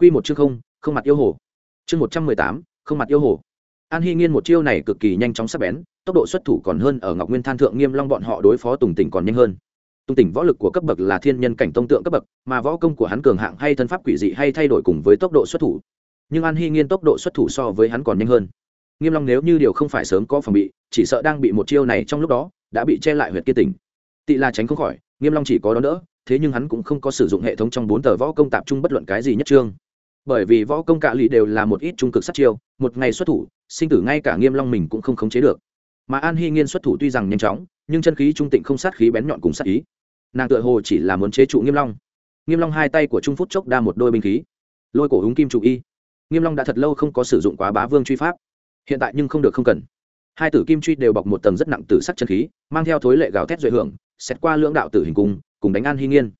Quy một chương không, không mặt yêu hồ. Chương một trăm mười tám, không mặt yêu hồ. An Hi Nghiên một chiêu này cực kỳ nhanh chóng sắc bén, tốc độ xuất thủ còn hơn ở Ngọc Nguyên Than thượng Nghiêm Long bọn họ đối phó Tùng Tỉnh còn nhanh hơn. Tùng Tỉnh võ lực của cấp bậc là thiên nhân cảnh tông tượng cấp bậc, mà võ công của hắn cường hạng hay thân pháp quỷ dị hay thay đổi cùng với tốc độ xuất thủ. Nhưng An Hi Nghiên tốc độ xuất thủ so với hắn còn nhanh hơn. Nghiêm Long nếu như điều không phải sớm có phòng bị, chỉ sợ đang bị một chiêu này trong lúc đó đã bị che lại huyệt kia tỉnh. Tị là tránh không khỏi, Nghiêm Long chỉ có đó đỡ, thế nhưng hắn cũng không có sử dụng hệ thống trong bốn tờ võ công tạp trung bất luận cái gì nhất trương bởi vì võ công cạ lụy đều là một ít trung cực sát chiêu, một ngày xuất thủ, sinh tử ngay cả nghiêm long mình cũng không khống chế được. Mà an hy nghiên xuất thủ tuy rằng nhanh chóng, nhưng chân khí trung tịnh không sát khí bén nhọn cùng sát ý. Nàng tựa hồ chỉ là muốn chế trụ nghiêm long. Nghiêm long hai tay của trung phút chốc đa một đôi binh khí. Lôi cổ húng kim trụ y. Nghiêm long đã thật lâu không có sử dụng quá bá vương truy pháp. Hiện tại nhưng không được không cần. Hai tử kim truy đều bọc một tầng rất nặng tử sắc chân khí, mang theo thối lệ gào thét duệ hưởng xét qua lưỡng đạo tử hình cung, cùng đánh an hy nghiên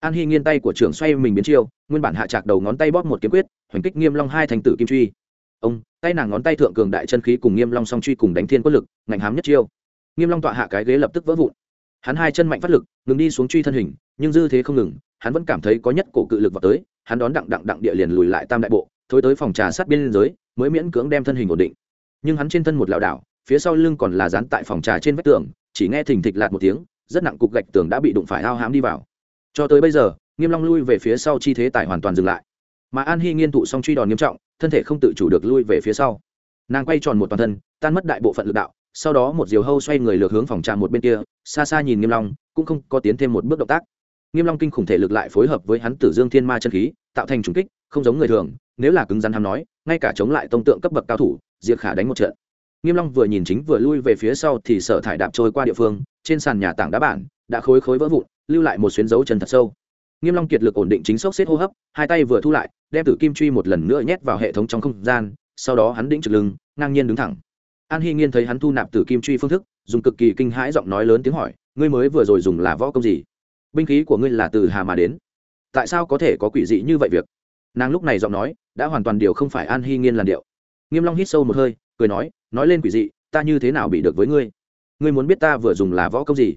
an hy nghiên tay của trưởng xoay mình biến chiêu, nguyên bản hạ trạc đầu ngón tay bóp một kiếm quyết, hoành kích nghiêm long hai thành tử kim truy. Ông, tay nàng ngón tay thượng cường đại chân khí cùng nghiêm long song truy cùng đánh thiên quân lực, ngạnh hám nhất chiêu. Nghiêm long tọa hạ cái ghế lập tức vỡ vụn. Hắn hai chân mạnh phát lực, ngừng đi xuống truy thân hình, nhưng dư thế không ngừng, hắn vẫn cảm thấy có nhất cổ cự lực vào tới, hắn đón đặng đặng đặng địa liền lùi lại tam đại bộ, thối tới phòng trà sát biên giới, mới miễn cưỡng đem thân hình ổn định. Nhưng hắn trên thân một lảo đảo, phía sau lưng còn là dán tại phòng trà trên vách tường, chỉ nghe thình thịch lạt một tiếng, rất nặng cục gạch tường đã bị đụng phải ao hám đi vào cho tới bây giờ, nghiêm long lui về phía sau chi thế tài hoàn toàn dừng lại. Mà an hy nghiên thụ xong truy đòn nghiêm trọng, thân thể không tự chủ được lui về phía sau. Nàng quay tròn một toàn thân, tan mất đại bộ phận lực đạo, sau đó một diều hâu xoay người lược hướng phòng trà một bên kia, xa xa nhìn nghiêm long, cũng không có tiến thêm một bước động tác. Nghiêm long kinh khủng thể lực lại phối hợp với hắn tử dương thiên ma chân khí, tạo thành trùng kích, không giống người thường, nếu là cứng rắn ham nói, ngay cả chống lại tông tượng cấp bậc cao thủ diệt khả đánh một trận. Nghiêm long vừa nhìn chính vừa lui về phía sau thì sở thải đạp trôi qua địa phương, trên sàn nhà tảng đá bản, đã khối khối vỡ vụn lưu lại một xuyến dấu chân thật sâu. Nghiêm long kiệt lực ổn định chính sốc xếp hô hấp, hai tay vừa thu lại, đem tử kim truy một lần nữa nhét vào hệ thống trong không gian, sau đó hắn đĩnh trực lưng, ngang nhiên đứng thẳng. An hy nghiên thấy hắn thu nạp tử kim truy phương thức, dùng cực kỳ kinh hãi giọng nói lớn tiếng hỏi, ngươi mới vừa rồi dùng là võ công gì? Binh khí của ngươi là từ hà mà đến. Tại sao có thể có quỷ dị như vậy việc? Nàng lúc này giọng nói, đã hoàn toàn điều không phải an hy nghiên làn điệu. Nghiêm long hít sâu một hơi, cười nói nói lên quỷ dị, ta như thế nào bị được với ngươi? Ngươi muốn biết ta vừa dùng là võ công gì?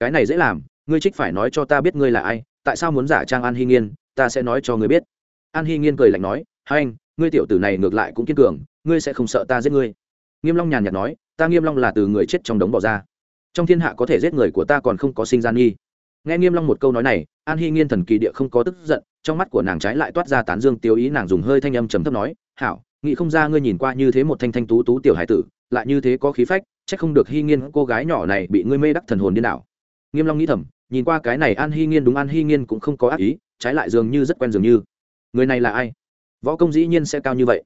Cái này dễ làm ngươi trích phải nói cho ta biết ngươi là ai, tại sao muốn giả trang an hy nghiên, ta sẽ nói cho ngươi biết. An hy nghiên cười lạnh nói, hai anh, ngươi tiểu tử này ngược lại cũng kiên cường, ngươi sẽ không sợ ta giết ngươi. Nghiêm long nhàn nhạt nói, ta nghiêm long là từ người chết trong đống bỏ ra. Trong thiên hạ có thể giết người của ta còn không có sinh gian nghi. Nghe nghiêm long một câu nói này, an hy nghiên thần kỳ địa không có tức giận, trong mắt của nàng trái lại toát ra tán dương tiêu ý, nàng dùng hơi thanh âm trầm thấp nói, hảo, nghĩ không ra ngươi nhìn qua như thế một thanh thanh tú tú tiểu hải tử, lại như thế có khí phách, chắc không được hy nghiên cô gái nhỏ này bị ngươi mê đắc thần hồn điên đảo. Nghiêm long nghĩ thầm nhìn qua cái này an hy nghiên đúng an hy nghiên cũng không có ác ý, trái lại dường như rất quen dường như. Người này là ai? Võ công dĩ nhiên sẽ cao như vậy.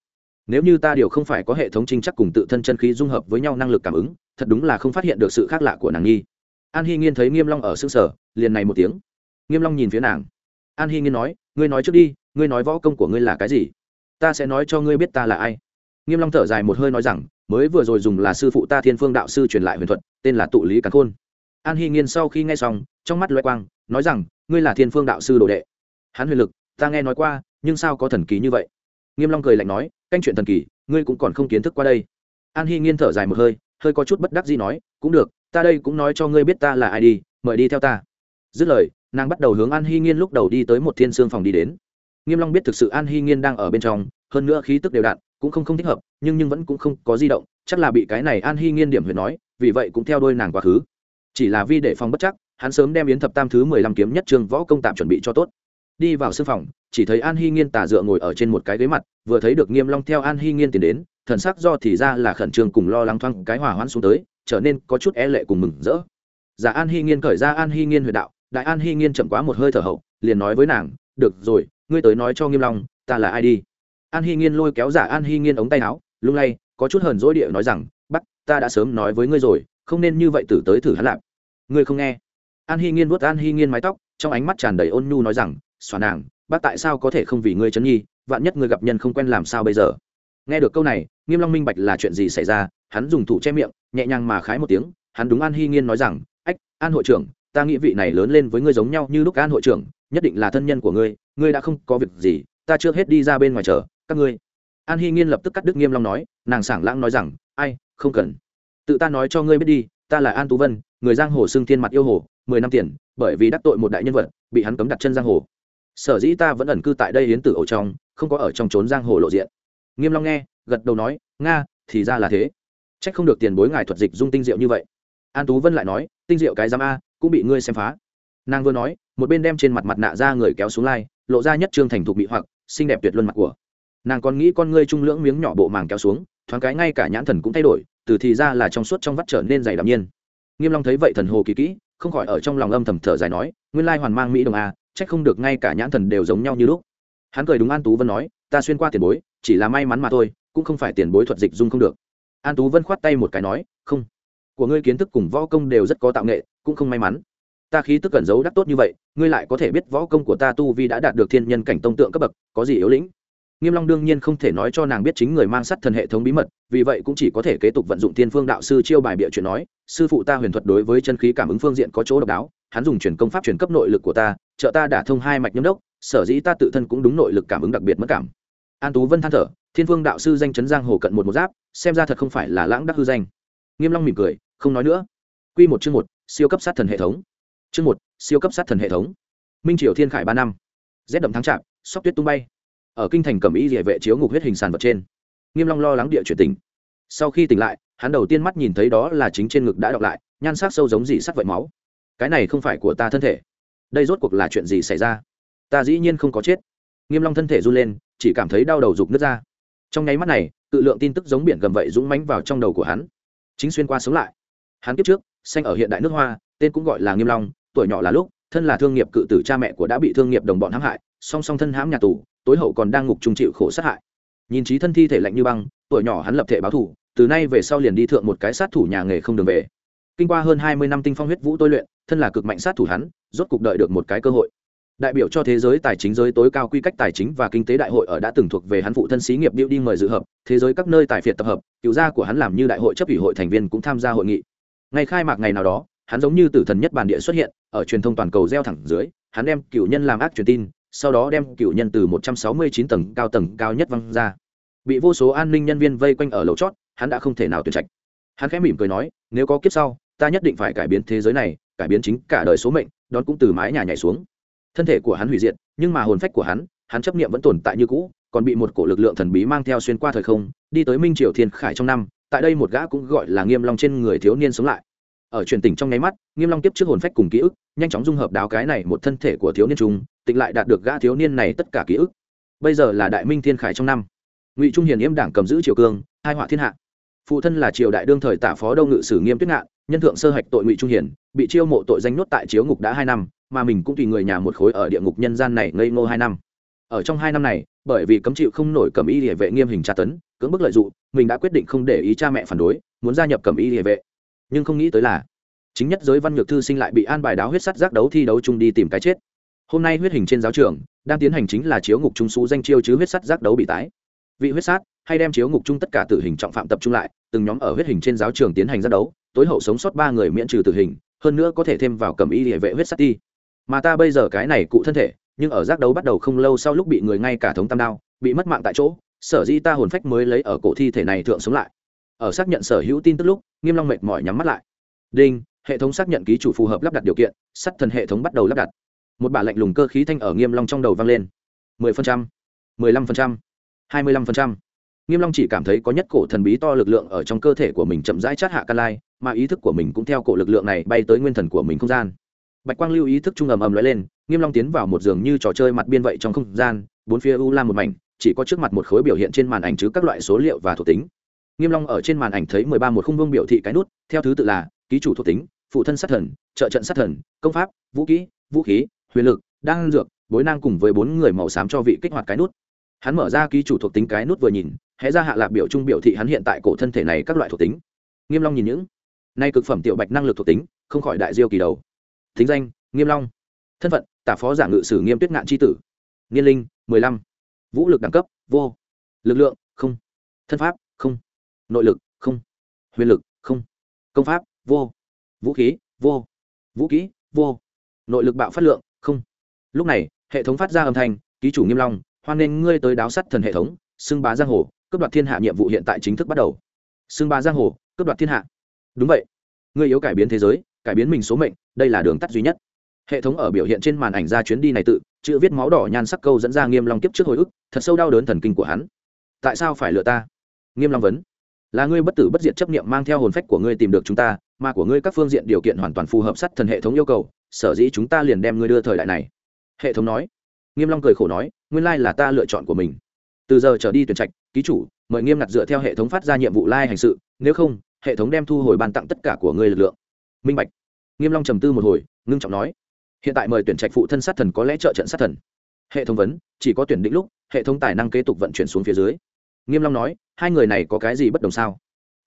Nếu như ta điều không phải có hệ thống trinh chắc cùng tự thân chân khí dung hợp với nhau năng lực cảm ứng, thật đúng là không phát hiện được sự khác lạ của nàng nhi an hy nghiên thấy nghiêm long ở xương sở, liền này một tiếng. Nghiêm long nhìn phía nàng. An hy nghiên nói, ngươi nói trước đi, ngươi nói võ công của ngươi là cái gì? Ta sẽ nói cho ngươi biết ta là ai. Nghiêm long thở dài một hơi nói rằng, mới vừa rồi dùng là sư phụ ta thiên phương đạo sư truyền lại huyền thuật, tên là tụ lý càn khôn an hy nghiên sau khi nghe xong, trong mắt loe quang, nói rằng, ngươi là thiên phương đạo sư đồ đệ. Hắn huyền lực, ta nghe nói qua, nhưng sao có thần kỳ như vậy? Nghiêm long cười lạnh nói, canh chuyện thần kỳ, ngươi cũng còn không kiến thức qua đây. An hy nghiên thở dài một hơi hơi có chút bất đắc dĩ nói, cũng được, ta đây cũng nói cho ngươi biết ta là ai đi, mời đi theo ta. Dứt lời, nàng bắt đầu hướng an hy nghiên lúc đầu đi tới một thiên sương phòng đi đến. Nghiêm long biết thực sự an hy nghiên đang ở bên trong, hơn nữa khí tức đều đặn, cũng không không thích hợp, nhưng nhưng vẫn cũng không có di động, chắc là bị cái này an hy nghiên điểm huyền nói, vì vậy cũng theo đôi nàng quá khứ chỉ là vi để phòng bất chắc, hắn sớm đem yến thập tam thứ mười lăm kiếm nhất trương võ công tạm chuẩn bị cho tốt. Đi vào sưng phòng, chỉ thấy an hy nghiên tà dựa ngồi ở trên một cái ghế mặt, vừa thấy được nghiêm long theo an hy nghiên tiến đến, thần sắc do thì ra là khẩn trương cùng lo lắng thoáng cái hỏa hoãn xuống tới, trở nên có chút e lệ cùng mừng rỡ. Giả an hy nghiên cởi ra an hy nghiên huyệt đạo, đại an hy nghiên chậm quá một hơi thở hậu, liền nói với nàng, được rồi, ngươi tới nói cho nghiêm long, ta là ai đi? An hy nghiên lôi kéo giả an hy nghiên ống tay áo, lung lay, có chút hờn dỗi địa nói rằng bắt ta đã sớm nói với ngươi rồi không nên như vậy tử tới thử hắn lạp. Ngươi không nghe. An hy nghiên vuốt an hy nghiên mái tóc, trong ánh mắt tràn đầy ôn nhu nói rằng xòa nàng, bác tại sao có thể không vì ngươi chấn nhi vạn nhất ngươi gặp nhân không quen làm sao bây giờ? Nghe được câu này, nghiêm long minh bạch là chuyện gì xảy ra, hắn dùng thủ che miệng, nhẹ nhàng mà khái một tiếng, hắn đúng an hy nghiên nói rằng, ách, an hội trưởng, ta nghĩ vị này lớn lên với ngươi giống nhau như lúc an hội trưởng, nhất định là thân nhân của ngươi ngươi đã không có việc gì, ta chưa hết đi ra bên ngoài chờ, các ngươi. An hy nghiên lập tức cắt đứt nghiêm long nói, nàng sảng lãng nói rằng, ai, không cần tự ta nói cho ngươi biết đi, ta là an tú vân, người giang hồ xưng thiên mặt yêu hồ, mười năm tiền, bởi vì đắc tội một đại nhân vật, bị hắn cấm đặt chân giang hồ. Sở dĩ ta vẫn ẩn cư tại đây hiến tử ổ trong, không có ở trong trốn giang hồ lộ diện. Nghiêm long nghe, gật đầu nói, nga, thì ra là thế. Trách không được tiền bối ngài thuật dịch dung tinh diệu như vậy. An tú vân lại nói, tinh diệu cái giám a, cũng bị ngươi xem phá. Nàng vừa nói, một bên đem trên mặt mặt nạ ra người kéo xuống lai, lộ ra nhất trương thành thục bị hoặc, xinh đẹp tuyệt luân mặt của. Nàng còn nghĩ con ngươi trung lưỡng miếng nhỏ bộ màng kéo xuống thoáng cái ngay cả nhãn thần cũng thay đổi, từ thì ra là trong suốt trong vắt trở nên dày đặc nhiên. Nghiêm long thấy vậy thần hồ kỳ kỹ, không khỏi ở trong lòng âm thầm thở dài nói, nguyên lai hoàn mang mỹ đồng à, a trách không được ngay cả nhãn thần đều giống nhau như lúc. Hắn cười đúng an tú vân nói, ta xuyên qua tiền bối, chỉ là may mắn mà thôi, cũng không phải tiền bối thuật dịch dung không được. An tú vân khoát tay một cái nói, không, của ngươi kiến thức cùng võ công đều rất có tạo nghệ, cũng không may mắn. Ta khí tức cẩn giấu đắc tốt như vậy, ngươi lại có thể biết võ công của ta tu vi đã đạt được thiên nhân cảnh tông tượng cấp bậc, có gì yếu lĩnh? Nghiêm long đương nhiên không thể nói cho nàng biết chính người mang sắt thần hệ thống bí mật, vì vậy cũng chỉ có thể kế tục vận dụng thiên phương đạo sư chiêu bài bịa chuyện nói, sư phụ ta huyền thuật đối với chân khí cảm ứng phương diện có chỗ độc đáo, hắn dùng truyền công pháp truyền cấp nội lực của ta, trợ ta đả thông hai mạch nhâm đốc, sở dĩ ta tự thân cũng đúng nội lực cảm ứng đặc biệt mất cảm. An tú vân than thở, thiên phương đạo sư danh chấn giang hồ cận một một giáp, xem ra thật không phải là lãng đắc hư danh. Nghiêm long mỉm cười, không nói nữa. Quy một chương một, siêu cấp sát thần hệ thống. Chương một, siêu cấp sát thần hệ thống. Minh triều thiên khải ba năm. Rét đậm tháng chạp sóc tuyết tung bay ở kinh thành cẩm y địa vệ chiếu ngục huyết hình sàn vật trên. Nghiêm long lo lắng địa chuyển tỉnh. Sau khi tỉnh lại, hắn đầu tiên mắt nhìn thấy đó là chính trên ngực đã đọc lại, nhan sắc sâu giống gì sắc vậy máu. Cái này không phải của ta thân thể. Đây rốt cuộc là chuyện gì xảy ra? Ta dĩ nhiên không có chết. Nghiêm long thân thể run lên, chỉ cảm thấy đau đầu rục nứt ra. Trong nháy mắt này tự lượng tin tức giống biển gầm vậy dũng mãnh vào trong đầu của hắn. Chính xuyên qua sống lại. Hắn kiếp trước, sinh ở hiện đại nước hoa, tên cũng gọi là nghiêm long, tuổi nhỏ là lúc, thân là thương nghiệp cự tử cha mẹ của đã bị thương nghiệp đồng bọn hãm hại, song song thân hãm nhà tù tối hậu còn đang ngục trung chịu khổ sát hại. Nhìn trí thân thi thể lạnh như băng, tuổi nhỏ hắn lập thể báo thủ, từ nay về sau liền đi thượng một cái sát thủ nhà nghề không đường về. Kinh qua hơn hai mươi năm tinh phong huyết vũ tôi luyện, thân là cực mạnh sát thủ hắn, rốt cục đợi được một cái cơ hội. Đại biểu cho thế giới tài chính giới tối cao quy cách tài chính và kinh tế đại hội ở đã từng thuộc về hắn phụ thân xí nghiệp điệu đi mời dự hợp, thế giới các nơi tài phiệt tập hợp, cựu gia của hắn làm như đại hội chấp ủy hội thành viên cũng tham gia hội nghị. Ngày khai mạc ngày nào đó, hắn giống như tử thần nhất bản địa xuất hiện, ở truyền thông toàn cầu gieo thẳng dưới, hắn đem cựu nhân làm ác truyền tin sau đó đem cựu nhân từ một trăm sáu mươi chín tầng cao tầng cao nhất văng ra. Bị vô số an ninh nhân viên vây quanh ở lầu chót, hắn đã không thể nào tuyển trạch. Hắn khẽ mỉm cười nói, nếu có kiếp sau, ta nhất định phải cải biến thế giới này, cải biến chính cả đời số mệnh, đón cũng từ mái nhà nhảy xuống. Thân thể của hắn hủy diệt, nhưng mà hồn phách của hắn hắn chấp niệm vẫn tồn tại như cũ, còn bị một cổ lực lượng thần bí mang theo xuyên qua thời không, đi tới minh triều thiên khải trong năm, tại đây một gã cũng gọi là nghiêm long trên người thiếu niên sống lại ở truyền tỉnh trong nháy mắt, nghiêm long tiếp trước hồn phách cùng ký ức, nhanh chóng dung hợp đáo cái này một thân thể của thiếu niên trung tịnh lại đạt được gã thiếu niên này tất cả ký ức. Bây giờ là đại minh thiên khải trong năm. Ngụy trung hiền yêm đảng cầm giữ triều cương, hai họa thiên hạ. Phụ thân là triều đại đương thời tạ phó đông ngự sử nghiêm tuyết ngạn, nhân thượng sơ hạch tội ngụy trung hiền, bị chiêu mộ tội danh nhốt tại chiếu ngục đã hai năm, mà mình cũng tùy người nhà một khối ở địa ngục nhân gian này ngây ngô hai năm. Ở trong hai năm này, bởi vì cấm chịu không nổi cầm y địa vệ nghiêm hình tra tấn, cưỡng bức lợi dụng, mình đã quyết định không để ý cha mẹ phản đối, muốn gia nhập cầm y địa vệ nhưng không nghĩ tới là chính nhất giới văn nhược thư sinh lại bị an bài đáo huyết sắt giác đấu thi đấu chung đi tìm cái chết. Hôm nay huyết hình trên giáo trường, đang tiến hành chính là chiếu ngục trung sú danh chiêu chứ huyết sắt giác đấu bị tái. Vị huyết sát hay đem chiếu ngục chung tất cả tử hình trọng phạm tập trung lại, từng nhóm ở huyết hình trên giáo trường tiến hành giác đấu, tối hậu sống sót ba người miễn trừ tử hình, hơn nữa có thể thêm vào cầm y địa vệ huyết sắt ti mà ta bây giờ cái này cụ thân thể, nhưng ở giác đấu bắt đầu không lâu sau lúc bị người ngay cả thống tam đao, bị mất mạng tại chỗ, sở dĩ ta hồn phách mới lấy ở cổ thi thể này thượng sống lại ở xác nhận sở hữu tin tức lúc nghiêm long mệt mỏi nhắm mắt lại. Đinh hệ thống xác nhận ký chủ phù hợp lắp đặt điều kiện sắt thần hệ thống bắt đầu lắp đặt. Một bả lạnh lùng cơ khí thanh ở nghiêm long trong đầu vang lên. 10%, 15%, 25%. nghiêm long chỉ cảm thấy có nhất cổ thần bí to lực lượng ở trong cơ thể của mình chậm rãi chát hạ can lai mà ý thức của mình cũng theo cổ lực lượng này bay tới nguyên thần của mình không gian. Bạch quang lưu ý thức trung ầm ầm lóe lên nghiêm long tiến vào một giường như trò chơi mặt biên vậy trong không gian bốn phía u lam một mảnh chỉ có trước mặt một khối biểu hiện trên màn ảnh chứ các loại số liệu và thuộc tính nghiêm long ở trên màn ảnh thấy mười ba một khung vương biểu thị cái nút, theo thứ tự là, ký chủ thuộc tính, phụ thân sát thần, trợ trận sát thần, công pháp, vũ kỹ, vũ khí, huyền lực, đan dược, bối năng cùng với bốn người màu xám cho vị kích hoạt cái nút. Hắn mở ra ký chủ thuộc tính cái nút vừa nhìn, hé ra hạ lạc biểu trung biểu thị hắn hiện tại cổ thân thể này các loại thuộc tính. Nghiêm long nhìn những, nay cực phẩm tiểu bạch năng lực thuộc tính, không khỏi đại diêu kỳ đầu. Thính danh, nghiêm long. Thân phận, tả phó giả ngự sử nghiêm tuyết ngạn chi tử. Niên linh, mười lăm. Vũ lực đẳng cấp, vô. Lực lượng, không. Thân pháp nội lực, không. Huyền lực, không. Công pháp, vô. Vũ khí, vô. Vũ kỹ, vô. Nội lực bạo phát lượng, không. Lúc này, hệ thống phát ra âm thanh, ký chủ nghiêm long, hoan nghênh ngươi tới đáo sắt thần hệ thống, xưng bá giang hồ, cướp đoạt thiên hạ nhiệm vụ hiện tại chính thức bắt đầu. Xưng bá giang hồ, cướp đoạt thiên hạ. Đúng vậy. Ngươi yếu cải biến thế giới, cải biến mình số mệnh, đây là đường tắt duy nhất. Hệ thống ở biểu hiện trên màn ảnh ra chuyến đi này tự, chữ viết máu đỏ nhan sắc câu dẫn ra nghiêm long kiếp trước hồi ức, thật sâu đau đớn thần kinh của hắn. Tại sao phải lựa ta? Nghiêm long vấn là ngươi bất tử bất diệt chấp niệm mang theo hồn phách của ngươi tìm được chúng ta, mà của ngươi các phương diện điều kiện hoàn toàn phù hợp sắt thần hệ thống yêu cầu, sở dĩ chúng ta liền đem ngươi đưa thời đại này. Hệ thống nói. Nghiêm long cười khổ nói, nguyên lai là ta lựa chọn của mình. Từ giờ trở đi tuyển trạch, ký chủ, mời nghiêm ngặt dựa theo hệ thống phát ra nhiệm vụ lai hành sự, nếu không, hệ thống đem thu hồi ban tặng tất cả của ngươi lực lượng. Minh bạch. Nghiêm long trầm tư một hồi, ngưng trọng nói, hiện tại mời tuyển trạch phụ thân sát thần có lẽ trợ trận sát thần. Hệ thống vấn, chỉ có tuyển định lúc, hệ thống tài năng kế tục vận chuyển xuống phía dưới nghiêm long nói, hai người này có cái gì bất đồng sao?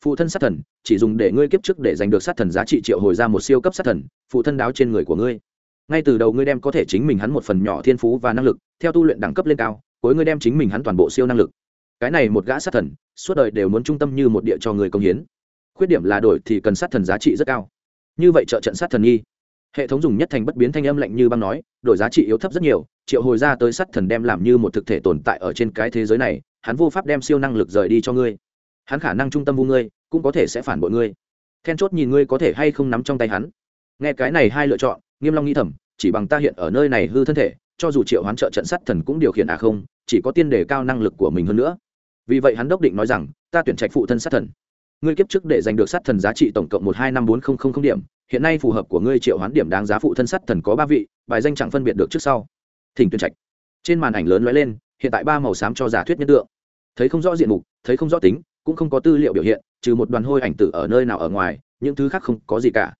Phụ thân sát thần, chỉ dùng để ngươi kiếp trước để giành được sát thần giá trị triệu hồi ra một siêu cấp sát thần, phụ thân đáo trên người của ngươi. Ngay từ đầu ngươi đem có thể chính mình hắn một phần nhỏ thiên phú và năng lực, theo tu luyện đẳng cấp lên cao, cuối ngươi đem chính mình hắn toàn bộ siêu năng lực. Cái này một gã sát thần, suốt đời đều muốn trung tâm như một địa cho người công hiến. Khuyết điểm là đổi thì cần sát thần giá trị rất cao. Như vậy trợ trận sát thần nghi. Hệ thống dùng nhất thành bất biến thanh âm lạnh như băng nói, đổi giá trị yếu thấp rất nhiều, triệu hồi ra tới sát thần đem làm như một thực thể tồn tại ở trên cái thế giới này hắn vô pháp đem siêu năng lực rời đi cho ngươi. Hắn khả năng trung tâm vu ngươi, cũng có thể sẽ phản bội ngươi. Then chốt nhìn ngươi có thể hay không nắm trong tay hắn. Nghe cái này hai lựa chọn, nghiêm long nghĩ thầm, chỉ bằng ta hiện ở nơi này hư thân thể, cho dù triệu hoán trợ trận sát thần cũng điều khiển à không, chỉ có tiên đề cao năng lực của mình hơn nữa. Vì vậy hắn đốc định nói rằng, ta tuyển trạch phụ thân sát thần. Ngươi kiếp trước để giành được sát thần giá trị tổng cộng một hai năm bốn không không điểm, hiện nay phù hợp của ngươi triệu hoán điểm đáng giá phụ thân sát thần có ba vị, bài danh chẳng phân biệt được trước sau. Thỉnh tuyển trạch. Trên màn ảnh lớn lóe lên, hiện tại ba màu xám cho giả thuyết nhân tượng thấy không rõ diện mục, thấy không rõ tính, cũng không có tư liệu biểu hiện, trừ một đoàn hôi ảnh tử ở nơi nào ở ngoài, những thứ khác không có gì cả.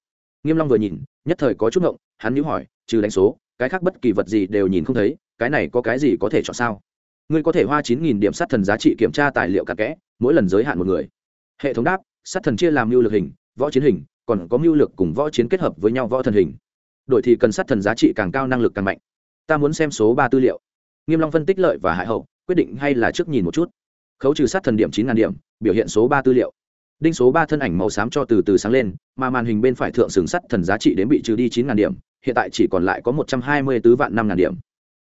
Nghiêm long vừa nhìn, nhất thời có chút ngộng, hắn nhíu hỏi, trừ đánh số, cái khác bất kỳ vật gì đều nhìn không thấy, cái này có cái gì có thể chọn sao? Ngươi có thể hoa chín nghìn điểm sát thần giá trị kiểm tra tài liệu cặn kẽ, mỗi lần giới hạn một người. Hệ thống đáp, sát thần chia làm mưu lực hình, võ chiến hình, còn có mưu lực cùng võ chiến kết hợp với nhau võ thần hình. Đội thì cần sát thần giá trị càng cao năng lực càng mạnh. Ta muốn xem số ba tư liệu. Nghiêm long phân tích lợi và hại hậu, quyết định hay là trước nhìn một chút khấu trừ sát thần điểm chín ngàn điểm, biểu hiện số ba tư liệu. Đinh số ba thân ảnh màu xám cho từ từ sáng lên, mà màn hình bên phải thượng sừng sắt thần giá trị đến bị trừ đi chín ngàn điểm, hiện tại chỉ còn lại có một trăm hai mươi tứ vạn năm ngàn điểm.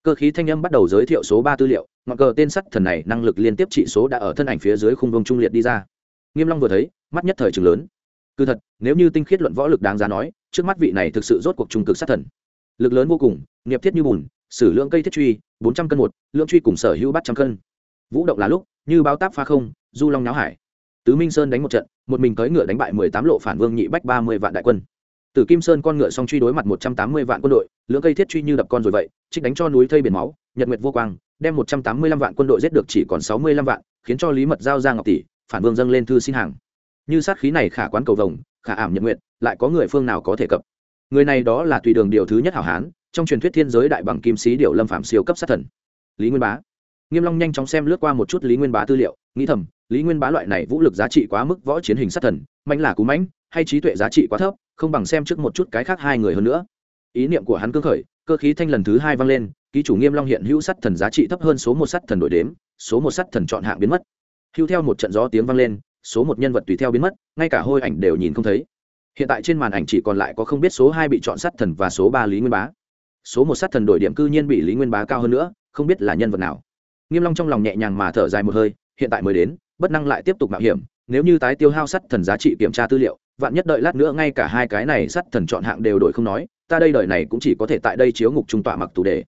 Cơ khí thanh âm bắt đầu giới thiệu số ba tư liệu, ngọn cờ tên sắt thần này năng lực liên tiếp trị số đã ở thân ảnh phía dưới khung vông trung liệt đi ra. Nghiêm long vừa thấy, mắt nhất thời trường lớn. Cứ thật, nếu như tinh khiết luận võ lực đáng giá nói, trước mắt vị này thực sự rốt cuộc trung cực sát thần. Lực lớn vô cùng, nghiệp thiết như bùn, sử lượng cây thiết truy, bốn trăm cân một, lượng truy cùng sở hữu bắt trăm cân vũ động là lúc như báo táp pha không du long náo hải tứ minh sơn đánh một trận một mình cưỡi ngựa đánh bại mười tám lộ phản vương nhị bách ba mươi vạn đại quân Tử Kim Sơn con ngựa song truy đối mặt một trăm tám mươi vạn quân đội, lưỡng cây thiết truy như đập con rồi vậy, trích đánh cho núi thây biển máu, nhật nguyệt vô quang, đem một trăm tám mươi lăm vạn quân đội giết được chỉ còn sáu mươi lăm vạn, khiến cho Lý Mật giao ra ngọc tỷ, phản vương dâng lên thư xin hàng. Như sát khí này khả quán cầu vồng, khả ảm nhật nguyệt, lại có người phương nào có thể cập. Người này đó là tùy đường điều thứ nhất hảo hán, trong truyền thuyết thiên giới đại bằng kim sĩ điều lâm phạm siêu cấp sát thần. Lý Nguyên Bá. Nghiêm Long nhanh chóng xem lướt qua một chút Lý Nguyên Bá tư liệu, nghĩ thầm, Lý Nguyên Bá loại này vũ lực giá trị quá mức võ chiến hình sát thần, mạnh là cú mãnh, hay trí tuệ giá trị quá thấp, không bằng xem trước một chút cái khác hai người hơn nữa. Ý niệm của hắn cương khởi cơ khí thanh lần thứ hai vang lên ký chủ nghiêm long hiện hữu sắt thần giá trị thấp hơn số một sắt thần đổi đếm số một sắt thần chọn hạng biến mất. Hưu theo một trận gió tiếng vang lên số một nhân vật tùy theo biến mất ngay cả hôi ảnh đều nhìn không thấy. Hiện tại trên màn ảnh chỉ còn lại có không biết số hai bị chọn sắt thần và số ba lý nguyên bá. Số một sắt thần đổi điểm cư nhiên bị lý nguyên bá cao hơn nữa không biết là nhân vật nào nghiêm long trong lòng nhẹ nhàng mà thở dài một hơi, hiện tại mới đến, bất năng lại tiếp tục mạo hiểm, nếu như tái tiêu hao sắt thần giá trị kiểm tra tư liệu, vạn nhất đợi lát nữa ngay cả hai cái này sắt thần chọn hạng đều đổi không nói, ta đây đời này cũng chỉ có thể tại đây chiếu ngục trung tọa mặc tù đề.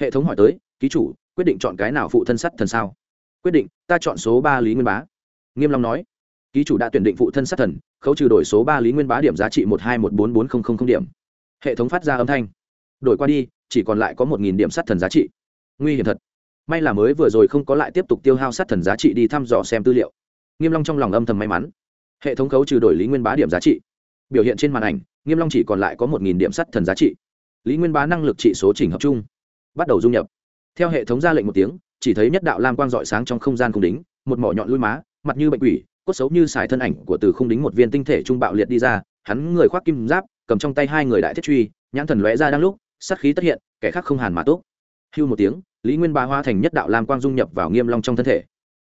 Hệ thống hỏi tới, ký chủ, quyết định chọn cái nào phụ thân sắt thần sao? Quyết định, ta chọn số ba lý nguyên bá. Nghiêm long nói, ký chủ đã tuyển định phụ thân sát thần, khấu trừ đổi số ba lý nguyên bá điểm giá trị một hai một bốn bốn không không điểm. Hệ thống phát ra âm thanh. Đổi qua đi, chỉ còn lại có một nghìn điểm sát thần giá trị. Nguy hiểm thật may là mới vừa rồi không có lại tiếp tục tiêu hao sát thần giá trị đi thăm dò xem tư liệu. Nghiêm long trong lòng âm thầm may mắn. Hệ thống khấu trừ đổi lý nguyên bá điểm giá trị. Biểu hiện trên màn ảnh, nghiêm long chỉ còn lại có một nghìn điểm sát thần giá trị. Lý nguyên bá năng lực trị số chỉnh hợp chung. Bắt đầu dung nhập. Theo hệ thống ra lệnh một tiếng, chỉ thấy nhất đạo lam quang rọi sáng trong không gian cung đính, một mỏ nhọn lui má, mặt như bệnh quỷ, cốt xấu như xài thân ảnh của từ khung đính một viên tinh thể trung bạo liệt đi ra, hắn người khoác kim giáp, cầm trong tay hai người đại thiết truy, nhãn thần lóe ra đang lúc, sát khí tất hiện, kẻ khác không hàn mà tốt hưu một tiếng lý nguyên bá hoa thành nhất đạo lam quang dung nhập vào nghiêm long trong thân thể.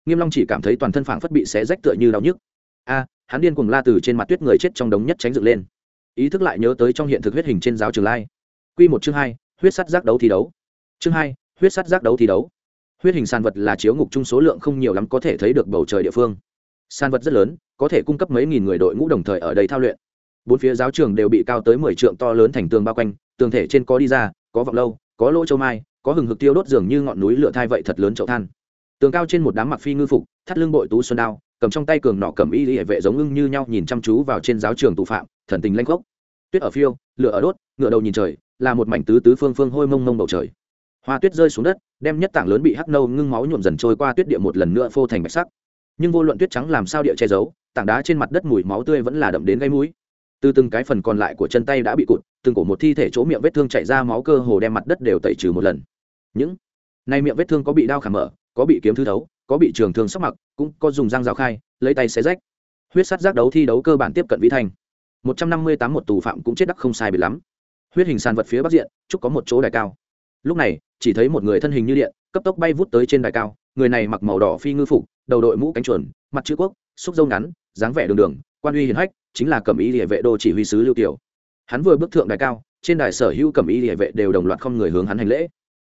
Nghiêm long chỉ cảm thấy toàn thân phảng phất bị xé rách tựa như đau nhức. A, hắn điên cuồng la từ trên mặt tuyết người chết trong đống nhất tránh dựng lên. Ý thức lại nhớ tới trong hiện thực huyết hình trên giáo trường lai. Quy một chương hai, huyết sắt giác đấu thi đấu. Chương hai, huyết sắt giác đấu thi đấu. Huyết hình sàn vật là chiếu ngục chung số lượng không nhiều lắm có thể thấy được bầu trời địa phương. Sàn vật rất lớn, có thể cung cấp mấy nghìn người đội ngũ đồng thời ở đây thao luyện. Bốn phía giáo trường đều bị cao tới mười trượng to lớn thành tường bao quanh, tường thể trên có đi ra, có vọng lâu, có lỗ châu mai có hừng hực tiêu đốt dường như ngọn núi lửa thai vậy thật lớn chậu than. Tường cao trên một đám mặc phi ngư phục, thắt lưng bội tú xuân đao, cầm trong tay cường nọ cầm y hệ vệ giống ưng như nhau nhìn chăm chú vào trên giáo trường tù phạm, thần tình lanh khốc. Tuyết ở phiêu, lửa ở đốt, ngựa đầu nhìn trời, là một mảnh tứ tứ phương phương hôi mông mông bầu trời. Hoa tuyết rơi xuống đất, đem nhất tảng lớn bị hắc nâu ngưng máu nhuộm dần trôi qua tuyết địa một lần nữa phô thành bạch sắc. Nhưng vô luận tuyết trắng làm sao địa che giấu, tảng đá trên mặt đất mùi máu tươi vẫn là đậm đến gây mũi từ từng cái phần còn lại của chân tay đã bị cụt, từng cổ một thi thể chỗ miệng vết thương chảy ra máu cơ hồ đem mặt đất đều tẩy trừ một lần. Những này miệng vết thương có bị đau khảm mở, có bị kiếm thư thấu, có bị trường thương sóc mặc, cũng có dùng răng rào khai, lấy tay xé rách. Huyết sắt giác đấu thi đấu cơ bản tiếp cận vĩ thành. Một trăm năm mươi tám một tù phạm cũng chết đắc không sai bị lắm. Huyết hình sàn vật phía bắc diện, chúc có một chỗ đài cao. Lúc này, chỉ thấy một người thân hình như điện, cấp tốc bay vút tới trên đài cao. Người này mặc màu đỏ phi ngư phục, đầu đội mũ cánh chuồn, mặt chữ quốc, xúc dâu ngắn, dáng vẻ đường đường, quan uy hiền hách chính là cẩm y địa vệ đô chỉ huy sứ lưu tiểu hắn vừa bước thượng đài cao, trên đài sở hữu cẩm y địa vệ đều đồng loạt không người hướng hắn hành lễ.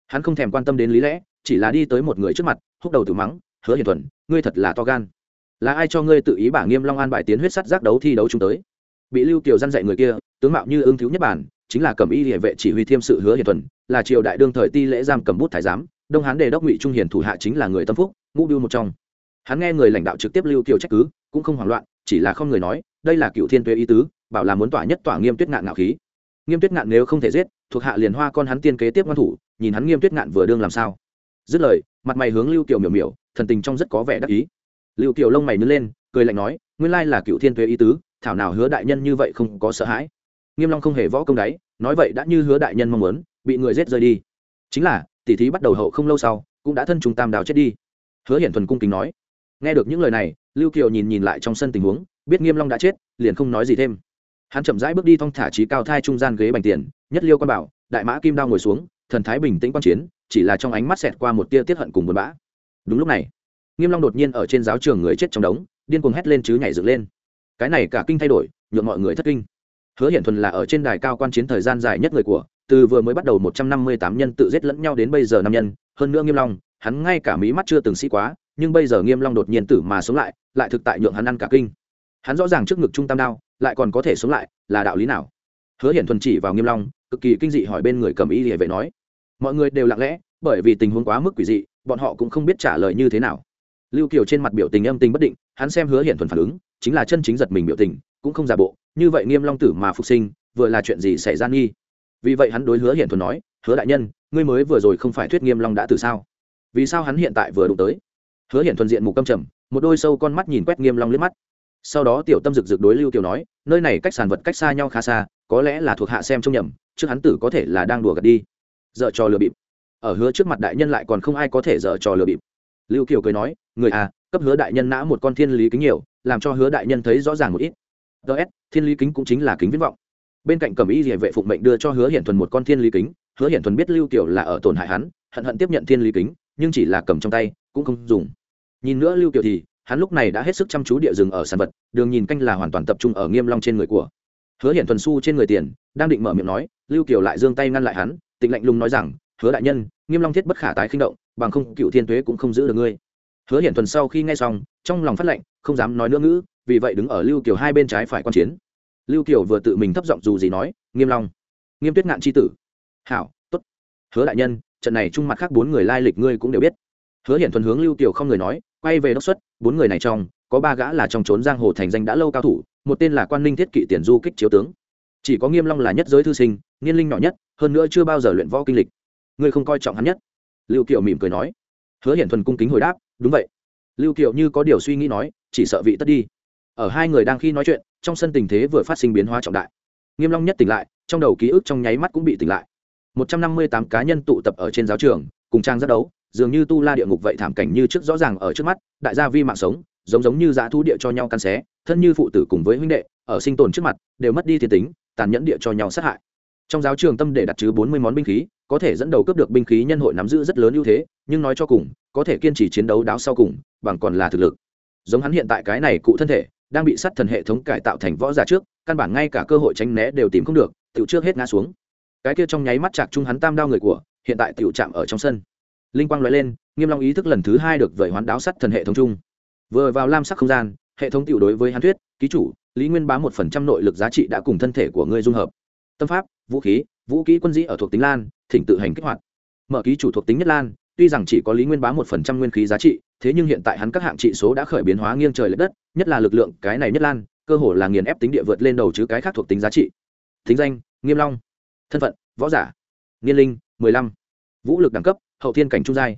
Hắn không thèm quan tâm đến lý lẽ, chỉ là đi tới một người trước mặt, húc đầu từ mắng, hứa hiền thuần, ngươi thật là to gan. Là ai cho ngươi tự ý bả nghiêm long an bài tiến huyết sắt giác đấu thi đấu chúng tới? Bị lưu kiều gian dạy người kia, tướng mạo như ưng thiếu nhất bản, chính là cẩm y địa vệ chỉ huy thiêm sự hứa hiền thuần, là triều đại đương thời ti lễ giam cầm bút thái giám, đông hán đề đốc ngụy trung hiền thủ hạ chính là người tâm phúc, ngũ biêu một trong. Hắn nghe người lãnh đạo trực tiếp lưu kiều trách cứ, cũng không hoảng loạn, chỉ là không người nói đây là cựu thiên tuế ý tứ, bảo là muốn tỏa nhất tỏa nghiêm tuyết ngạn ngạo khí. Nghiêm tuyết ngạn nếu không thể giết, thuộc hạ liền hoa con hắn tiên kế tiếp ngoan thủ, nhìn hắn nghiêm tuyết ngạn vừa đương làm sao. Dứt lời, mặt mày hướng lưu kiều miểu miểu, thần tình trong rất có vẻ đắc ý. Lưu kiều lông mày nứt lên, cười lạnh nói, nguyên lai là cựu thiên tuế ý tứ, thảo nào hứa đại nhân như vậy không có sợ hãi. Nghiêm long không hề võ công đáy nói vậy đã như hứa đại nhân mong muốn, bị người giết rơi đi. Chính là, tỷ thí bắt đầu hậu không lâu sau, cũng đã thân trùng tam đào chết đi. Hứa hiển thuần cung kính nói. Nghe được những lời này, lưu kiều nhìn nhìn lại trong sân tình huống biết nghiêm long đã chết, liền không nói gì thêm. Hắn chậm rãi bước đi thong thả trí cao thai trung gian ghế bành tiền, nhất liêu quan bảo, đại mã kim đao ngồi xuống, thần thái bình tĩnh quan chiến, chỉ là trong ánh mắt xẹt qua một tia tiết hận cùng buồn bã. Đúng lúc này, nghiêm long đột nhiên ở trên giáo trường người chết trong đống, điên cuồng hét lên chứ nhảy dựng lên. Cái này cả kinh thay đổi, nhượng mọi người thất kinh. Hứa hiển thuần là ở trên đài cao quan chiến thời gian dài nhất người của, từ vừa mới bắt đầu một trăm năm mươi tám nhân tự giết lẫn nhau đến bây giờ năm nhân, hơn nữa nghiêm long, hắn ngay cả mí mắt chưa từng sĩ quá, nhưng bây giờ nghiêm long đột nhiên tử mà sống lại lại thực tại nhượng hắn ăn cả kinh hắn rõ ràng trước ngực trung tam đao, lại còn có thể sống lại, là đạo lý nào? Hứa hiển thuần chỉ vào nghiêm long, cực kỳ kinh dị hỏi bên người cầm y địa vệ nói, mọi người đều lặng lẽ, bởi vì tình huống quá mức quỷ dị, bọn họ cũng không biết trả lời như thế nào. Lưu kiều trên mặt biểu tình âm tình bất định, hắn xem hứa hiển thuần phản ứng, chính là chân chính giật mình biểu tình, cũng không giả bộ, như vậy nghiêm long tử mà phục sinh, vừa là chuyện gì xảy ra nghi? Vì vậy hắn đối hứa hiển thuần nói, hứa đại nhân, ngươi mới vừa rồi không phải thuyết nghiêm long đã từ sao? Vì sao hắn hiện tại vừa đụng tới? Hứa hiển thuần diện mục căm trầm, một đôi sâu con mắt nhìn quét nghiêm long liếc mắt sau đó tiểu tâm rực rực đối lưu kiều nói, nơi này cách sản vật cách xa nhau khá xa, có lẽ là thuộc hạ xem trông nhầm, trước hắn tử có thể là đang đùa gật đi. Dợ trò lừa bịp. Ở hứa trước mặt đại nhân lại còn không ai có thể dở trò lừa bịp. Lưu kiều cười nói, người à cấp hứa đại nhân nã một con thiên lý kính nhiều, làm cho hứa đại nhân thấy rõ ràng một ít. Ts thiên lý kính cũng chính là kính viễn vọng. Bên cạnh cầm y địa vệ phụng mệnh đưa cho hứa hiển thuần một con thiên lý kính, hứa hiển thuần biết lưu kiều là ở tổn hại hắn, hận hận tiếp nhận thiên lý kính, nhưng chỉ là cầm trong tay, cũng không dùng. Nhìn nữa lưu kiều thì hắn lúc này đã hết sức chăm chú địa rừng ở sản vật, đường nhìn canh là hoàn toàn tập trung ở nghiêm long trên người của. Hứa hiển thuần su trên người tiền, đang định mở miệng nói, lưu kiều lại giương tay ngăn lại hắn, tịnh lạnh lùng nói rằng, hứa đại nhân, nghiêm long thiết bất khả tái khinh động, bằng không cựu thiên tuế cũng không giữ được ngươi. Hứa hiển thuần sau khi nghe xong, trong lòng phát lệnh, không dám nói nữa ngữ, vì vậy đứng ở lưu kiều hai bên trái phải quan chiến. Lưu kiều vừa tự mình thấp giọng dù gì nói, nghiêm long, nghiêm tuyết ngạn chi tử. Hảo, tốt. Hứa đại nhân, trận này chung mặt khác bốn người lai lịch ngươi cũng đều biết. Hứa hiển thuần hướng lưu kiều không người nói quay về đốc xuất, bốn người này trong, có ba gã là trong trốn giang hồ thành danh đã lâu cao thủ, một tên là quan ninh thiết kỵ tiền du kích chiếu tướng. Chỉ có nghiêm long là nhất giới thư sinh niên linh nhỏ nhất, hơn nữa chưa bao giờ luyện võ kinh lịch. Ngươi không coi trọng hắn nhất. Lưu kiều mỉm cười nói. Hứa hiển thuần cung kính hồi đáp, đúng vậy. Lưu kiều như có điều suy nghĩ nói, chỉ sợ vị tất đi. Ở hai người đang khi nói chuyện, trong sân tình thế vừa phát sinh biến hóa trọng đại. Nghiêm long nhất tỉnh lại, trong đầu ký ức trong nháy mắt cũng bị tỉnh lại. Một trăm năm mươi tám cá nhân tụ tập ở trên giáo trường, cùng trang giác đấu dường như tu la địa ngục vậy thảm cảnh như trước rõ ràng ở trước mắt, đại gia vi mạng sống, giống giống như dã thu địa cho nhau căn xé, thân như phụ tử cùng với huynh đệ, ở sinh tồn trước mặt, đều mất đi thiên tính, tàn nhẫn địa cho nhau sát hại. Trong giáo trường tâm để đặt chứ bốn mươi món binh khí, có thể dẫn đầu cướp được binh khí nhân hội nắm giữ rất lớn ưu thế, nhưng nói cho cùng, có thể kiên trì chiến đấu đáo sau cùng, bằng còn là thực lực. Giống hắn hiện tại cái này cụ thân thể, đang bị sát thần hệ thống cải tạo thành võ giả trước, căn bản ngay cả cơ hội tránh né đều tìm không được tự trước hết ngã xuống. Cái kia trong nháy mắt chạc chung hắn tam đao người của, hiện tại tiểu chạm ở trong sân linh quang nói lên, nghiêm long ý thức lần thứ hai được vẩy hoán đáo sắt thần hệ thống chung. Vừa vào lam sắc không gian, hệ thống tiểu đối với hắn thuyết, ký chủ, lý nguyên bá một phần trăm nội lực giá trị đã cùng thân thể của ngươi dung hợp. Tâm pháp, vũ khí, vũ kỹ quân dĩ ở thuộc tính lan, thỉnh tự hành kích hoạt. Mở ký chủ thuộc tính nhất lan, tuy rằng chỉ có lý nguyên bá một phần trăm nguyên khí giá trị, thế nhưng hiện tại hắn các hạng trị số đã khởi biến hóa nghiêng trời l ệ đất, nhất là lực lượng cái này nhất lan, cơ hồ là nghiền ép tính địa vượt lên đầu chứ cái khác thuộc tính giá trị. Thính danh, nghiêm long. Thân phận, võ giả. Niên linh, mười lăm. Vũ lực đẳng cấp hậu thiên cảnh trung giai.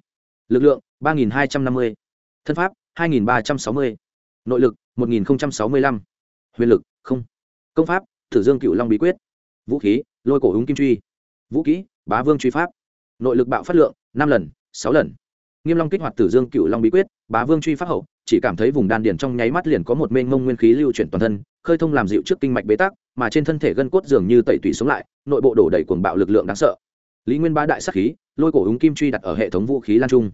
Lực lượng, ba nghìn hai trăm năm mươi. Thân pháp, hai nghìn ba trăm sáu mươi. Nội lực, một nghìn sáu mươi lăm. Huyền lực, không. Công pháp, thử dương cựu long bí quyết. Vũ khí, lôi cổ húng kim truy. Vũ kỹ, bá vương truy pháp. Nội lực bạo phát lượng, năm lần, sáu lần. Nghiêm long kích hoạt tử dương cựu long bí quyết, bá vương truy pháp hậu, chỉ cảm thấy vùng đan điền trong nháy mắt liền có một mênh mông nguyên khí lưu chuyển toàn thân, khơi thông làm dịu trước kinh mạch bế tắc, mà trên thân thể gân cốt dường như tẩy tủy sống lại, nội bộ đổ đầy cuồng bạo lực lượng đáng sợ lý nguyên bá đại sắc khí, lôi cổ húng kim truy đặt ở hệ thống vũ khí lan trung.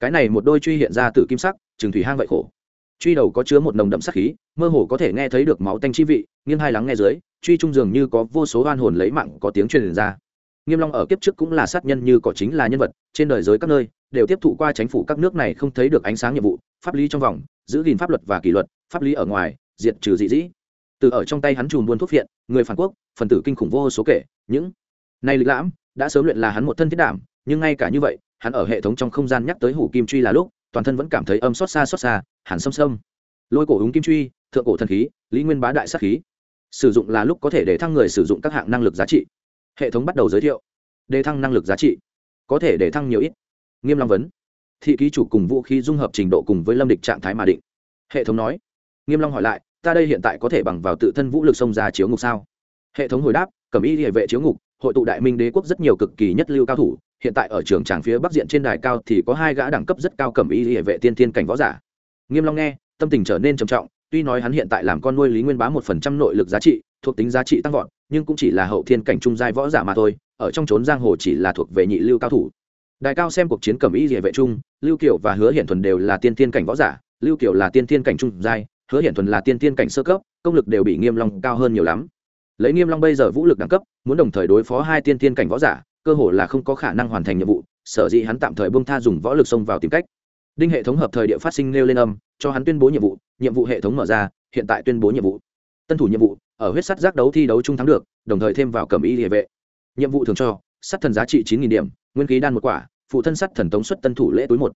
Cái này một đôi truy hiện ra từ kim sắc trừng thủy hang vậy khổ. Truy đầu có chứa một nồng đậm sắc khí, mơ hồ có thể nghe thấy được máu tanh chi vị, nghiêng hai lắng nghe dưới, truy trung dường như có vô số oan hồn lấy mạng có tiếng truyền ra. Nghiêm long ở kiếp trước cũng là sát nhân như có chính là nhân vật, trên đời giới các nơi, đều tiếp thụ qua chính phủ các nước này không thấy được ánh sáng nhiệm vụ, pháp lý trong vòng, giữ gìn pháp luật và kỷ luật, pháp lý ở ngoài, diệt trừ dị dĩ. Từ ở trong tay hắn chùm buôn thuốc viện, người phản quốc, phần tử kinh khủng vô số kể, những này lịch lãm đã sớm luyện là hắn một thân thiết đảm, nhưng ngay cả như vậy, hắn ở hệ thống trong không gian nhắc tới hủ kim truy là lúc, toàn thân vẫn cảm thấy âm xót xa xót xa, hẳn xâm xâm. Lôi cổ húng kim truy, thượng cổ thần khí, lý nguyên bá đại sắc khí. Sử dụng là lúc có thể để thăng người sử dụng các hạng năng lực giá trị. Hệ thống bắt đầu giới thiệu. Đề thăng năng lực giá trị. Có thể để thăng nhiều ít. Nghiêm long vấn. Thị ký chủ cùng vũ khí dung hợp trình độ cùng với lâm địch trạng thái mà định. Hệ thống nói. Nghiêm long hỏi lại, ta đây hiện tại có thể bằng vào tự thân vũ lực xông ra chiếu ngục sao? Hệ thống hồi đáp, cẩm y hệ vệ chiếu ngục hội tụ đại minh đế quốc rất nhiều cực kỳ nhất lưu cao thủ, hiện tại ở trường tràng phía bắc diện trên đài cao thì có hai gã đẳng cấp rất cao cẩm y hệ vệ tiên thiên cảnh võ giả. Nghiêm long nghe, tâm tình trở nên trầm trọng, tuy nói hắn hiện tại làm con nuôi lý nguyên bá một phần trăm nội lực giá trị, thuộc tính giá trị tăng vọt, nhưng cũng chỉ là hậu thiên cảnh trung giai võ giả mà thôi, ở trong trốn giang hồ chỉ là thuộc về nhị lưu cao thủ. Đại cao xem cuộc chiến cẩm y hệ vệ trung, lưu kiều và hứa hiển thuần đều là tiên thiên cảnh võ giả, lưu kiều là tiên thiên cảnh trung giai, hứa hiển thuần là tiên thiên cảnh sơ cấp, công lực đều bị nghiêm long cao hơn nhiều lắm lấy nghiêm long bây giờ vũ lực đẳng cấp, muốn đồng thời đối phó hai tiên thiên cảnh võ giả, cơ hồ là không có khả năng hoàn thành nhiệm vụ, sở dĩ hắn tạm thời buông tha dùng võ lực xông vào tìm cách. Đinh hệ thống hợp thời địa phát sinh nêu lên âm, cho hắn tuyên bố nhiệm vụ nhiệm vụ hệ thống mở ra, hiện tại tuyên bố nhiệm vụ. Tân thủ nhiệm vụ, ở huyết sắt giác đấu thi đấu trung thắng được, đồng thời thêm vào cẩm y địa vệ. Nhiệm vụ thường cho sắt thần giá trị chín nghìn điểm, nguyên khí đan một quả, phụ thân sắt thần tống xuất tân thủ lễ túi một.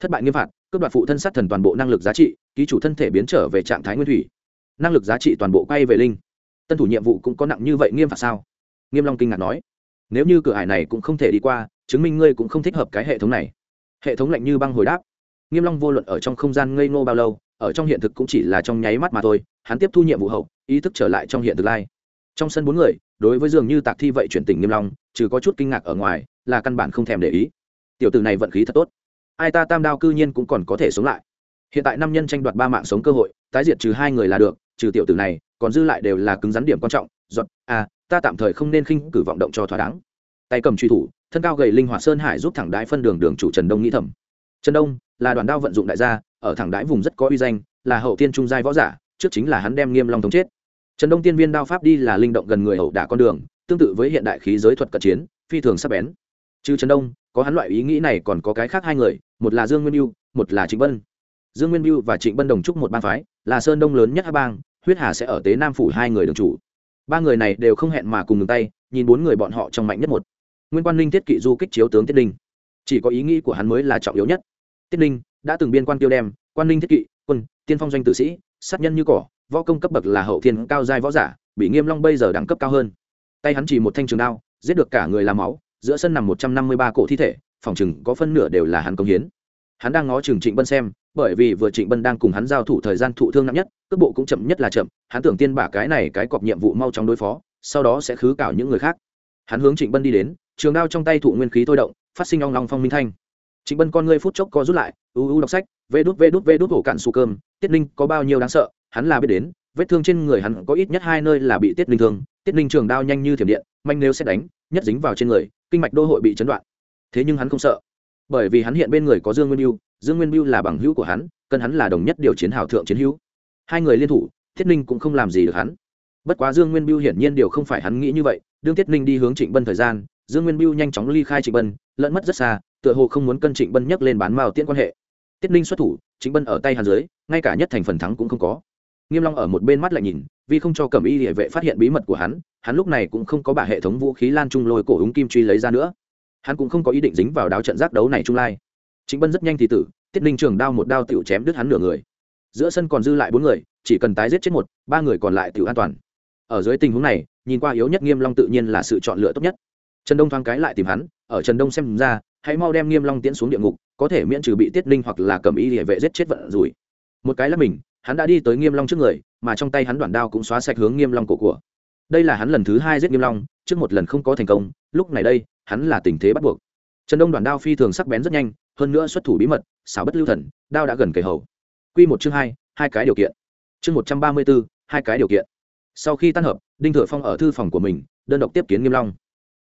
Thất bại nghiêm phạt, cướp đoạt phụ thân sắt thần toàn bộ năng lực giá trị, ký chủ thân thể biến trở về trạng thái nguyên thủy. Năng lực giá trị toàn bộ quay về linh tân thủ nhiệm vụ cũng có nặng như vậy nghiêm phạt sao? Nghiêm long kinh ngạc nói. Nếu như cửa hải này cũng không thể đi qua, chứng minh ngươi cũng không thích hợp cái hệ thống này. Hệ thống lạnh như băng hồi đáp. Nghiêm long vô luận ở trong không gian ngây ngô bao lâu, ở trong hiện thực cũng chỉ là trong nháy mắt mà thôi, hắn tiếp thu nhiệm vụ hậu, ý thức trở lại trong hiện thực lai. Trong sân bốn người, đối với dường như tạc thi vậy chuyển tình nghiêm long, trừ có chút kinh ngạc ở ngoài, là căn bản không thèm để ý. Tiểu tử này vận khí thật tốt. Ai ta tam đao cư nhiên cũng còn có thể sống lại. Hiện tại năm nhân tranh đoạt ba mạng sống cơ hội, tái diệt trừ hai người là được trừ tiểu tử này, còn dư lại đều là cứng rắn điểm quan trọng, giọt à ta tạm thời không nên khinh cử vọng động cho thỏa đáng. Tay cầm truy thủ, thân cao gầy linh hoạt sơn hải giúp thẳng đái phân đường đường chủ trần đông nghĩ thầm. Trần đông là đoàn đao vận dụng đại gia, ở thẳng đái vùng rất có uy danh, là hậu tiên trung giai võ giả, trước chính là hắn đem nghiêm long thống chết. Trần đông tiên viên đao pháp đi là linh động gần người hậu đả con đường, tương tự với hiện đại khí giới thuật cận chiến, phi thường sắc bén. Trừ trần đông, có hắn loại ý nghĩ này còn có cái khác hai người, một là dương nguyên ưu, một là trịnh Vân dương nguyên mưu và trịnh bân đồng trúc một bang phái, là sơn đông lớn nhất hai bang, huyết hà sẽ ở tế nam phủ hai người đường chủ. Ba người này đều không hẹn mà cùng ngừng tay, nhìn bốn người bọn họ trong mạnh nhất một. Nguyên quan ninh thiết kỵ du kích chiếu tướng tiết ninh. Chỉ có ý nghĩ của hắn mới là trọng yếu nhất. Tiết ninh đã từng biên quan tiêu đem, quan ninh thiết kỵ, quân, tiên phong doanh tử sĩ, sát nhân như cỏ, võ công cấp bậc là hậu thiên cao giai võ giả, bị nghiêm long bây giờ đẳng cấp cao hơn. Tay hắn chỉ một thanh trường đao, giết được cả người làm máu, giữa sân nằm một trăm năm mươi ba cổ thi thể, phòng chừng có phân nửa đều là hắn công hiến. Hắn đang ngó chừng trịnh bân xem bởi vì vừa trịnh bân đang cùng hắn giao thủ thời gian thụ thương nặng nhất, cước bộ cũng chậm nhất là chậm, hắn tưởng tiên bả cái này cái cọp nhiệm vụ mau chóng đối phó, sau đó sẽ khứ cảo những người khác. Hắn hướng trịnh bân đi đến, trường đao trong tay thụ nguyên khí thôi động, phát sinh ong long phong minh thanh. Trịnh bân con ngươi phút chốc co rút lại, u u đọc sách, vê đút vê đút vê đút hổ cạn su cơm, tiết ninh có bao nhiêu đáng sợ, hắn là biết đến, vết thương trên người hắn có ít nhất hai nơi là bị tiết ninh thương, tiết ninh trường đao nhanh như thiểm điện, manh nếu sẽ đánh, nhất dính vào trên người, kinh mạch đô hội bị chấn đoạn. Thế nhưng hắn không sợ bởi vì hắn hiện bên người có dương nguyên biêu dương nguyên biêu là bằng hữu của hắn cân hắn là đồng nhất điều chiến hào thượng chiến hữu. Hai người liên thủ, thiết ninh cũng không làm gì được hắn. Bất quá dương nguyên biêu hiển nhiên điều không phải hắn nghĩ như vậy, đương Thiết ninh đi hướng trịnh bân thời gian, dương nguyên biêu nhanh chóng ly khai trịnh bân, lẫn mất rất xa, tựa hồ không muốn cân trịnh bân nhắc lên bán mao tiễn quan hệ. Tiết ninh xuất thủ, trịnh bân ở tay hắn dưới, ngay cả nhất thành phần thắng cũng không có. Nghiêm long ở một bên mắt lại nhìn, vì không cho cẩm y địa vệ phát hiện bí mật của hắn hắn lúc này cũng không có bả hệ thống vũ khí lan trung lôi cổ úng kim truy lấy ra nữa hắn cũng không có ý định dính vào đáo trận giác đấu này trung lai. Chính bân rất nhanh thì tử, tiết ninh trường đao một đao tiểu chém đứt hắn nửa người. Giữa sân còn dư lại bốn người, chỉ cần tái giết chết một, ba người còn lại tiểu an toàn. Ở dưới tình huống này, nhìn qua yếu nhất nghiêm long tự nhiên là sự chọn lựa tốt nhất. Trần đông thoáng cái lại tìm hắn, ở trần đông xem ra, hãy mau đem nghiêm long tiễn xuống địa ngục, có thể miễn trừ bị tiết ninh hoặc là cầm y địa vệ giết chết vận rủi. Một cái là mình, hắn đã đi tới nghiêm long trước người, mà trong tay hắn đoạn đao cũng xóa sạch hướng nghiêm long cổ của. Đây là hắn lần thứ hai giết nghiêm long, trước một lần không có thành công, lúc này đây hắn là tình thế bắt buộc. Trần đông Đoàn đao phi thường sắc bén rất nhanh, hơn nữa xuất thủ bí mật, xảo bất lưu thần, đao đã gần kề hầu. Quy một chương hai hai cái điều kiện. Chương một trăm ba mươi bốn, hai cái điều kiện. Sau khi tan hợp, đinh thừa phong ở thư phòng của mình, đơn độc tiếp kiến nghiêm long.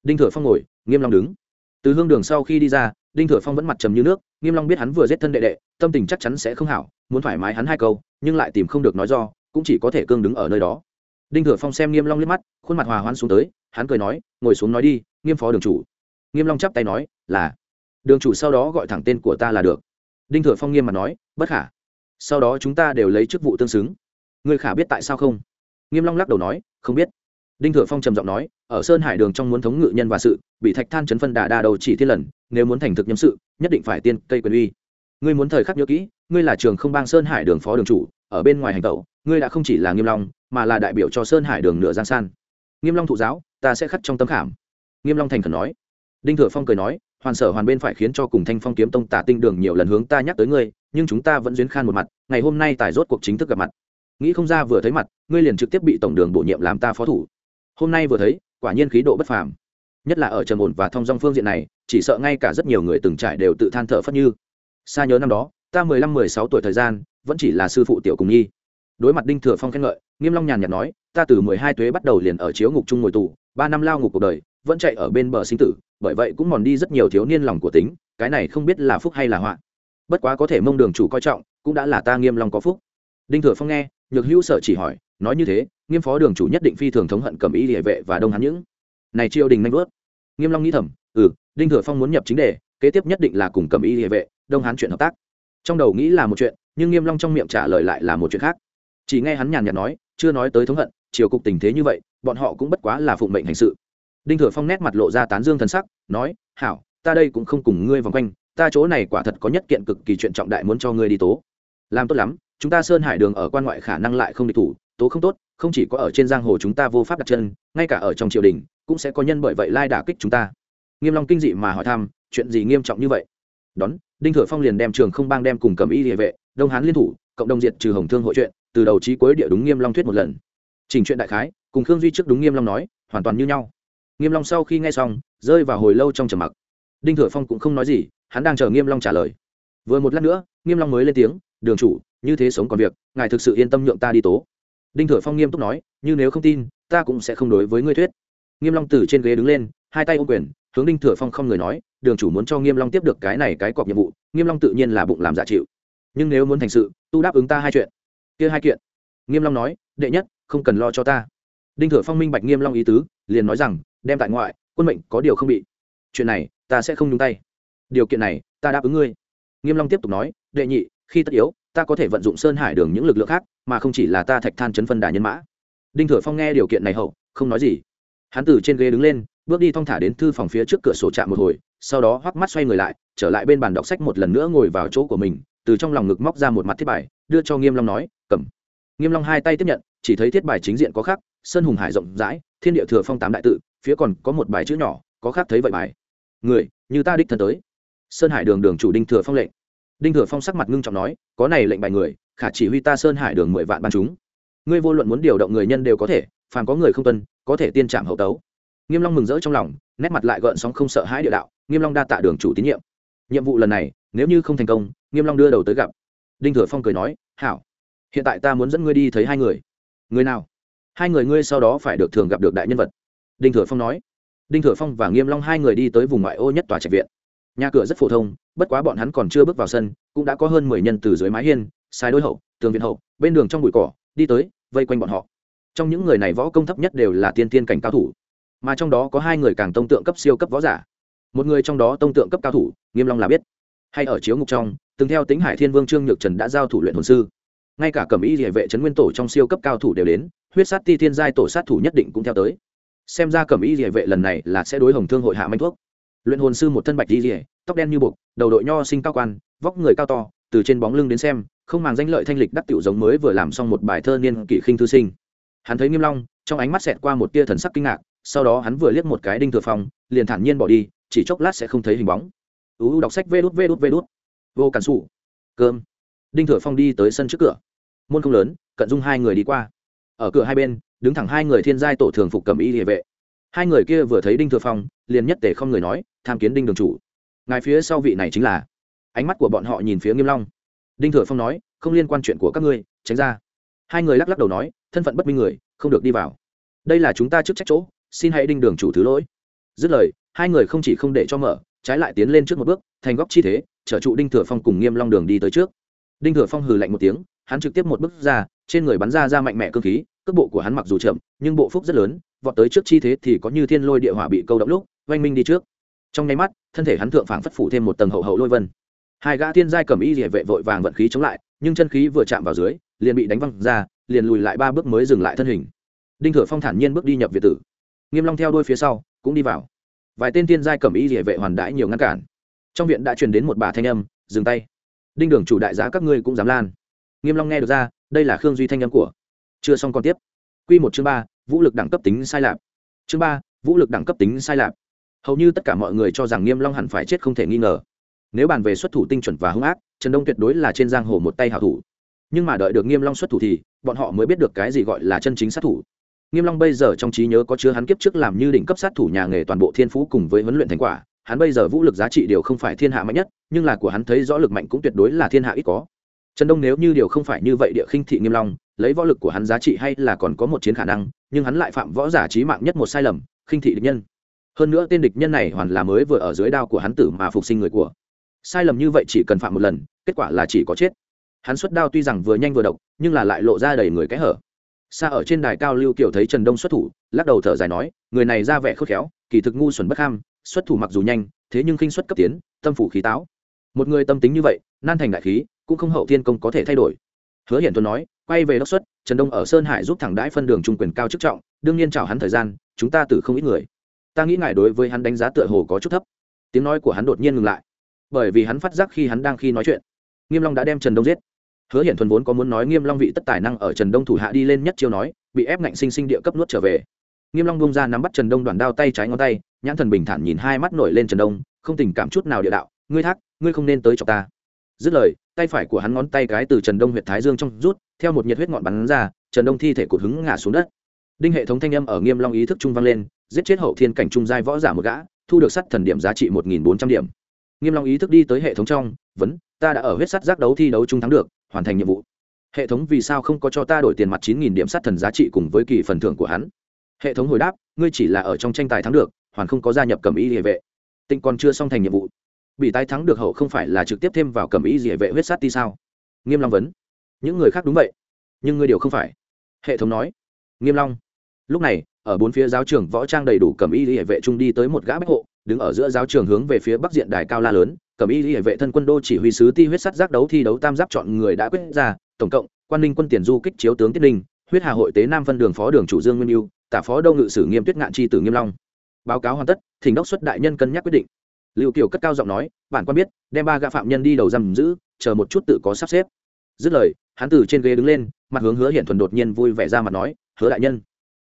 Đinh thừa phong ngồi, nghiêm long đứng. Từ hương đường sau khi đi ra, đinh thừa phong vẫn mặt trầm như nước, nghiêm long biết hắn vừa giết thân đệ đệ, tâm tình chắc chắn sẽ không hảo, muốn thoải mái hắn hai câu, nhưng lại tìm không được nói do, cũng chỉ có thể cương đứng ở nơi đó. Đinh thừa phong xem nghiêm long liếc mắt, khuôn mặt hòa hoãn xuống tới, hắn cười nói, ngồi xuống nói đi, nghiêm phó đường chủ nghiêm long chắp tay nói, là. Đường chủ sau đó gọi thẳng tên của ta là được. Đinh thừa phong nghiêm mà nói, bất khả. Sau đó chúng ta đều lấy chức vụ tương xứng. Người khả biết tại sao không? Nghiêm long lắc đầu nói, không biết. Đinh thừa phong trầm giọng nói, ở sơn hải đường trong muốn thống ngự nhân và sự, bị thạch than chấn phân đà đa đầu chỉ thiên lần, nếu muốn thành thực nhâm sự, nhất định phải tiên cây quyền uy. Ngươi muốn thời khắc nhớ kỹ, ngươi là trường không bang sơn hải đường phó đường chủ, ở bên ngoài hành tẩu, ngươi đã không chỉ là nghiêm long, mà là đại biểu cho sơn hải đường nửa giang san. Nghiêm long thụ giáo, ta sẽ khắc trong tâm khảm. Nghiêm long thành khẩn nói đinh thừa phong cười nói, hoàn sở hoàn bên phải khiến cho cùng thanh phong kiếm tông tả tinh đường nhiều lần hướng ta nhắc tới ngươi, nhưng chúng ta vẫn duyên khan một mặt, ngày hôm nay tài rốt cuộc chính thức gặp mặt. Nghĩ không ra vừa thấy mặt, ngươi liền trực tiếp bị tổng đường bổ nhiệm làm ta phó thủ. Hôm nay vừa thấy, quả nhiên khí độ bất phàm. Nhất là ở trầm ổn và thong dong phương diện này, chỉ sợ ngay cả rất nhiều người từng trải đều tự than thở phất như. Xa nhớ năm đó, ta mười lăm, mười sáu tuổi thời gian, vẫn chỉ là sư phụ tiểu cùng nhi. Đối mặt đinh thừa phong khen ngợi, nghiêm long nhàn nhạt nói, ta từ mười hai tuế bắt đầu liền ở chiếu ngục chung ngồi tù, ba năm lao ngục cuộc đời vẫn chạy ở bên bờ sinh tử, bởi vậy cũng mòn đi rất nhiều thiếu niên lòng của tính, cái này không biết là phúc hay là họa. Bất quá có thể mông đường chủ coi trọng, cũng đã là ta nghiêm long có phúc. Đinh thừa phong nghe, nhược hữu sợ chỉ hỏi, nói như thế, nghiêm phó đường chủ nhất định phi thường thống hận cầm ý địa vệ và đông hắn những. Này triều đình nhanh vớt nghiêm long nghĩ thầm ừ đinh thừa phong muốn nhập chính đề, kế tiếp nhất định là cùng cầm ý địa vệ, đông hán chuyện hợp tác. Trong đầu nghĩ là một chuyện, nhưng nghiêm long trong miệng trả lời lại là một chuyện khác. Chỉ nghe hắn nhàn nhạt nói, chưa nói tới thống hận, triều cục tình thế như vậy, bọn họ cũng bất quá là phụng mệnh hành sự đinh thừa phong nét mặt lộ ra tán dương thần sắc, nói, hảo, ta đây cũng không cùng ngươi vòng quanh, ta chỗ này quả thật có nhất kiện cực kỳ chuyện trọng đại muốn cho ngươi đi tố. Làm tốt lắm, chúng ta sơn hải đường ở quan ngoại khả năng lại không địch thủ, tố không tốt, không chỉ có ở trên giang hồ chúng ta vô pháp đặt chân, ngay cả ở trong triều đình cũng sẽ có nhân bởi vậy lai đả kích chúng ta. Nghiêm long kinh dị mà hỏi thăm, chuyện gì nghiêm trọng như vậy? Đón, đinh thừa phong liền đem trường không bang đem cùng cầm y địa vệ, đông hán liên thủ, cộng đồng diệt trừ hồng thương hội chuyện, từ đầu chí cuối địa đúng nghiêm long thuyết một lần. Trình chuyện đại khái, cùng khương duy trước đúng nghiêm long nói, hoàn toàn như nhau nghiêm long sau khi nghe xong, rơi vào hồi lâu trong trầm mặc. Đinh thừa phong cũng không nói gì, hắn đang chờ nghiêm long trả lời. Vừa một lát nữa, nghiêm long mới lên tiếng, đường chủ, như thế sống còn việc, ngài thực sự yên tâm nhượng ta đi tố. Đinh thừa phong nghiêm túc nói, như nếu không tin, ta cũng sẽ không đối với ngươi thuyết. Nghiêm long từ trên ghế đứng lên, hai tay ôm quyền, hướng đinh thừa phong không người nói, đường chủ muốn cho nghiêm long tiếp được cái này cái cọp nhiệm vụ, nghiêm long tự nhiên là bụng làm giả chịu. Nhưng nếu muốn thành sự, tu đáp ứng ta hai chuyện. Kia hai kiện. Nghiêm long nói, đệ nhất, không cần lo cho ta. Đinh thừa phong minh bạch nghiêm long ý tứ, liền nói rằng đem tại ngoại, quân mệnh có điều không bị. Chuyện này, ta sẽ không nhúng tay. Điều kiện này, ta đáp ứng ngươi. Nghiêm long tiếp tục nói, đệ nhị, khi tất yếu, ta có thể vận dụng sơn hải đường những lực lượng khác, mà không chỉ là ta thạch than chấn phân đà nhân mã. Đinh thừa phong nghe điều kiện này hậu, không nói gì. Hắn từ trên ghế đứng lên, bước đi thong thả đến thư phòng phía trước cửa sổ chạm một hồi, sau đó hoắc mắt xoay người lại, trở lại bên bàn đọc sách một lần nữa ngồi vào chỗ của mình, từ trong lòng ngực móc ra một mặt thiết bài, đưa cho nghiêm long nói, cầm. Nghiêm long hai tay tiếp nhận, chỉ thấy thiết bài chính diện có khắc, sơn hùng hải rộng rãi, thiên địa thừa phong tám đại tự phía còn có một bài chữ nhỏ, có khác thấy vậy bài. Người, như ta đích thân tới. Sơn hải đường đường chủ đinh thừa phong lệnh. Đinh thừa phong sắc mặt ngưng trọng nói, có này lệnh bài người, khả chỉ huy ta sơn hải đường mười vạn ban chúng. Ngươi vô luận muốn điều động người nhân đều có thể, phàm có người không tuân, có thể tiên trạm hậu tấu. Nghiêm long mừng rỡ trong lòng, nét mặt lại gợn sóng không sợ hãi địa đạo, nghiêm long đa tạ đường chủ tín nhiệm. Nhiệm vụ lần này, nếu như không thành công, nghiêm long đưa đầu tới gặp. Đinh thừa phong cười nói, hảo, hiện tại ta muốn dẫn ngươi đi thấy hai người. Người nào? Hai người ngươi sau đó phải được thường gặp được đại nhân vật đinh thừa phong nói. Đinh thừa phong và nghiêm long hai người đi tới vùng ngoại ô nhất tòa trạch viện. Nhà cửa rất phổ thông, bất quá bọn hắn còn chưa bước vào sân, cũng đã có hơn mười nhân từ dưới mái hiên sai đôi hậu, tường viện hậu, bên đường trong bụi cỏ, đi tới, vây quanh bọn họ. Trong những người này võ công thấp nhất đều là tiên tiên cảnh cao thủ. Mà trong đó có hai người càng tông tượng cấp siêu cấp võ giả. Một người trong đó tông tượng cấp cao thủ, nghiêm long là biết. Hay ở chiếu ngục trong, từng theo tính hải thiên vương trương nhược trần đã giao thủ luyện hồn sư. Ngay cả cẩm y địa vệ trấn nguyên tổ trong siêu cấp cao thủ đều đến, huyết sát ti thiên giai tổ sát thủ nhất định cũng theo tới xem ra cẩm y địa vệ lần này là sẽ đối hồng thương hội hạ manh thuốc. Luyện hồn sư một thân bạch y địa tóc đen như bục đầu đội nho sinh cao quan, vóc người cao to, từ trên bóng lưng đến xem, không màng danh lợi thanh lịch đắc tiểu giống mới vừa làm xong một bài thơ niên kỷ khinh thư sinh. Hắn thấy nghiêm long, trong ánh mắt xẹt qua một tia thần sắc kinh ngạc, sau đó hắn vừa liếc một cái đinh thừa phong, liền thản nhiên bỏ đi, chỉ chốc lát sẽ không thấy hình bóng. Uu đọc sách vê đút vê đút vê đút. Vô cản sụ cơm. Đinh thừa phong đi tới sân trước cửa. Môn không lớn, cận dung hai người đi qua. Ở cửa hai bên đứng thẳng hai người thiên giai tổ thường phục cầm y địa vệ. Hai người kia vừa thấy đinh thừa phong, liền nhất tề không người nói, tham kiến đinh đường chủ. Ngài phía sau vị này chính là? Ánh mắt của bọn họ nhìn phía nghiêm long. Đinh thừa phong nói, không liên quan chuyện của các ngươi, tránh ra. Hai người lắc lắc đầu nói, thân phận bất minh người, không được đi vào. Đây là chúng ta trước trách chỗ, xin hãy đinh đường chủ thứ lỗi. Dứt lời, hai người không chỉ không để cho mở, trái lại tiến lên trước một bước, thành góc chi thế, trở trụ đinh thừa phong cùng nghiêm long đường đi tới trước. Đinh thừa phong hừ lạnh một tiếng, hắn trực tiếp một bước ra, trên người bắn ra ra mạnh mẽ cơ khí cước bộ của hắn mặc dù chậm, nhưng bộ phúc rất lớn, vọt tới trước chi thế thì có như thiên lôi địa hỏa bị câu động lúc, oanh minh đi trước. Trong nháy mắt, thân thể hắn thượng phảng phất phủ thêm một tầng hậu hậu lôi vân. Hai gã thiên giai cầm y địa vệ vội vàng vận khí chống lại, nhưng chân khí vừa chạm vào dưới, liền bị đánh văng ra, liền lùi lại ba bước mới dừng lại thân hình. Đinh thừa phong thản nhiên bước đi nhập viện tử. Nghiêm long theo đuôi phía sau, cũng đi vào. Vài tên thiên giai cầm y địa vệ hoàn đãi nhiều ngăn cản. Trong viện đã truyền đến một bà thanh âm, dừng tay. Đinh đường chủ đại giá các ngươi cũng dám lan. Nghiêm long nghe được ra, đây là khương duy thanh âm của chưa xong còn tiếp. Quy một chương ba, vũ lực đẳng cấp tính sai lạc chương ba, vũ lực đẳng cấp tính sai lạc hầu như tất cả mọi người cho rằng nghiêm long hẳn phải chết không thể nghi ngờ. Nếu bàn về xuất thủ tinh chuẩn và hung ác, trần đông tuyệt đối là trên giang hồ một tay hảo thủ. Nhưng mà đợi được nghiêm long xuất thủ thì, bọn họ mới biết được cái gì gọi là chân chính sát thủ. Nghiêm long bây giờ trong trí nhớ có chứa hắn kiếp trước làm như đỉnh cấp sát thủ nhà nghề toàn bộ thiên phú cùng với huấn luyện thành quả. Hắn bây giờ vũ lực giá trị đều không phải thiên hạ mạnh nhất, nhưng là của hắn thấy rõ lực mạnh cũng tuyệt đối là thiên hạ ít có. Trần đông nếu như điều không phải như vậy địa khinh thị nghiêm long lấy võ lực của hắn giá trị hay là còn có một chiến khả năng, nhưng hắn lại phạm võ giả trí mạng nhất một sai lầm, khinh thị địch nhân. Hơn nữa tên địch nhân này hoàn là mới vừa ở dưới đao của hắn tử mà phục sinh người của. Sai lầm như vậy chỉ cần phạm một lần, kết quả là chỉ có chết. Hắn xuất đao tuy rằng vừa nhanh vừa độc, nhưng là lại lộ ra đầy người cái hở. Xa ở trên đài cao lưu kiều thấy trần đông xuất thủ, lắc đầu thở dài nói, người này ra vẻ khôn khéo, kỳ thực ngu xuẩn bất ham, xuất thủ mặc dù nhanh, thế nhưng khinh xuất cấp tiến, tâm phủ khí táo. Một người tâm tính như vậy, nan thành đại khí, cũng không hậu thiên công có thể thay đổi hứa hiển tuấn nói, quay về đốc xuất, trần đông ở sơn hải giúp thẳng đãi phân đường trung quyền cao chức trọng, đương nhiên chào hắn thời gian, chúng ta từ không ít người. Ta nghĩ ngài đối với hắn đánh giá tựa hồ có chút thấp. Tiếng nói của hắn đột nhiên ngừng lại, bởi vì hắn phát giác khi hắn đang khi nói chuyện, nghiêm long đã đem trần đông giết. Hứa hiển thuần vốn có muốn nói nghiêm long vị tất tài năng ở trần đông thủ hạ đi lên nhất chiêu nói, bị ép ngạnh sinh sinh địa cấp nuốt trở về. Nghiêm long bung ra nắm bắt trần đông đoàn đao tay trái ngón tay, nhãn thần bình thản nhìn hai mắt nổi lên trần đông, không tình cảm chút nào địa đạo, ngươi thác, ngươi không nên tới chỗ ta. Dứt lời tay phải của hắn ngón tay cái từ trần đông huyệt thái dương trong rút, theo một nhiệt huyết ngọn bắn ra, trần đông thi thể cột hứng ngã xuống đất. Đinh hệ thống thanh âm ở nghiêm long ý thức trung vang lên, giết chết hậu thiên cảnh trung giai võ giả một gã, thu được sắt thần điểm giá trị một nghìn bốn trăm điểm. Nghiêm long ý thức đi tới hệ thống trong, vấn, ta đã ở huyết sắt giác đấu thi đấu trung thắng được, hoàn thành nhiệm vụ. Hệ thống, vì sao không có cho ta đổi tiền mặt chín nghìn điểm sắt thần giá trị cùng với kỳ phần thưởng của hắn? Hệ thống hồi đáp, ngươi chỉ là ở trong tranh tài thắng được, hoàn không có gia nhập cầm ý địa vệ. Tinh còn chưa xong thành nhiệm vụ bị tái thắng được hậu không phải là trực tiếp thêm vào cầm ý gì vệ huyết sát ti sao? Nghiêm long vấn. Những người khác đúng vậy, nhưng ngươi điều không phải. Hệ thống nói. Nghiêm long. Lúc này, ở bốn phía giáo trường võ trang đầy đủ cầm y hệ vệ trung đi tới một gã bách hộ, đứng ở giữa giáo trường hướng về phía bắc diện đài cao la lớn. Cầm y hệ vệ thân quân đô chỉ huy sứ ti huyết sắt giác đấu thi đấu tam giáp chọn người đã quyết ra, tổng cộng, quan ninh quân tiền du kích chiếu tướng tiết ninh, huyết hà hội tế nam phân đường phó đường chủ dương nguyên yêu tả phó đông ngự sử nghiêm tuyết ngạn chi tử nghiêm long. Báo cáo hoàn tất, thỉnh đốc xuất đại nhân cân nhắc quyết định lưu kiều cất cao giọng nói, bản quan biết, đem ba gã phạm nhân đi đầu giam giữ, chờ một chút tự có sắp xếp. Dứt lời, hắn từ trên ghế đứng lên, mặt hướng hứa hiện thuần đột nhiên vui vẻ ra mặt nói, hứa đại nhân.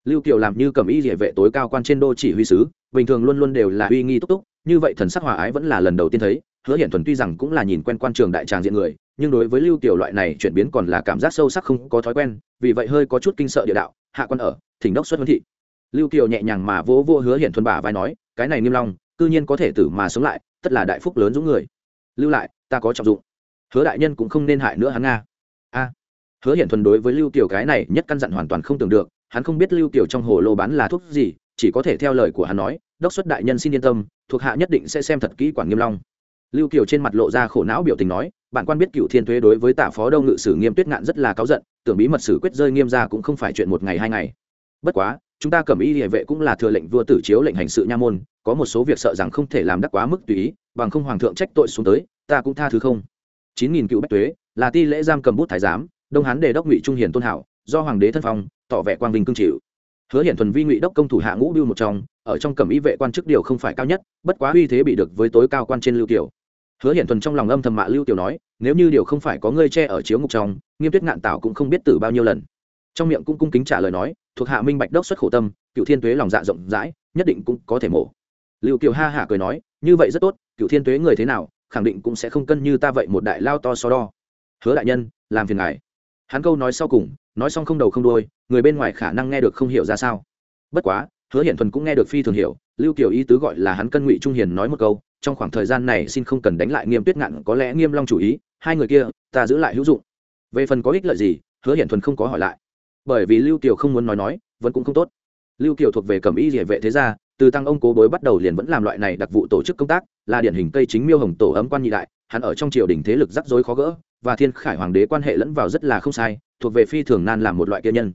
Lưu kiều làm như cầm y địa vệ tối cao quan trên đô chỉ huy sứ, bình thường luôn luôn đều là uy nghi túc túc, như vậy thần sắc hòa ái vẫn là lần đầu tiên thấy. Hứa hiện thuần tuy rằng cũng là nhìn quen quan trường đại tràng diện người, nhưng đối với lưu kiều loại này chuyển biến còn là cảm giác sâu sắc không có thói quen, vì vậy hơi có chút kinh sợ địa đạo, hạ quan ở, thỉnh đốc xuất huấn thị. Lưu kiều nhẹ nhàng mà vỗ vô hứa hiện thuần bả vai nói, cái này nghiêm long cư nhiên có thể tử mà sống lại, tất là đại phúc lớn dũng người. Lưu lại, ta có trọng dụng. Hứa đại nhân cũng không nên hại nữa hắn nga. A. Hứa hiện thuần đối với lưu kiều cái này nhất căn dặn hoàn toàn không tưởng được, hắn không biết lưu kiều trong hồ lô bán là thuốc gì, chỉ có thể theo lời của hắn nói, đốc xuất đại nhân xin yên tâm, thuộc hạ nhất định sẽ xem thật kỹ quản nghiêm long. Lưu kiều trên mặt lộ ra khổ não biểu tình nói, bản quan biết cựu thiên thuế đối với tả phó đông ngự sử nghiêm tuyết ngạn rất là cáu giận, tưởng bí mật sử quyết rơi nghiêm ra cũng không phải chuyện một ngày hai ngày. Bất quá chúng ta cầm ý địa vệ cũng là thừa lệnh vua tử chiếu lệnh hành sự nha môn, có một số việc sợ rằng không thể làm đắc quá mức tùy ý, bằng không hoàng thượng trách tội xuống tới, ta cũng tha thứ không. Chín nghìn cựu bách tuế, là ti lễ giam cầm bút thái giám, đông hán đề đốc ngụy trung hiền tôn hảo, do hoàng đế thân phong, tỏ vẻ quang vinh cương chịu. Hứa hiển thuần vi ngụy đốc công thủ hạ ngũ biêu một trong, ở trong cầm y vệ quan chức điều không phải cao nhất, bất quá uy thế bị được với tối cao quan trên lưu tiểu hứa hiển thuần trong lòng âm thầm mạ lưu tiểu nói, nếu như điều không phải có ngươi che ở chiếu ngục trong, nghiêm tuyết ngạn tảo cũng không biết từ bao nhiêu lần trong miệng cũng cung kính trả lời nói, thuộc hạ minh bạch đốc xuất khổ tâm, cựu thiên tuế lòng dạ rộng rãi, nhất định cũng có thể mổ. Lưu kiều ha hả cười nói, như vậy rất tốt, cựu thiên tuế người thế nào, khẳng định cũng sẽ không cân như ta vậy một đại lao to so đo. Hứa đại nhân, làm phiền ngài. Hắn câu nói sau cùng, nói xong không đầu không đôi người bên ngoài khả năng nghe được không hiểu ra sao. Bất quá, hứa hiển thuần cũng nghe được phi thường hiểu, lưu kiều ý tứ gọi là hắn cân ngụy trung hiền nói một câu, trong khoảng thời gian này xin không cần đánh lại nghiêm tuyết ngạn, có lẽ nghiêm long chủ ý, hai người kia, ta giữ lại hữu dụng. Về phần có ích lợi gì, hứa hiển thuần không có hỏi lại bởi vì lưu kiều không muốn nói nói, vẫn cũng không tốt. Lưu kiều thuộc về cẩm y địa vệ thế gia, từ tăng ông cố bối bắt đầu liền vẫn làm loại này đặc vụ tổ chức công tác, là điển hình cây chính miêu hồng tổ ấm quan nhị đại, hắn ở trong triều đình thế lực rắc rối khó gỡ, và thiên khải hoàng đế quan hệ lẫn vào rất là không sai, thuộc về phi thường nan làm một loại kia nhân.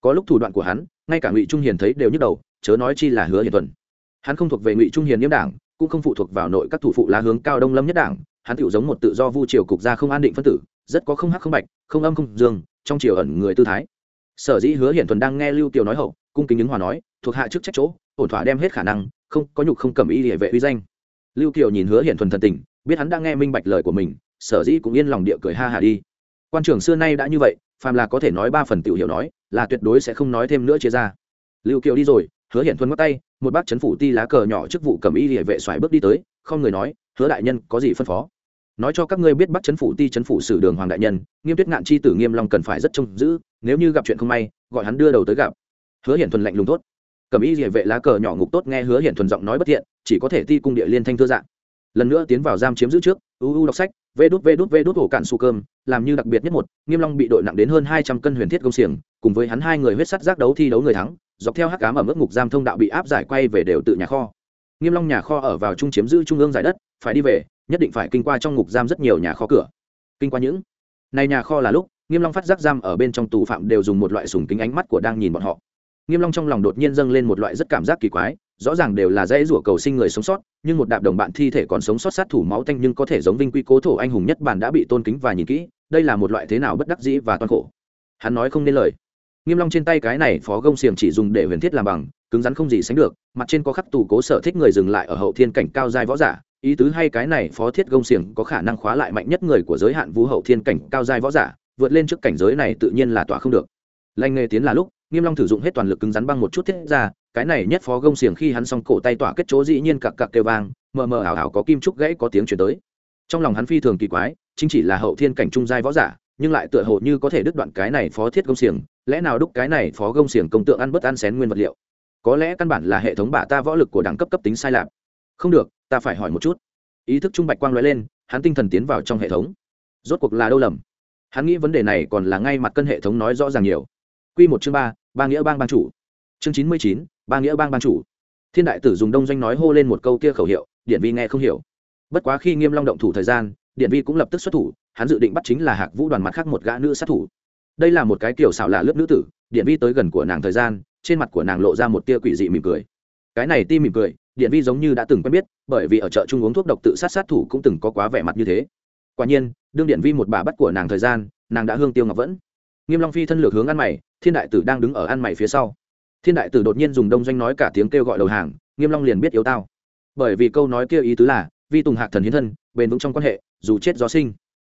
Có lúc thủ đoạn của hắn, ngay cả ngụy trung hiền thấy đều nhức đầu, chớ nói chi là hứa hiền thuần. Hắn không thuộc về ngụy trung hiền nhiễm đảng, cũng không phụ thuộc vào nội các thủ phụ lá hướng cao đông lâm nhất đảng, hắn tự giống một tự do vu triều cục gia không an định phân tử, rất có không hắc không bạch, không âm không dương, trong triều ẩn người tư thái sở dĩ hứa hiển thuần đang nghe lưu kiều nói hậu, cung kính ứng hòa nói, thuộc hạ chức trách chỗ, ổn thỏa đem hết khả năng, không, có nhục không cầm y địa vệ uy danh. Lưu kiều nhìn hứa hiển thuần thần tình, biết hắn đang nghe minh bạch lời của mình, sở dĩ cũng yên lòng địa cười ha hà đi. Quan trưởng xưa nay đã như vậy, phàm là có thể nói ba phần tiểu hiểu nói, là tuyệt đối sẽ không nói thêm nữa chia ra. Lưu kiều đi rồi, hứa hiển thuần ngắt tay, một bác chấn phủ ti lá cờ nhỏ chức vụ cầm y địa vệ xoài bước đi tới, không người nói, hứa đại nhân có gì phân phó? Nói cho các ngươi biết bắt chấn phủ ti chấn phủ sử đường hoàng đại nhân, nghiêm tuyết ngạn chi tử nghiêm long cần phải rất trông giữ, nếu như gặp chuyện không may, gọi hắn đưa đầu tới gặp. Hứa hiển thuần lạnh lùng tốt. Cầm y địa vệ lá cờ nhỏ ngục tốt nghe hứa hiển thuần giọng nói bất thiện, chỉ có thể ti cung địa liên thanh thưa dạng. Lần nữa tiến vào giam chiếm giữ trước uu đọc sách, vê đút vê đút vê đút ổ cạn su cơm, làm như đặc biệt nhất một, nghiêm long bị đội nặng đến hơn hai trăm cân huyền thiết công xiềng, cùng với hắn hai người huyết sắt giác đấu thi đấu người thắng, dọc theo hắc ám ở mức ngục giam thông đạo bị áp giải quay về đều tự nhà kho. Nghiêm long nhà kho ở vào trung chiếm giữ trung ương giải đất, phải đi về nhất định phải kinh qua trong ngục giam rất nhiều nhà kho cửa. Kinh qua những này nhà kho là lúc, nghiêm long phát giác giam ở bên trong tù phạm đều dùng một loại sùng kính ánh mắt của đang nhìn bọn họ. Nghiêm long trong lòng đột nhiên dâng lên một loại rất cảm giác kỳ quái, rõ ràng đều là dãy rủa cầu sinh người sống sót, nhưng một đạp đồng bạn thi thể còn sống sót sát thủ máu tanh nhưng có thể giống vinh quy cố thổ anh hùng nhất bản đã bị tôn kính và nhìn kỹ, đây là một loại thế nào bất đắc dĩ và toan khổ. Hắn nói không nên lời. Nghiêm long trên tay cái này phó gông xiềng chỉ dùng để huyền thiết làm bằng, cứng rắn không gì sánh được, mặt trên có khắc tù cố sở thích người dừng lại ở hậu thiên cảnh cao giai võ giả ý tứ hay cái này phó thiết gông xiềng có khả năng khóa lại mạnh nhất người của giới hạn vũ hậu thiên cảnh cao giai võ giả, vượt lên trước cảnh giới này tự nhiên là tỏa không được. Lanh nghề tiến là lúc, nghiêm long thử dụng hết toàn lực cứng rắn băng một chút thiết ra, cái này nhất phó gông xiềng khi hắn xong cổ tay tỏa kết chỗ dĩ nhiên cặc cặc kêu vang, mờ mờ ảo ảo có kim trúc gãy có tiếng truyền tới. Trong lòng hắn phi thường kỳ quái, chính chỉ là hậu thiên cảnh trung giai võ giả, nhưng lại tựa hồ như có thể đứt đoạn cái này phó thiết gông xiềng, lẽ nào đúc cái này phó gông xiềng công tượng ăn bớt ăn xén nguyên vật liệu? Có lẽ căn bản là hệ thống bả ta võ lực của đẳng cấp cấp tính sai lạc. Không được ta phải hỏi một chút. Ý thức trung bạch quang lóe lên, hắn tinh thần tiến vào trong hệ thống. Rốt cuộc là đâu lầm? Hắn nghĩ vấn đề này còn là ngay mặt cân hệ thống nói rõ ràng nhiều. Q một chương ba ba nghĩa bang ban chủ. Chương chín mươi chín, ba nghĩa bang ban chủ. Thiên đại tử dùng đông doanh nói hô lên một câu kia khẩu hiệu điện vi nghe không hiểu. Bất quá khi nghiêm long động thủ thời gian điện vi cũng lập tức xuất thủ, hắn dự định bắt chính là hạc vũ đoàn mặt khác một gã nữ sát thủ. Đây là một cái kiểu xảo lạ lớp nữ tử điện vi tới gần của nàng thời gian, trên mặt của nàng lộ ra một tia quỷ dị mỉm cười. Cái này ti mỉm cười điện vi giống như đã từng quen biết, bởi vì ở chợ trung uống thuốc độc tự sát sát thủ cũng từng có quá vẻ mặt như thế. Quả nhiên, đương điện vi một bà bắt của nàng thời gian, nàng đã hương tiêu ngọc vẫn. Nghiêm long phi thân lược hướng ăn mày, thiên đại tử đang đứng ở ăn mày phía sau. Thiên đại tử đột nhiên dùng đông doanh nói cả tiếng kêu gọi đầu hàng, nghiêm long liền biết yếu tao. Bởi vì câu nói kia ý tứ là, vi tùng hạc thần hiến thân, bền vững trong quan hệ, dù chết do sinh.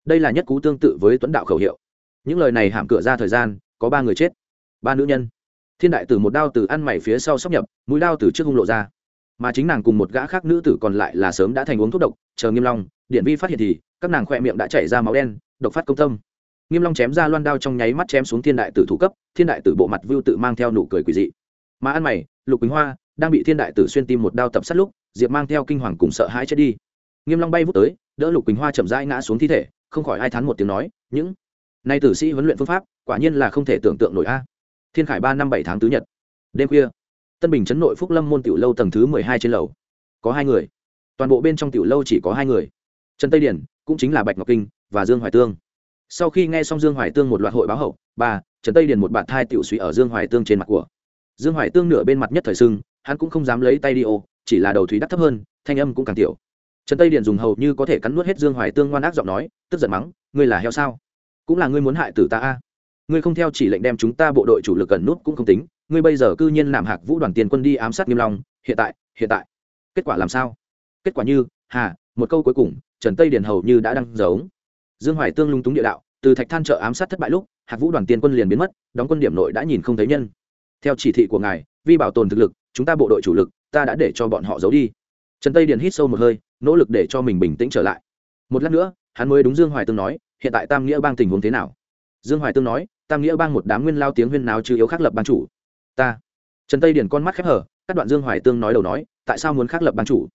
Đây là nhất cú tương tự với tuấn đạo khẩu hiệu. Những lời này hạm cửa ra thời gian, có ba người chết, ba nữ nhân. Thiên đại tử một đao từ ăn mày phía sau sóc nhập, mũi đao từ trước hung lộ ra mà chính nàng cùng một gã khác nữ tử còn lại là sớm đã thành uống thuốc độc, chờ nghiêm long, điện vi phát hiện thì, các nàng khoe miệng đã chảy ra máu đen, độc phát công tâm. Nghiêm long chém ra loan đao trong nháy mắt chém xuống thiên đại tử thủ cấp, thiên đại tử bộ mặt vưu tự mang theo nụ cười quỷ dị. Mà ăn mày, lục quỳnh hoa đang bị thiên đại tử xuyên tim một đao tập sát lúc, diệp mang theo kinh hoàng cùng sợ hãi chết đi. Nghiêm long bay vút tới, đỡ lục quỳnh hoa chậm rãi ngã xuống thi thể, không khỏi ai thán một tiếng nói, những nay tử sĩ huấn luyện phương pháp, quả nhiên là không thể tưởng tượng nổi a. Thiên khải ba năm bảy tháng tứ nhật. Đêm khuya tân bình chấn nội phúc lâm môn tiểu lâu tầng thứ mười hai trên lầu. Có hai người. Toàn bộ bên trong tiểu lâu chỉ có hai người. Trần tây điển, cũng chính là bạch ngọc kinh và dương hoài tương. Sau khi nghe xong dương hoài tương một loạt hội báo hậu, ba, trần tây điền một bạn thai tiểu suy ở dương hoài tương trên mặt của. Dương hoài tương nửa bên mặt nhất thời sưng, hắn cũng không dám lấy tay đi ô, chỉ là đầu thúy đắt thấp hơn, thanh âm cũng càng tiểu. Trần tây điền dùng hầu như có thể cắn nuốt hết dương hoài tương ngoan ác giọng nói, tức giận mắng, ngươi là heo sao? Cũng là ngươi muốn hại tử ta a. Ngươi không theo chỉ lệnh đem chúng ta bộ đội chủ lực gần nút cũng không tính ngươi bây giờ cư nhiên làm hạc vũ đoàn tiền quân đi ám sát nghiêm long, hiện tại hiện tại. Kết quả làm sao? Kết quả như, hà, một câu cuối cùng, trần tây điền hầu như đã đăng giống dương hoài tương lung túng địa đạo, từ thạch than chợ ám sát thất bại lúc, hạc vũ đoàn tiền quân liền biến mất, đóng quân điểm nội đã nhìn không thấy nhân. Theo chỉ thị của ngài vì bảo tồn thực lực, chúng ta bộ đội chủ lực, ta đã để cho bọn họ giấu đi. Trần tây điền hít sâu một hơi, nỗ lực để cho mình bình tĩnh trở lại. Một lát nữa, hắn mới đúng dương hoài tương nói, hiện tại tam nghĩa bang tình huống thế nào? Dương hoài tương nói, tam nghĩa bang một đám nguyên lao tiếng huyên nào chứ yếu khác lập ban chủ ta. Trần tây điển con mắt khép hở các đoạn dương hoài tương nói đầu nói, tại sao muốn khác lập ban chủ?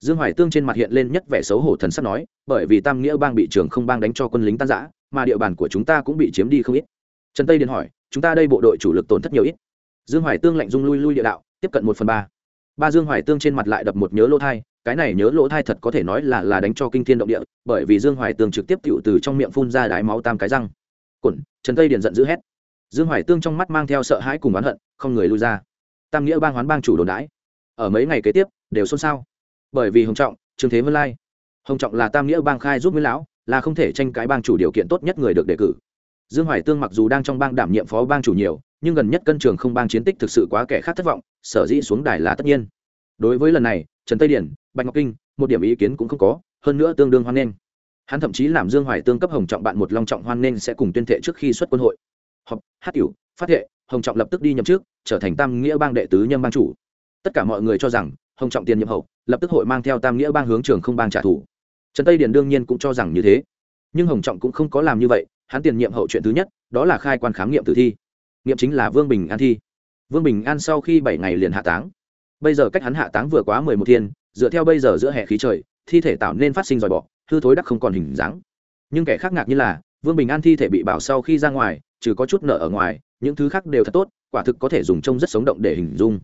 Dương hoài tương trên mặt hiện lên nhất vẻ xấu hổ thần sắc nói, bởi vì tam nghĩa bang bị trưởng không bang đánh cho quân lính tan giã mà địa bàn của chúng ta cũng bị chiếm đi không ít. Trần tây điền hỏi, chúng ta đây bộ đội chủ lực tổn thất nhiều ít? Dương hoài tương lạnh dung lui lui địa đạo, tiếp cận một phần ba. Ba dương hoài tương trên mặt lại đập một nhớ lỗ thai, cái này nhớ lỗ thai thật có thể nói là là đánh cho kinh thiên động địa, bởi vì dương hoài tương trực tiếp tựu từ trong miệng phun ra đái máu tam cái răng. Cổn, trần tây điền giận dữ hét dương hoài tương trong mắt mang theo sợ hãi cùng oán hận, không người lui ra. Tam nghĩa bang hoán bang chủ đồn đãi. Ở mấy ngày kế tiếp, đều xôn xao. Bởi vì hồng trọng, trương thế vân lai. Hồng trọng là tam nghĩa bang khai giúp nguyễn lão, là không thể tranh cãi bang chủ điều kiện tốt nhất người được đề cử. Dương hoài tương mặc dù đang trong bang đảm nhiệm phó bang chủ nhiều, nhưng gần nhất cân trường không bang chiến tích thực sự quá kẻ khác thất vọng, sở dĩ xuống đài là tất nhiên. Đối với lần này, trần tây điển, bạch ngọc kinh, một điểm ý kiến cũng không có, hơn nữa tương đương hoan nghênh. Hắn thậm chí làm dương hoài tương cấp hồng trọng bạn một long trọng hoan nghênh sẽ cùng tuyên thệ trước khi xuất quân hội họp hát tiểu, phát hệ, hồng trọng lập tức đi nhậm trước trở thành tam nghĩa bang đệ tứ nhâm bang chủ. Tất cả mọi người cho rằng, hồng trọng tiền nhiệm hậu, lập tức hội mang theo tam nghĩa bang hướng trường không bang trả thù. Trần tây điền đương nhiên cũng cho rằng như thế. Nhưng hồng trọng cũng không có làm như vậy, hắn tiền nhiệm hậu chuyện thứ nhất, đó là khai quan khám nghiệm tử thi. Nghiệm chính là vương bình an thi. Vương bình an sau khi bảy ngày liền hạ táng. Bây giờ cách hắn hạ táng vừa quá mười một thiên, dựa theo bây giờ giữa hệ khí trời, thi thể tạo nên phát sinh dòi bọ, hư thối đắc không còn hình dáng. Nhưng kẻ khác ngạc như là, vương bình an thi thể bị bảo sau khi ra ngoài trừ có chút nợ ở ngoài, những thứ khác đều thật tốt, quả thực có thể dùng trông rất sống động để hình dung.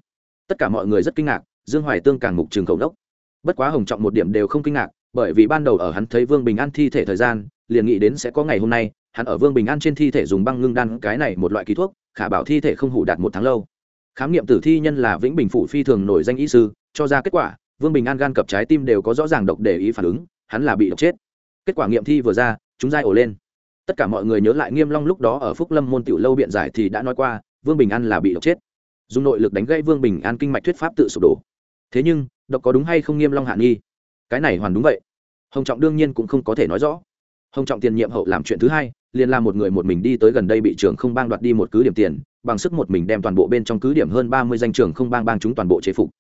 Tất cả mọi người rất kinh ngạc, dương hoài tương càng mục trường cầu đốc. Bất quá hồng trọng một điểm đều không kinh ngạc, bởi vì ban đầu ở hắn thấy vương bình an thi thể thời gian, liền nghĩ đến sẽ có ngày hôm nay, hắn ở vương bình an trên thi thể dùng băng ngưng đan cái này một loại ký thuốc, khả bảo thi thể không hủ đạt một tháng lâu. Khám nghiệm tử thi nhân là vĩnh bình phủ phi thường nổi danh y sư, cho ra kết quả, vương bình an gan cập trái tim đều có rõ ràng độc để ý phản ứng, hắn là bị độc chết. Kết quả nghiệm thi vừa ra, chúng dai ổ lên tất cả mọi người nhớ lại nghiêm long lúc đó ở phúc lâm môn tiểu lâu biện giải thì đã nói qua, vương bình an là bị độc chết. Dùng nội lực đánh gãy vương bình an kinh mạch thuyết pháp tự sụp đổ. Thế nhưng, độc có đúng hay không nghiêm long hạ nghi? Cái này hoàn đúng vậy. Hồng trọng đương nhiên cũng không có thể nói rõ. Hồng trọng tiền nhiệm hậu làm chuyện thứ hai, liền là một người một mình đi tới gần đây bị trưởng không bang đoạt đi một cứ điểm tiền, bằng sức một mình đem toàn bộ bên trong cứ điểm hơn ba mươi danh trưởng không bang bang chúng toàn bộ chế phục.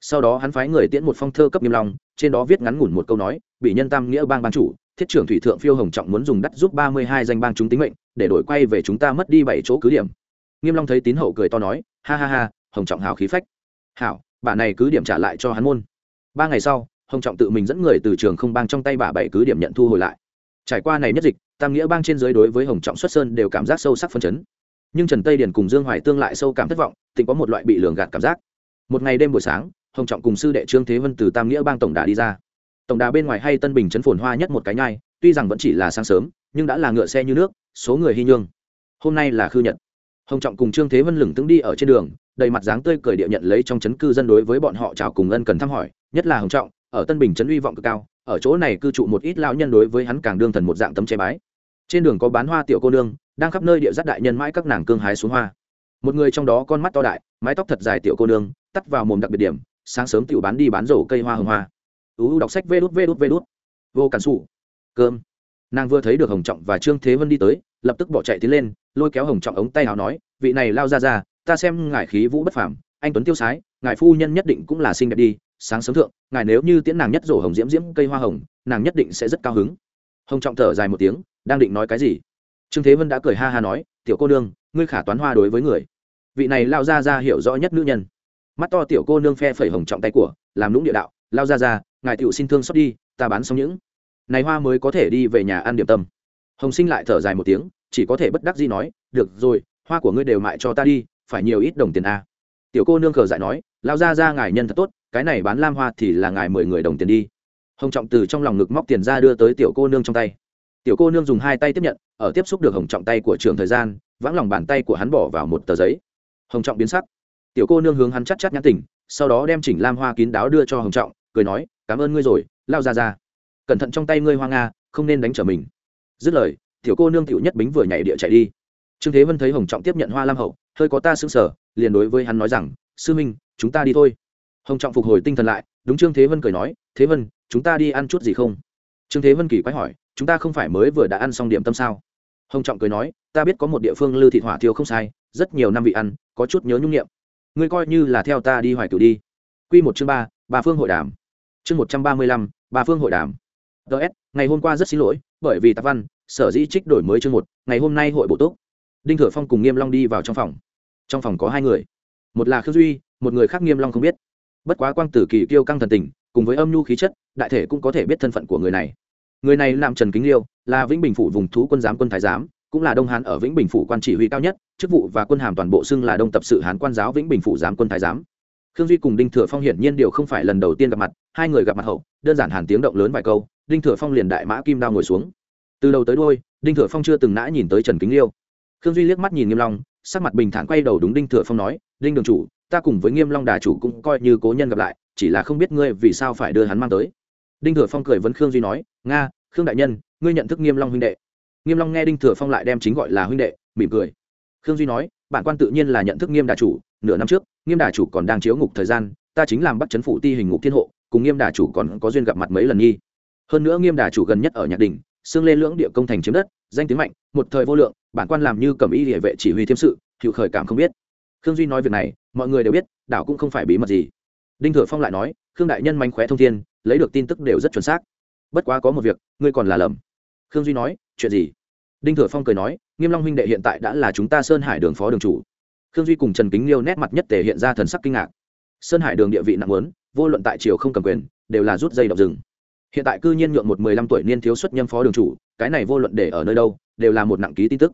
Sau đó hắn phái người tiễn một phong thơ cấp nghiêm long, trên đó viết ngắn ngủn một câu nói, bị nhân tam nghĩa bang bang chủ thiết trưởng thủy thượng phiêu hồng trọng muốn dùng đắt giúp ba mươi hai danh bang chúng tính mệnh, để đổi quay về chúng ta mất đi bảy chỗ cứ điểm. Nghiêm long thấy tín hậu cười to nói, ha ha ha, hồng trọng hào khí phách. Hảo, bà này cứ điểm trả lại cho hắn môn. Ba ngày sau, hồng trọng tự mình dẫn người từ trường không bang trong tay bà bảy cứ điểm nhận thu hồi lại. Trải qua này nhất dịch, tam nghĩa bang trên dưới đối với hồng trọng xuất sơn đều cảm giác sâu sắc phân chấn. Nhưng trần tây điền cùng dương hoài tương lại sâu cảm thất vọng tỉnh có một loại bị lường gạt cảm giác. Một ngày đêm buổi sáng, hồng trọng cùng sư đệ trương thế vân từ tam nghĩa bang tổng đà đi ra tổng đà bên ngoài hay tân bình chấn phồn hoa nhất một cái nhai, tuy rằng vẫn chỉ là sáng sớm, nhưng đã là ngựa xe như nước, số người hy nhương. Hôm nay là khư nhật. Hồng trọng cùng trương thế vân lửng tướng đi ở trên đường, đầy mặt dáng tươi cười địa nhận lấy trong chấn cư dân đối với bọn họ chào cùng ân cần thăm hỏi, nhất là hồng trọng, ở tân bình chấn uy vọng cực cao, ở chỗ này cư trụ một ít lão nhân đối với hắn càng đương thần một dạng tấm che bái. Trên đường có bán hoa tiểu cô nương, đang khắp nơi địa giác đại nhân mãi các nàng cương hái xuống hoa. Một người trong đó con mắt to đại, mái tóc thật dài tiểu cô nương, tắt vào mồm đặc biệt điểm, sáng sớm tiểu bán đi bán rổ cây hoa hồng hoa uu đọc sách vê đút vê đút vê đút. Vô cản sụ cơm. Nàng vừa thấy được hồng trọng và trương thế vân đi tới, lập tức bỏ chạy tiến lên, lôi kéo hồng trọng ống tay áo nói, vị này lao ra ra, ta xem ngài khí vũ bất phàm, anh tuấn tiêu sái, ngài phu nhân nhất định cũng là xinh đẹp đi, sáng sớm thượng, ngài nếu như tiễn nàng nhất rổ hồng diễm diễm cây hoa hồng, nàng nhất định sẽ rất cao hứng. Hồng trọng thở dài một tiếng, đang định nói cái gì? Trương thế vân đã cười ha ha nói, tiểu cô nương, ngươi khả toán hoa đối với người. Vị này lao ra ra hiểu rõ nhất nữ nhân. Mắt to tiểu cô nương phe phẩy hồng trọng tay của, làm lũng địa đạo lao ra ra, ngài tiểu xin thương xót đi, ta bán xong những này hoa mới có thể đi về nhà ăn điểm tâm. Hồng sinh lại thở dài một tiếng, chỉ có thể bất đắc gì nói, được rồi, hoa của ngươi đều mại cho ta đi, phải nhiều ít đồng tiền a tiểu cô nương cờ dại nói, lao ra ra ngài nhân thật tốt, cái này bán lam hoa thì là ngài mười người đồng tiền đi. Hồng trọng từ trong lòng ngực móc tiền ra đưa tới tiểu cô nương trong tay. Tiểu cô nương dùng hai tay tiếp nhận, ở tiếp xúc được hồng trọng tay của trường thời gian, vãng lòng bàn tay của hắn bỏ vào một tờ giấy. Hồng trọng biến sắc. Tiểu cô nương hướng hắn chắc chắc nhãn tỉnh, sau đó đem chỉnh lam hoa kín đáo đưa cho hồng trọng cười nói, cảm ơn ngươi rồi, lao ra ra. Cẩn thận trong tay ngươi hoa nga, không nên đánh trở mình. Dứt lời, tiểu cô nương tiểu nhất bính vừa nhảy địa chạy đi. Trương thế vân thấy hồng trọng tiếp nhận hoa lam hậu, hơi có ta xứng sở liền đối với hắn nói rằng, sư minh, chúng ta đi thôi. Hồng trọng phục hồi tinh thần lại, đúng trương thế vân cười nói, thế vân, chúng ta đi ăn chút gì không? Trương thế vân kỳ quái hỏi, chúng ta không phải mới vừa đã ăn xong điểm tâm sao? Hồng trọng cười nói, ta biết có một địa phương lư thịt hỏa thiêu không sai, rất nhiều năm vị ăn, có chút nhớ nhung nghiệm. Ngươi coi như là theo ta đi hoài cửu đi. Q một chương ba bà phương hội đàm chương một trăm ba mươi lăm bà phương hội đàm. Ts ngày hôm qua rất xin lỗi, bởi vì tạp văn, sở dĩ trích đổi mới chương một, ngày hôm nay hội bộ tốt đinh thừa phong cùng nghiêm long đi vào trong phòng. Trong phòng có hai người. Một là khương duy, một người khác nghiêm long không biết. Bất quá quang tử kỳ kiêu căng thần tình, cùng với âm nhu khí chất, đại thể cũng có thể biết thân phận của người này. Người này làm trần kính liêu, là vĩnh bình phủ vùng thú quân giám quân thái giám, cũng là đông hán ở vĩnh bình phủ quan chỉ huy cao nhất, chức vụ và quân hàm toàn bộ xưng là đông tập sự hán quan giáo vĩnh bình phủ giám quân thái giám khương duy cùng đinh thừa phong hiển nhiên điều không phải lần đầu tiên gặp mặt, hai người gặp mặt hậu, đơn giản hàn tiếng động lớn vài câu, đinh thừa phong liền đại mã kim đao ngồi xuống. Từ đầu tới đôi đinh thừa phong chưa từng nã nhìn tới trần kính liêu. Khương duy liếc mắt nhìn nghiêm long, sắc mặt bình thản quay đầu đúng đinh thừa phong nói, đinh đường chủ, ta cùng với nghiêm long đà chủ cũng coi như cố nhân gặp lại, chỉ là không biết ngươi vì sao phải đưa hắn mang tới. Đinh thừa phong cười vấn khương duy nói, nga, khương đại nhân, ngươi nhận thức nghiêm long huynh đệ. Nghiêm long nghe đinh thừa phong lại đem chính gọi là huynh đệ, mỉm cười. Khương duy nói, bản quan tự nhiên là nhận thức nghiêm đà chủ nửa năm trước, nghiêm đà chủ còn đang chiếu ngục thời gian, ta chính làm bắt chấn phủ ti hình ngục thiên hộ, cùng nghiêm đà chủ còn có duyên gặp mặt mấy lần nghi. Hơn nữa nghiêm đà chủ gần nhất ở nhạc đình, xương lê lưỡng địa công thành chiếm đất, danh tiếng mạnh, một thời vô lượng, bản quan làm như cầm y địa vệ chỉ huy thiêm sự hiệu khởi cảm không biết. Khương duy nói việc này, mọi người đều biết, đảo cũng không phải bí mật gì. Đinh thừa phong lại nói, khương đại nhân manh khóe thông thiên, lấy được tin tức đều rất chuẩn xác. Bất quá có một việc, ngươi còn là lầm. Khương duy nói, chuyện gì? Đinh thừa phong cười nói, nghiêm long huynh đệ hiện tại đã là chúng ta sơn hải đường phó đường chủ khương duy cùng trần kính liêu nét mặt nhất thể hiện ra thần sắc kinh ngạc. Sơn hải đường địa vị nặng lớn vô luận tại triều không cầm quyền, đều là rút dây đọc rừng. Hiện tại cư nhiên nhượng một mười lăm tuổi niên thiếu xuất nhâm phó đường chủ, cái này vô luận để ở nơi đâu, đều là một nặng ký tin tức.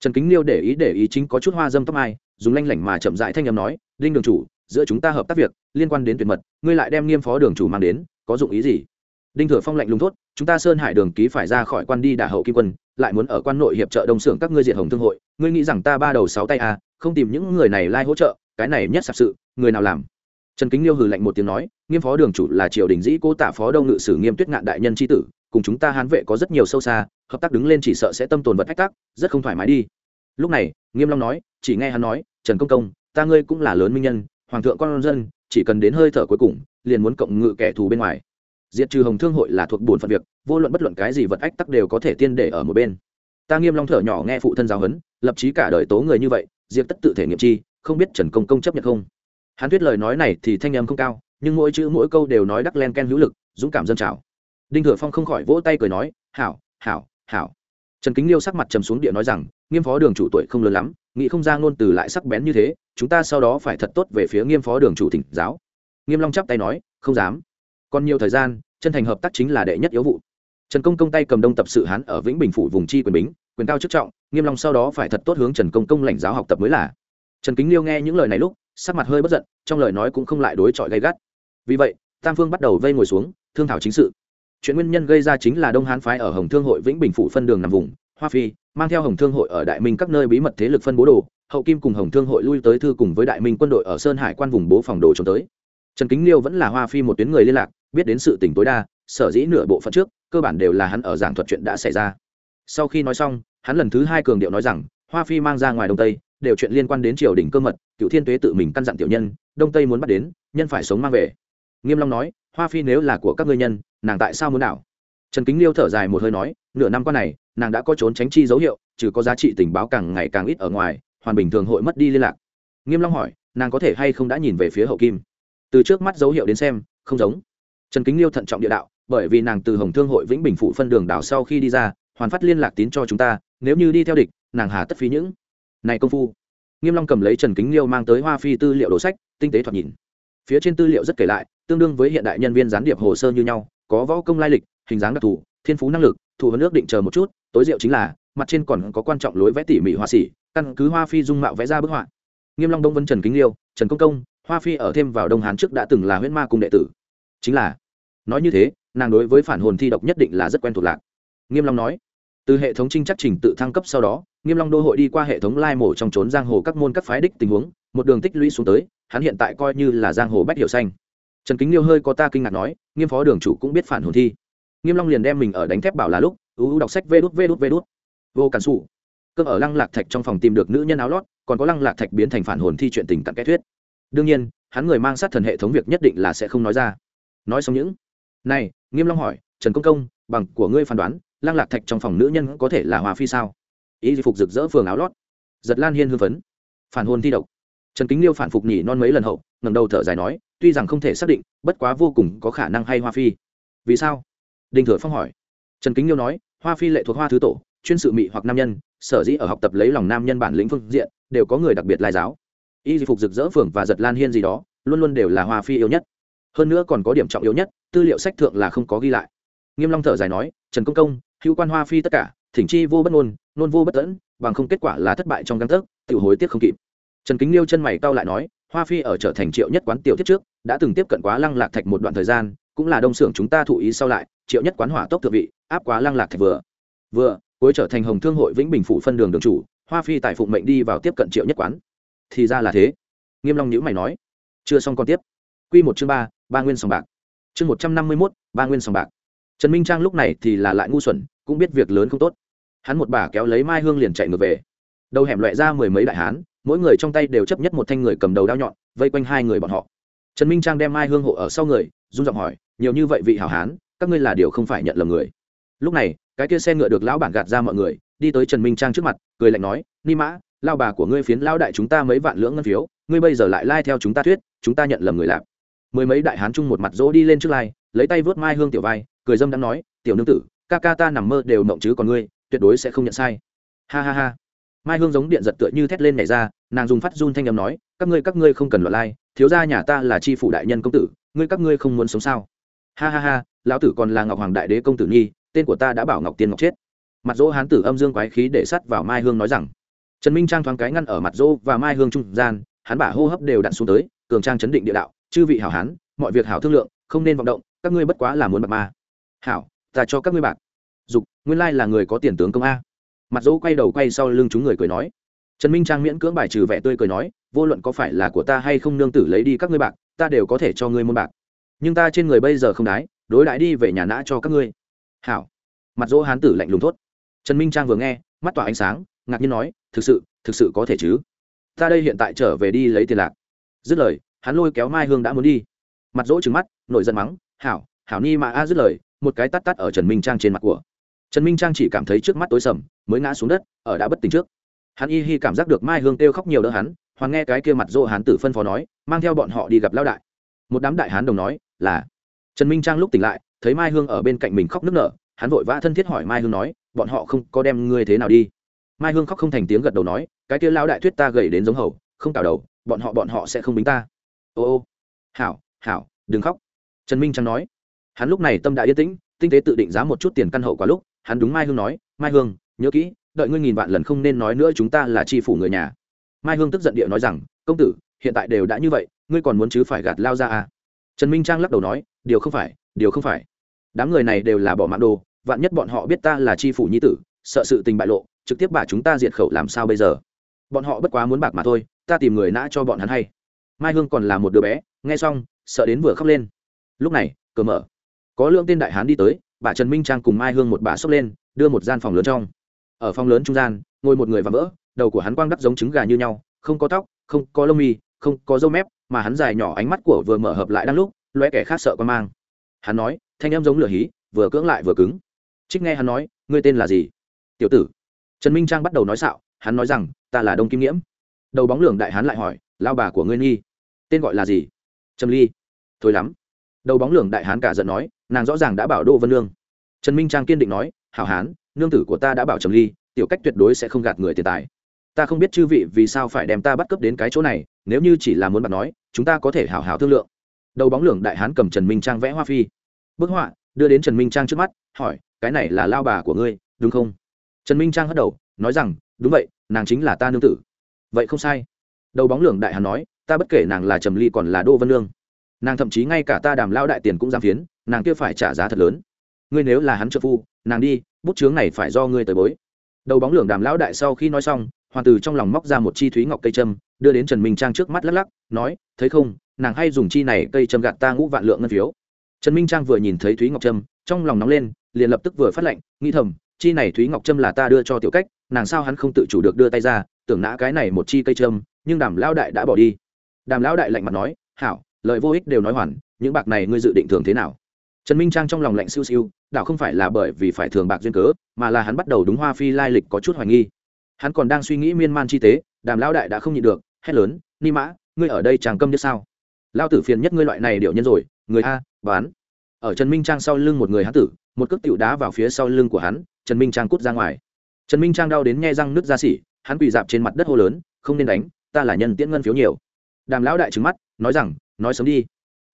Trần kính liêu để ý để ý chính có chút hoa dâm tóc ai dùng lanh lảnh mà chậm rãi thanh âm nói, đinh đường chủ, giữa chúng ta hợp tác việc, liên quan đến tuyệt mật, ngươi lại đem nghiêm phó đường chủ mang đến, có dụng ý gì? Đinh thừa phong lạnh lùng thốt, chúng ta sơn hải đường ký phải ra khỏi quan đi đả hậu kim quân, lại muốn ở quan nội hiệp trợ đông xưởng các ngươi diện hồng thương hội, ngươi nghĩ rằng ta ba đầu sáu tay à không tìm những người này lai hỗ trợ, cái này nhất sạp sự, người nào làm? Trần kính liêu hừ lạnh một tiếng nói, nghiêm phó đường chủ là triều đình dĩ cố tạ phó đông ngự sử nghiêm tuyết ngạn đại nhân tri tử, cùng chúng ta hán vệ có rất nhiều sâu xa, hợp tác đứng lên chỉ sợ sẽ tâm tồn vật ách tắc, rất không thoải mái đi. Lúc này, nghiêm long nói, chỉ nghe hắn nói, trần công công, ta ngươi cũng là lớn minh nhân, hoàng thượng con dân, chỉ cần đến hơi thở cuối cùng, liền muốn cộng ngự kẻ thù bên ngoài. Diệt trừ hồng thương hội là thuộc bổn phận việc, vô luận bất luận cái gì vật ách tắc đều có thể tiên để ở một bên. Ta nghiêm long thở nhỏ nghe phụ thân giáo huấn, lập chí cả đời tố người như vậy diệt tất tự thể nghiệm chi, không biết trần công công chấp nhận không? Hắn thuyết lời nói này thì thanh âm không cao, nhưng mỗi chữ mỗi câu đều nói đắc len ken hữu lực, dũng cảm dân trào. Đinh thừa phong không khỏi vỗ tay cười nói, hảo hảo hảo. Trần kính liêu sắc mặt trầm xuống địa nói rằng, nghiêm phó đường chủ tuổi không lớn lắm, nghĩ không ra ngôn từ lại sắc bén như thế, chúng ta sau đó phải thật tốt về phía nghiêm phó đường chủ thỉnh giáo. Nghiêm long chắp tay nói, không dám. Còn nhiều thời gian, chân thành hợp tác chính là đệ nhất yếu vụ trần công công tay cầm đông tập sự hán ở vĩnh bình phủ vùng chi quyền bính, quyền cao chức trọng, nghiêm long sau đó phải thật tốt hướng trần công công lãnh giáo học tập mới là. Trần kính liêu nghe những lời này lúc, sắc mặt hơi bất giận, trong lời nói cũng không lại đối chọi gay gắt. Vì vậy, tam phương bắt đầu vây ngồi xuống, thương thảo chính sự. Chuyện nguyên nhân gây ra chính là đông hán phái ở hồng thương hội vĩnh bình phủ phân đường nằm vùng, hoa phi, mang theo hồng thương hội ở đại minh các nơi bí mật thế lực phân bố đồ, hậu kim cùng hồng thương hội lui tới thư cùng với đại minh quân đội ở sơn hải quan vùng bố phòng đồ trốn tới. Trần kính liêu vẫn là hoa phi một tuyến người liên lạc, biết đến sự tình tối đa sở dĩ nửa bộ phận trước, cơ bản đều là hắn ở giảng thuật chuyện đã xảy ra. Sau khi nói xong, hắn lần thứ hai cường điệu nói rằng, hoa phi mang ra ngoài đông tây, đều chuyện liên quan đến triều đình cơ mật cựu thiên tuế tự mình căn dặn tiểu nhân, đông tây muốn bắt đến, nhân phải sống mang về. Nghiêm long nói, hoa phi nếu là của các ngươi nhân, nàng tại sao muốn nào trần kính liêu thở dài một hơi nói, nửa năm qua này, nàng đã có trốn tránh chi dấu hiệu, trừ có giá trị tình báo càng ngày càng ít ở ngoài, hoàn bình thường hội mất đi liên lạc. Nghiêm long hỏi, nàng có thể hay không đã nhìn về phía hậu kim? Từ trước mắt dấu hiệu đến xem, không giống. Trần kính liêu thận trọng địa đạo bởi vì nàng từ hồng thương hội vĩnh bình phụ phân đường đảo sau khi đi ra, hoàn phát liên lạc tín cho chúng ta, nếu như đi theo địch, nàng hà tất phí những. Này công phu. Nghiêm long cầm lấy trần kính liêu mang tới hoa phi tư liệu đồ sách, tinh tế thoạt nhìn. Phía trên tư liệu rất kể lại, tương đương với hiện đại nhân viên gián điệp hồ sơ như nhau, có võ công lai lịch, hình dáng đặc thù, thiên phú năng lực thủ vấn nước định chờ một chút, tối diệu chính là, mặt trên còn có quan trọng lối vẽ tỉ mỉ hoa sĩ, căn cứ hoa phi dung mạo vẽ ra bức họa. Nghiêm long đông vân trần kính liêu, trần công công, hoa phi ở thêm vào đông hán trước đã từng là huyễn ma cung đệ tử. Chính là. Nói như thế nàng đối với phản hồn thi độc nhất định là rất quen thuộc lạc. Nghiêm long nói, từ hệ thống trinh chắc trình tự thăng cấp sau đó, nghiêm long đô hội đi qua hệ thống lai mổ trong trốn giang hồ các môn các phái đích tình huống, một đường tích lũy xuống tới, hắn hiện tại coi như là giang hồ bách hiểu xanh. Trần kính liêu hơi có ta kinh ngạc nói, nghiêm phó đường chủ cũng biết phản hồn thi. Nghiêm long liền đem mình ở đánh thép bảo là lúc ưu đọc sách vê đút vê đút vê đút. Vô cản sụ cơn ở lăng lạc thạch trong phòng tìm được nữ nhân áo lót, còn có lăng lạc thạch biến thành phản hồn thi chuyện tình cặn cái thuyết. Đương nhiên, hắn người mang sát thần hệ thống việc nhất định là sẽ không nói ra. Nói xong những này, nghiêm long hỏi, trần công công, bằng của ngươi phán đoán lang lạc thạch trong phòng nữ nhân có thể là hòa phi sao? Ý phục rực rỡ phường áo lót. Giật lan hiên hư phấn. Phản hồn thi độc. Trần kính liêu phản phục nhỉ non mấy lần hậu, ngẩng đầu thở dài nói, tuy rằng không thể xác định, bất quá vô cùng có khả năng hay hoa phi. Vì sao? Đinh thừa phong hỏi. Trần kính liêu nói, hoa phi lệ thuộc hoa thứ tổ, chuyên sự mị hoặc nam nhân, sở dĩ ở học tập lấy lòng nam nhân bản lĩnh phương diện, đều có người đặc biệt lai giáo. Y di phục rực rỡ phường và giật lan hiên gì đó, luôn luôn đều là hoa phi yêu nhất. Hơn nữa còn có điểm trọng yếu nhất tư liệu sách thượng là không có ghi lại. Nghiêm long thở dài nói, trần công công, hữu quan hoa phi tất cả, thỉnh chi vô bất ngôn nôn vô bất tẫn, bằng không kết quả là thất bại trong găng tấc, tiểu hối tiếc không kịp. Trần kính liêu chân mày cau lại nói, hoa phi ở trở thành triệu nhất quán tiểu thiết trước, đã từng tiếp cận quá lăng lạc thạch một đoạn thời gian, cũng là đông xưởng chúng ta thụ ý sau lại, triệu nhất quán hỏa tốc thượng vị, áp quá lăng lạc thạch vừa. Vừa, cuối trở thành hồng thương hội vĩnh bình phủ phân đường đường chủ, hoa phi tại phụng mệnh đi vào tiếp cận triệu nhất quán. Thì ra là thế. Nghiêm long nhữ mày nói, chưa xong còn tiếp. Quy một chương ba ba nguyên sòng bạc chương một trăm năm mươi mốt, ba nguyên sòng bạc. Trần minh trang lúc này thì là lại ngu xuẩn, cũng biết việc lớn không tốt. Hắn một bà kéo lấy mai hương liền chạy ngược về. Đầu hẻm loại ra mười mấy đại hán, mỗi người trong tay đều chấp nhất một thanh người cầm đầu đao nhọn, vây quanh hai người bọn họ. Trần minh trang đem mai hương hộ ở sau người, run giọng hỏi, nhiều như vậy vị hảo hán, các ngươi là điều không phải nhận lầm người. Lúc này, cái kia xe ngựa được lão bản gạt ra mọi người, đi tới trần minh trang trước mặt, cười lạnh nói, ni mã, lao bà của ngươi phiến lao đại chúng ta mấy vạn lưỡng ngân phiếu, ngươi bây giờ lại lai theo chúng ta thuyết, chúng ta nhận lầm người lạp mười mấy đại hán chung một mặt dỗ đi lên trước lai, lấy tay vớt mai hương tiểu vai, cười dâm đang nói, tiểu nương tử, ca ca ta nằm mơ đều mộng chứ còn ngươi, tuyệt đối sẽ không nhận sai. Ha ha ha. Mai hương giống điện giật tựa như thét lên nhảy ra, nàng dùng phát run thanh â m nói, các ngươi các ngươi không cần loạn lai, thiếu gia nhà ta là tri phủ đại nhân công tử, ngươi các ngươi không muốn sống sao? Ha ha ha, lão tử còn là ngọc hoàng đại đế công tử nhi, tên của ta đã bảo ngọc tiên ngọc chết. Mặt dỗ hán tử âm dương quái khí để sắt vào mai hương nói rằng. Trần minh trang thoáng cái ngăn ở mặt dỗ và mai hương trung gian, hắn bả hô hấp đều đặn xuống tới, cường trang chấn định địa đạo chư vị hảo hán, mọi việc hảo thương lượng, không nên vọng động, các ngươi bất quá là muốn bạc ma hảo, ta cho các ngươi bạc. Dục, nguyên lai là người có tiền tướng công a. Mặt dỗ quay đầu quay sau lưng chúng người cười nói. Trần minh trang miễn cưỡng bài trừ vẻ tươi cười nói, vô luận có phải là của ta hay không nương tử lấy đi các ngươi bạc, ta đều có thể cho ngươi môn bạc. Nhưng ta trên người bây giờ không đái, đối đãi đi về nhà nã cho các ngươi. Hảo. Mặt dỗ hán tử lạnh lùng thốt. Trần minh trang vừa nghe, mắt tỏa ánh sáng, ngạc nhiên nói, thực sự thực sự có thể chứ? Ta đây hiện tại trở về đi lấy tiền lạc. Dứt lời hắn lôi kéo mai hương đã muốn đi. Mặt dỗ trừng mắt, nổi giận mắng, hảo hảo ni mà a dứt lời, một cái tắt tắt ở trần minh trang trên mặt của. Trần minh trang chỉ cảm thấy trước mắt tối sầm, mới ngã xuống đất, ở đã bất tỉnh trước. Hắn y hi cảm giác được mai hương kêu khóc nhiều đỡ hắn, hoàng nghe cái kia mặt dỗ hán tử phân phó nói, mang theo bọn họ đi gặp lao đại. Một đám đại hán đồng nói, là. Trần minh trang lúc tỉnh lại, thấy mai hương ở bên cạnh mình khóc nức nở, hắn vội vã thân thiết hỏi mai hương nói, bọn họ không có đem ngươi thế nào đi? Mai hương khóc không thành tiếng gật đầu nói, cái kia lão đại thuyết ta gầy đến giống hầu, không cào đầu, bọn họ bọn họ sẽ không bính ta ô ô. Hảo hảo, đừng khóc. Trần minh trang nói. Hắn lúc này tâm đã yên tĩnh, tinh tế tự định giá một chút tiền căn hậu quá lúc, hắn đúng mai hương nói, mai hương, nhớ kỹ, đợi ngươi nghìn vạn lần không nên nói nữa chúng ta là tri phủ người nhà. Mai hương tức giận địa nói rằng, công tử, hiện tại đều đã như vậy, ngươi còn muốn chứ phải gạt lao ra à? Trần minh trang lắc đầu nói, điều không phải, điều không phải. Đám người này đều là bỏ mạng đồ, vạn nhất bọn họ biết ta là tri phủ nhi tử, sợ sự tình bại lộ, trực tiếp bà chúng ta diệt khẩu làm sao bây giờ? Bọn họ bất quá muốn bạc mà thôi, ta tìm người nã cho bọn hắn hay mai hương còn là một đứa bé, nghe xong, sợ đến vừa khóc lên. Lúc này cờ mở. Có lượng tên đại hán đi tới, bà trần minh trang cùng mai hương một bà xốc lên, đưa một gian phòng lớn trong. Ở phòng lớn trung gian, ngồi một người và vỡ, đầu của hắn quang đắp giống trứng gà như nhau, không có tóc, không có lông mi, không có râu mép, mà hắn dài nhỏ ánh mắt của vừa mở hợp lại đang lúc loé kẻ khác sợ quan mang. Hắn nói, thanh em giống lửa hí, vừa cưỡng lại vừa cứng. Trích nghe hắn nói, ngươi tên là gì? Tiểu tử. Trần minh trang bắt đầu nói xạo, hắn nói rằng, ta là đông kim nghiễm. Đầu bóng lường đại hán lại hỏi lao bà của ngươi nghi? Tên gọi là gì? Trầm ly. Thôi lắm. Đầu bóng lường đại hán cả giận nói, nàng rõ ràng đã bảo đô vân lương trần minh trang kiên định nói, hảo hán, nương tử của ta đã bảo trầm ly, tiểu cách tuyệt đối sẽ không gạt người tiền tài. Ta không biết chư vị vì sao phải đem ta bắt cướp đến cái chỗ này, nếu như chỉ là muốn bạn nói, chúng ta có thể hảo hảo thương lượng. Đầu bóng lường đại hán cầm trần minh trang vẽ hoa phi. Bức họa, đưa đến trần minh trang trước mắt, hỏi, cái này là lao bà của ngươi, đúng không? Trần minh trang hất đầu, nói rằng, đúng vậy, nàng chính là ta nương tử. Vậy không sai. Đầu bóng lường đại hán nói ta bất kể nàng là trầm ly còn là đô vân lương, nàng thậm chí ngay cả ta đàm lao đại tiền cũng giảm phiến, nàng kia phải trả giá thật lớn. Ngươi nếu là hắn trợ phu, nàng đi, bút chướng này phải do ngươi tới bối. Đầu bóng lường đàm lão đại sau khi nói xong, hoàng tử trong lòng móc ra một chi thúy ngọc cây trâm đưa đến trần minh trang trước mắt lắc lắc, nói, thấy không, nàng hay dùng chi này cây trâm gạt ta ngũ vạn lượng ngân phiếu. Trần minh trang vừa nhìn thấy thúy ngọc trâm trong lòng nóng lên, liền lập tức vừa phát lệnh, nghĩ thầm, chi này thúy ngọc trâm là ta đưa cho tiểu cách, nàng sao hắn không tự chủ được đưa tay ra, tưởng nã cái này một chi cây trâm nhưng đàm lão đại đã bỏ đi đàm lão đại lạnh mặt nói, hảo lợi vô ích đều nói hoàn, những bạc này ngươi dự định thường thế nào? Trần minh trang trong lòng lạnh siêu siêu đạo không phải là bởi vì phải thường bạc duyên cớ, mà là hắn bắt đầu đúng hoa phi lai lịch có chút hoài nghi. Hắn còn đang suy nghĩ miên man chi tế, đàm lão đại đã không nhịn được, hét lớn, ni mã, ngươi ở đây chàng câm như sao? Lao tử phiền nhất ngươi loại này điệu nhân rồi, người a, bán. Ở trần minh trang sau lưng một người hán tử, một cước tiểu đá vào phía sau lưng của hắn, trần minh trang cút ra ngoài. Trần minh trang đau đến nghe răng nứt ra xỉ, hắn quỳ dạp trên mặt đất hô lớn, không nên đánh, ta là nhân tiễn ngân phiếu nhiều đàm lão đại trứng mắt, nói rằng, nói sớm đi.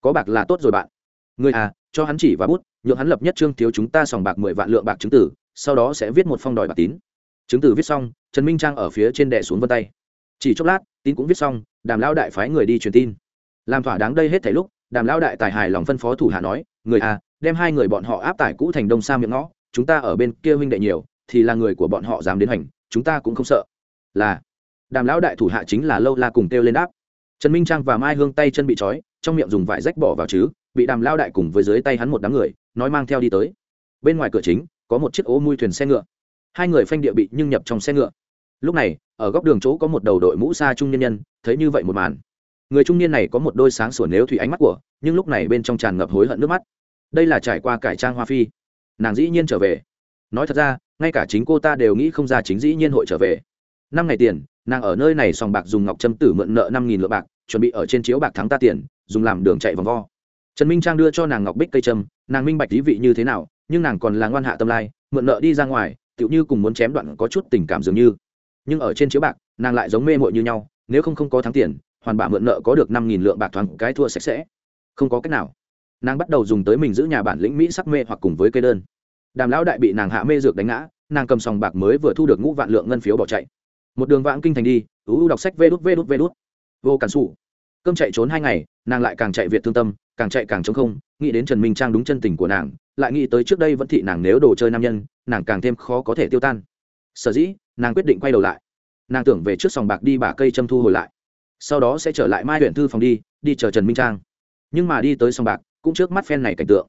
Có bạc là tốt rồi bạn. Người à cho hắn chỉ và bút, nhượng hắn lập nhất trương thiếu chúng ta sòng bạc mười vạn lượng bạc chứng tử, sau đó sẽ viết một phong đòi bạc tín. Chứng tử viết xong, trần minh trang ở phía trên đệ xuống vân tay. Chỉ chốc lát, tín cũng viết xong, đàm lão đại phái người đi truyền tin. Làm thỏa đáng đây hết thảy lúc, đàm lão đại tài hài lòng phân phó thủ hạ nói, người à đem hai người bọn họ áp tải cũ thành đông sa miệng ngõ, chúng ta ở bên kia huynh đệ nhiều, thì là người của bọn họ dám đến hành, chúng ta cũng không sợ. Là, đàm lão đại thủ hạ chính là lâu la cùng kêu lên áp trần minh trang và mai hương tay chân bị trói, trong miệng dùng vải rách bỏ vào chứ, bị đàm lao đại cùng với dưới tay hắn một đám người, nói mang theo đi tới. Bên ngoài cửa chính, có một chiếc ô mui thuyền xe ngựa. Hai người phanh địa bị nhưng nhập trong xe ngựa. Lúc này, ở góc đường chỗ có một đầu đội mũ xa trung nhân nhân, thấy như vậy một màn. Người trung niên này có một đôi sáng sủa nếu thủy ánh mắt của, nhưng lúc này bên trong tràn ngập hối hận nước mắt. Đây là trải qua cải trang hoa phi. Nàng dĩ nhiên trở về. Nói thật ra, ngay cả chính cô ta đều nghĩ không ra chính dĩ nhiên hội trở về. Năm ngày tiền, nàng ở nơi này sòng bạc dùng ngọc trâm tử mượn nợ năm nghìn lượng bạc chuẩn bị ở trên chiếu bạc thắng ta tiền, dùng làm đường chạy vòng vo. Trần minh trang đưa cho nàng ngọc bích cây trâm nàng minh bạch lý vị như thế nào, nhưng nàng còn là ngoan hạ tâm lai, mượn nợ đi ra ngoài, tựu như cùng muốn chém đoạn có chút tình cảm dường như. Nhưng ở trên chiếu bạc, nàng lại giống mê mội như nhau, nếu không không có thắng tiền, hoàn bả mượn nợ có được năm nghìn lượng bạc thoáng cái thua sạch sẽ. Không có cách nào. Nàng bắt đầu dùng tới mình giữ nhà bản lĩnh mỹ sắc mê hoặc cùng với cây đơn. Đàm lão đại bị nàng hạ mê dược đánh ngã, nàng cầm sòng bạc mới vừa thu được ngũ vạn lượng ngân phiếu bỏ chạy. Một đường vãng kinh thành đi ú đọc sách vê đút vê đút vê đút vô cản xù. Cơm chạy trốn hai ngày, nàng lại càng chạy việt thương tâm, càng chạy càng chống không, nghĩ đến trần minh trang đúng chân tình của nàng, lại nghĩ tới trước đây vẫn thị nàng nếu đồ chơi nam nhân, nàng càng thêm khó có thể tiêu tan. Sở dĩ, nàng quyết định quay đầu lại. Nàng tưởng về trước sòng bạc đi bả cây châm thu hồi lại. Sau đó sẽ trở lại mai huyện thư phòng đi đi chờ trần minh trang. Nhưng mà đi tới sòng bạc, cũng trước mắt phen này cảnh tượng.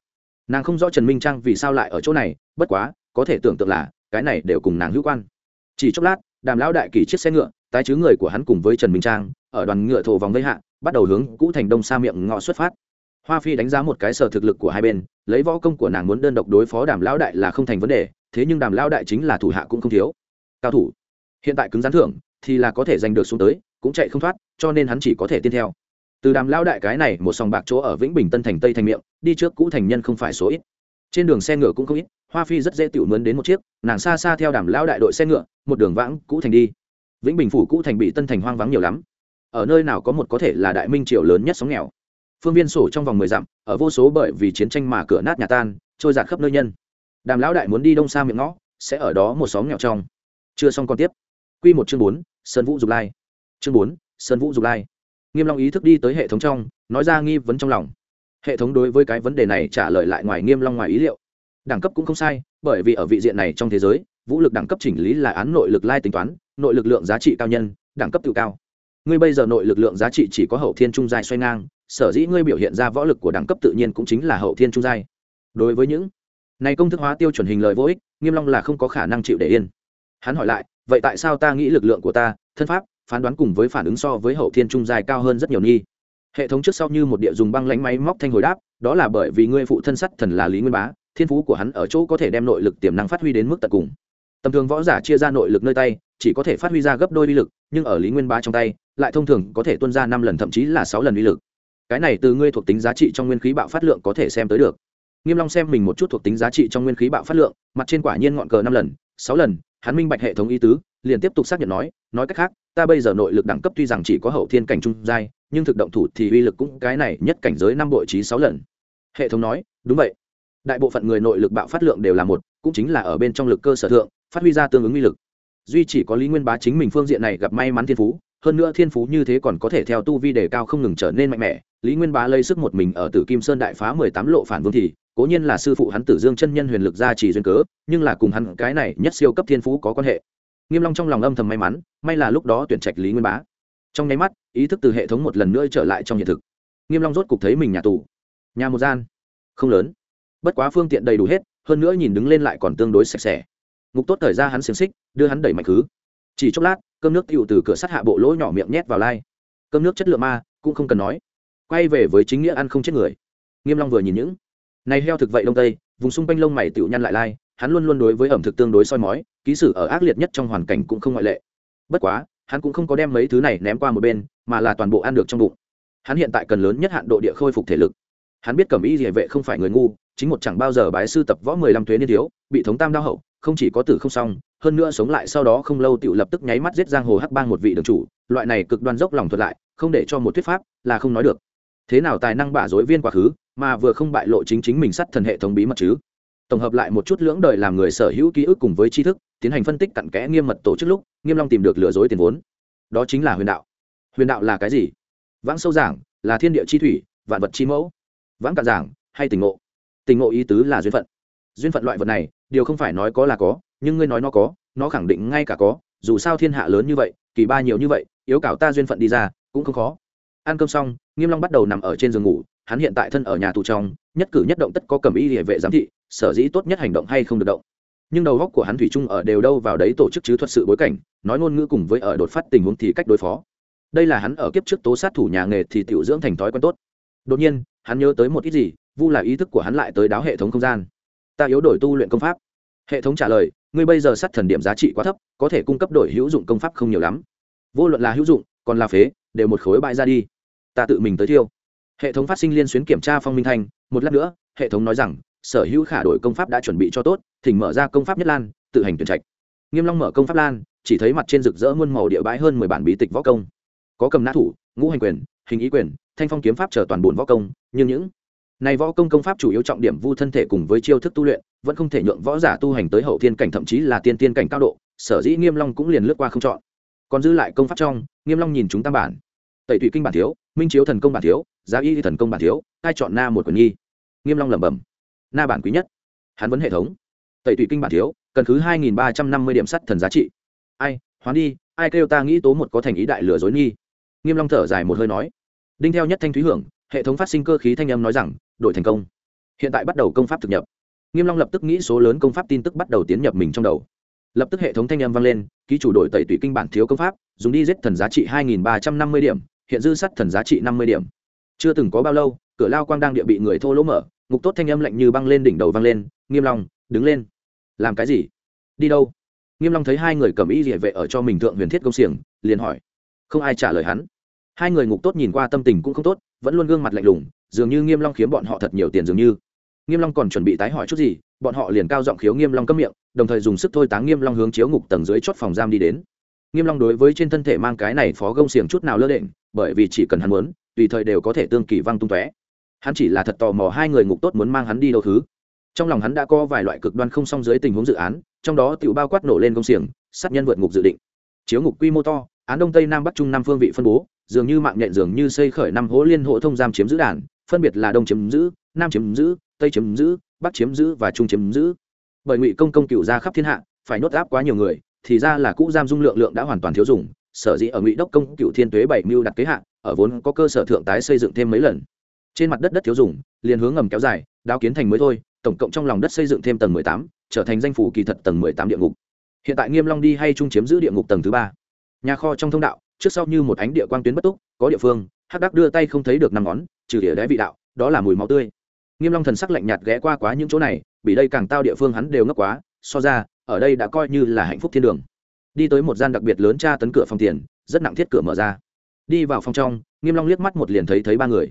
Nàng không rõ trần minh trang vì sao lại ở chỗ này, bất quá, có thể tưởng tượng là, cái này đều cùng nàng hữu quan. Chỉ chốc lát, đàm lão đại kỳ chiếc xe ngựa, tái chứ người của hắn cùng với trần minh trang ở đoàn ngựa thổ vòng vây hạ, bắt đầu hướng cũ thành đông xa miệng ngọ xuất phát. Hoa phi đánh giá một cái sở thực lực của hai bên, lấy võ công của nàng muốn đơn độc đối phó đàm lão đại là không thành vấn đề, thế nhưng đàm lão đại chính là thủ hạ cũng không thiếu. Cao thủ. Hiện tại cứng rắn thưởng thì là có thể giành được xuống tới, cũng chạy không thoát, cho nên hắn chỉ có thể tiên theo. Từ đàm lão đại cái này, một sòng bạc chỗ ở vĩnh bình tân thành tây thành miệng, đi trước cũ thành nhân không phải số ít. Trên đường xe ngựa cũng không ít, hoa phi rất dễ tiểu mướn đến một chiếc, nàng xa xa theo đàm lão đại đội xe ngựa, một đường vãng cũ thành đi. Vĩnh bình phủ cũ thành bị tân thành hoang vắng nhiều lắm ở nơi nào có một có thể là đại minh triều lớn nhất sóng nghèo. Phương viên sổ trong vòng mười dặm, ở vô số bởi vì chiến tranh mà cửa nát nhà tan, trôi giạt khắp nơi nhân. Đàm lão đại muốn đi đông xa miệng ngõ, sẽ ở đó một xóm nghèo trong. Chưa xong còn tiếp. Q một chương bốn, sơn vũ dục lai. Chương bốn, sơn vũ dục lai. Nghiêm long ý thức đi tới hệ thống trong, nói ra nghi vấn trong lòng. Hệ thống đối với cái vấn đề này trả lời lại ngoài nghiêm long ngoài ý liệu. Đẳng cấp cũng không sai, bởi vì ở vị diện này trong thế giới, vũ lực đẳng cấp chỉnh lý là án nội lực lai tính toán, nội lực lượng giá trị cao nhân, đẳng cấp tự cao ngươi bây giờ nội lực lượng giá trị chỉ có hậu thiên trung giai xoay ngang, sở dĩ ngươi biểu hiện ra võ lực của đẳng cấp tự nhiên cũng chính là hậu thiên trung giai. Đối với những này công thức hóa tiêu chuẩn hình lời vô ích, nghiêm long là không có khả năng chịu để yên. Hắn hỏi lại, vậy tại sao ta nghĩ lực lượng của ta, thân pháp, phán đoán cùng với phản ứng so với hậu thiên trung giai cao hơn rất nhiều nghi? Hệ thống trước sau như một địa dùng băng lánh máy móc thanh hồi đáp, đó là bởi vì ngươi phụ thân sắt thần là lý nguyên bá, thiên phú của hắn ở chỗ có thể đem nội lực tiềm năng phát huy đến mức tận cùng. Tầm thường võ giả chia ra nội lực nơi tay, chỉ có thể phát huy ra gấp đôi uy lực, nhưng ở lý nguyên bá trong tay lại thông thường có thể tuân ra năm lần thậm chí là sáu lần uy lực. Cái này từ ngươi thuộc tính giá trị trong nguyên khí bạo phát lượng có thể xem tới được. Nghiêm long xem mình một chút thuộc tính giá trị trong nguyên khí bạo phát lượng, mặt trên quả nhiên ngọn cờ năm lần, sáu lần, hắn minh bạch hệ thống ý tứ, liền tiếp tục xác nhận nói nói cách khác, ta bây giờ nội lực đẳng cấp tuy rằng chỉ có hậu thiên cảnh trung giai, nhưng thực động thủ thì uy lực cũng cái này nhất cảnh giới năm bội trí sáu lần. Hệ thống nói, đúng vậy. Đại bộ phận người nội lực bạo phát lượng đều là một, cũng chính là ở bên trong lực cơ sở thượng, phát huy ra tương ứng uy lực. Duy chỉ có lý nguyên bá chính mình phương diện này gặp may mắn thiên phú hơn nữa thiên phú như thế còn có thể theo tu vi đề cao không ngừng trở nên mạnh mẽ. Lý nguyên bá lấy sức một mình ở tử kim sơn đại phá mười tám lộ phản vương thì, cố nhiên là sư phụ hắn tử dương chân nhân huyền lực gia trì duyên cớ, nhưng là cùng hắn cái này nhất siêu cấp thiên phú có quan hệ. Nghiêm long trong lòng âm thầm may mắn, may là lúc đó tuyển trạch lý nguyên bá. Trong nháy mắt, ý thức từ hệ thống một lần nữa trở lại trong hiện thực. Nghiêm long rốt cục thấy mình nhà tù. Nhà một gian. Không lớn. Bất quá phương tiện đầy đủ hết, hơn nữa nhìn đứng lên lại còn tương đối sạch sẽ. Ngục tốt thời ra hắn xiềng xích, đưa hắn đẩy mạnh khứ. Chỉ chốc lát cơm nước tựu từ cửa sắt hạ bộ lỗ nhỏ miệng nhét vào lai. Cơm nước chất lượng ma, cũng không cần nói. Quay về với chính nghĩa ăn không chết người. Nghiêm long vừa nhìn những này heo thực vậy đông tây, vùng xung quanh lông mày tựu nhăn lại lai, hắn luôn luôn đối với ẩm thực tương đối soi mói, ký sử ở ác liệt nhất trong hoàn cảnh cũng không ngoại lệ. Bất quá, hắn cũng không có đem mấy thứ này ném qua một bên, mà là toàn bộ ăn được trong bụng. Hắn hiện tại cần lớn nhất hạn độ địa khôi phục thể lực. Hắn biết cẩm y địa vệ không phải người ngu, chính một chẳng bao giờ bái sư tập võ mười lăm thuế niên thiếu, bị thống tam đau hậu, không chỉ có tử không xong hơn nữa sống lại sau đó không lâu tiểu lập tức nháy mắt giết giang hồ hắc bang một vị đường chủ, loại này cực đoan dốc lòng thuật lại, không để cho một thuyết pháp là không nói được. Thế nào tài năng bả dối viên quá khứ, mà vừa không bại lộ chính chính mình sắt thần hệ thống bí mật chứ? Tổng hợp lại một chút lưỡng đời làm người sở hữu ký ức cùng với tri thức, tiến hành phân tích cặn kẽ nghiêm mật tổ chức lúc, nghiêm long tìm được lừa dối tiền vốn. Đó chính là huyền đạo. Huyền đạo là cái gì? Vãng sâu giảng, là thiên địa chi thủy, vạn vật chi mẫu. Vãng cạn giảng, hay tình ngộ? Tình ngộ ý tứ là duyên phận. Duyên phận loại vật này, điều không phải nói có là có nhưng ngươi nói nó có, nó khẳng định ngay cả có, dù sao thiên hạ lớn như vậy, kỳ ba nhiều như vậy, yếu cảo ta duyên phận đi ra, cũng không khó. Ăn cơm xong, nghiêm long bắt đầu nằm ở trên giường ngủ, hắn hiện tại thân ở nhà tù trong, nhất cử nhất động tất có cầm y địa vệ giám thị, sở dĩ tốt nhất hành động hay không được động. Nhưng đầu góc của hắn thủy chung ở đều đâu vào đấy tổ chức chứ thuật sự bối cảnh, nói ngôn ngữ cùng với ở đột phát tình huống thì cách đối phó. Đây là hắn ở kiếp trước tố sát thủ nhà nghề thì tiểu dưỡng thành thói quen tốt. Đột nhiên, hắn nhớ tới một ít gì, vu là ý thức của hắn lại tới đáo hệ thống không gian. Ta yếu đổi tu luyện công pháp. Hệ thống trả lời ngươi bây giờ sát thần điểm giá trị quá thấp, có thể cung cấp đổi hữu dụng công pháp không nhiều lắm. Vô luận là hữu dụng, còn là phế, đều một khối bãi ra đi. Ta tự mình tới thiêu. Hệ thống phát sinh liên xuyến kiểm tra phong minh thanh, một lát nữa, hệ thống nói rằng, sở hữu khả đổi công pháp đã chuẩn bị cho tốt, thỉnh mở ra công pháp nhất lan, tự hành tuyển trạch. Nghiêm long mở công pháp lan, chỉ thấy mặt trên rực rỡ muôn màu địa bãi hơn mười bản bí tịch võ công. Có cầm nã thủ, ngũ hành quyền, hình ý quyền, thanh phong kiếm pháp chờ toàn bổn võ công, nhưng những này võ công công pháp chủ yếu trọng điểm vu thân thể cùng với chiêu thức tu luyện, vẫn không thể nhượng võ giả tu hành tới hậu thiên cảnh thậm chí là tiên tiên cảnh cao độ, sở dĩ nghiêm long cũng liền lướt qua không chọn. Còn dư lại công pháp trong, nghiêm long nhìn chúng tam bản. Tẩy thủy kinh bản thiếu, minh chiếu thần công bản thiếu, giá y thần công bản thiếu, hai chọn na một quần nhi. Nghiêm long lẩm bẩm. Na bản quý nhất. Hắn vấn hệ thống. Tẩy thủy kinh bản thiếu, cần cứ hai nghìn ba trăm năm mươi điểm sắt thần giá trị. Ai, hoán đi, ai kêu ta nghĩ tố một có thành ý đại lừa dối nghi nghiêm long thở dài một hơi nói. Đinh theo nhất thanh thúy hưởng hệ thống phát sinh cơ khí thanh âm nói rằng đội thành công. Hiện tại bắt đầu công pháp thực nhập. Nghiêm long lập tức nghĩ số lớn công pháp tin tức bắt đầu tiến nhập mình trong đầu. Lập tức hệ thống thanh âm vang lên, ký chủ đội tẩy tùy kinh bản thiếu công pháp, dùng đi giết thần giá trị hai nghìn ba trăm năm mươi điểm, hiện dư sắt thần giá trị năm mươi điểm. Chưa từng có bao lâu, cửa lao quang đang địa bị người thô lỗ mở, ngục tốt thanh âm lạnh như băng lên đỉnh đầu vang lên, nghiêm long, đứng lên. Làm cái gì? Đi đâu? Nghiêm long thấy hai người cầm y địa vệ ở cho mình thượng huyền thiết công xiềng, liền hỏi. Không ai trả lời hắn. Hai người ngục tốt nhìn qua tâm tình cũng không tốt vẫn luôn gương mặt lạnh lùng, dường như nghiêm long khiếm bọn họ thật nhiều tiền dường như. Nghiêm long còn chuẩn bị tái hỏi chút gì, bọn họ liền cao giọng khiếu nghiêm long cấm miệng, đồng thời dùng sức thôi táng nghiêm long hướng chiếu ngục tầng dưới chốt phòng giam đi đến. Nghiêm long đối với trên thân thể mang cái này phó gông xiềng chút nào lơ đễnh, bởi vì chỉ cần hắn muốn, tùy thời đều có thể tương kỳ văng tung tóe. Hắn chỉ là thật tò mò hai người ngục tốt muốn mang hắn đi đâu thứ. Trong lòng hắn đã có vài loại cực đoan không song dưới tình huống dự án, trong đó tiểu bao quát nổ lên công xiềng, sát nhân vượt ngục dự định. Chiếu ngục quy mô to, án đông tây nam bắc trung nam phương vị phân bố dường như mạng nhện dường như xây khởi năm hố liên hộ thông giam chiếm giữ đàn, phân biệt là đông chiếm giữ, nam chiếm giữ, tây chiếm giữ, bắc chiếm giữ và trung chiếm giữ. Bởi ngụy công công cựu ra khắp thiên hạ, phải nốt áp quá nhiều người, thì ra là cũ giam dung lượng lượng đã hoàn toàn thiếu dùng, sở dĩ ở ngụy đốc công cựu thiên tuế bảy mưu đặt kế hạ, ở vốn có cơ sở thượng tái xây dựng thêm mấy lần. Trên mặt đất đất thiếu dùng, liền hướng ngầm kéo dài, đáo kiến thành mới thôi, tổng cộng trong lòng đất xây dựng thêm tầng mười tám, trở thành danh phủ kỳ thật tầng mười tám địa ngục. Hiện tại nghiêm long đi hay trung chiếm giữ địa ngục tầng thứ ba? Nhà kho trong thông đạo trước sau như một ánh địa quang tuyến bất túc, có địa phương, hắc đắc đưa tay không thấy được năm ngón, trừ địa đẽ vị đạo, đó là mùi máu tươi. Nghiêm long thần sắc lạnh nhạt ghé qua quá những chỗ này, bị đây càng tao địa phương hắn đều ngấp quá, so ra, ở đây đã coi như là hạnh phúc thiên đường. Đi tới một gian đặc biệt lớn tra tấn cửa phòng tiền, rất nặng thiết cửa mở ra. Đi vào phòng trong, nghiêm long liếc mắt một liền thấy thấy ba người.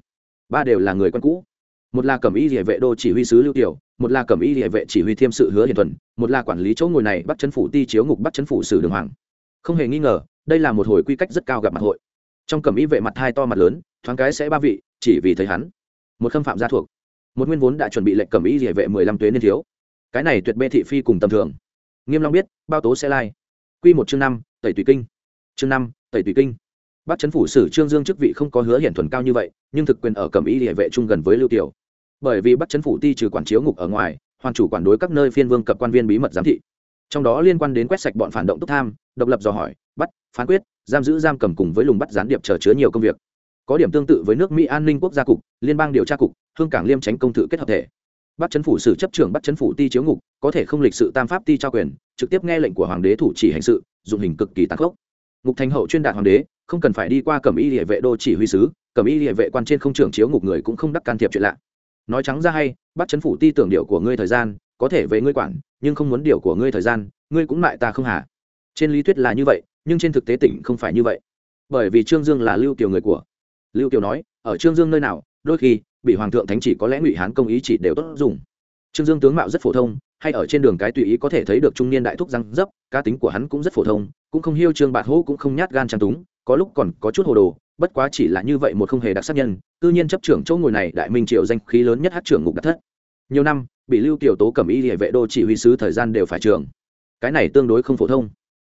Ba đều là người quen cũ. Một là cẩm y địa vệ đô chỉ huy sứ lưu tiểu, một là cẩm y địa vệ chỉ huy thiêm sự hứa hiền thuần, một là quản lý chỗ ngồi này bắt chấn phủ ti chiếu ngục bắt chấn phủ sử đường hoàng không hề nghi ngờ, đây là một hồi quy cách rất cao gặp mặt hội. Trong cẩm y vệ mặt hai to mặt lớn, thoáng cái sẽ ba vị, chỉ vì thấy hắn. Một khâm phạm gia thuộc. Một nguyên vốn đã chuẩn bị lệnh cẩm y địa vệ mười lăm tuế niên thiếu. Cái này tuyệt bê thị phi cùng tầm thường. Nghiêm long biết, bao tố sẽ lai. Quy một chương năm, tẩy tùy kinh. Chương năm, tẩy tùy kinh. Bắt chấn phủ sử trương dương chức vị không có hứa hiển thuần cao như vậy, nhưng thực quyền ở cẩm y địa vệ trung gần với lưu tiểu. Bởi vì bắt chấn phủ ti trừ quản chiếu ngục ở ngoài hoàn chủ quản đối các nơi phiên vương cập quan viên bí mật giám thị trong đó liên quan đến quét sạch bọn phản động túc tham, độc lập dò hỏi, bắt, phán quyết, giam giữ giam cầm cùng với lùng bắt gián điệp chờ chứa nhiều công việc. Có điểm tương tự với nước mỹ an ninh quốc gia cục, liên bang điều tra cục, hương cảng liêm tránh công thự kết hợp thể. Bắt chấn phủ sử chấp trưởng bắt chấn phủ ti chiếu ngục, có thể không lịch sự tam pháp ti trao quyền, trực tiếp nghe lệnh của hoàng đế thủ chỉ hành sự, dùng hình cực kỳ tàn khốc. Ngục thành hậu chuyên đạt hoàng đế, không cần phải đi qua cẩm y địa vệ đô chỉ huy sứ, cẩm y địa vệ quan trên không trưởng chiếu ngục người cũng không đắc can thiệp chuyện lạ. Nói trắng ra hay, bắt chấn phủ ti tưởng điệu của ngươi thời gian có thể về ngươi quản, nhưng không muốn điều của ngươi thời gian, ngươi cũng lại ta không hả trên lý thuyết là như vậy, nhưng trên thực tế tỉnh không phải như vậy. Bởi vì trương dương là lưu kiều người của. Lưu kiều nói, ở trương dương nơi nào, đôi khi, bị hoàng thượng thánh chỉ có lẽ ngụy hán công ý chỉ đều tốt dùng. Trương dương tướng mạo rất phổ thông, hay ở trên đường cái tùy ý có thể thấy được trung niên đại thúc răng dấp, cá tính của hắn cũng rất phổ thông, cũng không hiêu trương bạt hô cũng không nhát gan trang túng, có lúc còn có chút hồ đồ, bất quá chỉ là như vậy một không hề đặc sắc nhân. Tư nhiên chấp trưởng chỗ ngồi này, đại minh triệu danh khí lớn nhất hát trưởng ngục đặc thất nhiều năm, bị lưu tiểu tố cẩm y địa vệ đô chỉ huy sứ thời gian đều phải trường. Cái này tương đối không phổ thông.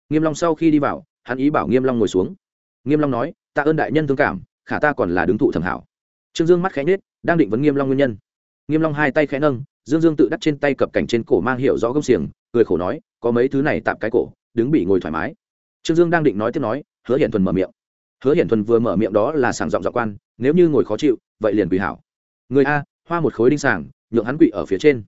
Nghiêm long sau khi đi vào, hắn ý bảo nghiêm long ngồi xuống. Nghiêm long nói tạ ơn đại nhân thương cảm, khả ta còn là đứng thụ thẩm hảo. Trương dương mắt khẽ nhếch, đang định vấn nghiêm long nguyên nhân. Nghiêm long hai tay khẽ nâng, dương dương tự đắc trên tay cập cảnh trên cổ mang hiệu rõ gông xiềng, cười khổ nói, có mấy thứ này tạm cái cổ, đứng bị ngồi thoải mái. Trương dương đang định nói tiếp nói, hứa hiển thuần mở miệng. Hứa hiển thuần vừa mở miệng đó là sảng giọng dọ quan, nếu như ngồi khó chịu, vậy liền quỳ hảo. Người a, hoa một khối đinh sàng nhượng hắn quỵ ở phía trên.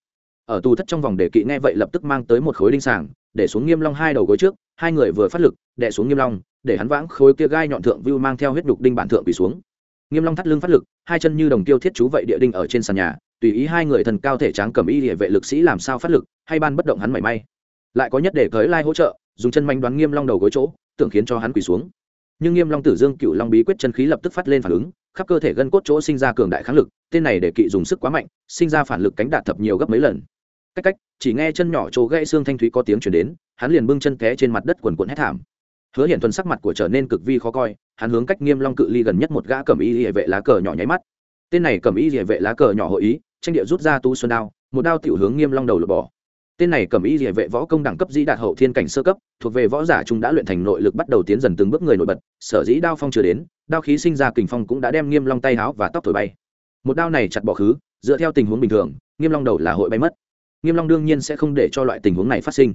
Ở tù thất trong vòng để kỵ nghe vậy lập tức mang tới một khối đinh sàng, để xuống nghiêm long hai đầu gối trước, hai người vừa phát lực, đè xuống nghiêm long, để hắn vãng khối kia gai nhọn thượng vưu mang theo huyết đục đinh bản thượng quỳ xuống. Nghiêm long thắt lưng phát lực, hai chân như đồng tiêu thiết chú vậy địa đinh ở trên sàn nhà, tùy ý hai người thần cao thể tráng cầm y địa vệ lực sĩ làm sao phát lực, hay ban bất động hắn mảy may. Lại có nhất để tới lai hỗ trợ, dùng chân manh đoán nghiêm long đầu gối chỗ, tưởng khiến cho hắn quỳ xuống nhưng nghiêm long tử dương cựu long bí quyết chân khí lập tức phát lên phản ứng, khắp cơ thể gân cốt chỗ sinh ra cường đại kháng lực, tên này để kỵ dùng sức quá mạnh, sinh ra phản lực cánh đạt thập nhiều gấp mấy lần. Cách cách, chỉ nghe chân nhỏ chỗ gãy xương thanh thúy có tiếng chuyển đến, hắn liền bưng chân té trên mặt đất quần quần hét thảm. Hứa hiển thuần sắc mặt của trở nên cực vi khó coi, hắn hướng cách nghiêm long cự ly gần nhất một gã cầm y địa vệ lá cờ nhỏ nháy mắt. Tên này cầm y địa vệ lá cờ nhỏ hội ý, tranh địa rút ra tu xuân đao, một đao tiểu hướng nghiêm long đầu lột bỏ tên này cầm y địa vệ võ công đẳng cấp dĩ đạt hậu thiên cảnh sơ cấp, thuộc về võ giả trung đã luyện thành nội lực bắt đầu tiến dần từng bước người nổi bật, sở dĩ đao phong chưa đến, đao khí sinh ra kình phong cũng đã đem nghiêm long tay háo và tóc thổi bay. Một đao này chặt bỏ khứ, dựa theo tình huống bình thường, nghiêm long đầu là hội bay mất. Nghiêm long đương nhiên sẽ không để cho loại tình huống này phát sinh.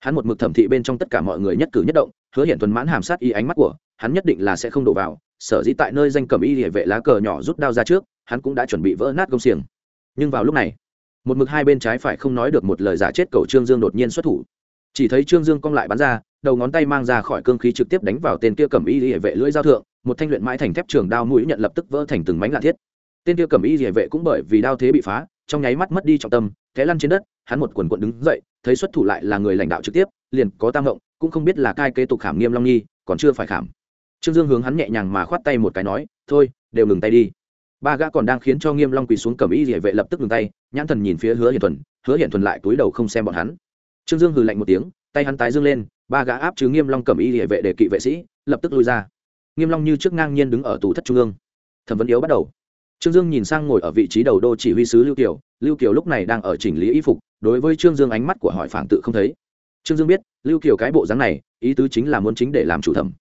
Hắn một mực thẩm thị bên trong tất cả mọi người nhất cử nhất động, hứa hiện thuần mãn hàm sát y ánh mắt của, hắn nhất định là sẽ không đổ vào, sở dĩ tại nơi danh cầm y địa vệ lá cờ nhỏ rút đao ra trước, hắn cũng đã chuẩn bị vỡ nát công xiềng. Nhưng vào lúc này một mực hai bên trái phải không nói được một lời giả chết cầu trương dương đột nhiên xuất thủ. Chỉ thấy trương dương cong lại bắn ra, đầu ngón tay mang ra khỏi cương khí trực tiếp đánh vào tên kia cầm y hệ vệ lưỡi giao thượng, một thanh luyện mãi thành thép trường đao mũi nhận lập tức vỡ thành từng mảnh lạ thiết. Tên kia cầm y hệ vệ cũng bởi vì đao thế bị phá, trong nháy mắt mất đi trọng tâm, té lăn trên đất, hắn một quần quận đứng dậy, thấy xuất thủ lại là người lãnh đạo trực tiếp, liền có tam ngộng, cũng không biết là cai kế tục khảm nghiêm long nhi, còn chưa phải khảm. Trương dương hướng hắn nhẹ nhàng mà khoát tay một cái nói, thôi, đều ngừng tay đi ba gã còn đang khiến cho nghiêm long quỳ xuống cầm y địa vệ lập tức ngừng tay, nhãn thần nhìn phía hứa hiển thuần, hứa hiển thuần lại túi đầu không xem bọn hắn. Trương dương hừ lạnh một tiếng, tay hắn tái dương lên, ba gã áp chứ nghiêm long cầm y địa vệ để kỵ vệ sĩ, lập tức lui ra. Nghiêm long như trước ngang nhiên đứng ở tủ thất trung ương. Thẩm vấn yếu bắt đầu. Trương dương nhìn sang ngồi ở vị trí đầu đô chỉ huy sứ lưu kiều lưu kiều lúc này đang ở chỉnh lý y phục, đối với trương dương ánh mắt của hỏi phản tự không thấy. Trương dương biết, lưu kiều cái bộ dáng này, ý tứ chính là muốn chính để làm chủ thẩm.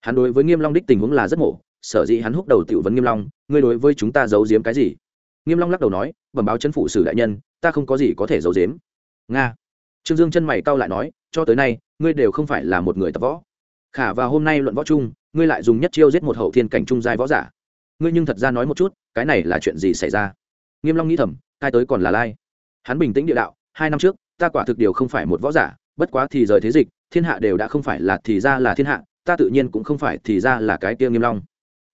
Hắn đối với nghiêm long đích tình huống là rất mổ sở dĩ hắn húc đầu tiểu vấn nghiêm long, ngươi đối với chúng ta giấu giếm cái gì? Nghiêm long lắc đầu nói, bẩm báo chân phụ sử đại nhân, ta không có gì có thể giấu giếm. Nga. Trương dương chân mày cau lại nói, cho tới nay, ngươi đều không phải là một người tập võ. Khả và hôm nay luận võ chung, ngươi lại dùng nhất chiêu giết một hậu thiên cảnh trung giai võ giả. Ngươi nhưng thật ra nói một chút, cái này là chuyện gì xảy ra? Nghiêm long nghĩ thầm cai tới còn là lai? Hắn bình tĩnh địa đạo, hai năm trước, ta quả thực điều không phải một võ giả, bất quá thì rời thế dịch, thiên hạ đều đã không phải là thì ra là thiên hạ, ta tự nhiên cũng không phải thì ra là cái kia nghiêm long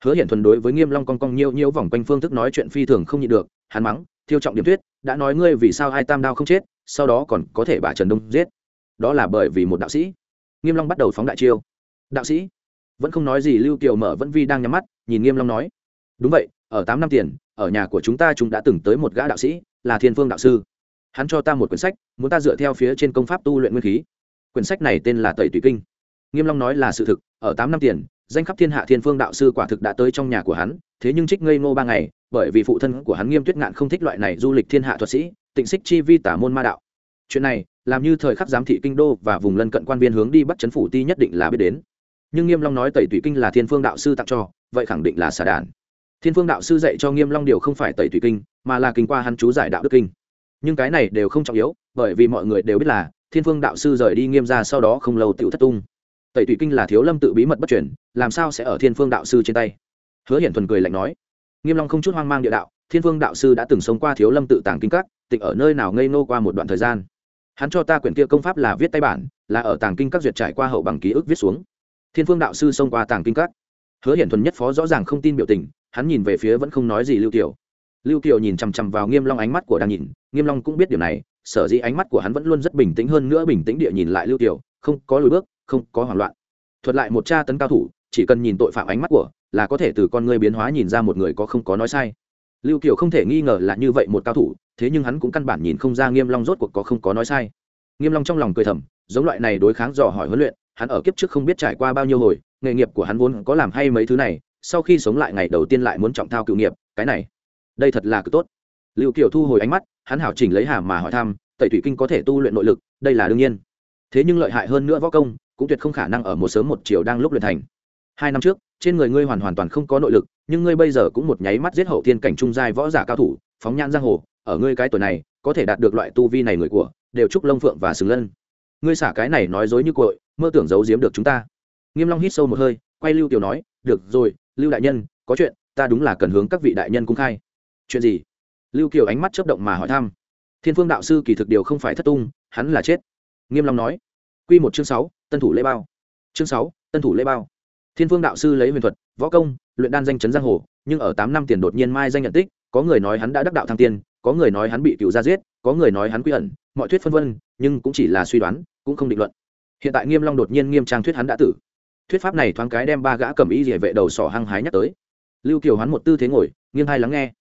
hứa hiện thuần đối với nghiêm long cong cong nhiêu nhiêu vòng quanh phương thức nói chuyện phi thường không nhịn được, hắn mắng, thiêu trọng điểm tuyết, đã nói ngươi vì sao hai tam đao không chết, sau đó còn có thể bà trần đông giết. Đó là bởi vì một đạo sĩ. Nghiêm long bắt đầu phóng đại chiêu. Đạo sĩ? Vẫn không nói gì, lưu kiều mở vẫn vi đang nhắm mắt, nhìn nghiêm long nói, đúng vậy, ở tám năm tiền, ở nhà của chúng ta chúng đã từng tới một gã đạo sĩ, là thiên phương đạo sư. Hắn cho ta một quyển sách, muốn ta dựa theo phía trên công pháp tu luyện nguyên khí. Quyển sách này tên là tẩy tùy kinh. Nghiêm long nói là sự thực, ở tám năm tiền danh khắp thiên hạ thiên phương đạo sư quả thực đã tới trong nhà của hắn, thế nhưng trích ngây ngô ba ngày, bởi vì phụ thân của hắn nghiêm tuyết ngạn không thích loại này du lịch thiên hạ thuật sĩ, tịnh xích chi vi tả môn ma đạo. Chuyện này, làm như thời khắc giám thị kinh đô và vùng lân cận quan viên hướng đi bắt chấn phủ ti nhất định là biết đến. Nhưng nghiêm long nói tẩy tủy kinh là thiên phương đạo sư tặng cho, vậy khẳng định là xà đàn thiên phương đạo sư dạy cho nghiêm long điều không phải tẩy tủy kinh, mà là kinh qua hắn chú giải đạo đức kinh. Nhưng cái này đều không trọng yếu, bởi vì mọi người đều biết là, thiên phương đạo sư rời đi nghiêm ra sau đó không lâu tiểu thất tung tẩy thủy kinh là thiếu lâm tự bí mật bất chuyển làm sao sẽ ở thiên phương đạo sư trên tay? Hứa hiển thuần cười lạnh nói. Nghiêm long không chút hoang mang địa đạo, thiên phương đạo sư đã từng sống qua thiếu lâm tự tàng kinh các, tịch ở nơi nào ngây nô qua một đoạn thời gian. Hắn cho ta quyển kia công pháp là viết tay bản, là ở tàng kinh các duyệt trải qua hậu bằng ký ức viết xuống. Thiên phương đạo sư xông qua tàng kinh các. Hứa hiển thuần nhất phó rõ ràng không tin biểu tình, hắn nhìn về phía vẫn không nói gì lưu kiều. Lưu kiều nhìn chằm chằm vào nghiêm long ánh mắt của đang nhìn, nghiêm long cũng biết điều này, sở dĩ ánh mắt của hắn vẫn luôn rất bình tĩnh hơn nữa bình tĩnh địa nhìn lại lưu kiều, không có lùi bước không có hoảng loạn. Thuật lại một tra tấn cao thủ, chỉ cần nhìn tội phạm ánh mắt của, là có thể từ con người biến hóa nhìn ra một người có không có nói sai. Lưu kiều không thể nghi ngờ là như vậy một cao thủ, thế nhưng hắn cũng căn bản nhìn không ra nghiêm long rốt cuộc có không có nói sai. Nghiêm long trong lòng cười thầm, giống loại này đối kháng dò hỏi huấn luyện, hắn ở kiếp trước không biết trải qua bao nhiêu hồi, nghề nghiệp của hắn vốn có làm hay mấy thứ này, sau khi sống lại ngày đầu tiên lại muốn trọng thao cựu nghiệp, cái này, đây thật là cực tốt. Lưu kiều thu hồi ánh mắt, hắn hảo chỉnh lấy hàm mà hỏi thăm, tẩy thủy kinh có thể tu luyện nội lực, đây là đương nhiên. Thế nhưng lợi hại hơn nữa võ công cũng tuyệt không khả năng ở một sớm một chiều đang lúc luyện thành. Hai năm trước, trên người ngươi hoàn hoàn toàn không có nội lực, nhưng ngươi bây giờ cũng một nháy mắt giết hậu thiên cảnh trung giai võ giả cao thủ, phóng nhãn giang hồ, ở ngươi cái tuổi này, có thể đạt được loại tu vi này người của, đều chúc lông phượng và sừng lân. Ngươi xả cái này nói dối như cội, mơ tưởng giấu giếm được chúng ta. Nghiêm long hít sâu một hơi, quay lưu tiểu nói, được rồi, lưu đại nhân, có chuyện, ta đúng là cần hướng các vị đại nhân cung khai. Chuyện gì? Lưu kiều ánh mắt chớp động mà hỏi thăm. Thiên phương đạo sư kỳ thực điều không phải thất tung, hắn là chết. Nghiêm long nói. Quy một chương sáu tân thủ lễ bao. Chương sáu, tân thủ lễ bao. Thiên phương đạo sư lấy huyền thuật, võ công, luyện đan danh chấn giang hồ, nhưng ở tám năm tiền đột nhiên mai danh nhận tích, có người nói hắn đã đắc đạo thăng tiên, có người nói hắn bị cựu gia giết, có người nói hắn quy ẩn, mọi thuyết phân vân, nhưng cũng chỉ là suy đoán, cũng không định luận. Hiện tại nghiêm long đột nhiên nghiêm trang thuyết hắn đã tử. Thuyết pháp này thoáng cái đem ba gã cầm y rìa vệ đầu sỏ hăng hái nhắc tới. Lưu kiều hắn một tư thế ngồi, nghiêng hai lắng nghe.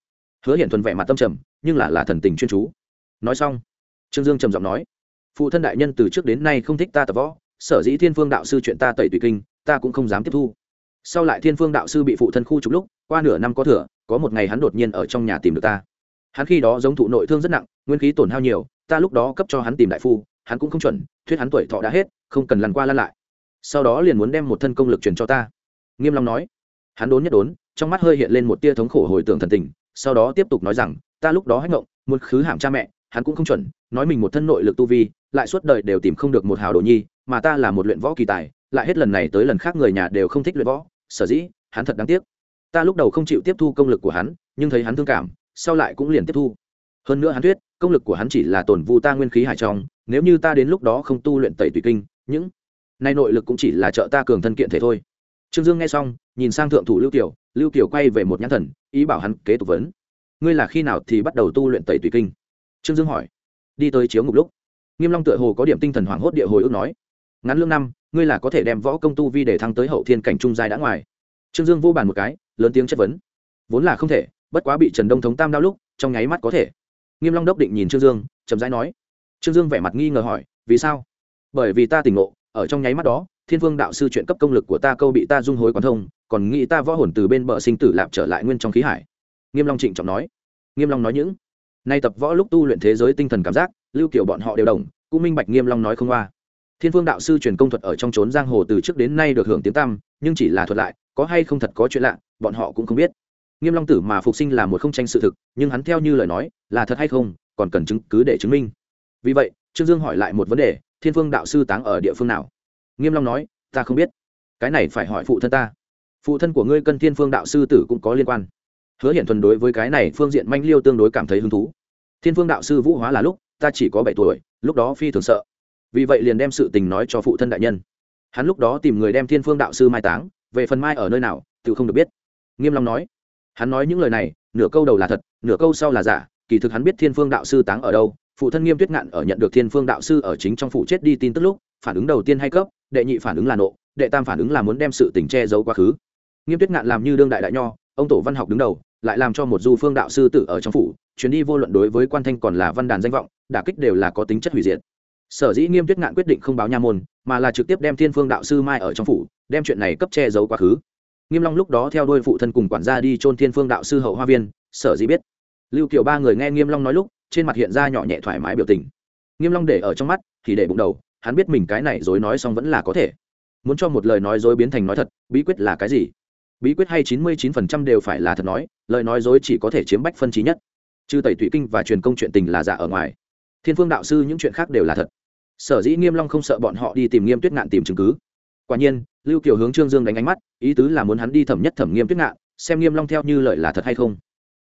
Hứa hiện thuần vẻ mặt tâm trầm, nhưng là là thần tình chuyên chú. Nói xong, trương dương trầm giọng nói, phụ thân đại nhân từ trước đến nay không thích ta tập võ sở dĩ thiên phương đạo sư chuyện ta tẩy tùy kinh, ta cũng không dám tiếp thu. Sau lại thiên phương đạo sư bị phụ thân khu trục lúc, qua nửa năm có thừa, có một ngày hắn đột nhiên ở trong nhà tìm được ta. Hắn khi đó giống thụ nội thương rất nặng, nguyên khí tổn hao nhiều, ta lúc đó cấp cho hắn tìm đại phu, hắn cũng không chuẩn, thuyết hắn tuổi thọ đã hết, không cần lăn qua lăn lại. Sau đó liền muốn đem một thân công lực truyền cho ta. Nghiêm long nói. Hắn đốn nhất đốn, trong mắt hơi hiện lên một tia thống khổ hồi tưởng thần tình, sau đó tiếp tục nói rằng, ta lúc đó hách ngộng, muốn khứ hàm cha mẹ hắn cũng không chuẩn, nói mình một thân nội lực tu vi, lại suốt đời đều tìm không được một hào đồ nhi, mà ta là một luyện võ kỳ tài, lại hết lần này tới lần khác người nhà đều không thích luyện võ, sở dĩ, hắn thật đáng tiếc. Ta lúc đầu không chịu tiếp thu công lực của hắn, nhưng thấy hắn thương cảm, sau lại cũng liền tiếp thu. Hơn nữa hắn thuyết, công lực của hắn chỉ là tổn vu ta nguyên khí hải trong, nếu như ta đến lúc đó không tu luyện tẩy tùy kinh, những nay nội lực cũng chỉ là trợ ta cường thân kiện thể thôi. Trương dương nghe xong, nhìn sang thượng thủ lưu kiều lưu kiều quay về một nhãn thần, ý bảo hắn kế tục vấn. Ngươi là khi nào thì bắt đầu tu luyện tẩy tùy kinh? Trương dương hỏi. Đi tới chiếu ngục lúc, nghiêm long tựa hồ có điểm tinh thần hoảng hốt địa hồi ước nói. Ngắn lương năm, ngươi là có thể đem võ công tu vi để thăng tới hậu thiên cảnh trung giai đã ngoài. Trương dương vô bàn một cái, lớn tiếng chất vấn. Vốn là không thể, bất quá bị trần đông thống tam đau lúc, trong nháy mắt có thể. Nghiêm long đốc định nhìn trương dương, chậm rãi nói. Trương dương vẻ mặt nghi ngờ hỏi, vì sao? Bởi vì ta tỉnh ngộ, ở trong nháy mắt đó, thiên vương đạo sư chuyện cấp công lực của ta câu bị ta dung hối quán thông, còn nghĩ ta võ hồn từ bên bờ sinh tử lạp trở lại nguyên trong khí hải. Nghiêm long trịnh trọng nói. Nghiêm long nói những nay tập võ lúc tu luyện thế giới tinh thần cảm giác, lưu kiểu bọn họ đều đồng, cũng minh bạch nghiêm long nói không qua. Thiên vương đạo sư truyền công thuật ở trong trốn giang hồ từ trước đến nay được hưởng tiếng tăm, nhưng chỉ là thuật lại, có hay không thật có chuyện lạ, bọn họ cũng không biết. Nghiêm long tử mà phục sinh là một không tranh sự thực, nhưng hắn theo như lời nói, là thật hay không, còn cần chứng, cứ để chứng minh. Vì vậy, trương dương hỏi lại một vấn đề, thiên phương đạo sư táng ở địa phương nào? Nghiêm long nói, ta không biết. Cái này phải hỏi phụ thân ta. Phụ thân của ngươi cân thiên phương đạo sư tử cũng có liên quan hứa hiển thuần đối với cái này phương diện manh liêu tương đối cảm thấy hứng thú. Thiên phương đạo sư vũ hóa là lúc, ta chỉ có bảy tuổi, lúc đó phi thường sợ. Vì vậy liền đem sự tình nói cho phụ thân đại nhân. Hắn lúc đó tìm người đem thiên phương đạo sư mai táng, về phần mai ở nơi nào, tự không được biết. Nghiêm long nói, hắn nói những lời này, nửa câu đầu là thật, nửa câu sau là giả, kỳ thực hắn biết thiên phương đạo sư táng ở đâu. Phụ thân nghiêm tuyết ngạn ở nhận được thiên phương đạo sư ở chính trong phủ chết đi tin tức lúc, phản ứng đầu tiên hay cấp, đệ nhị phản ứng là nộ, đệ tam phản ứng là muốn đem sự tình che giấu quá khứ. Nghiêm tuyết ngạn làm như đương đại đại nho ông tổ văn học đứng đầu, lại làm cho một du phương đạo sư tử ở trong phủ, chuyến đi vô luận đối với quan thanh còn là văn đàn danh vọng, đả kích đều là có tính chất hủy diệt. Sở dĩ nghiêm tuyết ngạn quyết định không báo nha môn, mà là trực tiếp đem thiên phương đạo sư mai ở trong phủ, đem chuyện này cấp che giấu quá khứ. Nghiêm long lúc đó theo đuôi phụ thân cùng quản gia đi trôn thiên phương đạo sư hậu hoa viên, sở dĩ biết. Lưu kiều ba người nghe nghiêm long nói lúc, trên mặt hiện ra nhỏ nhẹ thoải mái biểu tình. Nghiêm long để ở trong mắt, thì để bụng đầu, hắn biết mình cái này dối nói xong vẫn là có thể. Muốn cho một lời nói dối biến thành nói thật, bí quyết là cái gì? Bí quyết hay chín mươi chín phần trăm đều phải là thật nói, lời nói dối chỉ có thể chiếm bách phân trí nhất. Trừ tẩy thủy kinh và truyền công chuyện tình là giả ở ngoài. Thiên phương đạo sư những chuyện khác đều là thật. Sở dĩ nghiêm long không sợ bọn họ đi tìm nghiêm tuyết ngạn tìm chứng cứ. Quả nhiên, lưu kiều hướng trương dương đánh ánh mắt, ý tứ là muốn hắn đi thẩm nhất thẩm nghiêm tuyết ngạn, xem nghiêm long theo như lời là thật hay không.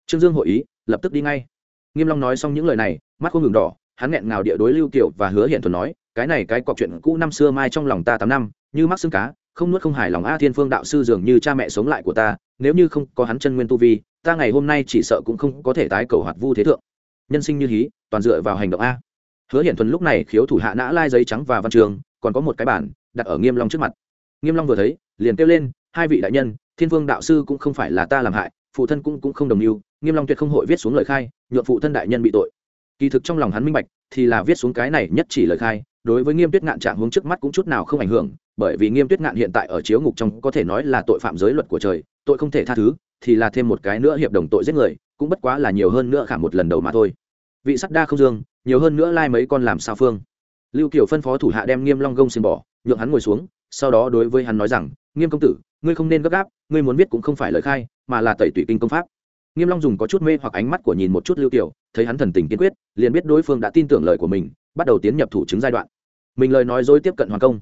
Trương dương hội ý, lập tức đi ngay. Nghiêm long nói xong những lời này, mắt không ngừng đỏ, hắn nghẹn ngào địa đối lưu kiều và hứa hiện thuần nói, cái này cái cọc chuyện cũ năm xưa mai trong lòng ta tám năm, như mắc xương cá không nuốt không hài lòng a thiên phương đạo sư dường như cha mẹ sống lại của ta, nếu như không có hắn chân nguyên tu vi, ta ngày hôm nay chỉ sợ cũng không có thể tái cầu hoạt vu thế thượng. Nhân sinh như hí, toàn dựa vào hành động a. Hứa hiển thuần lúc này khiếu thủ hạ nã lai giấy trắng và văn trường, còn có một cái bản, đặt ở nghiêm long trước mặt. Nghiêm long vừa thấy, liền kêu lên, hai vị đại nhân, thiên vương đạo sư cũng không phải là ta làm hại, phụ thân cũng cũng không đồng ý nghiêm long tuyệt không hội viết xuống lời khai, nhượng phụ thân đại nhân bị tội. Kỳ thực trong lòng hắn minh bạch, thì là viết xuống cái này nhất chỉ lời khai, đối với nghiêm tuyết ngạn trạng hướng trước mắt cũng chút nào không ảnh hưởng bởi vì nghiêm tuyết ngạn hiện tại ở chiếu ngục trong có thể nói là tội phạm giới luật của trời, tội không thể tha thứ, thì là thêm một cái nữa hiệp đồng tội giết người, cũng bất quá là nhiều hơn nữa khả một lần đầu mà thôi. Vị sắt đa không dương, nhiều hơn nữa lai mấy con làm sao phương. Lưu kiều phân phó thủ hạ đem nghiêm long gông xin bỏ, nhượng hắn ngồi xuống, sau đó đối với hắn nói rằng, nghiêm công tử, ngươi không nên gấp gáp, ngươi muốn biết cũng không phải lời khai, mà là tẩy tủy kinh công pháp. Nghiêm long dùng có chút mê hoặc ánh mắt của nhìn một chút lưu kiều, thấy hắn thần tình kiên quyết, liền biết đối phương đã tin tưởng lời của mình, bắt đầu tiến nhập thủ chứng giai đoạn. Mình lời nói dối tiếp cận hoàn công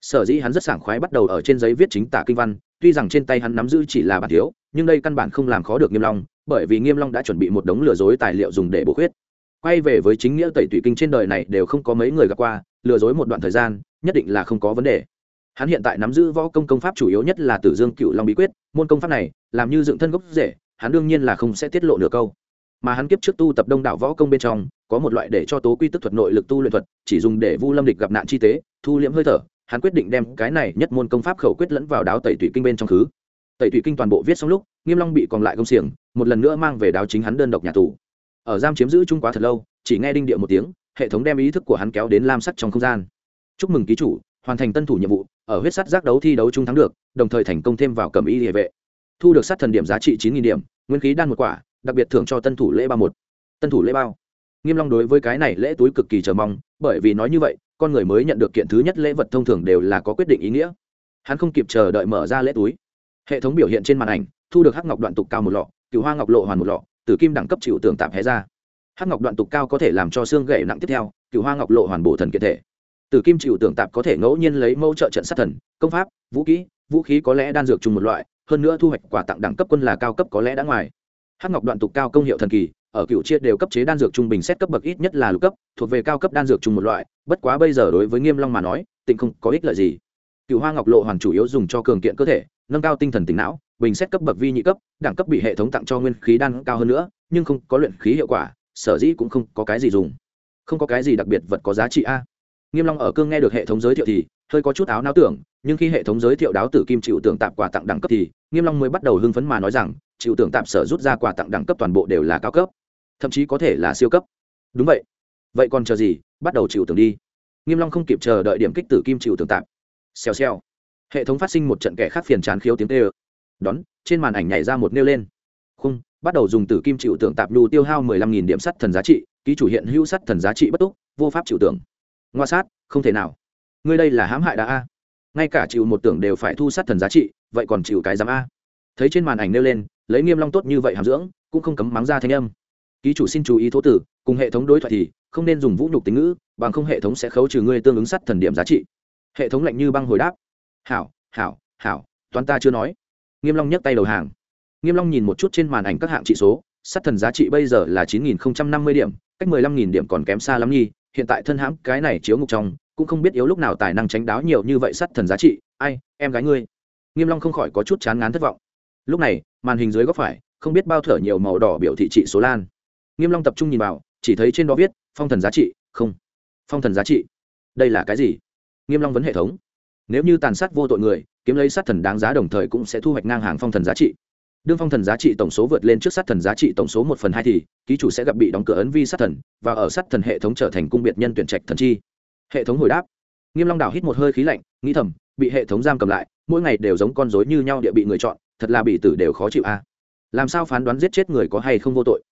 sở dĩ hắn rất sảng khoái bắt đầu ở trên giấy viết chính tả kinh văn, tuy rằng trên tay hắn nắm giữ chỉ là bản thiếu, nhưng đây căn bản không làm khó được nghiêm long, bởi vì nghiêm long đã chuẩn bị một đống lừa dối tài liệu dùng để bổ khuyết. Quay về với chính nghĩa tẩy tủy kinh trên đời này đều không có mấy người gặp qua, lừa dối một đoạn thời gian, nhất định là không có vấn đề. Hắn hiện tại nắm giữ võ công công pháp chủ yếu nhất là tử dương cựu long bí quyết, môn công pháp này, làm như dựng thân gốc rễ, hắn đương nhiên là không sẽ tiết lộ nửa câu. Mà hắn kiếp trước tu tập đông đảo võ công bên trong, có một loại để cho tố quy tức thuật nội lực tu luyện thuật, chỉ dùng để vu lâm địch gặp nạn chi tế, thu liễm hơi thở hắn quyết định đem cái này nhất môn công pháp khẩu quyết lẫn vào đáo tẩy tủy kinh bên trong khứ. Tẩy tủy kinh toàn bộ viết xong lúc, nghiêm long bị còn lại công xiềng, một lần nữa mang về đáo chính hắn đơn độc nhà tù. Ở giam chiếm giữ trung quá thật lâu, chỉ nghe đinh địa một tiếng, hệ thống đem ý thức của hắn kéo đến lam sắc trong không gian. Chúc mừng ký chủ, hoàn thành tân thủ nhiệm vụ, ở huyết sắt giác đấu thi đấu trung thắng được, đồng thời thành công thêm vào cầm y địa vệ. Thu được sát thần điểm giá trị chín nghìn điểm, nguyên khí đan một quả, đặc biệt thưởng cho tân thủ lễ ba một. Tân thủ lễ bao nghiêm long đối với cái này lễ túi cực kỳ chờ mong, bởi vì nói như vậy, con người mới nhận được kiện thứ nhất lễ vật thông thường đều là có quyết định ý nghĩa. Hắn không kịp chờ đợi mở ra lễ túi. Hệ thống biểu hiện trên màn ảnh, thu được hắc ngọc đoạn tục cao một lọ cựu hoa ngọc lộ hoàn một lọ, tử kim đẳng cấp chịu tưởng tạm hé ra. Hắc ngọc đoạn tục cao có thể làm cho xương gãy nặng tiếp theo cựu hoa ngọc lộ hoàn bổ thần kiệt thể. Tử kim chịu tưởng tạp có thể ngẫu nhiên lấy mẫu trợ trận sát thần, công pháp, vũ kỹ vũ khí có lẽ đan dược chung một loại, hơn nữa thu hoạch quà tặng đẳng cấp quân là cao cấp có lẽ đã ngoài. Hắc ngọc đoạn tục cao công hiệu thần kỳ ở cựu chia đều cấp chế đan dược trung bình xét cấp bậc ít nhất là lục cấp, thuộc về cao cấp đan dược chung một loại, bất quá bây giờ đối với nghiêm long mà nói, tịnh không có ích lợi gì. Cựu hoa ngọc lộ hoàn chủ yếu dùng cho cường kiện cơ thể, nâng cao tinh thần tỉnh não, bình xét cấp bậc vi nhị cấp, đẳng cấp bị hệ thống tặng cho nguyên khí đan cao hơn nữa, nhưng không có luyện khí hiệu quả, sở dĩ cũng không có cái gì dùng. Không có cái gì đặc biệt vật có giá trị a. Nghiêm long ở cương nghe được hệ thống giới thiệu thì, hơi có chút áo não tưởng, nhưng khi hệ thống giới thiệu đáo tử kim chịu tưởng tạm quà tặng đẳng cấp thì, nghiêm long mới bắt đầu hưng phấn mà nói rằng, chịu tưởng tạm sở rút ra quà tặng đẳng cấp toàn bộ đều là cao cấp thậm chí có thể là siêu cấp. Đúng vậy. Vậy còn chờ gì? Bắt đầu chịu tưởng đi. Nghiêm long không kịp chờ đợi điểm kích tử kim chịu tưởng tạm. Xèo xèo. Hệ thống phát sinh một trận kẻ khác phiền chán khiếu tiếng tê đón, trên màn ảnh nhảy ra một nêu lên. Khung, bắt đầu dùng tử kim chịu tưởng tạm nhu tiêu hao mười lăm nghìn điểm sắt thần giá trị, ký chủ hiện hữu sắt thần giá trị bất túc, vô pháp chịu tưởng. Ngoa sát, không thể nào. Ngươi đây là hãm hại đã a. Ngay cả chịu một tưởng đều phải thu sắt thần giá trị, vậy còn chịu cái giám a. Thấy trên màn ảnh nêu lên, lấy nghiêm long tốt như vậy hàm dưỡng, cũng không cấm mắng ra thanh âm ký chủ xin chú ý thố tử, cùng hệ thống đối thoại thì không nên dùng vũ nhục tính ngữ, bằng không hệ thống sẽ khấu trừ ngươi tương ứng sắt thần điểm giá trị. Hệ thống lạnh như băng hồi đáp. Hảo hảo hảo, toán ta chưa nói. Nghiêm long nhấc tay đầu hàng. Nghiêm long nhìn một chút trên màn ảnh các hạng trị số, sắt thần giá trị bây giờ là chín nghìn năm mươi điểm, cách mười lăm nghìn điểm còn kém xa lắm nhi hiện tại thân hãm cái này chiếu ngục trong, cũng không biết yếu lúc nào tài năng tránh đáo nhiều như vậy sắt thần giá trị. Ai, em gái ngươi. Nghiêm long không khỏi có chút chán ngán thất vọng. Lúc này, màn hình dưới góc phải, không biết bao thở nhiều màu đỏ biểu thị trị số lan nghiêm long tập trung nhìn vào, chỉ thấy trên đó viết, phong thần giá trị, không. Phong thần giá trị. Đây là cái gì? Nghiêm long vấn hệ thống. Nếu như tàn sát vô tội người, kiếm lấy sát thần đáng giá đồng thời cũng sẽ thu hoạch ngang hàng phong thần giá trị. Đương phong thần giá trị tổng số vượt lên trước sát thần giá trị tổng số một phần hai thì, ký chủ sẽ gặp bị đóng cửa ấn vi sát thần, và ở sát thần hệ thống trở thành cung biệt nhân tuyển trạch thần chi. Hệ thống hồi đáp. Nghiêm long đảo hít một hơi khí lạnh, nghĩ thầm, bị hệ thống giam cầm lại, mỗi ngày đều giống con rối như nhau địa bị người chọn, thật là bị tử đều khó chịu a làm sao phán đoán giết chết người có hay không vô tội?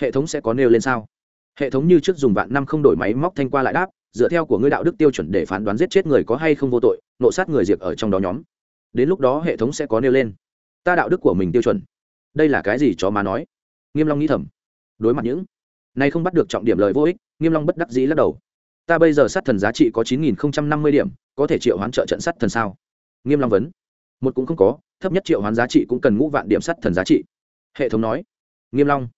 Hệ thống sẽ có nêu lên sao? Hệ thống như trước dùng vạn năm không đổi máy móc thanh qua lại đáp, dựa theo của ngươi đạo đức tiêu chuẩn để phán đoán giết chết người có hay không vô tội, nộ sát người diệt ở trong đó nhóm. Đến lúc đó hệ thống sẽ có nêu lên. Ta đạo đức của mình tiêu chuẩn. Đây là cái gì chó mà nói? Nghiêm long nghĩ thầm. Đối mặt những này không bắt được trọng điểm lời vô ích, nghiêm long bất đắc dĩ lắc đầu. Ta bây giờ sát thần giá trị có chín nghìn năm mươi điểm, có thể triệu hoán trợ trận sát thần sao? Nghiêm long vấn. Một cũng không có, thấp nhất triệu hoán giá trị cũng cần ngũ vạn điểm sát thần giá trị. Hệ thống nói. Nghiêm long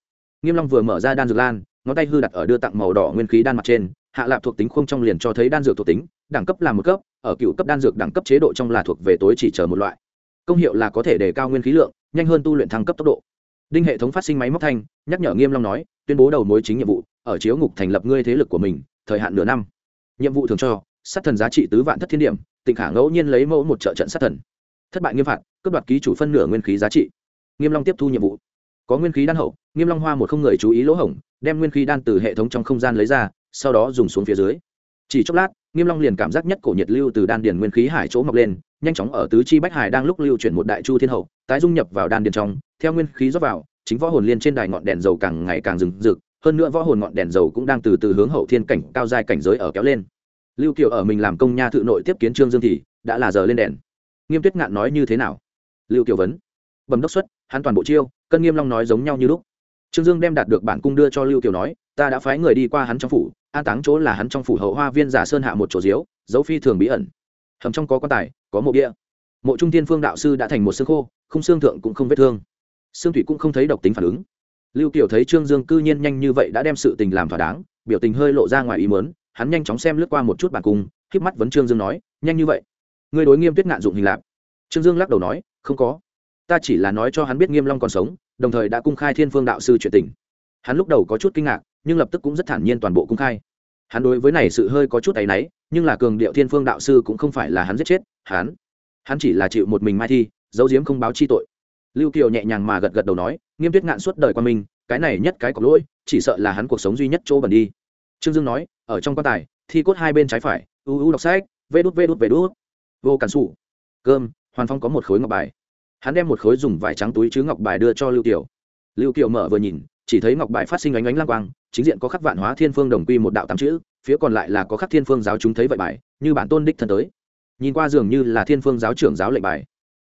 nghiêm long vừa mở ra đan dược lan, ngón tay hư đặt ở đưa tặng màu đỏ nguyên khí đan mặt trên, hạ lạp thuộc tính khung trong liền cho thấy đan dược thuộc tính, đẳng cấp là một cấp, ở cựu cấp đan dược đẳng cấp chế độ trong là thuộc về tối chỉ chờ một loại. Công hiệu là có thể đề cao nguyên khí lượng, nhanh hơn tu luyện thăng cấp tốc độ. Đinh hệ thống phát sinh máy móc thanh, nhắc nhở nghiêm long nói, tuyên bố đầu mối chính nhiệm vụ, ở chiếu ngục thành lập ngươi thế lực của mình, thời hạn nửa năm. Nhiệm vụ thường cho, sát thần giá trị tứ vạn thất thiên điểm, tịnh khả ngẫu nhiên lấy mẫu một trợ trận sát thần. Thất bại nghiêm phạt, cướp đoạt ký chủ phân nửa nguyên khí giá trị. Nghiêm long tiếp thu nhiệm vụ có nguyên khí đan hậu, nghiêm long hoa một không người chú ý lỗ hổng, đem nguyên khí đan từ hệ thống trong không gian lấy ra, sau đó dùng xuống phía dưới. Chỉ chốc lát, nghiêm long liền cảm giác nhất cổ nhiệt lưu từ đan điền nguyên khí hải chỗ mọc lên, nhanh chóng ở tứ chi bách hải đang lúc lưu chuyển một đại chu thiên hậu, tái dung nhập vào đan điền trong, theo nguyên khí rót vào, chính võ hồn liên trên đài ngọn đèn dầu càng ngày càng rừng rực, hơn nữa võ hồn ngọn đèn dầu cũng đang từ từ hướng hậu thiên cảnh, cao giai cảnh giới ở kéo lên. Lưu kiều ở mình làm công nha thự nội tiếp kiến trương dương thì, đã là giờ lên đèn. Nghiêm tuyết ngạn nói như thế nào? Lưu kiều vấn. Bẩm đốc xuất hắn toàn bộ chiêu, cân nghiêm long nói giống nhau như lúc. Trương dương đem đạt được bản cung đưa cho lưu kiều nói, ta đã phái người đi qua hắn trong phủ, an táng chỗ là hắn trong phủ hậu hoa viên giả sơn hạ một chỗ diếu, dấu phi thường bí ẩn. Hầm trong có quan tài, có mộ bia. Mộ trung tiên phương đạo sư đã thành một xương khô không xương thượng cũng không vết thương. Xương thủy cũng không thấy độc tính phản ứng. Lưu kiều thấy trương dương cư nhiên nhanh như vậy đã đem sự tình làm thỏa đáng, biểu tình hơi lộ ra ngoài ý mớn hắn nhanh chóng xem lướt qua một chút bản cung k mắt vấn trương dương nói, nhanh như vậy? Người đối nghiêm tuyết ngạn dụng hình lạp trương dương lắc đầu nói, không có ta chỉ là nói cho hắn biết nghiêm long còn sống, đồng thời đã cung khai thiên phương đạo sư chuyện tình. Hắn lúc đầu có chút kinh ngạc, nhưng lập tức cũng rất thản nhiên toàn bộ cung khai. Hắn đối với này sự hơi có chút áy náy, nhưng là cường điệu thiên phương đạo sư cũng không phải là hắn giết chết, hắn hắn chỉ là chịu một mình mai thi, giấu giếm không báo chi tội. Lưu kiều nhẹ nhàng mà gật gật đầu nói, nghiêm tuyết ngạn suốt đời qua mình, cái này nhất cái có lỗi, chỉ sợ là hắn cuộc sống duy nhất chỗ bẩn đi. Trương dương nói, ở trong quan tài, thi cốt hai bên trái phải, u u đọc sách, vê đút vê đút vê đút. Vô cản sụ cơm, hoàn phong có một khối ngọc bài hắn đem một khối dùng vải trắng túi chứa ngọc bài đưa cho lưu kiều. Lưu kiều mở vừa nhìn, chỉ thấy ngọc bài phát sinh ánh ánh lang quang, chính diện có khắc vạn hóa thiên phương đồng quy một đạo tám chữ, phía còn lại là có khắc thiên phương giáo chúng thấy vậy bài, như bản tôn đích thân tới. Nhìn qua dường như là thiên phương giáo trưởng giáo lệnh bài.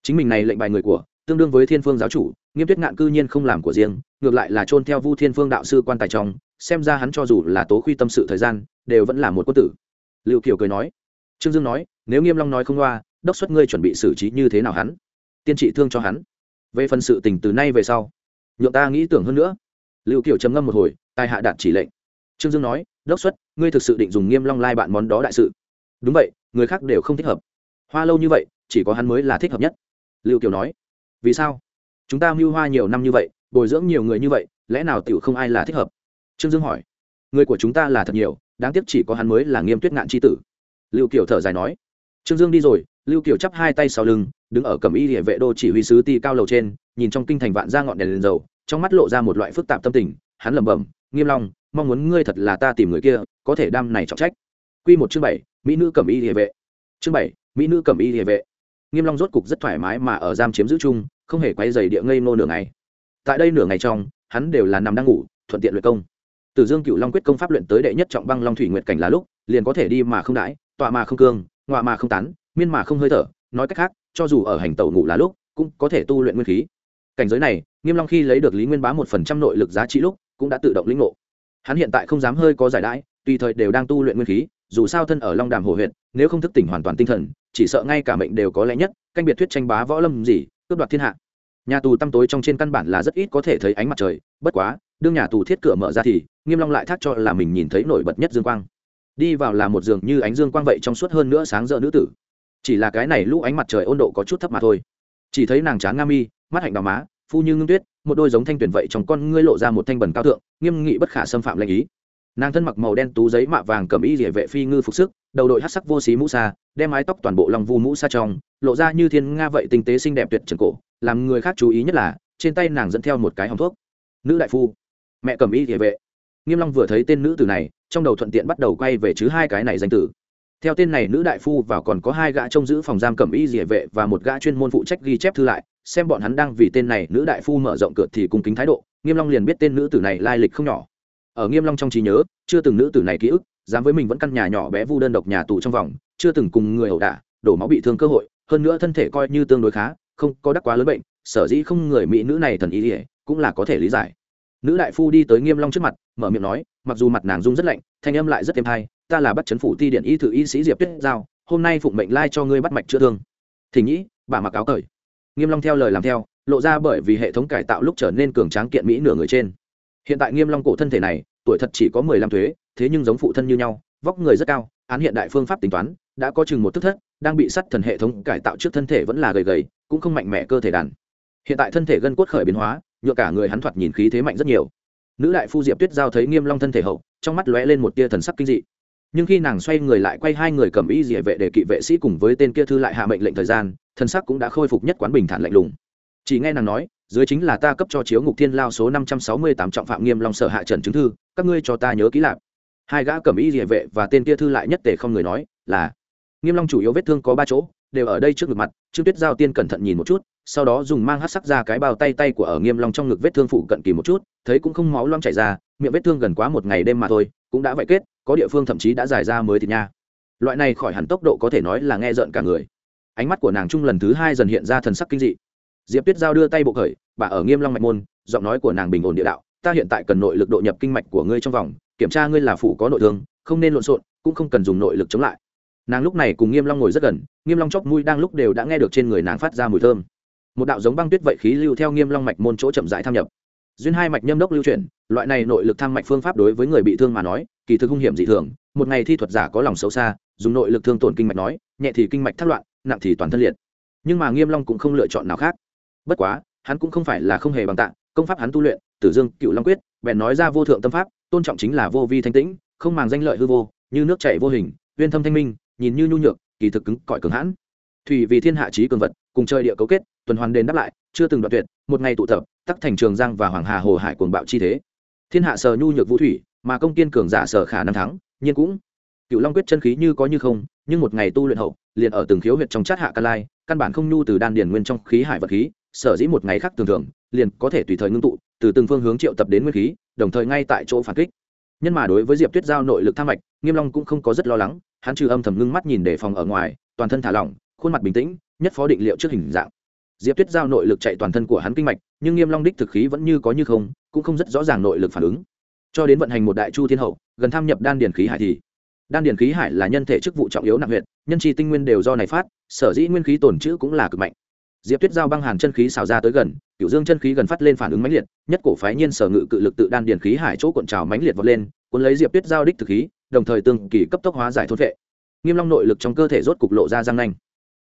Chính mình này lệnh bài người của, tương đương với thiên phương giáo chủ, nghiêm tuyết ngạn cư nhiên không làm của riêng, ngược lại là trôn theo vu thiên phương đạo sư quan tài trong, xem ra hắn cho dù là tố khuy tâm sự thời gian, đều vẫn là một quân tử. Liệu kiều cười nói. Trương dương nói, nếu nghiêm long nói không loa đốc xuất ngươi chuẩn bị xử trí như thế nào hắn? Tiên trị thương cho hắn. Về phần sự tình từ nay về sau, nhượng ta nghĩ tưởng hơn nữa. Lưu kiểu trầm ngâm một hồi tài hạ đạt chỉ lệnh. Trương dương nói, đốc xuất, ngươi thực sự định dùng nghiêm long lai bạn món đó đại sự. Đúng vậy, người khác đều không thích hợp. Hoa lâu như vậy, chỉ có hắn mới là thích hợp nhất. Lưu kiểu nói. Vì sao? Chúng ta mưu hoa nhiều năm như vậy, bồi dưỡng nhiều người như vậy, lẽ nào tiểu không ai là thích hợp? Trương dương hỏi. Người của chúng ta là thật nhiều, đáng tiếc chỉ có hắn mới là nghiêm tuyết ngạn tri tử. Lưu kiểu thở dài nói. Trương dương đi rồi lưu kiều chắp hai tay sau lưng đứng ở cầm y địa vệ đô chỉ huy sứ ti cao lầu trên nhìn trong kinh thành vạn ra ngọn đèn lên dầu trong mắt lộ ra một loại phức tạp tâm tình hắn lẩm bẩm nghiêm long mong muốn ngươi thật là ta tìm người kia có thể đam này trọng trách. Quy một chương bảy mỹ nữ cầm y địa vệ. Chương bảy mỹ nữ cầm y địa vệ. Nghiêm long rốt cục rất thoải mái mà ở giam chiếm giữ chung không hề quay giày địa ngây nô nửa ngày. Tại đây nửa ngày trong hắn đều là nằm đang ngủ thuận tiện luyện công. Tử Dương Cựu Long quyết công pháp luyện tới đệ nhất trọng băng long thủy nguyệt cảnh là lúc, liền có thể đi mà không đãi, tọa mà không cương, ngọa mà không tán, miên mà không hơi thở, nói cách khác, cho dù ở hành tẩu ngủ là lúc, cũng có thể tu luyện nguyên khí. Cảnh giới này, Nghiêm Long khi lấy được Lý Nguyên Bá một phần trăm nội lực giá trị lúc, cũng đã tự động lĩnh ngộ. Hắn hiện tại không dám hơi có giải đãi, tùy thời đều đang tu luyện nguyên khí, dù sao thân ở Long Đàm Hồ huyện, nếu không thức tỉnh hoàn toàn tinh thần, chỉ sợ ngay cả mệnh đều có lẽ nhất, canh biệt thuyết tranh bá võ lâm gì, cướp đoạt thiên hạ. Nhà tù tăm tối trong trên căn bản là rất ít có thể thấy ánh mặt trời, bất quá, đương nhà tù thiết cửa mở ra thì, Nghiêm Long lại thác cho là mình nhìn thấy nổi bật nhất dương quang. Đi vào là một giường như ánh dương quang vậy trong suốt hơn nữa sáng rỡ nữ tử. Chỉ là cái này lũ ánh mặt trời ôn độ có chút thấp mà thôi. Chỉ thấy nàng chán nga mi, mắt hạnh đỏ má, phu như ngưng tuyết, một đôi giống thanh tuyển vậy trong con ngươi lộ ra một thanh bẩn cao thượng, nghiêm nghị bất khả xâm phạm lệnh ý. Nàng thân mặc màu đen tú giấy mạ vàng cầm y địa vệ phi ngư phục sức đầu đội hát sắc vô xí mũ xa đem mái tóc toàn bộ lòng vu mũ xa trong lộ ra như thiên nga vậy tinh tế xinh đẹp tuyệt trần cổ làm người khác chú ý nhất là trên tay nàng dẫn theo một cái hòng thuốc. Nữ đại phu mẹ cầm y địa vệ. Nghiêm long vừa thấy tên nữ tử này trong đầu thuận tiện bắt đầu quay về chứ hai cái này danh tử theo tên này, nữ đại phu vào còn có hai gã trông giữ phòng giam cẩm y dỉa vệ và một gã chuyên môn phụ trách ghi chép thư lại. Xem bọn hắn đang vì tên này, nữ đại phu mở rộng cửa thì cung kính thái độ, nghiêm long liền biết tên nữ tử này lai lịch không nhỏ. Ở nghiêm long trong trí nhớ, chưa từng nữ tử này ký ức, dám với mình vẫn căn nhà nhỏ bé vu đơn độc nhà tù trong vòng, chưa từng cùng người ẩu đả, đổ máu bị thương cơ hội, hơn nữa thân thể coi như tương đối khá, không có đắc quá lớn bệnh, sở dĩ không người mỹ nữ này thần ý ỉa cũng là có thể lý giải. Nữ đại phu đi tới nghiêm long trước mặt, mở miệng nói, mặc dù mặt nàng rung rất lạnh, thanh âm lại rất êm hay ta là bắt chấn phủ ti điện y thử y sĩ diệp tuyết giao, hôm nay phụng mệnh lai cho ngươi bắt mạch chữa thương. Thỉnh nhĩ bà mặc áo cởi. Nghiêm long theo lời làm theo, lộ ra bởi vì hệ thống cải tạo lúc trở nên cường tráng kiện mỹ nửa người trên. Hiện tại nghiêm long cổ thân thể này, tuổi thật chỉ có mười lăm thuế, thế nhưng giống phụ thân như nhau, vóc người rất cao, án hiện đại phương pháp tính toán, đã có chừng một thức thất, đang bị sắt thần hệ thống cải tạo trước thân thể vẫn là gầy gầy, cũng không mạnh mẽ cơ thể đàn. Hiện tại thân thể gân cốt khởi biến hóa, nhựa cả người hắn thoạt nhìn khí thế mạnh rất nhiều. Nữ đại phu diệp tuyết giao thấy nghiêm long thân thể hậu, trong mắt lóe lên một tia thần sắc kinh dị nhưng khi nàng xoay người lại quay hai người cầm y dỉa vệ để kỵ vệ sĩ cùng với tên kia thư lại hạ mệnh lệnh thời gian, thân sắc cũng đã khôi phục nhất quán bình thản lạnh lùng. Chỉ nghe nàng nói, dưới chính là ta cấp cho chiếu ngục thiên lao số năm trăm sáu mươi tám trọng phạm nghiêm long sở hạ trần chứng thư, các ngươi cho ta nhớ kỹ lạp hai gã cầm y dỉa vệ và tên kia thư lại nhất tề không người nói là, nghiêm long chủ yếu vết thương có ba chỗ, đều ở đây trước ngực mặt, trương tuyết giao tiên cẩn thận nhìn một chút, sau đó dùng mang hát sắc ra cái bao tay tay của ở nghiêm long trong ngực vết thương phụ cận kỳ một chút, thấy cũng không máu loang chảy ra, miệng vết thương gần quá một ngày đêm mà thôi, cũng đã vậy kết có địa phương thậm chí đã dài ra mới thì nha. Loại này khỏi hẳn tốc độ có thể nói là nghe rợn cả người. Ánh mắt của nàng trung lần thứ hai dần hiện ra thần sắc kinh dị. Diệp tuyết giao đưa tay bộ khởi, bà ở nghiêm long mạch môn, giọng nói của nàng bình ổn địa đạo, ta hiện tại cần nội lực độ nhập kinh mạch của ngươi trong vòng, kiểm tra ngươi là phụ có nội thương, không nên lộn xộn, cũng không cần dùng nội lực chống lại. Nàng lúc này cùng nghiêm long ngồi rất gần, nghiêm long chóc mũi đang lúc đều đã nghe được trên người nàng phát ra mùi thơm. Một đạo giống băng tuyết vậy khí lưu theo nghiêm long mạch môn chỗ chậm rãi tham nhập. Duyên hai mạch nhâm đốc lưu chuyển, loại này nội lực tham mạch phương pháp đối với người bị thương mà nói kỳ thực hung hiểm dị thường, một ngày thi thuật giả có lòng xấu xa, dùng nội lực thương tổn kinh mạch nói, nhẹ thì kinh mạch thất loạn, nặng thì toàn thân liệt. Nhưng mà nghiêm long cũng không lựa chọn nào khác. Bất quá, hắn cũng không phải là không hề bằng tạ, công pháp hắn tu luyện, tử dương, cựu long quyết, bèn nói ra vô thượng tâm pháp, tôn trọng chính là vô vi thanh tĩnh, không màng danh lợi hư vô, như nước chảy vô hình, uyên thâm thanh minh, nhìn như nhu nhược, kỳ thực cứng cỏi cường hãn. Thủy vì thiên hạ trí cường vật, cùng chơi địa cấu kết, tuần hoàn đền đáp lại, chưa từng đoạn tuyệt, một ngày tụ tập, tắc thành trường giang và hoàng hà hồ hải cuồng bạo chi thế. Thiên hạ sờ nhu nhược vũ thủy mà công kiên cường giả sở khả năng thắng nhiên cũng cựu long quyết chân khí như có như không, nhưng một ngày tu luyện hậu, liền ở từng khiếu huyệt trong chát hạ ca lai, căn bản không nhu từ đan điền nguyên trong khí hải vật khí, sở dĩ một ngày khác thường thường, liền có thể tùy thời ngưng tụ, từ từng phương hướng triệu tập đến nguyên khí, đồng thời ngay tại chỗ phản kích. Nhân mà đối với diệp tuyết giao nội lực tham mạch, nghiêm long cũng không có rất lo lắng, hắn trừ âm thầm ngưng mắt nhìn để phòng ở ngoài, toàn thân thả lỏng, khuôn mặt bình tĩnh, nhất phó định liệu trước hình dạng. Diệp tuyết giao nội lực chạy toàn thân của hắn kinh mạch, nhưng nghiêm long đích thực khí vẫn như có như không, cũng không rất rõ ràng nội lực phản ứng cho đến vận hành một đại chu thiên hậu, gần tham nhập đan điển khí hải thì, đan điển khí hải là nhân thể chức vụ trọng yếu nặng huyện nhân chi tinh nguyên đều do này phát, sở dĩ nguyên khí tổn trữ cũng là cực mạnh. Diệp tuyết giao băng hàn chân khí xào ra tới gần cựu dương chân khí gần phát lên phản ứng mãnh liệt, nhất cổ phái nhiên sở ngự cự lực tự đan điển khí hải chỗ cuộn trào mãnh liệt vọt lên, cuốn lấy diệp tuyết giao đích thực khí, đồng thời tương kỳ cấp tốc hóa giải thôn vệ. Nghiêm long nội lực trong cơ thể rốt cục lộ ra răng nanh.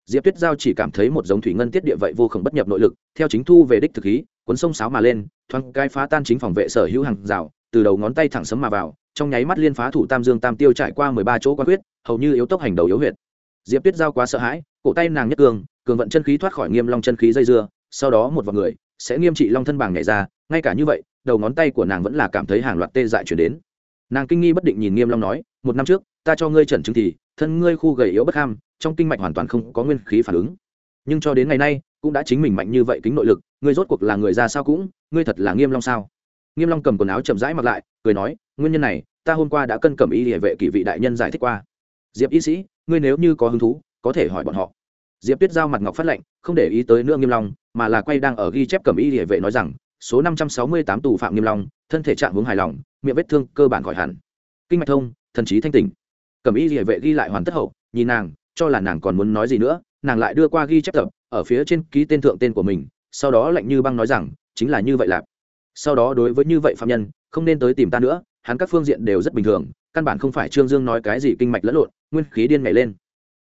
Diệp tuyết giao chỉ cảm thấy một giống thủy ngân tiết địa vậy vô khổng bất nhập nội lực, theo chính thu về đích thực khí, cuốn sông sáo mà lên, thoáng cai phá tan chính phòng vệ sở hữu hàng rào từ đầu ngón tay thẳng sấm mà vào, trong nháy mắt liên phá thủ tam dương tam tiêu trải qua mười ba chỗ quan huyết hầu như yếu tốc hành đầu yếu huyệt. Diệp tuyết giao quá sợ hãi, cổ tay nàng nhất cường cường vận chân khí thoát khỏi nghiêm long chân khí dây dưa, sau đó một vòng người, sẽ nghiêm trị long thân bảng nhảy ra, ngay cả như vậy, đầu ngón tay của nàng vẫn là cảm thấy hàng loạt tê dại chuyển đến. Nàng kinh nghi bất định nhìn nghiêm long nói, một năm trước, ta cho ngươi trần chứng thì, thân ngươi khu gầy yếu bất ham, trong kinh mạch hoàn toàn không có nguyên khí phản ứng. Nhưng cho đến ngày nay, cũng đã chính mình mạnh như vậy kính nội lực, ngươi rốt cuộc là người ra sao cũng, ngươi thật là nghiêm long sao? Nghiêm long cầm quần áo chậm rãi mặc lại, cười nói, nguyên nhân này, ta hôm qua đã cân cẩm y địa vệ kỷ vị đại nhân giải thích qua. Diệp y sĩ, ngươi nếu như có hứng thú, có thể hỏi bọn họ. Diệp tuyết giao mặt ngọc phát lệnh, không để ý tới nữa nghiêm long, mà là quay đang ở ghi chép cẩm y địa vệ nói rằng, số năm trăm sáu mươi tám tù phạm nghiêm long, thân thể trạng hướng hài lòng, miệng vết thương cơ bản khỏi hẳn. Kinh mạch thông, thần trí thanh tỉnh. Cẩm y địa vệ ghi lại hoàn tất hậu, nhìn nàng, cho là nàng còn muốn nói gì nữa, nàng lại đưa qua ghi chép tập, ở phía trên ký tên thượng tên của mình, sau đó lạnh như băng nói rằng, chính là như vậy lạp sau đó đối với như vậy phạm nhân, không nên tới tìm ta nữa, hắn các phương diện đều rất bình thường, căn bản không phải trương dương nói cái gì kinh mạch lẫn lộn, nguyên khí điên nhảy lên.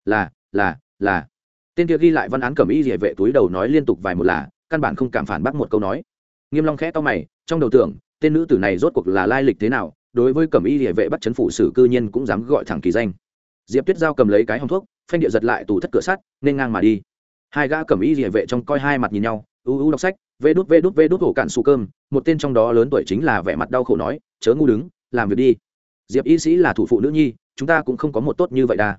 Là là là. Tên kia ghi lại văn án cẩm y địa vệ túi đầu nói liên tục vài một là, căn bản không cảm phản bác một câu nói. Nghiêm long khẽ to mày, trong đầu tưởng, tên nữ tử này rốt cuộc là lai lịch thế nào, đối với cẩm y địa vệ bắt chấn phủ sử cư nhiên cũng dám gọi thẳng kỳ danh. Diệp tuyết giao cầm lấy cái hòng thuốc, phanh địa giật lại tủ thất cửa sắt, nên ngang mà đi. Hai gã cẩm y địa vệ trong coi hai mặt nhìn nhau u u đọc sách, vê đút vê đút vê đút hổ cạn xù cơm. Một tên trong đó lớn tuổi chính là vẻ mặt đau khổ nói, chớ ngu đứng, làm việc đi. Diệp y sĩ là thủ phụ nữ nhi, chúng ta cũng không có một tốt như vậy đa.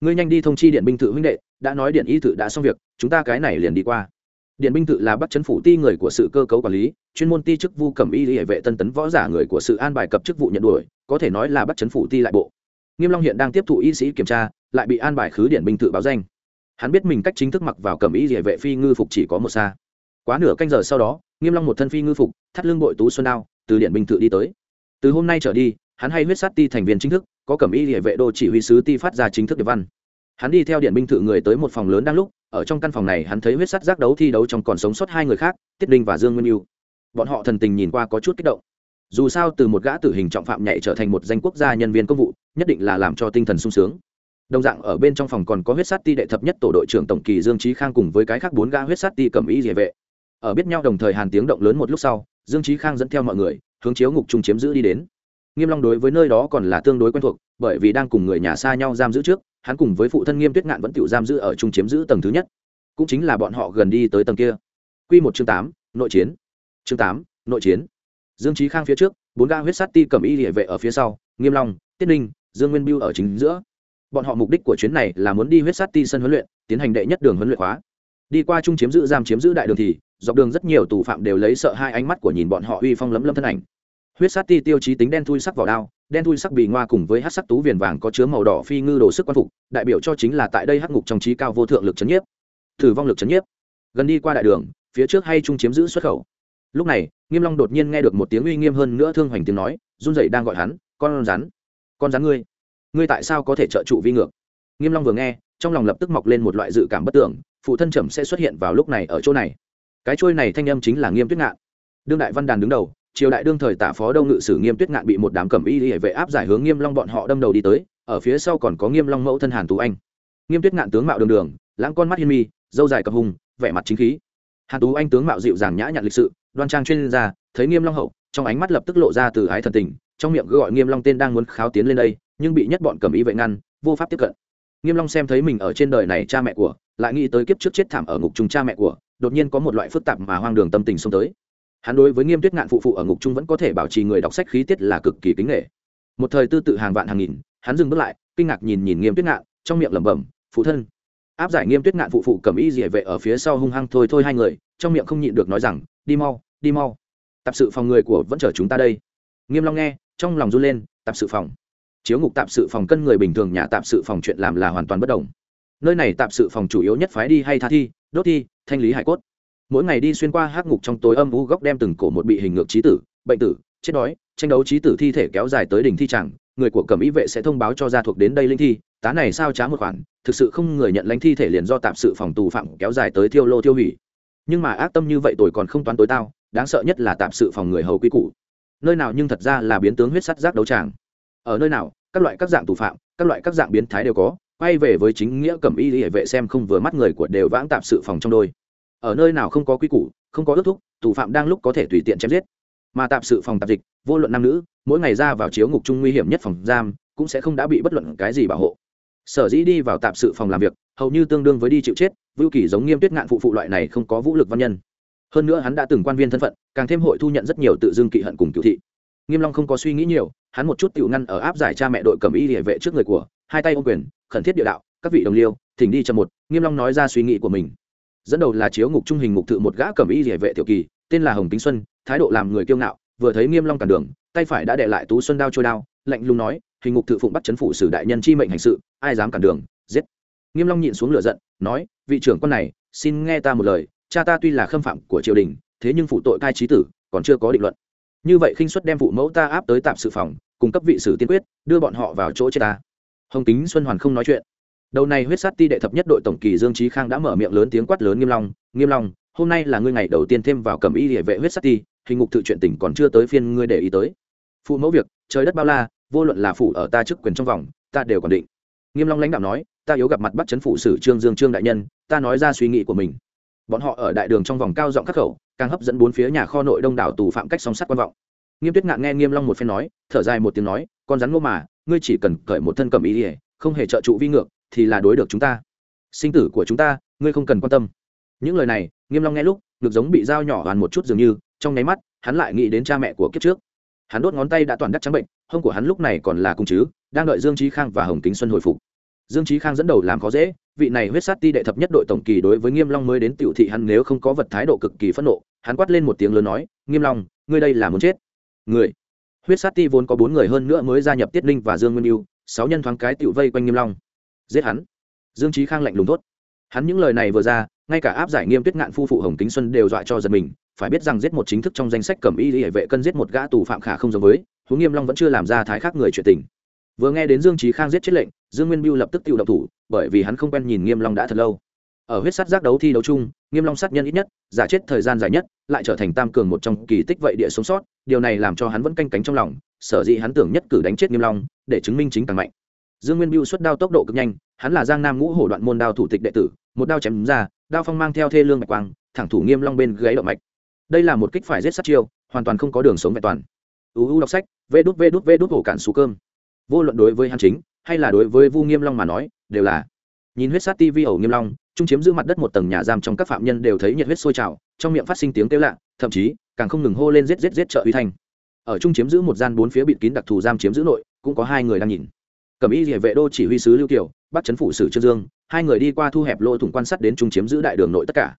Ngươi nhanh đi thông chi điện binh thự huynh đệ, đã nói điện y thự đã xong việc, chúng ta cái này liền đi qua. Điện binh thự là bắt chấn phủ ti người của sự cơ cấu quản lý, chuyên môn ti chức vu cẩm y hệ vệ tân tấn võ giả người của sự an bài cập chức vụ nhận đuổi, có thể nói là bắt chấn phủ ti lại bộ. Nghiêm long hiện đang tiếp thụ y sĩ kiểm tra, lại bị an bài khứ điện binh tự báo danh. Hắn biết mình cách chính thức mặc vào cẩm y hệ vệ phi ngư phục chỉ có một xa quá nửa canh giờ sau đó, nghiêm long một thân phi ngư phục, thắt lưng bội tú xuân đao, từ điện binh tự đi tới. Từ hôm nay trở đi, hắn hay huyết sát ti thành viên chính thức, có cẩm y địa vệ đô chỉ huy sứ ti phát ra chính thức điệp văn. Hắn đi theo điện binh tự người tới một phòng lớn đang lúc, ở trong căn phòng này hắn thấy huyết sắt giác đấu thi đấu trong còn sống sót hai người khác, tiết đinh và dương nguyên yêu bọn họ thần tình nhìn qua có chút kích động. Dù sao từ một gã tử hình trọng phạm nhảy trở thành một danh quốc gia nhân viên công vụ, nhất định là làm cho tinh thần sung sướng. Đồng dạng ở bên trong phòng còn có huyết sát ti đệ thập nhất tổ đội trưởng tổng kỳ dương trí khang cùng với cái khác bốn gã huyết sát ti cầm y địa vệ ở biết nhau đồng thời hàn tiếng động lớn một lúc sau, dương trí khang dẫn theo mọi người, hướng chiếu ngục trung chiếm giữ đi đến. Nghiêm long đối với nơi đó còn là tương đối quen thuộc, bởi vì đang cùng người nhà xa nhau giam giữ trước, hắn cùng với phụ thân nghiêm tuyết ngạn vẫn tiểu giam giữ ở trung chiếm giữ tầng thứ nhất. Cũng chính là bọn họ gần đi tới tầng kia. Quy một chương tám, nội chiến. Chương tám, nội chiến. Dương trí khang phía trước, bốn ga huyết sát ti cầm y địa vệ ở phía sau, nghiêm long, tiết ninh, dương nguyên biêu ở chính giữa. Bọn họ mục đích của chuyến này là muốn đi huyết sát ti sân huấn luyện, tiến hành đệ nhất đường huấn luyện khóa. Đi qua trung chiếm giữ, giam chiếm giữ đại đường thì dọc đường rất nhiều tù phạm đều lấy sợ hai ánh mắt của nhìn bọn họ uy phong lấm lấm thân ảnh. Huyết sát ti tiêu chí tính đen thui sắc vào đao, đen thui sắc bì ngoa cùng với hát sắc tú viền vàng có chứa màu đỏ phi ngư đồ sức quan phục, đại biểu cho chính là tại đây hắc ngục trong trí cao vô thượng lực chấn nhiếp. Thử vong lực chấn nhiếp. Gần đi qua đại đường, phía trước hay trung chiếm giữ xuất khẩu. Lúc này, nghiêm long đột nhiên nghe được một tiếng uy nghiêm hơn nữa thương hoành tiếng nói, run rẩy đang gọi hắn, con rắn con rắn ngươi ngươi tại sao có thể trợ trụ vi ngược? Nghiêm long vừa nghe, trong lòng lập tức mọc lên một loại dự cảm bất tưởng, phụ thân trầm sẽ xuất hiện vào lúc này ở chỗ này cái trôi này thanh âm chính là nghiêm tuyết ngạn. Đương đại văn đàn đứng đầu, triều đại đương thời tả phó đông ngự sử nghiêm tuyết ngạn bị một đám cẩm y hệ vệ áp giải hướng nghiêm long bọn họ đâm đầu đi tới, ở phía sau còn có nghiêm long mẫu thân hàn tú anh. Nghiêm tuyết ngạn tướng mạo đường đường, lãng con mắt hiên mi, dâu dài cặp hùng, vẻ mặt chính khí. Hàn tú anh tướng mạo dịu dàng nhã nhặn lịch sự, đoan trang chuyên gia, thấy nghiêm long hậu, trong ánh mắt lập tức lộ ra từ ái thần tình, trong miệng gọi nghiêm long tên đang muốn kháo tiến lên đây, nhưng bị nhất bọn cầm y vệ ngăn, vô pháp tiếp cận. Nghiêm long xem thấy mình ở trên đời này cha mẹ của, lại nghĩ tới kiếp trước chết thảm ở ngục trùng cha mẹ của đột nhiên có một loại phức tạp mà hoang đường tâm tình xông tới. Hắn đối với nghiêm tuyết ngạn phụ phụ ở ngục trung vẫn có thể bảo trì người đọc sách khí tiết là cực kỳ kính nghệ một thời tư tự hàng vạn hàng nghìn, hắn dừng bước lại, kinh ngạc nhìn nhìn nghiêm tuyết ngạn, trong miệng lẩm bẩm, phụ thân. Áp giải nghiêm tuyết ngạn phụ phụ cầm y dỉa vệ ở phía sau hung hăng thôi thôi hai người, trong miệng không nhịn được nói rằng, đi mau đi mau. Tạp sự phòng người của vẫn chờ chúng ta đây. Nghiêm long nghe, trong lòng run lên, tạp sự phòng. Chiếu ngục tạm sự phòng cân người bình thường nhà tạm sự phòng chuyện làm là hoàn toàn bất đồng. Nơi này tạm sự phòng chủ yếu nhất phái đi hay tha thi, đốt thi thanh lý hải cốt. Mỗi ngày đi xuyên qua hắc ngục trong tối âm u góc đem từng cổ một bị hình ngược trí tử, bệnh tử, chết đói, tranh đấu trí tử thi thể kéo dài tới đỉnh thi chẳng, người của cẩm ý vệ sẽ thông báo cho gia thuộc đến đây linh thi, tá này sao trá một khoản, thực sự không người nhận lãnh thi thể liền do tạm sự phòng tù phạm kéo dài tới thiêu lô tiêu hủy. Nhưng mà ác tâm như vậy tôi còn không toán tối tao, đáng sợ nhất là tạm sự phòng người hầu quy củ. Nơi nào nhưng thật ra là biến tướng huyết sắt giác đấu tràng. Ở nơi nào, các loại các dạng tù phạm, các loại các dạng biến thái đều có quay về với chính nghĩa cầm y hệ vệ xem không vừa mắt người của đều vãng tạm sự phòng trong đôi. Ở nơi nào không có quy củ, không có ước thúc, thủ phạm đang lúc có thể tùy tiện chém giết. Mà tạm sự phòng tạp dịch, vô luận nam nữ, mỗi ngày ra vào chiếu ngục chung nguy hiểm nhất phòng giam, cũng sẽ không đã bị bất luận cái gì bảo hộ. Sở dĩ đi vào tạm sự phòng làm việc, hầu như tương đương với đi chịu chết vưu kỳ giống nghiêm tuyết ngạn phụ phụ loại này không có vũ lực văn nhân. Hơn nữa hắn đã từng quan viên thân phận, càng thêm hội thu nhận rất nhiều tự dưng kỵ hận cùng cựu thị. Nghiêm long không có suy nghĩ nhiều, hắn một chút tiểu ngăn ở áp giải cha mẹ đội cầm y địa vệ trước người của hai tay ô quyền, khẩn thiết địa đạo, các vị đồng liêu, thỉnh đi chậm một, nghiêm long nói ra suy nghĩ của mình. Dẫn đầu là chiếu ngục trung hình ngục thự một gã cầm y địa vệ tiểu kỳ, tên là hồng kính xuân, thái độ làm người kiêu ngạo, vừa thấy nghiêm long cản đường, tay phải đã đệ lại tú xuân đao trôi đao, lạnh lùng nói, hình ngục tự phụng bắt chấn phủ sử đại nhân chi mệnh hành sự, ai dám cản đường, giết. Nghiêm long nhịn xuống lửa giận, nói, vị trưởng quan này, xin nghe ta một lời, cha ta tuy là khâm phạm của triều đình, thế nhưng phụ tội cai trí tử, còn chưa có định luận. Như vậy khinh suất đem phụ mẫu ta áp tới tạm sự phòng, cung cấp vị sử tiên quyết, đưa bọn họ vào chỗ chết ta hồng kính xuân hoàn không nói chuyện. Đầu này huyết sát ti đệ thập nhất đội tổng kỳ dương trí khang đã mở miệng lớn tiếng quát lớn nghiêm long nghiêm long, hôm nay là ngươi ngày đầu tiên thêm vào cầm y địa vệ huyết sát ti, hình ngục tự chuyện tình còn chưa tới phiên ngươi để ý tới. Phụ mẫu việc, trời đất bao la, vô luận là phụ ở ta chức quyền trong vòng, ta đều còn định. Nghiêm long lãnh đạo nói, ta yếu gặp mặt bắt chấn phụ sử trương dương trương đại nhân, ta nói ra suy nghĩ của mình. Bọn họ ở đại đường trong vòng cao rộng các khẩu, càng hấp dẫn bốn phía nhà kho nội đông đảo tù phạm cách song sắt quan vọng. Nghiêm tuyết ngạn nghe nghiêm long một phen nói, thở dài một tiếng nói, con rắn ngô mà ngươi chỉ cần cởi một thân cầm ý ỉa không hề trợ trụ vi ngược, thì là đối được chúng ta. Sinh tử của chúng ta, ngươi không cần quan tâm. Những lời này, nghiêm long nghe lúc, ngực giống bị dao nhỏ hoàn một chút dường như, trong nháy mắt, hắn lại nghĩ đến cha mẹ của kiếp trước. Hắn đốt ngón tay đã toàn đắc trắng bệnh, hông của hắn lúc này còn là cung chứ, đang đợi dương trí khang và hồng kính xuân hồi phục. Dương trí khang dẫn đầu làm khó dễ, vị này huyết sát ti đệ thập nhất đội tổng kỳ đối với nghiêm long mới đến tiểu thị hắn nếu không có vật thái độ cực kỳ phẫn nộ, hắn quát lên một tiếng lớn nói, nghiêm long, ngươi đây là muốn chết. Người huyết sát ti vốn có bốn người hơn nữa mới gia nhập tiết ninh và dương nguyên yêu sáu nhân thoáng cái tiểu vây quanh nghiêm long. Giết hắn. Dương trí khang lạnh lùng tốt hắn những lời này vừa ra, ngay cả áp giải nghiêm tuyết ngạn phu phụ hồng kính xuân đều dọa cho giật mình, phải biết rằng giết một chính thức trong danh sách cẩm y hệ vệ cân giết một gã tù phạm khả không giống với, huống nghiêm long vẫn chưa làm ra thái khác người chuyện tình. Vừa nghe đến dương trí khang giết chết lệnh, dương nguyên biêu lập tức tự động thủ, bởi vì hắn không quen nhìn nghiêm long đã thật lâu ở huyết sắt giác đấu thi đấu chung, nghiêm long sát nhân ít nhất, giả chết thời gian dài nhất, lại trở thành tam cường một trong kỳ tích vậy địa sống sót, điều này làm cho hắn vẫn canh cánh trong lòng, sở dĩ hắn tưởng nhất cử đánh chết nghiêm long, để chứng minh chính càng mạnh. Dương nguyên biêu xuất đao tốc độ cực nhanh, hắn là giang nam ngũ hổ đoạn môn đao thủ tịch đệ tử, một đao chém ra, đao phong mang theo thê lương mạch quang, thẳng thủ nghiêm long bên gáy động mạch. Đây là một kích phải giết sát chiêu, hoàn toàn không có đường sống vẹn toàn. Uu đọc sách, vê đút vê đút vê đút hổ cản xú cơm. Vô luận đối với hắn chính, hay là đối với vu nghiêm long mà nói, đều là. Nhìn huyết sát tv ẩu nghiêm long trung chiếm giữ mặt đất một tầng nhà giam trong các phạm nhân đều thấy nhiệt huyết sôi trào, trong miệng phát sinh tiếng kêu lạ, thậm chí, càng không ngừng hô lên rết rết rết trợ uy thanh. Ở trung chiếm giữ một gian bốn phía bịt kín đặc thù giam chiếm giữ nội, cũng có hai người đang nhìn. Cẩm y địa vệ đô chỉ huy sứ lưu kiều bắt chấn phủ sử trương dương, hai người đi qua thu hẹp lỗ thủng quan sát đến trung chiếm giữ đại đường nội tất cả.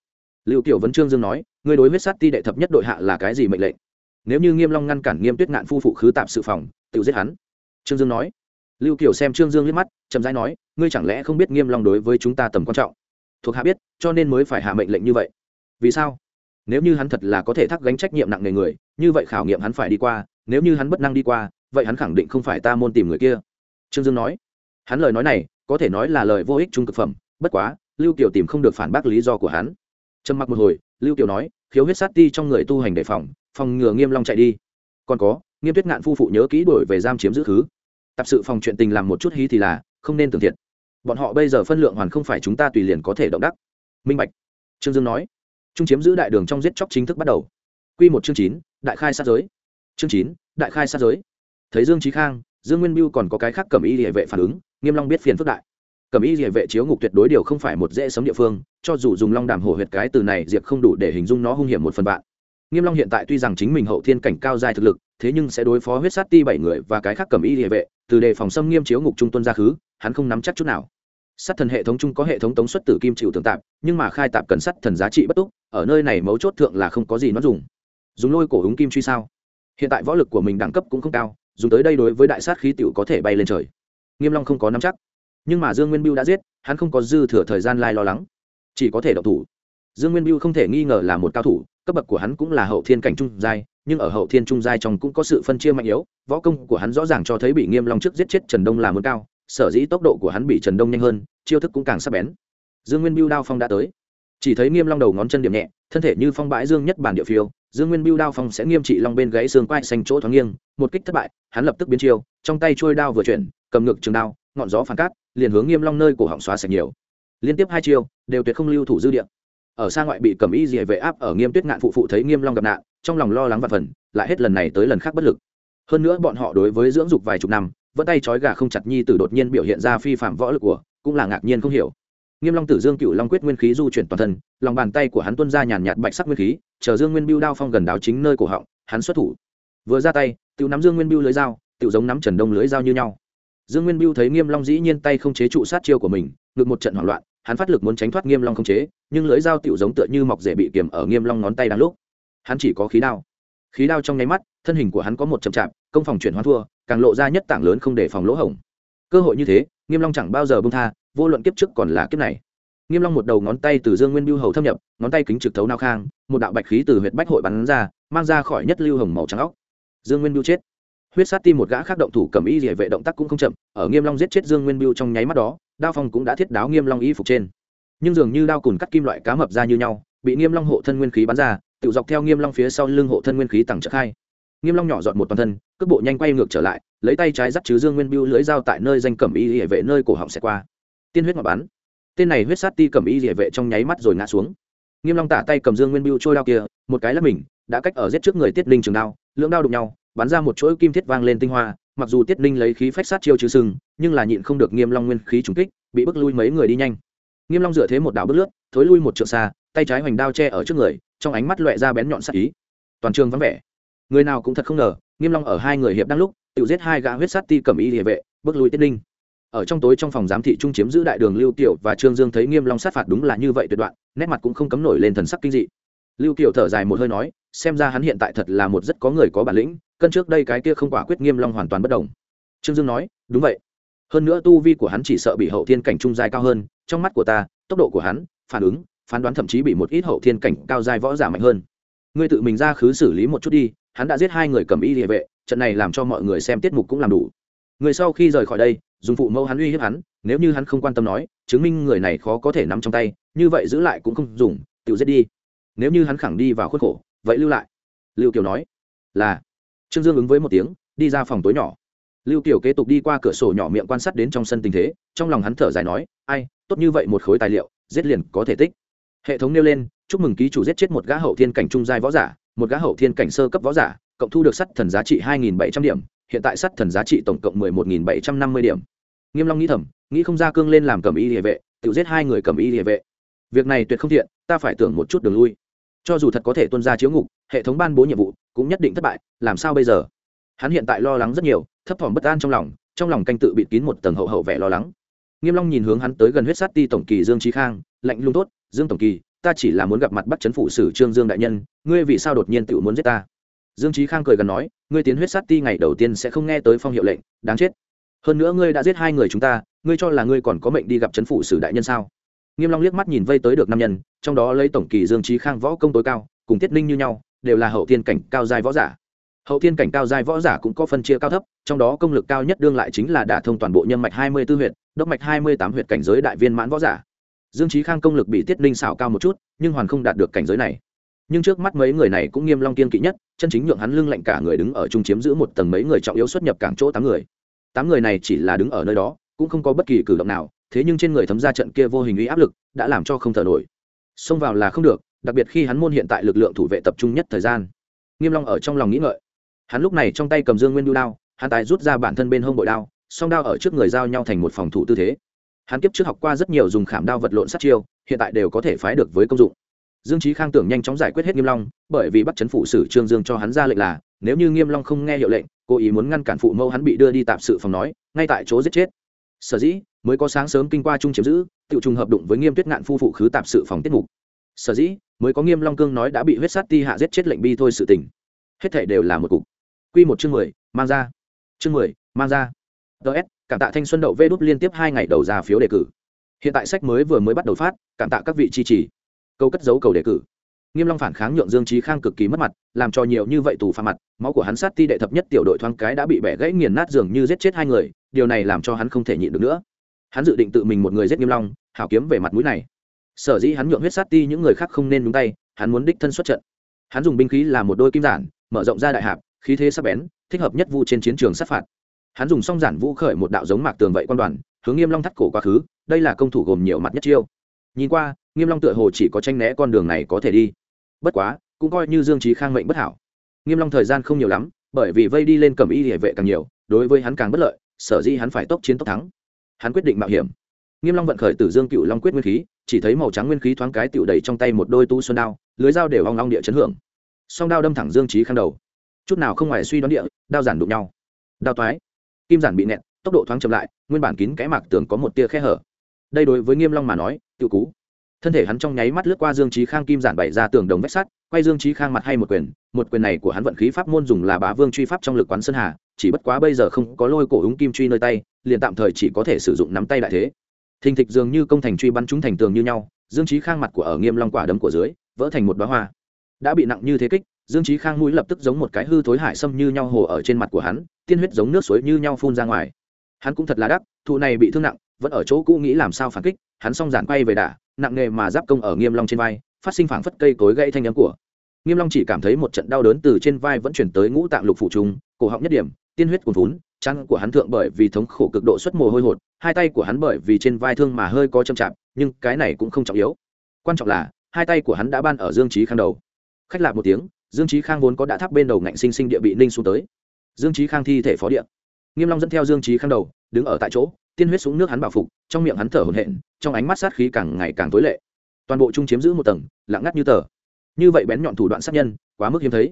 Lưu kiều vấn trương dương nói người đối huyết sát ti đệ thập nhất đội hạ là cái gì mệnh lệnh? Nếu như nghiêm long ngăn cản nghiêm tuyết ngạn phu phụ khứ tạm sự phòng, tự giết hắn. Trương dương nói. Lưu kiều xem trương dương liếc mắt, chậm rãi nói, ngươi chẳng lẽ không biết nghiêm long đối với chúng ta tầm quan trọng? Thuộc hạ biết, cho nên mới phải hạ mệnh lệnh như vậy. Vì sao? Nếu như hắn thật là có thể thắc gánh trách nhiệm nặng nề người, như vậy khảo nghiệm hắn phải đi qua, nếu như hắn bất năng đi qua, vậy hắn khẳng định không phải ta môn tìm người kia. Trương dương nói. Hắn lời nói này, có thể nói là lời vô ích trung cực phẩm, bất quá, lưu kiều tìm không được phản bác lý do của hắn. Trầm mặc một hồi, lưu kiều nói, khiếu huyết sát ti trong người tu hành đề phòng phòng ngừa nghiêm long chạy đi. Còn có, nghiêm tuyết ngạn phu phụ nhớ kỹ đổi về giam chiếm giữ thứ tập sự phòng chuyện tình làm một chút hí thì là, không nên tưởng thiệt bọn họ bây giờ phân lượng hoàn không phải chúng ta tùy liền có thể động đắc. Minh bạch. Trương dương nói. Trung chiếm giữ đại đường trong giết chóc chính thức bắt đầu. Quy một chương chín, đại khai sát giới. Chương chín, đại khai sát giới. Thấy dương trí khang, dương nguyên mưu còn có cái khác cầm y địa vệ phản ứng, nghiêm long biết phiền phức đại. Cầm y địa vệ chiếu ngục tuyệt đối điều không phải một dễ sống địa phương, cho dù dùng long đàm hổ huyệt cái từ này diệt không đủ để hình dung nó hung hiểm một phần bạn nghiêm long hiện tại tuy rằng chính mình hậu thiên cảnh cao dài thực lực, thế nhưng sẽ đối phó huyết sát ti bảy người và cái khác cầm y địa vệ, từ đề phòng xâm nghiêm chiếu ngục trung tuân ra khứ, hắn không nắm chắc chút nào sát thần hệ thống chung có hệ thống tống xuất tử kim chịu tường tạp, nhưng mà khai tạp cần sắt thần giá trị bất túc, ở nơi này mấu chốt thượng là không có gì nó dùng. Dùng lôi cổ húng kim truy sao? Hiện tại võ lực của mình đẳng cấp cũng không cao, dùng tới đây đối với đại sát khí tiểu có thể bay lên trời. Nghiêm long không có nắm chắc. Nhưng mà dương nguyên biêu đã giết, hắn không có dư thừa thời gian lai lo lắng. Chỉ có thể độc thủ. Dương nguyên biêu không thể nghi ngờ là một cao thủ, cấp bậc của hắn cũng là hậu thiên cảnh trung giai, nhưng ở hậu thiên trung giai trong cũng có sự phân chia mạnh yếu, võ công của hắn rõ ràng cho thấy bị nghiêm long trước giết chết trần đông là muốn cao sở dĩ tốc độ của hắn bị trần đông nhanh hơn, chiêu thức cũng càng sắc bén. Dương nguyên biêu đao phong đã tới. Chỉ thấy nghiêm long đầu ngón chân điểm nhẹ, thân thể như phong bãi dương nhất bản địa phiêu. Dương nguyên biêu đao phong sẽ nghiêm trị long bên gáy xương quai xanh chỗ thoáng nghiêng, một kích thất bại, hắn lập tức biến chiêu, trong tay trôi đao vừa chuyển, cầm ngực trường đao, ngọn gió phản cát, liền hướng nghiêm long nơi cổ họng xóa sạch nhiều. Liên tiếp hai chiêu, đều tuyệt không lưu thủ dư địa. Ở xa ngoại bị cầm y dìa về áp ở nghiêm tuyết ngạn phụ phụ thấy nghiêm long gặp nạn, trong lòng lo lắng và phần, lại hết lần này tới lần khác bất lực. Hơn nữa bọn họ đối với dưỡng dục vài chục năm vẫn tay trói gà không chặt nhi tử đột nhiên biểu hiện ra phi phạm võ lực của, cũng là ngạc nhiên không hiểu. Nghiêm long tử dương cựu long quyết nguyên khí du chuyển toàn thân, lòng bàn tay của hắn tuôn ra nhàn nhạt bạch sắc nguyên khí, chờ dương nguyên biêu đao phong gần đáo chính nơi cổ họng, hắn xuất thủ. Vừa ra tay, tiểu nắm dương nguyên biêu lưới dao, tiểu giống nắm trần đông lưới dao như nhau. Dương nguyên biêu thấy nghiêm long dĩ nhiên tay không chế trụ sát chiêu của mình ngược một trận hoảng loạn, hắn phát lực muốn tránh thoát nghiêm long không chế, nhưng lưới dao tiểu giống tựa như mọc rễ bị kiềm ở nghiêm long ngón tay đang lúc. Hắn chỉ có khí đao. Khí đao trong nháy mắt, thân hình của hắn có một chậm chạp, công phòng chuyển hóa thua càng lộ ra nhất tảng lớn không để phòng lỗ hổng. Cơ hội như thế, nghiêm long chẳng bao giờ buông tha, vô luận kiếp trước còn là kiếp này. Nghiêm long một đầu ngón tay từ dương nguyên biêu hầu thâm nhập, ngón tay kính trực thấu nao khang, một đạo bạch khí từ huyệt bách hội bắn ra, mang ra khỏi nhất lưu hồng màu trắng óc. Dương nguyên biêu chết. Huyết sát tim một gã khác động thủ cầm y địa vệ động tác cũng không chậm, ở nghiêm long giết chết dương nguyên biêu trong nháy mắt đó, đao phong cũng đã thiết đáo nghiêm long y phục trên. Nhưng dường như đao cùn cắt kim loại cá mập ra như nhau, bị nghiêm long hộ thân nguyên khí bắn ra, tự dọc theo nghiêm long phía sau lưng hộ thân nguyên khí tăng trợ khai nghiêm long nhỏ dọn một toàn thân, cước bộ nhanh quay ngược trở lại, lấy tay trái dắt chứ dương nguyên biêu lưới dao tại nơi danh cẩm y địa vệ nơi cổ họng sẽ qua. Tiên huyết ngọc bắn. Tên này huyết sát ti cẩm y địa vệ trong nháy mắt rồi ngã xuống. Nghiêm long tả tay cầm dương nguyên biêu trôi đao kia, một cái là mình, đã cách ở giết trước người tiết linh trường đao, lưỡng đao đụng nhau, bắn ra một chuỗi kim thiết vang lên tinh hoa, mặc dù tiết linh lấy khí phách sát chiêu trừ sừng, nhưng là nhịn không được nghiêm long nguyên khí trúng kích, bị bức lui mấy người đi nhanh. Nghiêm long dựa thế một đạo bước lướt, thối lui một trượng xa, tay trái hoành đao che ở trước người, trong ánh mắt loẹt ra bén nhọn sắc ý. Toàn trường vắng vẻ người nào cũng thật không ngờ, nghiêm long ở hai người hiệp đang lúc tự giết hai gã huyết sát ti cầm y địa vệ, bước lui tiết ninh. Ở trong tối trong phòng giám thị trung chiếm giữ đại đường lưu tiểu và trương dương thấy nghiêm long sát phạt đúng là như vậy tuyệt đoạn, nét mặt cũng không cấm nổi lên thần sắc kinh dị. Lưu tiểu thở dài một hơi nói, xem ra hắn hiện tại thật là một rất có người có bản lĩnh, cân trước đây cái kia không quả quyết nghiêm long hoàn toàn bất động. Trương dương nói, đúng vậy. Hơn nữa tu vi của hắn chỉ sợ bị hậu thiên cảnh trung giai cao hơn, trong mắt của ta, tốc độ của hắn, phản ứng, phán đoán thậm chí bị một ít hậu thiên cảnh cao giai võ giả mạnh hơn. Ngươi tự mình ra khứ xử lý một chút đi hắn đã giết hai người cầm y địa vệ, trận này làm cho mọi người xem tiết mục cũng làm đủ. Người sau khi rời khỏi đây, dùng phụ mẫu hắn uy hiếp hắn, nếu như hắn không quan tâm nói, chứng minh người này khó có thể nắm trong tay, như vậy giữ lại cũng không dùng tự giết đi. Nếu như hắn khẳng đi vào khuất khổ, vậy lưu lại. Lưu kiều nói, là. Trương dương ứng với một tiếng, đi ra phòng tối nhỏ. Lưu kiều kế tục đi qua cửa sổ nhỏ miệng quan sát đến trong sân tình thế, trong lòng hắn thở dài nói, ai, tốt như vậy một khối tài liệu, giết liền có thể tích. Hệ thống nêu lên, chúc mừng ký chủ giết chết một gã hậu thiên cảnh trung giai võ giả một gã hậu thiên cảnh sơ cấp võ giả, cộng thu được sắt thần giá trị hai nghìn bảy trăm điểm, hiện tại sắt thần giá trị tổng cộng mười một nghìn bảy trăm năm mươi điểm. Nghiêm long nghĩ thầm, nghĩ không ra cương lên làm cầm y địa vệ, tự giết hai người cầm y địa vệ. Việc này tuyệt không thiện, ta phải tưởng một chút đường lui. Cho dù thật có thể tuân ra chiếu ngục, hệ thống ban bố nhiệm vụ cũng nhất định thất bại, làm sao bây giờ? Hắn hiện tại lo lắng rất nhiều, thấp thỏm bất an trong lòng trong lòng canh tự bịt kín một tầng hậu hậu vẻ lo lắng. Nghiêm long nhìn hướng hắn tới gần huyết sát ti tổng kỳ dương trí khang, lạnh lùng tốt, dương tổng kỳ ta chỉ là muốn gặp mặt bắt chấn phủ sử trương dương đại nhân ngươi vì sao đột nhiên tự muốn giết ta? Dương trí khang cười gần nói ngươi tiến huyết sát ti ngày đầu tiên sẽ không nghe tới phong hiệu lệnh đáng chết. Hơn nữa ngươi đã giết hai người chúng ta ngươi cho là ngươi còn có mệnh đi gặp chấn phủ sử đại nhân sao? Nghiêm long liếc mắt nhìn vây tới được năm nhân trong đó lấy tổng kỳ dương trí khang võ công tối cao cùng tiết ninh như nhau đều là hậu thiên cảnh cao giai võ giả. Hậu thiên cảnh cao giai võ giả cũng có phân chia cao thấp trong đó công lực cao nhất đương lại chính là đả thông toàn bộ nhân mạch hai mươi 24 huyệt, đốc mạch hai mươi tám huyệt cảnh giới đại viên mãn võ giả dương trí khang công lực bị tiết ninh xảo cao một chút, nhưng hoàn không đạt được cảnh giới này. Nhưng trước mắt mấy người này cũng nghiêm long kiên kỵ nhất, chân chính nhượng hắn lưng lạnh cả người đứng ở trung chiếm giữ một tầng mấy người trọng yếu xuất nhập cảng chỗ tám người. Tám người này chỉ là đứng ở nơi đó, cũng không có bất kỳ cử động nào, thế nhưng trên người thấm ra trận kia vô hình uy áp lực, đã làm cho không thở nổi. Xông vào là không được, đặc biệt khi hắn môn hiện tại lực lượng thủ vệ tập trung nhất thời gian. Nghiêm long ở trong lòng nghĩ ngợi. Hắn lúc này trong tay cầm dương nguyên đu đao, hắn tài rút ra bản thân bên hông bội đao, song đao ở trước người giao nhau thành một phòng thủ tư thế hắn kiếp trước học qua rất nhiều dùng khảm đao vật lộn sát chiêu, hiện tại đều có thể phái được với công dụng. Dương trí khang tưởng nhanh chóng giải quyết hết nghiêm long, bởi vì bắt chấn phụ sử trương dương cho hắn ra lệnh là, nếu như nghiêm long không nghe hiệu lệnh, cố ý muốn ngăn cản phụ mẫu hắn bị đưa đi tạm sự phòng nói, ngay tại chỗ giết chết. Sở dĩ, mới có sáng sớm kinh qua trung chiếm giữ tự trùng hợp đụng với nghiêm tuyết ngạn phu phụ khứ tạm sự phòng tiết mục. Sở dĩ, mới có nghiêm long cương nói đã bị huyết sát ti hạ giết chết lệnh bi thôi sự tình. Hết thảy đều là một cục. Quy một chương mười, mang ra. Chương mười, mang ra. Ts cảm tạ thanh xuân đậu vê đút liên tiếp hai ngày đầu ra phiếu đề cử. Hiện tại sách mới vừa mới bắt đầu phát, cảm tạ các vị chi trì câu cất dấu cầu đề cử. Nghiêm long phản kháng nhượng dương trí khang cực kỳ mất mặt, làm cho nhiều như vậy tù pha mặt, máu của hắn sát ti đệ thập nhất tiểu đội thoáng cái đã bị bẻ gãy nghiền nát dường như giết chết hai người, điều này làm cho hắn không thể nhịn được nữa. Hắn dự định tự mình một người giết nghiêm long, hảo kiếm về mặt mũi này. Sở dĩ hắn nhượng huyết sát ti những người khác không nên nhúng tay, hắn muốn đích thân xuất trận. Hắn dùng binh khí là một đôi kim giản, mở rộng ra đại hạp, khí thế sắc bén, thích hợp nhất vụ trên chiến trường sát phạt hắn dùng song giản vũ khởi một đạo giống mạc tường vậy quan đoàn, hướng nghiêm long thắt cổ quá khứ, đây là công thủ gồm nhiều mặt nhất chiêu. Nhìn qua, nghiêm long tựa hồ chỉ có tranh né con đường này có thể đi. Bất quá, cũng coi như dương trí khang mệnh bất hảo. Nghiêm long thời gian không nhiều lắm, bởi vì vây đi lên cầm y hệ vệ càng nhiều, đối với hắn càng bất lợi, sở dĩ hắn phải tốc chiến tốc thắng. Hắn quyết định mạo hiểm. Nghiêm long vận khởi tử dương cựu long quyết nguyên khí, chỉ thấy màu trắng nguyên khí thoáng cái tựu đầy trong tay một đôi tu xuân đao, lưới dao đều ong long địa chấn hưởng. Song đao đâm thẳng dương trí khang đầu. Chút nào không ngoài suy đoán địa, đao giản đụng nhau. Đao toái kim giản bị nẹt tốc độ thoáng chậm lại, nguyên bản kín cái mạc tường có một tia khe hở. Đây đối với nghiêm long mà nói tự cú. Thân thể hắn trong nháy mắt lướt qua dương trí khang kim giản bày ra tường đồng vách sắt, quay dương trí khang mặt hay một quyền một quyền này của hắn vận khí pháp môn dùng là bá vương truy pháp trong lực quán sơn hà, chỉ bất quá bây giờ không có lôi cổ ứng kim truy nơi tay, liền tạm thời chỉ có thể sử dụng nắm tay đại thế. Thình thịch dường như công thành truy bắn chúng thành tường như nhau, dương trí khang mặt của ở nghiêm long quả đấm của dưới, vỡ thành một bá hoa. Đã bị nặng như thế kích dương trí khang mũi lập tức giống một cái hư thối hải xâm như nhau hồ ở trên mặt của hắn, tiên huyết giống nước suối như nhau phun ra ngoài. Hắn cũng thật là đắc, thụ này bị thương nặng, vẫn ở chỗ cũ nghĩ làm sao phản kích, hắn xong giản quay về đả, nặng nghề mà giáp công ở nghiêm long trên vai, phát sinh phảng phất cây cối gãy thanh âm của. Nghiêm long chỉ cảm thấy một trận đau đớn từ trên vai vẫn chuyển tới ngũ tạng lục phủ trung, cổ họng nhất điểm, tiên huyết cuồn vốn chăn của hắn thượng bởi vì thống khổ cực độ xuất mồ hôi hột, hai tay của hắn bởi vì trên vai thương mà hơi có châm chạm nhưng cái này cũng không trọng yếu. Quan trọng là, hai tay của hắn đã ban ở dương trí khang đầu. Khách lạc một tiếng dương trí khang vốn có đã thắp bên đầu ngạnh sinh sinh địa bị ninh xuống tới. Dương trí khang thi thể phó địa. Nghiêm long dẫn theo dương trí khang đầu, đứng ở tại chỗ, tiên huyết xuống nước hắn bảo phục, trong miệng hắn thở hổn hển, trong ánh mắt sát khí càng ngày càng tối lệ. Toàn bộ trung chiếm giữ một tầng, lặng ngắt như tờ. Như vậy bén nhọn thủ đoạn sát nhân, quá mức hiếm thấy.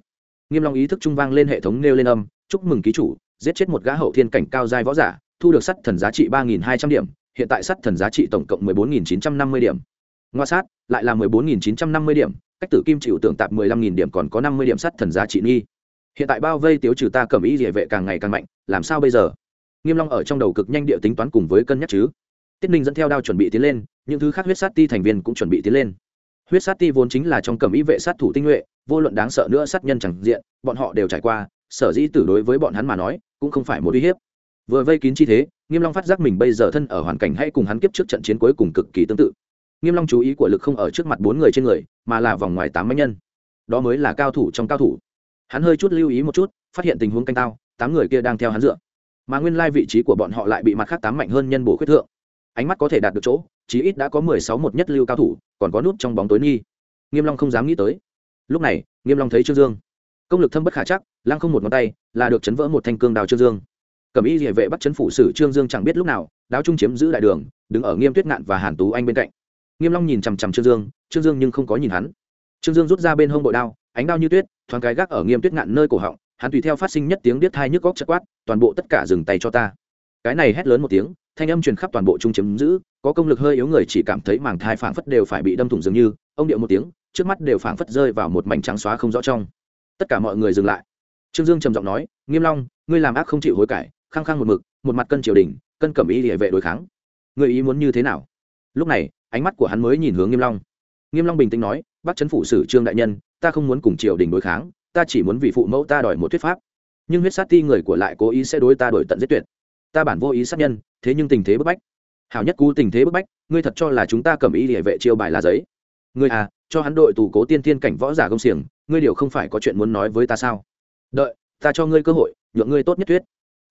Nghiêm long ý thức trung vang lên hệ thống nêu lên âm, chúc mừng ký chủ, giết chết một gã hậu thiên cảnh cao giai võ giả, thu được sắt thần giá trị ba nghìn hai trăm điểm, hiện tại sắt thần giá trị tổng cộng mười bốn nghìn chín trăm năm mươi điểm. Ngoa sát, lại là mười bốn nghìn chín trăm năm mươi điểm cách tử kim chịu tưởng tạp mười lăm nghìn điểm còn có năm mươi điểm sắt thần giá trị nghi. Hiện tại bao vây tiếu trừ ta cầm ý địa vệ càng ngày càng mạnh, làm sao bây giờ? Nghiêm long ở trong đầu cực nhanh địa tính toán cùng với cân nhắc chứ. Tiết ninh dẫn theo đao chuẩn bị tiến lên, những thứ khác huyết sát ti thành viên cũng chuẩn bị tiến lên. Huyết sát ti vốn chính là trong cầm ý vệ sát thủ tinh nhuệ, vô luận đáng sợ nữa sát nhân chẳng diện, bọn họ đều trải qua, sở dĩ tử đối với bọn hắn mà nói, cũng không phải một uy hiếp. Vừa vây kín chi thế, nghiêm long phát giác mình bây giờ thân ở hoàn cảnh hay cùng hắn kiếp trước trận chiến cuối cùng cực kỳ tương tự nghiêm long chú ý của lực không ở trước mặt bốn người trên người, mà là vòng ngoài tám mấy nhân. Đó mới là cao thủ trong cao thủ. Hắn hơi chút lưu ý một chút, phát hiện tình huống canh tao, tám người kia đang theo hắn dựa. Mà nguyên lai vị trí của bọn họ lại bị mặt khác tám mạnh hơn nhân bổ khuyết thượng. Ánh mắt có thể đạt được chỗ, chí ít đã có mười sáu một nhất lưu cao thủ, còn có nút trong bóng tối nghi. Nghiêm long không dám nghĩ tới. Lúc này, nghiêm long thấy trương dương. Công lực thâm bất khả chắc, lăng không một ngón tay, là được chấn vỡ một thanh cương đào trương dương. Cẩm y địa vệ bắt chấn phủ sử trương dương chẳng biết lúc nào, đáo trung chiếm giữ đại đường, đứng ở nghiêm tuyết ngạn và hàn tú anh bên cạnh nghiêm long nhìn chằm chằm trương dương trương dương nhưng không có nhìn hắn. Trương dương rút ra bên hông bội đao, ánh đao như tuyết, thoáng cái gác ở nghiêm tuyết ngạn nơi cổ họng, hắn tùy theo phát sinh nhất tiếng điếc thai nhức góc chất quát, toàn bộ tất cả dừng tay cho ta. Cái này hét lớn một tiếng, thanh âm truyền khắp toàn bộ trung chiếm giữ, có công lực hơi yếu người chỉ cảm thấy màng thai phảng phất đều phải bị đâm thủng dường như, ông điệu một tiếng, trước mắt đều phảng phất rơi vào một mảnh trắng xóa không rõ trong. Tất cả mọi người dừng lại. Trương dương trầm giọng nói, nghiêm long, ngươi làm ác không chịu hối cải, khăng khăng một mực, một mặt cân triều đình, cân cẩm ý địa vệ đối kháng. Ngươi ý muốn như thế nào? Lúc này ánh mắt của hắn mới nhìn hướng nghiêm long. Nghiêm long bình tĩnh nói, Bác chấn phủ sử trương đại nhân, ta không muốn cùng triều đình đối kháng, ta chỉ muốn vì phụ mẫu ta đòi một thuyết pháp. Nhưng huyết sát ti người của lại cố ý sẽ đối ta đổi tận giết tuyệt. Ta bản vô ý sát nhân, thế nhưng tình thế bức bách. Hảo nhất cú tình thế bức bách, ngươi thật cho là chúng ta cầm ý địa vệ chiêu bài là giấy. Ngươi à cho hắn đội tù cố tiên thiên cảnh võ giả công xiềng, ngươi điều không phải có chuyện muốn nói với ta sao? Đợi, ta cho ngươi cơ hội, nhượng ngươi tốt nhất thuyết.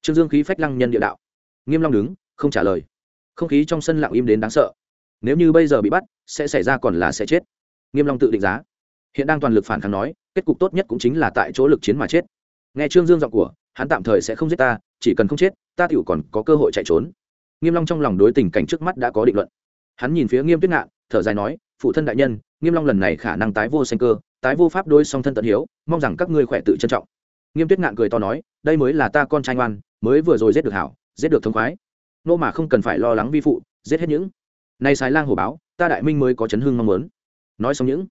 Trương dương khí phách lăng nhân địa đạo. Nghiêm long đứng, không trả lời. Không khí trong sân lặng im đến đáng sợ nếu như bây giờ bị bắt, sẽ xảy ra còn là sẽ chết. Nghiêm long tự định giá. Hiện đang toàn lực phản kháng nói, kết cục tốt nhất cũng chính là tại chỗ lực chiến mà chết. Nghe trương dương giọng của, hắn tạm thời sẽ không giết ta, chỉ cần không chết, ta tiểu còn có cơ hội chạy trốn. Nghiêm long trong lòng đối tình cảnh trước mắt đã có định luận. Hắn nhìn phía nghiêm tuyết ngạn, thở dài nói, phụ thân đại nhân, nghiêm long lần này khả năng tái vô sinh cơ, tái vô pháp đối song thân tận hiếu, mong rằng các ngươi khỏe tự trân trọng. Nghiêm tuyết ngạn cười to nói, đây mới là ta con trai ngoan, mới vừa rồi giết được hảo, giết được thông khoái. Nô mà không cần phải lo lắng vi phụ, giết hết những nay sái lang hổ báo, ta đại minh mới có chấn hưng mong muốn. Nói xong những,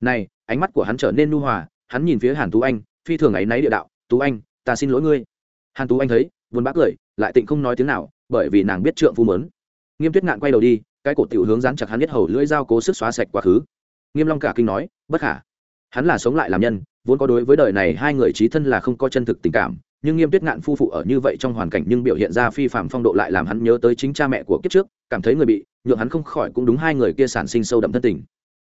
này, ánh mắt của hắn trở nên nu hòa, hắn nhìn phía hàn tú anh, phi thường ấy náy địa đạo, tú anh, ta xin lỗi ngươi. Hàn tú anh thấy vốn bác cười, lại tịnh không nói tiếng nào, bởi vì nàng biết trượng phu mớn nghiêm tuyết ngạn quay đầu đi, cái cổ tiểu hướng dán chặt hắn biết hầu lưỡi dao cố sức xóa sạch quá khứ. Nghiêm long cả kinh nói, bất khả, hắn là sống lại làm nhân, vốn có đối với đời này hai người trí thân là không có chân thực tình cảm nhưng nghiêm tuyết ngạn phu phụ ở như vậy trong hoàn cảnh nhưng biểu hiện ra phi phạm phong độ lại làm hắn nhớ tới chính cha mẹ của kiếp trước, cảm thấy người bị nhượng hắn không khỏi cũng đúng hai người kia sản sinh sâu đậm thân tình.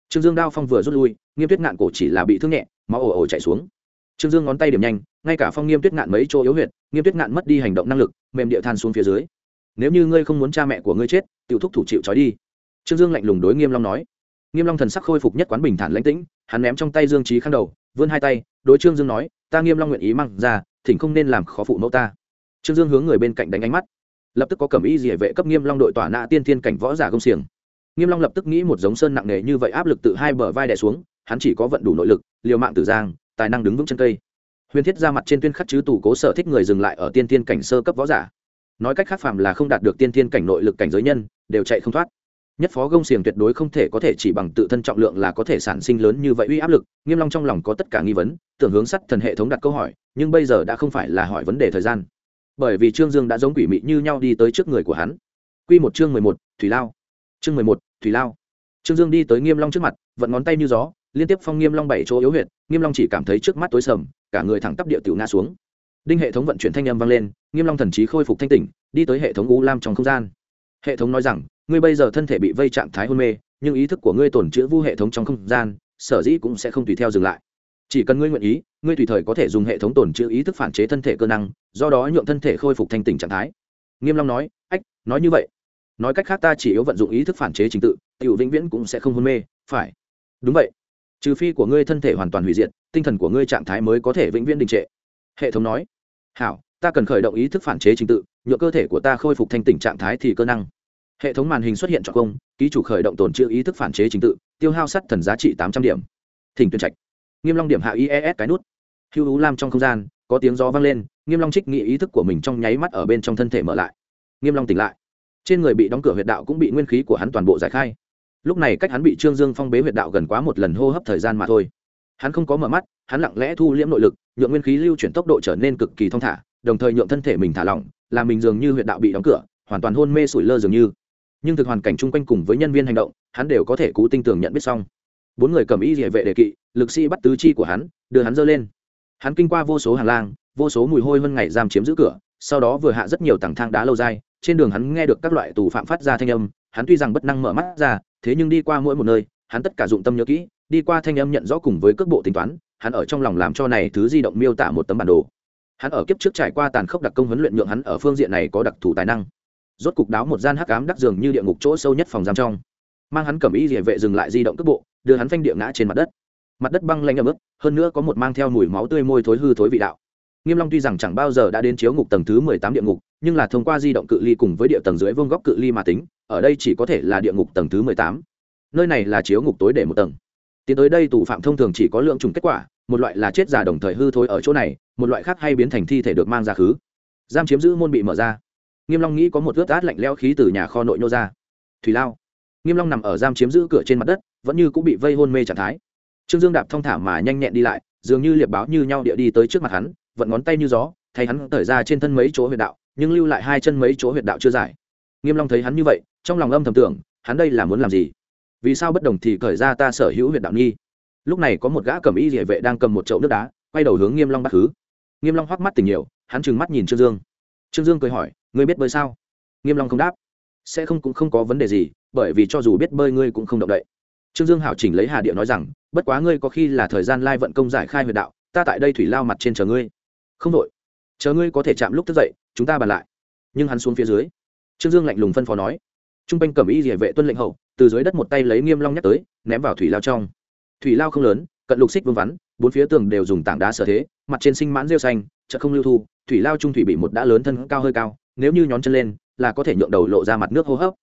Trương dương đao phong vừa rút lui, nghiêm tuyết ngạn cổ chỉ là bị thương nhẹ, máu ồ ồ chạy xuống. Trương dương ngón tay điểm nhanh, ngay cả phong nghiêm tuyết ngạn mấy chỗ yếu huyệt, nghiêm tuyết ngạn mất đi hành động năng lực, mềm địa than xuống phía dưới. Nếu như ngươi không muốn cha mẹ của ngươi chết tự thúc thủ chịu trói đi. Trương dương lạnh lùng đối nghiêm long nói. Nghiêm long thần sắc khôi phục nhất quán bình thản lãnh tĩnh, hắn ném trong tay dương trí khăn đầu, vươn hai tay, đối trương dương nói, ta nghiêm long nguyện ý mang ra thỉnh không nên làm khó phụ mẫu ta. Trương dương hướng người bên cạnh đánh ánh mắt. Lập tức có cẩm y dỉa vệ cấp nghiêm long đội tỏa nạ tiên thiên cảnh võ giả công xiềng. Nghiêm long lập tức nghĩ một giống sơn nặng nề như vậy áp lực từ hai bờ vai đè xuống, hắn chỉ có vận đủ nội lực, liều mạng tử giang, tài năng đứng vững chân cây. Huyền thiết ra mặt trên tuyên khắc chứ tủ cố sở thích người dừng lại ở tiên thiên cảnh sơ cấp võ giả. Nói cách khác phàm là không đạt được tiên thiên cảnh nội lực cảnh giới nhân, đều chạy không thoát nhất phó gông xiềng tuyệt đối không thể có thể chỉ bằng tự thân trọng lượng là có thể sản sinh lớn như vậy uy áp lực, nghiêm long trong lòng có tất cả nghi vấn, tưởng hướng sắt thần hệ thống đặt câu hỏi, nhưng bây giờ đã không phải là hỏi vấn đề thời gian. Bởi vì trương dương đã giống quỷ mị như nhau đi tới trước người của hắn. Quy một chương mười một, thủy lao. Chương mười một, thủy lao. Trương dương đi tới nghiêm long trước mặt, vận ngón tay như gió, liên tiếp phong nghiêm long bảy chỗ yếu huyệt, nghiêm long chỉ cảm thấy trước mắt tối sầm, cả người thẳng tắp địa tiểu ngã xuống. Đinh hệ thống vận chuyển thanh âm vang lên, nghiêm long thần trí khôi phục thanh tỉnh, đi tới hệ thống u lam trong không gian hệ thống nói rằng, ngươi bây giờ thân thể bị vây trạng thái hôn mê, nhưng ý thức của ngươi tồn chữa vu hệ thống trong không gian, sở dĩ cũng sẽ không tùy theo dừng lại. Chỉ cần ngươi nguyện ý, ngươi tùy thời có thể dùng hệ thống tồn chữa ý thức phản chế thân thể cơ năng, do đó nhượng thân thể khôi phục thanh tỉnh trạng thái. Nghiêm long nói, ách, nói như vậy. Nói cách khác ta chỉ yếu vận dụng ý thức phản chế trình tự, tiểu vĩnh viễn cũng sẽ không hôn mê, phải. Đúng vậy. Trừ phi của ngươi thân thể hoàn toàn hủy diệt, tinh thần của ngươi trạng thái mới có thể vĩnh viễn đình trệ. Hệ thống nói. Hảo ta cần khởi động ý thức phản chế trình tự, nhựa cơ thể của ta khôi phục thành tỉnh trạng thái thì cơ năng. Hệ thống màn hình xuất hiện cho công, ký chủ khởi động tồn chữ ý thức phản chế trình tự, tiêu hao sắt thần giá trị tám trăm điểm. Thỉnh tuyên trạch. Nghiêm long điểm hạ ies cái nút. Hưu hú lam trong không gian, có tiếng gió vang lên, nghiêm long trích nghị ý thức của mình trong nháy mắt ở bên trong thân thể mở lại. Nghiêm long tỉnh lại. Trên người bị đóng cửa huyệt đạo cũng bị nguyên khí của hắn toàn bộ giải khai. Lúc này cách hắn bị trương dương phong bế huyệt đạo gần quá một lần hô hấp thời gian mà thôi. Hắn không có mở mắt, hắn lặng lẽ thu liễm nội lực nhượng nguyên khí lưu chuyển tốc độ trở nên cực kỳ thong thả đồng thời nhượng thân thể mình thả lỏng, làm mình dường như huyện đạo bị đóng cửa, hoàn toàn hôn mê sủi lơ dường như. Nhưng thực hoàn cảnh chung quanh cùng với nhân viên hành động, hắn đều có thể cú tinh tường nhận biết xong. Bốn người cầm y địa vệ đề kỵ, lực sĩ bắt tứ chi của hắn, đưa hắn dơ lên. Hắn kinh qua vô số hàng lang, vô số mùi hôi hơn ngày giam chiếm giữ cửa, sau đó vừa hạ rất nhiều tầng thang đá lâu dai trên đường hắn nghe được các loại tù phạm phát ra thanh âm, hắn tuy rằng bất năng mở mắt ra, thế nhưng đi qua mỗi một nơi, hắn tất cả dụng tâm nhớ kỹ, đi qua thanh âm nhận rõ cùng với cước bộ tính toán, hắn ở trong lòng làm cho này thứ di động miêu tả một tấm bản đồ hắn ở kiếp trước trải qua tàn khốc đặc công huấn luyện nhượng hắn ở phương diện này có đặc thù tài năng. Rốt cục đáo một gian hắc ám đắc giường như địa ngục chỗ sâu nhất phòng giam trong. Mang hắn cầm ý địa vệ dừng lại di động cước bộ, đưa hắn phanh địa ngã trên mặt đất. Mặt đất băng lanh ấm ức hơn nữa có một mang theo mùi máu tươi môi thối hư thối vị đạo. Nghiêm long tuy rằng chẳng bao giờ đã đến chiếu ngục tầng thứ mười tám địa ngục, nhưng là thông qua di động cự ly cùng với địa tầng dưới vương góc cự ly mà tính, ở đây chỉ có thể là địa ngục tầng thứ mười tám. Nơi này là chiếu ngục tối để một tầng. Tiến tới đây tù phạm thông thường chỉ có lượng trùng kết quả, một loại là chết già đồng thời hư thối ở chỗ này một loại khác hay biến thành thi thể được mang ra khứ. Giam chiếm giữ môn bị mở ra. Nghiêm long nghĩ có một ướt át lạnh lẽo khí từ nhà kho nội nô ra. Thủy lao. Nghiêm long nằm ở giam chiếm giữ cửa trên mặt đất, vẫn như cũng bị vây hôn mê trạng thái. Trương dương đạp thong thả mà nhanh nhẹn đi lại, dường như liệp báo như nhau địa đi tới trước mặt hắn, vận ngón tay như gió thấy hắn thở ra trên thân mấy chỗ huyệt đạo, nhưng lưu lại hai chân mấy chỗ huyệt đạo chưa giải. Nghiêm long thấy hắn như vậy, trong lòng âm thầm tưởng, hắn đây là muốn làm gì? Vì sao bất đồng thì cởi ra ta sở hữu huyệt đạo nghi? Lúc này có một gã cầm y địa vệ đang cầm một chậu nước đá, quay đầu hướng nghiêm long bắt khứ nghiêm long hoắc mắt tỉnh nhiều, hắn trừng mắt nhìn trương dương. Trương dương cười hỏi, ngươi biết bơi sao? Nghiêm long không đáp. Sẽ không, cũng không có vấn đề gì, bởi vì cho dù biết bơi ngươi cũng không động đậy. Trương dương hảo chỉnh lấy hà địa nói rằng, bất quá ngươi có khi là thời gian lai vận công giải khai huyệt đạo, ta tại đây thủy lao mặt trên chờ ngươi. Không đội chờ ngươi có thể chạm lúc thức dậy, chúng ta bàn lại. Nhưng hắn xuống phía dưới, trương dương lạnh lùng phân phó nói. T r u n g quanh cầm y địa vệ tuân lệnh hậu, từ dưới đất một tay lấy nghiêm long nhắc tới, ném vào thủy lao trong. Thủy lao không lớn cận lục xích vương vắn, bốn phía tường đều dùng tảng đá sở thế, mặt trên sinh mãn rêu xanh chợ không lưu thu, thủy lao trung thủy bị một đã lớn thân cao hơi cao, nếu như nhón chân lên, là có thể nhượng đầu lộ ra mặt nước hô hấp.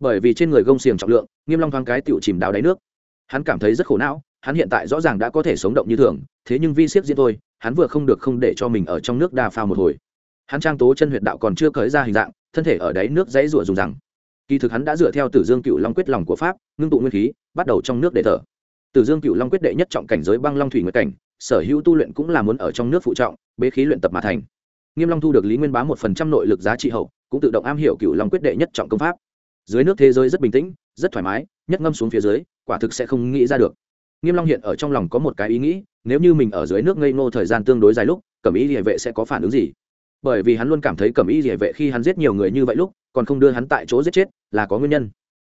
Bởi vì trên người gông xiềng trọng lượng, nghiêm long thoáng cái tựu chìm đào đáy nước. Hắn cảm thấy rất khổ não, hắn hiện tại rõ ràng đã có thể sống động như thường, thế nhưng vi siết diễn thôi, hắn vừa không được không để cho mình ở trong nước đa phao một hồi. Hắn trang tố chân huyệt đạo còn chưa cởi ra hình dạng, thân thể ở đáy nước dãy rủa dùng rằng. Kỳ thực hắn đã dựa theo tử dương cựu long quyết lòng của pháp, ngưng tụ nguyên khí, bắt đầu trong nước để thở tử dương cựu long quyết đệ nhất trọng cảnh giới băng long thủy nguyệt cảnh, sở hữu tu luyện cũng là muốn ở trong nước phụ trọng, bế khí luyện tập mà thành. Nghiêm long thu được lý nguyên bá một phần trăm nội lực giá trị hậu, cũng tự động am hiểu cựu long quyết đệ nhất trọng công pháp. Dưới nước thế giới rất bình tĩnh, rất thoải mái, nhất ngâm xuống phía dưới, quả thực sẽ không nghĩ ra được. Nghiêm long hiện ở trong lòng có một cái ý nghĩ, nếu như mình ở dưới nước ngây ngô thời gian tương đối dài lúc, cẩm y Liễu vệ sẽ có phản ứng gì? Bởi vì hắn luôn cảm thấy cẩm y Liễu vệ khi hắn giết nhiều người như vậy lúc, còn không đưa hắn tại chỗ giết chết, là có nguyên nhân.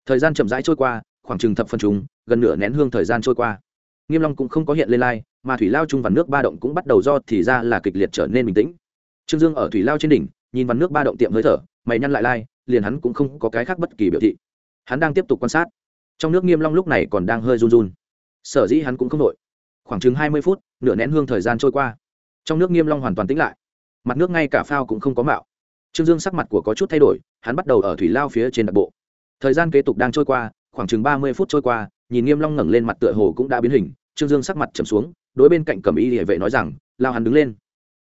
Thời gian chậm rãi trôi qua khoảng chừng thập phân trùng, gần nửa nén hương thời gian trôi qua. Nghiêm long cũng không có hiện lên lai, mà thủy lao trung và nước ba động cũng bắt đầu do thì ra là kịch liệt trở nên bình tĩnh. Trương dương ở thủy lao trên đỉnh, nhìn vào nước ba động tiệm hơi thở, mày nhăn lại lai, liền hắn cũng không có cái khác bất kỳ biểu thị. Hắn đang tiếp tục quan sát. Trong nước nghiêm long lúc này còn đang hơi run run. Sở dĩ hắn cũng không nội khoảng chừng hai mươi phút, nửa nén hương thời gian trôi qua. Trong nước nghiêm long hoàn toàn tĩnh lại. Mặt nước ngay cả phao cũng không có mạo. Trương dương sắc mặt của có chút thay đổi, hắn bắt đầu ở thủy lao phía trên đặc bộ. Thời gian kế tục đang trôi qua khoảng chừng ba mươi phút trôi qua, nhìn nghiêm long ngẩng lên mặt tựa hồ cũng đã biến hình, trương dương sắc mặt trầm xuống, đối bên cạnh cẩm y địa vệ nói rằng, lao hắn đứng lên.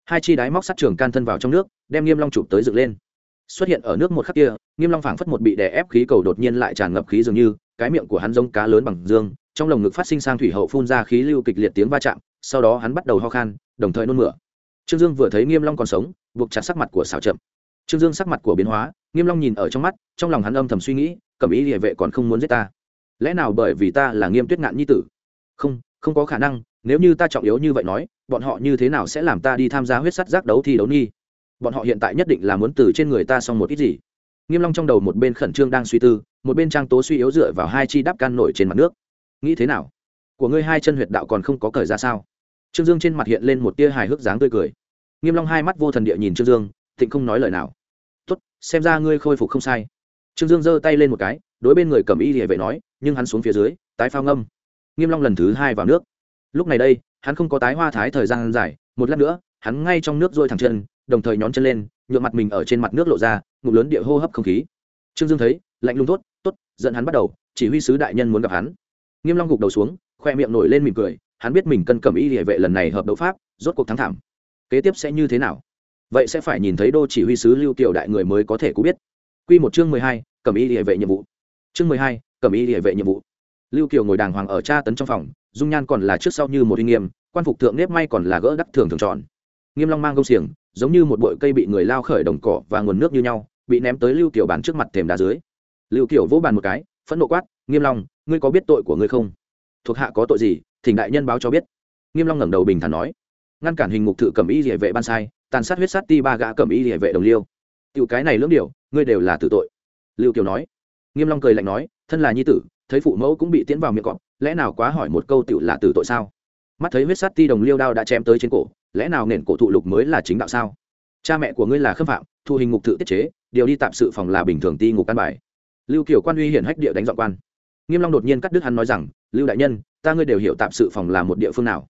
Hai chi đái móc sắt trường can thân vào trong nước, đem nghiêm long chụp tới dựng lên. Xuất hiện ở nước một khắc kia, nghiêm long phảng phất một bị đè ép khí cầu đột nhiên lại tràn ngập khí dường như, cái miệng của hắn giống cá lớn bằng dương, trong lồng ngực phát sinh sang thủy hậu phun ra khí lưu kịch liệt tiếng va chạm, sau đó hắn bắt đầu ho khan, đồng thời nôn mửa. Trương dương vừa thấy nghiêm long còn sống, buộc chặt sắc mặt của xảo chậm trương dương sắc mặt của biến hóa, nghiêm long nhìn ở trong mắt, trong lòng hắn âm thầm suy nghĩ, cẩm ý địa vệ còn không muốn giết ta. Lẽ nào bởi vì ta là nghiêm tuyết ngạn nhi tử? Không không có khả năng, nếu như ta trọng yếu như vậy nói, bọn họ như thế nào sẽ làm ta đi tham gia huyết sắt giác đấu thi đấu nghi? Bọn họ hiện tại nhất định là muốn từ trên người ta xong một ít gì. Nghiêm long trong đầu một bên khẩn trương đang suy tư, một bên trang tố suy yếu dựa vào hai chi đắp can nổi trên mặt nước. Nghĩ thế nào? Của ngươi hai chân huyệt đạo còn không có cởi ra sao? Trương dương trên mặt hiện lên một tia hài hước dáng tươi cười. Nghiêm long hai mắt vô thần địa nhìn trương dương, thịnh không nói lời nào xem ra ngươi khôi phục không sai. Trương dương giơ tay lên một cái, đối bên người cầm y địa vệ nói, nhưng hắn xuống phía dưới, tái phao ngâm. Nghiêm long lần thứ hai vào nước. Lúc này đây, hắn không có tái hoa thái thời gian dài, một lát nữa, hắn ngay trong nước dôi thẳng chân, đồng thời nhón chân lên nhuộm mặt mình ở trên mặt nước lộ ra, ngụm lớn địa hô hấp không khí. Trương dương thấy, lạnh lùng tốt tốt dẫn hắn bắt đầu, chỉ huy sứ đại nhân muốn gặp hắn. Nghiêm long gục đầu xuống, khoe miệng nổi lên mỉm cười, hắn biết mình cần cầm y địa vệ lần này hợp đấu pháp, rốt cuộc thắng thảm. Kế tiếp sẽ như thế nào? Vậy sẽ phải nhìn thấy đô chỉ huy sứ lưu kiều đại người mới có thể cú biết. Quy một chương mười hai, cầm y địa vệ nhiệm vụ. Chương mười hai, cầm y địa vệ nhiệm vụ. Lưu kiều ngồi đàng hoàng ở tra tấn trong phòng dung nhan còn là trước sau như một uy nghiêm quan phục thượng nếp may còn là gỡ đắc thường thường tròn. Nghiêm long mang công xiềng giống như một bụi cây bị người lao khởi đồng cỏ và nguồn nước như nhau bị ném tới lưu kiều bàn trước mặt thềm đá dưới. Lưu kiều vỗ bàn một cái phẫn nộ quát nghiêm long ngươi có biết tội của ngươi không? Thuộc hạ có tội gì thỉnh đại nhân báo cho biết. Nghiêm long ngẩng đầu bình thản nói ngăn cản hình ngục thự cầm y địa vệ ban sai tàn sát huyết sát ti ba gã cầm y hệ vệ đồng liêu. Tiểu cái này lưỡng điều, ngươi đều là tử tội. Lưu kiều nói. Nghiêm long cười lạnh nói, thân là nhi tử, thấy phụ mẫu cũng bị tiến vào miệng cọp, lẽ nào quá hỏi một câu tiểu là tử tội sao? Mắt thấy huyết sát ti đồng liêu đao đã chém tới trên cổ, lẽ nào nền cổ thụ lục mới là chính đạo sao? Cha mẹ của ngươi là khâm phạm, thu hình ngục tự tiết chế, điều đi tạm sự phòng là bình thường ti ngục căn bài. Lưu kiều quan uy hiển hách địa đánh dọn quan. Nghiêm long đột nhiên cắt đứt hắn nói rằng, lưu đại nhân, ta ngươi đều hiểu tạm sự phòng là một địa phương nào.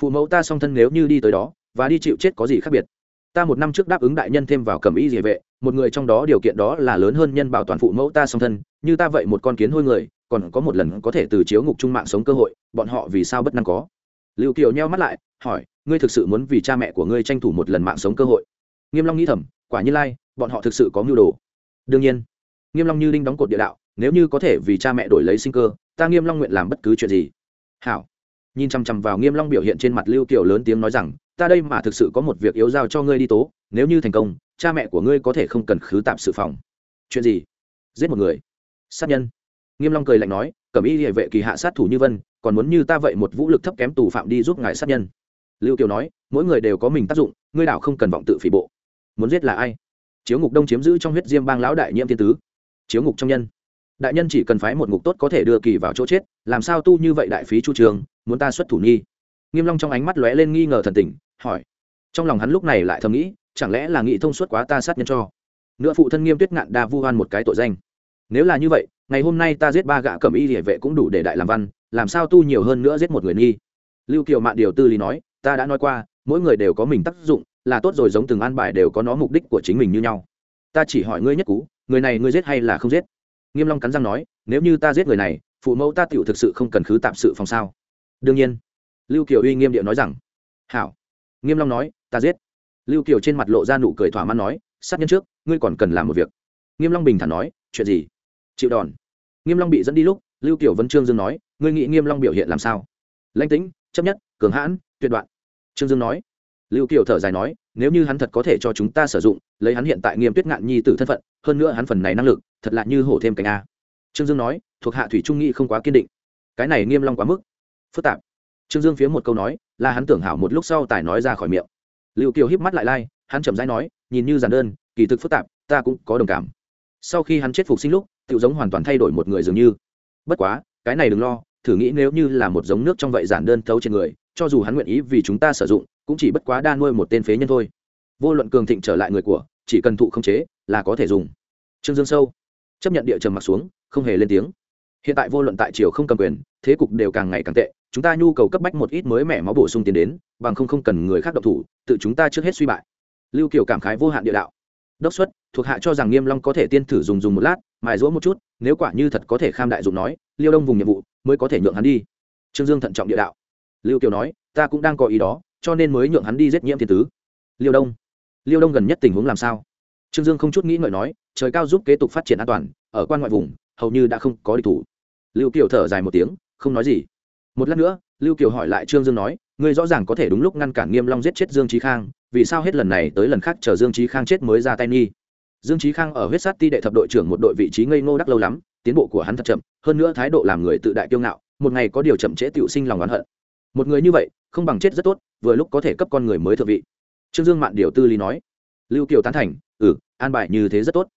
Phụ mẫu ta song thân nếu như đi tới đó, và đi chịu chết có gì khác biệt? Ta một năm trước đáp ứng đại nhân thêm vào cầm y địa vệ, một người trong đó điều kiện đó là lớn hơn nhân bảo toàn phụ mẫu ta song thân, như ta vậy một con kiến hôi người, còn có một lần có thể từ chiếu ngục trung mạng sống cơ hội, bọn họ vì sao bất năng có? Lưu kiều nheo mắt lại, hỏi, ngươi thực sự muốn vì cha mẹ của ngươi tranh thủ một lần mạng sống cơ hội? Nghiêm long nghĩ thầm, quả nhiên lai, bọn họ thực sự có mưu đồ. Đương nhiên, nghiêm long như đinh đóng cột địa đạo, nếu như có thể vì cha mẹ đổi lấy sinh cơ, ta nghiêm long nguyện làm bất cứ chuyện gì. Hảo nhìn chăm chăm vào nghiêm long biểu hiện trên mặt lưu kiều lớn tiếng nói rằng, ta đây mà thực sự có một việc yếu giao cho ngươi đi tố, nếu như thành công, cha mẹ của ngươi có thể không cần khứ tạm sự phòng. Chuyện gì? Giết một người. Sát nhân. Nghiêm long cười lạnh nói, cẩm y hệ vệ kỳ hạ sát thủ như vân, còn muốn như ta vậy một vũ lực thấp kém tù phạm đi giúp ngài sát nhân. Lưu kiều nói, mỗi người đều có mình tác dụng, ngươi đảo không cần vọng tự phỉ bộ. Muốn giết là ai? Chiếu ngục đông chiếm giữ trong huyết diêm bang lão đại nhiễm thiên tứ. Chiếu ngục trong nhân đại nhân chỉ cần phái một ngục tốt có thể đưa kỳ vào chỗ chết, làm sao tu như vậy đại phí chu trường, muốn ta xuất thủ nghi? Nghiêm long trong ánh mắt lóe lên nghi ngờ thần tình, hỏi. Trong lòng hắn lúc này lại thầm nghĩ, chẳng lẽ là nghị thông suốt quá ta sát nhân cho? Nữa phụ thân nghiêm tuyết ngạn đa vu hoan một cái tội danh. Nếu là như vậy, ngày hôm nay ta giết ba gã cẩm y địa vệ cũng đủ để đại làm văn, làm sao tu nhiều hơn nữa giết một người nghi? Lưu kiều mạn điều tư lý nói, ta đã nói qua, mỗi người đều có mình tác dụng, là tốt rồi giống từng an bài đều có nó mục đích của chính mình như nhau. Ta chỉ hỏi ngươi nhất cú, người này ngươi giết hay là không giết? Nghiêm long cắn răng nói, nếu như ta giết người này, phụ mẫu ta tiểu thực sự không cần khứ tạm sự phòng sao? Đương nhiên. Lưu kiều uy nghiêm điệu nói rằng, hảo. Nghiêm long nói, ta giết. Lưu kiều trên mặt lộ ra nụ cười thỏa mãn nói, sát nhân trước, ngươi còn cần làm một việc. Nghiêm long bình thản nói, chuyện gì? Chịu đòn. Nghiêm long bị dẫn đi lúc, lưu kiều vẫn trương dương nói, ngươi nghĩ nghiêm long biểu hiện làm sao? Lãnh tĩnh, chấp nhất, cường hãn, tuyệt đoạn. Trương dương nói lưu kiều thở dài nói, nếu như hắn thật có thể cho chúng ta sử dụng, lấy hắn hiện tại nghiêm tuyết ngạn nhi tử thân phận, hơn nữa hắn phần này năng lực, thật lạ như hổ thêm cánh a. Trương dương nói, thuộc hạ thủy trung nghị không quá kiên định. Cái này nghiêm long quá mức. Phức tạp. Trương dương phía một câu nói, là hắn tưởng hảo một lúc sau tài nói ra khỏi miệng. Lưu kiều híp mắt lại lai, hắn chậm rãi nói, nhìn như giản đơn, kỳ thực phức tạp, ta cũng có đồng cảm. Sau khi hắn chết phục sinh lúc tự giống hoàn toàn thay đổi một người dường như. Bất quá, cái này đừng lo, thử nghĩ nếu như là một giống nước trong vậy giản đơn thấu trên người, cho dù hắn nguyện ý vì chúng ta sử dụng cũng chỉ bất quá đa nuôi một tên phế nhân thôi. Vô luận cường thịnh trở lại người của, chỉ cần thụ không chế là có thể dùng. Trương dương sâu chấp nhận địa trầm mặc xuống, không hề lên tiếng. Hiện tại vô luận tại triều không cầm quyền, thế cục đều càng ngày càng tệ, chúng ta nhu cầu cấp bách một ít mới mẻ máu bổ sung tiền đến, bằng không không cần người khác độc thủ, tự chúng ta trước hết suy bại. Lưu kiều cảm khái vô hạn địa đạo. Đốc xuất, thuộc hạ cho rằng nghiêm long có thể tiên thử dùng dùng một lát, mài rũa một chút, nếu quả như thật có thể kham đại dụng nói, liêu đông vùng nhiệm vụ mới có thể nhượng hắn đi. Trương dương thận trọng địa đạo. Lưu kiều nói, ta cũng đang có ý đó cho nên mới nhượng hắn đi giết nhiễm thiên tứ. Liêu đông. Liêu đông gần nhất tình huống làm sao? Trương dương không chút nghĩ ngợi nói, trời cao giúp kế tục phát triển an toàn, ở quan ngoại vùng, hầu như đã không có địch thủ. Lưu kiều thở dài một tiếng, không nói gì. Một lát nữa, lưu kiều hỏi lại trương dương nói, ngươi rõ ràng có thể đúng lúc ngăn cản nghiêm long giết chết dương trí khang, vì sao hết lần này tới lần khác chờ dương trí khang chết mới ra tay nghi? Dương trí khang ở huyết sát ti đệ thập đội trưởng một đội vị trí ngây ngô đắc lâu lắm, tiến bộ của hắn thật chậm, hơn nữa thái độ làm người tự đại kiêu ngạo, một ngày có điều chậm trễ tiểu sinh lòng oán hận. Một người như vậy không bằng chết rất tốt, vừa lúc có thể cấp con người mới thượng vị. Trương dương mạn điều tư lý nói. Lưu kiều tán thành ừ an bài như thế rất tốt.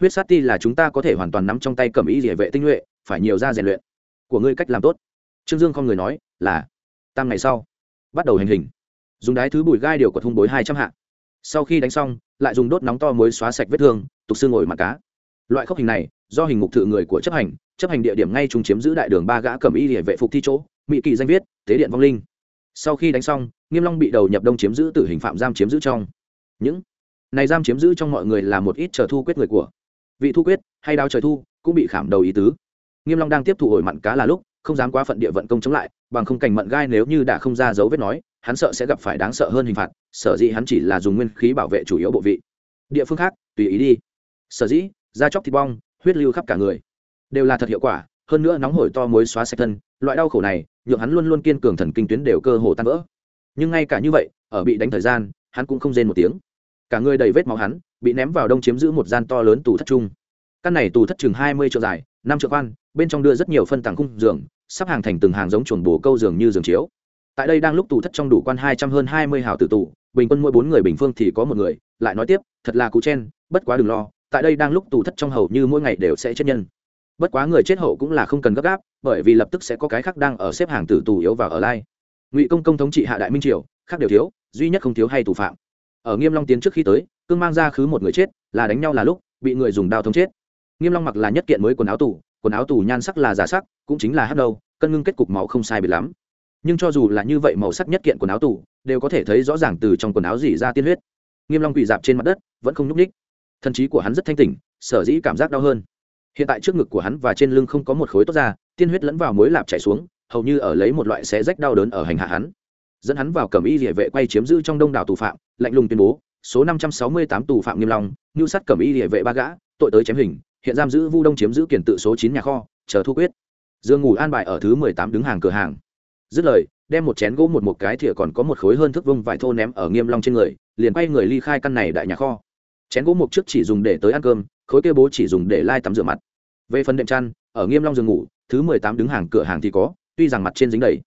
Huyết sát ti là chúng ta có thể hoàn toàn nắm trong tay cầm ý địa vệ tinh nhuệ, phải nhiều ra rèn luyện. Của ngươi cách làm tốt. Trương dương không người nói, là, tam ngày sau. Bắt đầu hành hình. Dùng đái thứ bùi gai điều của thung bối hai trăm hạ. Sau khi đánh xong, lại dùng đốt nóng to mới xóa sạch vết thương, tục xương ngồi mặt cá. Loại khốc hình này, do hình mục thự người của chấp hành chấp hành địa điểm ngay chúng chiếm giữ đại đường ba gã cầm y địa vệ phục thi chỗ, mỹ kỳ danh viết, tế điện vong linh sau khi đánh xong, nghiêm long bị đầu nhập đông chiếm giữ tử hình phạm giam chiếm giữ trong. Những này giam chiếm giữ trong mọi người là một ít chờ thu quyết người của vị thu quyết hay đao trời thu cũng bị khảm đầu ý tứ. Nghiêm long đang tiếp thụ hồi mặn cá là lúc, không dám quá phận địa vận công chống lại, bằng không cảnh mận gai nếu như đã không ra dấu vết nói, hắn sợ sẽ gặp phải đáng sợ hơn hình phạt, sở dĩ hắn chỉ là dùng nguyên khí bảo vệ chủ yếu bộ vị. Địa phương khác, tùy ý đi. Sở dĩ, da chóc thịt bong, huyết lưu khắp cả người, đều là thật hiệu quả, hơn nữa nóng hổi to muối xóa sạch thân, loại đau khổ này nhượng hắn luôn luôn kiên cường thần kinh tuyến đều cơ hồ tan vỡ. Nhưng ngay cả như vậy, ở bị đánh thời gian, hắn cũng không rên một tiếng. Cả người đầy vết máu hắn, bị ném vào đông chiếm giữ một gian to lớn tù thất trung. Căn này tù thất chừng hai mươi triệu dài, năm triệu quan, bên trong đưa rất nhiều phân tàng khung giường, sắp hàng thành từng hàng giống chuồng bồ câu giường như giường chiếu. Tại đây đang lúc tù thất trong đủ quan hai trăm hơn hai mươi hào tử tù, bình quân mỗi bốn người bình phương thì có một người. Lại nói tiếp, thật là cú chen, bất quá đừng lo, tại đây đang lúc tù thất trong hầu như mỗi ngày đều sẽ chết nhân bất quá người chết hậu cũng là không cần gấp gáp, bởi vì lập tức sẽ có cái khác đang ở xếp hàng tử tù yếu và ở lai. Ngụy công công thống trị hạ đại minh triều, khác đều thiếu, duy nhất không thiếu hay tù phạm. Ở nghiêm long tiến trước khi tới, cương mang ra khứ một người chết, là đánh nhau là lúc, bị người dùng đao thống chết. Nghiêm long mặc là nhất kiện mới quần áo tù, quần áo tù nhan sắc là giả sắc, cũng chính là hắc đâu cân ngưng kết cục máu không sai biệt lắm. Nhưng cho dù là như vậy màu sắc nhất kiện quần áo tù, đều có thể thấy rõ ràng từ trong quần áo dỉ ra tiên huyết. Nghiêm long quỳ dạp trên mặt đất, vẫn không nhúc ních thần trí của hắn rất thanh tỉnh, sở dĩ cảm giác đau hơn hiện tại trước ngực của hắn và trên lưng không có một khối tốt ra, tiên huyết lẫn vào mối lạp chảy xuống, hầu như ở lấy một loại xé rách đau đớn ở hành hạ hắn. Dẫn hắn vào cầm y địa vệ quay chiếm giữ trong đông đảo tù phạm, lạnh lùng tuyên bố, số năm trăm sáu mươi tám tù phạm nghiêm long nhu sát cầm y địa vệ ba gã, tội tới chém hình, hiện giam giữ vu đông chiếm giữ kiển tự số chín nhà kho, chờ thu quyết. Dương ngủ an bài ở thứ mười tám đứng hàng cửa hàng. Dứt lời, đem một chén gỗ một một cái thìa còn có một khối hơn thước vung vải thô ném ở nghiêm long trên người, liền quay người ly khai căn này đại nhà kho. Chén gỗ mục trước chỉ dùng để tới ăn cơm, khối kia bố chỉ dùng để lai tắm rửa mặt về phần đệm chăn, ở nghiêm long giường ngủ, thứ mười tám đứng hàng cửa hàng thì có, tuy rằng mặt trên dính đầy.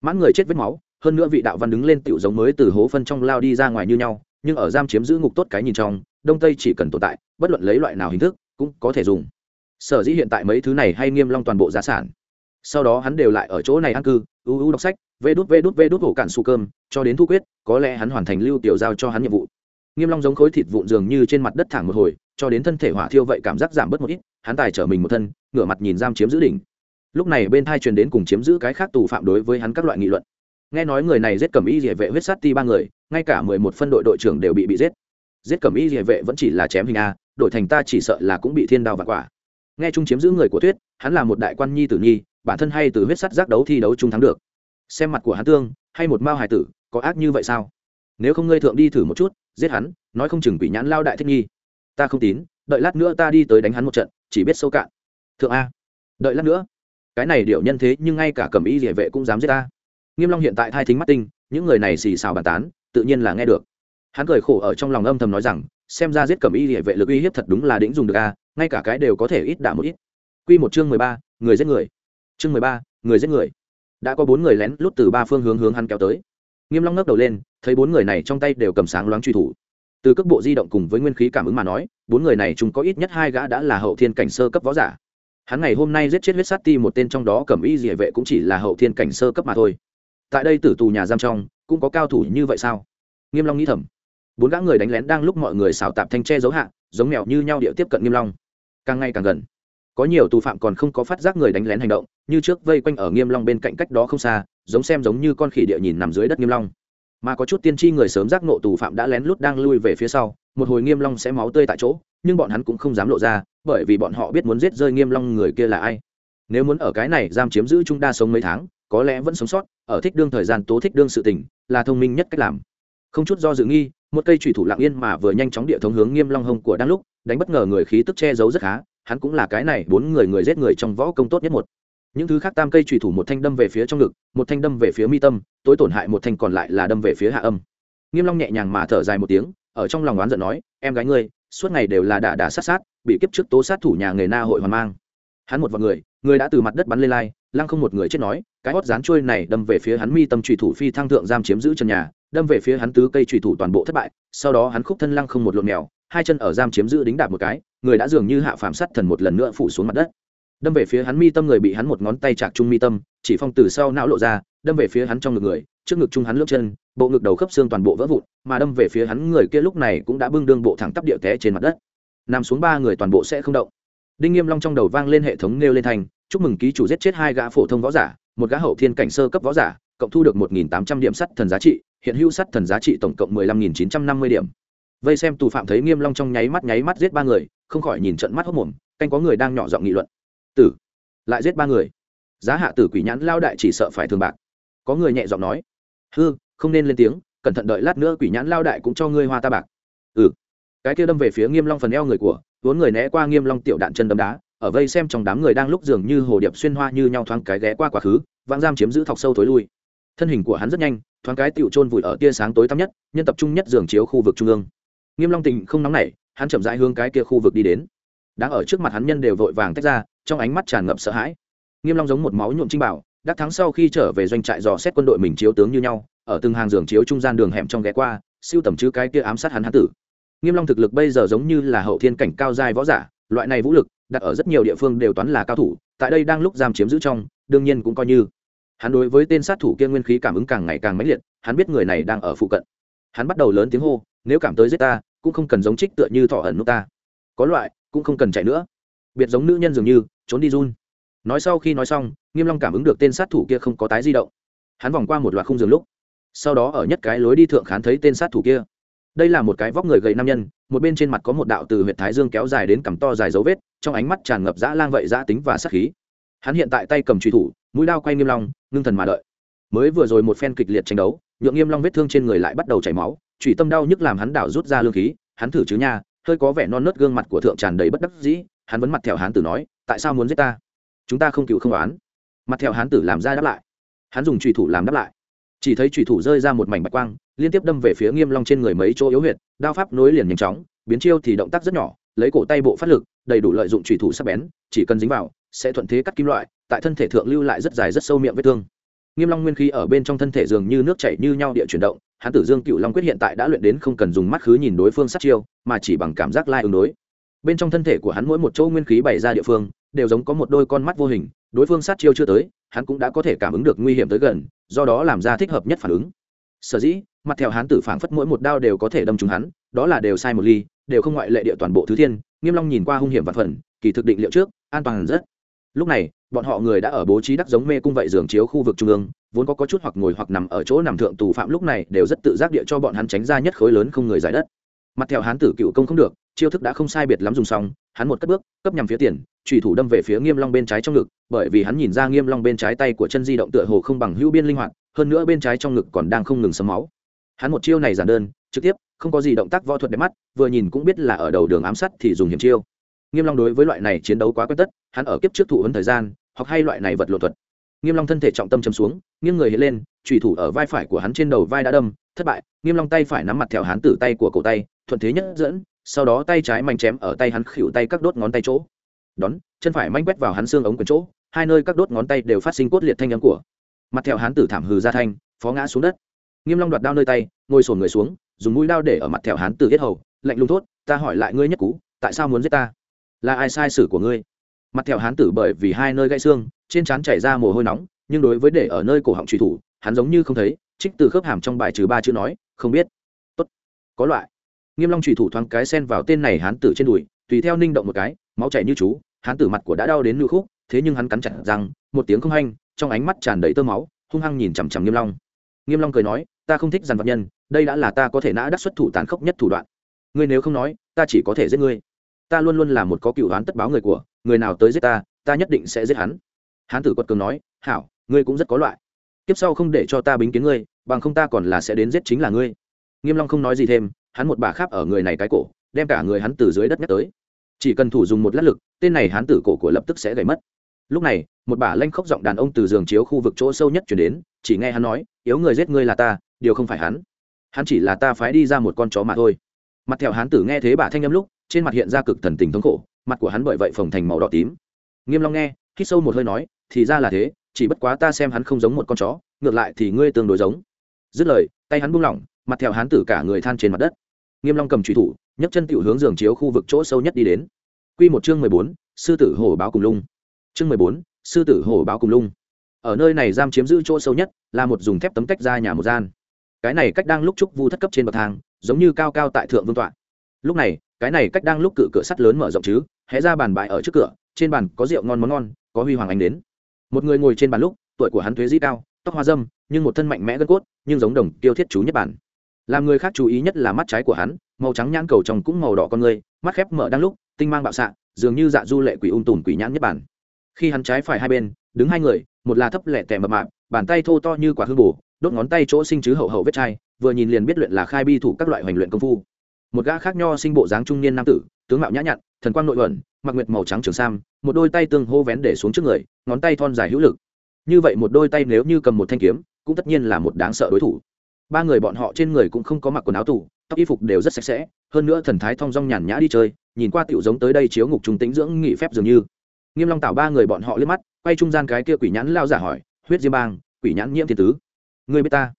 Mãn người chết vết máu, hơn nữa vị đạo văn đứng lên tiểu giống mới từ hố phân trong lao đi ra ngoài như nhau, nhưng ở giam chiếm giữ ngục tốt cái nhìn trong, đông tây chỉ cần tồn tại, bất luận lấy loại nào hình thức, cũng có thể dùng. Sở dĩ hiện tại mấy thứ này hay nghiêm long toàn bộ giá sản. Sau đó hắn đều lại ở chỗ này ăn cư, u u đọc sách, vê đút vê đút vê đút hổ cản su cơm, cho đến thu quyết, có lẽ hắn hoàn thành lưu tiểu giao cho hắn nhiệm vụ. Nghiêm long giống khối thịt vụn dường như trên mặt đất thẳng một hồi cho đến thân thể hỏa thiêu vậy cảm giác giảm bớt một ít, hắn tài trở mình một thân, ngửa mặt nhìn giam chiếm giữ đỉnh. Lúc này bên thai truyền đến cùng chiếm giữ cái khác tù phạm đối với hắn các loại nghị luận. Nghe nói người này giết cẩm y địa vệ huyết sát ti ba người, ngay cả mười một phân đội đội trưởng đều bị bị giết. Giết cẩm y địa vệ vẫn chỉ là chém hình a đội thành ta chỉ sợ là cũng bị thiên đao và quả. Nghe chung chiếm giữ người của tuyết hắn là một đại quan nhi tử nhi, bản thân hay từ huyết sắt giác đấu thi đấu chung thắng được. Xem mặt của hắn tương, hay một mao hải tử, có ác như vậy sao? Nếu không ngươi thượng đi thử một chút, giết hắn, nói không chừng bị nhãn lao đại thích nghi ta không tín, đợi lát nữa ta đi tới đánh hắn một trận, chỉ biết sâu cạn. Thượng a. Đợi lát nữa. Cái này điệu nhân thế nhưng ngay cả cầm y địa vệ cũng dám giết ta. Nghiêm long hiện tại thai thính mắt tinh, những người này xì xào bàn tán, tự nhiên là nghe được. Hắn cười khổ ở trong lòng âm thầm nói rằng, xem ra giết cầm y địa vệ lực uy hiếp thật đúng là đỉnh dùng được a, ngay cả cái đều có thể ít đả một ít. Quy một chương mười ba, người giết người. Chương mười ba, người giết người. Đã có bốn người lén lút từ ba phương hướng hướng hắn kéo tới. Nghiêm long ngước đầu lên, thấy bốn người này trong tay đều cầm sáng loáng truy thủ từ cước bộ di động cùng với nguyên khí cảm ứng mà nói, bốn người này chúng có ít nhất hai gã đã là hậu thiên cảnh sơ cấp võ giả. Hắn ngày hôm nay giết chết huyết sát ti một tên trong đó cầm y địa vệ cũng chỉ là hậu thiên cảnh sơ cấp mà thôi. Tại đây tử tù nhà giam trong, cũng có cao thủ như vậy sao? Nghiêm long nghĩ thầm. Bốn gã người đánh lén đang lúc mọi người xảo tạp thanh che giấu hạ, giống mèo như nhau địa tiếp cận nghiêm long. Càng ngày càng gần. Có nhiều tù phạm còn không có phát giác người đánh lén hành động, như trước vây quanh ở nghiêm long bên cạnh cách đó không xa, giống xem giống như con khỉ địa nhìn nằm dưới đất nghiêm long mà có chút tiên tri người sớm giác nộ tù phạm đã lén lút đang lui về phía sau, một hồi nghiêm long sẽ máu tươi tại chỗ, nhưng bọn hắn cũng không dám lộ ra, bởi vì bọn họ biết muốn giết rơi nghiêm long người kia là ai. Nếu muốn ở cái này giam chiếm giữ chúng đa sống mấy tháng, có lẽ vẫn sống sót, ở thích đương thời gian tố thích đương sự tình, là thông minh nhất cách làm. Không chút do dự nghi, một cây chủy thủ lặng yên mà vừa nhanh chóng địa thống hướng nghiêm long hông của đang lúc, đánh bất ngờ người khí tức che giấu rất khá, hắn cũng là cái này, bốn người người giết người trong võ công tốt nhất một những thứ khác tam cây chủy thủ một thanh đâm về phía trong ngực, một thanh đâm về phía mi tâm, tối tổn hại một thanh còn lại là đâm về phía hạ âm. Nghiêm long nhẹ nhàng mà thở dài một tiếng, ở trong lòng oán giận nói, em gái ngươi, suốt ngày đều là đả đả sát sát, bị kiếp trước tố sát thủ nhà nghề na hội hoàn mang. Hắn một vài người người đã từ mặt đất bắn lên lai, lăng không một người chết nói, cái hót dán trôi này đâm về phía hắn mi tâm trùy thủ phi thăng thượng giam chiếm giữ chân nhà, đâm về phía hắn tứ cây trùy thủ toàn bộ thất bại, sau đó hắn khúc thân lăng không một lộn mèo, hai chân ở giam chiếm giữ đính đạp một cái, người đã dường như hạ phàm sát thần một lần nữa phủ xuống mặt đất đâm về phía hắn mi tâm người bị hắn một ngón tay chạc trung mi tâm, chỉ phong từ sau não lộ ra, đâm về phía hắn trong ngực người, trước ngực trung hắn lướt chân, bộ ngực đầu khớp xương toàn bộ vỡ vụn, mà đâm về phía hắn người kia lúc này cũng đã bưng đương bộ thẳng tắp địa té trên mặt đất. Nằm xuống ba người toàn bộ sẽ không động. Đinh nghiêm long trong đầu vang lên hệ thống nêu lên thành, chúc mừng ký chủ giết chết hai gã phổ thông võ giả, một gã hậu thiên cảnh sơ cấp võ giả, cộng thu được một nghìn tám trăm điểm sắt thần giá trị, hiện hữu sắt thần giá trị tổng cộng mười lăm nghìn chín trăm năm mươi điểm. Vây xem tù phạm thấy nghiêm long trong nháy mắt nháy mắt giết ba người, không khỏi nhìn trận mắt hốc mồm, canh có người đang nhỏ giọng nghị luận tử. Lại giết ba người. Giá hạ tử quỷ nhãn lao đại chỉ sợ phải thường bạc. Có người nhẹ giọng nói. Hư, không nên lên tiếng, cẩn thận đợi lát nữa quỷ nhãn lao đại cũng cho ngươi hoa ta bạc. Ừ. Cái kia đâm về phía nghiêm long phần eo người của, vốn người né qua nghiêm long tiểu đạn chân đấm đá, ở vây xem trong đám người đang lúc dường như hồ điệp xuyên hoa như nhau thoáng cái ghé qua quá khứ, vãng giam chiếm giữ thọc sâu thối lui. Thân hình của hắn rất nhanh, thoáng cái tựu trôn vùi ở tia sáng tối tăm nhất, nhân tập trung nhất giường chiếu khu vực trung ương. Nghiêm long tình không nóng nảy, hắn chậm rãi hướng cái kia khu vực đi đến đang ở trước mặt hắn nhân đều vội vàng tách ra, trong ánh mắt tràn ngập sợ hãi. Nghiêm long giống một máu nhuộm trinh bảo đắc thắng sau khi trở về doanh trại dò xét quân đội mình chiếu tướng như nhau, ở từng hàng giường chiếu trung gian đường hẻm trong ghé qua, siêu tầm chứ cái kia ám sát hắn hắn tử. Nghiêm long thực lực bây giờ giống như là hậu thiên cảnh cao giai võ giả, loại này vũ lực, đặt ở rất nhiều địa phương đều toán là cao thủ, tại đây đang lúc giam chiếm giữ trong, đương nhiên cũng coi như. Hắn đối với tên sát thủ kia nguyên khí cảm ứng càng ngày càng mãnh liệt, hắn biết người này đang ở phụ cận. Hắn bắt đầu lớn tiếng hô, nếu cảm tới giết ta, cũng không cần giống trích tựa như thọ ẩn nút ta. Có loại cũng không cần chạy nữa. Biệt giống nữ nhân dường như, trốn đi run. Nói sau khi nói xong, nghiêm long cảm ứng được tên sát thủ kia không có tái di động. Hắn vòng qua một loạt khung giường lúc, sau đó ở nhất cái lối đi thượng khán thấy tên sát thủ kia. Đây là một cái vóc người gầy nam nhân, một bên trên mặt có một đạo từ huyệt thái dương kéo dài đến cằm to dài dấu vết, trong ánh mắt tràn ngập dã lang vậy dã tính và sát khí. Hắn hiện tại tay cầm truy thủ, mũi đao quay nghiêm long, ngưng thần mà đợi. Mới vừa rồi một phen kịch liệt tranh đấu, nhượng nghiêm long vết thương trên người lại bắt đầu chảy máu, chủy tâm đau nhức làm hắn đảo rút ra lương khí, hắn thử chứ nha hơi có vẻ non nớt gương mặt của thượng tràn đầy bất đắc dĩ, hắn vẫn mặt thẹo hán tử nói, tại sao muốn giết ta? Chúng ta không cựu không oán. Mặt thẹo hán tử làm ra đáp lại. Hắn dùng trùy thủ làm đáp lại. Chỉ thấy trùy thủ rơi ra một mảnh bạch quang, liên tiếp đâm về phía nghiêm long trên người mấy chỗ yếu huyệt, đao pháp nối liền nhanh chóng, biến chiêu thì động tác rất nhỏ, lấy cổ tay bộ phát lực, đầy đủ lợi dụng trùy thủ sắc bén, chỉ cần dính vào, sẽ thuận thế cắt kim loại, tại thân thể thượng lưu lại rất dài rất sâu miệng vết thương. Nghiêm long nguyên khí ở bên trong thân thể dường như nước chảy như nhau địa chuyển động hắn tử dương cựu long quyết hiện tại đã luyện đến không cần dùng mắt khứ nhìn đối phương sát chiêu, mà chỉ bằng cảm giác lai ứng đối. Bên trong thân thể của hắn mỗi một chỗ nguyên khí bày ra địa phương, đều giống có một đôi con mắt vô hình, đối phương sát chiêu chưa tới, hắn cũng đã có thể cảm ứng được nguy hiểm tới gần, do đó làm ra thích hợp nhất phản ứng. Sở dĩ, mặt theo hắn tử phảng phất mỗi một đao đều có thể đâm trúng hắn, đó là đều sai một ly, đều không ngoại lệ địa toàn bộ thứ thiên, nghiêm long nhìn qua hung hiểm và phần, kỳ thực định liệu trước, an toàn rất lúc này, bọn họ người đã ở bố trí đắc giống mê cung vậy giường chiếu khu vực trung ương, vốn có có chút hoặc ngồi hoặc nằm ở chỗ nằm thượng tù phạm lúc này đều rất tự giác địa cho bọn hắn tránh ra nhất khối lớn không người giải đất. Mặt theo hán tử cựu công không được, chiêu thức đã không sai biệt lắm dùng xong, hắn một cất bước, cấp nhằm phía tiền trùy thủ đâm về phía nghiêm long bên trái trong ngực, bởi vì hắn nhìn ra nghiêm long bên trái tay của chân di động tựa hồ không bằng hữu biên linh hoạt, hơn nữa bên trái trong ngực còn đang không ngừng sấm máu. Hắn một chiêu này giản đơn, trực tiếp, không có gì động tác võ thuật đẹp mắt, vừa nhìn cũng biết là ở đầu đường ám sát thì dùng hiểm chiêu nghiêm long đối với loại này chiến đấu quá quen tất, hắn ở kiếp trước thụ huấn thời gian, hoặc hay loại này vật lộn thuật. Nghiêm long thân thể trọng tâm chầm xuống, nghiêng người hiện lên trùy thủ ở vai phải của hắn trên đầu vai đã đâm, thất bại, nghiêm long tay phải nắm mặt theo hắn tử tay của cổ tay, thuận thế nhất dẫn, sau đó tay trái mạnh chém ở tay hắn khỉu tay các đốt ngón tay chỗ. Đón, chân phải manh quét vào hắn xương ống quần chỗ, hai nơi các đốt ngón tay đều phát sinh cốt liệt thanh âm của. Mặt theo hắn tử thảm hừ ra thanh, phó ngã xuống đất. Nghiêm long đoạt đao nơi tay, ngồi sồn người xuống, dùng mũi đao để ở mặt theo hắn tử giết hầu, lạnh lùng thốt, ta hỏi lại ngươi nhất cú, tại sao muốn giết ta? Là ai sai sử của ngươi? Mặt thẹo hắn tử bởi vì hai nơi gãy xương, trên trán chảy ra mồ hôi nóng, nhưng đối với để ở nơi cổ họng truy thủ, hắn giống như không thấy, trích từ khớp hàm trong bài trừ ba chữ nói, không biết. Tốt, có loại. Nghiêm long truy thủ thoáng cái sen vào tên này hắn tử trên đùi, tùy theo ninh động một cái, máu chảy như chú hắn tử mặt của đã đau đến nửa khúc, thế nhưng hắn cắn chặt răng, một tiếng không hanh, trong ánh mắt tràn đầy tơ máu, hung hăng nhìn chằm chằm nghiêm long. Nghiêm long cười nói, ta không thích dằn vật nhân, đây đã là ta có thể nã đắc xuất thủ tàn khốc nhất thủ đoạn. Ngươi nếu không nói, ta chỉ có thể giết ngươi ta luôn luôn là một có cựu đoán tất báo người của, người nào tới giết ta ta nhất định sẽ giết hắn. Hán tử quật cường nói, hảo, ngươi cũng rất có loại. Tiếp sau không để cho ta bính kiến ngươi, bằng không ta còn là sẽ đến giết chính là ngươi. Nghiêm long không nói gì thêm, hắn một bà kháp ở người này cái cổ, đem cả người hắn từ dưới đất nhắc tới. Chỉ cần thủ dùng một lát lực, tên này hắn tử cổ của lập tức sẽ gãy mất. Lúc này, một bà lanh khóc giọng đàn ông từ giường chiếu khu vực chỗ sâu nhất chuyển đến, chỉ nghe hắn nói, yếu người giết ngươi là ta, điều không phải hắn. Hắn chỉ là ta phái đi ra một con chó mà thôi. Mặt theo hắn tử nghe thế bà thanh âm lúc trên mặt hiện ra cực thần tình thống khổ mặt của hắn bởi vậy phồng thành màu đỏ tím. Nghiêm long nghe hít sâu một hơi nói thì ra là thế chỉ bất quá ta xem hắn không giống một con chó ngược lại thì ngươi tương đối giống. Dứt lời tay hắn buông lỏng mặt theo hắn tử cả người than trên mặt đất. Nghiêm long cầm trùy thủ nhấc chân tiểu hướng giường chiếu khu vực chỗ sâu nhất đi đến. Quy một chương mười bốn, sư tử hổ báo cùng lung. Chương mười bốn, sư tử hổ báo cùng lung. Ở nơi này giam chiếm giữ chỗ sâu nhất là một dùng thép tấm cách ra nhà một gian. Cái này cách đang lúc trúc vu thất cấp trên bậc thang giống như cao cao tại thượng vương tọa. Lúc này cái này cách đang lúc cự cửa sắt lớn mở rộng chứ, hé ra bàn bãi ở trước cửa, trên bàn có rượu ngon món ngon, có huy hoàng anh đến. Một người ngồi trên bàn lúc, tuổi của hắn thuế dĩ cao, tóc hoa dâm, nhưng một thân mạnh mẽ gân cốt, nhưng giống đồng tiêu thiết chú nhất bản. Làm người khác chú ý nhất là mắt trái của hắn, màu trắng nhãn cầu trong cũng màu đỏ con người, mắt khép mở đang lúc, tinh mang bạo xạ, dường như dạ du lệ quỷ ung tùn quỷ nhãn nhất bản. Khi hắn trái phải hai bên, đứng hai người, một là thấp lẹ tẻ mập mạp, bàn tay thô to như quả hư bù đốt ngón tay chỗ sinh chứ hậu hậu vết chai, vừa nhìn liền biết luyện là khai bi thủ các loại hoành luyện công phu một gã khác nho sinh bộ dáng trung niên nam tử, tướng mạo nhã nhặn, thần quang nội luận mặc nguyệt màu trắng trường sam, một đôi tay tương hô vén để xuống trước người, ngón tay thon dài hữu lực. Như vậy một đôi tay nếu như cầm một thanh kiếm, cũng tất nhiên là một đáng sợ đối thủ. Ba người bọn họ trên người cũng không có mặc quần áo tù, tóc y phục đều rất sạch sẽ, hơn nữa thần thái thong dong nhàn nhã đi chơi, nhìn qua tiểu giống tới đây chiếu ngục trung tĩnh dưỡng nghỉ phép dường như. Nghiêm long tạo ba người bọn họ liếc mắt, quay trung gian cái kia quỷ nhãn lao giả hỏi, huyết diêm bang, quỷ nhãn nhiễm thiên tứ, ngươi biết ta?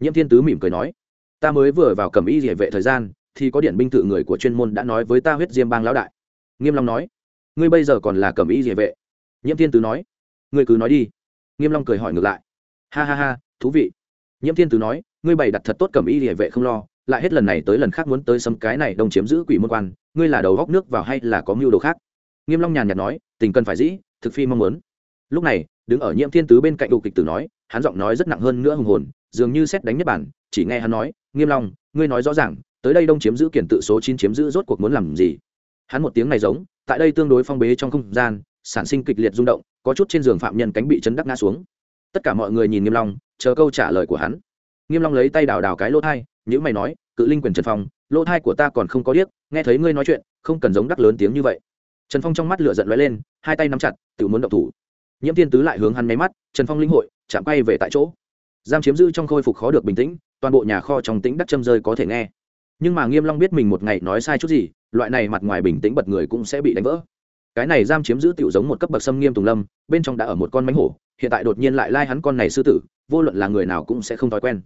Nhiễm thiên tứ mỉm cười nói, ta mới vừa vào cầm y địa vệ thời gian thì có điện binh tự người của chuyên môn đã nói với ta huyết diêm bang lão đại. Nghiêm long nói, ngươi bây giờ còn là cẩm y địa vệ. Nhiễm thiên tứ nói, ngươi cứ nói đi. Nghiêm long cười hỏi ngược lại, ha ha ha, thú vị. Nhiễm thiên tứ nói, ngươi bày đặt thật tốt cẩm y địa vệ không lo, lại hết lần này tới lần khác muốn tới xâm cái này đông chiếm giữ quỷ môn quan, ngươi là đầu góc nước vào hay là có mưu đồ khác? Nghiêm long nhàn nhạt nói, tình cần phải dĩ, thực phi mong muốn. Lúc này, đứng ở nhiễm thiên tứ bên cạnh đục kịch tử nói, hắn giọng nói rất nặng hơn nữa hùng hồn, dường như xét đánh nhất bản chỉ nghe hắn nói, nghiêm long, ngươi nói rõ ràng tới đây đông chiếm giữ kiển tự số chín chiếm giữ rốt cuộc muốn làm gì? Hắn một tiếng này giống, tại đây tương đối phong bế trong không gian, sản sinh kịch liệt rung động, có chút trên giường phạm nhân cánh bị chấn đắc ngã xuống. Tất cả mọi người nhìn nghiêm long, chờ câu trả lời của hắn. Nghiêm long lấy tay đào đào cái lỗ thai những mày nói, cự linh quyền trần phong, lỗ thai của ta còn không có điếc, nghe thấy ngươi nói chuyện, không cần giống đắc lớn tiếng như vậy. Trần phong trong mắt lửa giận lóe lên, hai tay nắm chặt, tự muốn động thủ. Nhiễm thiên tứ lại hướng hắn máy mắt, trần phong linh hội, chạm quay về tại chỗ. Giam chiếm giữ trong khôi phục khó được bình tĩnh, toàn bộ nhà kho trong tĩnh đắc châm rơi có thể nghe nhưng mà nghiêm long biết mình một ngày nói sai chút gì, loại này mặt ngoài bình tĩnh bật người cũng sẽ bị đánh vỡ. Cái này giam chiếm giữ tiểu giống một cấp bậc sâm nghiêm tùng lâm, bên trong đã ở một con mánh hổ, hiện tại đột nhiên lại lai hắn con này sư tử, vô luận là người nào cũng sẽ không thói quen.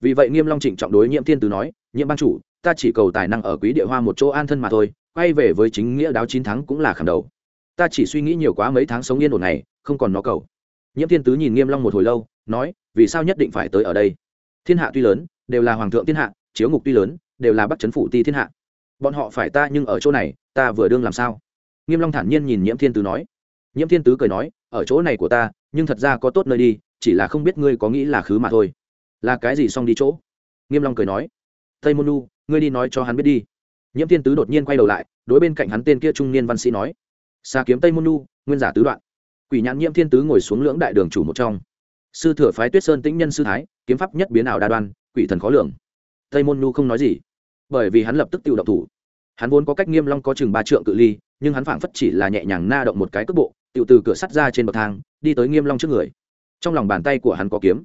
Vì vậy nghiêm long trịnh trọng đối nhiễm thiên tử nói nhiễm ban chủ, ta chỉ cầu tài năng ở quý địa hoa một chỗ an thân mà thôi, quay về với chính nghĩa đáo chín tháng cũng là khảm đầu. Ta chỉ suy nghĩ nhiều quá mấy tháng sống yên ổn này, không còn nó cầu. Nhiễm thiên tứ nhìn nghiêm long một hồi lâu, nói, vì sao nhất định phải tới ở đây? Thiên hạ tuy lớn, đều là hoàng thượng thiên hạ, chiếu ngục tuy lớn đều là bắc chấn phủ ti thiên hạ. Bọn họ phải ta nhưng ở chỗ này, ta vừa đương làm sao? Nghiêm long thản nhiên nhìn nhiễm thiên tứ nói. Nhiễm thiên tứ cười nói, ở chỗ này của ta, nhưng thật ra có tốt nơi đi, chỉ là không biết ngươi có nghĩ là khứ mà thôi. Là cái gì xong đi chỗ? Nghiêm long cười nói. Tây môn nu ngươi đi nói cho hắn biết đi. Nhiễm thiên tứ đột nhiên quay đầu lại, đối bên cạnh hắn tên kia trung niên văn sĩ nói. Xa kiếm tây môn nu nguyên giả tứ đoạn. Quỷ nhãn nhiễm thiên tứ ngồi xuống lưỡng đại đường chủ một trong. Sư thừa phái tuyết sơn tĩnh nhân sư thái, kiếm pháp nhất biến ảo đa đoan, quỷ thần khó lường. Tây môn nu không nói gì bởi vì hắn lập tức tự động thủ. Hắn vốn có cách nghiêm long có chừng ba trượng cự ly, nhưng hắn phảng phất chỉ là nhẹ nhàng na động một cái cước bộ, tự từ cửa sắt ra trên bậc thang, đi tới nghiêm long trước người. Trong lòng bàn tay của hắn có kiếm.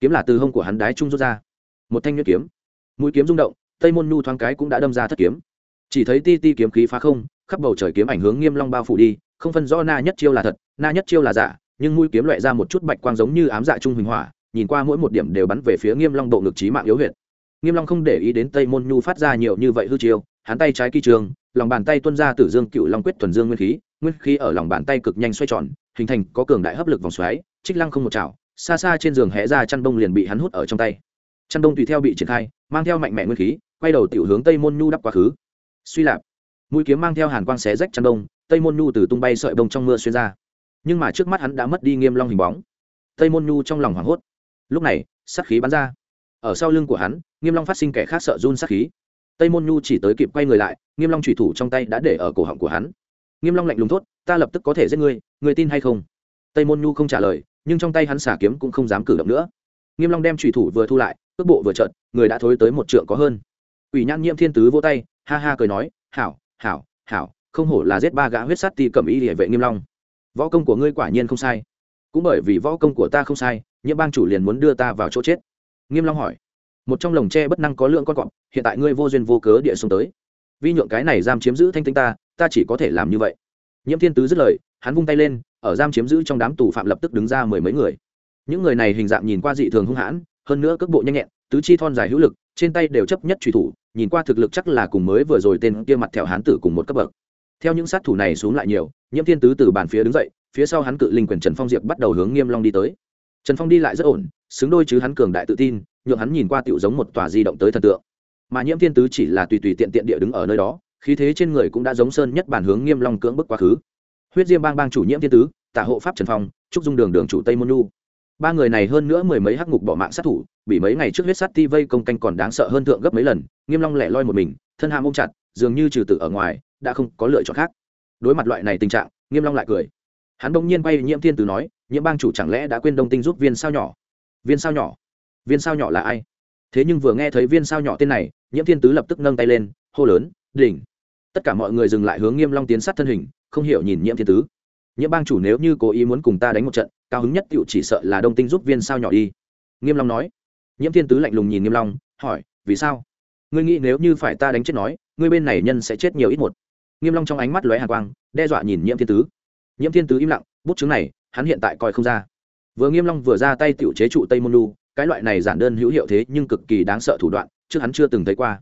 Kiếm là từ hông của hắn đái trung rút ra. Một thanh nhuyễn kiếm. Mũi kiếm rung động, tây môn nhu thoáng cái cũng đã đâm ra thất kiếm. Chỉ thấy ti ti kiếm khí phá không, khắp bầu trời kiếm ảnh hướng nghiêm long bao phủ đi, không phân rõ na nhất chiêu là thật, na nhất chiêu là giả, nhưng mũi kiếm loại ra một chút bạch quang giống như ám dạ trung huỳnh hỏa, nhìn qua mỗi một điểm đều bắn về phía nghiêm long bộ ngực trí mạng yếu huyệt nghiêm long không để ý đến tây môn nhu phát ra nhiều như vậy hư chiêu, hắn tay trái kỳ trường, lòng bàn tay tuôn ra tử dương cựu long quyết thuần dương nguyên khí nguyên khí ở lòng bàn tay cực nhanh xoay tròn, hình thành có cường đại hấp lực vòng xoáy, trích lăng không một chảo, xa xa trên giường hé ra chăn đông liền bị hắn hút ở trong tay. Chăn đông tùy theo bị triển khai, mang theo mạnh mẽ nguyên khí, quay đầu tiểu hướng tây môn nhu đắp quá khứ. Suy lạp, mũi kiếm mang theo hàn quang xé rách chăn đông tây môn nhu từ tung bay sợi bông trong mưa xuyên ra. Nhưng mà trước mắt hắn đã mất đi nghiêm long hình bóng. Tây môn nhu trong lòng hoảng hốt. Lúc này, sát khí bắn ra ở sau lưng của hắn, nghiêm long phát sinh kẻ khác sợ run sát khí. Tây môn nhu chỉ tới kịp quay người lại, nghiêm long chủy thủ trong tay đã để ở cổ họng của hắn. Nghiêm long lạnh lùng thốt, ta lập tức có thể giết ngươi ngươi tin hay không? Tây môn nhu không trả lời, nhưng trong tay hắn xả kiếm cũng không dám cử động nữa. Nghiêm long đem chủy thủ vừa thu lại, cước bộ vừa trợn, người đã thối tới một trượng có hơn. Ủy nhãn nhiễm thiên tứ vỗ tay, ha ha cười nói, hảo hảo hảo, không hổ là giết ba gã huyết sát ti cẩm y địa vệ nghiêm long. Võ công của ngươi quả nhiên không sai. Cũng bởi vì võ công của ta không sai, nhiễm bang chủ liền muốn đưa ta vào chỗ chết nghiêm long hỏi, một trong lồng tre bất năng có lượng con cọp, hiện tại ngươi vô duyên vô cớ địa xuống tới. Vi nhượng cái này giam chiếm giữ thanh tinh ta ta chỉ có thể làm như vậy. Nhiễm thiên tứ dứt lời, hắn vung tay lên, ở giam chiếm giữ trong đám tù phạm lập tức đứng ra mười mấy người. Những người này hình dạng nhìn qua dị thường hung hãn, hơn nữa cước bộ nhanh nhẹn, tứ chi thon dài hữu lực, trên tay đều chấp nhất truy thủ, nhìn qua thực lực chắc là cùng mới vừa rồi tên kia mặt thẹo hán tử cùng một cấp bậc. Theo những sát thủ này xuống lại nhiều, nhiễm thiên tứ từ bàn phía đứng dậy, phía sau hắn cự linh quyền trần phong diệp bắt đầu hướng nghiêm long đi tới. Trần phong đi lại rất ổn xứng đôi chứ hắn cường đại tự tin, nhượng hắn nhìn qua tựu giống một tòa di động tới thần tượng. Mà nhiễm thiên tứ chỉ là tùy tùy tiện tiện địa đứng ở nơi đó, khí thế trên người cũng đã giống sơn nhất bản hướng nghiêm long cưỡng bức quá khứ. Huyết diêm bang bang chủ nhiễm thiên tứ, tả hộ pháp trần phong, trúc dung đường đường chủ tây môn nu ba người này hơn nữa mười mấy hắc ngục bỏ mạng sát thủ, bị mấy ngày trước huyết sát ti vây công canh còn đáng sợ hơn thượng gấp mấy lần, nghiêm long lẻ loi một mình, thân hàm ôm chặt, dường như trừ tử ở ngoài, đã không có lựa chọn khác. Đối mặt loại này tình trạng, nghiêm long lại cười. Hắn bỗng nhiên quay nhiễm thiên tứ nói, nhiễm bang chủ chẳng lẽ đã quên đông tinh giúp viên sao nhỏ? Viên sao nhỏ. Viên sao nhỏ là ai? Thế nhưng vừa nghe thấy viên sao nhỏ tên này, nhiễm thiên tứ lập tức nâng tay lên, hô lớn, đỉnh! Tất cả mọi người dừng lại hướng nghiêm long tiến sát thân hình, không hiểu nhìn nhiễm thiên tứ. Nhiễm bang chủ nếu như cố ý muốn cùng ta đánh một trận, cao hứng nhất tựu chỉ sợ là đông tinh giúp viên sao nhỏ đi. Nghiêm long nói. Nhiễm thiên tứ lạnh lùng nhìn nghiêm long, hỏi, vì sao? Ngươi nghĩ nếu như phải ta đánh chết nói, ngươi bên này nhân sẽ chết nhiều ít một? Nghiêm long trong ánh mắt lóe hàn quang, đe dọa nhìn nhiễm thiên tứ. Nhiễm thiên tứ im lặng, bút chứng này, hắn hiện tại coi không ra vừa nghiêm long vừa ra tay tiểu chế trụ tây môn nu cái loại này giản đơn hữu hiệu thế nhưng cực kỳ đáng sợ thủ đoạn, trước hắn chưa từng thấy qua.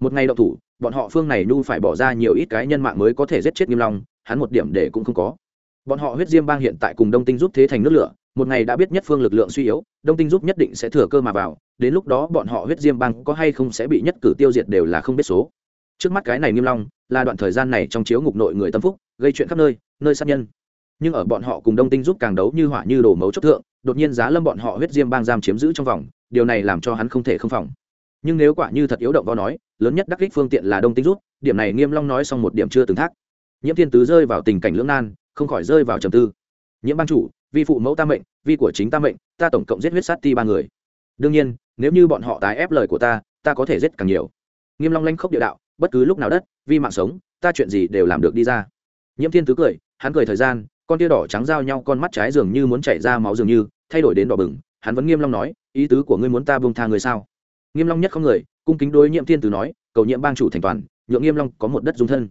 Một ngày đậu thủ, bọn họ phương này nu phải bỏ ra nhiều ít cái nhân mạng mới có thể giết chết nghiêm long, hắn một điểm để cũng không có. Bọn họ huyết diêm bang hiện tại cùng đông tinh giúp thế thành nước lửa, một ngày đã biết nhất phương lực lượng suy yếu, đông tinh giúp nhất định sẽ thừa cơ mà vào, đến lúc đó bọn họ huyết diêm bang có hay không sẽ bị nhất cử tiêu diệt đều là không biết số. Trước mắt cái này nghiêm long, là đoạn thời gian này trong chiếu ngục nội người tâm phúc, gây chuyện khắp nơi nơi sát nhân nhưng ở bọn họ cùng đông tinh giúp càng đấu như hỏa như đổ mấu chốc thượng, đột nhiên giá lâm bọn họ huyết diêm bang giam chiếm giữ trong vòng, điều này làm cho hắn không thể không phòng. Nhưng nếu quả như thật yếu động vào nói, lớn nhất đắc kích phương tiện là đông tinh rút, điểm này nghiêm long nói xong một điểm chưa từng thác. Nhiễm thiên tứ rơi vào tình cảnh lưỡng nan, không khỏi rơi vào trầm tư. Nhiễm bang chủ, vi phụ mẫu ta mệnh, vi của chính ta mệnh, ta tổng cộng giết huyết sát ti ba người. Đương nhiên, nếu như bọn họ tái ép lời của ta ta có thể giết càng nhiều. Nghiêm long lanh khốc địa đạo, bất cứ lúc nào đất, vi mạng sống, ta chuyện gì đều làm được đi ra. Nhiễm thiên tứ cười, hắn cười thời gian con tia đỏ trắng giao nhau con mắt trái dường như muốn chảy ra máu dường như, thay đổi đến đỏ bừng, hắn vẫn nghiêm long nói, ý tứ của ngươi muốn ta buông tha người sao? Nghiêm long nhất không người, cung kính đối nhiễm thiên tứ nói, cầu nhiễm bang chủ thành toàn, nhượng nghiêm long có một đất dung thân.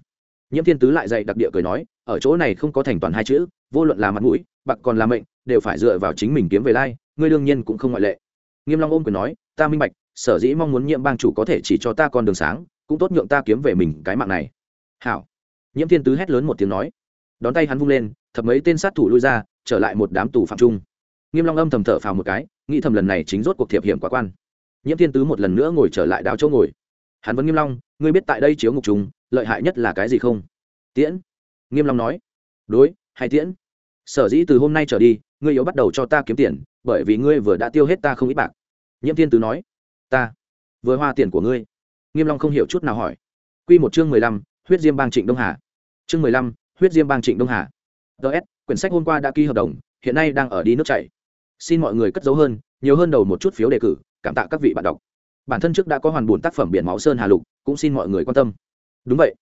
Nhiễm thiên tứ lại dạy đặc địa cười nói, ở chỗ này không có thành toàn hai chữ, vô luận là mặt mũi, bạc còn là mệnh, đều phải dựa vào chính mình kiếm về lai, ngươi đương nhiên cũng không ngoại lệ. Nghiêm long ôm quyền nói, ta minh bạch, sở dĩ mong muốn nhiễm bang chủ có thể chỉ cho ta con đường sáng, cũng tốt nhượng ta kiếm về mình cái mạng này. Hảo. Nhiễm thiên tứ hét lớn một tiếng nói đón tay hắn vung lên thập mấy tên sát thủ lui ra trở lại một đám tù phạm chung. Nghiêm long âm thầm thở phào một cái nghĩ thầm lần này chính rốt cuộc thiệp hiểm quá quan. Nhiễm thiên tứ một lần nữa ngồi trở lại đáo chỗ ngồi. Hắn vẫn nghiêm long ngươi biết tại đây chiếu ngục trùng lợi hại nhất là cái gì không? Tiễn. Nghiêm long nói. Đối hay tiễn. Sở dĩ từ hôm nay trở đi ngươi yếu bắt đầu cho ta kiếm tiền bởi vì ngươi vừa đã tiêu hết ta không ít bạc. Nhiễm thiên tứ nói. Ta. Vừa hoa tiền của ngươi. Nghiêm long không hiểu chút nào hỏi. Quy một chương mười lăm, huyết diêm bang trịnh đông hà. Chương mười lăm, huyết diêm bang trịnh đông hà. Ts quyển sách hôm qua đã ký hợp đồng, hiện nay đang ở đi nước chảy. Xin mọi người cất dấu hơn, nhiều hơn đầu một chút phiếu đề cử, cảm tạ các vị bạn đọc. Bản thân trước đã có hoàn bùn tác phẩm biển máu sơn hà lục, cũng xin mọi người quan tâm. Đúng vậy.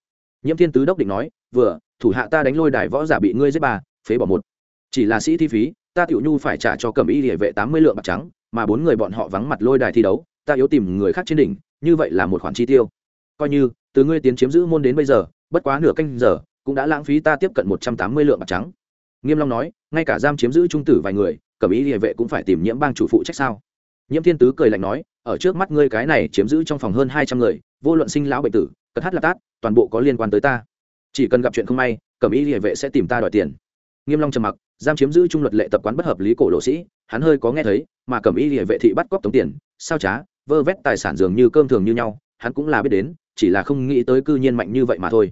Nhiễm thiên tứ đốc định nói, vừa, thủ hạ ta đánh lôi đài võ giả bị ngươi giết bà phế bỏ một. Chỉ là sĩ thi phí, ta tiểu nhu phải trả cho cầm y địa vệ tám mươi lượng bạc trắng, mà bốn người bọn họ vắng mặt lôi đài thi đấu, ta yếu tìm người khác trên đỉnh, như vậy là một khoản chi tiêu. Coi như, từ ngươi tiến chiếm giữ môn đến bây giờ, bất quá nửa canh giờ cũng đã lãng phí ta tiếp cận một trăm tám mươi lượng bạc trắng. Nghiêm long nói, ngay cả giam chiếm giữ trung tử vài người, cẩm ý địa vệ cũng phải tìm nhiễm bang chủ phụ trách sao? Nhiễm thiên tứ cười lạnh nói, ở trước mắt ngươi cái này chiếm giữ trong phòng hơn hai trăm người, vô luận sinh lão bệnh tử cất hát là tát, toàn bộ có liên quan tới ta. Chỉ cần gặp chuyện không may, cẩm ý địa vệ sẽ tìm ta đòi tiền. Nghiêm long trầm mặc, giam chiếm giữ trung luật lệ tập quán bất hợp lý cổ lộ sĩ, hắn hơi có nghe thấy, mà cẩm ý địa vệ thị bắt cóc tống tiền, sao trá, vơ vét tài sản dường như cơm thường như nhau, hắn cũng là biết đến, chỉ là không nghĩ tới cư nhiên mạnh như vậy mà thôi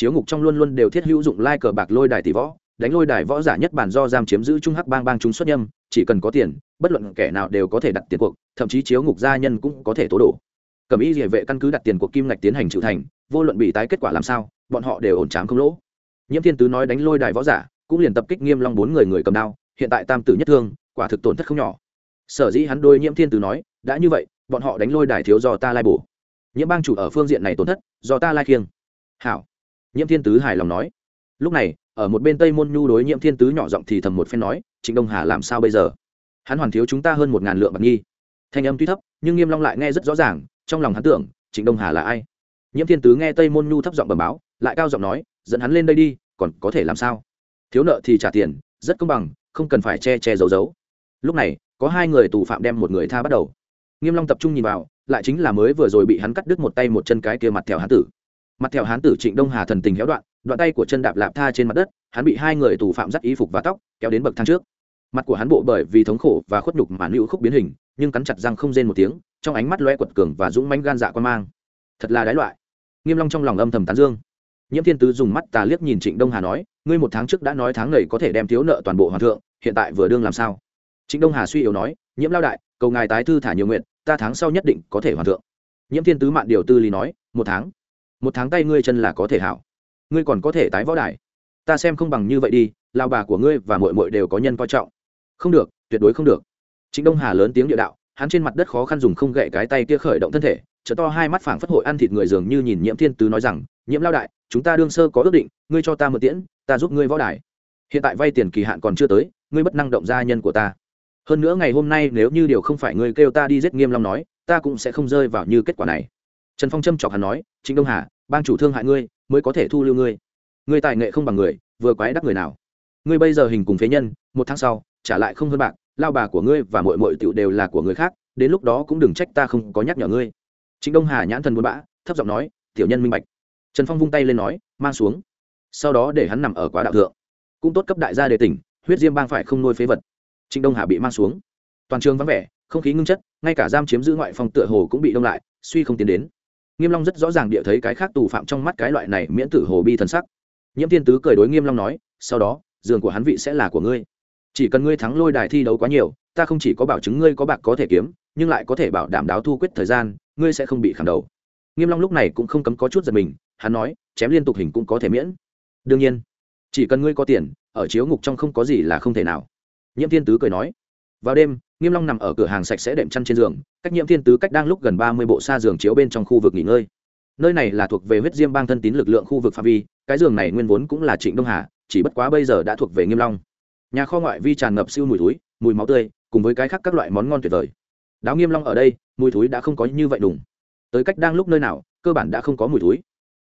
chiếu ngục trong luôn luôn đều thiết hữu dụng lai cờ bạc lôi đài tỷ võ, đánh lôi đài võ giả nhất bản do giam chiếm giữ trung hắc bang bang chúng xuất nhâm, chỉ cần có tiền, bất luận kẻ nào đều có thể đặt tiền cuộc, thậm chí chiếu ngục gia nhân cũng có thể tố đổ. Cầm y địa vệ căn cứ đặt tiền cuộc kim ngạch tiến hành chịu thành, vô luận bị tái kết quả làm sao, bọn họ đều ổn trám không lỗ. Nhiễm thiên tứ nói đánh lôi đài võ giả, cũng liền tập kích nghiêm long bốn người người cầm đao, hiện tại tam tử nhất thương, quả thực tổn thất không nhỏ. Sở dĩ hắn đôi nhiễm thiên tứ nói, đã như vậy, bọn họ đánh lôi đài thiếu do ta lai bổ. Nhiễm bang chủ ở phương diện này tổn thất, do ta lai khiêng. Hảo nhiễm thiên tứ hài lòng nói. Lúc này, ở một bên tây môn nhu đối nhiễm thiên tứ nhỏ giọng thì thầm một phen nói, trịnh đông hà làm sao bây giờ? Hắn hoàn thiếu chúng ta hơn một ngàn lượng bạc nghi. thanh âm tuy thấp, nhưng nghiêm long lại nghe rất rõ ràng, trong lòng hắn tưởng, trịnh đông hà là ai? Nhiễm thiên tứ nghe tây môn nhu thấp giọng bẩm báo, lại cao giọng nói, dẫn hắn lên đây đi, còn có thể làm sao? Thiếu nợ thì trả tiền, rất công bằng, không cần phải che che giấu giấu. Lúc này, có hai người tù phạm đem một người tha bắt đầu. Nghiêm long tập trung nhìn vào, lại chính là mới vừa rồi bị hắn cắt đứt một tay một chân cái kia mặt theo hắn tử mặt theo hán tử trịnh đông hà thần tình héo đoạn đoạn tay của chân đạp lạp tha trên mặt đất, hắn bị hai người tù phạm dắt y phục và tóc, kéo đến bậc thang trước. Mặt của hắn bộ bởi vì thống khổ và khuất nhục mà nữ khúc biến hình, nhưng cắn chặt răng không rên một tiếng, trong ánh mắt loe quật cường và dũng mãnh gan dạ quan mang. Thật là đái loại. Nghiêm long trong lòng âm thầm tán dương. Nhiễm thiên tứ dùng mắt tà liếc nhìn trịnh đông hà nói, ngươi một tháng trước đã nói tháng này có thể đem thiếu nợ toàn bộ hoàng thượng, hiện tại vừa đương làm sao? Trịnh đông hà suy yếu nói, nhiễm lao đại, cầu ngài tái thư thả nhiều nguyện, ta tháng sau nhất định có thể hoàn thượng. Nhiễm thiên tứ mạn điều tư lý nói, một tháng một tháng tay ngươi chân là có thể hảo. Ngươi còn có thể tái võ đài. Ta xem không bằng như vậy đi, lao bà của ngươi và mội mội đều có nhân coi trọng. Không được, tuyệt đối không được. Chính đông hà lớn tiếng địa đạo, hắn trên mặt đất khó khăn dùng không gậy cái tay kia khởi động thân thể chợ to hai mắt phảng phất hội ăn thịt người dường như nhìn nhiễm thiên tứ nói rằng, nhiễm lao đại, chúng ta đương sơ có ước định, ngươi cho ta mượn tiễn, ta giúp ngươi võ đài. Hiện tại vay tiền kỳ hạn còn chưa tới, ngươi bất năng động gia nhân của ta. Hơn nữa ngày hôm nay nếu như điều không phải ngươi kêu ta đi giết nghiêm long nói, ta cũng sẽ không rơi vào như kết quả này trần phong trâm chọc hắn nói, Trịnh đông hà, bang chủ thương hại ngươi, mới có thể thu lưu ngươi. Ngươi tài nghệ không bằng người, vừa quái đắc người nào? Ngươi bây giờ hình cùng phế nhân, một tháng sau, trả lại không hơn bạc, lao bà của ngươi và mội mội tựu đều là của người khác, đến lúc đó cũng đừng trách ta không có nhắc nhở ngươi. Trịnh đông hà nhãn thần buồn bã, thấp giọng nói, tiểu nhân minh bạch. Trần phong vung tay lên nói, mang xuống. Sau đó để hắn nằm ở quá đạo thượng. Cũng tốt cấp đại gia đề tỉnh, huyết diêm bang phải không nuôi phế vật. Trịnh đông hà bị mang xuống. Toàn trường vắng vẻ, không khí ngưng chất, ngay cả giam chiếm giữ ngoại phòng tựa hồ cũng bị đông lại, suy không tiến đến nghiêm long rất rõ ràng địa thấy cái khác tù phạm trong mắt cái loại này miễn tử hồ bi thần sắc. Nhiễm thiên tứ cười đối nghiêm long nói, sau đó, giường của hắn vị sẽ là của ngươi. Chỉ cần ngươi thắng lôi đài thi đấu quá nhiều, ta không chỉ có bảo chứng ngươi có bạc có thể kiếm, nhưng lại có thể bảo đảm đáo thu quyết thời gian, ngươi sẽ không bị khảm đầu. Nghiêm long lúc này cũng không cấm có chút giật mình, hắn nói, chém liên tục hình cũng có thể miễn. Đương nhiên. Chỉ cần ngươi có tiền, ở chiếu ngục trong không có gì là không thể nào. Nhiễm thiên tứ cười nói vào đêm, nghiêm long nằm ở cửa hàng sạch sẽ đệm chăn trên giường, cách nhiễm thiên tứ cách đang lúc gần ba mươi bộ xa giường chiếu bên trong khu vực nghỉ ngơi. Nơi này là thuộc về huyết diêm bang thân tín lực lượng khu vực phạm vi, cái giường này nguyên vốn cũng là trịnh đông hà, chỉ bất quá bây giờ đã thuộc về nghiêm long. Nhà kho ngoại vi tràn ngập siêu mùi túi mùi máu tươi, cùng với cái khác các loại món ngon tuyệt vời. Đáo nghiêm long ở đây, mùi túi đã không có như vậy đủng tới cách đang lúc nơi nào, cơ bản đã không có mùi túi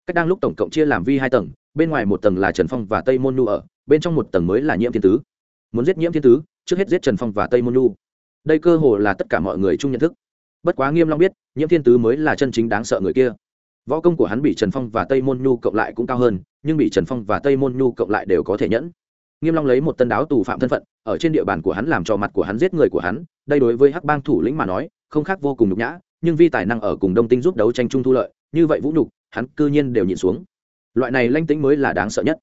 cách đang lúc tổng cộng chia làm vi hai tầng, bên ngoài một tầng là trần phong và tây môn nu ở, bên trong một tầng mới là nhiễm thiên tứ muốn giết nhiễm thiên tứ, trước hết giết trần phong và tây môn nhu. Đây cơ hồ là tất cả mọi người chung nhận thức. Bất quá nghiêm long biết, nhiễm thiên tứ mới là chân chính đáng sợ người kia. Võ công của hắn bị trần phong và tây môn nhu cộng lại cũng cao hơn, nhưng bị trần phong và tây môn nhu cộng lại đều có thể nhẫn. Nghiêm long lấy một tân đáo tù phạm thân phận, ở trên địa bàn của hắn làm cho mặt của hắn giết người của hắn, đây đối với hắc bang thủ lĩnh mà nói, không khác vô cùng nhục nhã, nhưng vi tài năng ở cùng đông tinh giúp đấu tranh chung thu lợi, như vậy vũ nhục, hắn cư nhiên đều nhịn xuống. Loại này lanh tính mới là đáng sợ nhất.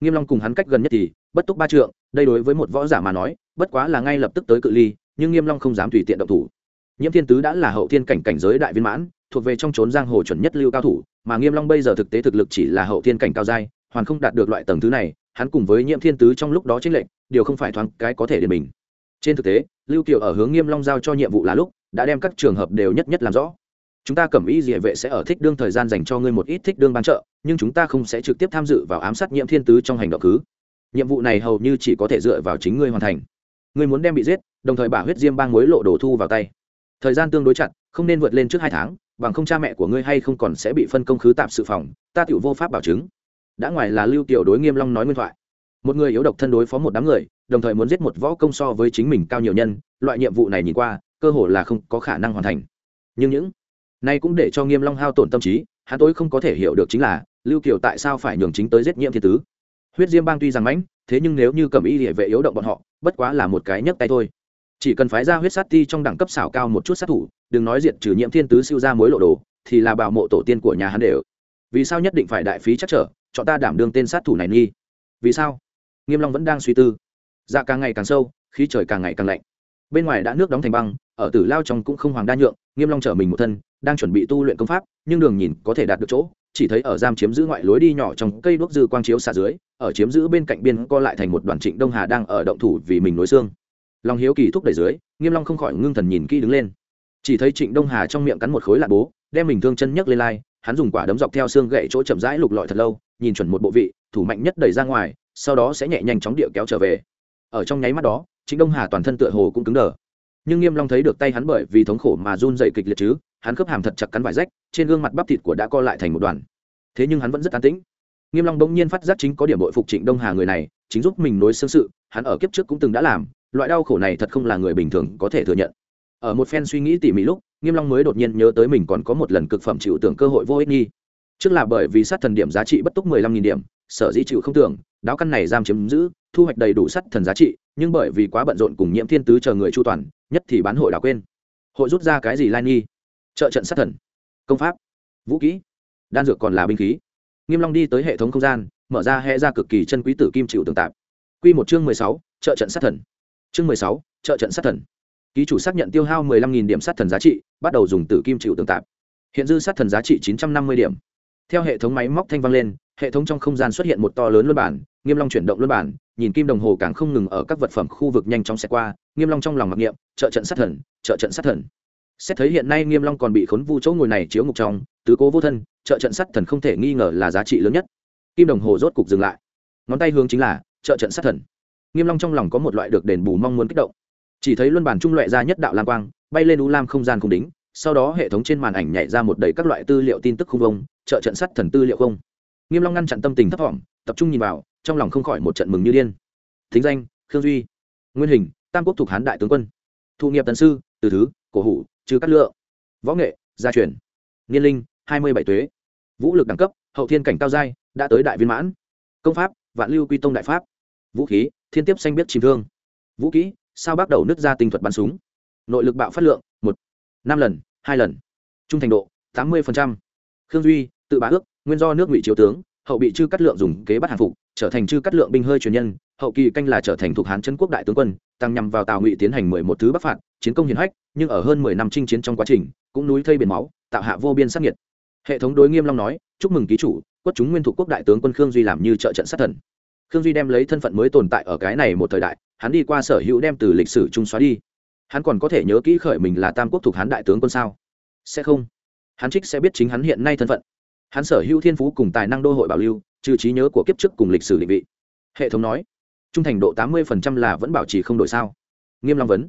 Nghiêm long cùng hắn cách gần nhất thì, bất túc ba trượng đây đối với một võ giả mà nói, bất quá là ngay lập tức tới cự ly, nhưng nghiêm long không dám tùy tiện động thủ. Nhiễm thiên tứ đã là hậu thiên cảnh cảnh giới đại viên mãn, thuộc về trong trốn giang hồ chuẩn nhất lưu cao thủ, mà nghiêm long bây giờ thực tế thực lực chỉ là hậu thiên cảnh cao giai, hoàn không đạt được loại tầng thứ này, hắn cùng với nhiễm thiên tứ trong lúc đó chính lệnh điều không phải thoáng cái có thể điền mình. Trên thực tế, lưu kiều ở hướng nghiêm long giao cho nhiệm vụ là lúc, đã đem các trường hợp đều nhất nhất làm rõ. Chúng ta cẩm y dị vệ sẽ ở thích đương thời gian dành cho ngươi một ít thích đương ban trợ, nhưng chúng ta không sẽ trực tiếp tham dự vào ám sát nhiễm thiên tứ trong hành động cứ nhiệm vụ này hầu như chỉ có thể dựa vào chính ngươi hoàn thành. Ngươi muốn đem bị giết, đồng thời bả huyết diêm bang mối lộ đổ thu vào tay. Thời gian tương đối chặt, không nên vượt lên trước hai tháng, bằng không cha mẹ của ngươi hay không còn sẽ bị phân công khứ tạm sự phòng, ta tiểu vô pháp bảo chứng. Đã ngoài là lưu tiểu đối nghiêm long nói nguyên thoại. Một người yếu độc thân đối phó một đám người, đồng thời muốn giết một võ công so với chính mình cao nhiều nhân, loại nhiệm vụ này nhìn qua, cơ hồ là không có khả năng hoàn thành. Nhưng những này cũng để cho nghiêm long hao tổn tâm trí, hắn tối không có thể hiểu được chính là lưu kiều tại sao phải nhường chính tới giết nhiễm thiên tứ huyết diêm bang tuy rằng mãnh, thế nhưng nếu như cầm y địa vệ yếu động bọn họ, bất quá là một cái nhấc tay thôi. Chỉ cần phái ra huyết sát ti trong đẳng cấp xảo cao một chút sát thủ, đừng nói diện trừ nhiễm thiên tứ siêu ra mối lộ đồ, thì là bảo mộ tổ tiên của nhà hắn đều. Vì sao nhất định phải đại phí chắc trở chọn ta đảm đương tên sát thủ này nghi? Vì sao? Nghiêm long vẫn đang suy tư. Dạ càng ngày càng sâu, khí trời càng ngày càng lạnh. Bên ngoài đã nước đóng thành băng, ở tử lao trong cũng không hoàng đa nhượng, nghiêm long trở mình một thân, đang chuẩn bị tu luyện công pháp, nhưng đường nhìn có thể đạt được chỗ chỉ thấy ở giam chiếm giữ ngoại lối đi nhỏ trong cây đuốc dư quang chiếu xả dưới, ở chiếm giữ bên cạnh biên co lại thành một đoàn trịnh đông hà đang ở động thủ vì mình nối xương. Long hiếu kỳ thúc đẩy dưới, nghiêm long không khỏi ngưng thần nhìn kỹ đứng lên. Chỉ thấy trịnh đông hà trong miệng cắn một khối lạ bố, đem mình thương chân nhấc lên lai, hắn dùng quả đấm dọc theo xương gậy chỗ chậm rãi lục lọi thật lâu, nhìn chuẩn một bộ vị, thủ mạnh nhất đẩy ra ngoài, sau đó sẽ nhẹ nhanh chóng địa kéo trở về. Ở trong nháy mắt đó, trịnh đông hà toàn thân tựa hồ cũng cứng đờ. Nhưng nghiêm long thấy được tay hắn bởi vì thống khổ mà run dậy kịch liệt chứ hắn khớp hàm thật chặt cắn vải rách, trên gương mặt bắp thịt của đã co lại thành một đoàn. Thế nhưng hắn vẫn rất an tĩnh. Nghiêm long bỗng nhiên phát giác chính có điểm bội phục trịnh đông hà người này, chính giúp mình nối xương sự, hắn ở kiếp trước cũng từng đã làm, loại đau khổ này thật không là người bình thường có thể thừa nhận. Ở một phen suy nghĩ tỉ mỉ lúc, nghiêm long mới đột nhiên nhớ tới mình còn có một lần cực phẩm chịu tưởng cơ hội vô ích nghi. Trước là bởi vì sát thần điểm giá trị bất túc mười lăm nghìn điểm, sở dĩ chịu không tưởng, đáo căn này giam chiếm giữ, thu hoạch đầy đủ sát thần giá trị, nhưng bởi vì quá bận rộn cùng nhiễm thiên tứ chờ người chu toàn, nhất thì bán hội đã quên. Hội rút ra cái gì lai nghi? Trợ trận sát thần, công pháp, vũ kỹ đan dược còn là binh khí. Nghiêm long đi tới hệ thống không gian, mở ra hệ ra cực kỳ chân quý tử kim chịu tường tạp. Quy một chương mười sáu, trợ trận sát thần. Chương mười sáu, trợ trận sát thần. Ký chủ xác nhận tiêu hao mười lăm nghìn điểm sát thần giá trị, bắt đầu dùng tử kim chịu tường tạp. Hiện dư sát thần giá trị chín trăm năm mươi điểm. Theo hệ thống máy móc thanh vang lên, hệ thống trong không gian xuất hiện một to lớn luân bản, nghiêm long chuyển động luân bản, nhìn kim đồng hồ càng không ngừng ở các vật phẩm khu vực nhanh chóng xẹt qua, nghiêm long trong lòng mặc niệm, trợ trận sát thần, trợ trận sát thần xét thấy hiện nay nghiêm long còn bị khốn vu chỗ ngồi này chiếu ngục trong, tứ cố vô thân, trợ trận sát thần không thể nghi ngờ là giá trị lớn nhất. Kim đồng hồ rốt cục dừng lại. Ngón tay hướng chính là, trợ trận sát thần. Nghiêm long trong lòng có một loại được đền bù mong muốn kích động. Chỉ thấy luân bản trung loại ra nhất đạo lam quang, bay lên u lam không gian không đính, sau đó hệ thống trên màn ảnh nhảy ra một đầy các loại tư liệu tin tức không vông, trợ trận sát thần tư liệu không. Nghiêm long ngăn chặn tâm tình thấp thỏm tập trung nhìn vào, trong lòng không khỏi một trận mừng như điên. Thính danh, khương duy. Nguyên hình, tam quốc thuộc hán đại tướng quân. Thụ nghiệp tần sư, từ thứ, cổ hủ trừ cắt lựa võ nghệ, gia truyền. Niên linh, hai mươi bảy tuế. Vũ lực đẳng cấp, hậu thiên cảnh cao giai, đã tới đại viên mãn. Công pháp, vạn lưu quy tông đại pháp. Vũ khí, thiên tiếp xanh biết chìm thương. Vũ kỹ, sao bắt đầu nứt ra tinh thuật bắn súng. Nội lực bạo phát lượng, một, năm lần, hai lần. Trung thành độ, tám mươi khương duy, tự bá ước, nguyên do nước ngụy triều tướng, hậu bị chư cắt lượng dùng kế bắt hàng phục, trở thành chư cắt lượng binh hơi truyền nhân, hậu kỳ canh là trở thành thuộc hán chân quốc đại tướng quân tăng nhằm vào tào ngụy tiến hành mười một thứ bắc phạt, chiến công hiển hách, nhưng ở hơn mười năm chinh chiến trong quá trình, cũng núi thây biển máu, tạo hạ vô biên sắc nhiệt hệ thống đối nghiêm long nói, chúc mừng ký chủ, quất chúng nguyên thủ quốc đại tướng quân khương duy làm như trợ trận sát thần. Khương duy đem lấy thân phận mới tồn tại ở cái này một thời đại, hắn đi qua sở hữu đem từ lịch sử trung xóa đi. Hắn còn có thể nhớ kỹ khởi mình là tam quốc thuộc hán đại tướng quân sao? Sẽ không. Hắn trích sẽ biết chính hắn hiện nay thân phận. Hắn sở hữu thiên phú cùng tài năng đô hội bảo lưu, trừ trí nhớ của kiếp trước cùng lịch sử định vị. Hệ thống nói trung thành độ tám mươi là vẫn bảo trì không đổi sao? Nghiêm long vấn.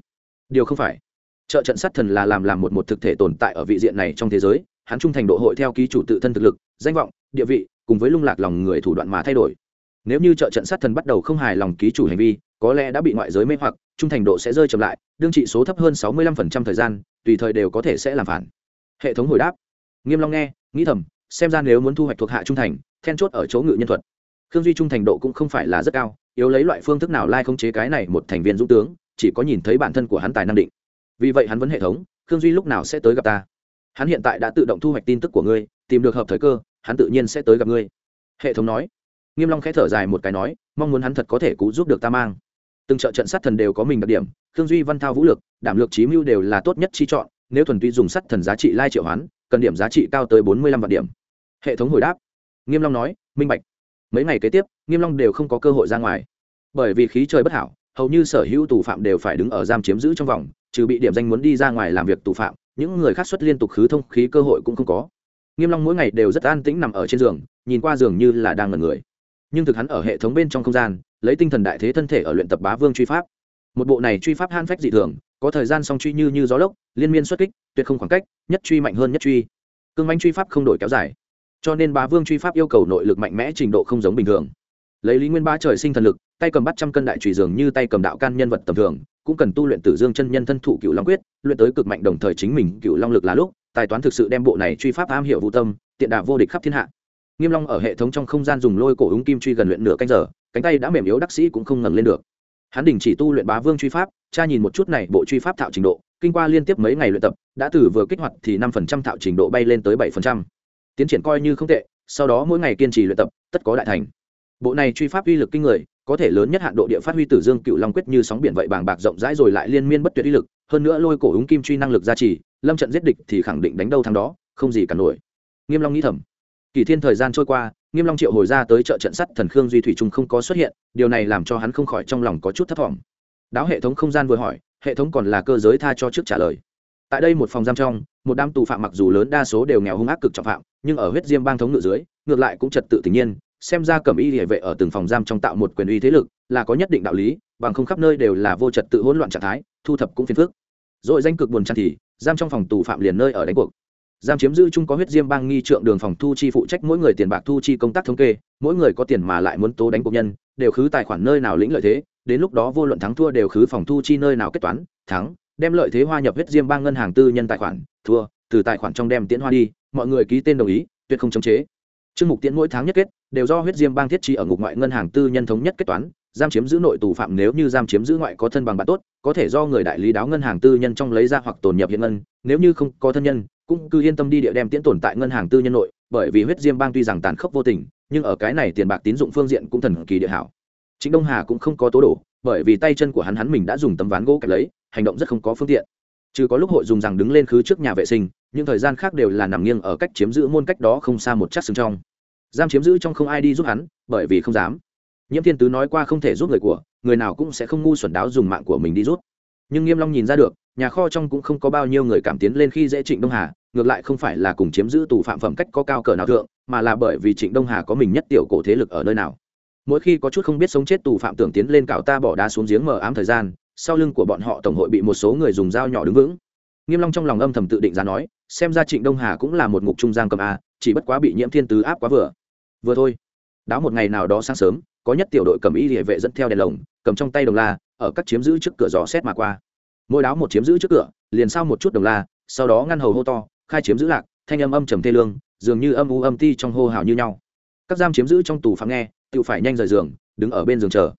Điều không phải. Trợ trận sát thần là làm làm một một thực thể tồn tại ở vị diện này trong thế giới, hắn trung thành độ hội theo ký chủ tự thân thực lực, danh vọng, địa vị, cùng với lung lạc lòng người thủ đoạn mà thay đổi. Nếu như trợ trận sát thần bắt đầu không hài lòng ký chủ hành vi, có lẽ đã bị ngoại giới mê hoặc, trung thành độ sẽ rơi chậm lại, đương trị số thấp hơn sáu mươi lăm thời gian, tùy thời đều có thể sẽ làm phản. Hệ thống hồi đáp. Nghiêm long nghe, nghĩ thầm, xem ra nếu muốn thu hoạch thuộc hạ trung thành, then chốt ở chỗ ngự nhân thuật. Khương duy trung thành độ cũng không phải là rất cao yếu lấy loại phương thức nào lai không chế cái này một thành viên dũng tướng, chỉ có nhìn thấy bản thân của hắn tài năng định. Vì vậy hắn vẫn hệ thống, khương duy lúc nào sẽ tới gặp ta? Hắn hiện tại đã tự động thu hoạch tin tức của ngươi, tìm được hợp thời cơ, hắn tự nhiên sẽ tới gặp ngươi. Hệ thống nói. Nghiêm long khẽ thở dài một cái nói, mong muốn hắn thật có thể cứu giúp được ta mang. Từng trợ trận sát thần đều có mình đặc điểm, khương duy văn thao vũ lực, đảm lược trí mưu đều là tốt nhất chi chọn, nếu thuần túy dùng sắt thần giá trị lai triệu hoán, cần điểm giá trị cao tới bốn mươi lăm vạn điểm. Hệ thống hồi đáp. Nghiêm long nói, minh bạch mấy ngày kế tiếp, nghiêm long đều không có cơ hội ra ngoài. Bởi vì khí trời bất hảo, hầu như sở hữu tù phạm đều phải đứng ở giam chiếm giữ trong vòng, trừ bị điểm danh muốn đi ra ngoài làm việc tù phạm, những người khác xuất liên tục khứ thông khí cơ hội cũng không có. Nghiêm long mỗi ngày đều rất an tĩnh nằm ở trên giường, nhìn qua giường như là đang ngẩn người. Nhưng thực hắn ở hệ thống bên trong không gian, lấy tinh thần đại thế thân thể ở luyện tập bá vương truy pháp. Một bộ này truy pháp han phách dị thường, có thời gian song truy như như gió lốc, liên miên xuất kích, tuyệt không khoảng cách, nhất truy mạnh hơn nhất truy. Cương manh truy pháp không đổi kéo dài cho nên bá vương truy pháp yêu cầu nội lực mạnh mẽ trình độ không giống bình thường. Lấy lý nguyên ba trời sinh thần lực, tay cầm bắt trăm cân đại trùy dường như tay cầm đạo can nhân vật tầm thường, cũng cần tu luyện tử dương chân nhân thân thụ cựu long quyết, luyện tới cực mạnh đồng thời chính mình cựu long lực là lúc, tài toán thực sự đem bộ này truy pháp am hiểu vũ tâm, tiện đà vô địch khắp thiên hạ. Nghiêm long ở hệ thống trong không gian dùng lôi cổ úng kim truy gần luyện nửa canh giờ, cánh tay đã mềm yếu đắc sĩ cũng không ngẩng lên được. Hắn đình chỉ tu luyện bá vương truy pháp cha nhìn một chút này bộ truy pháp thạo trình độ, kinh qua liên tiếp mấy ngày luyện tập, đã từ vừa kích hoạt thì năm phần trăm thạo trình độ bay lên tới bảy phần trăm tiến triển coi như không tệ, sau đó mỗi ngày kiên trì luyện tập, tất có đại thành. Bộ này truy pháp uy lực kinh người, có thể lớn nhất hạn độ địa phát huy tử dương cựu long quyết như sóng biển vậy bàng bạc rộng rãi rồi lại liên miên bất tuyệt uy lực, hơn nữa lôi cổ úng kim truy năng lực gia trì, lâm trận giết địch thì khẳng định đánh đâu thắng đó, không gì cả nổi. Nghiêm long nghĩ thầm. Kỳ thiên thời gian trôi qua, nghiêm long triệu hồi ra tới trợ trận sắt thần khương duy thủy trung không có xuất hiện, điều này làm cho hắn không khỏi trong lòng có chút thất vọng. Đáo hệ thống không gian vừa hỏi, hệ thống còn là cơ giới tha cho trước trả lời. Tại đây một phòng giam trong một đám tù phạm mặc dù lớn đa số đều nghèo hung ác cực trọng phạm, nhưng ở huyết diêm bang thống ngự dưới, ngược lại cũng trật tự tự nhiên, xem ra cẩm y địa vệ ở từng phòng giam trong tạo một quyền uy thế lực, là có nhất định đạo lý, bằng không khắp nơi đều là vô trật tự hỗn loạn trạng thái, thu thập cũng phiền phức. Rồi danh cực buồn chăn thì, giam trong phòng tù phạm liền nơi ở đánh cuộc. Giam chiếm giữ chung có huyết diêm bang nghi trượng đường phòng thu chi phụ trách mỗi người tiền bạc thu chi công tác thống kê, mỗi người có tiền mà lại muốn tố đánh cuộc nhân, đều khứ tài khoản nơi nào lĩnh lợi thế, đến lúc đó vô luận thắng thua đều khứ phòng thu chi nơi nào kết toán, thắng đem lợi thế hoa nhập huyết diêm bang ngân hàng tư nhân tài khoản, thua, từ tài khoản trong đem tiễn hoa đi, mọi người ký tên đồng ý, tuyệt không chống chế. Chương mục tiễn mỗi tháng nhất kết, đều do huyết diêm bang thiết trí ở ngục ngoại ngân hàng tư nhân thống nhất kết toán, giam chiếm giữ nội tù phạm nếu như giam chiếm giữ ngoại có thân bằng bạn tốt, có thể do người đại lý đáo ngân hàng tư nhân trong lấy ra hoặc tồn nhập hiện ngân, nếu như không có thân nhân, cũng cứ yên tâm đi địa đem tiễn tồn tại ngân hàng tư nhân nội, bởi vì huyết diêm bang tuy rằng tàn khốc vô tình, nhưng ở cái này tiền bạc tín dụng phương diện cũng thần kỳ địa hảo. Chính đông hà cũng không có tố đổ, bởi vì tay chân của hắn hắn mình đã dùng tấm ván gỗ kẹp lấy hành động rất không có phương tiện. Trừ có lúc hội dùng rằng đứng lên khứ trước nhà vệ sinh nhưng thời gian khác đều là nằm nghiêng ở cách chiếm giữ môn cách đó không xa một chắc xứng trong. Giam chiếm giữ trong không ai đi giúp hắn, bởi vì không dám. Nhiễm thiên tứ nói qua không thể giúp người của, người nào cũng sẽ không ngu xuẩn đáo dùng mạng của mình đi rút nhưng nghiêm long nhìn ra được, nhà kho trong cũng không có bao nhiêu người cảm tiến lên khi dễ trịnh đông hà, ngược lại không phải là cùng chiếm giữ tù phạm phẩm cách có cao cỡ nào thượng, mà là bởi vì trịnh đông hà có mình nhất tiểu cổ thế lực ở nơi nào. Mỗi khi có chút không biết sống chết tù phạm tưởng tiến lên cạo ta bỏ đá xuống giếng mờ ám thời gian sau lưng của bọn họ tổng hội bị một số người dùng dao nhỏ đứng vững. Nghiêm long trong lòng âm thầm tự định ra nói, xem ra trịnh đông hà cũng là một ngục trung giang cầm a, chỉ bất quá bị nhiễm thiên tứ áp quá vừa. Vừa thôi. Đáo một ngày nào đó sáng sớm, có nhất tiểu đội cầm y địa vệ dẫn theo đèn lồng, cầm trong tay đồng la, ở các chiếm giữ trước cửa dò xét mà qua. Mỗi đáo một chiếm giữ trước cửa, liền sau một chút đồng la, sau đó ngăn hầu hô to, khai chiếm giữ lạc, thanh âm âm trầm thê lương, dường như âm u âm ti trong hô hào như nhau. Các giam chiếm giữ trong tù phạm nghe, tự phải nhanh rời giường, đứng ở bên giường chờ.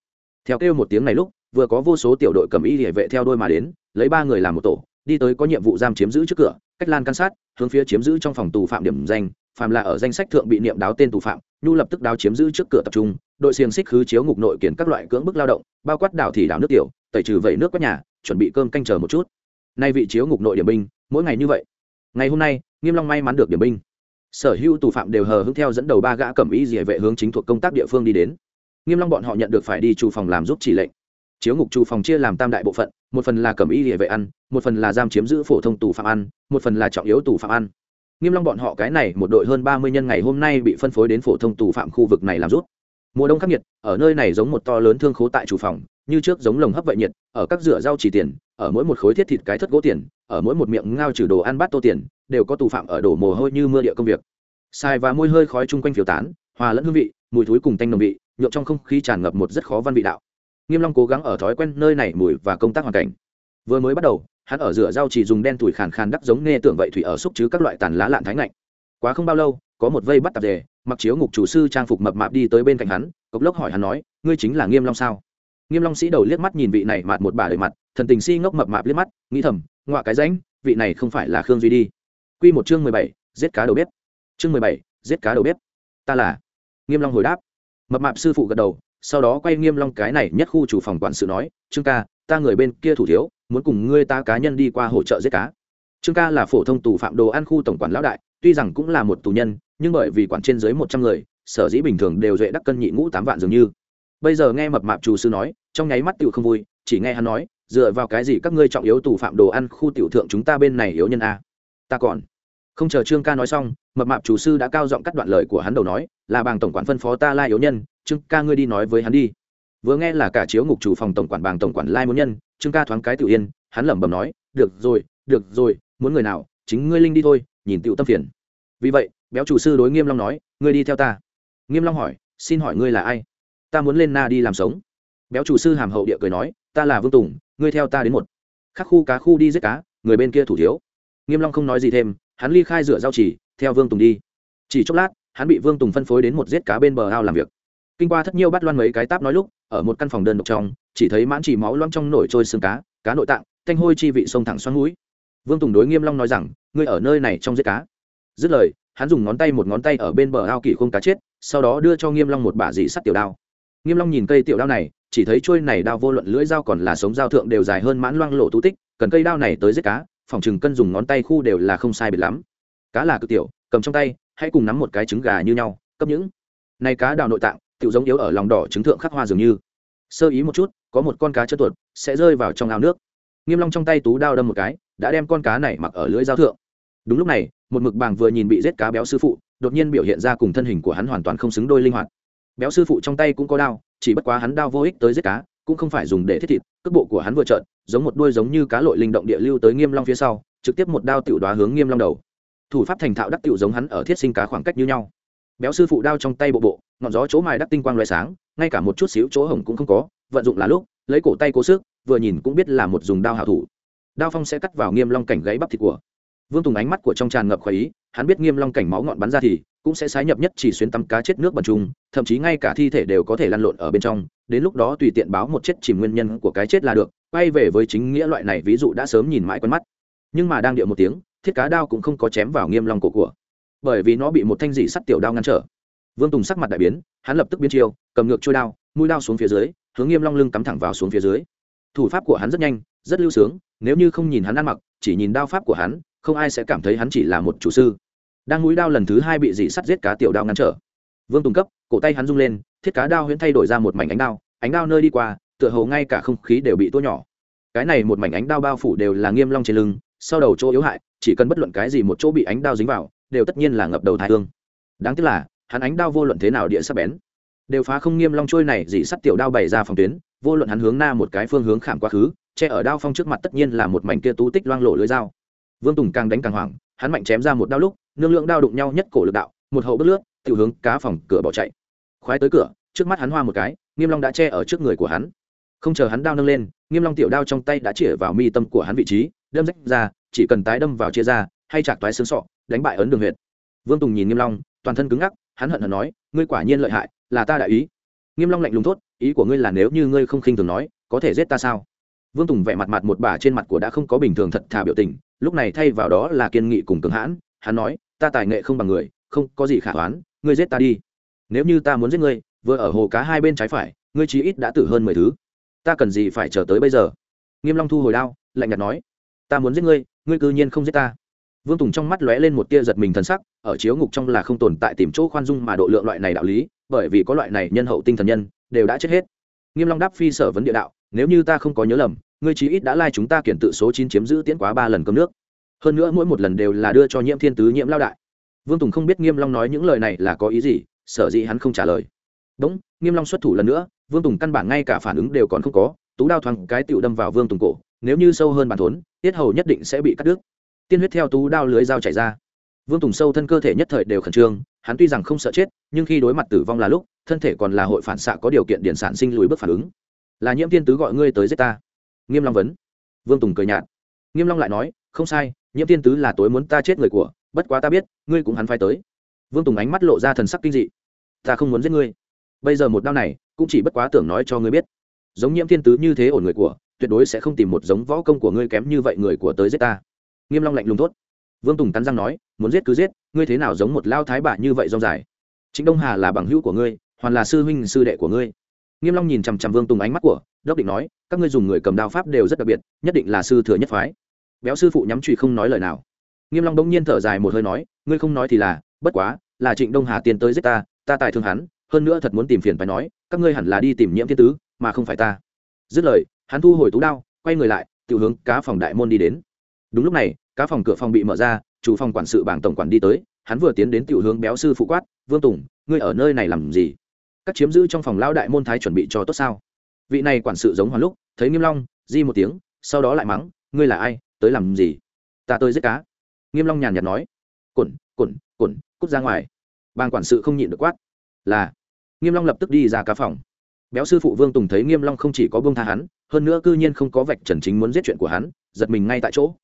Theo kêu một tiếng này lúc vừa có vô số tiểu đội cầm y địa vệ theo đôi mà đến, lấy ba người làm một tổ, đi tới có nhiệm vụ giam chiếm giữ trước cửa, cách lan can sát, hướng phía chiếm giữ trong phòng tù phạm điểm danh phạm là ở danh sách thượng bị niệm đáo tên tù phạm, nhu lập tức đáo chiếm giữ trước cửa tập trung, đội xiềng xích khứ chiếu ngục nội kiến các loại cưỡng bức lao động, bao quát đảo thì đảo nước tiểu, tẩy trừ vẩy nước quét nhà, chuẩn bị cơm canh chờ một chút. Nay vị chiếu ngục nội điểm binh, mỗi ngày như vậy. Ngày hôm nay, nghiêm long may mắn được điểm binh. Sở hữu tù phạm đều hờ hững theo dẫn đầu ba gã cẩm y dỉa vệ hướng chính thuộc công tác địa phương đi đến. Nghiêm long bọn họ nhận được phải đi chủ phòng làm giúp chỉ lệnh chiếu ngục trù phòng chia làm tam đại bộ phận, một phần là cẩm y địa vệ ăn, một phần là giam chiếm giữ phổ thông tù phạm ăn, một phần là trọng yếu tù phạm ăn. Nghiêm long bọn họ cái này, một đội hơn ba mươi nhân ngày hôm nay bị phân phối đến phổ thông tù phạm khu vực này làm rút. Mùa đông khắc nghiệt, ở nơi này giống một to lớn thương khố tại chủ phòng, như trước giống lồng hấp vậy nhiệt, ở các rửa rau chỉ tiền, ở mỗi một khối thiết thịt cái thất gỗ tiền, ở mỗi một miệng ngao trừ đồ ăn bát tô tiền, đều có tù phạm ở đổ mồ hôi như mưa địa công việc. Xài và môi hơi khói chung quanh phiếu tán, hòa lẫn hương vị, mùi thối cùng tanh nồng vị, nhộn trong không khí tràn ngập một rất khó văn vị đạo nghiêm long cố gắng ở thói quen nơi này mùi và công tác hoàn cảnh. Vừa mới bắt đầu hắn ở rửa rau chỉ dùng đen tuổi khàn khàn đắp giống nghe tưởng vậy thủy ở xúc chứ các loại tàn lá lạn thái ngạnh. Quá không bao lâu có một vây bắt tạp dề mặc chiếu ngục chủ sư trang phục mập mạp đi tới bên cạnh hắn cộc lốc hỏi hắn nói ngươi chính là nghiêm long sao? Nghiêm long sĩ đầu liếc mắt nhìn vị này mạt một bà đời mặt thần tình si ngốc mập mạp liếc mắt nghĩ thầm ngoại cái rãnh vị này không phải là khương duy đi. Quy một chương mười bảy, giết cá đầu bếp. Chương mười bảy, giết cá đầu bếp. Ta là nghiêm long hồi đáp. Mập mạp sư phụ gật đầu sau đó quay nghiêm long cái này nhất khu chủ phòng quản sự nói, trương ca, ta người bên kia thủ thiếu, muốn cùng ngươi ta cá nhân đi qua hỗ trợ giết cá. Trương ca là phổ thông tù phạm đồ ăn khu tổng quản lão đại, tuy rằng cũng là một tù nhân, nhưng bởi vì quản trên dưới một trăm người, sở dĩ bình thường đều duệ đắc cân nhị ngũ tám vạn dường như. Bây giờ nghe mập mạp chủ sư nói, trong nháy mắt tiểu không vui, chỉ nghe hắn nói, dựa vào cái gì các ngươi trọng yếu tù phạm đồ ăn khu tiểu thượng chúng ta bên này yếu nhân a? Ta còn. Không chờ trương ca nói xong, mập mạp chủ sư đã cao giọng cắt đoạn lời của hắn đầu nói, là bàng tổng quản phân phó ta lai yếu nhân trương ca ngươi đi nói với hắn đi. Vừa nghe là cả chiếu ngục chủ phòng tổng quản bàng tổng quản lai muốn nhân, trương ca thoáng cái tự yên, hắn lẩm bẩm nói, được rồi được rồi, muốn người nào, chính ngươi linh đi thôi, nhìn tựu tâm phiền. Vì vậy, béo chủ sư đối nghiêm long nói, ngươi đi theo ta. Nghiêm long hỏi, xin hỏi ngươi là ai? Ta muốn lên na đi làm sống. Béo chủ sư hàm hậu địa cười nói, ta là vương tùng, ngươi theo ta đến một khắc khu cá khu đi giết cá, người bên kia thủ thiếu. Nghiêm long không nói gì thêm, hắn ly khai rửa giao chỉ, theo vương tùng đi. Chỉ chốc lát, hắn bị vương tùng phân phối đến một giết cá bên bờ ao làm việc kinh qua thất nhiêu bắt loan mấy cái táp nói lúc, ở một căn phòng đơn độc trong, chỉ thấy mãn chỉ máu loang trong nổi trôi xương cá cá nội tạng, thanh hôi chi vị sông thẳng xoắn mũi. Vương tùng đối nghiêm long nói rằng, ngươi ở nơi này trong giết cá. Dứt lời, hắn dùng ngón tay một ngón tay ở bên bờ ao kỷ khung cá chết, sau đó đưa cho nghiêm long một bả dị sắt tiểu đao. Nghiêm long nhìn cây tiểu đao này, chỉ thấy chuôi này đao vô luận lưỡi dao còn là sống dao thượng đều dài hơn mãn loang lộ tú tích, cần cây đao này tới giết cá, phòng chừng cân dùng ngón tay khu đều là không sai biệt lắm. Cá là cực tiểu, cầm trong tay, hãy cùng nắm một cái trứng gà như nhau, cấp những. Này cá đào nội tạng tự giống yếu ở lòng đỏ trứng thượng khắc hoa dường như. Sơ ý một chút, có một con cá chân tuột, sẽ rơi vào trong ao nước. Nghiêm long trong tay tú đao đâm một cái, đã đem con cá này mặc ở lưỡi dao thượng. Đúng lúc này, một mực bàng vừa nhìn bị giết cá béo sư phụ, đột nhiên biểu hiện ra cùng thân hình của hắn hoàn toàn không xứng đôi linh hoạt. Béo sư phụ trong tay cũng có đao, chỉ bất quá hắn đao vô ích tới giết cá, cũng không phải dùng để thiết thịt, cước bộ của hắn vừa trợn, giống một đuôi giống như cá lội linh động địa lưu tới nghiêm long phía sau, trực tiếp một đao tiểu đoá hướng nghiêm long đầu. Thủ pháp thành thạo đắc tiểu giống hắn ở thiết sinh cá khoảng cách như nhau béo sư phụ đao trong tay bộ bộ, ngọn gió chỗ mài đắc tinh quang loại sáng, ngay cả một chút xíu chỗ hổng cũng không có, vận dụng là lúc, lấy cổ tay cố sức, vừa nhìn cũng biết là một dùng đao hảo thủ. Đao phong sẽ cắt vào nghiêm long cảnh gáy bắp thịt của. Vương tùng ánh mắt của trong tràn ngập khoái ý, hắn biết nghiêm long cảnh máu ngọn bắn ra thì cũng sẽ sái nhập nhất chỉ xuyên tắm cá chết nước bẩn trùng, thậm chí ngay cả thi thể đều có thể lăn lộn ở bên trong, đến lúc đó tùy tiện báo một chết chìm nguyên nhân của cái chết là được, quay về với chính nghĩa loại này ví dụ đã sớm nhìn mãi quen mắt. Nhưng mà đang điệu một tiếng, thiết cá đao cũng không có chém vào nghiêm long cổ của bởi vì nó bị một thanh dị sắt tiểu đao ngăn trở. Vương tùng sắc mặt đại biến, hắn lập tức biến chiêu, cầm ngược trôi đao, mũi đao xuống phía dưới, hướng nghiêm long lưng cắm thẳng vào xuống phía dưới. Thủ pháp của hắn rất nhanh, rất lưu sướng, nếu như không nhìn hắn ăn mặc, chỉ nhìn đao pháp của hắn, không ai sẽ cảm thấy hắn chỉ là một chủ sư. Đang mũi đao lần thứ hai bị dị sắt giết cá tiểu đao ngăn trở. Vương tùng cấp, cổ tay hắn rung lên, thiết cá đao huyễn thay đổi ra một mảnh ánh đao ánh đao nơi đi qua, tựa hồ ngay cả không khí đều bị tua nhỏ. Cái này một mảnh ánh đao bao phủ đều là nghiêm long trên lưng, sau đầu chỗ yếu hại, chỉ cần bất luận cái gì một chỗ bị ánh đao dính vào đều tất nhiên là ngập đầu thái hương. Đáng tiếc là, hắn ánh đao vô luận thế nào địa sắc bén. Đều phá không nghiêm long trôi này dị sắt tiểu đao bày ra phòng tuyến, vô luận hắn hướng na một cái phương hướng khảm quá khứ, che ở đao phong trước mặt tất nhiên là một mảnh kia tú tích loang lộ lưới dao. Vương tùng càng đánh càng hoảng, hắn mạnh chém ra một đao lúc, nương lượng đao đụng nhau nhất cổ lực đạo, một hậu bước lướt tự hướng cá phòng cửa bỏ chạy. Khoái tới cửa, trước mắt hắn hoa một cái, nghiêm long đã che ở trước người của hắn. Không chờ hắn đao nâng lên, nghiêm long tiểu đao trong tay đã chĩa vào mi tâm của hắn vị trí, đâm rách ra, chỉ cần tái đâm vào chia ra hay chạc toái xương sọ, đánh bại ấn đường huyệt. Vương tùng nhìn nghiêm long, toàn thân cứng ngắc, hắn hận hận nói, ngươi quả nhiên lợi hại, là ta đại ý. Nghiêm long lạnh lùng thốt, ý của ngươi là nếu như ngươi không khinh thường nói, có thể giết ta sao? Vương tùng vẻ mặt mặt một bà trên mặt của đã không có bình thường thật thà biểu tình, lúc này thay vào đó là kiên nghị cùng cường hãn, hắn nói, ta tài nghệ không bằng người, không có gì khả toán ngươi giết ta đi. Nếu như ta muốn giết ngươi, vừa ở hồ cá hai bên trái phải, ngươi chí ít đã tử hơn mười thứ. Ta cần gì phải chờ tới bây giờ? Nghiêm long thu hồi đao, lạnh nhạt nói, ta muốn giết ngươi ngươi cư nhiên không giết ta vương tùng trong mắt lóe lên một tia giật mình thần sắc, ở chiếu ngục trong là không tồn tại tìm chỗ khoan dung mà độ lượng loại này đạo lý, bởi vì có loại này nhân hậu tinh thần nhân, đều đã chết hết. Nghiêm long đáp phi sở vấn địa đạo, nếu như ta không có nhớ lầm, ngươi chí ít đã lai chúng ta kiển tự số chín chiếm giữ tiễn quá ba lần cơm nước. Hơn nữa mỗi một lần đều là đưa cho nhiễm thiên tứ nhiễm lao đại. Vương tùng không biết nghiêm long nói những lời này là có ý gì, sở dĩ hắn không trả lời. Đúng, nghiêm long xuất thủ lần nữa, vương tùng căn bản ngay cả phản ứng đều còn không có, tú đao thoáng cái tựu đâm vào vương tùng cổ, nếu như sâu hơn bản thốn, tiết hầu nhất định sẽ bị cắt đứt tiên huyết theo tú đao lưới dao chảy ra. Vương tùng sâu thân cơ thể nhất thời đều khẩn trương, hắn tuy rằng không sợ chết, nhưng khi đối mặt tử vong là lúc, thân thể còn là hội phản xạ có điều kiện điện sản sinh lùi bước phản ứng. Là nhiễm tiên tứ gọi ngươi tới giết ta. Nghiêm long vấn. Vương tùng cười nhạt. Nghiêm long lại nói, không sai, nhiễm tiên tứ là tối muốn ta chết người của, bất quá ta biết, ngươi cũng hắn phải tới. Vương tùng ánh mắt lộ ra thần sắc kinh dị. Ta không muốn giết ngươi. Bây giờ một đao này, cũng chỉ bất quá tưởng nói cho ngươi biết. Giống nhiễm tiên tứ như thế ổn người của, tuyệt đối sẽ không tìm một giống võ công của ngươi kém như vậy người của tới giết ta nghiêm long lạnh lùng tốt vương tùng cắn răng nói, muốn giết cứ giết, ngươi thế nào giống một lao thái bà như vậy rong dài? Trịnh đông hà là bằng hữu của ngươi, hoàn là sư huynh, sư đệ của ngươi. Nghiêm long nhìn chằm chằm vương tùng ánh mắt của, đốc định nói, các ngươi dùng người cầm đao pháp đều rất đặc biệt, nhất định là sư thừa nhất phái. Béo sư phụ nhắm chùy không nói lời nào. Nghiêm long đống nhiên thở dài một hơi nói, ngươi không nói thì là, bất quá, là trịnh đông hà tiến tới giết ta ta tài thương hắn, hơn nữa thật muốn tìm phiền phải nói, các ngươi hẳn là đi tìm nhiễm thiên tứ, mà không phải ta. Dứt lời, hắn thu hồi tú đao, quay người lại tự hướng cá phòng đại môn đi đến đúng lúc này, cá phòng cửa phòng bị mở ra, chủ phòng quản sự bảng tổng quản đi tới, hắn vừa tiến đến tiểu hướng béo sư phụ quát, vương tùng, ngươi ở nơi này làm gì? Các chiếm giữ trong phòng lão đại môn thái chuẩn bị cho tốt sao? Vị này quản sự giống hoàn lúc, thấy nghiêm long, di một tiếng, sau đó lại mắng, ngươi là ai? Tới làm gì? Ta tới giết cá. Nghiêm long nhàn nhạt nói cồn cồn cồn cút ra ngoài. Bang quản sự không nhịn được quát, là. Nghiêm long lập tức đi ra cá phòng. Béo sư phụ vương tùng thấy nghiêm long không chỉ có buông tha hắn, hơn nữa cư nhiên không có vạch trần chính muốn giết chuyện của hắn, giật mình ngay tại chỗ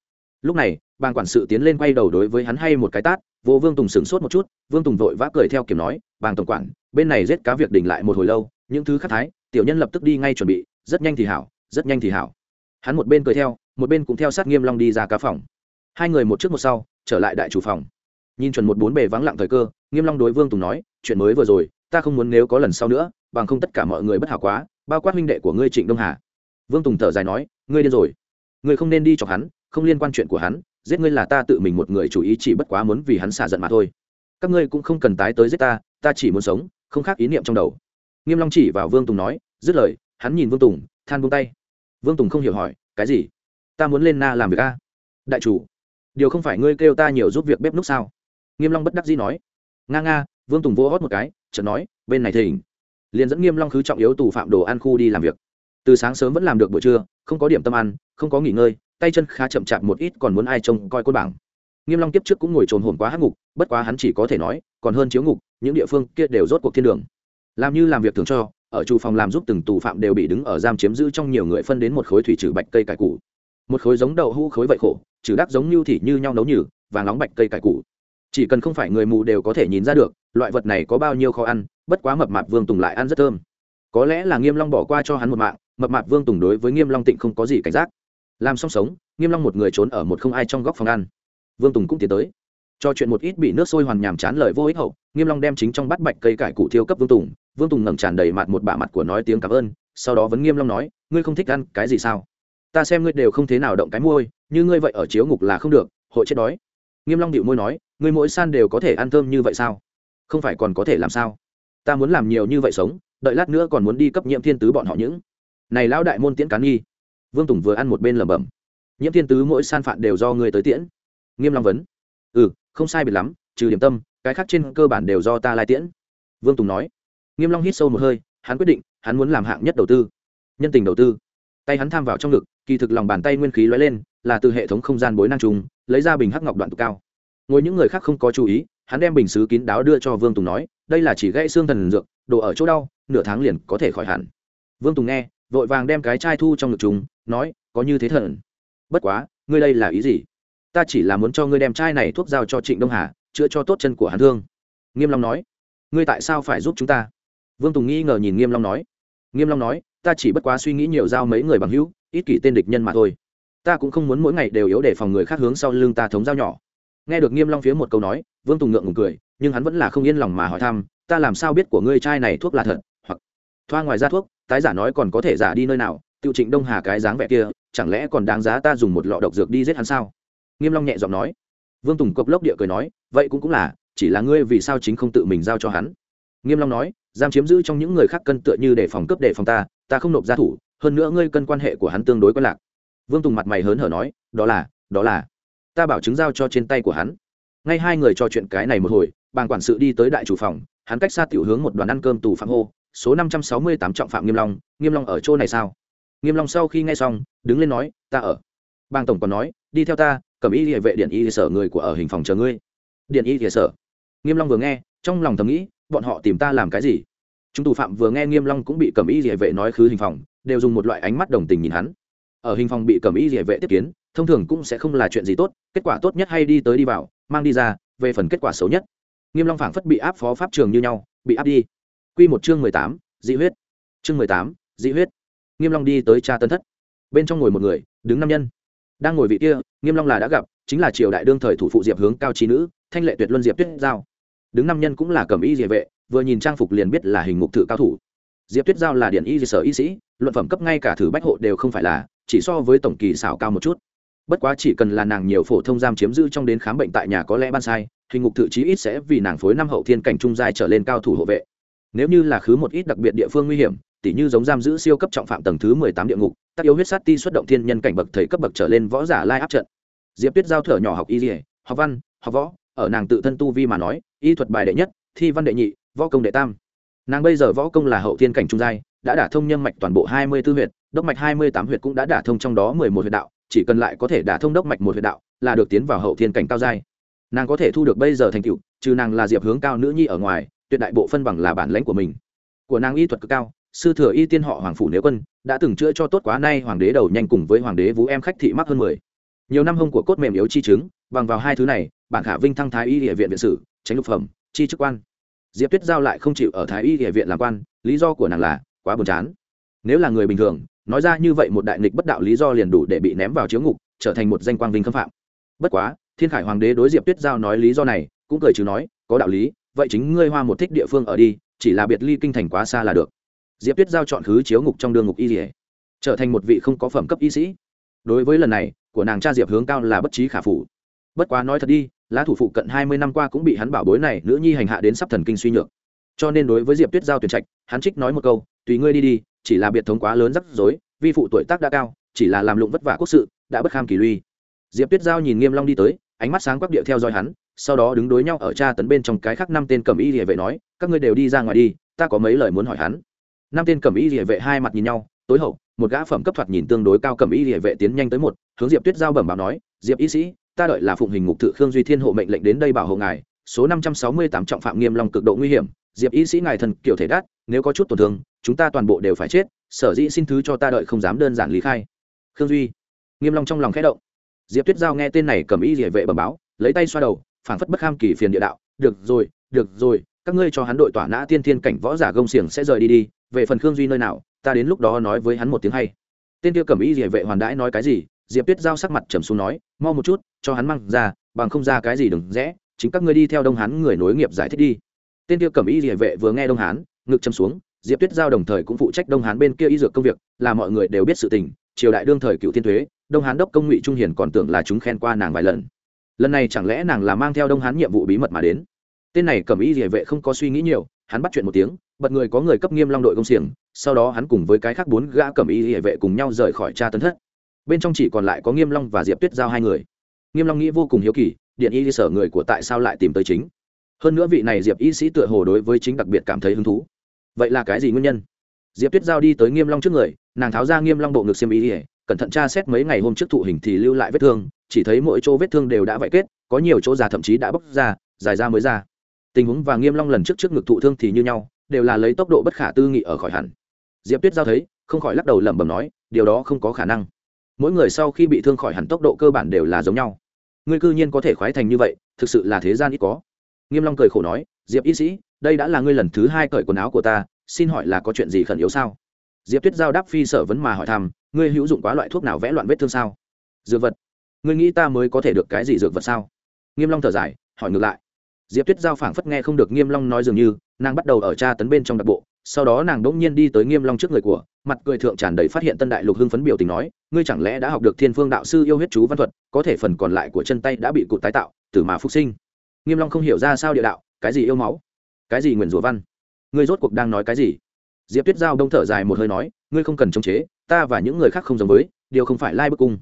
lúc này bang quản sự tiến lên quay đầu đối với hắn hay một cái tát, vô vương tùng sửng sốt một chút, vương tùng vội vã cười theo kiểm nói bang tổng quản, bên này giết cá việc đỉnh lại một hồi lâu, những thứ khắc thái, tiểu nhân lập tức đi ngay chuẩn bị, rất nhanh thì hảo, rất nhanh thì hảo. Hắn một bên cười theo, một bên cũng theo sát nghiêm long đi ra cá phòng. Hai người một trước một sau, trở lại đại chủ phòng. Nhìn chuẩn một bốn bề vắng lặng thời cơ, nghiêm long đối vương tùng nói, chuyện mới vừa rồi, ta không muốn nếu có lần sau nữa, bằng không tất cả mọi người bất hảo quá, bao quát huynh đệ của ngươi trịnh đông hà. Vương tùng thở dài nói, ngươi điên rồi. Ngươi không nên đi chọc hắn không liên quan chuyện của hắn, giết ngươi là ta tự mình một người chủ ý, chỉ bất quá muốn vì hắn xả giận mà thôi. Các ngươi cũng không cần tái tới giết ta ta chỉ muốn sống, không khác ý niệm trong đầu. Nghiêm long chỉ vào vương tùng nói, dứt lời, hắn nhìn vương tùng, than buông tay. Vương tùng không hiểu hỏi, cái gì? Ta muốn lên na làm việc a? Đại chủ, điều không phải ngươi kêu ta nhiều giúp việc bếp núc sao? Nghiêm long bất đắc dĩ nói. Nga nga, vương tùng vô hót một cái, chợt nói, bên này thỉnh. Liền dẫn nghiêm long khứ trọng yếu tù phạm đồ ăn khu đi làm việc. Từ sáng sớm vẫn làm được buổi trưa, không có điểm tâm ăn, không có nghỉ ngơi tay chân khá chậm chạp một ít còn muốn ai trông coi côn bảng. Nghiêm long tiếp trước cũng ngồi trồn hồn quá hắc ngục, bất quá hắn chỉ có thể nói, còn hơn chiếu ngục, những địa phương kia đều rốt cuộc thiên đường. Làm như làm việc thường cho, ở chủ phòng làm giúp từng tù phạm đều bị đứng ở giam chiếm giữ trong nhiều người phân đến một khối thủy trừ bạch cây cải củ. Một khối giống đậu hũ khối vậy khổ, trừ đắc giống như thì như nhau nấu nhừ, vàng nóng bạch cây cải củ. Chỉ cần không phải người mù đều có thể nhìn ra được, loại vật này có bao nhiêu khó ăn, bất quá mập mạp vương tùng lại ăn rất thơm. Có lẽ là nghiêm long bỏ qua cho hắn một mạng, mập mạp vương tùng đối với nghiêm long tịnh không có gì cảnh giác làm xong sống, nghiêm long một người trốn ở một không ai trong góc phòng ăn. Vương tùng cũng tiến tới. Cho chuyện một ít bị nước sôi hoàn nhàm chán lời vô ích hậu, nghiêm long đem chính trong bát bạch cây cải củ thiêu cấp vương tùng. Vương tùng ngẩng tràn đầy mặt một bả mặt của nói tiếng cảm ơn, sau đó vẫn nghiêm long nói, ngươi không thích ăn cái gì sao? Ta xem ngươi đều không thế nào động cái môi, như ngươi vậy ở chiếu ngục là không được, hội chết đói. Nghiêm long điệu môi nói, ngươi mỗi san đều có thể ăn thơm như vậy sao? Không phải còn có thể làm sao? Ta muốn làm nhiều như vậy sống, đợi lát nữa còn muốn đi cấp nhiệm thiên tứ bọn họ những. Này lão đại môn tiễn cán nghi vương tùng vừa ăn một bên lẩm bẩm. Nhiễm thiên tứ mỗi san phạn đều do ngươi tới tiễn. Nghiêm long vấn. Ừ không sai biệt lắm, trừ điểm tâm, cái khác trên cơ bản đều do ta lai tiễn. Vương tùng nói. Nghiêm long hít sâu một hơi, hắn quyết định, hắn muốn làm hạng nhất đầu tư. Nhân tình đầu tư. Tay hắn tham vào trong ngực, kỳ thực lòng bàn tay nguyên khí lóe lên, là từ hệ thống không gian bối năng trùng, lấy ra bình hắc ngọc đoạn tụ cao. Ngồi những người khác không có chú ý, hắn đem bình xứ kín đáo đưa cho vương tùng nói, đây là chỉ gãy xương thần dược, đồ ở chỗ đau, nửa tháng liền có thể khỏi hẳn. Vương tùng nghe, vội vàng đem cái chai thu trong ngực chúng nói, có như thế thần. Bất quá, ngươi đây là ý gì? Ta chỉ là muốn cho ngươi đem chai này thuốc giao cho trịnh đông hà, chữa cho tốt chân của hắn thương. Nghiêm long nói, ngươi tại sao phải giúp chúng ta? Vương tùng nghi ngờ nhìn nghiêm long nói, nghiêm long nói, ta chỉ bất quá suy nghĩ nhiều giao mấy người bằng hữu, ít kỷ tên địch nhân mà thôi. Ta cũng không muốn mỗi ngày đều yếu để phòng người khác hướng sau lưng ta thống giao nhỏ. Nghe được nghiêm long phía một câu nói, vương tùng ngượng ngùng cười, nhưng hắn vẫn là không yên lòng mà hỏi thăm, ta làm sao biết của ngươi chai này thuốc là thật? Hoặc thoa ngoài ra thuốc, tái giả nói còn có thể giả đi nơi nào tiêu trịnh đông hà cái dáng vẻ kia, chẳng lẽ còn đáng giá ta dùng một lọ độc dược đi giết hắn sao? Nghiêm long nhẹ giọng nói. Vương tùng cộc lốc địa cười nói, vậy cũng cũng là, chỉ là ngươi vì sao chính không tự mình giao cho hắn? Nghiêm long nói, giam chiếm giữ trong những người khác cân tựa như để phòng cướp để phòng ta ta không nộp gia thủ, hơn nữa ngươi cân quan hệ của hắn tương đối quan lạc. Vương tùng mặt mày hớn hở nói, đó là đó là. Ta bảo chứng giao cho trên tay của hắn. Ngay hai người trò chuyện cái này một hồi bàn quản sự đi tới đại chủ phòng, hắn cách xa tiểu hướng một đoàn ăn cơm tù phạm hô, số năm trăm sáu mươi tám trọng phạm nghiêm long nghiêm long ở chỗ này sao? Nghiêm long sau khi nghe xong, đứng lên nói, ta ở. Bang tổng còn nói, đi theo ta, cầm y địa vệ điện y sở người của ở hình phòng chờ ngươi. Điện y địa sở? Nghiêm long vừa nghe, trong lòng thầm nghĩ, bọn họ tìm ta làm cái gì? Chúng tù phạm vừa nghe nghiêm long cũng bị cầm y địa vệ nói khứ hình phòng, đều dùng một loại ánh mắt đồng tình nhìn hắn. Ở hình phòng bị cầm y địa vệ tiếp kiến, thông thường cũng sẽ không là chuyện gì tốt, kết quả tốt nhất hay đi tới đi vào, mang đi ra, về phần kết quả xấu nhất. Nghiêm long phảng phất bị áp phó pháp trường như nhau, bị áp đi. Quy một chương mười tám, dị huyết. Chương mười tám, dị huyết nghiêm long đi tới cha tân thất. Bên trong ngồi một người, đứng năm nhân. Đang ngồi vị kia, nghiêm long là đã gặp, chính là triều đại đương thời thủ phụ diệp hướng cao trí nữ, thanh lệ tuyệt luân diệp tuyết giao. Đứng năm nhân cũng là cẩm y diệp vệ, vừa nhìn trang phục liền biết là hình ngục thự cao thủ. Diệp tuyết giao là điện y sở y sĩ, luận phẩm cấp ngay cả thử bách hộ đều không phải là, chỉ so với tổng kỳ xảo cao một chút. Bất quá chỉ cần là nàng nhiều phổ thông giam chiếm giữ trong đến khám bệnh tại nhà có lẽ ban sai, hình ngục thự chí ít sẽ vì nàng phối năm hậu thiên cảnh trung giai trở lên cao thủ hộ vệ. Nếu như là khứ một ít đặc biệt địa phương nguy hiểm tỉ như giống giam giữ siêu cấp trọng phạm tầng thứ mười tám địa ngục, tác yếu huyết sát ti xuất động thiên nhân cảnh bậc thầy cấp bậc trở lên võ giả lai áp trận. Diệp tuyết giao thở nhỏ học y dỉa học văn, học võ, ở nàng tự thân tu vi mà nói, y thuật bài đệ nhất, thi văn đệ nhị, võ công đệ tam. Nàng bây giờ võ công là hậu thiên cảnh trung giai, đã đả thông nhân mạch toàn bộ hai mươi 24 huyệt, đốc mạch hai mươi tám huyệt cũng đã đả thông trong đó mười một huyệt đạo, chỉ cần lại có thể đả thông đốc mạch một huyệt đạo là được tiến vào hậu thiên cảnh cao giai. Nàng có thể thu được bây giờ thành tựu, trừ nàng là diệp hướng cao nữ nhi ở ngoài, tuyệt đại bộ phân bằng là bản lãnh của mình. Của nàng y thuật cực cao sư thừa y tiên họ hoàng phủ nếu quân, đã từng chữa cho tốt quá nay hoàng đế đầu nhanh cùng với hoàng đế vũ em khách thị mắc hơn mười. Nhiều năm hông của cốt mềm yếu chi chứng bằng vào hai thứ này, bản khả vinh thăng thái y địa viện viện sử, tránh lục phẩm, chi chức quan. Diệp tuyết giao lại không chịu ở thái y địa viện làm quan, lý do của nàng là, quá buồn chán. Nếu là người bình thường, nói ra như vậy một đại nghịch bất đạo lý do liền đủ để bị ném vào chiếu ngục, trở thành một danh quang vinh khâm phạm. Bất quá, thiên khải hoàng đế đối diệp tuyết giao nói lý do này, cũng cười chứ nói, có đạo lý, vậy chính ngươi hoa một thích địa phương ở đi, chỉ là biệt ly kinh thành quá xa là được diệp tuyết giao chọn khứ chiếu ngục trong đương ngục y dỉa trở thành một vị không có phẩm cấp y sĩ. Đối với lần này, của nàng cha diệp hướng cao là bất trí khả phủ. Bất quá nói thật đi, lá thủ phụ cận hai mươi năm qua cũng bị hắn bảo bối này nữ nhi hành hạ đến sắp thần kinh suy nhược. Cho nên đối với diệp tuyết giao tuyển trạch, hắn trích nói một câu, tùy ngươi đi đi, chỉ là biệt thống quá lớn rắc rối, vi phụ tuổi tác đã cao, chỉ là làm lụng vất vả quốc sự, đã bất kham kỳ luy. Diệp tuyết giao nhìn nghiêm long đi tới, ánh mắt sáng quắc địa theo dõi hắn, sau đó đứng đối nhau ở cha tấn bên trong cái khác năm tên cầm y địa vệ nói, các ngươi đều đi ra ngoài đi, ta có mấy lời muốn hỏi hắn năm tên cẩm y địa vệ hai mặt nhìn nhau, tối hậu, một gã phẩm cấp thoạt nhìn tương đối cao cẩm y địa vệ tiến nhanh tới một, hướng diệp tuyết giao bẩm báo nói, diệp y sĩ, ta đợi là phụng hình ngục thự khương duy thiên hộ mệnh lệnh đến đây bảo hộ ngài, số năm trăm sáu mươi tám trọng phạm nghiêm long cực độ nguy hiểm, diệp y sĩ ngài thần kiểu thể đắt nếu có chút tổn thương, chúng ta toàn bộ đều phải chết, sở dĩ xin thứ cho ta đợi không dám đơn giản lý khai. Khương duy, nghiêm long trong lòng khẽ động. Diệp tuyết giao nghe tên này cầm y địa vệ bẩm báo, lấy tay xoa đầu, phảng phất bất kham kỳ phiền địa đạo, được rồi được rồi các ngươi cho hắn đội tỏa nã tiên thiên cảnh võ giả gông xiềng sẽ rời đi đi, về phần khương duy nơi nào, ta đến lúc đó nói với hắn một tiếng hay. Tên kia cầm y địa vệ hoàn đãi nói cái gì, diệp tuyết giao sắc mặt trầm xuống nói, mau một chút, cho hắn mang ra, bằng không ra cái gì đừng rẽ, chính các ngươi đi theo đông hán người nối nghiệp giải thích đi. Tên kia cầm y địa vệ vừa nghe đông hán, ngực châm xuống, diệp tuyết giao đồng thời cũng phụ trách đông hán bên kia y dược công việc, là mọi người đều biết sự tình, triều đại đương thời cựu thiên thuế, đông hán đốc công ngụy trung hiền còn tưởng là chúng khen qua nàng vài lần. Lần này chẳng lẽ nàng là mang theo đông hán nhiệm vụ bí mật mà đến? Tên này cầm ý địa vệ không có suy nghĩ nhiều, hắn bắt chuyện một tiếng, bật người có người cấp nghiêm long đội công xiềng, sau đó hắn cùng với cái khác bốn gã cầm ý địa vệ cùng nhau rời khỏi tra tấn thất. Bên trong chỉ còn lại có nghiêm long và diệp tuyết giao hai người. Nghiêm long nghĩ vô cùng hiếu kỳ, điện y sở người của tại sao lại tìm tới chính? Hơn nữa vị này diệp y sĩ tựa hồ đối với chính đặc biệt cảm thấy hứng thú. Vậy là cái gì nguyên nhân? Diệp tuyết giao đi tới nghiêm long trước người, nàng tháo ra nghiêm long bộ ngực xiêm y cẩn thận tra xét mấy ngày hôm trước thụ hình thì lưu lại vết thương, chỉ thấy mỗi chỗ vết thương đều đã vạy kết, có nhiều chỗ già thậm chí đã bốc ra, dài ra mới ra tình huống và nghiêm long lần trước trước ngực thụ thương thì như nhau, đều là lấy tốc độ bất khả tư nghị ở khỏi hẳn. Diệp tuyết giao thấy, không khỏi lắc đầu lẩm bẩm nói, điều đó không có khả năng. Mỗi người sau khi bị thương khỏi hẳn tốc độ cơ bản đều là giống nhau. Ngươi cư nhiên có thể khoái thành như vậy, thực sự là thế gian ít có. Nghiêm long cười khổ nói, diệp y sĩ, đây đã là ngươi lần thứ hai cởi quần áo của ta, xin hỏi là có chuyện gì khẩn yếu sao? Diệp tuyết giao đáp phi sở vấn mà hỏi thăm, ngươi hữu dụng quá loại thuốc nào vẽ loạn vết thương sao? Dược vật. Ngươi nghĩ ta mới có thể được cái gì dược vật sao? Nghiêm long thở dài, hỏi ngược lại diệp tuyết giao phảng phất nghe không được nghiêm long nói dường như, nàng bắt đầu ở tra tấn bên trong đặc bộ, sau đó nàng đỗng nhiên đi tới nghiêm long trước người của, mặt cười thượng tràn đầy phát hiện tân đại lục hưng phấn biểu tình nói, ngươi chẳng lẽ đã học được thiên phương đạo sư yêu huyết chú văn thuật, có thể phần còn lại của chân tay đã bị cụt tái tạo từ mà phục sinh? Nghiêm long không hiểu ra sao địa đạo, cái gì yêu máu? Cái gì nguyền rủa văn? Ngươi rốt cuộc đang nói cái gì? Diệp tuyết giao đông thở dài một hơi nói, ngươi không cần chống chế, ta và những người khác không giống với, điều không phải lai bức cung.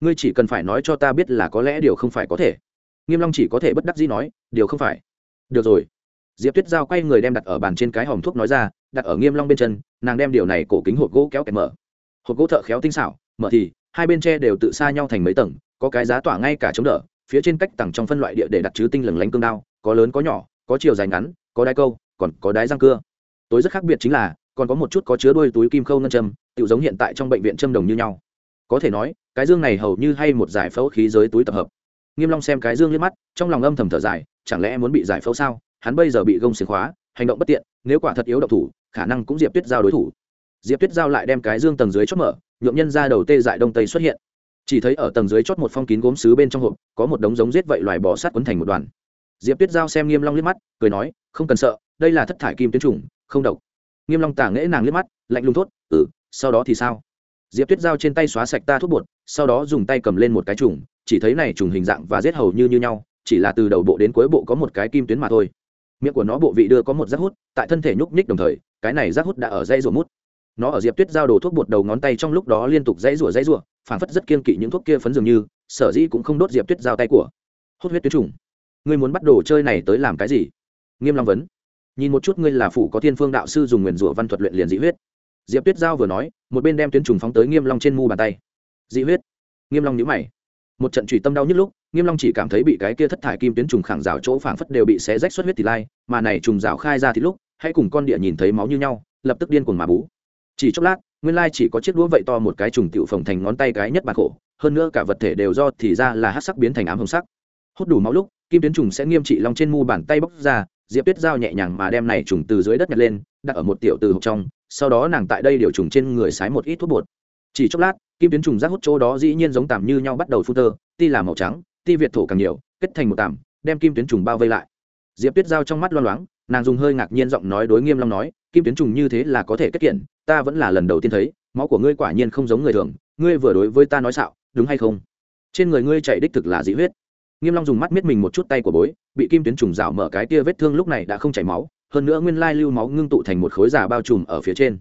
Ngươi chỉ cần phải nói cho ta biết là có lẽ điều không phải có thể nghiêm long chỉ có thể bất đắc dĩ nói, điều không phải. Được rồi. Diệp tuyết giao quay người đem đặt ở bàn trên cái hòm thuốc nói ra, đặt ở nghiêm long bên chân, nàng đem điều này cổ kính hộp gỗ kéo kẹt mở. Hộp gỗ thợ khéo tinh xảo, mở thì, hai bên tre đều tự xa nhau thành mấy tầng, có cái giá tỏa ngay cả chống đỡ, phía trên cách tầng trong phân loại địa để đặt chứ tinh lừng lánh cương đao, có lớn có nhỏ, có chiều dài ngắn, có đai câu, còn có đái răng cưa. Tối rất khác biệt chính là, còn có một chút có chứa đôi túi kim khâu ngân châm tự giống hiện tại trong bệnh viện châm đồng như nhau. Có thể nói, cái dương này hầu như hay một giải phẫu khí giới túi tập hợp nghiêm long xem cái dương liếc mắt, trong lòng âm thầm thở dài, chẳng lẽ muốn bị giải phẫu sao? Hắn bây giờ bị gông xiềng khóa, hành động bất tiện, nếu quả thật yếu động thủ, khả năng cũng diệp tuyết giao đối thủ. Diệp tuyết giao lại đem cái dương tầng dưới chốt mở, nhuộm nhân ra đầu tê dại đông tây xuất hiện. Chỉ thấy ở tầng dưới chốt một phong kín gốm sứ bên trong hộp, có một đống giống giết vậy loài bò sát quấn thành một đoàn. Diệp tuyết giao xem nghiêm long liếc mắt, cười nói, không cần sợ, đây là thất thải kim tuyến trùng, không độc. Nghiêm long tả nghễ nàng liếc mắt, lạnh lùng thốt ừ sau đó thì sao? Diệp tuyết giao trên tay xóa sạch ta thuốc bột, sau đó dùng tay cầm lên một cái trùng chỉ thấy này trùng hình dạng và giết hầu như như nhau, chỉ là từ đầu bộ đến cuối bộ có một cái kim tuyến mà thôi. Miệng của nó bộ vị đưa có một rác hút, tại thân thể nhúc nhích đồng thời, cái này rác hút đã ở dây rùa mút. Nó ở diệp tuyết giao đồ thuốc bột đầu ngón tay trong lúc đó liên tục dãy rủa dãy rủa phản phất rất kiên kỵ những thuốc kia phấn dường như, sở dĩ cũng không đốt diệp tuyết giao tay của. Hút huyết tuyết trùng. Ngươi muốn bắt đồ chơi này tới làm cái gì? Nghiêm long vấn. Nhìn một chút ngươi là phụ có thiên phương đạo sư dùng nguyền rủa văn thuật luyện liền dị huyết. Diệp tuyết giao vừa nói, một bên đem tuyến trùng phóng tới nghiêm long trên mu bàn tay. Dị huyết. Nghiêm long nhíu mày một trận trụy tâm đau nhức lúc, nghiêm long chỉ cảm thấy bị cái kia thất thải kim tuyến trùng khẳng rào chỗ phảng phất đều bị xé rách xuất huyết thì lai, mà này trùng rào khai ra thì lúc, hãy cùng con địa nhìn thấy máu như nhau, lập tức điên cuồng mà bú. Chỉ chốc lát, nguyên lai chỉ có chiếc đũa vậy to một cái trùng tiểu phồng thành ngón tay cái nhất bạc khổ, hơn nữa cả vật thể đều do thì ra là hắc sắc biến thành ám hồng sắc. Hút đủ máu lúc, kim tuyến trùng sẽ nghiêm trị long trên mu bàn tay bóc ra, diệp tuyết giao nhẹ nhàng mà đem này trùng từ dưới đất nhặt lên, đặt ở một tiểu từ hộp trong, sau đó nàng tại đây điều trùng trên người sái một ít thuốc bột chỉ chốc lát, kim tuyến trùng rác hút chỗ đó dĩ nhiên giống tằm như nhau bắt đầu phun tơ, ti là màu trắng, ti việt thổ càng nhiều, kết thành một tằm đem kim tuyến trùng bao vây lại. Diệp tuyết giao trong mắt loang loáng, nàng dùng hơi ngạc nhiên giọng nói đối nghiêm long nói, kim tuyến trùng như thế là có thể kết kiện, ta vẫn là lần đầu tiên thấy, máu của ngươi quả nhiên không giống người thường, ngươi vừa đối với ta nói xạo, đúng hay không? Trên người ngươi chạy đích thực là dị huyết. Nghiêm long dùng mắt miết mình một chút tay của bối, bị kim tuyến trùng rào mở cái tia vết thương lúc này đã không chảy máu, hơn nữa nguyên lai lưu máu ngưng tụ thành một khối giả bao trùm ở phía trên.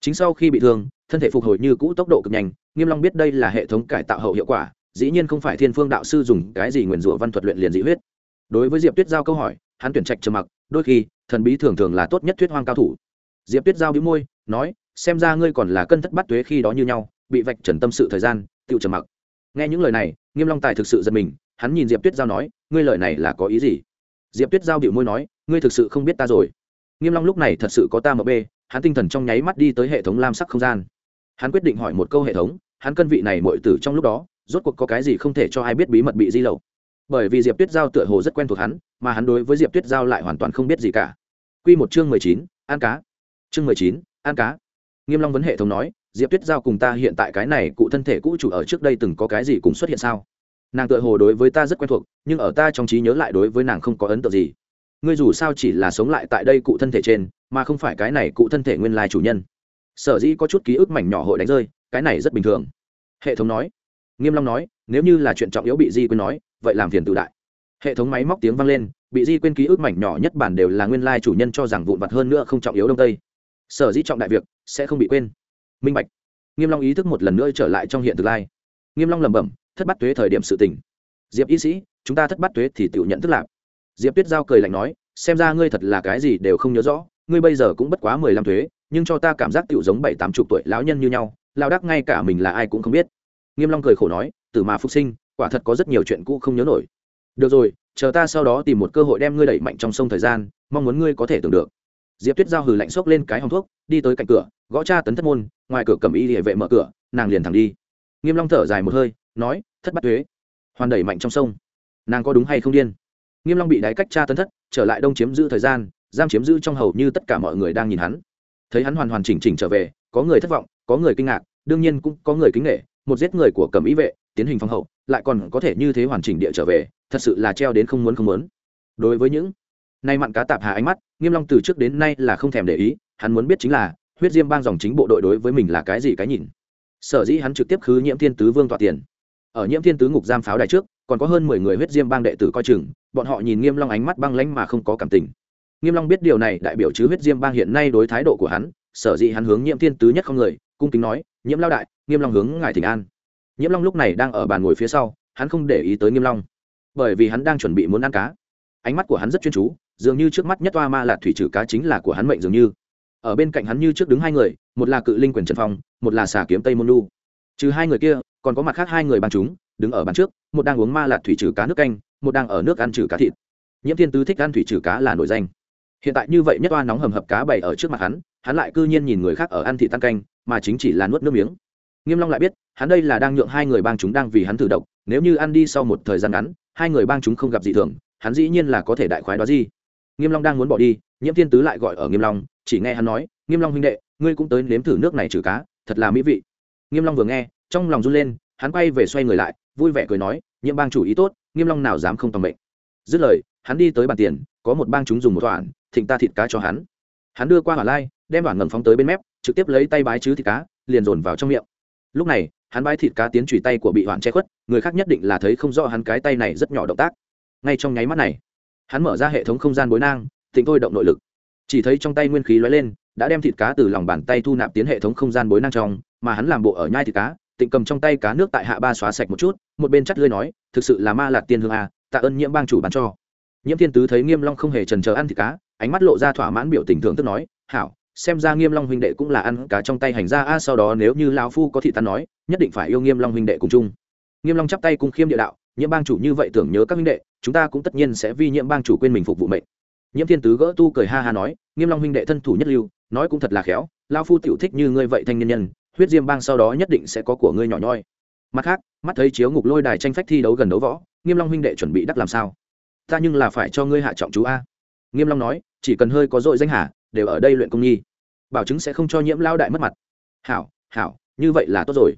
Chính sau khi bị thương thân thể phục hồi như cũ tốc độ cực nhanh, nghiêm long biết đây là hệ thống cải tạo hậu hiệu quả, dĩ nhiên không phải thiên phương đạo sư dùng cái gì nguyền rủa văn thuật luyện liền dị huyết. Đối với diệp tuyết giao câu hỏi, hắn tuyển trạch trầm mặc, đôi khi, thần bí thường thường là tốt nhất thuyết hoang cao thủ. Diệp tuyết giao bĩu môi, nói, xem ra ngươi còn là cân thất bắt tuế khi đó như nhau, bị vạch trần tâm sự thời gian tiêu trầm mặc. Nghe những lời này, nghiêm long tài thực sự giật mình, hắn nhìn diệp tuyết giao nói, ngươi lời này là có ý gì? Diệp tuyết giao bĩu môi nói, ngươi thực sự không biết ta rồi. Nghiêm long lúc này thật sự có ta mở bê, hắn tinh thần trong nháy mắt đi tới hệ thống lam sắc không gian hắn quyết định hỏi một câu hệ thống, hắn cân vị này mọi tử trong lúc đó, rốt cuộc có cái gì không thể cho ai biết bí mật bị di lậu. Bởi vì diệp tuyết giao tựa hồ rất quen thuộc hắn, mà hắn đối với diệp tuyết giao lại hoàn toàn không biết gì cả. Quy một chương mười chín ăn cá. Chương mười chín ăn cá. Nghiêm long vấn hệ thống nói, diệp tuyết giao cùng ta hiện tại cái này cụ thân thể cũ chủ ở trước đây từng có cái gì cùng xuất hiện sao? Nàng tựa hồ đối với ta rất quen thuộc, nhưng ở ta trong trí nhớ lại đối với nàng không có ấn tượng gì. Ngươi dù sao chỉ là sống lại tại đây cụ thân thể trên, mà không phải cái này cụ thân thể nguyên lai chủ nhân sở dĩ có chút ký ức mảnh nhỏ hội đánh rơi, cái này rất bình thường. Hệ thống nói. Nghiêm long nói, nếu như là chuyện trọng yếu bị di quên nói, vậy làm phiền tự đại. Hệ thống máy móc tiếng vang lên, bị di quên ký ức mảnh nhỏ nhất bản đều là nguyên lai chủ nhân cho rằng vụn vặt hơn nữa không trọng yếu đông tây. Sở dĩ trọng đại việc, sẽ không bị quên. Minh bạch. Nghiêm long ý thức một lần nữa trở lại trong hiện thực lai. Nghiêm long lẩm bẩm, thất bát tuế thời điểm sự tình. Diệp y sĩ, chúng ta thất bát tuế thì tự nhận thức lạc. Diệp tuyết giao cười lạnh nói, xem ra ngươi thật là cái gì đều không nhớ rõ, ngươi bây giờ cũng bất quá mười lăm thuế nhưng cho ta cảm giác tựu giống bảy tám chục tuổi lão nhân như nhau lao đắc ngay cả mình là ai cũng không biết. Nghiêm long cười khổ nói, tử mà phục sinh, quả thật có rất nhiều chuyện cũ không nhớ nổi. Được rồi, chờ ta sau đó tìm một cơ hội đem ngươi đẩy mạnh trong sông thời gian, mong muốn ngươi có thể tưởng được. Diệp tuyết giao hừ lạnh xốc lên cái hòng thuốc, đi tới cạnh cửa, gõ cha tấn thất môn, ngoài cửa cầm y địa vệ mở cửa, nàng liền thẳng đi. Nghiêm long thở dài một hơi, nói, thất bắt thuế hoàn đẩy mạnh trong sông. Nàng có đúng hay không điên? Nghiêm long bị đáy cách cha tấn thất, trở lại đông chiếm giữ thời gian, giam chiếm giữ trong hầu như tất cả mọi người đang nhìn hắn thấy hắn hoàn hoàn chỉnh chỉnh trở về, có người thất vọng, có người kinh ngạc, đương nhiên cũng có người kính nghệ một giết người của cầm ý vệ, tiến hình phong hậu, lại còn có thể như thế hoàn chỉnh địa trở về, thật sự là treo đến không muốn không muốn. Đối với những nay mặn cá tạp hà ánh mắt, nghiêm long từ trước đến nay là không thèm để ý, hắn muốn biết chính là, huyết diêm bang dòng chính bộ đội đối với mình là cái gì cái nhìn. Sở dĩ hắn trực tiếp khứ nhiễm thiên tứ vương tọa tiền. Ở nhiễm thiên tứ ngục giam pháo đài trước, còn có hơn mười người huyết diêm bang đệ tử coi chừng, bọn họ nhìn nghiêm long ánh mắt băng lãnh mà không có cảm tình nghiêm long biết điều này, đại biểu chứ huyết diêm bang hiện nay đối thái độ của hắn, sở dĩ hắn hướng nhiễm thiên tứ nhất không người, cung kính nói, nhiễm lao đại, nghiêm long hướng ngài thỉnh an. Nhiễm long lúc này đang ở bàn ngồi phía sau, hắn không để ý tới nghiêm long, bởi vì hắn đang chuẩn bị muốn ăn cá. Ánh mắt của hắn rất chuyên chú, dường như trước mắt nhất toa ma lạt thủy trừ cá chính là của hắn mệnh dường như. Ở bên cạnh hắn như trước đứng hai người, một là cự linh quyền trần phong, một là xà kiếm tây môn lu trừ hai người kia, còn có mặt khác hai người bàn chúng, đứng ở bàn trước, một đang uống ma lạt thủy trừ cá nước canh, một đang ở nước ăn trừ cá thịt. Nhiễm thiên tứ thích ăn thủy trừ cá là nổi danh hiện tại như vậy nhất toa nóng hầm hập cá bày ở trước mặt hắn hắn lại cư nhiên nhìn người khác ở ăn Thị tăng canh, mà chính chỉ là nuốt nước miếng. Nghiêm long lại biết, hắn đây là đang nhượng hai người bang chúng đang vì hắn thử độc, nếu như ăn đi sau một thời gian ngắn, hai người bang chúng không gặp gì thường, hắn dĩ nhiên là có thể đại khoái đó gì. Nghiêm long đang muốn bỏ đi, nhiễm thiên tứ lại gọi ở nghiêm long, chỉ nghe hắn nói, nghiêm long huynh đệ, ngươi cũng tới nếm thử nước này trừ cá, thật là mỹ vị. Nghiêm long vừa nghe, trong lòng run lên, hắn quay về xoay người lại, vui vẻ cười nói, nhiễm bang chủ ý tốt, nghiêm long nào dám không tầm mệnh. Dứt lời, hắn đi tới bàn tiền, có một bang chúng dùng một đoạn thịnh ta thịt cá cho hắn. Hắn đưa qua hỏa lai, đem đoạn ngầm phóng tới bên mép, trực tiếp lấy tay bái chứ thịt cá, liền dồn vào trong miệng. Lúc này, hắn bái thịt cá tiến chùy tay của bị hoạn che khuất, người khác nhất định là thấy không rõ hắn cái tay này rất nhỏ động tác. Ngay trong nháy mắt này, hắn mở ra hệ thống không gian bối nang tịnh thôi động nội lực. Chỉ thấy trong tay nguyên khí lóe lên, đã đem thịt cá từ lòng bàn tay thu nạp tiến hệ thống không gian bối nang trong, mà hắn làm bộ ở nhai thịt cá tịnh cầm trong tay cá nước tại hạ ba xóa sạch một chút, một bên chắt lưới nói, thực sự là ma lạc tiên hương a tạ ơn nhiễm bang chủ bán cho. Nhiễm thiên tứ thấy nghiêm long không hề trần chờ ăn thịt cá ánh mắt lộ ra thỏa mãn biểu tình thưởng tức nói, hảo, xem ra nghiêm long huynh đệ cũng là ăn cá trong tay hành ra a, sau đó nếu như lão phu có thị ta nói, nhất định phải yêu nghiêm long huynh đệ cùng chung. Nghiêm long chắp tay cung khiêm địa đạo, nhiễm bang chủ như vậy tưởng nhớ các huynh đệ, chúng ta cũng tất nhiên sẽ vì nhiễm bang chủ quên mình phục vụ mệnh. Nhiễm thiên tứ gỡ tu cười ha ha nói, nghiêm long huynh đệ thân thủ nhất lưu, nói cũng thật là khéo, lão phu tiểu thích như ngươi vậy thanh nhân nhân, huyết diêm bang sau đó nhất định sẽ có của ngươi nhỏ nhoi. Mặt khác, mắt thấy chiếu ngục lôi đài tranh phách thi đấu gần đấu võ, nghiêm long huynh đệ chuẩn bị đắc làm sao? Ta nhưng là phải cho ngươi hạ trọng chú a nghiêm long nói, chỉ cần hơi có dội danh hà, đều ở đây luyện công nhi. Bảo chứng sẽ không cho nhiễm lao đại mất mặt. Hảo hảo, như vậy là tốt rồi.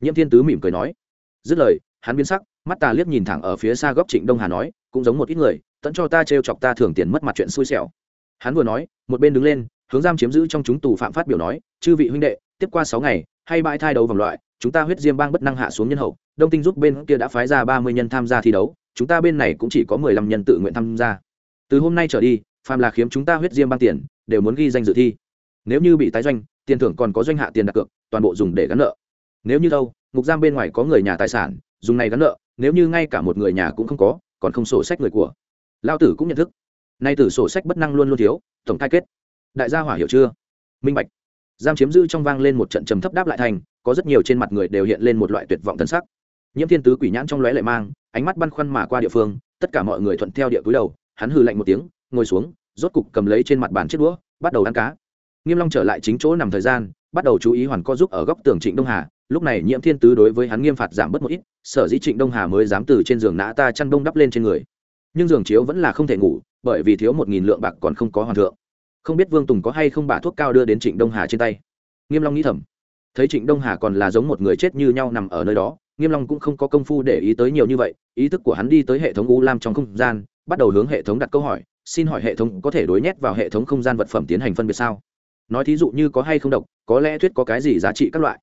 Nhiễm thiên tứ mỉm cười nói. Dứt lời, hắn biến sắc, mắt ta liếc nhìn thẳng ở phía xa góc trịnh đông hà nói, cũng giống một ít người, tận cho ta trêu chọc ta thường tiền mất mặt chuyện xui xẻo. Hắn vừa nói, một bên đứng lên, hướng giam chiếm giữ trong chúng tù phạm phát biểu nói, chư vị huynh đệ, tiếp qua sáu ngày, hay bãi thai đấu vòng loại, chúng ta huyết diêm bang bất năng hạ xuống nhân hậu, đông tinh giúp bên kia đã phái ra ba mươi nhân tham gia thi đấu, chúng ta bên này cũng chỉ có mười lăm nhân tự nguyện tham gia từ hôm nay trở đi, phàm là khiếm chúng ta huyết diêm băng tiền, đều muốn ghi danh dự thi. Nếu như bị tái doanh, tiền thưởng còn có doanh hạ tiền đặt cược, toàn bộ dùng để gắn nợ. Nếu như đâu, ngục giam bên ngoài có người nhà tài sản, dùng này gắn nợ, nếu như ngay cả một người nhà cũng không có, còn không sổ sách người của. Lao tử cũng nhận thức. Nay tử sổ sách bất năng luôn luôn thiếu, tổng thai kết. Đại gia hỏa hiểu chưa? Minh bạch. Giam chiếm giữ trong vang lên một trận trầm thấp đáp lại thành, có rất nhiều trên mặt người đều hiện lên một loại tuyệt vọng thân sắc. Nhiễm thiên tứ quỷ nhãn trong lóe lại mang, ánh mắt băn khoăn mà qua địa phương, tất cả mọi người thuận theo địa cúi đầu hắn hừ lạnh một tiếng, ngồi xuống, rốt cục cầm lấy trên mặt bàn chiếc đũa, bắt đầu ăn cá. Nghiêm long trở lại chính chỗ nằm thời gian, bắt đầu chú ý hoàn co giúp ở góc tường trịnh đông hà, lúc này nhiễm thiên tứ đối với hắn nghiêm phạt giảm bớt một ít, sở dĩ trịnh đông hà mới dám từ trên giường nã ta chăn đông đắp lên trên người. Nhưng giường chiếu vẫn là không thể ngủ, bởi vì thiếu một nghìn lượng bạc còn không có hoàn thượng. Không biết vương tùng có hay không bả thuốc cao đưa đến trịnh đông hà trên tay. Nghiêm long nghĩ thầm. Thấy trịnh đông hà còn là giống một người chết như nhau nằm ở nơi đó, nghiêm long cũng không có công phu để ý tới nhiều như vậy, ý thức của hắn đi tới hệ thống u lam trong không gian bắt đầu hướng hệ thống đặt câu hỏi, xin hỏi hệ thống có thể đối nhét vào hệ thống không gian vật phẩm tiến hành phân biệt sao? Nói thí dụ như có hay không độc, có lẽ thuyết có cái gì giá trị các loại.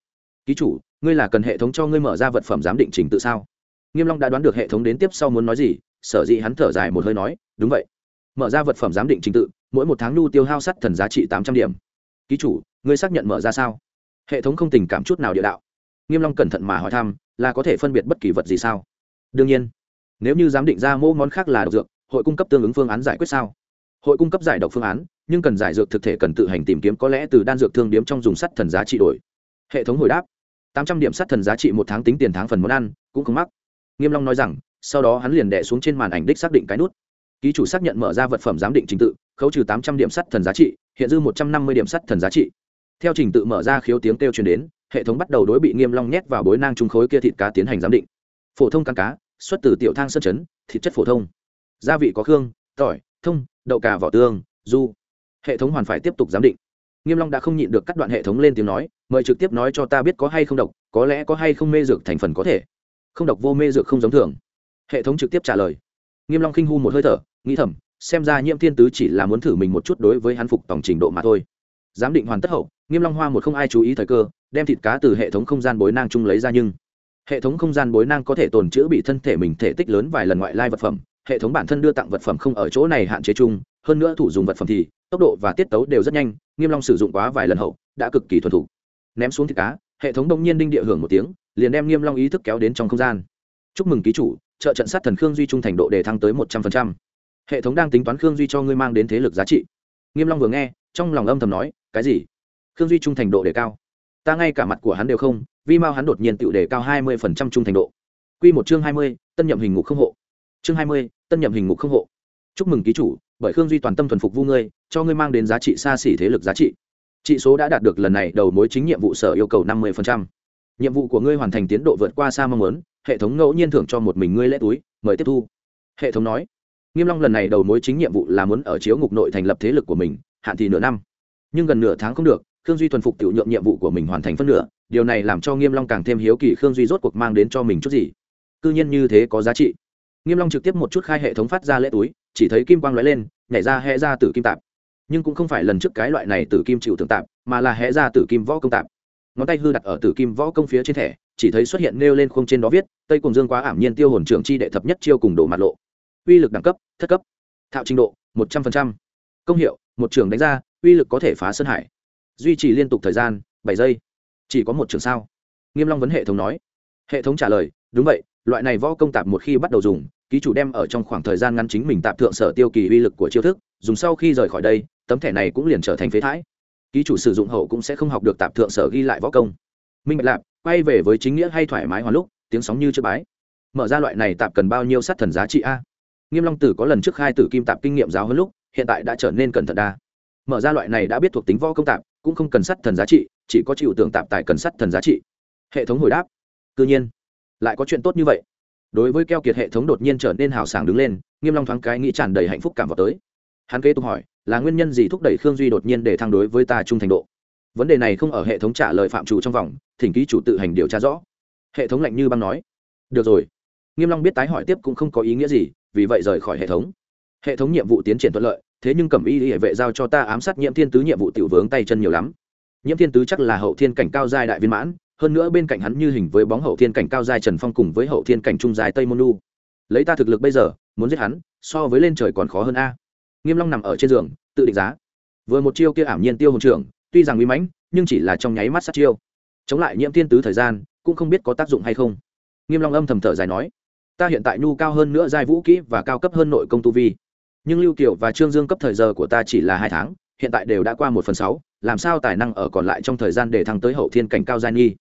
Ký chủ, ngươi là cần hệ thống cho ngươi mở ra vật phẩm giám định trình tự sao? Nghiêm long đã đoán được hệ thống đến tiếp sau muốn nói gì, sở dĩ hắn thở dài một hơi nói, đúng vậy. Mở ra vật phẩm giám định trình tự, mỗi một tháng nhu tiêu hao sắt thần giá trị tám trăm điểm. Ký chủ, ngươi xác nhận mở ra sao? Hệ thống không tình cảm chút nào địa đạo. Nghiêm long cẩn thận mà hỏi thăm, là có thể phân biệt bất kỳ vật gì sao? Đương nhiên, nếu như giám định ra mẫu món khác là độc dược hội cung cấp tương ứng phương án giải quyết sao? Hội cung cấp giải độc phương án, nhưng cần giải dược thực thể cần tự hành tìm kiếm, có lẽ từ đan dược thương điếm trong dùng sắt thần giá trị đổi. Hệ thống hồi đáp, tám trăm điểm sắt thần giá trị một tháng tính tiền tháng phần món ăn, cũng không mắc. Nghiêm long nói rằng, sau đó hắn liền đè xuống trên màn ảnh đích xác định cái nút. Ký chủ xác nhận mở ra vật phẩm giám định trình tự, khấu trừ tám trăm điểm sắt thần giá trị, hiện dư một trăm năm mươi điểm sắt thần giá trị. Theo trình tự mở ra khiếu tiếng kêu truyền đến, hệ thống bắt đầu đối bị nghiêm long nhét vào bối nang trung khối kia thịt cá tiến hành giám định. Phổ thông căn cá, xuất từ tiểu thang sơn chấn, thịt chất phổ thông gia vị có khương, tỏi, thông, đậu cà vỏ tương, du. Hệ thống hoàn phải tiếp tục giám định. Nghiêm long đã không nhịn được cắt đoạn hệ thống lên tiếng nói, mời trực tiếp nói cho ta biết có hay không độc, có lẽ có hay không mê dược thành phần có thể. Không độc vô mê dược không giống thường. Hệ thống trực tiếp trả lời. Nghiêm long khinh hu một hơi thở, nghĩ thầm, xem ra nhiễm thiên tứ chỉ là muốn thử mình một chút đối với hắn phục tổng trình độ mà thôi. Giám định hoàn tất hậu, nghiêm long hoa một không ai chú ý thời cơ, đem thịt cá từ hệ thống không gian bối nang chung lấy ra nhưng hệ thống không gian bối nang có thể tồn trữ bị thân thể mình thể tích lớn vài lần ngoại lai vật phẩm hệ thống bản thân đưa tặng vật phẩm không ở chỗ này hạn chế chung, hơn nữa thủ dùng vật phẩm thì tốc độ và tiết tấu đều rất nhanh, nghiêm long sử dụng quá vài lần hậu, đã cực kỳ thuần thủ ném xuống thịt cá, hệ thống đông nhiên đinh địa hưởng một tiếng, liền đem nghiêm long ý thức kéo đến trong không gian. Chúc mừng ký chủ, trợ trận sát thần khương duy trung thành độ đề thăng tới một trăm linh hệ thống đang tính toán khương duy cho ngươi mang đến thế lực giá trị. Nghiêm long vừa nghe, trong lòng âm thầm nói, cái gì? Khương duy trung thành độ đề cao? Ta ngay cả mặt của hắn đều không, vi mau hắn đột nhiên tự đề cao hai mươi phần trăm trung thành độ. Quy một chương hai mươi, tân nhậm hình ngục không hộ chương hai mươi, tân nhậm hình ngục không hộ. Chúc mừng ký chủ, bởi khương duy toàn tâm thuần phục vu ngươi, cho ngươi mang đến giá trị xa xỉ thế lực giá trị. Trị số đã đạt được lần này đầu mối chính nhiệm vụ sở yêu cầu năm mươi nhiệm vụ của ngươi hoàn thành tiến độ vượt qua xa mong muốn, hệ thống ngẫu nhiên thưởng cho một mình ngươi lễ túi, mời tiếp thu. Hệ thống nói, nghiêm long lần này đầu mối chính nhiệm vụ là muốn ở chiếu ngục nội thành lập thế lực của mình, hạn thì nửa năm. Nhưng gần nửa tháng không được, khương duy thuần phục tiểu nhượng nhiệm vụ của mình hoàn thành phân nửa, điều này làm cho nghiêm long càng thêm hiếu kỳ khương duy rốt cuộc mang đến cho mình chút gì. Cư nhiên như thế có giá trị nghiêm long trực tiếp một chút khai hệ thống phát ra lễ túi, chỉ thấy kim quang lóe lên, nhảy ra hẽ ra tử kim tạp. Nhưng cũng không phải lần trước cái loại này tử kim chịu tượng tạp, mà là hẽ ra tử kim võ công tạp. Ngón tay hư đặt ở tử kim võ công phía trên thẻ, chỉ thấy xuất hiện nêu lên khung trên đó viết, tây cùng dương quá ảm nhiên tiêu hồn trưởng chi đệ thập nhất chiêu cùng độ mặt lộ. Uy lực đẳng cấp, thất cấp. Thạo trình độ, một trăm linh công hiệu, một trường đánh ra, uy lực có thể phá sơn hải. Duy trì liên tục thời gian, bảy giây. Chỉ có một trường sao? Nghiêm long vấn hệ thống nói. Hệ thống trả lời, đúng vậy loại này võ công tạp một khi bắt đầu dùng, ký chủ đem ở trong khoảng thời gian ngắn chính mình tạp thượng sở tiêu kỳ uy lực của chiêu thức, dùng sau khi rời khỏi đây, tấm thẻ này cũng liền trở thành phế thải. Ký chủ sử dụng hậu cũng sẽ không học được tạp thượng sở ghi lại võ công. Minh bạch lạp, quay về với chính nghĩa hay thoải mái hoàn lúc, tiếng sóng như chưa bái. Mở ra loại này tạp cần bao nhiêu sát thần giá trị a? Nghiêm long tử có lần trước khai tử kim tạp kinh nghiệm giáo hơn lúc, hiện tại đã trở nên cẩn thận đa mở ra loại này đã biết thuộc tính võ công tạp, cũng không cần sát thần giá trị, chỉ có chịu tưởng tạp tại cần sát thần giá trị. Hệ thống hồi đáp. Cư nhiên lại có chuyện tốt như vậy. Đối với keo kiệt hệ thống đột nhiên trở nên hào sảng đứng lên, nghiêm long thoáng cái nghĩ tràn đầy hạnh phúc cảm vào tới. Hắn kế tục hỏi, là nguyên nhân gì thúc đẩy khương duy đột nhiên để thăng đối với ta trung thành độ? Vấn đề này không ở hệ thống trả lời phạm chủ trong vòng, thỉnh ký chủ tự hành điều tra rõ. Hệ thống lạnh như băng nói. Được rồi. Nghiêm long biết tái hỏi tiếp cũng không có ý nghĩa gì, vì vậy rời khỏi hệ thống. Hệ thống nhiệm vụ tiến triển thuận lợi, thế nhưng cẩm y hệ vệ giao cho ta ám sát nhiễm thiên tứ nhiệm vụ tiểu vướng tay chân nhiều lắm. Nhiễm thiên tứ chắc là hậu thiên cảnh cao giai đại viên mãn hơn nữa bên cạnh hắn như hình với bóng hậu thiên cảnh cao giai trần phong cùng với hậu thiên cảnh trung giai tây môn lu lấy ta thực lực bây giờ, muốn giết hắn, so với lên trời còn khó hơn a. Nghiêm long nằm ở trên giường, tự định giá. Vừa một chiêu kia ảm nhiên tiêu hồn trưởng, tuy rằng uy mãnh, nhưng chỉ là trong nháy mắt sát chiêu. Chống lại nhiễm thiên tứ thời gian, cũng không biết có tác dụng hay không. Nghiêm long âm thầm thở dài nói, ta hiện tại nhu cao hơn nữa giai vũ kỹ và cao cấp hơn nội công tu vi. Nhưng lưu kiều và trương dương cấp thời giờ của ta chỉ là hai tháng, hiện tại đều đã qua một phần sáu, làm sao tài năng ở còn lại trong thời gian để thăng tới hậu thiên cảnh cao giai nghi?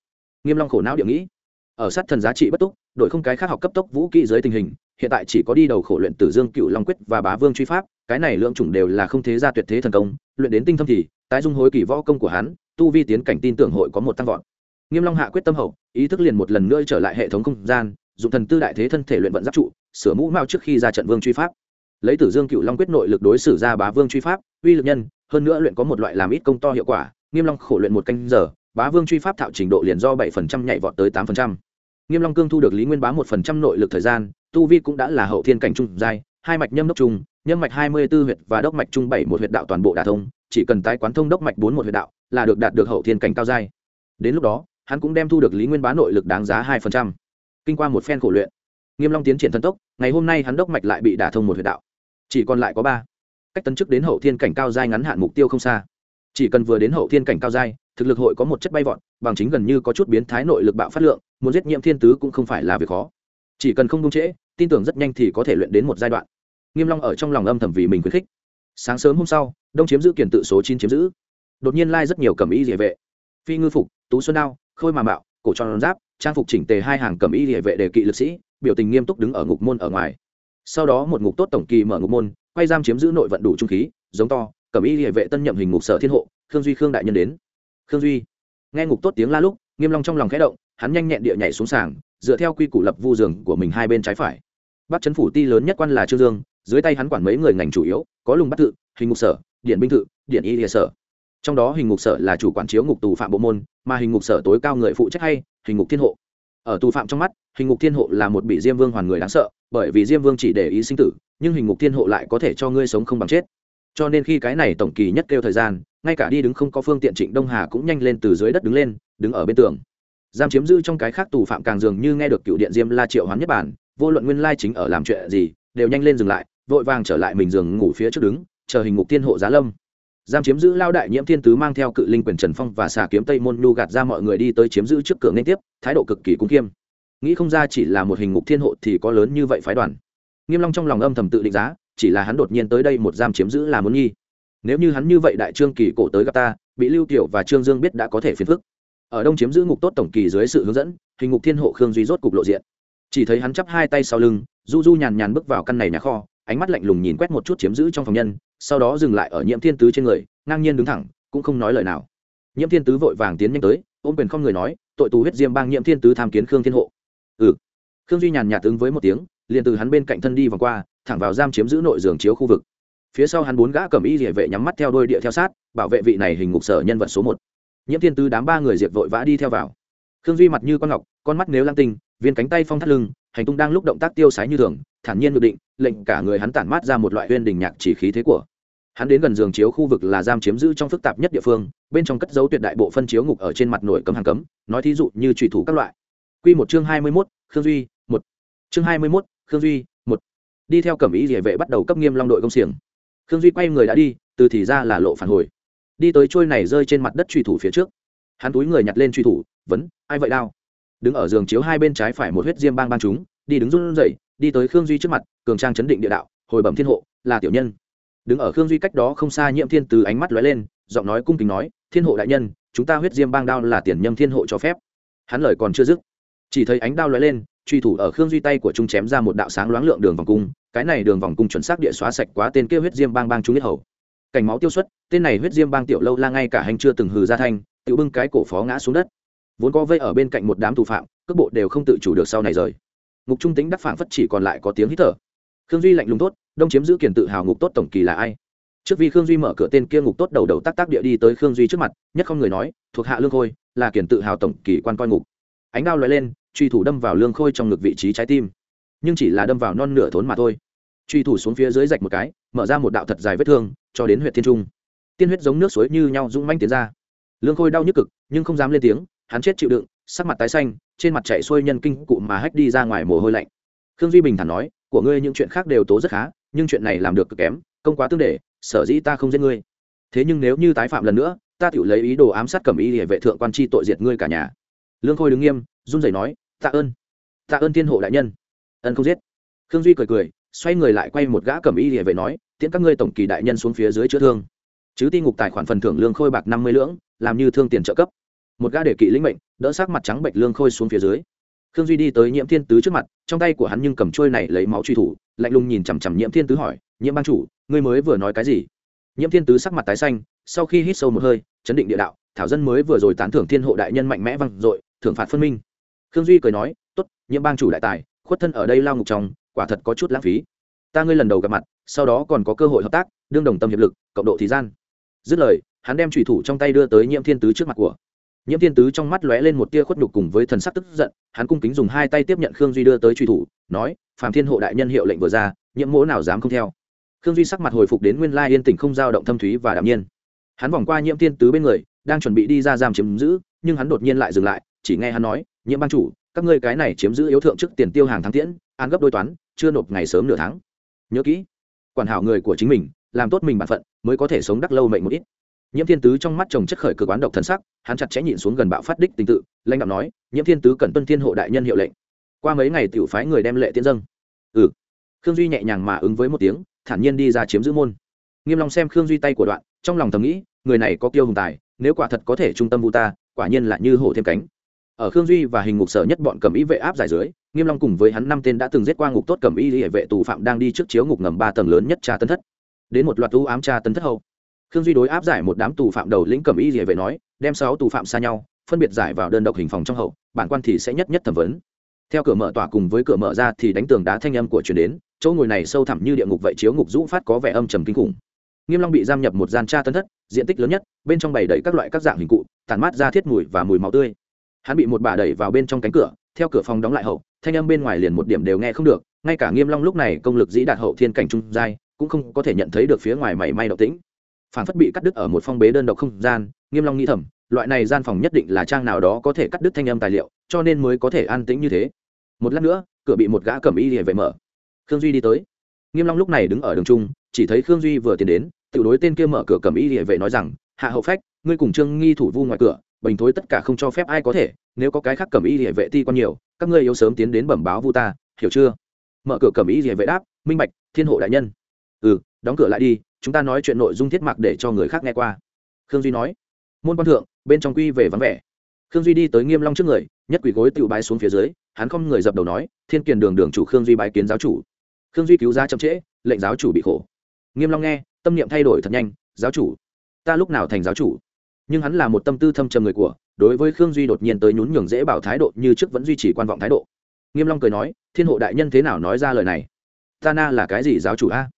Nghiêm long khổ não địa nghĩ, ở sát thần giá trị bất túc, đội không cái khác học cấp tốc vũ kỹ dưới tình hình, hiện tại chỉ có đi đầu khổ luyện tử dương, cựu long quyết và bá vương truy pháp, cái này lượng chủng đều là không thế gia tuyệt thế thần công, luyện đến tinh thâm thì, tái dung hối kỳ võ công của hắn, tu vi tiến cảnh tin tưởng hội có một tăng vọt. Nghiêm long hạ quyết tâm hậu, ý thức liền một lần nữa trở lại hệ thống không gian dùng thần tư đại thế thân thể luyện vận giáp trụ, sửa mũ mao trước khi ra trận vương truy pháp. Lấy tử dương, cựu long quyết nội lực đối xử ra bá vương truy pháp, uy lực nhân, hơn nữa luyện có một loại làm ít công to hiệu quả, nghiêm long khổ luyện một canh giờ bá vương truy pháp thạo trình độ liền do bảy phần trăm nhảy vọt tới tám phần trăm. Nghiêm long cương thu được lý nguyên bá một phần trăm nội lực thời gian, tu vi cũng đã là hậu thiên cảnh trung giai, hai mạch nhâm đốc trung, nhâm mạch hai mươi 24 huyệt và đốc mạch trung bảy một huyệt đạo toàn bộ đả thông, chỉ cần tái quán thông đốc mạch bốn một huyệt đạo là được đạt được hậu thiên cảnh cao giai. Đến lúc đó, hắn cũng đem thu được lý nguyên bá nội lực đáng giá hai phần trăm. Kinh qua một phen khổ luyện, nghiêm long tiến triển thần tốc, ngày hôm nay hắn đốc mạch lại bị đả thông một huyệt đạo. Chỉ còn lại có ba. Cách tấn chức đến hậu thiên cảnh cao giai ngắn hạn mục tiêu không xa. Chỉ cần vừa đến hậu thiên cảnh cao giai thực lực hội có một chất bay vọt, bằng chính gần như có chút biến thái nội lực bạo phát lượng, muốn giết nhiễm thiên tứ cũng không phải là việc khó. Chỉ cần không đông trễ, tin tưởng rất nhanh thì có thể luyện đến một giai đoạn. Nghiêm long ở trong lòng âm thầm vì mình khuyến khích. Sáng sớm hôm sau, đông chiếm giữ kiền tự số chín chiếm giữ. Đột nhiên lai rất nhiều cẩm y địa vệ. Phi ngư phục, tú xuân đao, khôi mà mạo, cổ tròn giáp, trang phục chỉnh tề hai hàng cẩm y địa vệ đề kỵ lực sĩ, biểu tình nghiêm túc đứng ở ngục môn ở ngoài. Sau đó một ngục tốt tổng kỳ mở ngục môn, quay giam chiếm giữ nội vận đủ trung khí, giống to, cẩm y địa vệ tân nhậm hình ngục sở thiên hộ, khương duy khương đại nhân đến khương duy. Nghe ngục tốt tiếng la lúc, nghiêm long trong lòng khẽ động, hắn nhanh nhẹn địa nhảy xuống sàng, dựa theo quy củ lập vu giường của mình hai bên trái phải. Bắc chấn phủ ti lớn nhất quan là trương dương, dưới tay hắn quản mấy người ngành chủ yếu, có lùng bắt tự hình ngục sở, điện binh tự điện y địa sở. Trong đó hình ngục sở là chủ quản chiếu ngục tù phạm bộ môn, mà hình ngục sở tối cao người phụ trách hay, hình ngục thiên hộ. Ở tù phạm trong mắt, hình ngục thiên hộ là một bị diêm vương hoàn người đáng sợ, bởi vì diêm vương chỉ để ý sinh tử, nhưng hình ngục thiên hộ lại có thể cho ngươi sống không bằng chết. Cho nên khi cái này tổng kỳ nhất kêu thời gian ngay cả đi đứng không có phương tiện trịnh đông hà cũng nhanh lên từ dưới đất đứng lên, đứng ở bên tường. Giam chiếm giữ trong cái khác tù phạm càng dường như nghe được cựu điện diêm la triệu hoán nhất bản, vô luận nguyên lai chính ở làm chuyện gì, đều nhanh lên dừng lại, vội vàng trở lại mình giường ngủ phía trước đứng, chờ hình ngục thiên hộ giá lâm. Giam chiếm giữ lao đại nhiễm thiên tứ mang theo cự linh quyền trần phong và xà kiếm tây môn nhu gạt ra mọi người đi tới chiếm giữ trước cửa nên tiếp, thái độ cực kỳ cung kiêm. Nghĩ không ra chỉ là một hình ngục thiên hộ thì có lớn như vậy phái đoàn. Nghiêm long trong lòng âm thầm tự định giá, chỉ là hắn đột nhiên tới đây một giam chiếm giữ là muốn nhi nếu như hắn như vậy đại trương kỳ cổ tới gặp ta, bị lưu tiểu và trương dương biết đã có thể phiền phức. Ở đông chiếm giữ ngục tốt tổng kỳ dưới sự hướng dẫn hình ngục thiên hộ khương duy rốt cục lộ diện. Chỉ thấy hắn chắp hai tay sau lưng, du du nhàn nhàn bước vào căn này nhà kho, ánh mắt lạnh lùng nhìn quét một chút chiếm giữ trong phòng nhân, sau đó dừng lại ở nhiễm thiên tứ trên người, ngang nhiên đứng thẳng, cũng không nói lời nào. Nhiễm thiên tứ vội vàng tiến nhanh tới, ôm quyền không người nói, tội tù huyết diêm bang nhiễm thiên tứ tham kiến khương thiên hộ. Ừ. Khương duy nhàn nhạt ứng với một tiếng, liền từ hắn bên cạnh thân đi vòng qua, thẳng vào giam chiếm giữ nội giường chiếu khu vực phía sau hắn bốn gã cầm y địa vệ nhắm mắt theo đôi địa theo sát bảo vệ vị này hình ngục sở nhân vật số một. Nhiễm thiên tứ đám ba người diệt vội vã đi theo vào. Khương duy mặt như con ngọc con mắt nếu lang tinh viên cánh tay phong thắt lưng hành tung đang lúc động tác tiêu sái như thường thản nhiên được định lệnh cả người hắn tản mát ra một loại huyên đình nhạc chỉ khí thế của. Hắn đến gần giường chiếu khu vực là giam chiếm giữ trong phức tạp nhất địa phương bên trong cất dấu tuyệt đại bộ phân chiếu ngục ở trên mặt nổi cấm hàng cấm nói thí dụ như trùy thủ các loại. Quy một chương hai mươi 21, khương duy một. Chương hai mươi 21, khương duy một. Đi theo cẩm ý địa vệ bắt đầu cấp nghiêm long đội công xiềng khương duy quay người đã đi, từ thì ra là lộ phản hồi. Đi tới trôi này rơi trên mặt đất truy thủ phía trước. Hắn túi người nhặt lên truy thủ, vấn, ai vậy đao? Đứng ở giường chiếu hai bên trái phải một huyết diêm bang bang chúng, đi đứng run rẩy, đi tới khương duy trước mặt, cường trang chấn định địa đạo, hồi bẩm thiên hộ, là tiểu nhân. Đứng ở khương duy cách đó không xa nhiễm thiên từ ánh mắt lóe lên, giọng nói cung kính nói, thiên hộ đại nhân, chúng ta huyết diêm bang đao là tiền nhâm thiên hộ cho phép. Hắn lời còn chưa dứt, chỉ thấy ánh đao lóe lên truy thủ ở khương duy tay của trung chém ra một đạo sáng loáng lượng đường vòng cung. Cái này đường vòng cung chuẩn xác địa xóa sạch quá tên kia huyết diêm bang bang trung biết hầu. Cảnh máu tiêu xuất, tên này huyết diêm bang tiểu lâu la ngay cả hành chưa từng hừ ra thanh tự bưng cái cổ phó ngã xuống đất. Vốn có vây ở bên cạnh một đám thủ phạm, cước bộ đều không tự chủ được sau này rời. Ngục trung tính đắc phản phất chỉ còn lại có tiếng hít thở. Khương duy lạnh lùng tốt đông chiếm giữ kiển tự hào ngục tốt tổng kỳ là ai? Trước vì khương duy mở cửa tên kia ngục tốt đầu đầu tác tác địa đi tới khương duy trước mặt, nhất không người nói, thuộc hạ lương khôi, là kiển tự hào tổng kỳ quan coi ngục. Ánh đao lóe lên truy thủ đâm vào lương khôi trong ngực vị trí trái tim. Nhưng chỉ là đâm vào non nửa thốn mà thôi. Truy thủ xuống phía dưới rạch một cái, mở ra một đạo thật dài vết thương, cho đến huyện thiên trung. Tiên huyết giống nước suối như nhau rung manh tiến ra. Lương khôi đau nhức cực, nhưng không dám lên tiếng, hắn chết chịu đựng, sắc mặt tái xanh, trên mặt chạy xuôi nhân kinh cụ mà hách đi ra ngoài mồ hôi lạnh. Khương duy bình thản nói, của ngươi những chuyện khác đều tố rất khá, nhưng chuyện này làm được cực kém, công quá tương để, sở dĩ ta không giết ngươi. Thế nhưng nếu như tái phạm lần nữa, ta tự lấy ý đồ ám sát cẩm ý để vệ thượng quan chi tội diệt ngươi cả nhà. Lương khôi đứng nghiêm, run rẩy nói tạ ơn tạ ơn thiên hộ đại nhân. Ân không giết. Khương duy cười cười, xoay người lại quay một gã cẩm y địa vệ nói, tiễn các ngươi tổng kỳ đại nhân xuống phía dưới chữa thương. Chứ ti ngục tài khoản phần thưởng lương khôi bạc năm mươi lưỡng, làm như thương tiền trợ cấp. Một gã để kỵ lĩnh mệnh, đỡ sát mặt trắng bệnh lương khôi xuống phía dưới. Khương duy đi tới nhiễm thiên tứ trước mặt, trong tay của hắn nhưng cầm trôi này lấy máu truy thủ, lạnh lùng nhìn chằm chằm nhiễm thiên tứ hỏi, nhiễm ban chủ, ngươi mới vừa nói cái gì? Nhiễm thiên tứ sắc mặt tái xanh, sau khi hít sâu một hơi, chấn định địa đạo, thảo dân mới vừa rồi tán thưởng thiên hộ đại nhân mạnh mẽ văng dội, thưởng phạt phân minh khương duy cười nói, tốt nhiễm bang chủ đại tài, khuất thân ở đây lao ngục trong quả thật có chút lãng phí. Ta ngươi lần đầu gặp mặt, sau đó còn có cơ hội hợp tác, đương đồng tâm hiệp lực, cộng độ thì gian. Dứt lời, hắn đem trùy thủ trong tay đưa tới nhiễm thiên tứ trước mặt của. Nhiễm thiên tứ trong mắt lóe lên một tia khuất nhục cùng với thần sắc tức giận, hắn cung kính dùng hai tay tiếp nhận khương duy đưa tới trùy thủ, nói phạm thiên hộ đại nhân hiệu lệnh vừa ra nhiễm mỗ nào dám không theo. Khương duy sắc mặt hồi phục đến nguyên lai yên tỉnh không dao động thâm thúy và đạm nhiên. Hắn vòng qua nhiễm thiên tứ bên người, đang chuẩn bị đi ra giam chiếm giữ, nhưng hắn đột nhiên lại dừng lại, chỉ nghe hắn nói nhiễm ban chủ, các ngươi cái này chiếm giữ yếu thượng trước tiền tiêu hàng tháng tiễn, an gấp đôi toán, chưa nộp ngày sớm nửa tháng. Nhớ kỹ, quản hảo người của chính mình, làm tốt mình bản phận, mới có thể sống đắc lâu mệnh một ít. Nhiễm thiên tứ trong mắt chồng chất khởi cực quán độc thần sắc, hắn chặt chẽ nhịn xuống gần bạo phát đích tình tự, lãnh đạo nói, nhiễm thiên tứ cần tuân thiên hộ đại nhân hiệu lệnh. Qua mấy ngày tiểu phái người đem lệ tiên dâng. Ừ. Khương duy nhẹ nhàng mà ứng với một tiếng, thản nhiên đi ra chiếm giữ môn. Nghiêm long xem khương duy tay của đoạn, trong lòng thầm nghĩ, người này có kiêu hùng tài, nếu quả thật có thể trung tâm vu ta, quả nhiên là như hổ thêm cánh ở khương duy và hình ngục sở nhất bọn cầm ý vệ áp giải dưới, nghiêm long cùng với hắn năm tên đã từng giết qua ngục tốt cầm y hệ vệ tù phạm đang đi trước chiếu ngục ngầm ba tầng lớn nhất tra tấn thất. Đến một loạt u ám tra tấn thất hậu, khương duy đối áp giải một đám tù phạm đầu lĩnh cầm y hệ vệ nói, đem sáu tù phạm xa nhau, phân biệt giải vào đơn độc hình phòng trong hậu, bản quan thì sẽ nhất nhất thẩm vấn. Theo cửa mở tỏa cùng với cửa mở ra thì đánh tường đá thanh âm của truyền đến, chỗ ngồi này sâu thẳm như địa ngục vậy chiếu ngục rũ phát có vẻ âm trầm kinh khủng. Nghiêm long bị giam nhập một gian tra tấn thất, diện tích lớn nhất, bên trong bày đầy các loại các dạng hình cụ tàn mát ra thiết mùi và mùi máu tươi hắn bị một bà đẩy vào bên trong cánh cửa, theo cửa phòng đóng lại hậu, thanh âm bên ngoài liền một điểm đều nghe không được, ngay cả nghiêm long lúc này công lực dĩ đạt hậu thiên cảnh trung giai, cũng không có thể nhận thấy được phía ngoài mảy may động tĩnh. Phản phất bị cắt đứt ở một phong bế đơn độc không gian, nghiêm long nghĩ thầm, loại này gian phòng nhất định là trang nào đó có thể cắt đứt thanh âm tài liệu, cho nên mới có thể an tĩnh như thế. Một lát nữa, cửa bị một gã cầm y lìa vệ mở. Khương duy đi tới. Nghiêm long lúc này đứng ở đường trung, chỉ thấy khương duy vừa tiến đến tự đối tên kia mở cửa cầm y lìa vệ nói rằng, hạ hậu phách, ngươi cùng trương nghi thủ vu ngoài cửa bình thối tất cả không cho phép ai có thể, nếu có cái khác cầm y địa vệ ti con nhiều, các ngươi yếu sớm tiến đến bẩm báo vu ta, hiểu chưa? Mở cửa cầm y địa vệ đáp, minh bạch, thiên hộ đại nhân. Ừ đóng cửa lại đi, chúng ta nói chuyện nội dung thiết mặc để cho người khác nghe qua. Khương duy nói. Môn quan thượng, bên trong quy về vắng vẻ. Khương duy đi tới nghiêm long trước người, nhất quỷ gối tự bái xuống phía dưới, hắn không người dập đầu nói, thiên kiền đường đường chủ khương duy bái kiến giáo chủ. Khương duy cứu ra chậm trễ, lệnh giáo chủ bị khổ. Nghiêm long nghe, tâm niệm thay đổi thật nhanh, giáo chủ, ta lúc nào thành giáo chủ? Nhưng hắn là một tâm tư thâm trầm người của, đối với khương duy đột nhiên tới nhún nhường dễ bảo thái độ như trước vẫn duy trì quan vọng thái độ. Nghiêm long cười nói, thiên hộ đại nhân thế nào nói ra lời này? Ta na là cái gì giáo chủ a?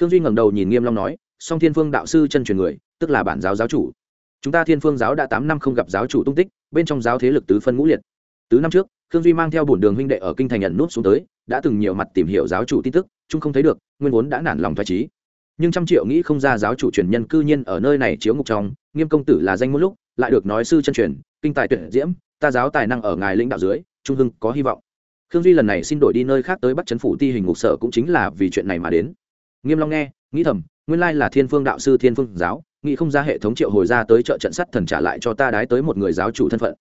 Khương duy ngẩng đầu nhìn nghiêm long nói, song thiên phương đạo sư chân truyền người, tức là bản giáo giáo chủ. Chúng ta thiên phương giáo đã tám năm không gặp giáo chủ tung tích, bên trong giáo thế lực tứ phân ngũ liệt. Tứ năm trước, khương duy mang theo bổn đường huynh đệ ở kinh thành nhận nút xuống tới, đã từng nhiều mặt tìm hiểu giáo chủ tin tức chung không thấy được, nguyên vốn đã nản lòng thoái trí nhưng trăm triệu nghĩ không ra giáo chủ truyền nhân cư nhiên ở nơi này chiếu ngục trong, nghiêm công tử là danh một lúc, lại được nói sư chân truyền, kinh tài tuyển diễm, ta giáo tài năng ở ngài lãnh đạo dưới, trung hưng có hy vọng. Khương duy lần này xin đổi đi nơi khác tới bắt chấn phủ ti hình ngục sở cũng chính là vì chuyện này mà đến. Nghiêm long nghe, nghĩ thầm, nguyên lai là thiên phương đạo sư, thiên phương giáo, nghĩ không ra hệ thống triệu hồi ra tới trợ trận sắt thần trả lại cho ta đái tới một người giáo chủ thân phận.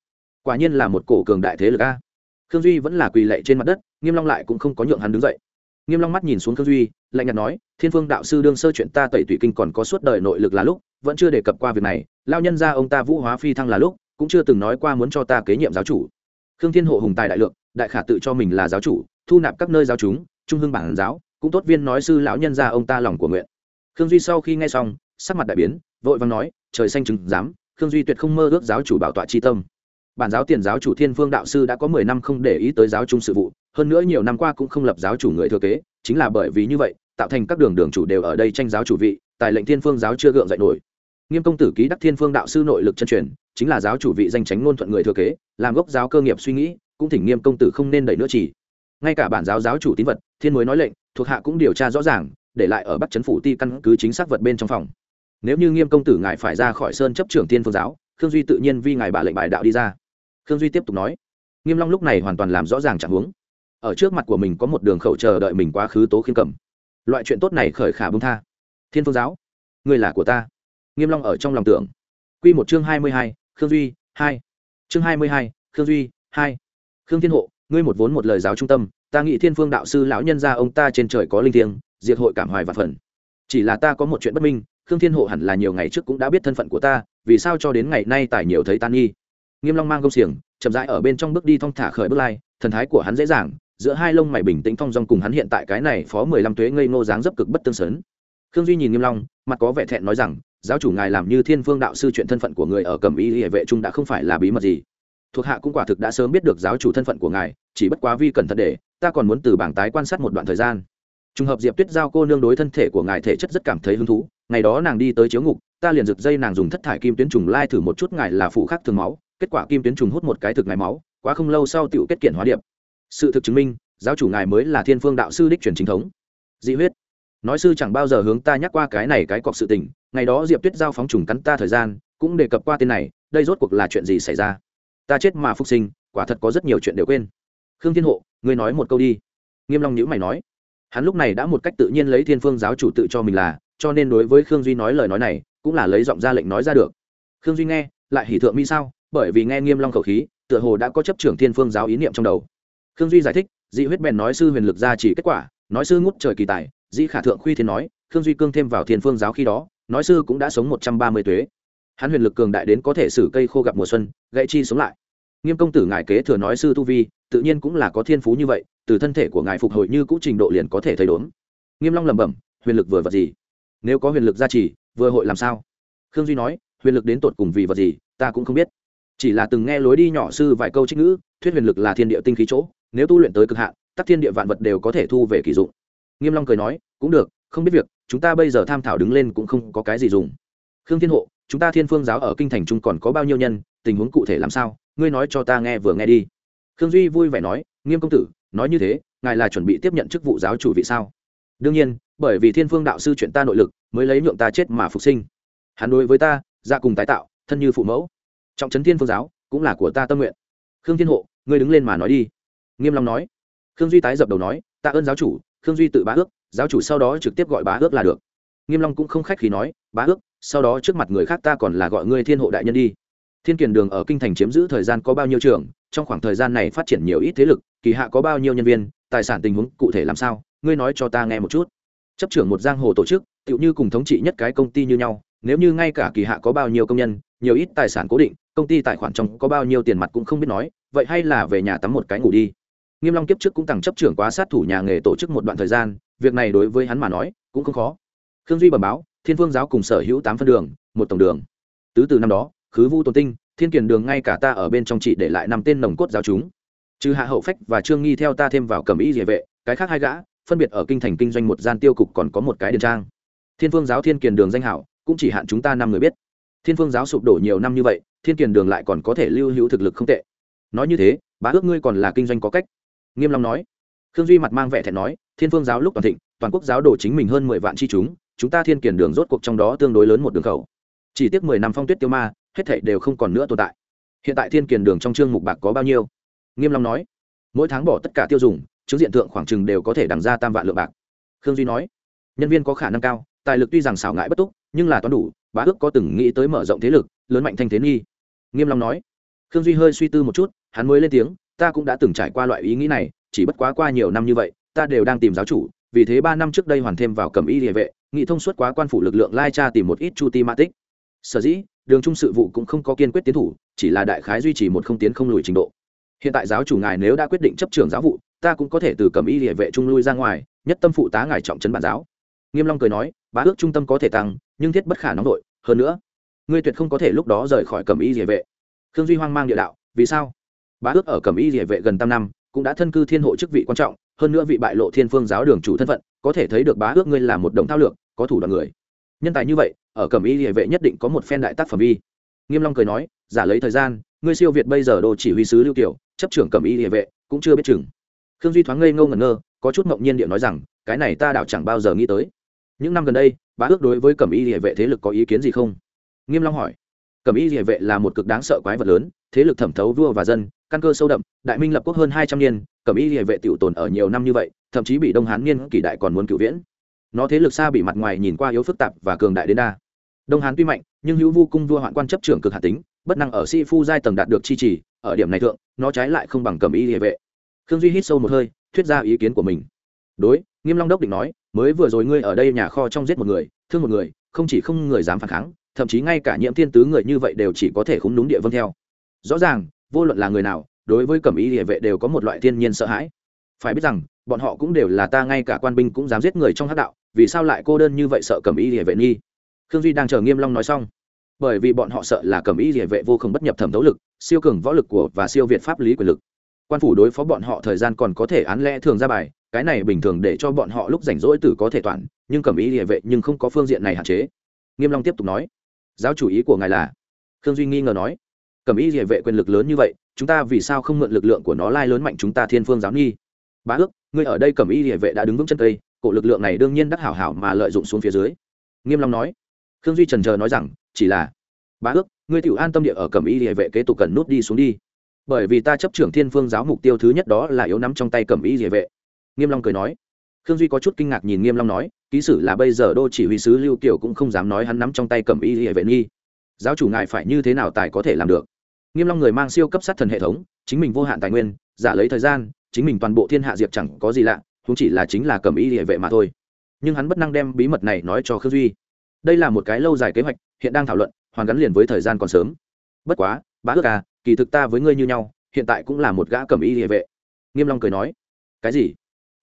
Quả nhiên là một cổ cường đại thế lực a. Khương duy vẫn là quỳ lệ trên mặt đất, nghiêm long lại cũng không có nhượng hắn đứng dậy nghiêm long mắt nhìn xuống khương duy, lạnh nhạt nói, thiên phương đạo sư đương sơ chuyện ta tẩy tủy kinh còn có suốt đời nội lực là lúc, vẫn chưa đề cập qua việc này lao nhân ra ông ta vũ hóa phi thăng là lúc, cũng chưa từng nói qua muốn cho ta kế nhiệm giáo chủ. Khương thiên hộ hùng tài đại lượng, đại khả tự cho mình là giáo chủ, thu nạp các nơi giáo chúng, trung hương bản giáo, cũng tốt viên nói sư lão nhân ra ông ta lòng của nguyện. Khương duy sau khi nghe xong, sắc mặt đại biến, vội vàng nói, trời xanh chứng dám khương duy tuyệt không mơ ước giáo chủ bảo tọa chi tâm. Bản giáo tiền giáo chủ thiên phương đạo sư đã có mười năm không để ý tới giáo trung sự vụ hơn nữa nhiều năm qua cũng không lập giáo chủ người thừa kế, chính là bởi vì như vậy, tạo thành các đường đường chủ đều ở đây tranh giáo chủ vị, tài lệnh thiên phương giáo chưa gượng dậy nổi. Nghiêm công tử ký đắc thiên phương đạo sư nội lực chân truyền, chính là giáo chủ vị danh tránh ngôn thuận người thừa kế, làm gốc giáo cơ nghiệp suy nghĩ, cũng thỉnh nghiêm công tử không nên đẩy nữa chỉ. Ngay cả bản giáo giáo chủ tín vật, thiên mới nói lệnh, thuộc hạ cũng điều tra rõ ràng, để lại ở bắc trấn phủ ti căn cứ chính xác vật bên trong phòng. Nếu như nghiêm công tử ngài phải ra khỏi sơn chấp trưởng thiên phương giáo, khương duy tự nhiên vi ngài bà lệnh bài đạo đi ra. Khương duy tiếp tục nói. Nghiêm long lúc này hoàn toàn làm rõ ràng trạng huống ở trước mặt của mình có một đường khẩu chờ đợi mình quá khứ tố khiêm cầm. Loại chuyện tốt này khởi khả bông tha. Thiên phương giáo người là của ta. Nghiêm long ở trong lòng tưởng. Quy một chương hai mươi hai, khương duy hai. Chương hai mươi hai, khương duy hai. Khương thiên hộ ngươi một vốn một lời giáo trung tâm ta nghĩ thiên phương đạo sư lão nhân gia ông ta trên trời có linh thiêng diệt hội cảm hoài và phần. Chỉ là ta có một chuyện bất minh khương thiên hộ hẳn là nhiều ngày trước cũng đã biết thân phận của ta vì sao cho đến ngày nay tài nhiều thấy tan nghi. Nghiêm long mang công xiềng chậm rãi ở bên trong bước đi thong thả khởi bước lai thần thái của hắn dễ dàng giữa hai lông mày bình tĩnh thong dong cùng hắn hiện tại cái này phó mười lăm tuế ngây ngô dáng dấp cực bất tương sớn khương duy nhìn nghiêm long, mặt có vẻ thẹn nói rằng, giáo chủ ngài làm như thiên vương đạo sư chuyện thân phận của người ở cầm y hệ vệ trung đã không phải là bí mật gì. Thuộc hạ cũng quả thực đã sớm biết được giáo chủ thân phận của ngài, chỉ bất quá vi cẩn thận để, ta còn muốn từ bảng tái quan sát một đoạn thời gian. Trùng hợp diệp tuyết giao cô nương đối thân thể của ngài thể chất rất cảm thấy hứng thú, ngày đó nàng đi tới chiếu ngục, ta liền rực dây nàng dùng thất thải kim tuyến trùng lai thử một chút ngài là phụ khắc thường máu, kết quả kim tuyến trùng hút một cái thực ngài máu, quá không lâu sau tựu kết kiện hóa điệp sự thực chứng minh, giáo chủ ngài mới là thiên phương đạo sư đích truyền chính thống. Dị huyết. Nói sư chẳng bao giờ hướng ta nhắc qua cái này cái cọc sự tình, ngày đó diệp tuyết giao phóng trùng cắn ta thời gian, cũng đề cập qua tên này, đây rốt cuộc là chuyện gì xảy ra? Ta chết mà phục sinh, quả thật có rất nhiều chuyện đều quên. Khương thiên hộ, ngươi nói một câu đi. Nghiêm long nhữ mày nói. Hắn lúc này đã một cách tự nhiên lấy thiên phương giáo chủ tự cho mình là, cho nên đối với khương duy nói lời nói này, cũng là lấy giọng ra lệnh nói ra được. Khương duy nghe, lại hỉ thượng mi sao, bởi vì nghe nghiêm long khẩu khí, tựa hồ đã có chấp trưởng thiên phương giáo ý niệm trong đầu khương duy giải thích, dị huyết bèn nói sư huyền lực ra chỉ kết quả, nói sư ngút trời kỳ tài dĩ khả thượng khuy thiên nói, khương duy cương thêm vào thiên phương giáo khi đó, nói sư cũng đã sống một trăm ba mươi tuế. Hắn huyền lực cường đại đến có thể xử cây khô gặp mùa xuân, gãy chi sống lại. Nghiêm công tử ngài kế thừa nói sư tu vi, tự nhiên cũng là có thiên phú như vậy, từ thân thể của ngài phục hồi như cũ trình độ liền có thể thấy đốn nghiêm long lẩm bẩm, huyền lực vừa vật gì? Nếu có huyền lực gia trì, vừa hội làm sao? Khương duy nói, huyền lực đến tột cùng vì vật gì, ta cũng không biết. Chỉ là từng nghe lối đi nhỏ sư vài câu trích ngữ, thuyết huyền lực là thiên địa tinh khí chỗ nếu tu luyện tới cực hạn, tắc thiên địa vạn vật đều có thể thu về kỳ dụng. Nghiêm long cười nói, cũng được, không biết việc, chúng ta bây giờ tham thảo đứng lên cũng không có cái gì dùng. Khương thiên hộ, chúng ta thiên phương giáo ở kinh thành trung còn có bao nhiêu nhân, tình huống cụ thể làm sao, ngươi nói cho ta nghe vừa nghe đi. Khương duy vui vẻ nói, nghiêm công tử, nói như thế, ngài là chuẩn bị tiếp nhận chức vụ giáo chủ vị sao? Đương nhiên, bởi vì thiên phương đạo sư chuyện ta nội lực, mới lấy nhượng ta chết mà phục sinh. Hắn đối với ta ra cùng tái tạo, thân như phụ mẫu. Trọng trấn thiên phương giáo, cũng là của ta tâm nguyện. Khương thiên hộ, ngươi đứng lên mà nói đi nghiêm long nói. Khương duy tái dập đầu nói, tạ ơn giáo chủ, khương duy tự bá ước, giáo chủ sau đó trực tiếp gọi bá ước là được. Nghiêm long cũng không khách khí nói, bá ước, sau đó trước mặt người khác ta còn là gọi ngươi thiên hộ đại nhân đi. Thiên kiền đường ở kinh thành chiếm giữ thời gian có bao nhiêu trường, trong khoảng thời gian này phát triển nhiều ít thế lực, kỳ hạ có bao nhiêu nhân viên, tài sản tình huống cụ thể làm sao, ngươi nói cho ta nghe một chút. Chấp trưởng một giang hồ tổ chức, tựu như cùng thống trị nhất cái công ty như nhau, nếu như ngay cả kỳ hạ có bao nhiêu công nhân, nhiều ít tài sản cố định, công ty tài khoản trong có bao nhiêu tiền mặt cũng không biết nói, vậy hay là về nhà tắm một cái ngủ đi nghiêm long kiếp trước cũng tặng chấp trưởng quá sát thủ nhà nghề tổ chức một đoạn thời gian, việc này đối với hắn mà nói cũng không khó. Khương duy bẩm báo, thiên phương giáo cùng sở hữu tám phân đường, một tổng đường. Tứ từ năm đó, khứ vu tôn tinh, thiên kiền đường ngay cả ta ở bên trong chị để lại năm tên nồng cốt giáo chúng. Trừ hạ hậu phách và trương nghi theo ta thêm vào cầm ý địa vệ, cái khác hai gã, phân biệt ở kinh thành kinh doanh một gian tiêu cục còn có một cái điền trang. Thiên phương giáo thiên kiền đường danh hảo, cũng chỉ hạn chúng ta năm người biết. Thiên phương giáo sụp đổ nhiều năm như vậy, thiên kiền đường lại còn có thể lưu hữu thực lực không tệ. Nói như thế, bá ước ngươi còn là kinh doanh có cách nghiêm long nói. Khương duy mặt mang vẻ thẹn nói, thiên phương giáo lúc toàn thịnh, toàn quốc giáo đổ chính mình hơn mười vạn chi chúng chúng ta thiên kiền đường rốt cuộc trong đó tương đối lớn một đường khẩu. Chỉ tiếc mười năm phong tuyết tiêu ma, hết thảy đều không còn nữa tồn tại. Hiện tại thiên kiền đường trong trương mục bạc có bao nhiêu? Nghiêm long nói. Mỗi tháng bỏ tất cả tiêu dùng, chứng diện thượng khoảng chừng đều có thể đằng ra tam vạn lượng bạc. Khương duy nói. Nhân viên có khả năng cao, tài lực tuy rằng xảo ngại bất túc, nhưng là toán đủ, bá ước có từng nghĩ tới mở rộng thế lực, lớn mạnh thanh thế nghi. Nghiêm long nói. Khương duy hơi suy tư một chút, hắn mới lên tiếng ta cũng đã từng trải qua loại ý nghĩ này, chỉ bất quá qua nhiều năm như vậy, ta đều đang tìm giáo chủ, vì thế ba năm trước đây hoàn thêm vào cầm y địa vệ, nghị thông suốt quá quan phủ lực lượng lai tra tìm một ít chu ti mã tích. Sở dĩ, đường trung sự vụ cũng không có kiên quyết tiến thủ, chỉ là đại khái duy trì một không tiến không lùi trình độ. Hiện tại giáo chủ ngài nếu đã quyết định chấp trường giáo vụ, ta cũng có thể từ cầm y địa vệ trung lui ra ngoài, nhất tâm phụ tá ngài trọng trấn bản giáo. Nghiêm long cười nói, bá ước trung tâm có thể tăng, nhưng thiết bất khả nóng đội hơn nữa, ngươi tuyệt không có thể lúc đó rời khỏi cầm y địa vệ. Khương duy hoang mang địa đạo, vì sao? Bá ước ở Cẩm y địa vệ gần tam năm, cũng đã thân cư thiên hộ chức vị quan trọng, hơn nữa vị bại lộ thiên phương giáo đường chủ thân phận, có thể thấy được bá ước ngươi là một đồng thao lược, có thủ đoạn người. Nhân tài như vậy, ở cẩm y địa vệ nhất định có một phen đại tác phẩm vi nghiêm long cười nói, giả lấy thời gian, ngươi siêu việt bây giờ đồ chỉ huy sứ lưu tiểu chấp trưởng cẩm y địa vệ, cũng chưa biết chừng. Khương duy thoáng ngây ngô ngẩn ngơ, có chút ngọng nhiên địa nói rằng, cái này ta đảo chẳng bao giờ nghĩ tới. Những năm gần đây, bá ước đối với cẩm y địa vệ thế lực có ý kiến gì không? Nghiêm long hỏi. Cẩm y địa vệ là một cực đáng sợ quái vật lớn, thế lực thẩm thấu vua và dân căn cơ sâu đậm, đại minh lập quốc hơn hai trăm niên, cẩm y địa vệ tiểu tồn ở nhiều năm như vậy, thậm chí bị đông hán niên kỷ đại còn muốn cửu viễn. Nó thế lực xa bị mặt ngoài nhìn qua yếu phức tạp và cường đại đến đa. Đông hán tuy mạnh, nhưng hữu vu cung vua hoạn quan chấp trưởng cực hạ tính, bất năng ở sĩ phu giai tầng đạt được chi trì, ở điểm này thượng, nó trái lại không bằng cẩm y địa vệ. Khương duy hít sâu một hơi, thuyết ra ý kiến của mình. Đối, nghiêm long đốc định nói, mới vừa rồi ngươi ở đây nhà kho trong giết một người, thương một người, không chỉ không người dám phản kháng, thậm chí ngay cả nhiễm thiên tứ người như vậy đều chỉ có thể khúng đúng địa vân theo. Rõ ràng vô luận là người nào, đối với cẩm y địa vệ đều có một loại thiên nhiên sợ hãi. Phải biết rằng, bọn họ cũng đều là ta ngay cả quan binh cũng dám giết người trong hắc đạo, vì sao lại cô đơn như vậy sợ cẩm y địa vệ nghi? Khương duy đang chờ nghiêm long nói xong. Bởi vì bọn họ sợ là cẩm y địa vệ vô cùng bất nhập thẩm thấu lực, siêu cường võ lực của và siêu việt pháp lý quyền lực. Quan phủ đối phó bọn họ thời gian còn có thể án lẽ thường ra bài, cái này bình thường để cho bọn họ lúc rảnh rỗi tử có thể toàn, nhưng cẩm ý địa vệ nhưng không có phương diện này hạn chế. Nghiêm long tiếp tục nói. Giáo chủ ý của ngài là? Khương duy nghi ngờ nói cẩm ý địa vệ quyền lực lớn như vậy, chúng ta vì sao không mượn lực lượng của nó lai lớn mạnh chúng ta thiên phương giáo nghi? Bá ước, ngươi ở đây cẩm ý địa vệ đã đứng vững chân cây, cổ lực lượng này đương nhiên đắc hảo hảo mà lợi dụng xuống phía dưới. Nghiêm long nói. Khương duy trần chờ nói rằng, chỉ là, bá ước, ngươi tiểu an tâm địa ở cẩm ý địa vệ kế tục cần nút đi xuống đi. Bởi vì ta chấp trưởng thiên phương giáo mục tiêu thứ nhất đó là yếu nắm trong tay cẩm ý địa vệ. Nghiêm long cười nói. Khương duy có chút kinh ngạc nhìn nghiêm long nói, ký sử là bây giờ đô chỉ huy sứ lưu kiều cũng không dám nói hắn nắm trong tay cẩm y địa vệ nghi. Giáo chủ ngài phải như thế nào tài có thể làm được? Nghiêm long người mang siêu cấp sát thần hệ thống, chính mình vô hạn tài nguyên, giả lấy thời gian, chính mình toàn bộ thiên hạ diệp chẳng có gì lạ cũng chỉ là chính là cẩm y địa vệ mà thôi. Nhưng hắn bất năng đem bí mật này nói cho khương duy. Đây là một cái lâu dài kế hoạch, hiện đang thảo luận, hoàn gắn liền với thời gian còn sớm. Bất quá, bá ước à kỳ thực ta với ngươi như nhau, hiện tại cũng là một gã cẩm y địa vệ. Nghiêm long cười nói. Cái gì?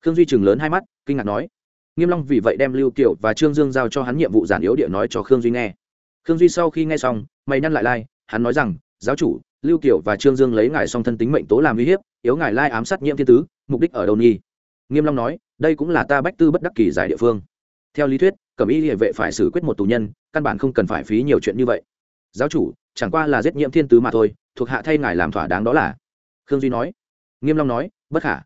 Khương duy chừng lớn hai mắt, kinh ngạc nói. Nghiêm long vì vậy đem lưu kiều và trương dương giao cho hắn nhiệm vụ giản yếu địa nói cho khương duy nghe. Khương duy sau khi nghe xong, mày nhăn lại lai, hắn nói rằng giáo chủ, lưu kiều và trương dương lấy ngài song thân tính mệnh tố làm uy hiếp, yếu ngài lai ám sát nhiễm thiên tứ, mục đích ở đâu nhi nghiêm long nói, đây cũng là ta bách tư bất đắc kỳ giải địa phương. Theo lý thuyết, cẩm y địa vệ phải xử quyết một tù nhân, căn bản không cần phải phí nhiều chuyện như vậy. Giáo chủ, chẳng qua là giết nhiễm thiên tứ mà thôi, thuộc hạ thay ngài làm thỏa đáng đó là. Khương duy nói. Nghiêm long nói, bất khả.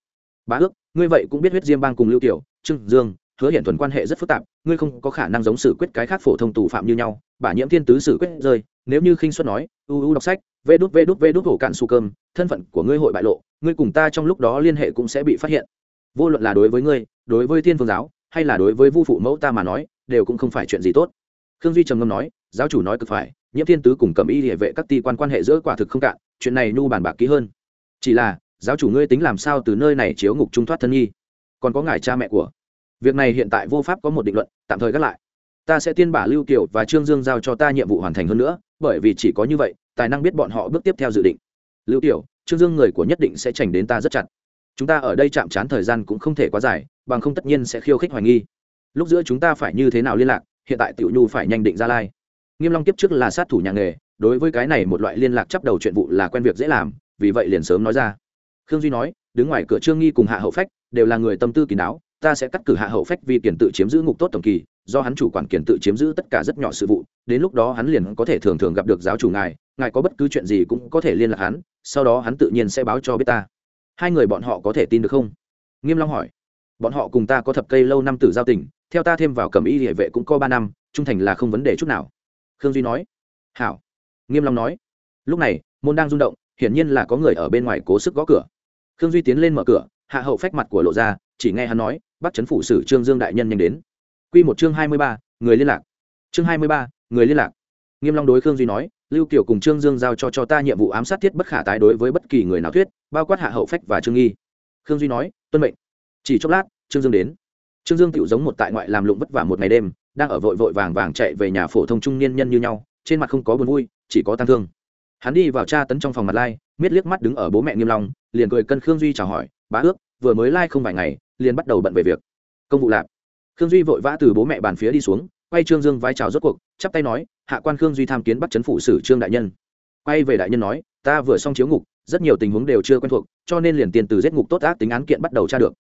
Bá ước, ngươi vậy cũng biết huyết diêm bang cùng lưu tiểu trương dương, hứa hiện thuần quan hệ rất phức tạp, ngươi không có khả năng giống xử quyết cái khác phổ thông tù phạm như nhau bả nhiễm thiên tứ xử quyết rơi, nếu như khinh xuất nói, u u đọc sách, vê đút vê đút vê đút hổ cạn su cơm, thân phận của ngươi hội bại lộ, ngươi cùng ta trong lúc đó liên hệ cũng sẽ bị phát hiện. Vô luận là đối với ngươi, đối với thiên phương giáo, hay là đối với vu phụ mẫu ta mà nói, đều cũng không phải chuyện gì tốt. Khương duy trầm ngâm nói, giáo chủ nói cực phải, nhiễm thiên tứ cùng cầm y địa vệ các ti quan quan hệ giữa quả thực không cạn, chuyện này nhu bàn bạc kỹ hơn. Chỉ là, giáo chủ ngươi tính làm sao từ nơi này chiếu ngục trung thoát thân nhi? Còn có ngài cha mẹ của. Việc này hiện tại vô pháp có một định luận, tạm thời gác lại ta sẽ tiên bả lưu kiều và trương dương giao cho ta nhiệm vụ hoàn thành hơn nữa, bởi vì chỉ có như vậy, tài năng biết bọn họ bước tiếp theo dự định. Lưu kiều, trương dương người của nhất định sẽ chành đến ta rất chặt. Chúng ta ở đây chạm trán thời gian cũng không thể quá dài, bằng không tất nhiên sẽ khiêu khích hoài nghi. Lúc giữa chúng ta phải như thế nào liên lạc, hiện tại tiểu nhu phải nhanh định ra lai. Nghiêm long tiếp trước là sát thủ nhà nghề, đối với cái này một loại liên lạc chấp đầu chuyện vụ là quen việc dễ làm, vì vậy liền sớm nói ra. Khương duy nói, đứng ngoài cửa trương nghi cùng hạ hậu phách, đều là người tâm tư kín đáo ta sẽ cắt cử hạ hậu phách vì kiển tự chiếm giữ ngục tốt tổng kỳ, do hắn chủ quản kiển tự chiếm giữ tất cả rất nhỏ sự vụ, đến lúc đó hắn liền có thể thường thường gặp được giáo chủ ngài ngài có bất cứ chuyện gì cũng có thể liên lạc hắn, sau đó hắn tự nhiên sẽ báo cho biết ta. Hai người bọn họ có thể tin được không? Nghiêm long hỏi. Bọn họ cùng ta có thập cây lâu năm tử giao tình, theo ta thêm vào cẩm y địa vệ cũng có ba năm, trung thành là không vấn đề chút nào. Khương duy nói. Hảo. Nghiêm long nói. Lúc này, môn đang rung động, hiển nhiên là có người ở bên ngoài cố sức gõ cửa. Khương duy tiến lên mở cửa, hạ hậu phách mặt của lộ ra, chỉ nghe hắn nói bắt chấn phủ sử trương dương đại nhân nhanh đến. Quy một chương hai mươi ba, người liên lạc. Chương hai mươi ba, người liên lạc. Nghiêm long đối khương duy nói lưu kiều cùng trương dương giao cho cho ta nhiệm vụ ám sát thiết bất khả tái đối với bất kỳ người nào thuyết bao quát hạ hậu phách và trương nghi. Khương duy nói tuân mệnh. Chỉ chốc lát trương dương đến. Trương dương tựu giống một tại ngoại làm lụng vất vả một ngày đêm đang ở vội vội vàng vàng chạy về nhà phổ thông trung niên nhân như nhau trên mặt không có buồn vui chỉ có tăng thương. Hắn đi vào tra tấn trong phòng mặt lai miết liếc mắt đứng ở bố mẹ nghiêm long liền cười cân khương duy chào hỏi bá ước vừa mới lai không vài ngày liền bắt đầu bận về việc. Công vụ lạp. Khương duy vội vã từ bố mẹ bàn phía đi xuống, quay trương dương vai chào rốt cuộc, chắp tay nói, hạ quan khương duy tham kiến bắt chấn phủ sử trương đại nhân. Quay về đại nhân nói, ta vừa xong chiếu ngục, rất nhiều tình huống đều chưa quen thuộc, cho nên liền tiền từ giết ngục tốt ác tính án kiện bắt đầu tra được.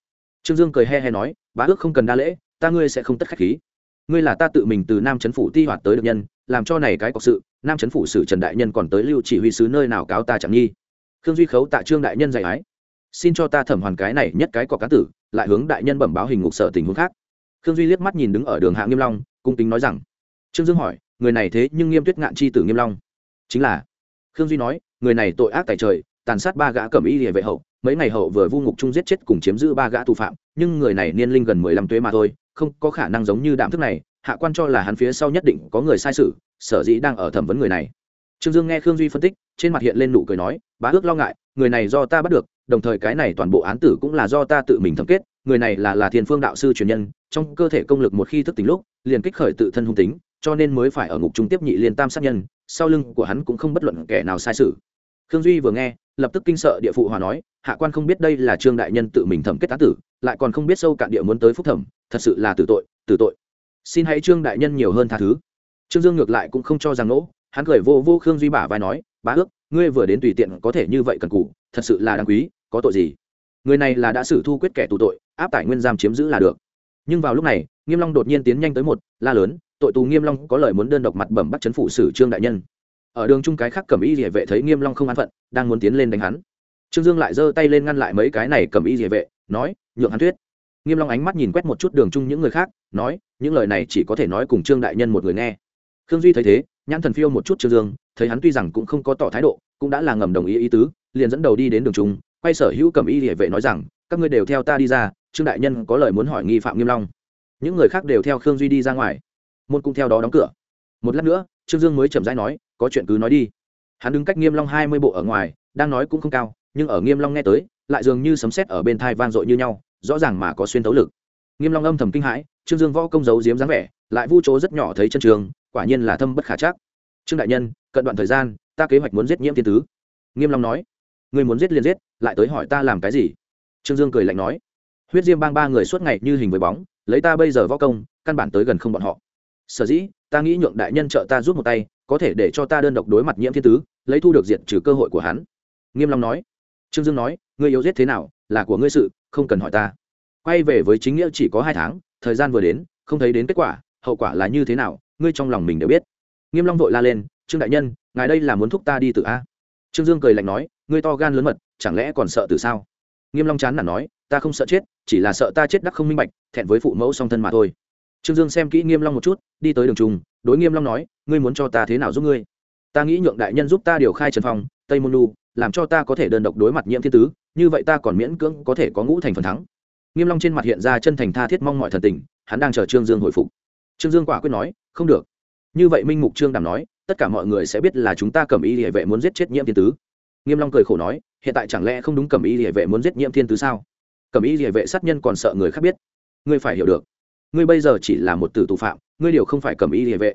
Trương dương cười he he nói, bá ước không cần đa lễ, ta ngươi sẽ không tất khách khí. Ngươi là ta tự mình từ nam chấn phủ ti hoạt tới được nhân, làm cho này cái cọc sự, nam chấn phủ sử trần đại nhân còn tới lưu chỉ huy sứ nơi nào cáo ta chẳng nghi. Khương duy khấu tạ trương đại nhân dạy ái. Xin cho ta thẩm hoàn cái này nhất cái cọc cá tử lại hướng đại nhân bẩm báo hình ngục sở tình huống khác. Khương duy liếc mắt nhìn đứng ở đường hạ nghiêm long, cung kính nói rằng, trương dương hỏi, người này thế nhưng nghiêm tuyết ngạn chi tử nghiêm long? Chính là. Khương duy nói, người này tội ác tại trời, tàn sát ba gã cẩm y địa vệ hậu, mấy ngày hậu vừa vu ngục chung giết chết cùng chiếm giữ ba gã tù phạm, nhưng người này niên linh gần mười lăm tuế mà thôi, không có khả năng giống như đạm thức này, hạ quan cho là hắn phía sau nhất định có người sai sự, sở dĩ đang ở thẩm vấn người này. Trương dương nghe khương duy phân tích, trên mặt hiện lên nụ cười nói, bá ước lo ngại, người này do ta bắt được đồng thời cái này toàn bộ án tử cũng là do ta tự mình thẩm kết, người này là là thiên phương đạo sư truyền nhân, trong cơ thể công lực một khi thức tỉnh lúc, liền kích khởi tự thân hung tính, cho nên mới phải ở ngục trung tiếp nhị liên tam sát nhân, sau lưng của hắn cũng không bất luận kẻ nào sai sự. Khương duy vừa nghe, lập tức kinh sợ địa phụ hòa nói, hạ quan không biết đây là trương đại nhân tự mình thẩm kết tá tử, lại còn không biết sâu cạn địa muốn tới phúc thẩm, thật sự là tử tội tử tội. Xin hãy trương đại nhân nhiều hơn tha thứ. Trương dương ngược lại cũng không cho rằng nỗ, hắn cười vô vô khương duy bả vai nói, bá ước, ngươi vừa đến tùy tiện có thể như vậy cần cụ thật sự là đáng quý, có tội gì? Người này là đã xử thu quyết kẻ tù tội, áp tải nguyên giam chiếm giữ là được. Nhưng vào lúc này, nghiêm long đột nhiên tiến nhanh tới một, la lớn, tội tù nghiêm long có lời muốn đơn độc mặt bẩm bắt chấn phụ xử trương đại nhân. Ở đường trung cái khác cầm y địa vệ thấy nghiêm long không an phận, đang muốn tiến lên đánh hắn. Trương dương lại giơ tay lên ngăn lại mấy cái này cầm y địa vệ, nói, nhượng hắn thuyết. Nghiêm long ánh mắt nhìn quét một chút đường trung những người khác, nói, những lời này chỉ có thể nói cùng trương đại nhân một người nghe. Khương duy thấy thế, nhãn thần phiêu một chút trương dương, thấy hắn tuy rằng cũng không có tỏ thái độ, cũng đã là ngầm đồng ý ý tứ liền dẫn đầu đi đến đường trung, quay sở hữu cầm y địa vệ nói rằng, các ngươi đều theo ta đi ra, trương đại nhân có lời muốn hỏi nghi phạm nghiêm long. Những người khác đều theo khương duy đi ra ngoài. Môn cũng theo đó đóng cửa. Một lát nữa, trương dương mới chậm rãi nói, có chuyện cứ nói đi. Hắn đứng cách nghiêm long hai mươi bộ ở ngoài, đang nói cũng không cao, nhưng ở nghiêm long nghe tới, lại dường như sấm sét ở bên thai vang dội như nhau, rõ ràng mà có xuyên tấu lực. Nghiêm long âm thầm kinh hãi, trương dương võ công giấu giếm dáng vẻ, lại vu chỗ rất nhỏ thấy chân trường, quả nhiên là thâm bất khả chắc. Trương đại nhân, cận đoạn thời gian, ta kế hoạch muốn giết nhiễm thiên tứ. Nghiêm long nói Ngươi muốn giết liền giết, lại tới hỏi ta làm cái gì? Trương dương cười lạnh nói. Huyết diêm bang ba người suốt ngày như hình với bóng, lấy ta bây giờ võ công, căn bản tới gần không bọn họ. Sở dĩ, ta nghĩ nhượng đại nhân trợ ta giúp một tay, có thể để cho ta đơn độc đối mặt nhiễm thiên tứ, lấy thu được diệt trừ cơ hội của hắn. Nghiêm long nói. Trương dương nói, ngươi yếu giết thế nào, là của ngươi sự, không cần hỏi ta. Quay về với chính nghĩa chỉ có hai tháng, thời gian vừa đến, không thấy đến kết quả, hậu quả là như thế nào, ngươi trong lòng mình đều biết. Nghiêm long vội la lên, trương đại nhân, ngài đây là muốn thúc ta đi tự a? Trương dương cười lạnh nói ngươi to gan lớn mật, chẳng lẽ còn sợ từ sao? Nghiêm long chán nản nói, ta không sợ chết, chỉ là sợ ta chết đắc không minh bạch, thẹn với phụ mẫu song thân mà thôi. Trương dương xem kỹ nghiêm long một chút, đi tới đường trung, đối nghiêm long nói, ngươi muốn cho ta thế nào giúp ngươi? Ta nghĩ nhượng đại nhân giúp ta điều khai trần phong, tây môn lu làm cho ta có thể đơn độc đối mặt nhiễm thiên tứ, như vậy ta còn miễn cưỡng có thể có ngũ thành phần thắng. Nghiêm long trên mặt hiện ra chân thành tha thiết mong mọi thần tình, hắn đang chờ trương dương hồi phục. Trương dương quả quyết nói, không được. Như vậy minh mục trương đàm nói, tất cả mọi người sẽ biết là chúng ta cầm y địa vệ muốn giết chết nhiễm thiên tứ nghiêm long cười khổ nói, hiện tại chẳng lẽ không đúng Cẩm y địa vệ muốn giết nhiễm thiên tứ sao? Cẩm y địa vệ sát nhân còn sợ người khác biết. Ngươi phải hiểu được. Ngươi bây giờ chỉ là một tử tù phạm, ngươi điều không phải Cẩm y địa vệ.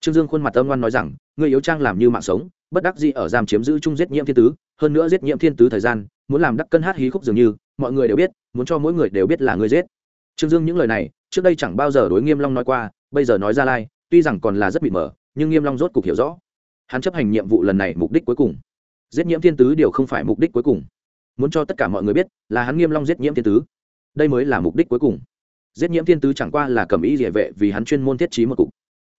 Trương dương khuôn mặt âm ngoan nói rằng, ngươi yếu trang làm như mạng sống, bất đắc dĩ ở giam chiếm giữ chung giết nhiễm thiên tứ, hơn nữa giết nhiễm thiên tứ thời gian, muốn làm đắc cân hát hí khúc dường như, mọi người đều biết, muốn cho mỗi người đều biết là ngươi giết. Trương dương những lời này, trước đây chẳng bao giờ đối nghiêm long nói qua, bây giờ nói ra lai, tuy rằng còn là rất bị mở nhưng nghiêm long rốt cục hiểu rõ. Hắn chấp hành nhiệm vụ lần này mục đích cuối cùng giết nhiễm thiên tứ điều không phải mục đích cuối cùng. Muốn cho tất cả mọi người biết là hắn nghiêm long giết nhiễm thiên tứ. Đây mới là mục đích cuối cùng. Giết nhiễm thiên tứ chẳng qua là cầm ý địa vệ vì hắn chuyên môn thiết trí một cục.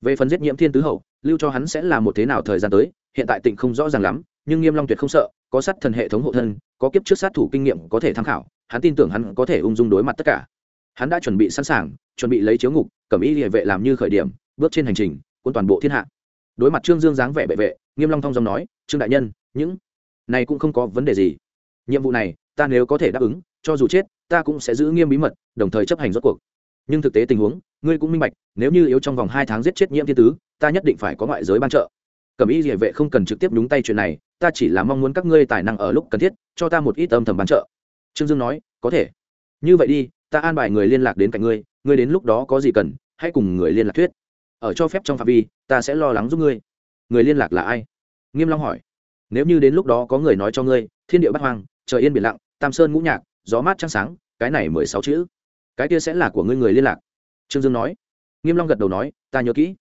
Về phần giết nhiễm thiên tứ hậu, lưu cho hắn sẽ là một thế nào thời gian tới, hiện tại tình không rõ ràng lắm, nhưng nghiêm long tuyệt không sợ, có sát thần hệ thống hộ thân, có kiếp trước sát thủ kinh nghiệm có thể tham khảo, hắn tin tưởng hắn có thể ung dung đối mặt tất cả. Hắn đã chuẩn bị sẵn sàng, chuẩn bị lấy chiếu ngục, cầm ý địa vệ làm như khởi điểm, bước trên hành trình, quân toàn bộ thiên hạ. Đối mặt trương dương dáng vẻ bệ vệ, nghiêm long thông dòng nói, trương đại nhân những này cũng không có vấn đề gì. Nhiệm vụ này, ta nếu có thể đáp ứng, cho dù chết, ta cũng sẽ giữ nghiêm bí mật, đồng thời chấp hành rốt cuộc. Nhưng thực tế tình huống, ngươi cũng minh bạch, nếu như yếu trong vòng hai tháng giết chết nhiễm thiên tứ, ta nhất định phải có ngoại giới ban trợ. Cẩm y địa vệ không cần trực tiếp nhúng tay chuyện này, ta chỉ là mong muốn các ngươi tài năng ở lúc cần thiết, cho ta một ít âm thầm ban trợ. Trương dương nói, có thể. Như vậy đi, ta an bài người liên lạc đến cạnh ngươi ngươi đến lúc đó có gì cần, hãy cùng người liên lạc thuyết. Ở cho phép trong phạm vi, ta sẽ lo lắng giúp ngươi. Người liên lạc là ai? Nghiêm long hỏi nếu như đến lúc đó có người nói cho ngươi, thiên địa bắt hoang, trời yên biển lặng, tam sơn ngũ nhạc, gió mát trăng sáng, cái này mười sáu chữ. Cái kia sẽ là của ngươi người liên lạc. Trương dương nói. Nghiêm long gật đầu nói, ta nhớ kỹ.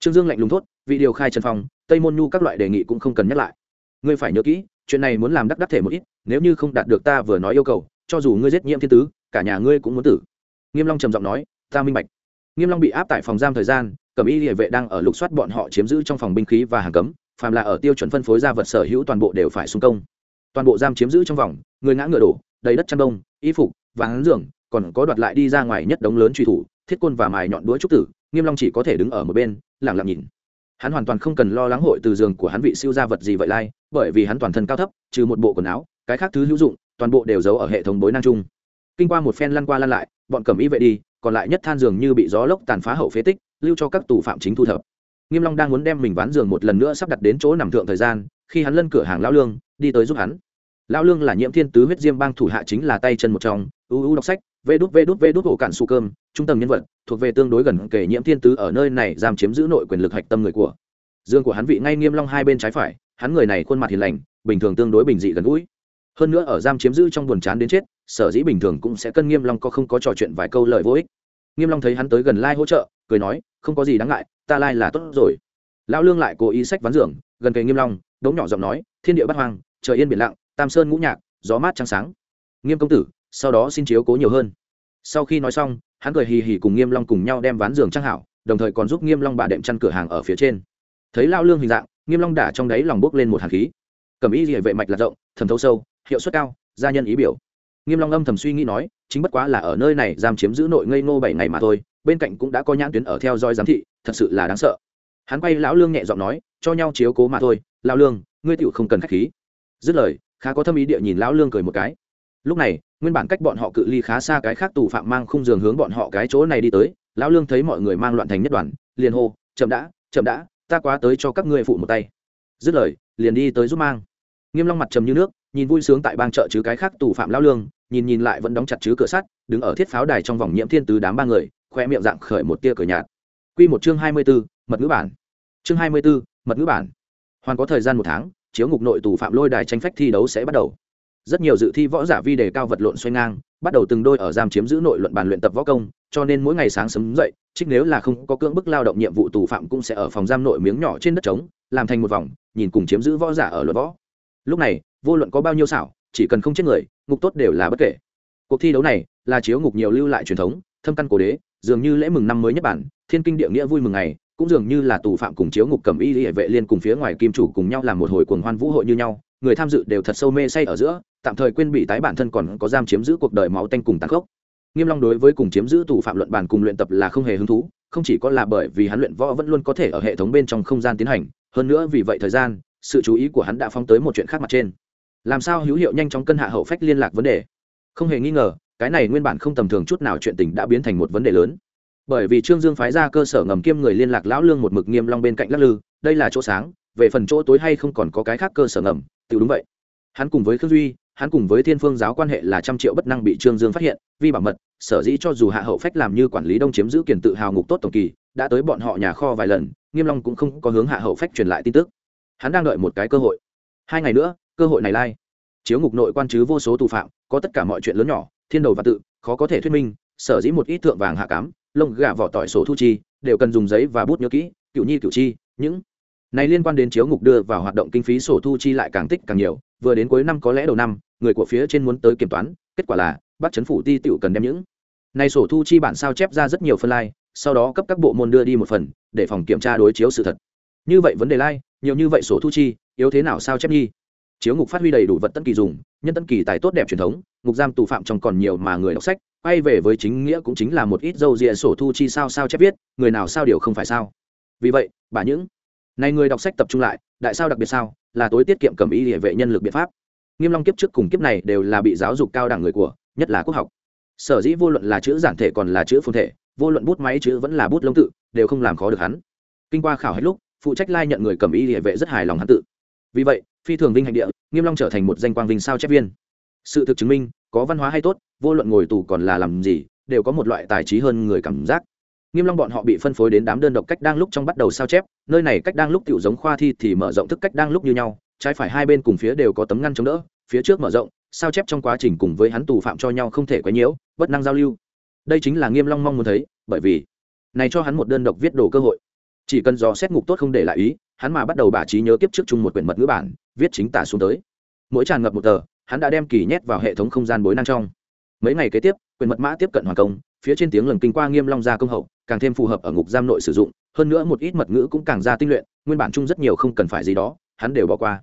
Trương dương lạnh lùng thốt, vị điều khai trần phong, tây môn nhu các loại đề nghị cũng không cần nhắc lại. Ngươi phải nhớ kỹ, chuyện này muốn làm đắc đắc thể một ít, nếu như không đạt được ta vừa nói yêu cầu, cho dù ngươi giết nhiễm thiên tứ, cả nhà ngươi cũng muốn tử. Nghiêm long trầm giọng nói, ta minh bạch. Nghiêm long bị áp tại phòng giam thời gian, cẩm y địa vệ đang ở lục soát bọn họ chiếm giữ trong phòng binh khí và hàng cấm phàm là ở tiêu chuẩn phân phối ra vật sở hữu toàn bộ đều phải xung công. Toàn bộ giam chiếm giữ trong vòng, người ngã ngựa đổ, đầy đất chăn đông y phục, ván giường, còn có đoạt lại đi ra ngoài nhất đống lớn truy thủ, thiết côn và mài nhọn đũa trúc tử, nghiêm long chỉ có thể đứng ở một bên, lặng lặng nhìn. Hắn hoàn toàn không cần lo lắng hội từ giường của hắn vị siêu ra vật gì vậy lai, bởi vì hắn toàn thân cao thấp, trừ một bộ quần áo, cái khác thứ hữu dụng, toàn bộ đều giấu ở hệ thống bối năng chung. Kinh qua một phen lăn qua lăn lại, bọn cẩm y vệ đi, còn lại nhất than giường như bị gió lốc tàn phá hậu phế tích, lưu cho các tù phạm chính thu thập nghiêm long đang muốn đem mình ván giường một lần nữa sắp đặt đến chỗ nằm thượng thời gian, khi hắn lân cửa hàng lão lương, đi tới giúp hắn. Lão lương là nhiễm thiên tứ huyết diêm bang thủ hạ chính là tay chân một trong, u u đọc sách, vê đút vê đút vê đút ổ cạn su cơm, trung tâm nhân vật, thuộc về tương đối gần kể nhiễm thiên tứ ở nơi này giam chiếm giữ nội quyền lực hạch tâm người của. Dương của hắn vị ngay nghiêm long hai bên trái phải, hắn người này khuôn mặt hiền lành, bình thường tương đối bình dị gần gũi. Hơn nữa ở giam chiếm giữ trong buồn chán đến chết, sở dĩ bình thường cũng sẽ cân nghiêm long có không có trò chuyện vài câu lời vô ích. Nghiêm long thấy hắn tới gần lai hỗ trợ, cười nói, không có gì đáng ngại ta lai là tốt rồi. Lão lương lại cố ý sách ván giường, gần kề nghiêm long, đống nhỏ giọng nói, thiên địa bát hoang, trời yên biển lặng, tam sơn ngũ nhạc, gió mát trăng sáng. Nghiêm công tử, sau đó xin chiếu cố nhiều hơn. Sau khi nói xong, hắn cười hì hì cùng nghiêm long cùng nhau đem ván giường trang hảo, đồng thời còn giúp nghiêm long bà đệm chăn cửa hàng ở phía trên. Thấy lão lương hình dạng, nghiêm long đả trong đáy lòng bước lên một hàn khí. Cẩm ý địa vệ mạch là rộng, thẩm thấu sâu, hiệu suất cao, gia nhân ý biểu. Nghiêm long âm thầm suy nghĩ nói, chính bất quá là ở nơi này giam chiếm giữ nội ngây ngô bảy ngày mà thôi, bên cạnh cũng đã có nhãn tuyến ở theo dõi giám thị thật sự là đáng sợ. Hắn quay lão lương nhẹ giọng nói, cho nhau chiếu cố mà thôi, lão lương, ngươi tựu không cần khách khí. Dứt lời, khá có thâm ý địa nhìn lão lương cười một cái. Lúc này, nguyên bản cách bọn họ cự ly khá xa cái khác tù phạm mang khung giường hướng bọn họ cái chỗ này đi tới, lão lương thấy mọi người mang loạn thành nhất đoàn, liền hô, chậm đã chậm đã, ta quá tới cho các ngươi phụ một tay. Dứt lời, liền đi tới giúp mang. Nghiêm long mặt trầm như nước, nhìn vui sướng tại bang chợ chứ cái khác tù phạm lão lương, nhìn nhìn lại vẫn đóng chặt chứ cửa sắt, đứng ở thiết pháo đài trong vòng nhiễm thiên tứ đám ba người, khoe miệng dạng khởi một tia cửa nhạt quy một chương hai mươi 24, mật ngữ bản. Chương hai mươi 24, mật ngữ bản. Hoàn có thời gian một tháng chiếu ngục nội tù phạm lôi đài tranh phách thi đấu sẽ bắt đầu. Rất nhiều dự thi võ giả vi đề cao vật lộn xoay ngang bắt đầu từng đôi ở giam chiếm giữ nội luận bàn luyện tập võ công cho nên mỗi ngày sáng sớm dậy trích nếu là không có cưỡng bức lao động nhiệm vụ tù phạm cũng sẽ ở phòng giam nội miếng nhỏ trên đất trống làm thành một vòng nhìn cùng chiếm giữ võ giả ở luận võ. Lúc này vô luận có bao nhiêu xảo chỉ cần không chết người ngục tốt đều là bất kể. Cuộc thi đấu này là chiếu ngục nhiều lưu lại truyền thống thâm căn cổ đế, dường như lễ mừng năm mới nhất bản, thiên kinh địa nghĩa vui mừng ngày, cũng dường như là tù phạm cùng chiếu ngục cầm y hệ vệ liên cùng phía ngoài kim chủ cùng nhau làm một hồi cuồng hoan vũ hội như nhau, người tham dự đều thật sâu mê say ở giữa, tạm thời quên bị tái bản thân còn có giam chiếm giữ cuộc đời máu tanh cùng tàn khốc. Nghiêm long đối với cùng chiếm giữ tù phạm luận bàn cùng luyện tập là không hề hứng thú, không chỉ có là bởi vì hắn luyện võ vẫn luôn có thể ở hệ thống bên trong không gian tiến hành, hơn nữa vì vậy thời gian, sự chú ý của hắn đã phóng tới một chuyện khác mặt trên. Làm sao hữu hiệu nhanh chóng cân hạ hậu phách liên lạc vấn đề? Không hề nghi ngờ cái này nguyên bản không tầm thường chút nào chuyện tình đã biến thành một vấn đề lớn. Bởi vì trương dương phái ra cơ sở ngầm kiêm người liên lạc lão lương một mực nghiêm long bên cạnh lắc lư, đây là chỗ sáng, về phần chỗ tối hay không còn có cái khác cơ sở ngầm, tự đúng vậy. Hắn cùng với khương duy, hắn cùng với thiên phương giáo quan hệ là trăm triệu bất năng bị trương dương phát hiện, vi bảo mật, sở dĩ cho dù hạ hậu phách làm như quản lý đông chiếm giữ kiền tự hào ngục tốt tổng kỳ, đã tới bọn họ nhà kho vài lần, nghiêm long cũng không có hướng hạ hậu phách truyền lại tin tức. Hắn đang đợi một cái cơ hội. Hai ngày nữa, cơ hội này lai. Chiếu ngục nội quan chứ vô số tù phạm, có tất cả mọi chuyện lớn nhỏ thiên đầu và tự, khó có thể thuyết minh, sở dĩ một ít thượng vàng hạ cám, lông gà vỏ tỏi sổ thu chi, đều cần dùng giấy và bút nhớ kỹ, cựu nhi cựu chi, những này liên quan đến chiếu ngục đưa vào hoạt động kinh phí sổ thu chi lại càng tích càng nhiều, vừa đến cuối năm có lẽ đầu năm, người của phía trên muốn tới kiểm toán, kết quả là, bắt chấn phủ ti tiểu cần đem những này sổ thu chi bản sao chép ra rất nhiều phân lai, sau đó cấp các bộ môn đưa đi một phần, để phòng kiểm tra đối chiếu sự thật. Như vậy vấn đề lai, nhiều như vậy sổ thu chi, yếu thế nào sao chép nhi? Chiếu ngục phát huy đầy đủ vật tân kỳ dùng, nhân tân kỳ tài tốt đẹp truyền thống ngục giam tù phạm trong còn nhiều mà người đọc sách, quay về với chính nghĩa cũng chính là một ít dâu rịa sổ thu chi sao sao chép viết, người nào sao điều không phải sao. Vì vậy, bà những này người đọc sách tập trung lại, đại sao đặc biệt sao, là tối tiết kiệm cầm ý địa vệ nhân lực biện pháp. Nghiêm long kiếp trước cùng kiếp này đều là bị giáo dục cao đẳng người của, nhất là quốc học. Sở dĩ vô luận là chữ giản thể còn là chữ phương thể, vô luận bút máy chữ vẫn là bút lông tự, đều không làm khó được hắn. Kinh qua khảo hết lúc, phụ trách lai nhận người cầm ý địa vệ rất hài lòng hắn tự. Vì vậy, phi thường vinh hạnh địa, nghiêm long trở thành một danh quang vinh sao chép viên. Sự thực chứng minh có văn hóa hay tốt, vô luận ngồi tù còn là làm gì, đều có một loại tài trí hơn người cảm giác. Nghiêm long bọn họ bị phân phối đến đám đơn độc cách đang lúc trong bắt đầu sao chép, nơi này cách đang lúc tiểu giống khoa thi thì mở rộng thức cách đang lúc như nhau, trái phải hai bên cùng phía đều có tấm ngăn chống đỡ, phía trước mở rộng, sao chép trong quá trình cùng với hắn tù phạm cho nhau không thể quấy nhiễu, bất năng giao lưu. Đây chính là nghiêm long mong muốn thấy, bởi vì này cho hắn một đơn độc viết đồ cơ hội. Chỉ cần dò xét ngục tốt không để lại ý, hắn mà bắt đầu bà trí nhớ kiếp trước chung một quyển mật ngữ bản, viết chính tả xuống tới. Mỗi tràn ngập một tờ hắn đã đem kỳ nhét vào hệ thống không gian bối năng trong. Mấy ngày kế tiếp, quyền mật mã tiếp cận hoàng công, phía trên tiếng lần kinh qua nghiêm long ra công hậu, càng thêm phù hợp ở ngục giam nội sử dụng, hơn nữa một ít mật ngữ cũng càng ra tinh luyện, nguyên bản chung rất nhiều không cần phải gì đó, hắn đều bỏ qua.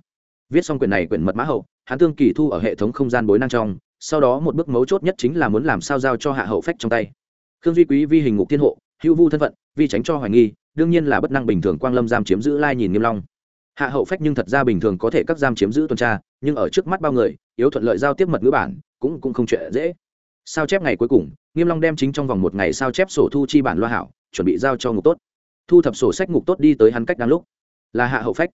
Viết xong quyển này quyển mật mã hậu, hắn tương kỳ thu ở hệ thống không gian bối năng trong, sau đó một bước mấu chốt nhất chính là muốn làm sao giao cho hạ hậu phách trong tay. Khương duy quý vi hình ngục thiên hộ, hữu vu thân phận vì tránh cho hoài nghi, đương nhiên là bất năng bình thường quang lâm giam chiếm giữ lai nhìn nghiêm long. Hạ hậu phách nhưng thật ra bình thường có thể các giam chiếm giữ tuần tra nhưng ở trước mắt bao người, yếu thuận lợi giao tiếp mật ngữ bản, cũng cũng không chuyện dễ. Sao chép ngày cuối cùng, nghiêm long đem chính trong vòng một ngày sao chép sổ thu chi bản loa hảo, chuẩn bị giao cho ngục tốt. Thu thập sổ sách ngục tốt đi tới hắn cách đang lúc. Là hạ hậu phách.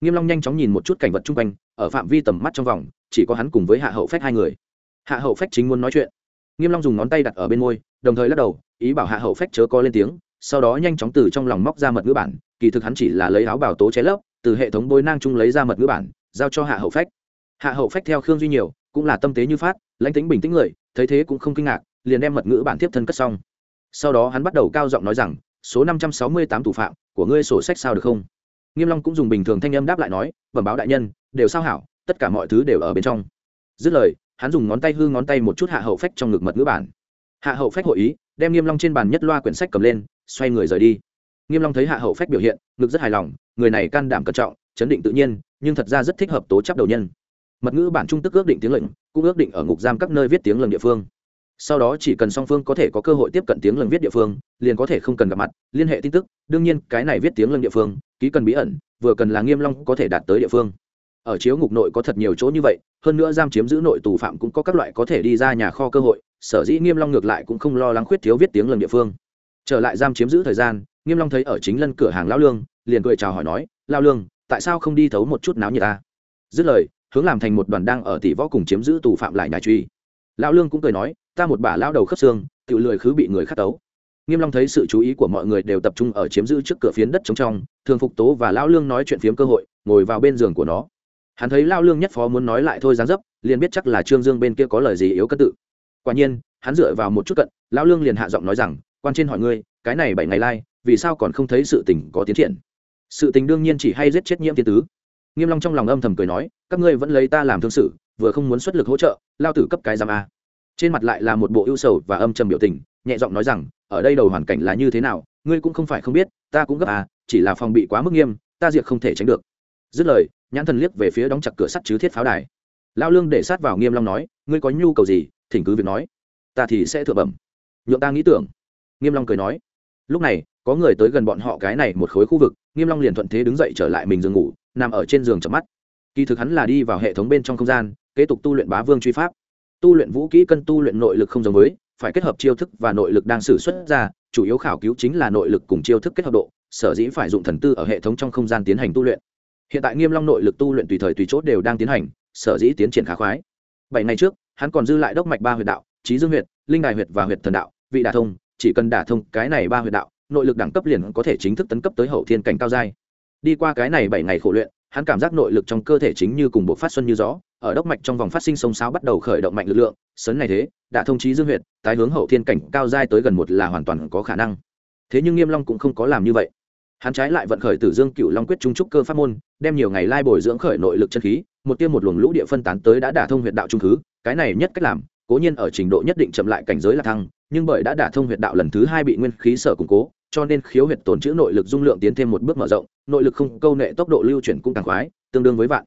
Nghiêm long nhanh chóng nhìn một chút cảnh vật chung quanh, ở phạm vi tầm mắt trong vòng, chỉ có hắn cùng với hạ hậu phách hai người. Hạ hậu phách chính muốn nói chuyện. Nghiêm long dùng ngón tay đặt ở bên môi, đồng thời lắc đầu, ý bảo hạ hậu phách chớ có lên tiếng, sau đó nhanh chóng từ trong lòng móc ra mật ngữ bản, kỳ thực hắn chỉ là lấy áo bảo tố chế lấp, từ hệ thống bối nang chung lấy ra mật ngữ bản, giao cho hạ hậu phách hạ hậu phách theo khương duy nhiều, cũng là tâm tế như phát, lãnh tính bình tĩnh người, thấy thế cũng không kinh ngạc, liền đem mật ngữ bản tiếp thân cất xong. Sau đó hắn bắt đầu cao giọng nói rằng, số năm trăm sáu mươi tám thủ phạm, của ngươi sổ sách sao được không? Nghiêm long cũng dùng bình thường thanh âm đáp lại nói, bẩm báo đại nhân, đều sao hảo, tất cả mọi thứ đều ở bên trong. Dứt lời, hắn dùng ngón tay hư ngón tay một chút hạ hậu phách trong ngực mật ngữ bản. Hạ hậu phách hội ý, đem nghiêm long trên bàn nhất loa quyển sách cầm lên, xoay người rời đi. Nghiêm long thấy hạ hậu phách biểu hiện, ngực rất hài lòng, người này can đảm cẩn trọng, chấn định tự nhiên, nhưng thật ra rất thích hợp tố chấp đầu nhân mật ngữ bản trung tức ước định tiếng lệnh, cũng ước định ở ngục giam các nơi viết tiếng lần địa phương. Sau đó chỉ cần song phương có thể có cơ hội tiếp cận tiếng lần viết địa phương, liền có thể không cần gặp mặt, liên hệ tin tức, đương nhiên, cái này viết tiếng lần địa phương, ký cần bí ẩn, vừa cần là nghiêm long có thể đạt tới địa phương. Ở chiếu ngục nội có thật nhiều chỗ như vậy, hơn nữa giam chiếm giữ nội tù phạm cũng có các loại có thể đi ra nhà kho cơ hội, sở dĩ nghiêm long ngược lại cũng không lo lắng khuyết thiếu viết tiếng lần địa phương. Trở lại giam chiếm giữ thời gian, nghiêm long thấy ở chính lân cửa hàng lão lương, liền cười chào hỏi nói, lão lương, tại sao không đi thấu một chút náo nhiệt ta? Dứt lời hướng làm thành một đoàn đang ở tỷ võ cùng chiếm giữ tù phạm lại nhà truy. Lão lương cũng cười nói, ta một bà lao đầu khớp xương tự lười khứ bị người khắc tấu. Nghiêm long thấy sự chú ý của mọi người đều tập trung ở chiếm giữ trước cửa phiến đất trống trong, thường phục tố và lão lương nói chuyện phiếm cơ hội, ngồi vào bên giường của nó. Hắn thấy Lão lương nhất phó muốn nói lại thôi dáng dấp, liền biết chắc là trương dương bên kia có lời gì yếu cất tự. Quả nhiên, hắn dựa vào một chút cận, lão lương liền hạ giọng nói rằng, quan trên hỏi ngươi, cái này bảy ngày lai, vì sao còn không thấy sự tình có tiến triển? Sự tình đương nhiên chỉ hay giết chết nhiễm tiên tứ nghiêm long trong lòng âm thầm cười nói, các ngươi vẫn lấy ta làm thương sự, vừa không muốn xuất lực hỗ trợ, lao tử cấp cái giam a. Trên mặt lại là một bộ ưu sầu và âm trầm biểu tình, nhẹ giọng nói rằng, ở đây đầu hoàn cảnh là như thế nào, ngươi cũng không phải không biết, ta cũng gấp à chỉ là phòng bị quá mức nghiêm, ta diệt không thể tránh được. Dứt lời, nhãn thần liếc về phía đóng chặt cửa sắt chứ thiết pháo đài. Lao lương để sát vào nghiêm long nói, ngươi có nhu cầu gì, thỉnh cứ việc nói. Ta thì sẽ thừa bẩm. Nhượng ta nghĩ tưởng. Nghiêm long cười nói, lúc này, có người tới gần bọn họ cái này một khối khu vực, nghiêm long liền thuận thế đứng dậy trở lại mình giường ngủ nằm ở trên giường chợp mắt. Kỳ thực hắn là đi vào hệ thống bên trong không gian, kế tục tu luyện bá vương truy pháp. Tu luyện vũ kỹ cân tu luyện nội lực không giống với, phải kết hợp chiêu thức và nội lực đang sử xuất ra, chủ yếu khảo cứu chính là nội lực cùng chiêu thức kết hợp độ, sở dĩ phải dụng thần tư ở hệ thống trong không gian tiến hành tu luyện. Hiện tại nghiêm long nội lực tu luyện tùy thời tùy chốt đều đang tiến hành, sở dĩ tiến triển khá khoái. Bảy ngày trước, hắn còn dư lại đốc mạch ba huyệt đạo trí dương huyệt, linh đài huyệt và huyệt thần đạo, vị đả thông, chỉ cần đả thông cái này ba huyệt đạo, nội lực đẳng cấp liền có thể chính thức tấn cấp tới hậu thiên cảnh cao giai đi qua cái này bảy ngày khổ luyện, hắn cảm giác nội lực trong cơ thể chính như cùng bộ phát xuân như gió, ở đốc mạch trong vòng phát sinh sông sáo bắt đầu khởi động mạnh lực lượng sấn này thế đã thông chí dương huyệt, tái hướng hậu thiên cảnh cao giai tới gần một là hoàn toàn có khả năng. Thế nhưng nghiêm long cũng không có làm như vậy. Hắn trái lại vận khởi tử dương cựu long quyết trung trúc cơ pháp môn, đem nhiều ngày lai bồi dưỡng khởi nội lực chân khí, một tiêm một luồng lũ địa phân tán tới đã đả thông huyệt đạo trung thứ, cái này nhất cách làm, cố nhiên ở trình độ nhất định chậm lại cảnh giới là thăng, nhưng bởi đã đả thông huyệt đạo lần thứ hai bị nguyên khí sở củng cố cho nên khiếu huyệt tổn chữ nội lực dung lượng tiến thêm một bước mở rộng nội lực không câu nệ tốc độ lưu chuyển cũng càng khoái tương đương với vạn.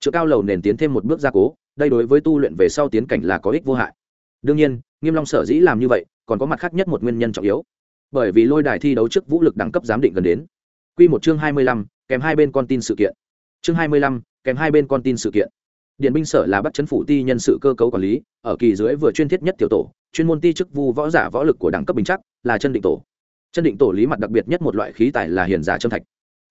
Chữa cao lầu nền tiến thêm một bước gia cố đây đối với tu luyện về sau tiến cảnh là có ích vô hại. Đương nhiên nghiêm long sở dĩ làm như vậy còn có mặt khác nhất một nguyên nhân trọng yếu. Bởi vì lôi đài thi đấu trước vũ lực đẳng cấp giám định gần đến. Quy một chương hai mươi lăm, kèm hai bên con tin sự kiện. Chương hai mươi lăm, kèm hai bên con tin sự kiện. Điện binh sở là bắt chấn phủ ti nhân sự cơ cấu quản lý ở kỳ dưới vừa chuyên thiết nhất tiểu tổ chuyên môn ti chức vu võ giả võ lực của đẳng cấp bình chắc là chân định tổ chân định tổ lý mặt đặc biệt nhất một loại khí tài là hiền giả châm thạch.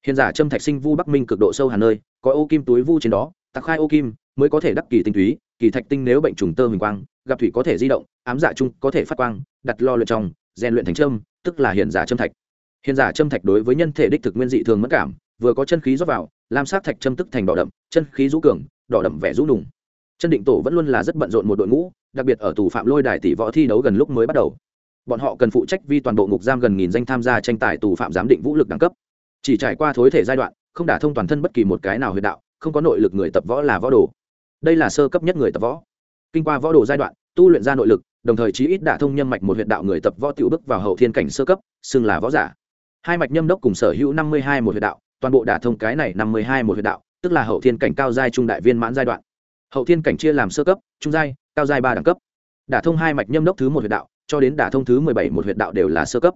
Hiền giả châm thạch sinh vu bắc minh cực độ sâu hà nơi, có ô kim túi vu trên đó, tạc khai ô kim, mới có thể đắc kỳ tinh túy, kỳ thạch tinh nếu bệnh trùng tơ huỳnh quang, gặp thủy có thể di động, ám dạ giả chung có thể phát quang, đặt lo luyện trong, rèn luyện thành trâm tức là hiền giả châm thạch. Hiền giả châm thạch đối với nhân thể đích thực nguyên dị thường mất cảm, vừa có chân khí rót vào làm sát thạch châm tức thành đỏ đậm, chân khí rũ cường, đỏ đậm vẻ rũ nùng. Chân định tổ vẫn luôn là rất bận rộn một đội ngũ, đặc biệt ở tù phạm lôi đài tỷ võ thi đấu gần lúc mới bắt đầu bọn họ cần phụ trách vi toàn bộ ngục giam gần nghìn danh tham gia tranh tài tù phạm giám định vũ lực đẳng cấp. Chỉ trải qua thối thể giai đoạn, không đả thông toàn thân bất kỳ một cái nào huyệt đạo, không có nội lực người tập võ là võ đồ. Đây là sơ cấp nhất người tập võ. Kinh qua võ đồ giai đoạn, tu luyện ra nội lực, đồng thời chí ít đả thông nhâm mạch một huyệt đạo người tập võ tiểu bước vào hậu thiên cảnh sơ cấp, xưng là võ giả. Hai mạch nhâm đốc cùng sở hữu năm mươi hai một huyệt đạo, toàn bộ đả thông cái này năm mươi hai một huyệt đạo, tức là hậu thiên cảnh cao giai trung đại viên mãn giai đoạn. Hậu thiên cảnh chia làm sơ cấp, trung giai, cao giai ba đẳng cấp. Đả thông hai mạch nhâm đốc thứ một huyệt đạo cho đến đả thông thứ mười bảy một huyệt đạo đều là sơ cấp.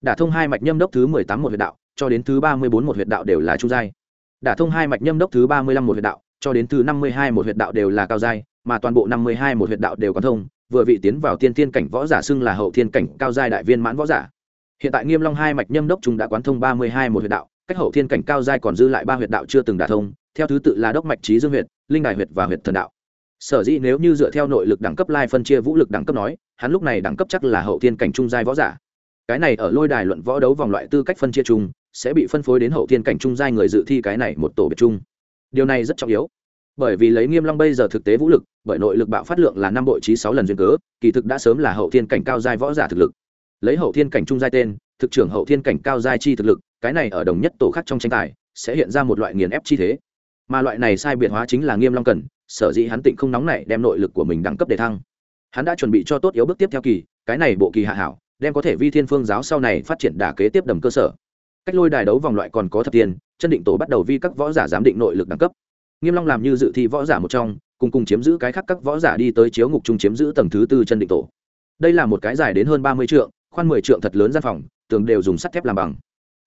Đả thông hai mạch nhâm đốc thứ mười tám một huyệt đạo, cho đến thứ ba mươi bốn một huyệt đạo đều là trung giai. Đả thông hai mạch nhâm đốc thứ ba mươi lăm một huyệt đạo, cho đến thứ năm mươi hai một huyệt đạo đều là cao giai, mà toàn bộ năm mươi hai một huyệt đạo đều có thông, vừa vị tiến vào tiên thiên cảnh võ giả xưng là hậu thiên cảnh cao giai đại viên mãn võ giả. Hiện tại nghiêm long hai mạch nhâm đốc chúng đã quán thông ba mươi hai một huyệt đạo, cách hậu thiên cảnh cao giai còn dư lại ba huyệt đạo chưa từng đả thông, theo thứ tự là đốc mạch trí dương huyệt, linh đài huyệt và huyệt thần đạo sở dĩ nếu như dựa theo nội lực đẳng cấp lai phân chia vũ lực đẳng cấp nói, hắn lúc này đẳng cấp chắc là hậu thiên cảnh trung giai võ giả. Cái này ở lôi đài luận võ đấu vòng loại tư cách phân chia chung, sẽ bị phân phối đến hậu thiên cảnh trung giai người dự thi cái này một tổ biệt chung. Điều này rất trọng yếu. Bởi vì lấy nghiêm long bây giờ thực tế vũ lực, bởi nội lực bạo phát lượng là năm bội trí sáu lần duyên cớ, kỳ thực đã sớm là hậu thiên cảnh cao giai võ giả thực lực. Lấy hậu thiên cảnh trung giai tên, thực trưởng hậu thiên cảnh cao giai chi thực lực, cái này ở đồng nhất tổ khác trong tranh tài, sẽ hiện ra một loại nghiền ép chi thế. Mà loại này sai biệt hóa chính là nghiêm long cần sở dĩ hắn tịnh không nóng này, đem nội lực của mình đẳng cấp để thăng. Hắn đã chuẩn bị cho tốt yếu bước tiếp theo kỳ cái này bộ kỳ hạ hảo đem có thể vi thiên phương giáo sau này phát triển đả kế tiếp đầm cơ sở. Cách lôi đài đấu vòng loại còn có thập tiền chân định tổ bắt đầu vi các võ giả giám định nội lực đẳng cấp. Nghiêm long làm như dự thi võ giả một trong cùng cùng chiếm giữ cái khác các võ giả đi tới chiếu ngục trung chiếm giữ tầng thứ tư chân định tổ. Đây là một cái dài đến hơn ba mươi trượng khoan mười trượng thật lớn gian phòng tường đều dùng sắt thép làm bằng.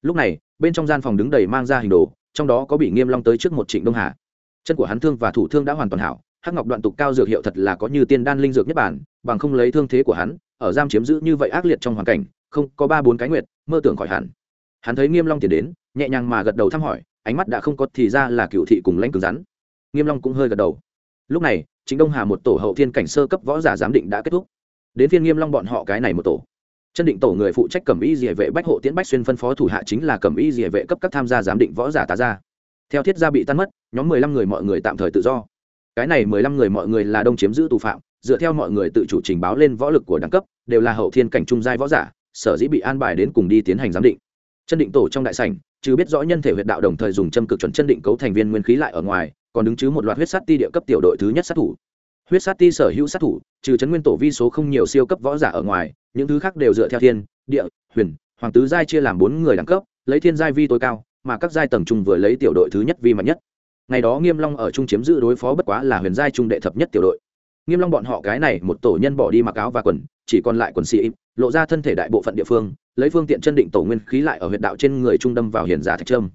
Lúc này bên trong gian phòng đứng đầy mang ra hình đồ trong đó có bị nghiêm long tới trước một trịnh đông hà chân của hắn thương và thủ thương đã hoàn toàn hảo, hắc ngọc đoạn tục cao dược hiệu thật là có như tiên đan linh dược nhất bản, bằng không lấy thương thế của hắn, ở giam chiếm giữ như vậy ác liệt trong hoàn cảnh, không có ba bốn cái nguyệt, mơ tưởng khỏi hẳn. Hắn thấy nghiêm long tiến đến, nhẹ nhàng mà gật đầu thăm hỏi, ánh mắt đã không có thì ra là cựu thị cùng lãnh cứng rắn. Nghiêm long cũng hơi gật đầu. Lúc này chính đông hà một tổ hậu thiên cảnh sơ cấp võ giả giám định đã kết thúc. Đến phiên nghiêm long bọn họ cái này một tổ. Chân định tổ người phụ trách cẩm y diệ vệ bách hộ tiễn bách xuyên phân phó thủ hạ chính là cẩm y diệ vệ cấp các tham gia giám định võ giả tá ra theo thiết gia bị tan mất, nhóm mười lăm người mọi người tạm thời tự do. Cái này mười lăm người mọi người là đông chiếm giữ tù phạm, dựa theo mọi người tự chủ trình báo lên võ lực của đẳng cấp, đều là hậu thiên cảnh trung giai võ giả, sở dĩ bị an bài đến cùng đi tiến hành giám định. Chân định tổ trong đại sảnh, chứ biết rõ nhân thể huyệt đạo đồng thời dùng châm cực chuẩn chân định cấu thành viên nguyên khí lại ở ngoài, còn đứng chứ một loạt huyết sát ti địa cấp tiểu đội thứ nhất sát thủ. Huyết sát ti sở hữu sát thủ, trừ chấn nguyên tổ vi số không nhiều siêu cấp võ giả ở ngoài, những thứ khác đều dựa theo thiên, địa, huyền, hoàng tứ giai chia làm bốn người đẳng cấp, lấy thiên giai vi tối cao mà các giai tầng trung vừa lấy tiểu đội thứ nhất vi mạnh nhất. Ngày đó nghiêm long ở trung chiếm giữ đối phó bất quá là huyền giai trung đệ thập nhất tiểu đội. Nghiêm long bọn họ cái này một tổ nhân bỏ đi mặc áo và quần, chỉ còn lại quần sĩ lộ ra thân thể đại bộ phận địa phương, lấy phương tiện chân định tổ nguyên khí lại ở huyệt đạo trên người trung đâm vào hiền giả thạch trâm.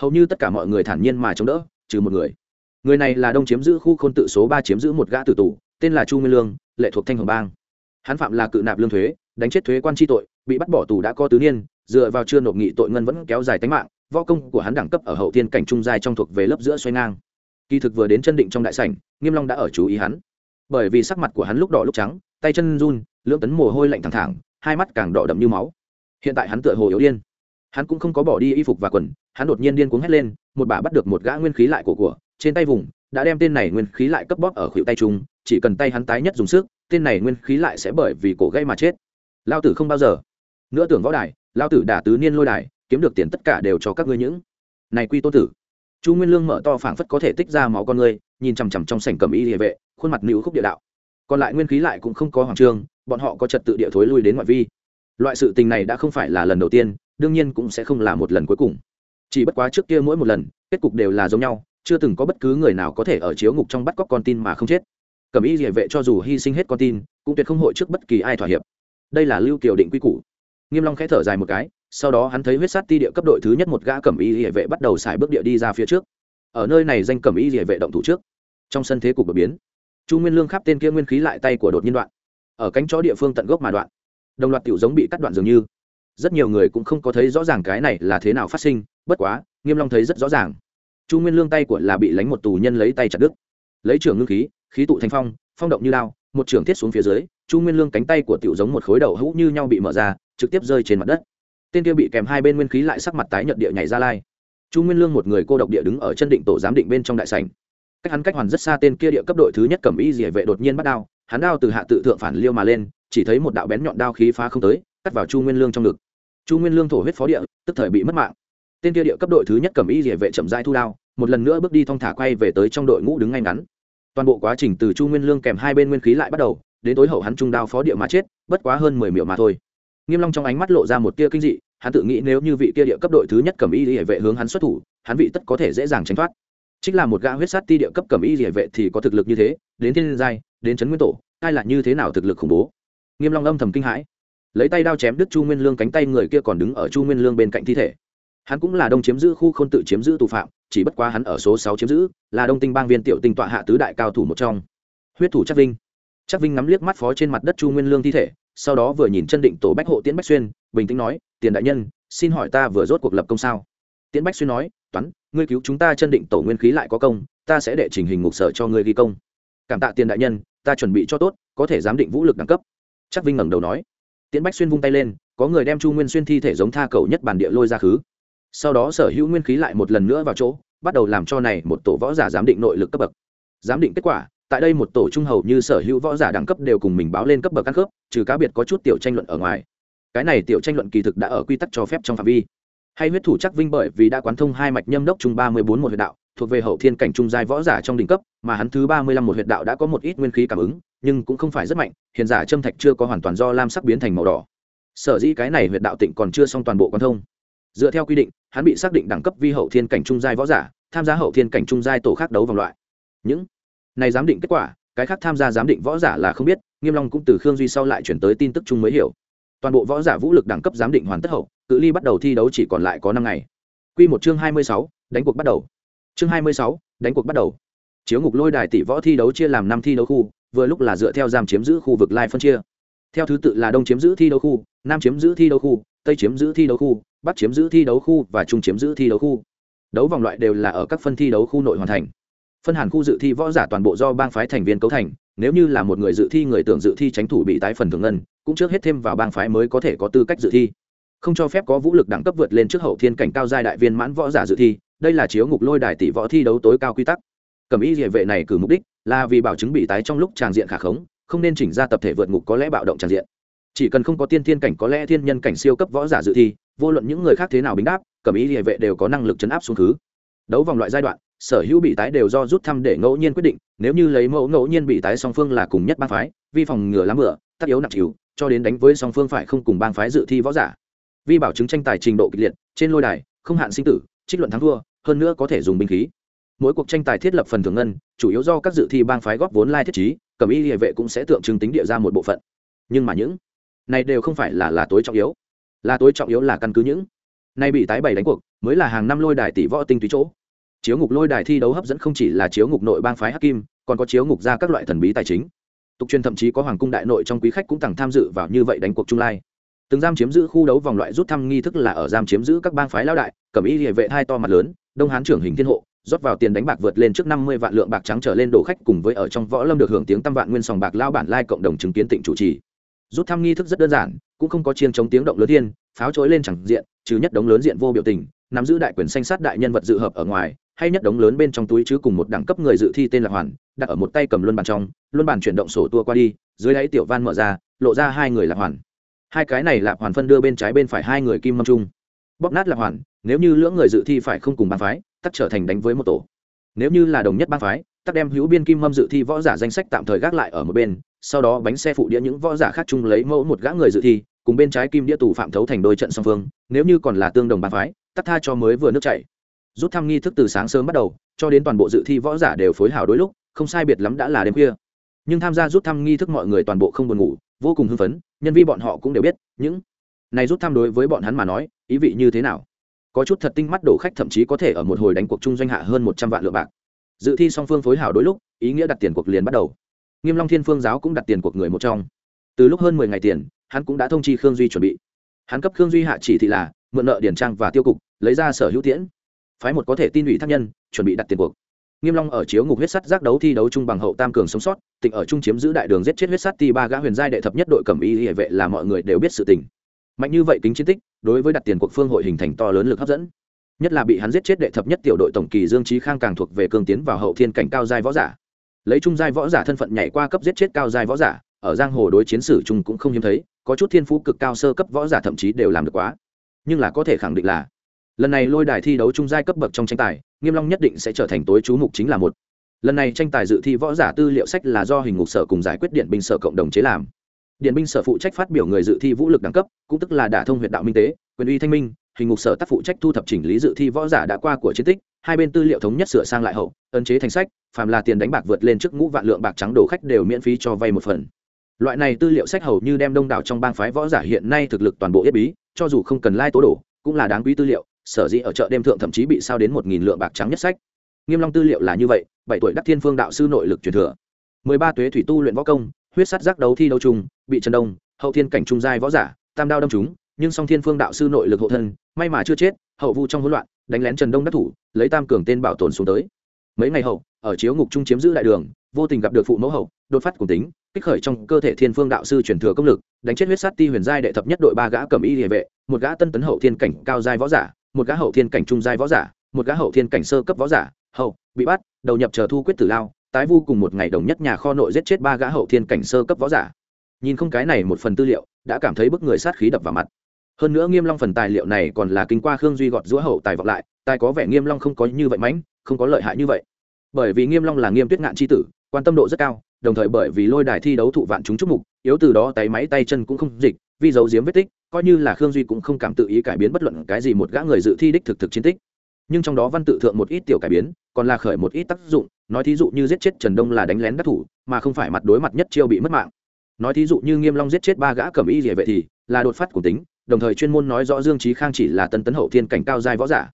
Hầu như tất cả mọi người thản nhiên mà chống đỡ, trừ một người. Người này là đông chiếm giữ khu khôn tự số ba chiếm giữ một gã tử tù, tên là chu nguyên lương, lệ thuộc thanh hồng bang. Hắn phạm là cự nạp lương thuế, đánh chết thuế quan tri tội, bị bắt bỏ tù đã có tứ niên, dựa vào chưa nộp nghị tội ngân vẫn kéo dài tính mạng võ công của hắn đẳng cấp ở hậu thiên cảnh trung giai trong thuộc về lớp giữa xoay ngang. Kỳ thực vừa đến chân định trong đại sảnh, nghiêm long đã ở chú ý hắn. Bởi vì sắc mặt của hắn lúc đỏ lúc trắng, tay chân run, lưỡng tấn mồ hôi lạnh thẳng thẳng, hai mắt càng đỏ đậm như máu. Hiện tại hắn tựa hồ yếu điên. Hắn cũng không có bỏ đi y phục và quần, hắn đột nhiên điên cuống hét lên, một bà bắt được một gã nguyên khí lại của của, trên tay vùng, đã đem tên này nguyên khí lại cấp bóp ở khuỷu tay trung chỉ cần tay hắn tái nhất dùng sức, tên này nguyên khí lại sẽ bởi vì cổ gây mà chết. Lao tử không bao giờ. Nữa tưởng võ đài, lao tử đả tứ niên lôi đài kiếm được tiền tất cả đều cho các ngươi những. Này quy tô tử. Chu nguyên lương mở to phảng phất có thể tích ra máu con ngươi nhìn chằm chằm trong sảnh cầm y địa vệ, khuôn mặt nữ khúc địa đạo. Còn lại nguyên khí lại cũng không có hoàng trương bọn họ có trật tự địa thối lui đến ngoại vi. Loại sự tình này đã không phải là lần đầu tiên, đương nhiên cũng sẽ không là một lần cuối cùng. Chỉ bất quá trước kia mỗi một lần, kết cục đều là giống nhau, chưa từng có bất cứ người nào có thể ở chiếu ngục trong bắt cóc con tin mà không chết. Cầm y địa vệ cho dù hy sinh hết con tin, cũng tuyệt không hội trước bất kỳ ai thỏa hiệp. Đây là lưu kiều định quy củ. Nghiêm long khẽ thở dài một cái sau đó hắn thấy huyết sát ti địa cấp đội thứ nhất một gã cẩm y hệ vệ bắt đầu xài bước địa đi ra phía trước. Ở nơi này danh cẩm y hệ vệ động thủ trước. Trong sân thế cục đột biến, chu nguyên lương khắp tên kia nguyên khí lại tay của đột nhiên đoạn. Ở cánh chó địa phương tận gốc mà đoạn. Đồng loạt tiểu giống bị cắt đoạn dường như. Rất nhiều người cũng không có thấy rõ ràng cái này là thế nào phát sinh, bất quá, nghiêm long thấy rất rõ ràng. Chu nguyên lương tay của là bị lánh một tù nhân lấy tay chặt đứt. Lấy trưởng ngưng khí khí tụ thành phong phong động như lao một trưởng thiết xuống phía dưới, chu nguyên lương cánh tay của tiểu giống một khối đầu hũ như nhau bị mở ra, trực tiếp rơi trên mặt đất tên kia bị kèm hai bên nguyên khí lại sắc mặt tái nhợt địa nhảy ra lai. Chu nguyên lương một người cô độc địa đứng ở chân định tổ giám định bên trong đại sảnh. Cách hắn cách hoàn rất xa tên kia địa cấp đội thứ nhất cầm y dỉa vệ đột nhiên bắt đao, hắn đao từ hạ tự thượng phản liêu mà lên, chỉ thấy một đạo bén nhọn đao khí phá không tới, cắt vào chu nguyên lương trong ngực. Chu nguyên lương thổ huyết phó địa, tức thời bị mất mạng. Tên kia địa cấp đội thứ nhất cầm y dỉa vệ chậm rãi thu đao, một lần nữa bước đi thong thả quay về tới trong đội ngũ đứng ngay ngắn. Toàn bộ quá trình từ chu nguyên lương kèm hai bên nguyên khí lại bắt đầu, đến tối hậu hắn trung đao phó địa mà chết, bất quá hơn mười miệng mà thôi. Nghiêm long trong ánh mắt lộ ra một tia kinh dị hắn tự nghĩ nếu như vị kia địa cấp đội thứ nhất cầm y địa vệ hướng hắn xuất thủ, hắn vị tất có thể dễ dàng tránh thoát. Chính là một gã huyết sát ti địa cấp cầm y địa vệ thì có thực lực như thế, đến thiên giai, đến chấn nguyên tổ, ai là như thế nào thực lực khủng bố? Nghiêm long âm thầm kinh hãi. Lấy tay đao chém đứt chu nguyên lương cánh tay người kia còn đứng ở chu nguyên lương bên cạnh thi thể. Hắn cũng là đông chiếm giữ khu không tự chiếm giữ tù phạm, chỉ bất quá hắn ở số sáu chiếm giữ, là đông tinh bang viên tiểu tinh tọa hạ tứ đại cao thủ một trong. Huyết thủ chắc vinh. Chắc vinh ngắm liếc mắt phó trên mặt đất chu nguyên lương thi thể sau đó vừa nhìn chân định tổ bách hộ tiễn bách xuyên, bình tĩnh nói, tiền đại nhân, xin hỏi ta vừa rốt cuộc lập công sao? Tiễn bách xuyên nói, toán, ngươi cứu chúng ta chân định tổ nguyên khí lại có công, ta sẽ đệ trình hình ngục sở cho ngươi ghi công. Cảm tạ tiền đại nhân, ta chuẩn bị cho tốt, có thể giám định vũ lực đẳng cấp. Chắc vinh ngẩng đầu nói. Tiễn bách xuyên vung tay lên, có người đem chu nguyên xuyên thi thể giống tha cầu nhất bản địa lôi ra khứ. Sau đó sở hữu nguyên khí lại một lần nữa vào chỗ, bắt đầu làm cho này một tổ võ giả giám định nội lực cấp bậc. Giám định kết quả tại đây một tổ trung hầu như sở hữu võ giả đẳng cấp đều cùng mình báo lên cấp bậc căn khớp, trừ cá biệt có chút tiểu tranh luận ở ngoài. Cái này tiểu tranh luận kỳ thực đã ở quy tắc cho phép trong phạm vi. Hay huyết thủ chắc vinh bởi vì đã quán thông hai mạch nhâm đốc trung ba mươi bốn một huyệt đạo, thuộc về hậu thiên cảnh trung giai võ giả trong đỉnh cấp, mà hắn thứ ba mươi lăm một huyệt đạo đã có một ít nguyên khí cảm ứng, nhưng cũng không phải rất mạnh hiện giả châm thạch chưa có hoàn toàn do lam sắc biến thành màu đỏ. Sở dĩ cái này huyệt đạo tịnh còn chưa xong toàn bộ quán thông. Dựa theo quy định, hắn bị xác định đẳng cấp vi hậu thiên cảnh trung giai võ giả, tham gia hậu thiên cảnh trung giai tổ khác đấu vòng loại. Những này giám định kết quả cái khác tham gia giám định võ giả là không biết nghiêm long cũng từ khương duy sau lại chuyển tới tin tức chung mới hiểu. Toàn bộ võ giả vũ lực đẳng cấp giám định hoàn tất hậu cự ly bắt đầu thi đấu chỉ còn lại có năm ngày. Quy một chương hai mươi sáu, đánh cuộc bắt đầu. Chương hai mươi sáu, đánh cuộc bắt đầu. Chiếu ngục lôi đài tỷ võ thi đấu chia làm năm thi đấu khu vừa lúc là dựa theo giam chiếm giữ khu vực lai phân chia. Theo thứ tự là đông chiếm giữ thi đấu khu nam chiếm giữ thi đấu khu tây chiếm giữ thi đấu khu bắc chiếm giữ thi đấu khu và trung chiếm giữ thi đấu khu. Đấu vòng loại đều là ở các phân thi đấu khu nội hoàn thành phân hàn khu dự thi võ giả toàn bộ do bang phái thành viên cấu thành, nếu như là một người dự thi, người tưởng dự thi tránh thủ bị tái phần thường ngân, cũng trước hết thêm vào bang phái mới có thể có tư cách dự thi. Không cho phép có vũ lực đẳng cấp vượt lên trước hậu thiên cảnh cao giai đại viên mãn võ giả dự thi, đây là chiếu ngục lôi đài tỷ võ thi đấu tối cao quy tắc. Cầm ý địa vệ này cử mục đích là vì bảo chứng bị tái trong lúc tràng diện khả khống, không nên chỉnh ra tập thể vượt ngục có lẽ bạo động tràng diện. Chỉ cần không có tiên thiên cảnh có lẽ thiên nhân cảnh siêu cấp võ giả dự thi, vô luận những người khác thế nào bính đáp, cẩm ý địa vệ đều có năng lực chấn áp xuống thứ đấu vòng loại giai đoạn sở hữu bị tái đều do rút thăm để ngẫu nhiên quyết định, nếu như lấy mẫu ngẫu nhiên bị tái song phương là cùng nhất bang phái, vi phòng ngừa lắm bựa tất yếu nặng chịu, cho đến đánh với song phương phải không cùng bang phái dự thi võ giả. Vi bảo chứng tranh tài trình độ kịch liệt, trên lôi đài, không hạn sinh tử, trích luận thắng thua, hơn nữa có thể dùng binh khí. Mỗi cuộc tranh tài thiết lập phần thưởng ngân, chủ yếu do các dự thi bang phái góp vốn lai thiết trí cẩm y địa vệ cũng sẽ tượng trưng tính địa ra một bộ phận. Nhưng mà những này đều không phải là là tối trọng yếu. Là tối trọng yếu là căn cứ những nay bị tái bày đánh cuộc, mới là hàng năm lôi đài tỷ võ tinh túy chỗ chiếu ngục lôi đài thi đấu hấp dẫn không chỉ là chiếu ngục nội bang phái hắc kim còn có chiếu ngục ra các loại thần bí tài chính. Tục truyền thậm chí có hoàng cung đại nội trong quý khách cũng tặng tham dự vào như vậy đánh cuộc trung lai. Từng giam chiếm giữ khu đấu vòng loại rút thăm nghi thức là ở giam chiếm giữ các bang phái lao đại cẩm y địa vệ hai to mặt lớn, đông hán trưởng hình thiên hộ, rót vào tiền đánh bạc vượt lên trước năm mươi vạn lượng bạc trắng trở lên đổ khách cùng với ở trong võ lâm được hưởng tiếng tam vạn nguyên sòng bạc lao bản lai cộng đồng chứng kiến tỉnh chủ trì. Rút thăm nghi thức rất đơn giản, cũng không có chiên chống tiếng động lớn thiên, pháo chối lên chẳng diện, trừ nhất đống lớn diện vô biểu tình, nắm giữ đại quyền xanh sát đại nhân vật dự hợp ở ngoài hay nhất đống lớn bên trong túi chứ cùng một đẳng cấp người dự thi tên là hoàn, đặt ở một tay cầm luân bàn trong, luân bàn chuyển động sổ tua qua đi, dưới đáy tiểu van mở ra, lộ ra hai người lạc hoàn. Hai cái này lạc hoàn phân đưa bên trái bên phải hai người kim mâm chung. Bóp nát lạc hoàn, nếu như lưỡng người dự thi phải không cùng bàn phái, tắc trở thành đánh với một tổ. Nếu như là đồng nhất ban phái, tắc đem hữu biên kim mâm dự thi võ giả danh sách tạm thời gác lại ở một bên, sau đó bánh xe phụ đĩa những võ giả khác chung lấy mẫu một gã người dự thi, cùng bên trái kim đĩa tù phạm thấu thành đôi trận song phương, nếu như còn là tương đồng ban phái, tắc tha cho mới vừa nước chảy rút thăm nghi thức từ sáng sớm bắt đầu, cho đến toàn bộ dự thi võ giả đều phối hảo đôi lúc, không sai biệt lắm đã là đêm khuya. Nhưng tham gia rút thăm nghi thức mọi người toàn bộ không buồn ngủ, vô cùng hưng phấn, nhân vi bọn họ cũng đều biết, những này rút thăm đối với bọn hắn mà nói, ý vị như thế nào? Có chút thật tinh mắt đổ khách thậm chí có thể ở một hồi đánh cuộc chung doanh hạ hơn một trăm vạn lượng bạc. Dự thi song phương phối hảo đôi lúc, ý nghĩa đặt tiền cuộc liền bắt đầu. Nghiêm long thiên phương giáo cũng đặt tiền cuộc người một trong. Từ lúc hơn mười ngày tiền, hắn cũng đã thông chi khương duy chuẩn bị. Hắn cấp khương duy hạ chỉ thị là, mượn nợ điển trang và tiêu cục, lấy ra sở hữu tiễn phái một có thể tin ủy thác nhân, chuẩn bị đặt tiền cuộc. Nghiêm long ở chiếu ngục huyết sắt giác đấu thi đấu chung bằng hậu tam cường sống sót, tịnh ở trung chiếm giữ đại đường giết chết huyết sắt ti ba gã huyền giai đệ thập nhất đội cẩm y hệ vệ là mọi người đều biết sự tình. Mạnh như vậy kính chiến tích, đối với đặt tiền cuộc phương hội hình thành to lớn lực hấp dẫn. Nhất là bị hắn giết chết đệ thập nhất tiểu đội tổng kỳ dương trí khang càng thuộc về cường tiến vào hậu thiên cảnh cao giai võ giả. Lấy trung giai võ giả thân phận nhảy qua cấp giết chết cao giai võ giả, ở giang hồ đối chiến sử chung cũng không hiếm thấy, có chút thiên phú cực cao sơ cấp võ giả thậm chí đều làm được quá. Nhưng là có thể khẳng định là lần này lôi đài thi đấu trung giai cấp bậc trong tranh tài, nghiêm long nhất định sẽ trở thành tối chú mục chính là một. Lần này tranh tài dự thi võ giả tư liệu sách là do hình ngục sở cùng giải quyết điện binh sở cộng đồng chế làm. Điện binh sở phụ trách phát biểu người dự thi vũ lực đẳng cấp, cũng tức là đả thông huyện đạo minh tế, quyền uy thanh minh, hình ngục sở tác phụ trách thu thập chỉnh lý dự thi võ giả đã qua của chiến tích, hai bên tư liệu thống nhất sửa sang lại hậu, ấn chế thành sách, phàm là tiền đánh bạc vượt lên trước ngũ vạn lượng bạc trắng đồ khách đều miễn phí cho vay một phần. Loại này tư liệu sách hầu như đem đông đảo trong bang phái võ giả hiện nay thực lực toàn bộ yết bí, cho dù không cần lai tố đổ, cũng là đáng quý tư liệu sở dĩ ở chợ đêm thượng thậm chí bị sao đến một nghìn lượng bạc trắng nhất sách. Nghiêm long tư liệu là như vậy, bảy tuổi đắc thiên phương đạo sư nội lực truyền thừa. Mười ba tuế thủy tu luyện võ công, huyết sắt giác đấu thi đấu trùng, bị trần đông, hậu thiên cảnh trung giai võ giả, tam đao đâm chúng nhưng song thiên phương đạo sư nội lực hộ thân, may mà chưa chết, hậu vu trong hỗn loạn, đánh lén trần đông đắc thủ, lấy tam cường tên bảo tồn xuống tới. Mấy ngày hậu, ở chiếu ngục trung chiếm giữ đại đường, vô tình gặp được phụ mẫu hậu, đột phát cùng tính, kích khởi trong cơ thể thiên phương đạo sư truyền thừa công lực, đánh chết huyết sát ti huyền giai đệ thập nhất đội ba gã cầm y địa vệ, một gã tân tấn hậu thiên cảnh cao giai võ giả một gã hậu thiên cảnh trung giai võ giả, một gã hậu thiên cảnh sơ cấp võ giả, hậu, bị bắt, đầu nhập chờ thu quyết tử lao, tái vu cùng một ngày đồng nhất nhà kho nội giết chết ba gã hậu thiên cảnh sơ cấp võ giả. Nhìn không cái này một phần tư liệu, đã cảm thấy bức người sát khí đập vào mặt. Hơn nữa nghiêm long phần tài liệu này còn là kinh qua khương duy gọt giữa hậu tài vọng lại, tài có vẻ nghiêm long không có như vậy mãnh, không có lợi hại như vậy. Bởi vì nghiêm long là nghiêm tuyết ngạn chi tử, quan tâm độ rất cao, đồng thời bởi vì lôi đài thi đấu thụ vạn chúng chúc mục, yếu từ đó tay máy tay chân cũng không dịch vì dấu giếm vết tích, coi như là khương duy cũng không cảm tự ý cải biến bất luận cái gì một gã người dự thi đích thực thực chiến tích. Nhưng trong đó văn tự thượng một ít tiểu cải biến, còn là khởi một ít tác dụng, nói thí dụ như giết chết trần đông là đánh lén đắc thủ, mà không phải mặt đối mặt nhất chiêu bị mất mạng. Nói thí dụ như nghiêm long giết chết ba gã cẩm y địa vệ thì là đột phát của tính, đồng thời chuyên môn nói rõ dương trí khang chỉ là tân tấn hậu thiên cảnh cao giai võ giả.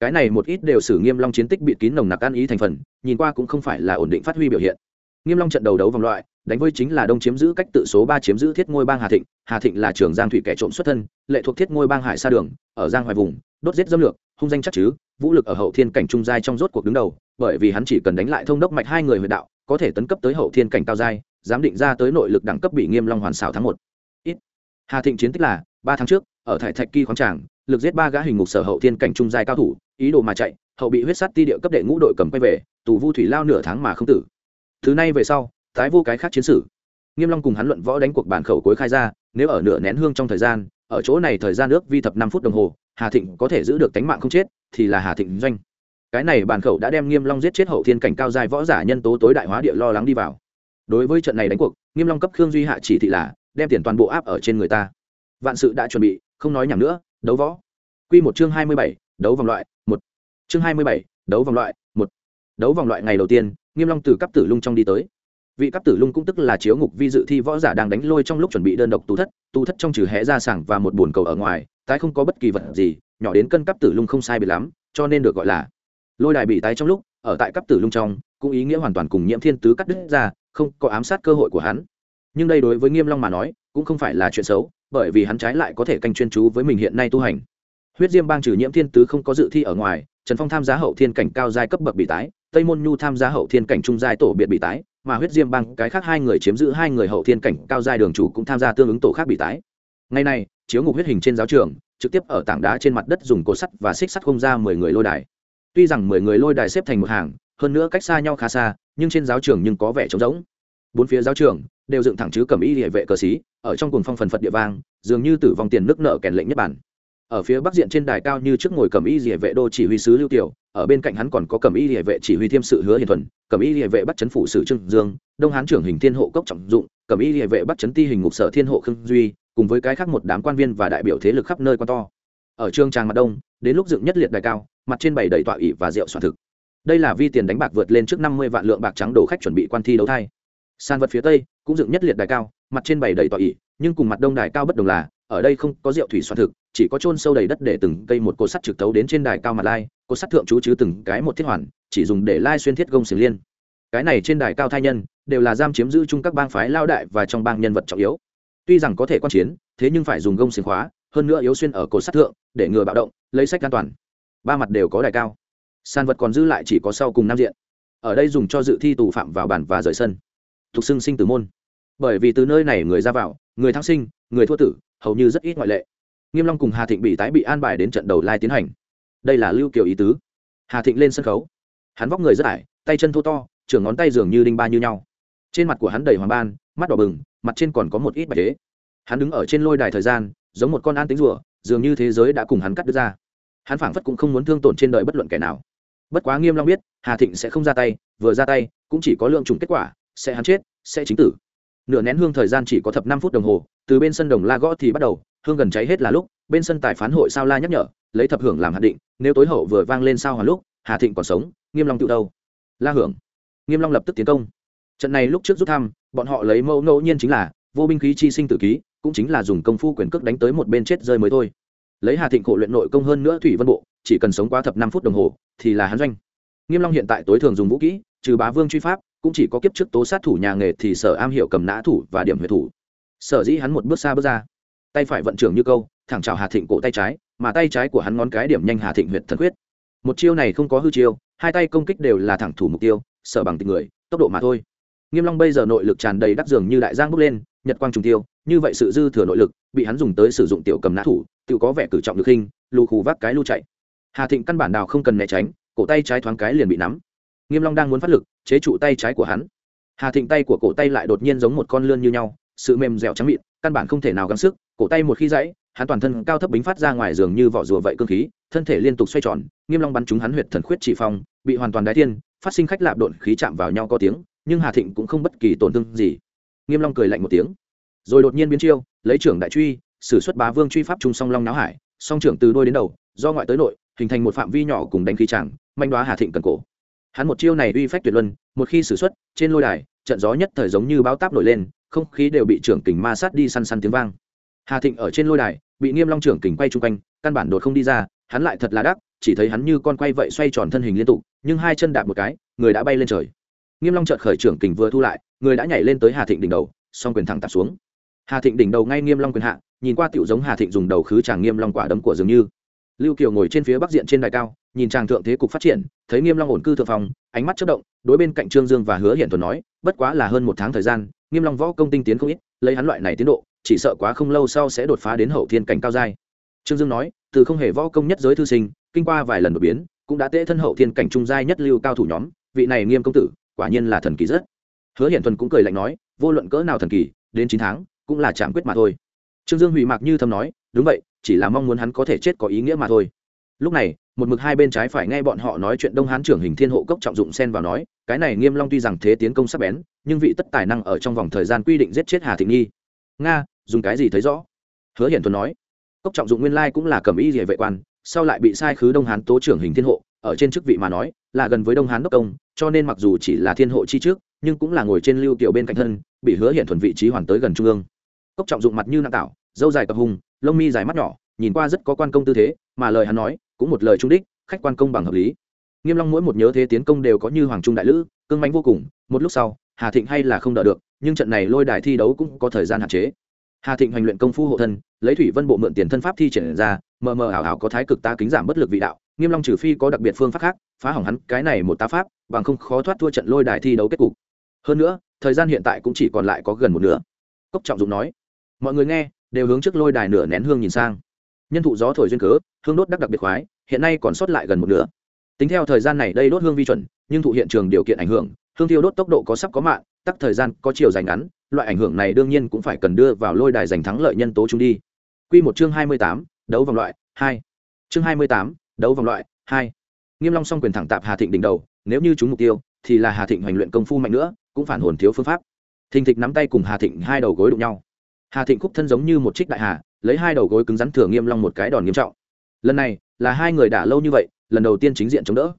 Cái này một ít đều xử nghiêm long chiến tích bị kín nồng nặc ăn ý thành phần, nhìn qua cũng không phải là ổn định phát huy biểu hiện. Nghiêm long trận đầu đấu vòng loại đánh với chính là đông chiếm giữ cách tự số ba chiếm giữ thiết ngôi bang hà thịnh. Hà thịnh là trưởng giang thủy kẻ trộm xuất thân, lệ thuộc thiết ngôi bang hải sa đường, ở giang hoài vùng, đốt giết dâm lược, hung danh chắc chứ, vũ lực ở hậu thiên cảnh trung giai trong rốt cuộc đứng đầu, bởi vì hắn chỉ cần đánh lại thông đốc mạch hai người huyệt đạo, có thể tấn cấp tới hậu thiên cảnh cao giai, giám định ra tới nội lực đẳng cấp bị nghiêm long hoàn xảo tháng một. Ít. Hà thịnh chiến tích là, ba tháng trước, ở thải thạch kỳ khoáng tràng, lực giết ba gã hình ngục sở hậu thiên cảnh trung giai cao thủ, ý đồ mà chạy, hậu bị huyết sát ti địa cấp đệ ngũ đội cầm quay về, tù vu thủy lao nửa tháng mà không tử. Thứ nay về sau tái vô cái khác chiến sử nghiêm long cùng hắn luận võ đánh cuộc bản khẩu cuối khai ra nếu ở nửa nén hương trong thời gian ở chỗ này thời gian nước vi thập năm phút đồng hồ hà thịnh có thể giữ được tánh mạng không chết thì là hà thịnh doanh. Cái này bàn khẩu đã đem nghiêm long giết chết hậu thiên cảnh cao dài võ giả nhân tố tối đại hóa địa lo lắng đi vào. Đối với trận này đánh cuộc nghiêm long cấp khương duy hạ chỉ thị là đem tiền toàn bộ áp ở trên người ta. Vạn sự đã chuẩn bị không nói nhảm nữa đấu võ. Quy một chương hai mươi bảy, đấu vòng loại một. Chương hai mươi bảy, đấu vòng loại một. Đấu vòng loại ngày đầu tiên nghiêm long từ cấp tử lung trong đi tới vị cấp tử lung cũng tức là chiếu ngục vi dự thi võ giả đang đánh lôi trong lúc chuẩn bị đơn độc tu thất tu thất trong trừ hẽ ra sảng và một buồn cầu ở ngoài, tái không có bất kỳ vật gì, nhỏ đến cân cấp tử lung không sai biệt lắm, cho nên được gọi là lôi đài bị tái trong lúc, ở tại cấp tử lung trong, cũng ý nghĩa hoàn toàn cùng nhiễm thiên tứ cắt đứt ra, không có ám sát cơ hội của hắn. Nhưng đây đối với nghiêm long mà nói, cũng không phải là chuyện xấu, bởi vì hắn trái lại có thể canh chuyên chú với mình hiện nay tu hành. Huyết diêm bang trừ nhiễm thiên tứ không có dự thi ở ngoài, trần phong tham gia hậu thiên cảnh cao giai cấp bậc bị tái, tây môn nhu tham gia hậu thiên cảnh trung giai tổ biệt bị tái mà huyết diêm bang cái khác hai người chiếm giữ hai người hậu thiên cảnh cao giai đường chủ cũng tham gia tương ứng tổ khác bị tái. Ngày nay, chiếu ngục huyết hình trên giáo trường, trực tiếp ở tảng đá trên mặt đất dùng cột sắt và xích sắt không ra mười người lôi đài. Tuy rằng mười người lôi đài xếp thành một hàng, hơn nữa cách xa nhau khá xa, nhưng trên giáo trường nhưng có vẻ trống rỗng. Bốn phía giáo trường đều dựng thẳng chứ cầm y địa vệ cờ xí, ở trong cùng phong phần phật địa vang, dường như tử vong tiền nước nợ kèn lệnh nhất bản ở phía bắc diện trên đài cao như trước ngồi cầm y địa vệ đô chỉ huy sứ lưu tiểu ở bên cạnh hắn còn có cầm y địa vệ chỉ huy thiêm sự hứa hiền thuần, cầm y địa vệ bắt chấn phủ sử trương dương, đông hán trưởng hình thiên hộ cốc trọng dụng, cầm y địa vệ bắt chấn ti hình ngục sở thiên hộ khương duy, cùng với cái khác một đám quan viên và đại biểu thế lực khắp nơi quan to. Ở trương tràng mặt đông, đến lúc dựng nhất liệt đài cao, mặt trên bảy đầy tọa ỷ và rượu soạn thực. Đây là vi tiền đánh bạc vượt lên trước năm mươi vạn lượng bạc trắng đổ khách chuẩn bị quan thi đấu thai san vật phía tây, cũng dựng nhất liệt đài cao, mặt trên bảy đầy tọa ỷ nhưng cùng mặt đông đài cao bất đồng là, ở đây không có rượu thủy soạn thực chỉ có chôn sâu đầy đất để từng cây một cột sắt trực tấu đến trên đài cao mặt lai, cột sắt thượng chú chứ từng cái một thiết hoàn, chỉ dùng để lai xuyên thiết gông xiềng liên. Cái này trên đài cao thai nhân, đều là giam chiếm giữ chung các bang phái lao đại và trong bang nhân vật trọng yếu. Tuy rằng có thể quan chiến, thế nhưng phải dùng gông xiềng khóa, hơn nữa yếu xuyên ở cột sắt thượng, để ngừa bạo động, lấy sách an toàn. Ba mặt đều có đài cao. San vật còn dư lại chỉ có sau cùng nam diện. Ở đây dùng cho dự thi tù phạm vào bản và rời sân. Thuộc xưng sinh tử môn. Bởi vì từ nơi này người ra vào, người thăng sinh, người thua tử, hầu như rất ít ngoại lệ nghiêm long cùng hà thịnh bị tái bị an bài đến trận đầu lai tiến hành. Đây là lưu kiều ý tứ. Hà thịnh lên sân khấu. Hắn vóc người rất ải, tay chân thô to, trưởng ngón tay dường như đinh ba như nhau. Trên mặt của hắn đầy hoàng ban, mắt đỏ bừng, mặt trên còn có một ít bạch đế hắn đứng ở trên lôi đài thời gian, giống một con an tính rùa, dường như thế giới đã cùng hắn cắt đứt ra. Hắn phảng phất cũng không muốn thương tổn trên đời bất luận kẻ nào. Bất quá nghiêm long biết, hà thịnh sẽ không ra tay, vừa ra tay, cũng chỉ có lượng trùng kết quả, sẽ hắn chết, sẽ chính tử. Nửa nén hương thời gian chỉ có thập năm phút đồng hồ, từ bên sân đồng la gõ thì bắt đầu hương gần cháy hết là lúc, bên sân tài phán hội sao la nhắc nhở, lấy thập hưởng làm hạn định, nếu tối hậu vừa vang lên sao hoàn lúc, hà thịnh còn sống, nghiêm long tự đâu? La hưởng. Nghiêm long lập tức tiến công. Trận này lúc trước rút thăm, bọn họ lấy mẫu ngẫu nhiên chính là, vô binh khí chi sinh tử ký, cũng chính là dùng công phu quyền cước đánh tới một bên chết rơi mới thôi. Lấy hà thịnh khổ luyện nội công hơn nữa thủy vân bộ, chỉ cần sống qua thập năm phút đồng hồ, thì là hắn doanh. Nghiêm long hiện tại tối thường dùng vũ kỹ, trừ bá vương truy pháp, cũng chỉ có kiếp trước tố sát thủ nhà nghề thì sở am hiểu cầm nã thủ và điểm huyệt thủ. Sở dĩ hắn một bước xa bước ra tay phải vận trưởng như câu, thẳng chào hà thịnh cổ tay trái, mà tay trái của hắn ngón cái điểm nhanh hà thịnh huyện thần huyết một chiêu này không có hư chiêu, hai tay công kích đều là thẳng thủ mục tiêu, sở bằng tình người, tốc độ mà thôi. Nghiêm long bây giờ nội lực tràn đầy đắc dường như đại giang bốc lên, nhật quang trùng tiêu, như vậy sự dư thừa nội lực, bị hắn dùng tới sử dụng tiểu cầm nã thủ, tự có vẻ cử trọng được hình, lù khù vác cái lưu chạy. Hà thịnh căn bản đào không cần né tránh, cổ tay trái thoáng cái liền bị nắm. Nghiêm long đang muốn phát lực, chế trụ tay trái của hắn. Hà thịnh tay của cổ tay lại đột nhiên giống một con lươn như nhau, sự mềm dẻo trắng mịn căn bản không thể nào gắng sức, cổ tay một khi dãy hắn toàn thân cao thấp bính phát ra ngoài giường như vỏ rùa vậy cương khí, thân thể liên tục xoay tròn, nghiêm long bắn trúng hắn huyệt thần khuyết chỉ phong, bị hoàn toàn đái thiên, phát sinh khách lạp độn khí chạm vào nhau có tiếng, nhưng hà thịnh cũng không bất kỳ tổn thương gì. Nghiêm long cười lạnh một tiếng. Rồi đột nhiên biến chiêu, lấy trưởng đại truy, sử xuất bá vương truy pháp trung song long náo hải, song trưởng từ đôi đến đầu, do ngoại tới nội, hình thành một phạm vi nhỏ cùng đánh khí chẳng manh đoá hà thịnh cần cổ. Hắn một chiêu này uy phách tuyệt luân, một khi sử xuất, trên lôi đài, trận gió nhất thời giống như báo táp nổi lên không khí đều bị trưởng kình ma sát đi săn săn tiếng vang. Hà thịnh ở trên lôi đài, bị nghiêm long trưởng kình quay chung quanh, căn bản đột không đi ra, hắn lại thật là đắc, chỉ thấy hắn như con quay vậy xoay tròn thân hình liên tục, nhưng hai chân đạp một cái, người đã bay lên trời. Nghiêm long chợt khởi trưởng kình vừa thu lại, người đã nhảy lên tới hà thịnh đỉnh đầu, song quyền thẳng tạp xuống. Hà thịnh đỉnh đầu ngay nghiêm long quyền hạ, nhìn qua tiểu giống hà thịnh dùng đầu khứ chàng nghiêm long quả đấm của dường như. Lưu kiều ngồi trên phía bắc diện trên đài cao, nhìn chàng thượng thế cục phát triển, thấy nghiêm long ổn cư thượng phòng ánh mắt chớp động đối bên cạnh trương dương và hứa hiển thuần nói, bất quá là hơn một tháng thời gian, nghiêm long võ công tinh tiến không ít, lấy hắn loại này tiến độ, chỉ sợ quá không lâu sau sẽ đột phá đến hậu thiên cảnh cao giai. Trương dương nói, từ không hề võ công nhất giới thư sinh, kinh qua vài lần đột biến, cũng đã tễ thân hậu thiên cảnh trung giai nhất lưu cao thủ nhóm, vị này nghiêm công tử, quả nhiên là thần kỳ rất. Hứa hiển thuần cũng cười lạnh nói, vô luận cỡ nào thần kỳ, đến chín tháng, cũng là chạm quyết mà thôi. Trương dương hủy mạc như thầm nói, đúng vậy, chỉ là mong muốn hắn có thể chết có ý nghĩa mà thôi. Lúc này, một mực hai bên trái phải nghe bọn họ nói chuyện đông hán trưởng hình thiên hộ cốc trọng dụng xen vào nói cái này nghiêm long tuy rằng thế tiến công sắp bén, nhưng vị tất tài năng ở trong vòng thời gian quy định giết chết hà thịnh nghi nga, dùng cái gì thấy rõ? Hứa hiển thuần nói, cốc trọng dụng nguyên lai cũng là cầm y địa vệ quan, sau lại bị sai khứ đông hán tố trưởng hình thiên hộ, ở trên chức vị mà nói, là gần với đông hán đốc công, cho nên mặc dù chỉ là thiên hộ chi trước, nhưng cũng là ngồi trên lưu tiểu bên cạnh thân, bị hứa hiển thuần vị trí hoàn tới gần trung ương. Cốc trọng dụng mặt như nặng tạo dâu dài tập hùng, lông mi dài mắt nhỏ, nhìn qua rất có quan công tư thế, mà lời hắn nói, cũng một lời trung đích, khách quan công bằng hợp lý nghiêm long mỗi một nhớ thế tiến công đều có như hoàng trung đại lữ, cương mãnh vô cùng, một lúc sau, hà thịnh hay là không đỡ được, nhưng trận này lôi đài thi đấu cũng có thời gian hạn chế. Hà thịnh hành luyện công phu hộ thân, lấy thủy vân bộ mượn tiền thân pháp thi triển ra, mờ mờ ảo ảo có thái cực ta kính giảm bất lực vị đạo, nghiêm long trừ phi có đặc biệt phương pháp khác, phá hỏng hắn cái này một tá pháp, bằng không khó thoát thua trận lôi đài thi đấu kết cục. Hơn nữa, thời gian hiện tại cũng chỉ còn lại có gần một nửa. Cốc trọng dụng nói, mọi người nghe, đều hướng trước lôi đài nửa nén hương nhìn sang. Nhân thụ gió thổi duyên cớ, hương đốt đắc đặc biệt khoái, hiện nay còn sót lại gần một nửa tính theo thời gian này đây đốt hương vi chuẩn nhưng thụ hiện trường điều kiện ảnh hưởng hương thiêu đốt tốc độ có sắp có mạng tắc thời gian có chiều dài ngắn loại ảnh hưởng này đương nhiên cũng phải cần đưa vào lôi đài giành thắng lợi nhân tố chúng đi. Quy một chương hai mươi tám, đấu vòng loại hai. Chương hai mươi tám, đấu vòng loại hai. Nghiêm long song quyền thẳng tạp hà thịnh đỉnh đầu nếu như chúng mục tiêu thì là hà thịnh hoành luyện công phu mạnh nữa cũng phản hồn thiếu phương pháp. Thình thịch nắm tay cùng hà thịnh hai đầu gối đụng nhau. Hà thịnh khúc thân giống như một trích đại hà lấy hai đầu gối cứng rắn thừa nghiêm long một cái đòn nghiêm trọng. Lần này là hai người đả lâu như vậy lần đầu tiên chính diện chống đỡ.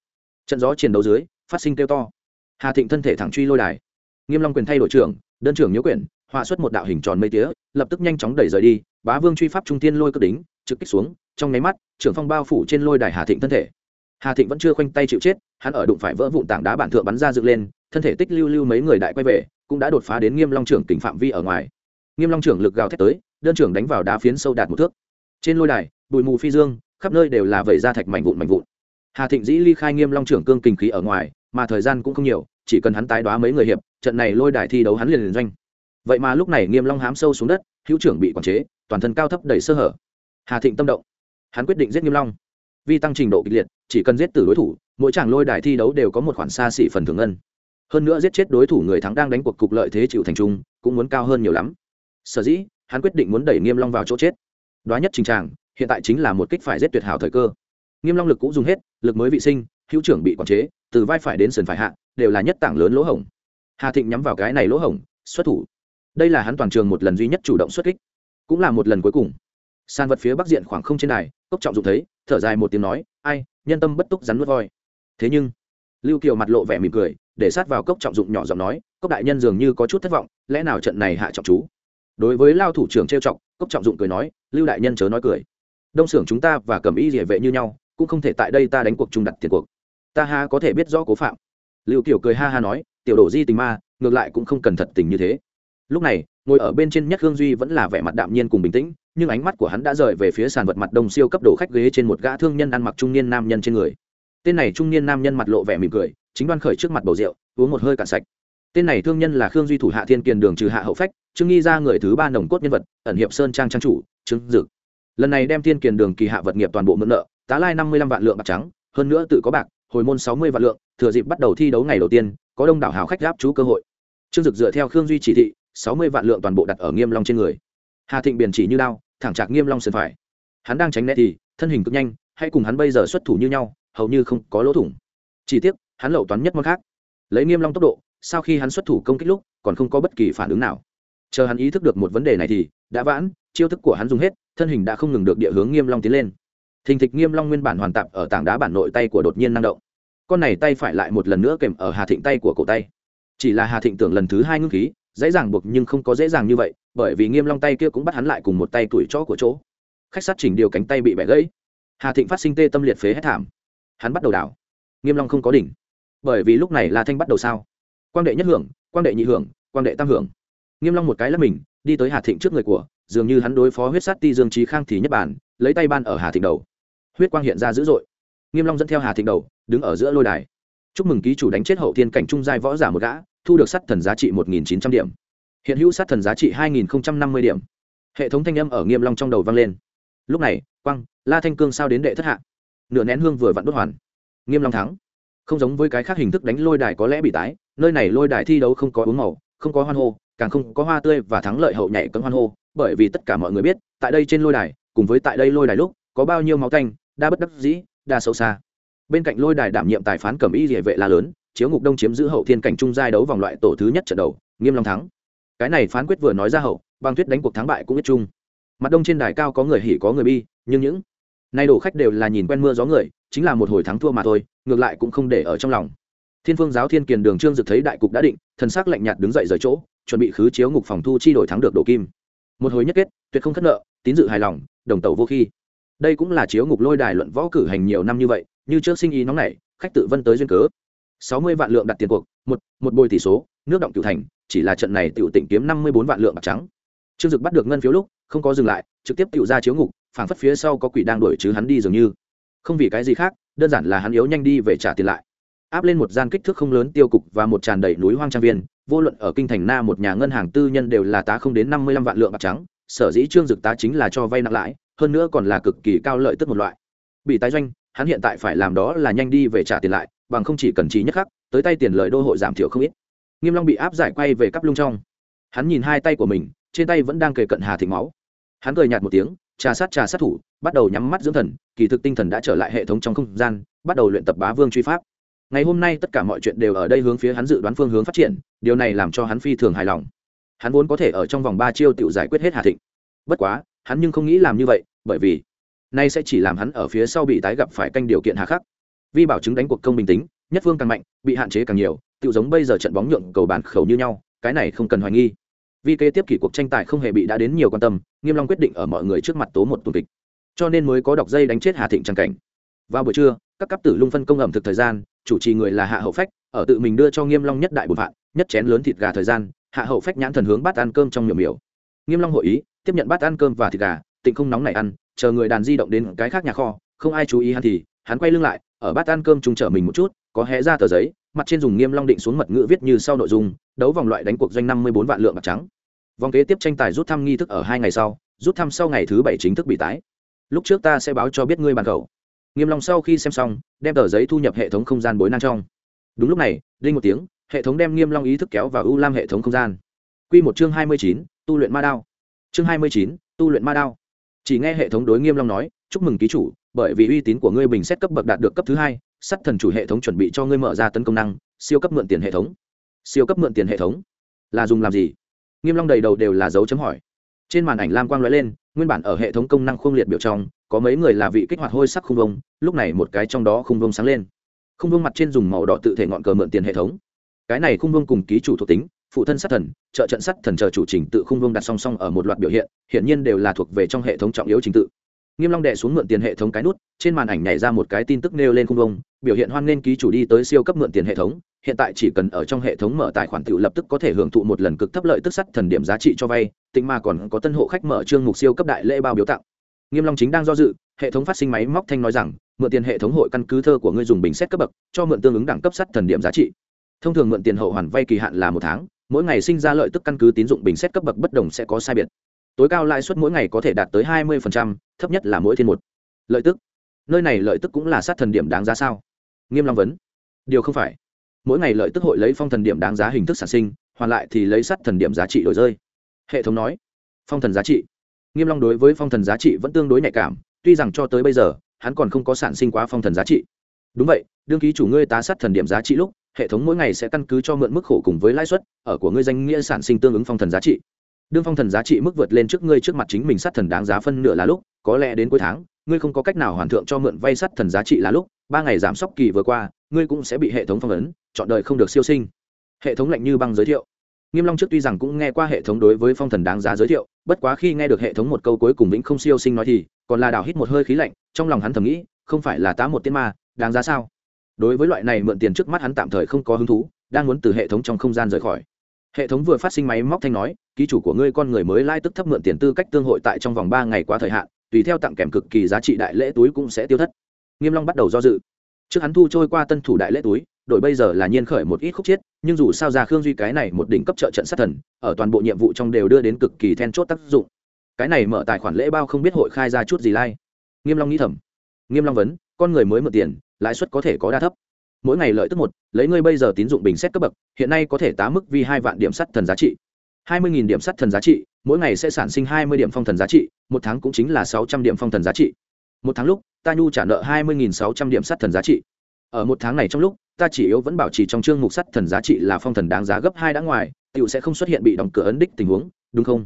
Trận gió chiến đấu dưới phát sinh kêu to. Hà thịnh thân thể thẳng truy lôi đài. Nghiêm long quyền thay đổi trưởng đơn trưởng nhớ quyền, họa xuất một đạo hình tròn mây tía lập tức nhanh chóng đẩy rời đi bá vương truy pháp trung tiên lôi cất đính trực kích xuống trong nháy mắt trưởng phong bao phủ trên lôi đài hà thịnh thân thể. Hà thịnh vẫn chưa khoanh tay chịu chết hắn ở đụng phải vỡ vụn tảng đá bản thượng bắn ra dựng lên thân thể tích lưu lưu mấy người đại quay về cũng đã đột phá đến nghiêm long trưởng kình phạm vi ở ngoài. Nghiêm long trưởng lực gào thét tới đơn trưởng đánh vào đá phiến sâu đạt một thước. Trên lôi đài bụi mù phi dương khắp nơi đều là vẩy ra thạch mảnh vụn mảnh vụn hà thịnh dĩ ly khai nghiêm long trưởng cương kình khí ở ngoài, mà thời gian cũng không nhiều, chỉ cần hắn tái đoá mấy người hiệp, trận này lôi đài thi đấu hắn liền liền doanh. Vậy mà lúc này nghiêm long hám sâu xuống đất, hữu trưởng bị quản chế, toàn thân cao thấp đầy sơ hở. Hà thịnh tâm động. Hắn quyết định giết nghiêm long. Vì tăng trình độ kịch liệt, chỉ cần giết tử đối thủ, mỗi chàng lôi đài thi đấu đều có một khoản xa xỉ phần thưởng ngân. Hơn nữa giết chết đối thủ người thắng đang đánh cuộc cục lợi thế chịu thành trung, cũng muốn cao hơn nhiều lắm. Sở dĩ, hắn quyết định muốn đẩy nghiêm long vào chỗ chết. Đoá nhất trình tràng, hiện tại chính là một kích phải giết tuyệt hảo thời cơ nghiêm long lực cũ dùng hết lực mới vị sinh hữu trưởng bị quản chế từ vai phải đến sườn phải hạ đều là nhất tảng lớn lỗ hổng. Hà thịnh nhắm vào cái này lỗ hổng xuất thủ. Đây là hắn toàn trường một lần duy nhất chủ động xuất kích. Cũng là một lần cuối cùng. San vật phía bắc diện khoảng không trên đài cốc trọng dụng thấy thở dài một tiếng nói ai nhân tâm bất túc rắn nuốt voi. Thế nhưng lưu kiều mặt lộ vẻ mỉm cười để sát vào cốc trọng dụng nhỏ giọng nói cốc đại nhân dường như có chút thất vọng lẽ nào trận này hạ trọng chú? Đối với lao thủ trưởng trêu trọng, cốc trọng dụng cười nói lưu đại nhân chớ nói cười. Đông xưởng chúng ta và cầm y địa vệ như nhau cũng không thể tại đây ta đánh cuộc trung đặt tiền cuộc. Ta ha có thể biết rõ cố phạm. Lưu kiểu cười ha ha nói, tiểu đổ di tình ma, ngược lại cũng không cần thật tình như thế. Lúc này, ngồi ở bên trên nhất hương duy vẫn là vẻ mặt đạm nhiên cùng bình tĩnh, nhưng ánh mắt của hắn đã rời về phía sàn vật mặt đông siêu cấp đồ khách ghế trên một gã thương nhân ăn mặc trung niên nam nhân trên người. Tên này trung niên nam nhân mặt lộ vẻ mỉm cười, chính đoan khởi trước mặt bầu rượu, uống một hơi cạn sạch. Tên này thương nhân là khương duy thủ hạ thiên kiền đường trừ hạ hậu phách, trương nghi ra người thứ ba nồng cốt nhân vật, ẩn hiệp sơn trang trang chủ, trương dực. Lần này đem thiên kiền đường kỳ hạ vật nghiệp toàn bộ mượn nợ tá lai năm mươi lăm vạn lượng bạc trắng, hơn nữa tự có bạc, hồi môn sáu mươi vạn lượng, thừa dịp bắt đầu thi đấu ngày đầu tiên, có đông đảo hào khách giáp chú cơ hội. Trương dực dựa theo khương duy chỉ thị, sáu mươi vạn lượng toàn bộ đặt ở nghiêm long trên người. Hà thịnh biển chỉ như đao, thẳng chạc nghiêm long sườn phải. Hắn đang tránh né thì, thân hình cực nhanh hay cùng hắn bây giờ xuất thủ như nhau, hầu như không có lỗ thủng. Chỉ tiếc, hắn lậu toán nhất món khác. Lấy nghiêm long tốc độ, sau khi hắn xuất thủ công kích lúc, còn không có bất kỳ phản ứng nào. Chờ hắn ý thức được một vấn đề này thì, đã vãn, chiêu thức của hắn dùng hết, thân hình đã không ngừng được địa hướng nghiêm long tiến lên thình thịch nghiêm long nguyên bản hoàn tạp ở tảng đá bản nội tay của đột nhiên năng động. Con này tay phải lại một lần nữa kèm ở hà thịnh tay của cổ tay. Chỉ là hà thịnh tưởng lần thứ hai ngưng khí, dễ dàng buộc nhưng không có dễ dàng như vậy, bởi vì nghiêm long tay kia cũng bắt hắn lại cùng một tay tuổi chó của chỗ. Khách sát chỉnh điều cánh tay bị bẻ gãy. Hà thịnh phát sinh tê tâm liệt phế hết thảm. Hắn bắt đầu đảo. Nghiêm long không có đỉnh. Bởi vì lúc này la thanh bắt đầu sao? Quang đệ nhất hưởng, quang đệ nhị hưởng, quang đệ tam hưởng. Nghiêm long một cái là mình, đi tới hà thịnh trước người của, dường như hắn đối phó huyết sát ti dương trí khang thì nhất bản lấy tay ban ở hà thịnh đầu huyết quang hiện ra dữ dội. Nghiêm long dẫn theo hà thịnh đầu, đứng ở giữa lôi đài. Chúc mừng ký chủ đánh chết hậu thiên cảnh trung giai võ giả một gã, thu được sát thần giá trị một nghìn chín trăm điểm. Hiện hữu sát thần giá trị hai nghìn năm mươi điểm. Hệ thống thanh âm ở nghiêm long trong đầu vang lên. Lúc này, quang, la thanh cương sao đến đệ thất hạ? Nửa nén hương vừa vặn đốt hoàn. Nghiêm long thắng. Không giống với cái khác hình thức đánh lôi đài có lẽ bị tái, nơi này lôi đài thi đấu không có uống màu, không có hoan hô, càng không có hoa tươi và thắng lợi hậu nhảy cấm hoan hô, bởi vì tất cả mọi người biết, tại đây trên lôi đài, cùng với tại đây lôi đài lúc, có bao nhiêu máu canh đa bất đắc dĩ, đa sâu xa. Bên cạnh lôi đài đảm nhiệm tài phán cầm y địa vệ la lớn, chiếu ngục đông chiếm giữ hậu thiên cảnh trung giai đấu vòng loại tổ thứ nhất trận đầu, nghiêm long thắng. Cái này phán quyết vừa nói ra hậu, băng tuyết đánh cuộc thắng bại cũng biết chung mặt đông trên đài cao có người hỉ, có người bi, nhưng những nay đổ khách đều là nhìn quen mưa gió người, chính là một hồi thắng thua mà thôi, ngược lại cũng không để ở trong lòng. Thiên phương giáo thiên kiền đường trương dực thấy đại cục đã định, thần sắc lạnh nhạt đứng dậy rời chỗ, chuẩn bị khứ chiếu ngục phòng thu chi đổi thắng được đổ kim. Một hồi nhất kết, tuyệt không thất nợ, tín dự hài lòng, đồng tàu vô khi đây cũng là chiếu ngục lôi đài luận võ cử hành nhiều năm như vậy như trước sinh ý nóng này, khách tự vân tới duyên cớ. Sáu mươi vạn lượng đặt tiền cuộc một một bồi tỷ số nước động cửu thành chỉ là trận này tiểu tỉnh kiếm năm mươi bốn vạn lượng bạc trắng. Trương dực bắt được ngân phiếu lúc không có dừng lại trực tiếp tiểu ra chiếu ngục phảng phất phía sau có quỷ đang đuổi chứ hắn đi dường như. Không vì cái gì khác đơn giản là hắn yếu nhanh đi về trả tiền lại. Áp lên một gian kích thước không lớn tiêu cục và một tràn đầy núi hoang trang viên vô luận ở kinh thành na một nhà ngân hàng tư nhân đều là tá không đến năm mươi lăm vạn lượng bạc trắng sở dĩ trương dực tá chính là cho vay nặng lãi hơn nữa còn là cực kỳ cao lợi tức một loại. Bị tái doanh, hắn hiện tại phải làm đó là nhanh đi về trả tiền lại, bằng không chỉ cần trí nhất khắc, tới tay tiền lợi đô hội giảm thiểu không ít. Nghiêm long bị áp giải quay về cắp lung trong. Hắn nhìn hai tay của mình, trên tay vẫn đang kề cận hà thịnh máu. Hắn cười nhạt một tiếng, trà sát trà sát thủ, bắt đầu nhắm mắt dưỡng thần, kỳ thực tinh thần đã trở lại hệ thống trong không gian, bắt đầu luyện tập bá vương truy pháp. Ngày hôm nay tất cả mọi chuyện đều ở đây hướng phía hắn dự đoán phương hướng phát triển, điều này làm cho hắn phi thường hài lòng. Hắn vốn có thể ở trong vòng ba chiêu tự giải quyết hết hà thịnh bất quá, hắn nhưng không nghĩ làm như vậy, bởi vì nay sẽ chỉ làm hắn ở phía sau bị tái gặp phải canh điều kiện hà khắc. Vi bảo chứng đánh cuộc công bình tính, nhất phương càng mạnh, bị hạn chế càng nhiều tự giống bây giờ trận bóng nhượng cầu bàn khẩu như nhau, cái này không cần hoài nghi. Vì kế tiếp kỷ cuộc tranh tài không hề bị đã đến nhiều quan tâm, nghiêm long quyết định ở mọi người trước mặt tố một tuần kịch. Cho nên mới có đọc dây đánh chết hà thịnh trang cảnh. Vào buổi trưa, các cấp tử lung phân công ẩm thực thời gian, chủ trì người là hạ hậu phách, ở tự mình đưa cho nghiêm long nhất đại bột vạn nhất chén lớn thịt gà thời gian, hạ hậu phách nhãn thần hướng bát ăn cơm trong miệng miểu. Nghiêm long hội ý tiếp nhận bát ăn cơm và thịt gà tịnh không nóng này ăn chờ người đàn di động đến cái khác nhà kho không ai chú ý hắn thì hắn quay lưng lại ở bát ăn cơm trung trở mình một chút có hé ra tờ giấy mặt trên dùng nghiêm long định xuống mật ngữ viết như sau nội dung đấu vòng loại đánh cuộc doanh năm mươi bốn vạn lượng bạc trắng. Vòng kế tiếp tranh tài rút thăm nghi thức ở hai ngày sau rút thăm sau ngày thứ bảy chính thức bị tái. Lúc trước ta sẽ báo cho biết ngươi bàn khẩu. Nghiêm long sau khi xem xong đem tờ giấy thu nhập hệ thống không gian bối năng trong. Đúng lúc này linh một tiếng hệ thống đem nghiêm long ý thức kéo vào ưu lam hệ thống không gian. Quy một chương hai mươi chín, tu luyện ma đao chương hai mươi chín, tu luyện ma đao. Chỉ nghe hệ thống đối nghiêm long nói chúc mừng ký chủ bởi vì uy tín của ngươi bình xét cấp bậc đạt được cấp thứ hai sắt thần chủ hệ thống chuẩn bị cho ngươi mở ra tấn công năng siêu cấp mượn tiền hệ thống. Siêu cấp mượn tiền hệ thống? Là dùng làm gì? Nghiêm long đầy đầu đều là dấu chấm hỏi. Trên màn ảnh lam quang lóe lên nguyên bản ở hệ thống công năng khung liệt biểu trong có mấy người là vị kích hoạt hôi sắc khung vông lúc này một cái trong đó khung vông sáng lên. Khung vông mặt trên dùng màu đỏ tự thể ngọn cờ mượn tiền hệ thống. Cái này khung vông cùng ký chủ thuộc tính phụ thân sát thần, trợ trận sát thần chờ chủ trình tự khung vương đặt song song ở một loạt biểu hiện hiện nhiên đều là thuộc về trong hệ thống trọng yếu trình tự. Nghiêm long đệ xuống mượn tiền hệ thống cái nút, trên màn ảnh nhảy ra một cái tin tức nêu lên khung vương, biểu hiện hoan nên ký chủ đi tới siêu cấp mượn tiền hệ thống, hiện tại chỉ cần ở trong hệ thống mở tài khoản tự lập tức có thể hưởng thụ một lần cực thấp lợi tức sắt thần điểm giá trị cho vay tinh mà còn có tân hộ khách mở trương mục siêu cấp đại lễ bao biếu tặng. Nghiêm long chính đang do dự, hệ thống phát sinh máy móc thanh nói rằng, mượn tiền hệ thống hội căn cứ thơ của ngươi dùng bình xét cấp bậc, cho mượn tương ứng đẳng cấp sắt thần điểm giá trị. Thông thường mượn tiền hậu hoàn vay kỳ hạn là một tháng mỗi ngày sinh ra lợi tức căn cứ tín dụng bình xét cấp bậc bất đồng sẽ có sai biệt. Tối cao lãi suất mỗi ngày có thể đạt tới hai 20%, thấp nhất là mỗi thiên một. Lợi tức. Nơi này lợi tức cũng là sát thần điểm đáng giá sao? Nghiêm long vấn. Điều không phải. Mỗi ngày lợi tức hội lấy phong thần điểm đáng giá hình thức sản sinh hoàn lại thì lấy sát thần điểm giá trị đổi rơi. Hệ thống nói. Phong thần giá trị. Nghiêm long đối với phong thần giá trị vẫn tương đối nhạy cảm tuy rằng cho tới bây giờ hắn còn không có sản sinh quá phong thần giá trị. Đúng vậy đương ký chủ ngươi tá sát thần điểm giá trị lúc hệ thống mỗi ngày sẽ căn cứ cho mượn mức khổ cùng với lãi suất ở của ngươi danh nghĩa sản sinh tương ứng phong thần giá trị. Đương phong thần giá trị mức vượt lên trước ngươi trước mặt chính mình sát thần đáng giá phân nửa là lúc, có lẽ đến cuối tháng, ngươi không có cách nào hoàn thượng cho mượn vay sát thần giá trị là lúc, ba ngày giảm sốc kỳ vừa qua, ngươi cũng sẽ bị hệ thống phong ấn, chọn đời không được siêu sinh. Hệ thống lạnh như băng giới thiệu. Nghiêm long trước tuy rằng cũng nghe qua hệ thống đối với phong thần đáng giá giới thiệu, bất quá khi nghe được hệ thống một câu cuối cùng vĩnh không siêu sinh nói thì, còn là đảo hít một hơi khí lạnh, trong lòng hắn thầm nghĩ, không phải là tá một tiên ma, đáng giá sao? Đối với loại này mượn tiền trước mắt hắn tạm thời không có hứng thú, đang muốn từ hệ thống trong không gian rời khỏi. Hệ thống vừa phát sinh máy móc thanh nói, ký chủ của ngươi con người mới lai tức thấp mượn tiền tư cách tương hội tại trong vòng ba ngày quá thời hạn, tùy theo tặng kèm cực kỳ giá trị đại lễ túi cũng sẽ tiêu thất. Nghiêm long bắt đầu do dự. Trước hắn thu trôi qua tân thủ đại lễ túi đội bây giờ là nhiên khởi một ít khúc chết, nhưng dù sao ra khương duy cái này một đỉnh cấp trợ trận sát thần, ở toàn bộ nhiệm vụ trong đều đưa đến cực kỳ then chốt tác dụng. Cái này mở tài khoản lễ bao không biết hội khai ra chút gì lai. Nghiêm long nghĩ thầm. Nghiêm long vấn, con người mới mượn tiền lãi suất có thể có đa thấp. Mỗi ngày lợi tức một, lấy ngươi bây giờ tín dụng bình xét cấp bậc, hiện nay có thể tá mức vì hai vạn điểm sắt thần giá trị. Hai mươi điểm sắt thần giá trị, mỗi ngày sẽ sản sinh hai mươi điểm phong thần giá trị, một tháng cũng chính là sáu trăm điểm phong thần giá trị. Một tháng lúc, ta nhu trả nợ hai mươi sáu trăm điểm sắt thần giá trị. Ở một tháng này trong lúc, ta chỉ yếu vẫn bảo trì trong chương mục sắt thần giá trị là phong thần đáng giá gấp hai đã ngoài t sẽ không xuất hiện bị đóng cửa ấn đích tình huống, đúng không?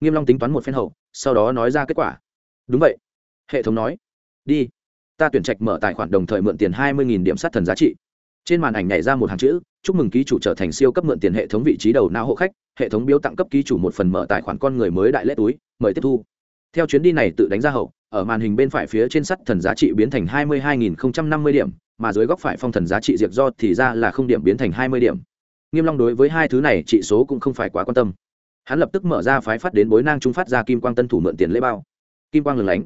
Nghiêm long tính toán một phen hậu, sau đó nói ra kết quả. Đúng vậy. Hệ thống nói. Đi ta tuyển trạch mở tài khoản đồng thời mượn tiền hai mươi điểm sắt thần giá trị. Trên màn ảnh nhảy ra một hàng chữ, chúc mừng ký chủ trở thành siêu cấp mượn tiền hệ thống vị trí đầu não hộ khách, hệ thống biếu tặng cấp ký chủ một phần mở tài khoản con người mới đại lễ túi, mời tiếp thu. Theo chuyến đi này tự đánh ra hậu, ở màn hình bên phải phía trên sắt thần giá trị biến thành hai mươi hai nghìn năm mươi điểm, mà dưới góc phải phong thần giá trị diệt do thì ra là không điểm biến thành hai mươi điểm. Nghiêm long đối với hai thứ này, trị số cũng không phải quá quan tâm. Hắn lập tức mở ra phái phát đến bối nang trung phát ra kim quang tân thủ mượn tiền lễ bao. Kim quang lừng lánh.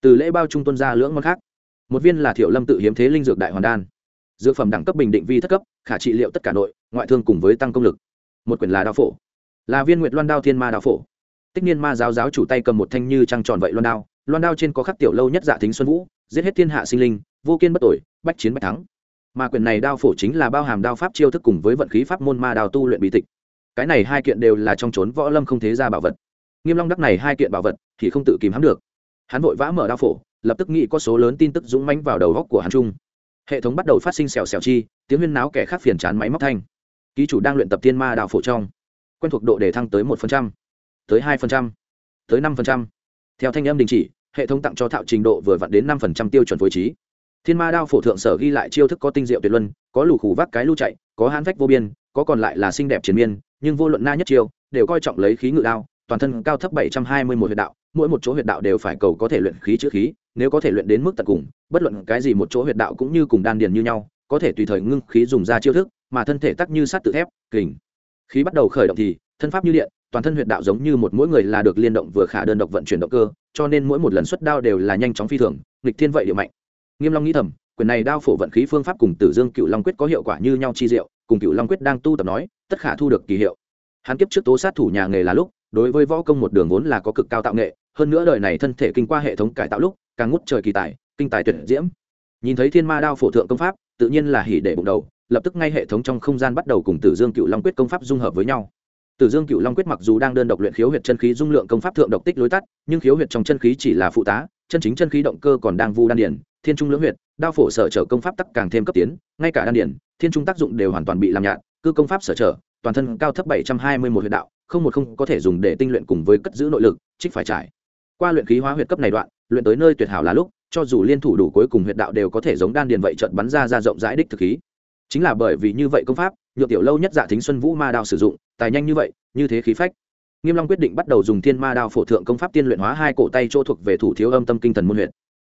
Từ lễ bao trung tuân ra lưỡng món khác một viên là thiệu lâm tự hiếm thế linh dược đại hoàn đan. Dược phẩm đẳng cấp bình định vi thất cấp, khả trị liệu tất cả nội, ngoại thương cùng với tăng công lực. Một quyển là đao phổ. Là viên nguyệt loan đao thiên ma đao phổ. Tích niên ma giáo giáo chủ tay cầm một thanh như trăng tròn vậy loan đao loan đao trên có khắc tiểu lâu nhất dạ thính xuân vũ, giết hết thiên hạ sinh linh, vô kiên bất tội, bách chiến bách thắng. Mà quyển này đao phổ chính là bao hàm đao pháp chiêu thức cùng với vận khí pháp môn ma đào tu luyện bí tịch. Cái này hai kiện đều là trong trốn võ lâm không thế ra bảo vật. Nghiêm long đắc này hai kiện bảo vật thì không tự kìm hãm được. Hắn vội vã mở đao phổ lập tức nghĩ có số lớn tin tức dũng mánh vào đầu góc của hắn trung hệ thống bắt đầu phát sinh xèo xèo chi, tiếng huyên náo kẻ khác phiền chán máy móc thanh. Ký chủ đang luyện tập thiên ma đao phổ trong. Quen thuộc độ để thăng tới một phần trăm, tới hai phần trăm, tới năm phần trăm. Theo thanh âm đình chỉ, hệ thống tặng cho thạo trình độ vừa vặn đến năm phần trăm tiêu chuẩn phối trí. Thiên ma đao phổ thượng sở ghi lại chiêu thức có tinh diệu tuyệt luân, có lù khủ vác cái lưu chạy, có hãn vách vô biên, có còn lại là xinh đẹp chiến miên, nhưng vô luận na nhất chiêu, đều coi trọng lấy khí ngự đao, toàn thân cao thấp bảy trăm hai mươi một huyệt đạo mỗi một chỗ huyệt đạo đều phải cầu có thể luyện khí chữ khí, nếu có thể luyện đến mức tận cùng, bất luận cái gì một chỗ huyệt đạo cũng như cùng đan điền như nhau, có thể tùy thời ngưng khí dùng ra chiêu thức, mà thân thể tắc như sắt tự thép, kình. Khí bắt đầu khởi động thì, thân pháp như điện, toàn thân huyệt đạo giống như một mỗi người là được liên động vừa khả đơn độc vận chuyển động cơ, cho nên mỗi một lần xuất đao đều là nhanh chóng phi thường, nghịch thiên vậy điệu mạnh. Nghiêm long nghĩ thầm, quyền này đao phổ vận khí phương pháp cùng tử dương cựu long quyết có hiệu quả như nhau chi diệu, cùng cựu long quyết đang tu tập nói, tất khả thu được kỳ hiệu. Hắn kiếp trước tố sát thủ nhà nghề là lúc, đối với võ công một đường vốn là có cực cao tạo nghệ hơn nữa đời này thân thể kinh qua hệ thống cải tạo lúc, càng ngút trời kỳ tài, kinh tài tuyệt diễm. Nhìn thấy thiên ma đao phổ thượng công pháp, tự nhiên là hỉ để bụng đầu, lập tức ngay hệ thống trong không gian bắt đầu cùng tử dương cựu long quyết công pháp dung hợp với nhau. Tử dương cựu long quyết mặc dù đang đơn độc luyện khiếu huyệt chân khí dung lượng công pháp thượng độc tích lối tắt, nhưng khiếu huyệt trong chân khí chỉ là phụ tá, chân chính chân khí động cơ còn đang vu đan điển, thiên trung lưỡng huyệt, đao phổ sở trở công pháp tắc càng thêm cấp tiến, ngay cả đan điển, thiên trung tác dụng đều hoàn toàn bị làm nhạt cư công pháp sở trở, toàn thân cao thấp bảy trăm hai mươi một huyệt đạo, không một không có thể dùng để tinh luyện cùng với cất giữ nội lực, trích phải trải qua luyện khí hóa huyệt cấp này đoạn, luyện tới nơi tuyệt hảo là lúc, cho dù liên thủ đủ cuối cùng huyệt đạo đều có thể giống đan điền vậy trận bắn ra ra rộng rãi đích thực khí. Chính là bởi vì như vậy công pháp, nhược tiểu lâu nhất dạ thính xuân vũ ma đao sử dụng, tài nhanh như vậy, như thế khí phách. Nghiêm long quyết định bắt đầu dùng thiên ma đao phổ thượng công pháp tiên luyện hóa hai cổ tay chỗ thuộc về thủ thiếu âm tâm kinh thần môn huyệt.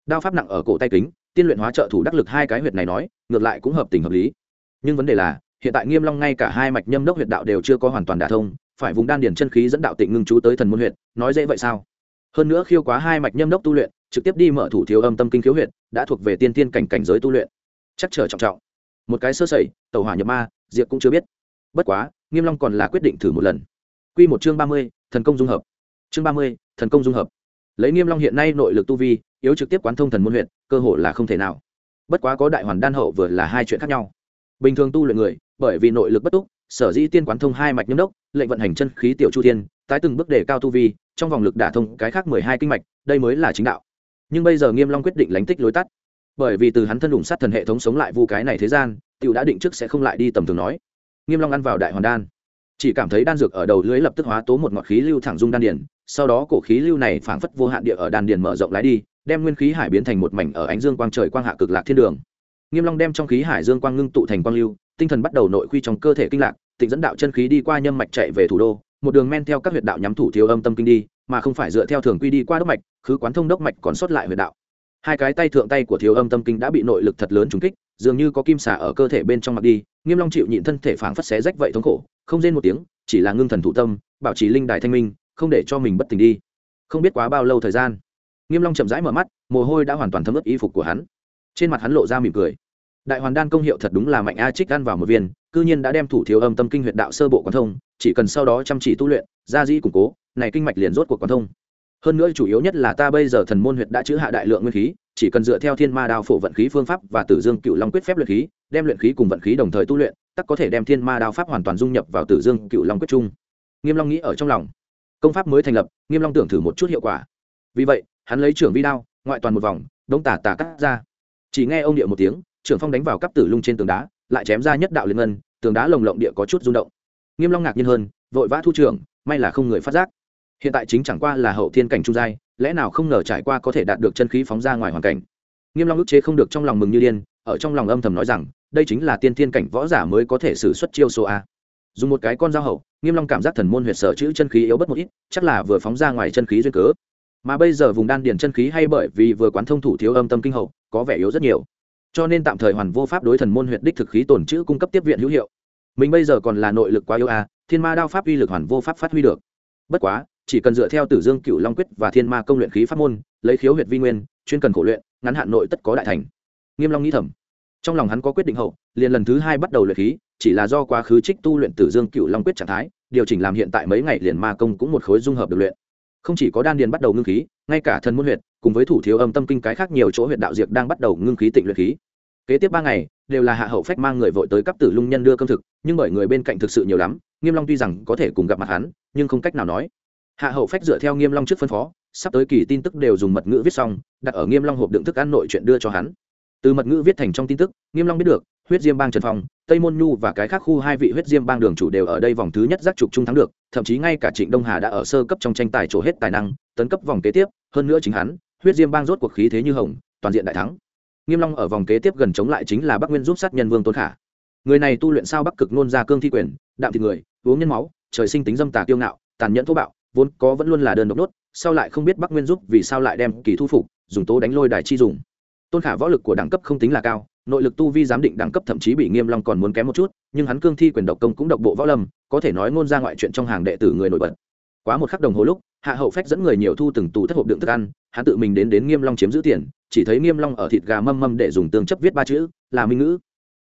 Đao pháp nặng ở cổ tay kính, tiên luyện hóa trợ thủ đắc lực hai cái huyệt này nói, ngược lại cũng hợp tình hợp lý. Nhưng vấn đề là, hiện tại nghiêm long ngay cả hai mạch nhâm đốc huyệt đạo đều chưa có hoàn toàn đả thông, phải vùng đan điền chân khí dẫn đạo tịnh ngưng chú tới thần môn huyệt, nói dễ vậy sao? Hơn nữa khiêu quá hai mạch nhâm đốc tu luyện trực tiếp đi mở thủ thiếu âm tâm kinh khiếu huyện đã thuộc về tiên tiên cảnh cảnh giới tu luyện. Chắc trở trọng trọng. Một cái sơ sẩy tàu hỏa nhập ma diệp cũng chưa biết. Bất quá nghiêm long còn là quyết định thử một lần. Quy một chương ba mươi, thần công dung hợp. Chương ba mươi, thần công dung hợp. Lấy nghiêm long hiện nay nội lực tu vi yếu trực tiếp quán thông thần môn huyện cơ hội là không thể nào. Bất quá có đại hoàn đan hậu vừa là hai chuyện khác nhau. Bình thường tu luyện người bởi vì nội lực bất túc sở dĩ tiên quán thông hai mạch nhâm đốc, lệnh vận hành chân khí tiểu chu thiên, tái từng bước đề cao tu vi, trong vòng lực đả thông cái khác mười hai kinh mạch, đây mới là chính đạo. Nhưng bây giờ nghiêm long quyết định lánh tích lối tắt. Bởi vì từ hắn thân đủng sát thần hệ thống sống lại vu cái này thế gian, tiểu đã định trước sẽ không lại đi tầm thường nói. Nghiêm long ăn vào đại hoàn đan. Chỉ cảm thấy đan dược ở đầu lưới lập tức hóa tố một ngọt khí lưu thẳng dung đan điền, sau đó cổ khí lưu này phảng phất vô hạn địa ở đan điền mở rộng lái đi, đem nguyên khí hải biến thành một mảnh ở ánh dương quang trời quang hạ cực lạc thiên đường. Nghiêm long đem trong khí hải dương quang ngưng tụ thành quang lưu tinh thần bắt đầu nội quy trong cơ thể kinh lạc, tịnh dẫn đạo chân khí đi qua nhâm mạch chạy về thủ đô, một đường men theo các huyệt đạo nhắm thủ thiếu âm tâm kinh đi, mà không phải dựa theo thường quy đi qua đốc mạch, khứ quán thông đốc mạch còn sót lại huyệt đạo. Hai cái tay thượng tay của thiếu âm tâm kinh đã bị nội lực thật lớn trúng kích, dường như có kim xả ở cơ thể bên trong mặt đi, nghiêm long chịu nhịn thân thể phảng phất xé rách vậy thống khổ, không rên một tiếng, chỉ là ngưng thần thủ tâm, bảo trì linh đài thanh minh, không để cho mình bất tỉnh đi. Không biết quá bao lâu thời gian, nghiêm long chậm rãi mở mắt, mồ hôi đã hoàn toàn thấm ướt y phục của hắn. Trên mặt hắn lộ ra mỉm cười đại hoàn đan công hiệu thật đúng là mạnh a trích ăn vào một viên, cư nhiên đã đem thủ thiếu âm tâm kinh huyệt đạo sơ bộ quán thông, chỉ cần sau đó chăm chỉ tu luyện, gia dĩ củng cố, này kinh mạch liền rốt cuộc quán thông. Hơn nữa chủ yếu nhất là ta bây giờ thần môn huyệt đã chữ hạ đại lượng nguyên khí, chỉ cần dựa theo thiên ma đao phổ vận khí phương pháp và tử dương cựu long quyết phép luyện khí, đem luyện khí cùng vận khí đồng thời tu luyện, tắc có thể đem thiên ma đao pháp hoàn toàn dung nhập vào tử dương cựu long quyết chung. Nghiêm long nghĩ ở trong lòng. Công pháp mới thành lập, nghiêm long tưởng thử một chút hiệu quả. Vì vậy, hắn lấy trưởng vi đao, ngoại toàn một vòng đông tả tả cắt ra. Chỉ nghe ông địa một tiếng trưởng phong đánh vào cắp tử lung trên tường đá, lại chém ra nhất đạo liên ngân, tường đá lồng lộng địa có chút rung động. Nghiêm long ngạc nhiên hơn, vội vã thu trưởng, may là không người phát giác. Hiện tại chính chẳng qua là hậu thiên cảnh trung giai, lẽ nào không ngờ trải qua có thể đạt được chân khí phóng ra ngoài hoàn cảnh. Nghiêm long ức chế không được trong lòng mừng như điên, ở trong lòng âm thầm nói rằng, đây chính là tiên thiên cảnh võ giả mới có thể sử xuất chiêu số a. Dùng một cái con dao hậu, nghiêm long cảm giác thần môn huyệt sở chữ chân khí yếu bất một ít, chắc là vừa phóng ra ngoài chân khí duyên cớ. Mà bây giờ vùng đan điền chân khí hay bởi vì vừa quán thông thủ thiếu âm tâm kinh hậu, có vẻ yếu rất nhiều cho nên tạm thời hoàn vô pháp đối thần môn huyệt đích thực khí tổn chữ cung cấp tiếp viện hữu hiệu. Mình bây giờ còn là nội lực quá yếu a thiên ma đao pháp uy lực hoàn vô pháp phát huy được. Bất quá, chỉ cần dựa theo tử dương cựu long quyết và thiên ma công luyện khí pháp môn, lấy khiếu huyệt vi nguyên, chuyên cần khổ luyện, ngắn hạn nội tất có đại thành. Nghiêm long nghĩ thầm. Trong lòng hắn có quyết định hậu, liền lần thứ hai bắt đầu luyện khí, chỉ là do quá khứ trích tu luyện tử dương cựu long quyết trạng thái, điều chỉnh làm hiện tại mấy ngày liền ma công cũng một khối dung hợp được luyện. Không chỉ có đan điền bắt đầu ngưng khí, ngay cả thần môn huyệt cùng với thủ thiếu âm tâm kinh cái khác nhiều chỗ huyện đạo diệt đang bắt đầu ngưng khí tịnh luyện khí. Kế tiếp ba ngày, đều là hạ hậu phách mang người vội tới cấp tử lung nhân đưa cơm thực, nhưng bởi người bên cạnh thực sự nhiều lắm, nghiêm long tuy rằng có thể cùng gặp mặt hắn, nhưng không cách nào nói. Hạ hậu phách dựa theo nghiêm long trước phân phó, sắp tới kỳ tin tức đều dùng mật ngữ viết xong, đặt ở nghiêm long hộp đựng thức ăn nội chuyện đưa cho hắn. Từ mật ngữ viết thành trong tin tức, nghiêm long biết được, huyết diêm bang trần phong, tây môn nhu và cái khác khu hai vị huyết diêm bang đường chủ đều ở đây vòng thứ nhất giác trục trung thắng được, thậm chí ngay cả trịnh đông hà đã ở sơ cấp trong tranh tài trổ hết tài năng, tấn cấp vòng kế tiếp, hơn nữa chính hắn huyết diêm bang rốt cuộc khí thế như hồng, toàn diện đại thắng. Nghiêm long ở vòng kế tiếp gần chống lại chính là bắc nguyên giúp sát nhân vương tôn khả. Người này tu luyện sao bắc cực nôn ra cương thi quyền, đạm thịt người, uống nhân máu, trời sinh tính dâm tà kiêu ngạo, tàn nhẫn thô bạo, vốn có vẫn luôn là đơn độc nốt sau lại không biết bắc nguyên giúp vì sao lại đem kỳ thu phục, dùng tố đánh lôi đài chi dùng. Tôn khả võ lực của đẳng cấp không tính là cao, nội lực tu vi giám định đẳng cấp thậm chí bị nghiêm long còn muốn kém một chút, nhưng hắn cương thi quyền độc công cũng độc bộ võ lâm, có thể nói ngôn ra ngoại chuyện trong hàng đệ tử người nổi bật. Quá một khắc đồng hồ lúc, hạ hậu phách dẫn người nhiều thu từng tủ thất hộp đựng thức ăn hắn tự mình đến đến nghiêm long chiếm giữ tiền, chỉ thấy nghiêm long ở thịt gà mâm mâm để dùng tương chấp viết ba chữ, là minh ngữ.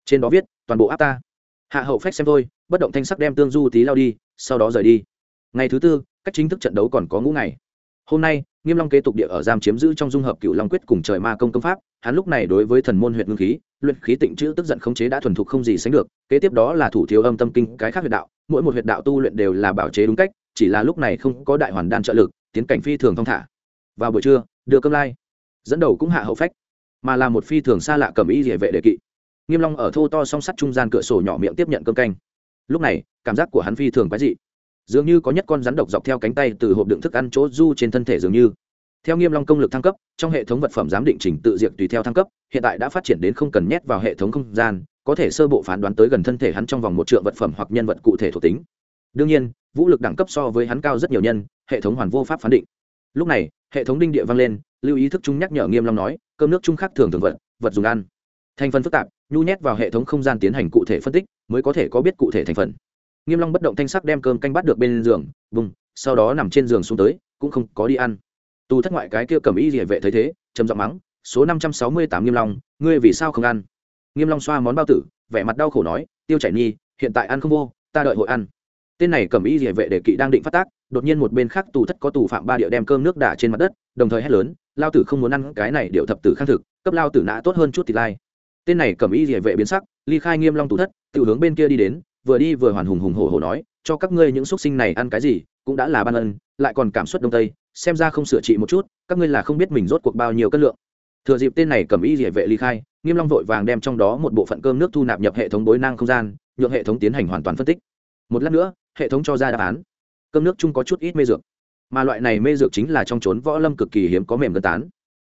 Trên đó viết, toàn bộ áp ta. Hạ hậu phách xem thôi, bất động thanh sắc đem tương du tí lao đi, sau đó rời đi. Ngày thứ tư, cách chính thức trận đấu còn có ngũ ngày. Hôm nay, nghiêm long kế tục địa ở giam chiếm giữ trong dung hợp cựu long quyết cùng trời ma công công pháp, hắn lúc này đối với thần môn huyện ngưng khí, luyện khí tịnh chữ tức giận khống chế đã thuần thục không gì sánh được, kế tiếp đó là thủ thiếu âm tâm kinh, cái khác huyệt đạo, mỗi một huyệt đạo tu luyện đều là bảo chế đúng cách, chỉ là lúc này không có đại hoàn đan trợ lực, tiến cảnh phi thường thông thả vào buổi trưa, đưa cơm lai. Dẫn đầu cũng hạ hậu phách, mà là một phi thường xa lạ cầm ý địa vệ đề kỵ. Nghiêm long ở thô to song sắt trung gian cửa sổ nhỏ miệng tiếp nhận cơm canh. Lúc này, cảm giác của hắn phi thường quái dị. Dường như có nhất con rắn độc dọc theo cánh tay từ hộp đựng thức ăn chỗ du trên thân thể dường như. Theo nghiêm long công lực thăng cấp, trong hệ thống vật phẩm giám định trình tự diệt tùy theo thăng cấp, hiện tại đã phát triển đến không cần nhét vào hệ thống không gian, có thể sơ bộ phán đoán tới gần thân thể hắn trong vòng một trượng vật phẩm hoặc nhân vật cụ thể thuộc tính. Đương nhiên, vũ lực đẳng cấp so với hắn cao rất nhiều nhân, hệ thống hoàn vô pháp phán định lúc này, hệ thống đinh địa vang lên, lưu ý thức trung nhắc nhở nghiêm long nói, cơm nước chung khác thường thường vật vật dùng ăn. Thành phần phức tạp, nhu nhét vào hệ thống không gian tiến hành cụ thể phân tích, mới có thể có biết cụ thể thành phần. Nghiêm long bất động thanh sắc đem cơm canh bắt được bên giường, bùng, sau đó nằm trên giường xuống tới, cũng không có đi ăn. Tù thất ngoại cái kia cầm y địa vệ thấy thế, trầm giọng mắng, số năm trăm sáu mươi tám nghiêm long, ngươi vì sao không ăn? Nghiêm long xoa món bao tử, vẻ mặt đau khổ nói, tiêu chảy nhi, hiện tại ăn không vô, ta đợi hội ăn. Tên này cầm y địa vệ để kỵ đang định phát tác đột nhiên một bên khác tù thất có tù phạm ba điệu đem cơm nước đả trên mặt đất, đồng thời hét lớn, lao tử không muốn ăn cái này điệu thập tử khang thực, cấp lao tử nã tốt hơn chút thì lai. Tên này cầm y địa vệ biến sắc, ly khai nghiêm long tù thất, tự hướng bên kia đi đến, vừa đi vừa hoàn hùng hùng hổ hổ nói, cho các ngươi những xuất sinh này ăn cái gì, cũng đã là ban ân, lại còn cảm suất đông tây, xem ra không sửa trị một chút, các ngươi là không biết mình rốt cuộc bao nhiêu cân lượng. Thừa dịp tên này cầm y địa vệ ly khai, nghiêm long vội vàng đem trong đó một bộ phận cơm nước thu nạp nhập hệ thống bối năng không gian, nhượng hệ thống tiến hành hoàn toàn phân tích. Một lát nữa, hệ thống cho ra đáp án cơm nước chung có chút ít mê dược. Mà loại này mê dược chính là trong chốn võ lâm cực kỳ hiếm có mềm gân tán.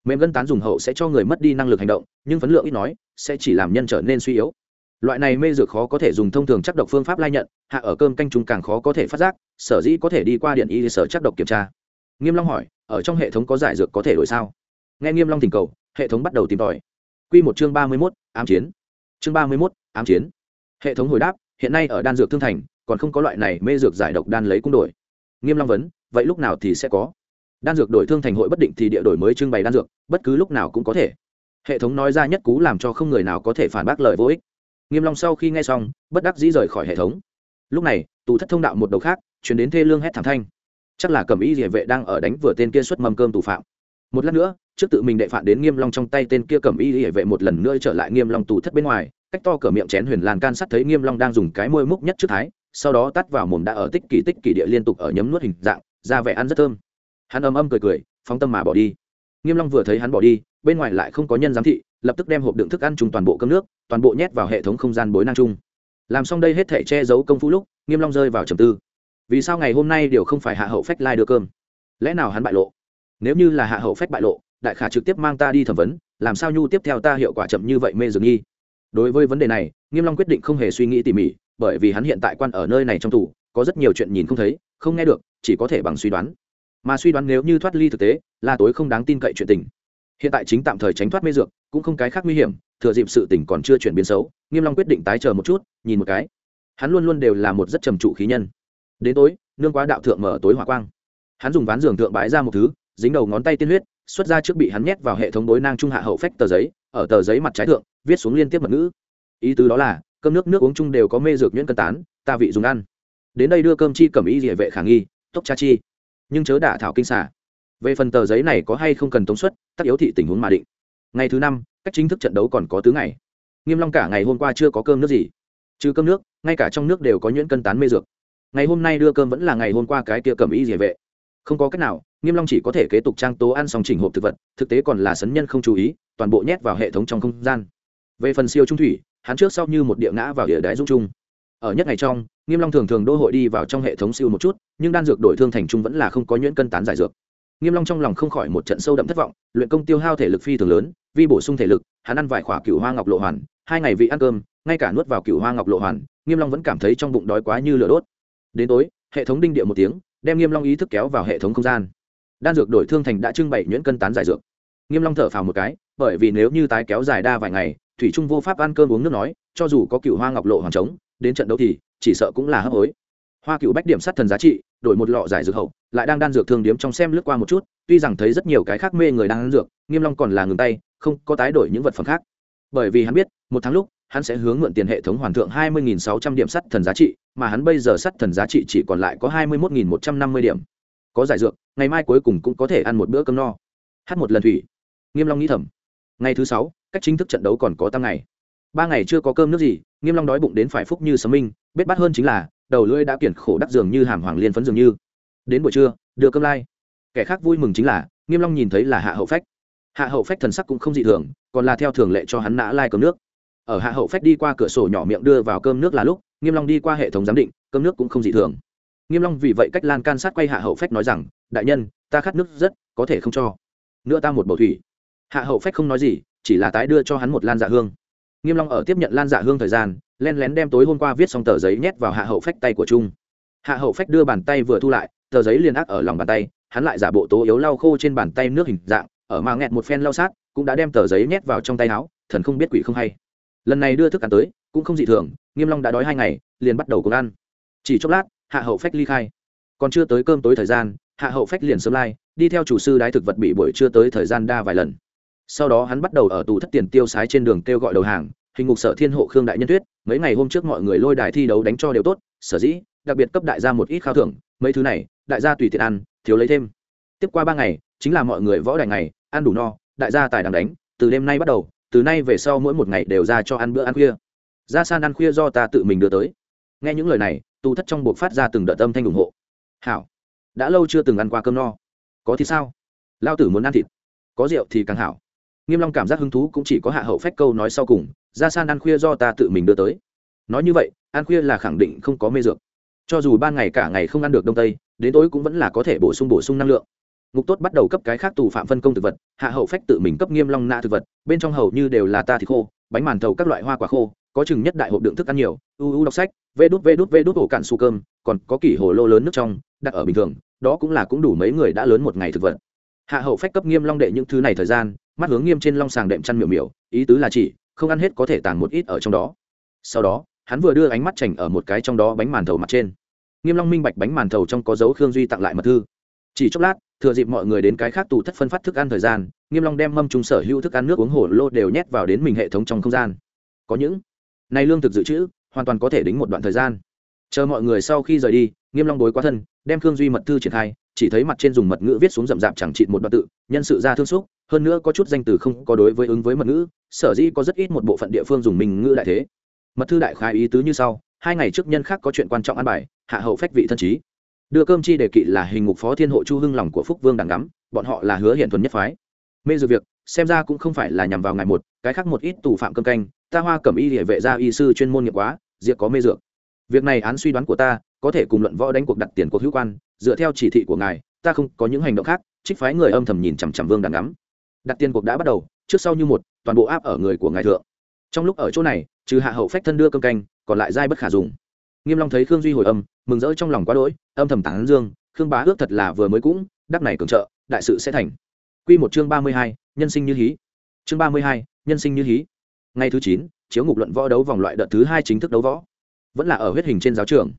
Mềm gân tán dùng hậu sẽ cho người mất đi năng lực hành động nhưng phấn lượng ít nói sẽ chỉ làm nhân trở nên suy yếu. Loại này mê dược khó có thể dùng thông thường chắc độc phương pháp lai nhận hạ ở cơm canh chúng càng khó có thể phát giác sở dĩ có thể đi qua điện y sở chắc độc kiểm tra. Nghiêm long hỏi ở trong hệ thống có giải dược có thể đổi sao? Nghe nghiêm long thỉnh cầu hệ thống bắt đầu tìm tòi. Quy một chương ba mươi 31, ám chiến. Chương ba mươi 31, ám chiến. Hệ thống hồi đáp hiện nay ở đan dược thương thành còn không có loại này mê dược giải độc đan lấy cung đổi. Nghiêm long vấn, vậy lúc nào thì sẽ có? Đan dược đổi thương thành hội bất định thì địa đổi mới trưng bày đan dược, bất cứ lúc nào cũng có thể. Hệ thống nói ra nhất cú làm cho không người nào có thể phản bác lời vô ích. Nghiêm long sau khi nghe xong, bất đắc dĩ rời khỏi hệ thống. Lúc này, tù thất thông đạo một đầu khác, chuyển đến thê lương hét thảm thanh. Chắc là cẩm y địa vệ đang ở đánh vừa tên kia xuất mâm cơm tù phạm. Một lát nữa, trước tự mình đệ phạt đến nghiêm long trong tay tên kia cẩm y địa vệ một lần nữa trở lại nghiêm long tù thất bên ngoài, cách to cửa miệng chén huyền lan can sắt thấy nghiêm long đang dùng cái môi múc nhất trước thái sau đó tắt vào mồm đã ở tích kỳ tích kỳ địa liên tục ở nhấm nuốt hình dạng, ra vẻ ăn rất thơm. Hắn âm âm cười cười, phóng tâm mà bỏ đi. Nghiêm long vừa thấy hắn bỏ đi, bên ngoài lại không có nhân giám thị, lập tức đem hộp đựng thức ăn chung toàn bộ cơm nước, toàn bộ nhét vào hệ thống không gian bối năng chung. Làm xong đây hết thể che giấu công phu lúc, nghiêm long rơi vào trầm tư. Vì sao ngày hôm nay đều không phải hạ hậu phách lai đưa cơm? Lẽ nào hắn bại lộ? Nếu như là hạ hậu phách bại lộ, đại khả trực tiếp mang ta đi thẩm vấn, làm sao nhu tiếp theo ta hiệu quả chậm như vậy mê dường nghi? Đối với vấn đề này, nghiêm long quyết định không hề suy nghĩ tỉ mỉ bởi vì hắn hiện tại quan ở nơi này trong tù, có rất nhiều chuyện nhìn không thấy, không nghe được, chỉ có thể bằng suy đoán. Mà suy đoán nếu như thoát ly thực tế, là tối không đáng tin cậy chuyện tình. Hiện tại chính tạm thời tránh thoát mê dược, cũng không cái khác nguy hiểm, thừa dịp sự tình còn chưa chuyển biến xấu, nghiêm long quyết định tái chờ một chút, nhìn một cái. Hắn luôn luôn đều là một rất trầm trụ khí nhân. Đến tối, nương quá đạo thượng mở tối hỏa quang. Hắn dùng ván giường thượng bãi ra một thứ, dính đầu ngón tay tiên huyết, xuất ra trước bị hắn nhét vào hệ thống đối nang trung hạ hậu phách tờ giấy, ở tờ giấy mặt trái thượng, viết xuống liên tiếp mật ngữ. Ý tứ đó là cơm nước nước uống chung đều có mê dược nhuyễn cân tán, ta vị dùng ăn. Đến đây đưa cơm chi cầm ý địa vệ khả nghi, tốc cha chi. Nhưng chớ đả thảo kinh xả về phần tờ giấy này có hay không cần tống suất tắc yếu thị tình huống mà định. Ngày thứ năm, cách chính thức trận đấu còn có tứ ngày. Nghiêm long cả ngày hôm qua chưa có cơm nước gì. Trừ cơm nước, ngay cả trong nước đều có nhuyễn cân tán mê dược. Ngày hôm nay đưa cơm vẫn là ngày hôm qua cái kia cầm ý địa vệ. Không có cách nào, nghiêm long chỉ có thể kế tục trang tố ăn xong chỉnh hộp thực vật, thực tế còn là sấn nhân không chú ý, toàn bộ nhét vào hệ thống trong không gian. Về phần siêu trung thủy hắn trước sau như một địa ngã vào địa đáy dung trung. Ở nhất ngày trong, nghiêm long thường thường đô hội đi vào trong hệ thống siêu một chút, nhưng đan dược đổi thương thành trung vẫn là không có nhuyễn cân tán giải dược. Nghiêm long trong lòng không khỏi một trận sâu đậm thất vọng, luyện công tiêu hao thể lực phi thường lớn vì bổ sung thể lực, hắn ăn vài khỏa cửu hoa ngọc lộ hoàn, hai ngày vị ăn cơm, ngay cả nuốt vào cửu hoa ngọc lộ hoàn, nghiêm long vẫn cảm thấy trong bụng đói quá như lửa đốt. Đến tối, hệ thống đinh địa một tiếng, đem nghiêm long ý thức kéo vào hệ thống không gian. Đan dược đổi thương thành đã trưng bày nhuyễn cân tán giải dược. Nghiêm long thở phào một cái bởi vì nếu như tái kéo dài đa vài ngày, thủy trung vô pháp ăn cơm uống nước nói, cho dù có cựu hoa ngọc lộ hoàng trống, đến trận đấu thì chỉ sợ cũng là hấp hối. Hoa cựu bách điểm sát thần giá trị, đổi một lọ giải dược hậu, lại đang đan dược thương điếm trong xem lướt qua một chút, tuy rằng thấy rất nhiều cái khác mê người đang ăn dược, nghiêm long còn là ngừng tay, không có tái đổi những vật phẩm khác. Bởi vì hắn biết, một tháng lúc, hắn sẽ hướng mượn tiền hệ thống hoàn thượng hai mươi sáu trăm điểm sắt thần giá trị, mà hắn bây giờ sắt thần giá trị chỉ còn lại có hai mươi một một trăm năm mươi điểm. Có giải dược, ngày mai cuối cùng cũng có thể ăn một bữa cơm no. Hát một lần thủy. Nghiêm long nghĩ thầm ngày thứ sáu, cách chính thức trận đấu còn có tăng ngày. Ba ngày chưa có cơm nước gì, nghiêm long đói bụng đến phải phúc như sấm minh, bết bát hơn chính là, đầu lưỡi đã kiển khổ đắc dường như hàm hoàng liên phấn dường như. Đến buổi trưa, đưa cơm lai. Kẻ khác vui mừng chính là, nghiêm long nhìn thấy là hạ hậu phách. Hạ hậu phách thần sắc cũng không dị thường, còn là theo thường lệ cho hắn nã lai cơm nước. Ở hạ hậu phách đi qua cửa sổ nhỏ miệng đưa vào cơm nước là lúc, nghiêm long đi qua hệ thống giám định, cơm nước cũng không dị thường. Nghiêm long vì vậy cách lan can sát quay hạ hậu phách nói rằng, đại nhân, ta khát nước rất, có thể không cho. Nữa ta một bầu thủy hạ hậu phách không nói gì, chỉ là tái đưa cho hắn một lan dạ hương. Nghiêm long ở tiếp nhận lan dạ hương thời gian len lén đem tối hôm qua viết xong tờ giấy nhét vào hạ hậu phách tay của trung. Hạ hậu phách đưa bàn tay vừa thu lại, tờ giấy liền ác ở lòng bàn tay, hắn lại giả bộ tố yếu lau khô trên bàn tay nước hình dạng, ở mà nghẹt một phen lau sát, cũng đã đem tờ giấy nhét vào trong tay áo, thần không biết quỷ không hay. Lần này đưa thức ăn tới, cũng không dị thường, nghiêm long đã đói hai ngày, liền bắt đầu cùng ăn. Chỉ chốc lát, hạ hậu phách ly khai. Còn chưa tới cơm tối thời gian, hạ hậu phách liền sớm lai, đi theo chủ sư đái thực vật bị buổi chưa tới thời gian đa vài lần sau đó hắn bắt đầu ở tù thất tiền tiêu sái trên đường kêu gọi đầu hàng, hình ngục sở thiên hộ khương đại nhân tuyết, mấy ngày hôm trước mọi người lôi đài thi đấu đánh cho đều tốt, sở dĩ, đặc biệt cấp đại gia một ít khao thưởng, mấy thứ này, đại gia tùy tiện ăn, thiếu lấy thêm. Tiếp qua ba ngày, chính là mọi người võ đài ngày, ăn đủ no, đại gia tài đằng đánh, từ đêm nay bắt đầu, từ nay về sau mỗi một ngày đều ra cho ăn bữa ăn khuya. Ra san ăn khuya do ta tự mình đưa tới. Nghe những lời này, tù thất trong buộc phát ra từng đợt âm thanh ủng hộ. Hảo. Đã lâu chưa từng ăn qua cơm no. Có thì sao? Lao tử muốn ăn thịt. Có rượu thì càng hảo nghiêm long cảm giác hứng thú cũng chỉ có hạ hậu phách câu nói sau cùng, ra san ăn khuya do ta tự mình đưa tới. Nói như vậy, ăn khuya là khẳng định không có mê dược. Cho dù ban ngày cả ngày không ăn được đông tây, đến tối cũng vẫn là có thể bổ sung bổ sung năng lượng. Ngục tốt bắt đầu cấp cái khác tù phạm phân công thực vật, hạ hậu phách tự mình cấp nghiêm long nạ thực vật, bên trong hầu như đều là ta thịt khô, bánh màn thầu các loại hoa quả khô, có chừng nhất đại hộp đựng thức ăn nhiều, u u đọc sách, vê đút vê đút vê đút ổ cạn su cơm, còn có kỷ hồ lô lớn nước trong, đặt ở bình thường, đó cũng là cũng đủ mấy người đã lớn một ngày thực vật hạ hậu phách cấp nghiêm long đệ những thứ này thời gian, mắt hướng nghiêm trên long sàng đệm chăn miểu miểu, ý tứ là chỉ, không ăn hết có thể tàn một ít ở trong đó. Sau đó, hắn vừa đưa ánh mắt chảnh ở một cái trong đó bánh màn thầu mặt trên. Nghiêm long minh bạch bánh màn thầu trong có dấu khương duy tặng lại mật thư. Chỉ chốc lát, thừa dịp mọi người đến cái khác tù thất phân phát thức ăn thời gian, nghiêm long đem mâm trung sở hữu thức ăn nước uống hổ lô đều nhét vào đến mình hệ thống trong không gian. Có những này lương thực dự trữ, hoàn toàn có thể đính một đoạn thời gian. Chờ mọi người sau khi rời đi, nghiêm long đối quá thân, đem khương duy mật thư triển khai chỉ thấy mặt trên dùng mật ngữ viết xuống rậm rạp chẳng trị một đoạn tự, nhân sự ra thương xúc, hơn nữa có chút danh từ không có đối với ứng với mật ngữ, sở dĩ có rất ít một bộ phận địa phương dùng mình ngữ đại thế. Mật thư đại khai ý tứ như sau, hai ngày trước nhân khác có chuyện quan trọng ăn bài, hạ hậu phách vị thân trí. Đưa cơm chi đề kỵ là hình ngục phó thiên hộ chu hưng lòng của phúc vương đằng ngắm, bọn họ là hứa hiện thuần nhất phái. Mê dược việc, xem ra cũng không phải là nhằm vào ngày một, cái khác một ít tù phạm cơm canh, ta hoa cẩm y địa vệ gia y sư chuyên môn nghiệp quá, diệt có mê dược. Việc này án suy đoán của ta, có thể cùng luận võ đánh cuộc đặt tiền cuộc hữu quan dựa theo chỉ thị của ngài ta không có những hành động khác trích phái người âm thầm nhìn chằm chằm vương đàn ngắm. Đặt tiền cuộc đã bắt đầu trước sau như một toàn bộ áp ở người của ngài thượng. Trong lúc ở chỗ này trừ hạ hậu phách thân đưa cơm canh còn lại dai bất khả dùng. Nghiêm long thấy khương duy hồi âm mừng rỡ trong lòng quá đỗi âm thầm tán dương khương bá ước thật là vừa mới cũng đắc này cường trợ đại sự sẽ thành. Quy một chương ba mươi hai, nhân sinh như hí. Chương ba mươi hai, nhân sinh như hí. Ngày thứ chín chiếu ngục luận võ đấu vòng loại đợt thứ hai chính thức đấu võ. Vẫn là ở huyết hình trên giáo trường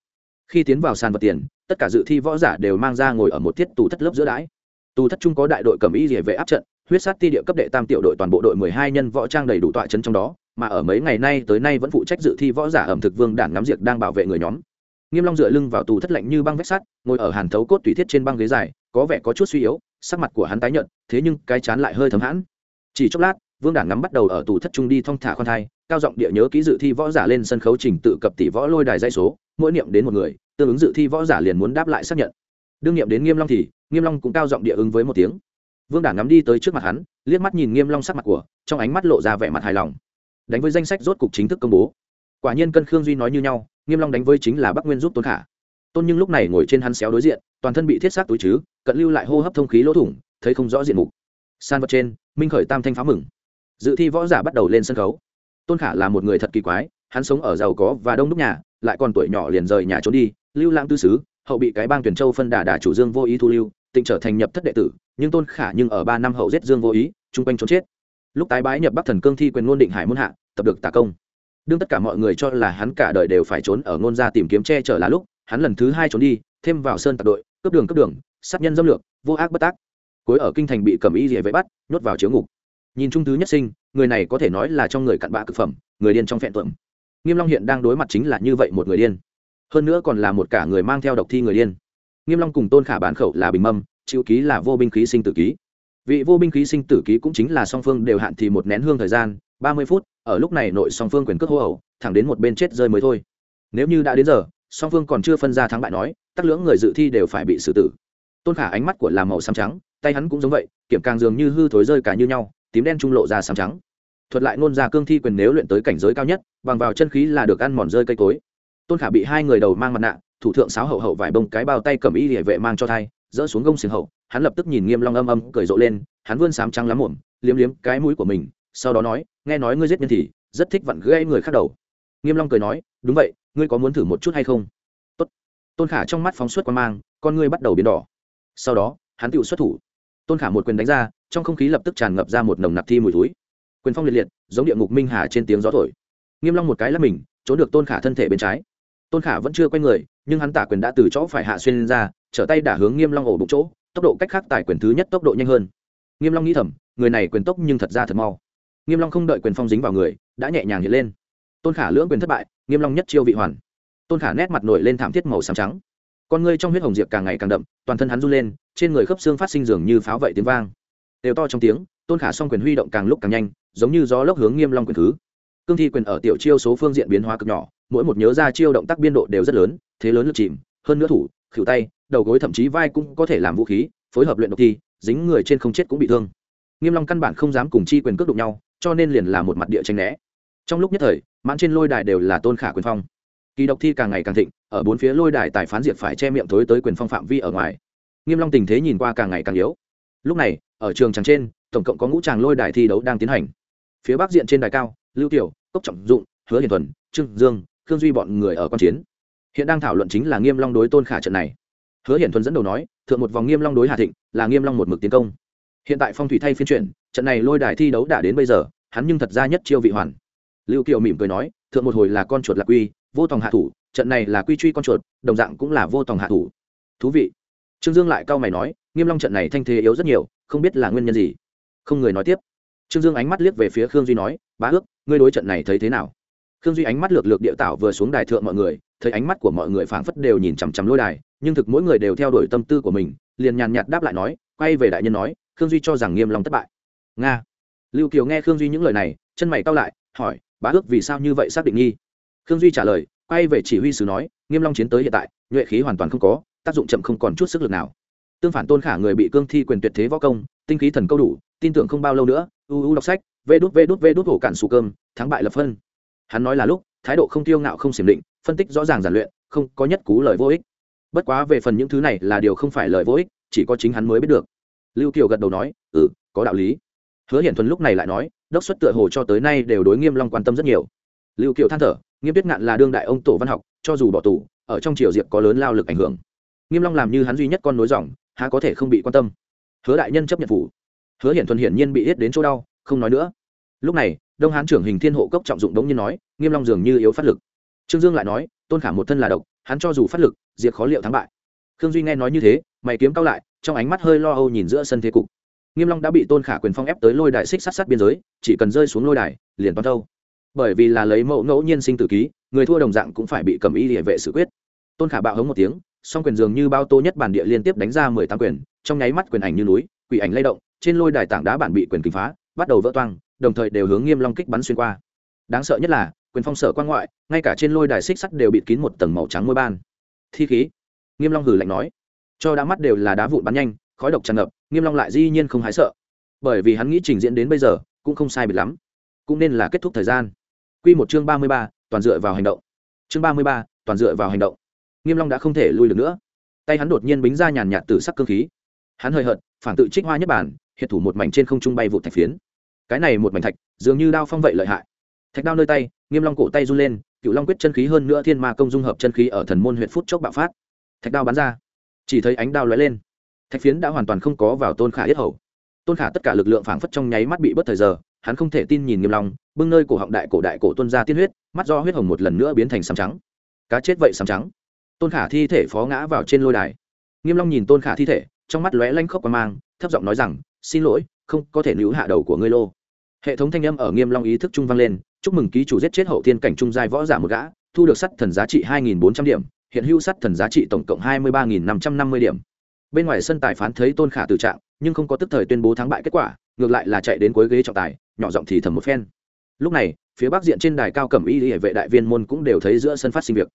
khi tiến vào sàn vật tiền, tất cả dự thi võ giả đều mang ra ngồi ở một thiết tù thất lớp giữa đái tù thất trung có đại đội cầm y địa vệ áp trận, huyết sát ti địa cấp đệ tam tiểu đội toàn bộ đội mười hai nhân võ trang đầy đủ tọa trấn trong đó, mà ở mấy ngày nay tới nay vẫn phụ trách dự thi võ giả ẩm thực vương đảng ngắm diệt đang bảo vệ người nhóm. Nghiêm long dựa lưng vào tù thất lạnh như băng vách sắt, ngồi ở hàn thấu cốt tùy thiết trên băng ghế dài, có vẻ có chút suy yếu, sắc mặt của hắn tái nhợt, thế nhưng cái chán lại hơi thấm hãn. Chỉ chốc lát, vương đảng ngắm bắt đầu ở tù thất trung đi thong thả khoan thai, cao giọng địa nhớ ký dự thi võ giả lên sân khấu trình tự cập tỷ võ lôi đài dây số, mỗi niệm đến một người tương ứng dự thi võ giả liền muốn đáp lại xác nhận. Đương niệm đến nghiêm long thì, nghiêm long cũng cao giọng địa ứng với một tiếng. Vương đản ngắm đi tới trước mặt hắn, liếc mắt nhìn nghiêm long sắc mặt của, trong ánh mắt lộ ra vẻ mặt hài lòng. Đánh với danh sách rốt cục chính thức công bố. Quả nhiên cân khương duy nói như nhau, nghiêm long đánh với chính là bắc nguyên giúp tôn khả. Tôn nhưng lúc này ngồi trên hắn xéo đối diện, toàn thân bị thiết sát túi chứ, cận lưu lại hô hấp thông khí lỗ thủng, thấy không rõ diện mục. San vật trên, minh khởi tam thanh phá mừng. Dự thi võ giả bắt đầu lên sân khấu. Tôn khả là một người thật kỳ quái, hắn sống ở giàu có và đông đúc nhà, lại còn tuổi nhỏ liền rời nhà trốn đi lưu lãng tư sứ, hậu bị cái bang tuyển châu phân đà đà chủ dương vô ý thu lưu, tịnh trở thành nhập thất đệ tử, nhưng tôn khả nhưng ở ba năm hậu giết dương vô ý, chung quanh trốn chết. Lúc tái bái nhập bắc thần cương thi quyền ngôn định hải môn hạ, tập được tà công. Đương tất cả mọi người cho là hắn cả đời đều phải trốn ở ngôn gia tìm kiếm che chở là lúc, hắn lần thứ hai trốn đi, thêm vào sơn tạc đội, cướp đường cướp đường, sát nhân dâm lược, vô ác bất tác. Cuối ở kinh thành bị cầm y địa vẫy bắt, nhốt vào chiếu ngục. Nhìn trung thứ nhất sinh, người này có thể nói là trong người cặn bạ cực phẩm, người điên trong phẹn tuẩm nghiêm long hiện đang đối mặt chính là như vậy một người điên hơn nữa còn là một cả người mang theo độc thi người điên. Nghiêm long cùng tôn khả bản khẩu là bình mâm, chịu ký là vô binh khí sinh tử ký. Vị vô binh khí sinh tử ký cũng chính là song phương đều hạn thì một nén hương thời gian, ba mươi phút, ở lúc này nội song phương quyền cước hô ẩu thẳng đến một bên chết rơi mới thôi. Nếu như đã đến giờ, song phương còn chưa phân ra thắng bại nói tất lưỡng người dự thi đều phải bị xử tử. Tôn khả ánh mắt của làm màu xám trắng, tay hắn cũng giống vậy, kiểm càng dường như hư thối rơi cả như nhau, tím đen trung lộ ra xám trắng. Thuật lại ngôn ra cương thi quyền nếu luyện tới cảnh giới cao nhất, bằng vào chân khí là được ăn mòn rơi cây cối tôn khả bị hai người đầu mang mặt nạ, thủ thượng sáo hậu hậu vải bông cái bao tay cầm y địa vệ mang cho thai, dỡ xuống gông xiềng hậu, hắn lập tức nhìn nghiêm long âm âm cười rộ lên, hắn vươn sám trắng lắm mồm, liếm liếm cái mũi của mình, sau đó nói, nghe nói ngươi giết nhân thì rất thích vặn gãy người khác đầu. Nghiêm long cười nói, đúng vậy, ngươi có muốn thử một chút hay không? Tốt. Tôn khả trong mắt phóng xuất quan mang, con ngươi bắt đầu biến đỏ. Sau đó, hắn tự xuất thủ. Tôn khả một quyền đánh ra, trong không khí lập tức tràn ngập ra một nồng nặc thi mùi túi quyền phong liệt liệt, giống địa ngục minh hà trên tiếng gió thổi. Nghiêm long một cái lắc mình, trốn được tôn khả thân thể bên trái tôn khả vẫn chưa quay người, nhưng hắn tả quyền đã từ chỗ phải hạ xuyên ra, trở tay đả hướng nghiêm long ổ bụng chỗ, tốc độ cách khác tài quyền thứ nhất tốc độ nhanh hơn. Nghiêm long nghĩ thầm, người này quyền tốc nhưng thật ra thật mau. Nghiêm long không đợi quyền phong dính vào người, đã nhẹ nhàng hiện lên. Tôn khả lưỡng quyền thất bại, nghiêm long nhất chiêu vị hoàn. Tôn khả nét mặt nổi lên thảm thiết màu xám trắng. Con ngươi trong huyết hồng diệp càng ngày càng đậm, toàn thân hắn run lên, trên người khớp xương phát sinh dường như pháo vậy tiếng vang. Đều to trong tiếng, tôn khả song quyền huy động càng lúc càng nhanh, giống như gió lốc hướng nghiêm long quyền thứ cương thi quyền ở tiểu chiêu số phương diện biến hóa cực nhỏ, mỗi một nhớ ra chiêu động tác biên độ đều rất lớn, thế lớn lực chìm, hơn nữa thủ, khỉu tay, đầu gối thậm chí vai cũng có thể làm vũ khí, phối hợp luyện độc thi, dính người trên không chết cũng bị thương. Nghiêm long căn bản không dám cùng chi quyền cước đụng nhau, cho nên liền là một mặt địa tranh né. Trong lúc nhất thời, mãn trên lôi đài đều là tôn khả quyền phong. Kỳ độc thi càng ngày càng thịnh, ở bốn phía lôi đài tài phán diệt phải che miệng thối tới quyền phong phạm vi ở ngoài. Nghiêm long tình thế nhìn qua càng ngày càng yếu. Lúc này, ở trường tràng trên, tổng cộng có ngũ tràng lôi đài thi đấu đang tiến hành. Phía bắc diện trên đài cao lưu tiểu cốc trọng dụng, hứa hiền thuần, trương dương, khương duy bọn người ở quan chiến. Hiện đang thảo luận chính là nghiêm long đối tôn khả trận này. Hứa hiển thuần dẫn đầu nói, thượng một vòng nghiêm long đối hà thịnh, là nghiêm long một mực tiến công. Hiện tại phong thủy thay phiên chuyển, trận này lôi đài thi đấu đã đến bây giờ, hắn nhưng thật ra nhất chiêu vị hoàn. Lưu kiều mỉm cười nói, thượng một hồi là con chuột là quy, vô tòng hạ thủ, trận này là quy truy con chuột, đồng dạng cũng là vô tòng hạ thủ. Thú vị. Trương dương lại cau mày nói, nghiêm long trận này thanh thế yếu rất nhiều, không biết là nguyên nhân gì. Không người nói tiếp trương dương ánh mắt liếc về phía khương duy nói, bá ước, ngươi đối trận này thấy thế nào? Khương duy ánh mắt lược lược địa tạo vừa xuống đài thượng mọi người, thấy ánh mắt của mọi người phảng phất đều nhìn chằm chằm lôi đài, nhưng thực mỗi người đều theo đuổi tâm tư của mình, liền nhàn nhạt đáp lại nói, quay về đại nhân nói, khương duy cho rằng nghiêm long thất bại. Nga. Lưu kiều nghe khương duy những lời này, chân mày cau lại, hỏi, bá ước vì sao như vậy xác định nghi? Khương duy trả lời, quay về chỉ huy sứ nói, nghiêm long chiến tới hiện tại, nhuệ khí hoàn toàn không có, tác dụng chậm không còn chút sức lực nào. Tương phản tôn khả người bị cương thi quyền tuyệt thế võ công, tinh khí thần câu đủ tin tưởng không bao lâu nữa, u u đọc sách, vê đút vê đút vê đút hổ cạn sù cơm, thắng bại lập phân. Hắn nói là lúc, thái độ không tiêu ngạo, không xiểm định, phân tích rõ ràng giản luyện, không có nhất cú lời vô ích. Bất quá về phần những thứ này là điều không phải lời vô ích, chỉ có chính hắn mới biết được. Lưu kiều gật đầu nói ừ có đạo lý. Hứa hiển thuần lúc này lại nói, đốc xuất tựa hồ cho tới nay đều đối nghiêm long quan tâm rất nhiều. Lưu kiều than thở, nghiêm tuyết ngạn là đương đại ông tổ văn học, cho dù bỏ tù, ở trong triều diệp có lớn lao lực ảnh hưởng. Nghiêm long làm như hắn duy nhất con nối dòng, há có thể không bị quan tâm. Hứa đại nhân chấp nhận phủ hứa hiển thuần hiển nhiên bị yết đến chỗ đau, không nói nữa. Lúc này, đông hán trưởng hình thiên hộ cốc trọng dụng đống nhiên nói, nghiêm long dường như yếu phát lực. Trương dương lại nói, tôn khả một thân là độc, hắn cho dù phát lực, diệt khó liệu thắng bại. Khương duy nghe nói như thế, mày kiếm cao lại, trong ánh mắt hơi lo âu nhìn giữa sân thế cục. Nghiêm long đã bị tôn khả quyền phong ép tới lôi đài xích sát sát biên giới, chỉ cần rơi xuống lôi đài, liền toàn thâu. Bởi vì là lấy mẫu ngẫu nhiên sinh tử ký, người thua đồng dạng cũng phải bị cầm y địa vệ xử quyết. Tôn khả bạo hống một tiếng, song quyền dường như bao tô nhất bản địa liên tiếp đánh ra mười tám quyền, trong nháy mắt quyền ảnh như núi, quỷ ảnh lay động trên lôi đài tảng đá bản bị quyền kình phá bắt đầu vỡ toang đồng thời đều hướng nghiêm long kích bắn xuyên qua. Đáng sợ nhất là quyền phong sở quan ngoại ngay cả trên lôi đài xích sắt đều bịt kín một tầng màu trắng môi ban. Thi khí. Nghiêm long hừ lạnh nói. Cho đã mắt đều là đá vụn bắn nhanh khói độc tràn ngập nghiêm long lại dĩ nhiên không hái sợ. Bởi vì hắn nghĩ trình diễn đến bây giờ cũng không sai biệt lắm. Cũng nên là kết thúc thời gian. Quy một chương ba mươi ba, toàn dựa vào hành động. Chương ba mươi ba, toàn dựa vào hành động. Nghiêm long đã không thể lui được nữa. Tay hắn đột nhiên bính ra nhàn nhạt từ sắc cương khí hắn hơi hận phản tự trích hoa nhất bản, hiện thủ một mảnh trên không trung bay vụ thạch phiến. Cái này một mảnh thạch, dường như đao phong vậy lợi hại. Thạch đao nơi tay, nghiêm long cổ tay run lên, cựu long quyết chân khí hơn nữa thiên ma công dung hợp chân khí ở thần môn huyện phút chốc bạo phát. Thạch đao bắn ra, chỉ thấy ánh đao lóe lên. Thạch phiến đã hoàn toàn không có vào tôn khả yết hầu. Tôn khả tất cả lực lượng phảng phất trong nháy mắt bị bất thời giờ, hắn không thể tin nhìn nghiêm long, bưng nơi cổ họng đại cổ đại cổ tuôn ra tiên huyết, mắt do huyết hồng một lần nữa biến thành sám trắng. Cá chết vậy sám trắng. Tôn khả thi thể phó ngã vào trên lôi đài. Nghiêm long nhìn tôn khả thi thể trong mắt lóe lanh khốc qua mang, thấp giọng nói rằng, xin lỗi, không có thể níu hạ đầu của ngươi lô. Hệ thống thanh âm ở nghiêm long ý thức trung vang lên, chúc mừng ký chủ giết chết hậu thiên cảnh trung giai võ giả một gã, thu được sắt thần giá trị hai nghìn bốn trăm điểm, hiện hữu sắt thần giá trị tổng cộng hai mươi ba nghìn năm trăm năm mươi điểm. Bên ngoài sân tài phán thấy tôn khả tử trạng, nhưng không có tức thời tuyên bố thắng bại kết quả, ngược lại là chạy đến cuối ghế trọng tài, nhỏ giọng thì thầm một phen. Lúc này, phía bắc diện trên đài cao cẩm y hệ vệ đại viên môn cũng đều thấy giữa sân phát sinh việc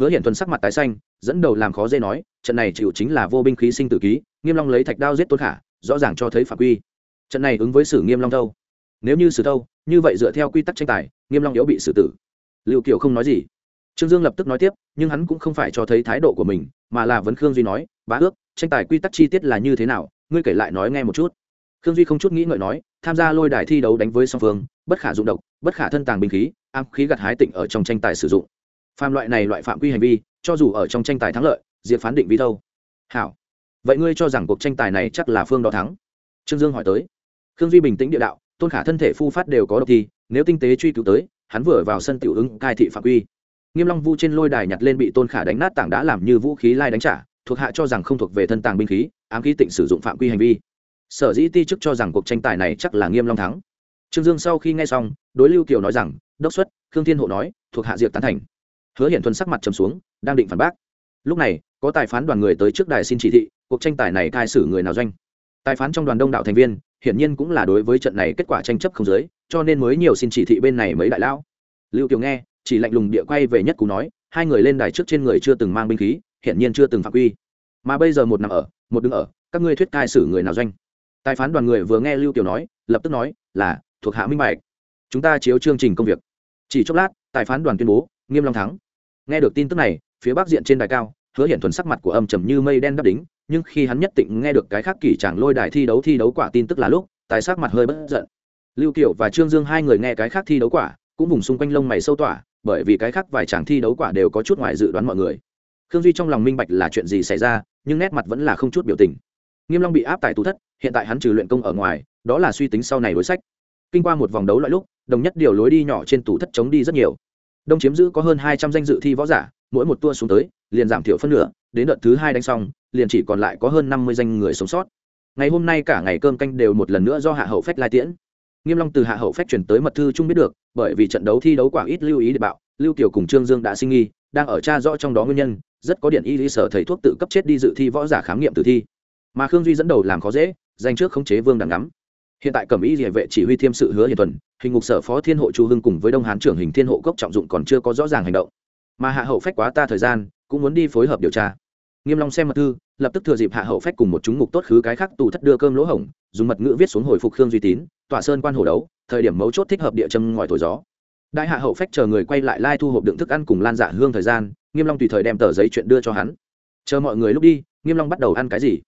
hứa hiển thuần sắc mặt tái xanh, dẫn đầu làm khó dây nói, trận này chịu chính là vô binh khí sinh tử ký, nghiêm long lấy thạch đao giết tôn khả, rõ ràng cho thấy phạm quy. Trận này ứng với sử nghiêm long thâu nếu như sử thâu như vậy dựa theo quy tắc tranh tài, nghiêm long yếu bị xử tử. Liệu kiều không nói gì. Trương dương lập tức nói tiếp, nhưng hắn cũng không phải cho thấy thái độ của mình, mà là vấn khương duy nói, bá ước, tranh tài quy tắc chi tiết là như thế nào? Ngươi kể lại nói nghe một chút. Khương duy không chút nghĩ ngợi nói, tham gia lôi đài thi đấu đánh với song phương, bất khả dụng độc, bất khả thân tàng binh khí am khí gặt hái tịnh ở trong tranh tài sử dụng phạm loại này loại phạm quy hành vi, cho dù ở trong tranh tài thắng lợi diệp phán định vi thâu hảo. Vậy ngươi cho rằng cuộc tranh tài này chắc là phương đó thắng? Trương dương hỏi tới. Khương duy bình tĩnh địa đạo, tôn khả thân thể phu phát đều có độc thi, nếu tinh tế truy cứu tới, hắn vừa vào sân tiểu ứng cai thị phạm quy. Nghiêm long vu trên lôi đài nhặt lên bị tôn khả đánh nát tảng đã làm như vũ khí lai đánh trả, thuộc hạ cho rằng không thuộc về thân tàng binh khí, ám khí tịnh sử dụng phạm quy hành vi. Sở dĩ ti chức cho rằng cuộc tranh tài này chắc là nghiêm long thắng. Trương dương sau khi nghe xong, đối lưu kiều nói rằng, đốc xuất, khương thiên hộ nói, thuộc hạ diệt tán thành hứa hiện thuần sắc mặt trầm xuống, đang định phản bác. Lúc này, có tài phán đoàn người tới trước đài xin chỉ thị, cuộc tranh tài này cai xử người nào doanh? Tài phán trong đoàn đông đảo thành viên, hiển nhiên cũng là đối với trận này kết quả tranh chấp không giới, cho nên mới nhiều xin chỉ thị bên này mấy đại lão. Lưu kiều nghe, chỉ lạnh lùng địa quay về nhất cú nói, hai người lên đài trước trên người chưa từng mang binh khí, hiển nhiên chưa từng phạm quy. Mà bây giờ một nằm ở, một đứng ở, các ngươi thuyết cai xử người nào doanh? Tài phán đoàn người vừa nghe lưu kiều nói, lập tức nói, là, thuộc hạ minh bạch. Chúng ta chiếu chương trình công việc. Chỉ chốc lát, tài phán đoàn tuyên bố, nghiêm long thắng nghe được tin tức này, phía bắc diện trên đài cao, hứa hiển thuần sắc mặt của âm trầm như mây đen đắp đính, nhưng khi hắn nhất định nghe được cái khác kỳ chàng lôi đài thi đấu thi đấu quả tin tức là lúc, tài sắc mặt hơi bất giận. Lưu kiều và trương dương hai người nghe cái khác thi đấu quả, cũng vùng xung quanh lông mày sâu tỏa, bởi vì cái khác vài chàng thi đấu quả đều có chút ngoài dự đoán mọi người. Khương duy trong lòng minh bạch là chuyện gì xảy ra, nhưng nét mặt vẫn là không chút biểu tình. Nghiêm long bị áp tại tù thất, hiện tại hắn trừ luyện công ở ngoài, đó là suy tính sau này đối sách. Kinh qua một vòng đấu loại lúc, đồng nhất điều lối đi nhỏ trên tủ thất chống đi rất nhiều đông chiếm giữ có hơn hai trăm danh dự thi võ giả, mỗi một tour xuống tới, liền giảm thiểu phân nửa, đến đợt thứ hai đánh xong, liền chỉ còn lại có hơn năm mươi danh người sống sót. Ngày hôm nay cả ngày cơm canh đều một lần nữa do hạ hậu phách lai tiễn. Nghiêm long từ hạ hậu phách chuyển tới mật thư chung biết được, bởi vì trận đấu thi đấu quả ít lưu ý để bạo, lưu Tiểu cùng trương dương đã sinh nghi, đang ở tra rõ trong đó nguyên nhân, rất có điện y lý sở thầy thuốc tự cấp chết đi dự thi võ giả khám nghiệm tử thi. Mà khương duy dẫn đầu làm khó dễ danh trước khống chế vương đằng ngắm hiện tại cẩm y địa vệ chỉ huy thiêm sự hứa hiền tuần hình ngục sở phó thiên hộ chu hưng cùng với đông hán trưởng hình thiên hộ cốc trọng dụng còn chưa có rõ ràng hành động. Mà hạ hậu phách quá ta thời gian, cũng muốn đi phối hợp điều tra. Nghiêm long xem mật thư, lập tức thừa dịp hạ hậu phách cùng một chúng ngục tốt khứ cái khác tù thất đưa cơm lỗ hổng, dùng mật ngữ viết xuống hồi phục khương duy tín tỏa sơn quan hồ đấu, thời điểm mấu chốt thích hợp địa châm ngòi thổi gió. Đại hạ hậu phách chờ người quay lại lai thu hộp đựng thức ăn cùng lan dạ hương thời gian, nghiêm long tùy thời đem tờ giấy chuyện đưa cho hắn. Chờ mọi người lúc đi, nghiêm long bắt đầu ăn cái gì?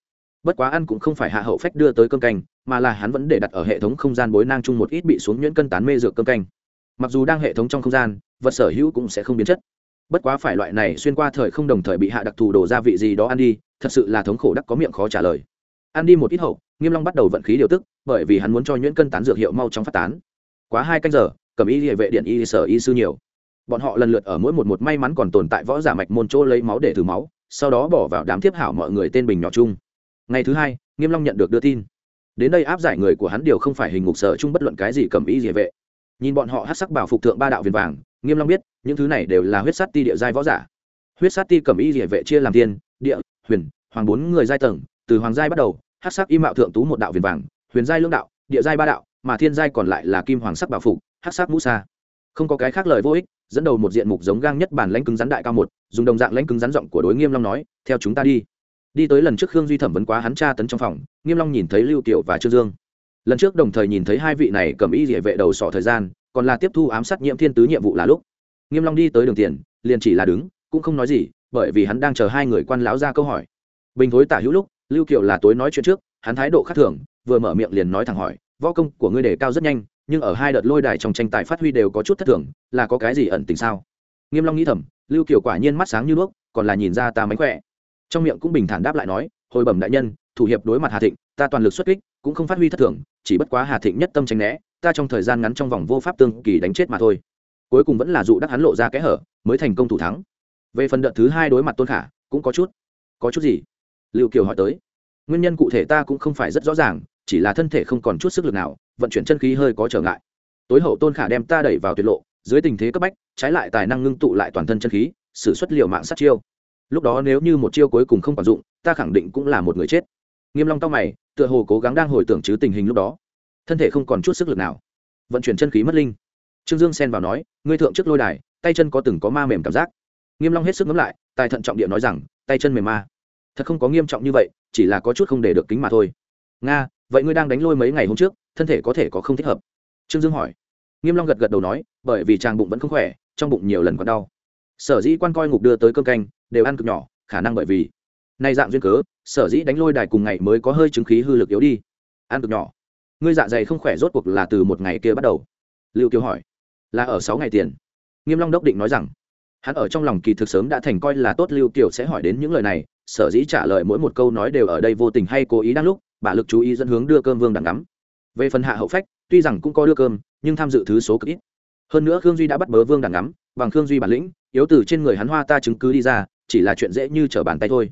Bất quá ăn cũng không phải hạ hậu phách đưa tới cơm canh, mà là hắn vẫn để đặt ở hệ thống không gian bối nang chung một ít bị xuống nhuyễn cân tán mê dược cơm canh. Mặc dù đang hệ thống trong không gian, vật sở hữu cũng sẽ không biến chất. Bất quá phải loại này xuyên qua thời không đồng thời bị hạ đặc thù đổ gia vị gì đó ăn đi, thật sự là thống khổ đắc có miệng khó trả lời. Ăn đi một ít hậu, nghiêm long bắt đầu vận khí điều tức, bởi vì hắn muốn cho nhuyễn cân tán dược hiệu mau chóng phát tán. Quá hai canh giờ, cầm y địa vệ điện y sở y sư nhiều. Bọn họ lần lượt ở mỗi một một may mắn còn tồn tại võ giả mạch môn chỗ lấy máu để thử máu, sau đó bỏ vào đám thiếp hảo mọi người tên bình nhỏ chung ngày thứ hai, nghiêm long nhận được đưa tin. Đến đây áp giải người của hắn điều không phải hình ngục sở chung bất luận cái gì cầm y địa vệ. Nhìn bọn họ hát sắc bảo phục thượng ba đạo viền vàng, nghiêm long biết, những thứ này đều là huyết sát ti địa giai võ giả. Huyết sát ti cầm y địa vệ chia làm tiên, địa, huyền, hoàng bốn người giai tầng, từ hoàng giai bắt đầu, hát sắc y mạo thượng tú một đạo viền vàng, huyền giai lương đạo, địa giai ba đạo, mà thiên giai còn lại là kim hoàng sắc bảo phục, hát sắc mũ sa. Không có cái khác lời vô ích, dẫn đầu một diện mục giống gang nhất bản lãnh cứng rắn đại cao một, dùng đồng dạng lãnh cứng rắn giọng của đối nghiêm long nói, theo chúng ta đi đi tới lần trước khương duy thẩm vấn quá hắn tra tấn trong phòng, nghiêm long nhìn thấy lưu tiểu và trương dương. Lần trước đồng thời nhìn thấy hai vị này cầm y địa vệ đầu sọ thời gian, còn là tiếp thu ám sát nhiễm thiên tứ nhiệm vụ là lúc. Nghiêm long đi tới đường tiền, liền chỉ là đứng, cũng không nói gì, bởi vì hắn đang chờ hai người quan lão ra câu hỏi. Bình thối tả hữu lúc, lưu kiều là tối nói chuyện trước, hắn thái độ khác thường, vừa mở miệng liền nói thẳng hỏi, võ công của ngươi đề cao rất nhanh, nhưng ở hai đợt lôi đài trong tranh tài phát huy đều có chút thất thường, là có cái gì ẩn tình sao? Nghiêm long nghĩ thầm, lưu kiều quả nhiên mắt sáng như đuốc còn là nhìn ra ta mánh khỏe trong miệng cũng bình thản đáp lại nói, hồi bẩm đại nhân, thủ hiệp đối mặt hà thịnh, ta toàn lực xuất kích, cũng không phát huy thất thường, chỉ bất quá hà thịnh nhất tâm tránh né, ta trong thời gian ngắn trong vòng vô pháp tương kỳ đánh chết mà thôi. Cuối cùng vẫn là dụ đắc hắn lộ ra kẽ hở, mới thành công thủ thắng. Về phần đợt thứ hai đối mặt tôn khả, cũng có chút có chút gì? Lưu kiều hỏi tới. Nguyên nhân cụ thể ta cũng không phải rất rõ ràng, chỉ là thân thể không còn chút sức lực nào, vận chuyển chân khí hơi có trở ngại. Tối hậu tôn khả đem ta đẩy vào tuyệt lộ, dưới tình thế cấp bách, trái lại tài năng ngưng tụ lại toàn thân chân khí xử suất liệu mạng sát chiêu lúc đó nếu như một chiêu cuối cùng không quản dụng, ta khẳng định cũng là một người chết. Nghiêm long tao mày, tựa hồ cố gắng đang hồi tưởng chứ tình hình lúc đó. Thân thể không còn chút sức lực nào. Vận chuyển chân khí mất linh. Trương dương xen vào nói, ngươi thượng trước lôi đài, tay chân có từng có ma mềm cảm giác. Nghiêm long hết sức ngấm lại, tài thận trọng địa nói rằng, tay chân mềm ma. Thật không có nghiêm trọng như vậy, chỉ là có chút không để được kính mà thôi. Nga, vậy ngươi đang đánh lôi mấy ngày hôm trước, thân thể có thể có không thích hợp? Trương dương hỏi. Nghiêm long gật gật đầu nói, bởi vì chàng bụng vẫn không khỏe, trong bụng nhiều lần còn đau sở dĩ quan coi ngục đưa tới cơm canh, đều ăn cực nhỏ, khả năng bởi vì nay dạng duyên cớ, sở dĩ đánh lôi đài cùng ngày mới có hơi chứng khí hư lực yếu đi. Ăn cực nhỏ. Ngươi dạ dày không khỏe rốt cuộc là từ một ngày kia bắt đầu. Lưu kiều hỏi. Là ở sáu ngày tiền. Nghiêm long đốc định nói rằng, hắn ở trong lòng kỳ thực sớm đã thành coi là tốt, lưu kiều sẽ hỏi đến những lời này, sở dĩ trả lời mỗi một câu nói đều ở đây vô tình hay cố ý đang lúc, bà lực chú ý dẫn hướng đưa cơm vương đằng ngắm. Về phần hạ hậu phách, tuy rằng cũng có đưa cơm, nhưng tham dự thứ số cực ít. Hơn nữa khương duy đã bắt bớ vương đằng ngắm, bằng khương duy bản lĩnh yếu từ trên người hắn hoa ta chứng cứ đi ra, chỉ là chuyện dễ như trở bàn tay thôi.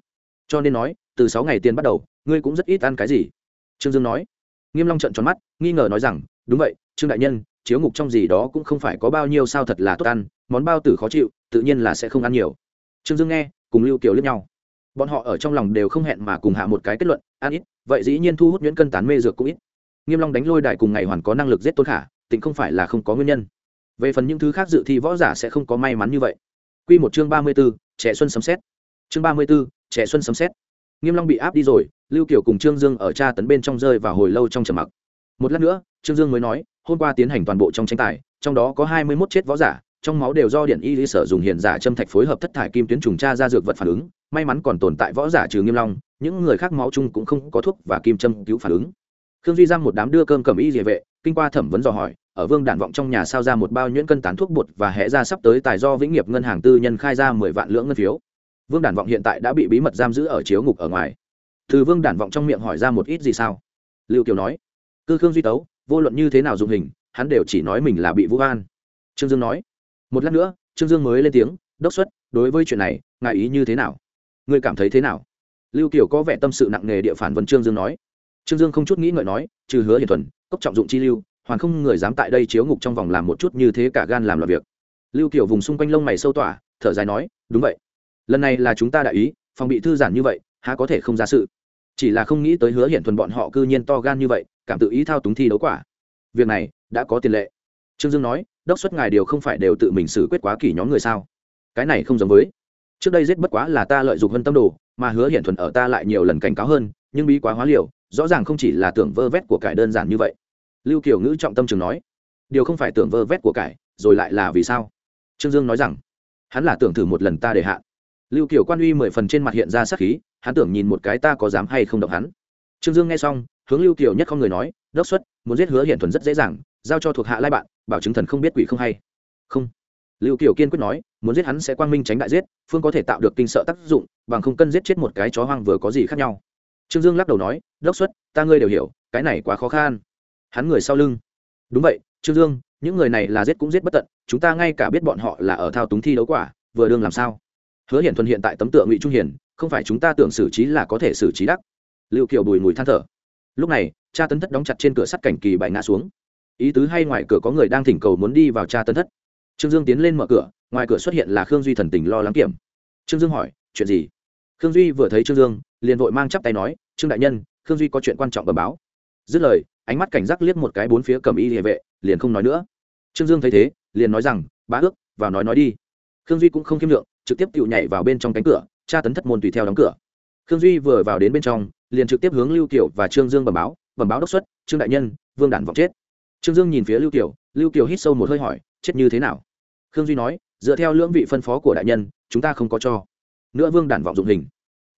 Cho nên nói, từ sáu ngày tiền bắt đầu, ngươi cũng rất ít ăn cái gì. Trương dương nói. Nghiêm long trợn tròn mắt, nghi ngờ nói rằng, đúng vậy, trương đại nhân, chiếu ngục trong gì đó cũng không phải có bao nhiêu sao thật là tốt ăn, món bao tử khó chịu, tự nhiên là sẽ không ăn nhiều. Trương dương nghe, cùng lưu kiều lướt nhau. Bọn họ ở trong lòng đều không hẹn mà cùng hạ một cái kết luận, ăn ít, vậy dĩ nhiên thu hút nhuyễn cân tán mê dược cũng ít. Nghiêm long đánh lôi đại cùng ngày hoàn có năng lực giết tôn khả tịnh không phải là không có nguyên nhân. Về phần những thứ khác dự thi võ giả sẽ không có may mắn như vậy quy một chương ba mươi 34, trẻ xuân sấm xét chương ba mươi 34, trẻ xuân sấm xét nghiêm long bị áp đi rồi lưu kiều cùng trương dương ở tra tấn bên trong rơi vào hồi lâu trong trầm mặc. Một lát nữa trương dương mới nói hôm qua tiến hành toàn bộ trong tranh tài trong đó có hai mươi 21 chết võ giả trong máu đều do điện y lý sở dùng hiện giả châm thạch phối hợp thất thải kim tuyến trùng tra ra dược vật phản ứng. May mắn còn tồn tại võ giả trừ nghiêm long những người khác máu chung cũng không có thuốc và kim châm cứu phản ứng khương duy giang một đám đưa cơm cầm y địa vệ, kinh qua thẩm vấn dò hỏi, ở vương đản vọng trong nhà sao ra một bao nhuyễn cân tán thuốc bột và hẽ ra sắp tới tài do vĩnh nghiệp ngân hàng tư nhân khai ra mười vạn lượng ngân phiếu? Vương đản vọng hiện tại đã bị bí mật giam giữ ở chiếu ngục ở ngoài. Từ vương đản vọng trong miệng hỏi ra một ít gì sao? Lưu kiều nói cư khương duy tấu, vô luận như thế nào dùng hình, hắn đều chỉ nói mình là bị vũ an. Trương dương nói, một lát nữa, trương dương mới lên tiếng, đốc xuất, đối với chuyện này ngại ý như thế nào? Ngươi cảm thấy thế nào? Lưu kiều có vẻ tâm sự nặng nề địa phản vân trương dương nói trương dương không chút nghĩ ngợi nói, trừ hứa hiền thuần, cốc trọng dụng chi lưu, hoàn không người dám tại đây chiếu ngục trong vòng làm một chút như thế cả gan làm loạt việc. Lưu kiểu vùng xung quanh lông mày sâu tỏa, thở dài nói, đúng vậy. Lần này là chúng ta đại ý, phòng bị thư giản như vậy, há có thể không ra sự? Chỉ là không nghĩ tới hứa hiển thuần bọn họ cư nhiên to gan như vậy, cảm tự ý thao túng thi đấu quả. Việc này đã có tiền lệ. Trương dương nói, đốc xuất ngài điều không phải đều tự mình xử quyết quá kỷ nhóm người sao? Cái này không giống với. Trước đây giết bất quá là ta lợi dụng hơn tâm đồ, mà hứa hiển thuần ở ta lại nhiều lần cảnh cáo hơn nhưng bí quá hóa liều, rõ ràng không chỉ là tưởng vơ vét của cải đơn giản như vậy. Lưu kiều ngữ trọng tâm trường nói, điều không phải tưởng vơ vét của cải, rồi lại là vì sao? Trương dương nói rằng, hắn là tưởng thử một lần ta để hạ. Lưu kiều quan uy mười phần trên mặt hiện ra sắc khí, hắn tưởng nhìn một cái ta có dám hay không động hắn. Trương dương nghe xong, hướng lưu kiều nhất không người nói, đốc xuất, muốn giết hứa hiển thuần rất dễ dàng, giao cho thuộc hạ lai bạn, bảo chứng thần không biết quỷ không hay. Không. Lưu kiều kiên quyết nói, muốn giết hắn sẽ quang minh tránh đại giết, phương có thể tạo được kinh sợ tác dụng, bằng không cân giết chết một cái chó hoang vừa có gì khác nhau trương dương lắc đầu nói, đốc xuất, ta ngươi đều hiểu, cái này quá khó khăn. Hắn người sau lưng. Đúng vậy, trương dương, những người này là giết cũng giết bất tận, chúng ta ngay cả biết bọn họ là ở thao túng thi đấu quả, vừa đương làm sao? Hứa hiển thuần hiện tại tấm tượng ngụy trung hiển không phải chúng ta tưởng xử trí là có thể xử trí đắc. Lưu kiều bùi mùi than thở. Lúc này, cha tấn thất đóng chặt trên cửa sắt cảnh kỳ bại ngã xuống. Ý tứ hay ngoài cửa có người đang thỉnh cầu muốn đi vào cha tấn thất. Trương dương tiến lên mở cửa, ngoài cửa xuất hiện là khương duy thần tình lo lắng kiểm. Trương dương hỏi, chuyện gì? Khương duy vừa thấy trương dương liền vội mang chắp tay nói, trương đại nhân, khương duy có chuyện quan trọng bờ báo. Dứt lời, ánh mắt cảnh giác liếc một cái bốn phía cầm y địa vệ, liền không nói nữa. Trương dương thấy thế, liền nói rằng, bá ước, vào nói nói đi. Khương duy cũng không kiêm lượng, trực tiếp tự nhảy vào bên trong cánh cửa, tra tấn thất môn tùy theo đóng cửa. Khương duy vừa vào đến bên trong, liền trực tiếp hướng lưu kiều và trương dương bẩm báo bẩm báo đốc xuất, trương đại nhân, vương đản vọng chết. Trương dương nhìn phía lưu kiều lưu kiều hít sâu một hơi hỏi, chết như thế nào? Khương duy nói, dựa theo lưỡng vị phân phó của đại nhân, chúng ta không có cho. Nữa vương đản vọng dụng hình.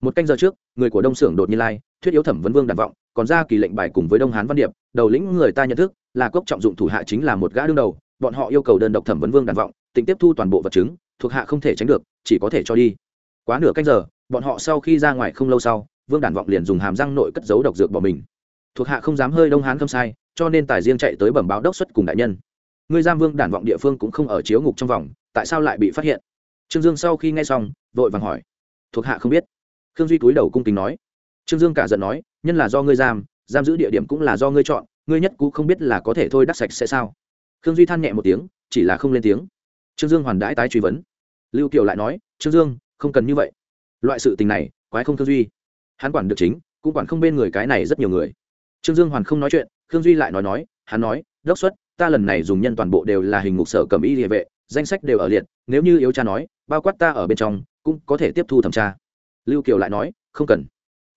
Một canh giờ trước người của đông xưởng đột nhiên lai, thuyết yếu thẩm vấn vương đản vọng, còn ra kỳ lệnh bài cùng với đông hán văn điệp, đầu lĩnh người ta nhận thức, là cốc trọng dụng thủ hạ chính là một gã đương đầu, bọn họ yêu cầu đơn độc thẩm vấn vương đản vọng tỉnh tiếp thu toàn bộ vật chứng, thuộc hạ không thể tránh được, chỉ có thể cho đi. Quá nửa canh giờ, bọn họ sau khi ra ngoài không lâu sau, vương đản vọng liền dùng hàm răng nội cất giấu độc dược bỏ mình. Thuộc hạ không dám hơi đông hán không sai, cho nên tài riêng chạy tới bẩm báo đốc xuất cùng đại nhân. Người giam vương đản vọng địa phương cũng không ở chiếu ngục trong vòng, tại sao lại bị phát hiện? Trương dương sau khi nghe xong, vội vàng hỏi. Thuộc hạ không biết khương duy túi đầu cung kính nói. Trương dương cả giận nói, nhân là do ngươi giam giam giữ địa điểm cũng là do ngươi chọn, ngươi nhất cũ không biết là có thể thôi đắc sạch sẽ sao? Khương duy than nhẹ một tiếng, chỉ là không lên tiếng. Trương dương hoàn đãi tái truy vấn. Lưu kiều lại nói, trương dương, không cần như vậy. Loại sự tình này, quái không khương duy. Hắn quản được chính, cũng quản không bên người cái này rất nhiều người. Trương dương hoàn không nói chuyện, khương duy lại nói nói, hắn nói, đốc xuất, ta lần này dùng nhân toàn bộ đều là hình ngục sở cầm y địa vệ, danh sách đều ở liệt, nếu như yếu cha nói, bao quát ta ở bên trong, cũng có thể tiếp thu thẩm tra lưu kiều lại nói, không cần.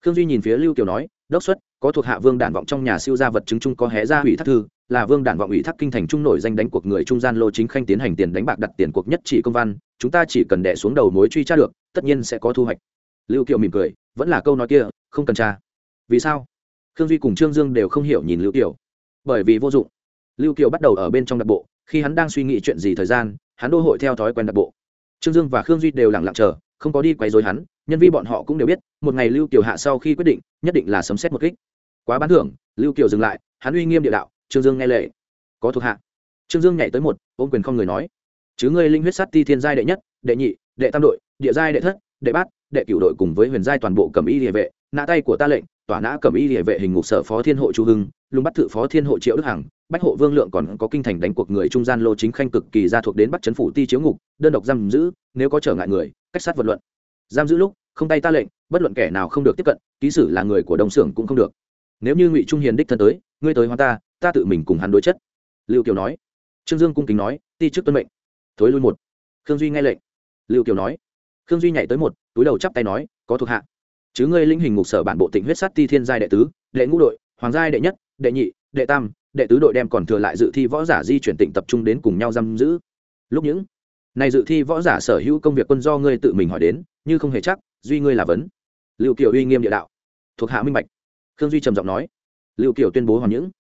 Khương duy nhìn phía lưu kiều nói, đốc xuất, có thuộc hạ vương đản vọng trong nhà siêu gia vật chứng chung có hé ra ủy thác thư, là vương đản vọng ủy thác kinh thành trung nổi danh đánh cuộc người trung gian lô chính khanh tiến hành tiền đánh bạc đặt tiền cuộc nhất chỉ công văn, chúng ta chỉ cần đẻ xuống đầu mối truy tra được, tất nhiên sẽ có thu hoạch. Lưu kiều mỉm cười, vẫn là câu nói kia, không cần tra. Vì sao? Khương duy cùng trương dương đều không hiểu nhìn lưu kiều. Bởi vì vô dụng. Lưu kiều bắt đầu ở bên trong đặc bộ, khi hắn đang suy nghĩ chuyện gì thời gian, hắn đô hội theo thói quen đặc bộ. Trương dương và khương duy đều lặng lặng chờ không có đi quấy rối hắn, nhân vi bọn họ cũng đều biết, một ngày lưu kiều hạ sau khi quyết định, nhất định là sấm xét một kích. Quá bán thưởng, lưu kiều dừng lại, hắn uy nghiêm địa đạo, trương dương nghe lệ. Có thuộc hạ. Trương dương nhảy tới một, ôm quyền không người nói, chứ ngươi linh huyết sát ti thiên giai đệ nhất, đệ nhị, đệ tam đội, địa giai đệ thất, đệ bát, đệ cửu đội cùng với huyền giai toàn bộ cầm y địa vệ, nã tay của ta lệnh, tỏa nã cầm y địa vệ hình ngục sở phó thiên hộ chu hưng, lùng bắt thự phó thiên hộ triệu đức hằng, bách hộ vương lượng còn có kinh thành đánh cuộc người trung gian lô chính khanh cực kỳ ra thuộc đến bắt chấn phủ ti chiếu ngục, đơn độc giam giữ, nếu có trở ngại người cách sát vật luận. Giam giữ lúc, không tay ta lệnh, bất luận kẻ nào không được tiếp cận, ký sử là người của đồng xưởng cũng không được. Nếu như ngụy trung hiền đích thân tới, ngươi tới hoa ta ta tự mình cùng hắn đối chất. Lưu kiều nói. Trương dương cung kính nói, ti chức tuân mệnh. Thối lui một. Khương duy nghe lệnh. Lưu kiều nói. Khương duy nhảy tới một, túi đầu chắp tay nói, có thuộc hạ. Chứ ngươi linh hình ngục sở bản bộ tỉnh huyết sát ti thiên giai đệ tứ, đệ ngũ đội, hoàng giai đệ nhất, đệ nhị, đệ tam, đệ tứ đội đem còn thừa lại dự thi võ giả di chuyển tỉnh tập trung đến cùng nhau giam giữ. Lúc những này dự thi võ giả sở hữu công việc quân do ngươi tự mình hỏi đến, như không hề chắc, duy ngươi là vấn. Lưu kiều uy nghiêm địa đạo. Thuộc hạ minh bạch. Khương duy trầm giọng nói. Lưu kiều tuyên bố hoàn những.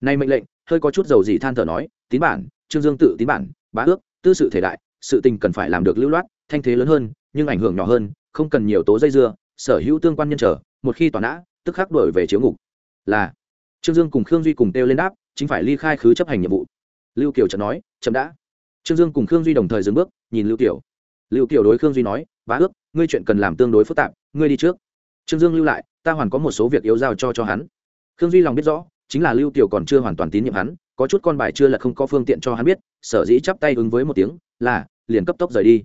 Nay mệnh lệnh, hơi có chút dầu gì than thở nói, tín bản, trương dương tự tín bản, bá ước, tư sự thể đại, sự tình cần phải làm được lưu loát, thanh thế lớn hơn, nhưng ảnh hưởng nhỏ hơn, không cần nhiều tố dây dưa, sở hữu tương quan nhân trở, một khi tỏa nã, tức khắc đổi về chiếu ngục. Là, trương dương cùng khương duy cùng kêu lên đáp, chính phải ly khai khứ chấp hành nhiệm vụ. Lưu kiều chợt nói, chậm đã trương dương cùng khương duy đồng thời dừng bước, nhìn lưu kiểu lưu kiểu đối khương duy nói, bá ước, ngươi chuyện cần làm tương đối phức tạp, ngươi đi trước. Trương dương lưu lại, ta hoàn có một số việc yếu giao cho cho hắn. Khương duy lòng biết rõ, chính là lưu kiều còn chưa hoàn toàn tín nhiệm hắn, có chút con bài chưa lật không có phương tiện cho hắn biết, sở dĩ chắp tay ứng với một tiếng, là, liền cấp tốc rời đi.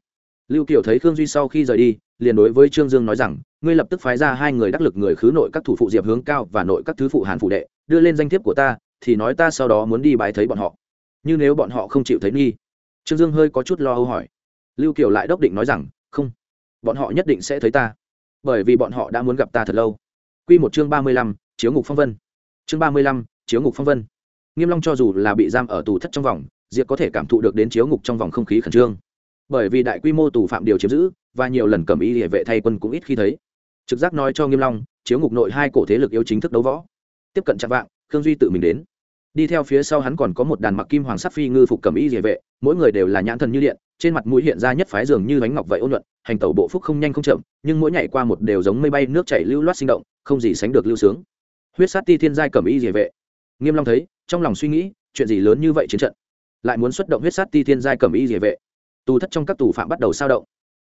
Lưu kiều thấy khương duy sau khi rời đi, liền đối với trương dương nói rằng, ngươi lập tức phái ra hai người đắc lực người khứ nội các thủ phụ diệp hướng cao và nội các thứ phụ hàn phụ đệ, đưa lên danh thiếp của ta, thì nói ta sau đó muốn đi bái thấy bọn họ. Như nếu bọn họ không chịu thấy nghi trương dương hơi có chút lo âu hỏi. Lưu kiều lại đốc định nói rằng, không, bọn họ nhất định sẽ thấy ta, bởi vì bọn họ đã muốn gặp ta thật lâu. Q một chương ba mươi lăm, chiếu ngục phong vân. Chương ba mươi lăm, chiếu ngục phong vân. Nghiêm long cho dù là bị giam ở tù thất trong vòng, diệp có thể cảm thụ được đến chiếu ngục trong vòng không khí khẩn trương. Bởi vì đại quy mô tù phạm điều chiếm giữ, và nhiều lần cầm y địa vệ thay quân cũng ít khi thấy. Trực giác nói cho nghiêm long, chiếu ngục nội hai cổ thế lực yếu chính thức đấu võ. Tiếp cận chặn vạng, khương duy tự mình đến đi theo phía sau hắn còn có một đàn mặc kim hoàng sắc phi ngư phục cầm y địa vệ, mỗi người đều là nhãn thần như điện, trên mặt mũi hiện ra nhất phái dường như bánh ngọc vậy ôn nhuận, hành tẩu bộ phúc không nhanh không chậm, nhưng mỗi nhảy qua một đều giống mây bay, nước chảy lưu loát sinh động, không gì sánh được lưu sướng. Huyết sát ti thiên giai cầm y địa vệ. Nghiêm long thấy, trong lòng suy nghĩ, chuyện gì lớn như vậy chiến trận? Lại muốn xuất động huyết sát ti thiên giai cầm y địa vệ. Tù thất trong các tù phạm bắt đầu sao động.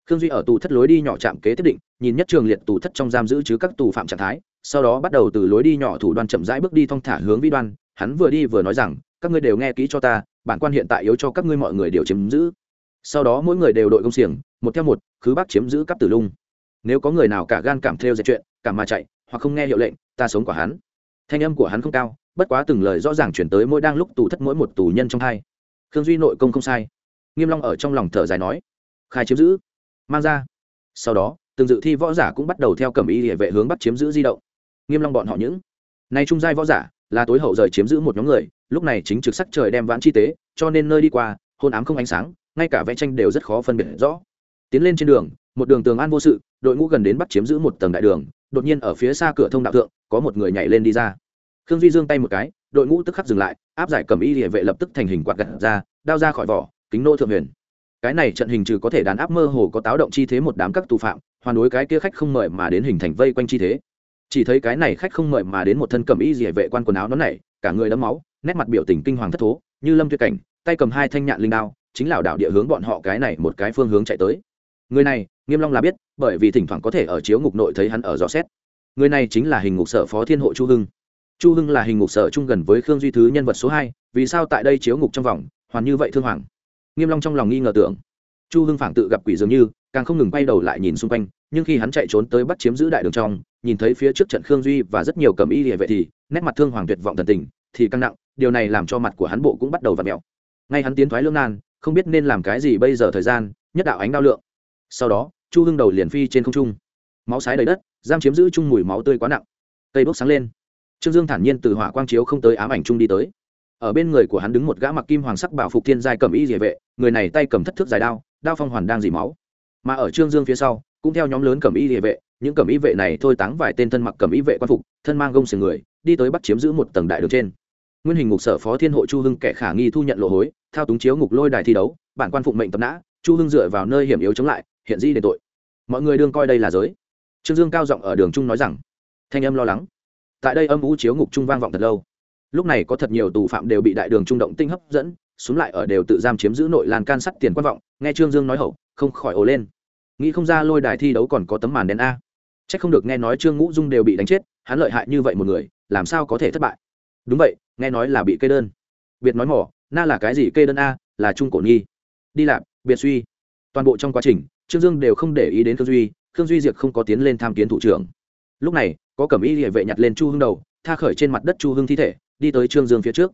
Khương duy ở tù thất lối đi nhỏ chạm kế thiết định, nhìn nhất trường liệt tù thất trong giam giữ chứ các tù phạm trạng thái, sau đó bắt đầu từ lối đi nhỏ thủ đoan chậm rãi bước đi thong thả hướng vi đoan hắn vừa đi vừa nói rằng, các ngươi đều nghe kỹ cho ta, bản quan hiện tại yếu cho các ngươi mọi người đều chiếm giữ. Sau đó mỗi người đều đội công xiềng, một theo một, khứ bác chiếm giữ cắp tử lung. Nếu có người nào cả gan cảm theo dệt chuyện, cảm mà chạy, hoặc không nghe hiệu lệnh, ta sống quả hắn. Thanh âm của hắn không cao, bất quá từng lời rõ ràng chuyển tới mỗi đang lúc tù thất mỗi một tù nhân trong hai. Khương duy nội công không sai. Nghiêm long ở trong lòng thở dài nói, khai chiếm giữ. Mang ra. Sau đó, từng dự thi võ giả cũng bắt đầu theo cẩm y địa vệ hướng bắt chiếm giữ di động. Nghiêm long bọn họ những. Nay trung giai võ giả là tối hậu rời chiếm giữ một nhóm người, lúc này chính trực sắc trời đem vãn chi tế, cho nên nơi đi qua, hôn ám không ánh sáng, ngay cả vẽ tranh đều rất khó phân biệt rõ. Tiến lên trên đường, một đường tường an vô sự, đội ngũ gần đến bắt chiếm giữ một tầng đại đường, đột nhiên ở phía xa cửa thông đạo thượng, có một người nhảy lên đi ra. Khương duy dương tay một cái, đội ngũ tức khắc dừng lại, áp giải cầm y địa vệ lập tức thành hình quạt gặt ra, đao ra khỏi vỏ, kính nô thượng huyền. Cái này trận hình trừ có thể đàn áp mơ hồ có táo động chi thế một đám các tù phạm, hoàn đối cái kia khách không mời mà đến hình thành vây quanh chi thế chỉ thấy cái này khách không mời mà đến một thân cầm y dỉa vệ quan quần áo nó này, cả người đẫm máu, nét mặt biểu tình kinh hoàng thất thố, như lâm tuyệt cảnh, tay cầm hai thanh nhạn linh đao, chính lảo đảo địa hướng bọn họ cái này một cái phương hướng chạy tới. Người này, nghiêm long là biết, bởi vì thỉnh thoảng có thể ở chiếu ngục nội thấy hắn ở rõ xét. Người này chính là hình ngục sở phó thiên hộ chu hưng. Chu hưng là hình ngục sở trung gần với khương duy thứ nhân vật số hai, vì sao tại đây chiếu ngục trong vòng, hoàn như vậy thương hoàng? Nghiêm long trong lòng nghi ngờ tưởng. Chu hưng phảng tự gặp quỷ dường như, càng không ngừng quay đầu lại nhìn xung quanh, nhưng khi hắn chạy trốn tới bắt chiếm giữ đại đường trong nhìn thấy phía trước trận khương duy và rất nhiều cầm y địa vệ thì nét mặt thương hoàng tuyệt vọng thần tình, thì căng nặng, điều này làm cho mặt của hắn bộ cũng bắt đầu vặn mèo. Ngay hắn tiến thoái lương nan, không biết nên làm cái gì bây giờ thời gian, nhất đạo ánh đao lượng. Sau đó, chu hưng đầu liền phi trên không trung. Máu sái đầy đất, giam chiếm giữ chung mùi máu tươi quá nặng. Cây bốc sáng lên. Trương dương thản nhiên từ hỏa quang chiếu không tới ám ảnh trung đi tới. Ở bên người của hắn đứng một gã mặc kim hoàng sắc bảo phục thiên giai cầm y địa vệ, người này tay cầm thất thước dài đao đao phong hoàn đang dì máu. Mà ở trương dương phía sau, cũng theo nhóm lớn cầm y địa vệ những cẩm y vệ này thôi táng vài tên thân mặc cẩm y vệ quan phục, thân mang gông xiềng người, đi tới bắt chiếm giữ một tầng đại đường trên. Nguyên hình ngục sở phó thiên hộ chu hưng kẻ khả nghi thu nhận lộ hối, thao túng chiếu ngục lôi đài thi đấu, bản quan phụng mệnh tập nã, chu hưng dựa vào nơi hiểm yếu chống lại, hiện di để tội. Mọi người đương coi đây là giới. Trương dương cao giọng ở đường trung nói rằng, thanh âm lo lắng. Tại đây âm u chiếu ngục trung vang vọng thật lâu. Lúc này có thật nhiều tù phạm đều bị đại đường trung động tinh hấp dẫn xuống lại ở đều tự giam chiếm giữ nội lan can sắt tiền quan vọng, nghe trương dương nói hậu, không khỏi ồ lên. Nghĩ không ra lôi đài thi đấu còn có tấm màn đen a c h ắ c không được nghe nói trương ngũ dung đều bị đánh chết, hắn lợi hại như vậy một người, làm sao có thể thất bại? Đúng vậy, nghe nói là bị kê đơn. Biệt nói mỏ, na là cái gì kê đơn a, là trung cổ nghi đi lạp biệt suy. Toàn bộ trong quá trình, trương dương đều không để ý đến khương duy khương duy diệc không có tiến lên tham kiến thủ trưởng. Lúc này, có cẩm y địa vệ nhặt lên chu hưng đầu, tha khởi trên mặt đất chu hưng thi thể, đi tới trương dương phía trước.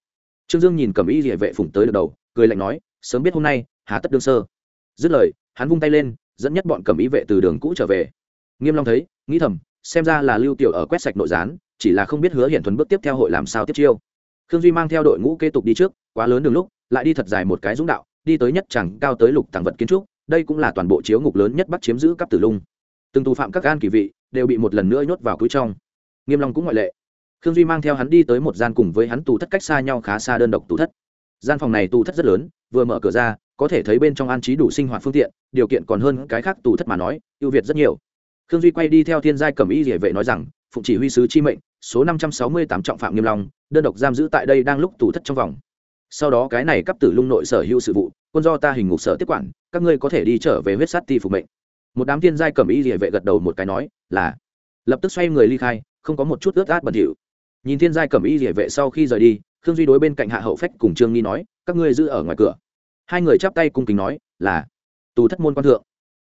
Trương dương nhìn cẩm y địa vệ phủng tới được đầu, cười lạnh nói, sớm biết hôm nay, hà tất đương sơ. Dứt lời, hắn vung tay lên, dẫn nhất bọn cẩm y vệ từ đường cũ trở về nghiêm long thấy, nghĩ thầm, xem ra là lưu tiểu ở quét sạch nội gián, chỉ là không biết hứa hiện thuần bước tiếp theo hội làm sao tiếp chiêu. Khương duy mang theo đội ngũ kế tục đi trước, quá lớn đường lúc, lại đi thật dài một cái dũng đạo, đi tới nhất chẳng cao tới lục tàng vật kiến trúc, đây cũng là toàn bộ chiếu ngục lớn nhất bắt chiếm giữ cấp tử lung. Từng tù phạm các gan kỳ vị, đều bị một lần nữa nhốt vào cuối trong. Nghiêm long cũng ngoại lệ. Khương duy mang theo hắn đi tới một gian cùng với hắn tù thất cách xa nhau khá xa đơn độc tù thất. Gian phòng này tù thất rất lớn, vừa mở cửa ra, có thể thấy bên trong an trí đủ sinh hoạt phương tiện, điều kiện còn hơn cái khác tù thất mà nói, ưu việt rất nhiều khương duy quay đi theo thiên giai cẩm y địa vệ nói rằng, phụng chỉ huy sứ chi mệnh, số năm trăm sáu mươi tám trọng phạm nghiêm long, đơn độc giam giữ tại đây đang lúc tù thất trong vòng. Sau đó cái này cấp tử lung nội sở hữu sự vụ, quân do ta hình ngục sở tiếp quản, các ngươi có thể đi trở về huyết sát ti phục mệnh. Một đám thiên giai cẩm y địa vệ gật đầu một cái nói, là. Lập tức xoay người ly khai, không có một chút ướt át bẩn thỉu. Nhìn thiên giai cẩm y địa vệ sau khi rời đi, khương duy đối bên cạnh hạ hậu phách cùng trương nghi nói, các ngươi giữ ở ngoài cửa. Hai người chắp tay cung kính nói, là. Tù thất môn quan thượng.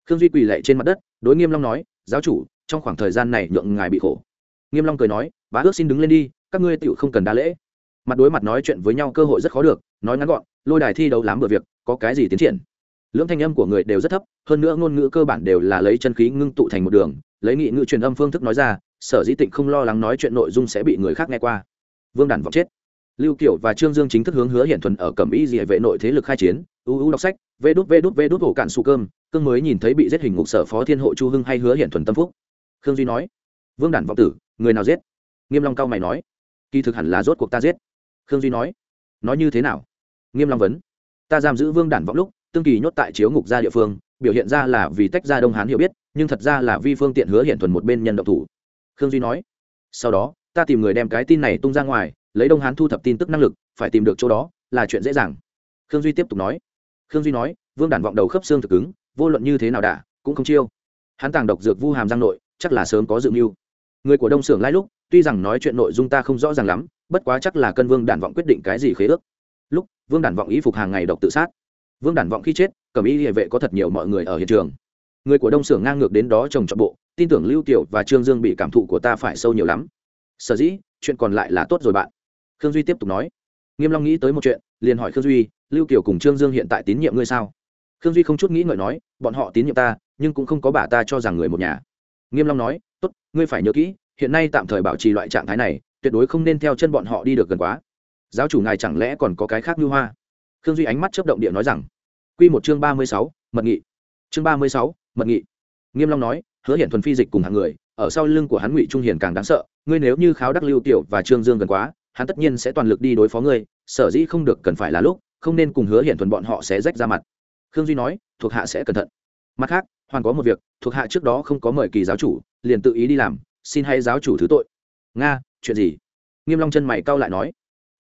Khương duy quỳ lệ trên mặt đất, đối nghiêm long nói giáo chủ, trong khoảng thời gian này nhượng ngài bị khổ. Nghiêm long cười nói, bá ước xin đứng lên đi, các ngươi tiểu không cần đa lễ. Mặt đối mặt nói chuyện với nhau cơ hội rất khó được, nói ngắn gọn, lôi đài thi đấu lắm bữa việc, có cái gì tiến triển? Lưỡng thanh âm của người đều rất thấp, hơn nữa ngôn ngữ cơ bản đều là lấy chân khí ngưng tụ thành một đường, lấy nghị ngữ truyền âm phương thức nói ra, sở dĩ tịnh không lo lắng nói chuyện nội dung sẽ bị người khác nghe qua. Vương đản vọng chết lưu kiểu và trương dương chính thức hướng hứa hiện thuần ở cẩm y Diệp vệ nội thế lực khai chiến. Uu đọc sách, vê đút vê đút vê đút, hổ cạn su cơm. Cương mới nhìn thấy bị giết hình ngục sở phó thiên hộ chu hưng hay hứa hiện thuần tâm phúc. Khương duy nói, vương đản vọng tử, người nào giết? Nghiêm long cao mày nói, kỳ thực hẳn là rốt cuộc ta giết. Khương duy nói nói như thế nào? Nghiêm long vấn, ta giam giữ vương đản vọng lúc, tương kỳ nhốt tại chiếu ngục ra địa phương, biểu hiện ra là vì tách ra đông hán hiểu biết, nhưng thật ra là vi phương tiện hứa hiện thuần một bên nhân độc thủ. Khương duy nói, sau đó, ta tìm người đem cái tin này tung ra ngoài lấy đông hán thu thập tin tức năng lực, phải tìm được chỗ đó là chuyện dễ dàng. Khương duy tiếp tục nói. Khương duy nói, vương đản vọng đầu khớp xương thực ứng vô luận như thế nào đả, cũng không chiêu. Hắn tàng độc dược vu hàm giang nội, chắc là sớm có dự mưu. Người của đông xưởng lai lúc, tuy rằng nói chuyện nội dung ta không rõ ràng lắm, bất quá chắc là cân vương đản vọng quyết định cái gì khế ước. Lúc, vương đản vọng ý phục hàng ngày độc tự sát. Vương đản vọng khi chết, cầm ý địa vệ có thật nhiều mọi người ở hiện trường. Người của đông xưởng ngang ngược đến đó trồng trọt bộ, tin tưởng lưu tiểu và trương dương bị cảm thụ của ta phải sâu nhiều lắm. Sở dĩ, chuyện còn lại là tốt rồi bạn khương duy tiếp tục nói. Nghiêm long nghĩ tới một chuyện liền hỏi khương duy lưu kiều cùng trương dương hiện tại tín nhiệm ngươi sao? Khương duy không chút nghĩ ngợi nói bọn họ tín nhiệm ta nhưng cũng không có bà ta cho rằng người một nhà. Nghiêm long nói tốt ngươi phải nhớ kỹ hiện nay tạm thời bảo trì loại trạng thái này tuyệt đối không nên theo chân bọn họ đi được gần quá. Giáo chủ ngài chẳng lẽ còn có cái khác như hoa? Khương duy ánh mắt chớp động địa nói rằng quy một chương ba mươi sáu, mật nghị. Chương ba mươi sáu, mật nghị. Nghiêm long nói hứa hiện thuần phi dịch cùng hàng người ở sau lưng của hắn ngụy trung hiền càng đáng sợ ngươi nếu như kháo đắc lưu tiểu và trương dương gần quá hắn tất nhiên sẽ toàn lực đi đối phó ngươi, sở dĩ không được cần phải là lúc, không nên cùng hứa hiện thuần bọn họ sẽ rách ra mặt. Khương duy nói, thuộc hạ sẽ cẩn thận. Mặt khác, hoàn có một việc, thuộc hạ trước đó không có mời kỳ giáo chủ, liền tự ý đi làm, xin hãy giáo chủ thứ tội. Nga, chuyện gì? Nghiêm long chân mày cau lại nói,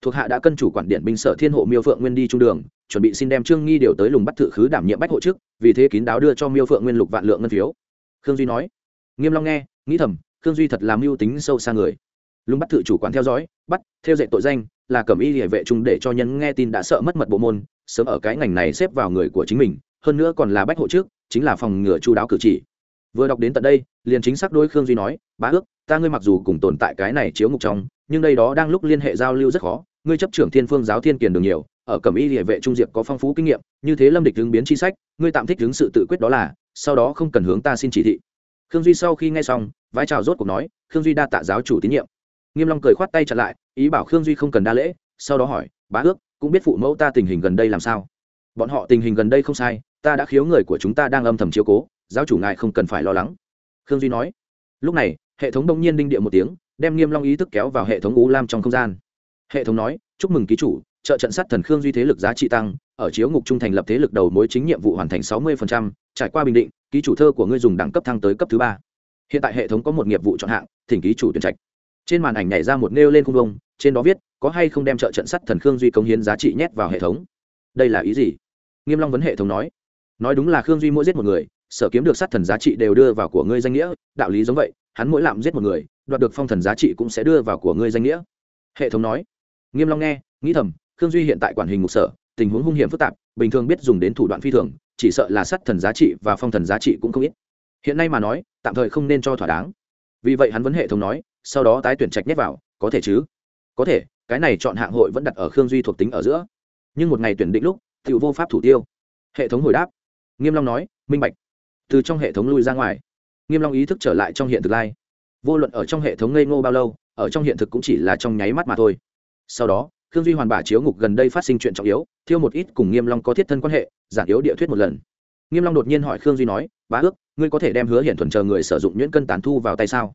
thuộc hạ đã cân chủ quản điện binh sở thiên hộ miêu phượng nguyên đi trung đường, chuẩn bị xin đem trương nghi điều tới lùng bắt thự khứ đảm nhiệm bách hộ chức vì thế kín đáo đưa cho miêu phượng nguyên lục vạn lượng ngân phiếu. Khương duy nói, nghiêm long nghe, nghĩ thầm, khương duy thật là mưu tính sâu xa người lùng bắt thự chủ quản theo dõi, bắt, theo dạy tội danh, là cẩm y địa vệ trung để cho nhân nghe tin đã sợ mất mật bộ môn, sớm ở cái ngành này xếp vào người của chính mình, hơn nữa còn là bách hộ trước, chính là phòng ngừa chu đáo cử chỉ. Vừa đọc đến tận đây, liền chính xác đôi khương duy nói, bá ước, ta ngươi mặc dù cùng tồn tại cái này chiếu ngục trong, nhưng đây đó đang lúc liên hệ giao lưu rất khó, ngươi chấp trưởng thiên phương giáo thiên kiền đường nhiều, ở cẩm y địa vệ trung diệp có phong phú kinh nghiệm, như thế lâm địch ứng biến chi sách, ngươi tạm thích ứng sự tự quyết đó là, sau đó không cần hướng ta xin chỉ thị. Khương duy sau khi nghe xong vai trào rốt cuộc nói, khương duy đa tạ giáo chủ tín nhiệm nghiêm long cười khoát tay chặn lại ý bảo khương duy không cần đa lễ sau đó hỏi bá ước cũng biết phụ mẫu ta tình hình gần đây làm sao? Bọn họ tình hình gần đây không sai ta đã khiếu người của chúng ta đang âm thầm chiếu cố giáo chủ ngài không cần phải lo lắng. Khương duy nói. Lúc này hệ thống đông nhiên đinh địa một tiếng đem nghiêm long ý thức kéo vào hệ thống U lam trong không gian. Hệ thống nói chúc mừng ký chủ trợ trận sát thần khương duy thế lực giá trị tăng ở chiếu ngục trung thành lập thế lực đầu mối chính nhiệm vụ hoàn thành sáu 60%, trải qua bình định ký chủ thơ của ngươi dùng đẳng cấp thăng tới cấp thứ ba. Hiện tại hệ thống có một nghiệp vụ chọn hạng thỉnh ký chủ tuyển trạch trên màn ảnh nhảy ra một nêu lên khung vông, trên đó viết, có hay không đem trợ trận sắt thần khương duy cống hiến giá trị nhét vào hệ thống? Đây là ý gì? Nghiêm long vấn hệ thống nói. Nói đúng là khương duy mỗi giết một người, sở kiếm được sát thần giá trị đều đưa vào của ngươi danh nghĩa, đạo lý giống vậy, hắn mỗi lạm giết một người, đoạt được phong thần giá trị cũng sẽ đưa vào của ngươi danh nghĩa. Hệ thống nói. Nghiêm long nghe, nghĩ thầm, khương duy hiện tại quản hình ngục sở, tình huống hung hiểm phức tạp, bình thường biết dùng đến thủ đoạn phi thường, chỉ sợ là sát thần giá trị và phong thần giá trị cũng không ít. Hiện nay mà nói, tạm thời không nên cho thỏa đáng. Vì vậy hắn vấn hệ thống nói sau đó tái tuyển trạch nhét vào, có thể chứ? Có thể, cái này chọn hạng hội vẫn đặt ở khương duy thuộc tính ở giữa. Nhưng một ngày tuyển định lúc tự vô pháp thủ tiêu. Hệ thống hồi đáp. Nghiêm long nói, minh bạch. Từ trong hệ thống lui ra ngoài, nghiêm long ý thức trở lại trong hiện thực lai. Vô luận ở trong hệ thống ngây ngô bao lâu, ở trong hiện thực cũng chỉ là trong nháy mắt mà thôi. Sau đó, khương duy hoàn bả chiếu ngục gần đây phát sinh chuyện trọng yếu, thiêu một ít cùng nghiêm long có thiết thân quan hệ giản yếu địa thuyết một lần. Nghiêm long đột nhiên hỏi khương duy nói, bá ước, ngươi có thể đem hứa hiển thuần chờ người sử dụng nhuyễn cân tán thu vào tay sao?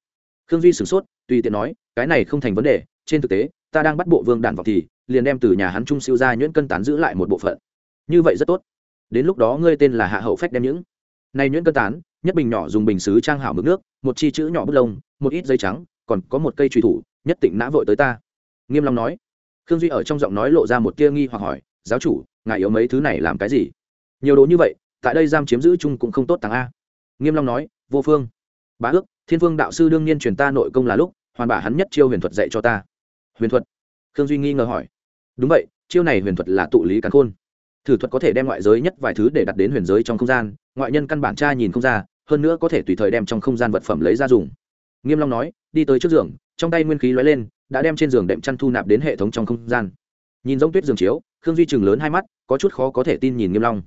Khương duy sửng sốt, tùy tiện nói, cái này không thành vấn đề, trên thực tế, ta đang bắt bộ vương đản vào thì, liền đem từ nhà hắn trung siêu ra nhuyễn cân tán giữ lại một bộ phận. Như vậy rất tốt. Đến lúc đó ngươi tên là hạ hậu phách đem những này nhuyễn cân tán, nhất bình nhỏ dùng bình xứ trang hảo mực nước, một chi chữ nhỏ bút lông, một ít dây trắng, còn có một cây truy thủ, nhất tỉnh nã vội tới ta. Nghiêm long nói. Khương duy ở trong giọng nói lộ ra một tia nghi hoặc hỏi, giáo chủ, ngài yếu mấy thứ này làm cái gì? Nhiều đồ như vậy, tại đây giam chiếm giữ chung cũng không tốt tàng a. Nghiêm long nói, vô phương. Bá ước thiên phương đạo sư đương nhiên truyền ta nội công là lúc, hoàn bả hắn nhất chiêu huyền thuật dạy cho ta. Huyền thuật? Khương duy nghi ngờ hỏi. Đúng vậy, chiêu này huyền thuật là tụ lý cắn khôn. Thử thuật có thể đem ngoại giới nhất vài thứ để đặt đến huyền giới trong không gian, ngoại nhân căn bản tra nhìn không ra, hơn nữa có thể tùy thời đem trong không gian vật phẩm lấy ra dùng. Nghiêm long nói, đi tới trước giường, trong tay nguyên khí lóe lên, đã đem trên giường đệm chăn thu nạp đến hệ thống trong không gian. Nhìn giống tuyết giường chiếu, khương duy chừng lớn hai mắt, có chút khó có thể tin nhìn nghiêm long.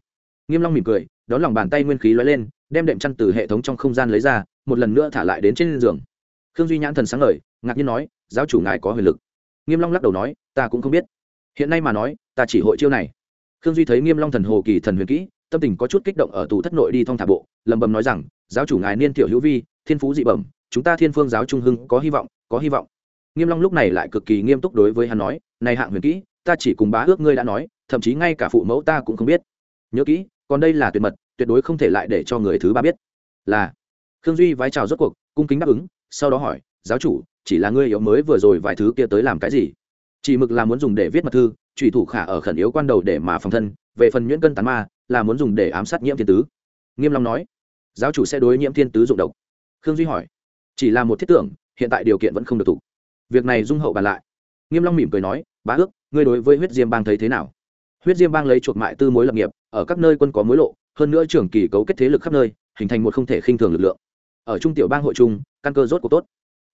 Nghiêm long mỉm cười đón lòng bàn tay nguyên khí lóe lên, đem đệm chăn từ hệ thống trong không gian lấy ra, một lần nữa thả lại đến trên giường. Khương duy nhãn thần sáng ngời, ngạc nhiên nói, giáo chủ ngài có huyền lực. Nghiêm long lắc đầu nói, ta cũng không biết. Hiện nay mà nói, ta chỉ hội chiêu này. Khương duy thấy nghiêm long thần hồ kỳ thần huyền kỹ, tâm tình có chút kích động ở tù thất nội đi thong thả bộ lầm bầm nói rằng, giáo chủ ngài niên tiểu hữu vi, thiên phú dị bẩm, chúng ta thiên phương giáo trung hưng có hy vọng, có hy vọng. Nghiêm long lúc này lại cực kỳ nghiêm túc đối với hắn nói, này hạng huyền kỹ, ta chỉ cùng bá ước ngươi đã nói, thậm chí ngay cả phụ mẫu ta cũng không biết. Nhớ kỹ còn đây là tuyệt mật, tuyệt đối không thể lại để cho người thứ ba biết. Là, khương duy vái chào rốt cuộc, cung kính đáp ứng, sau đó hỏi, giáo chủ, chỉ là ngươi yếu mới vừa rồi vài thứ kia tới làm cái gì? Chỉ mực là muốn dùng để viết mật thư, trùy thủ khả ở khẩn yếu quan đầu để mà phòng thân, về phần nhuyễn cân tán ma, là muốn dùng để ám sát nhiễm thiên tứ. Nghiêm long nói, giáo chủ sẽ đối nhiễm thiên tứ dụng độc. Khương duy hỏi, chỉ là một thiết tưởng, hiện tại điều kiện vẫn không được thủ. Việc này dung hậu bàn lại. Nghiêm long mỉm cười nói, bá ước, ngươi đối với huyết diêm bang thấy thế nào? Huyết diêm bang lấy chuột mại tư mối lập nghiệp, ở các nơi quân có mối lộ, hơn nữa trưởng kỳ cấu kết thế lực khắp nơi, hình thành một không thể khinh thường lực lượng. Ở trung tiểu bang hội trung căn cơ rốt cuộc tốt.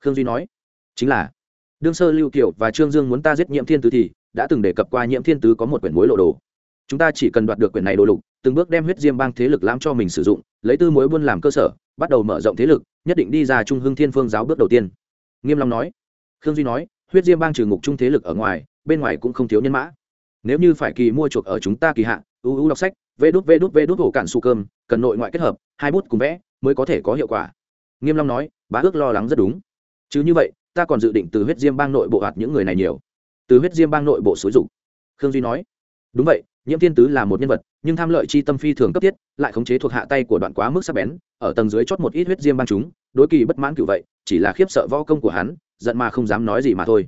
Khương duy nói, chính là, đương sơ lưu tiểu và trương dương muốn ta giết nhiễm thiên tứ thì, đã từng đề cập qua nhiễm thiên tứ có một quyển mối lộ đồ. Chúng ta chỉ cần đoạt được quyển này đồ lục, từng bước đem huyết diêm bang thế lực lãm cho mình sử dụng, lấy tư mối buôn làm cơ sở, bắt đầu mở rộng thế lực, nhất định đi ra trung hưng thiên phương giáo bước đầu tiên. Nghiêm long nói, khương duy nói, huyết diêm bang trừ ngục trung thế lực ở ngoài, bên ngoài cũng không thiếu nhân mã nếu như phải kỳ mua chuộc ở chúng ta kỳ hạn ưu ưu đọc sách, vê đút vê đút vê đút hổ cạn su cơm, cần nội ngoại kết hợp, hai bút cùng vẽ, mới có thể có hiệu quả. Nghiêm long nói, bá ước lo lắng rất đúng. Chứ như vậy, ta còn dự định từ huyết diêm bang nội bộ hạt những người này nhiều. Từ huyết diêm bang nội bộ xúi dục. Khương duy nói, đúng vậy, nhiễm thiên tứ là một nhân vật, nhưng tham lợi chi tâm phi thường cấp thiết, lại khống chế thuộc hạ tay của đoạn quá mức sắc bén, ở tầng dưới chót một ít huyết diêm bang chúng, đối kỳ bất mãn cựu vậy, chỉ là khiếp sợ võ công của hắn, giận mà không dám nói gì mà thôi.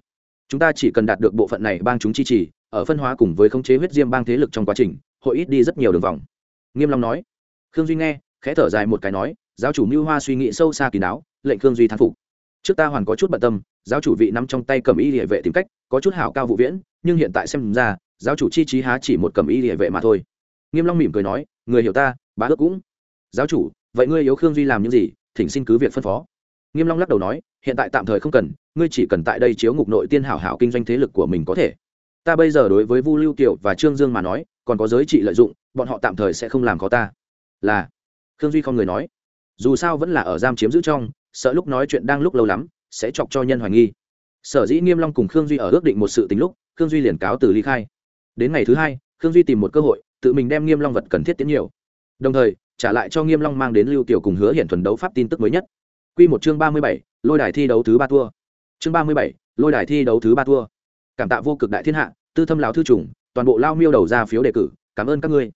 Chúng ta chỉ cần đạt được bộ phận này bang chúng chi trì ở phân hóa cùng với khống chế huyết diêm bang thế lực trong quá trình, hội ít đi rất nhiều đường vòng. Nghiêm long nói. Khương duy nghe, khẽ thở dài một cái nói, giáo chủ mưu hoa suy nghĩ sâu xa kỳ đáo lệnh khương duy thán phục. Trước ta hoàn có chút bận tâm, giáo chủ vị nắm trong tay cầm y địa vệ tìm cách, có chút hảo cao vụ viễn, nhưng hiện tại xem ra, giáo chủ chi trí há chỉ một cầm y địa vệ mà thôi. Nghiêm long mỉm cười nói, người hiểu ta, bá ước cũng. Giáo chủ, vậy ngươi yếu khương duy làm những gì, thỉnh xin cứ việc phân phó. Nghiêm long lắc đầu nói, hiện tại tạm thời không cần, ngươi chỉ cần tại đây chiếu ngục nội tiên hảo hảo kinh doanh thế lực của mình có thể ta bây giờ đối với vu lưu kiều và trương dương mà nói còn có giới trị lợi dụng bọn họ tạm thời sẽ không làm có ta. Là khương duy không người nói. Dù sao vẫn là ở giam chiếm giữ trong sợ lúc nói chuyện đang lúc lâu lắm sẽ chọc cho nhân hoài nghi. Sở dĩ nghiêm long cùng khương duy ở ước định một sự tính lúc khương duy liền cáo từ ly khai. Đến ngày thứ hai khương duy tìm một cơ hội tự mình đem nghiêm long vật cần thiết tiến nhiều. Đồng thời trả lại cho nghiêm long mang đến lưu tiểu cùng hứa hiện thuần đấu pháp tin tức mới nhất. Quy một chương ba mươi bảy, lôi đài thi đấu thứ ba tour chương ba mươi bảy, lôi đài thi đấu thứ ba tour cảm tạ vô cực đại thiên hạ, tư thâm lão thư chủng toàn bộ lao miêu đầu ra phiếu đề cử, cảm ơn các ngươi.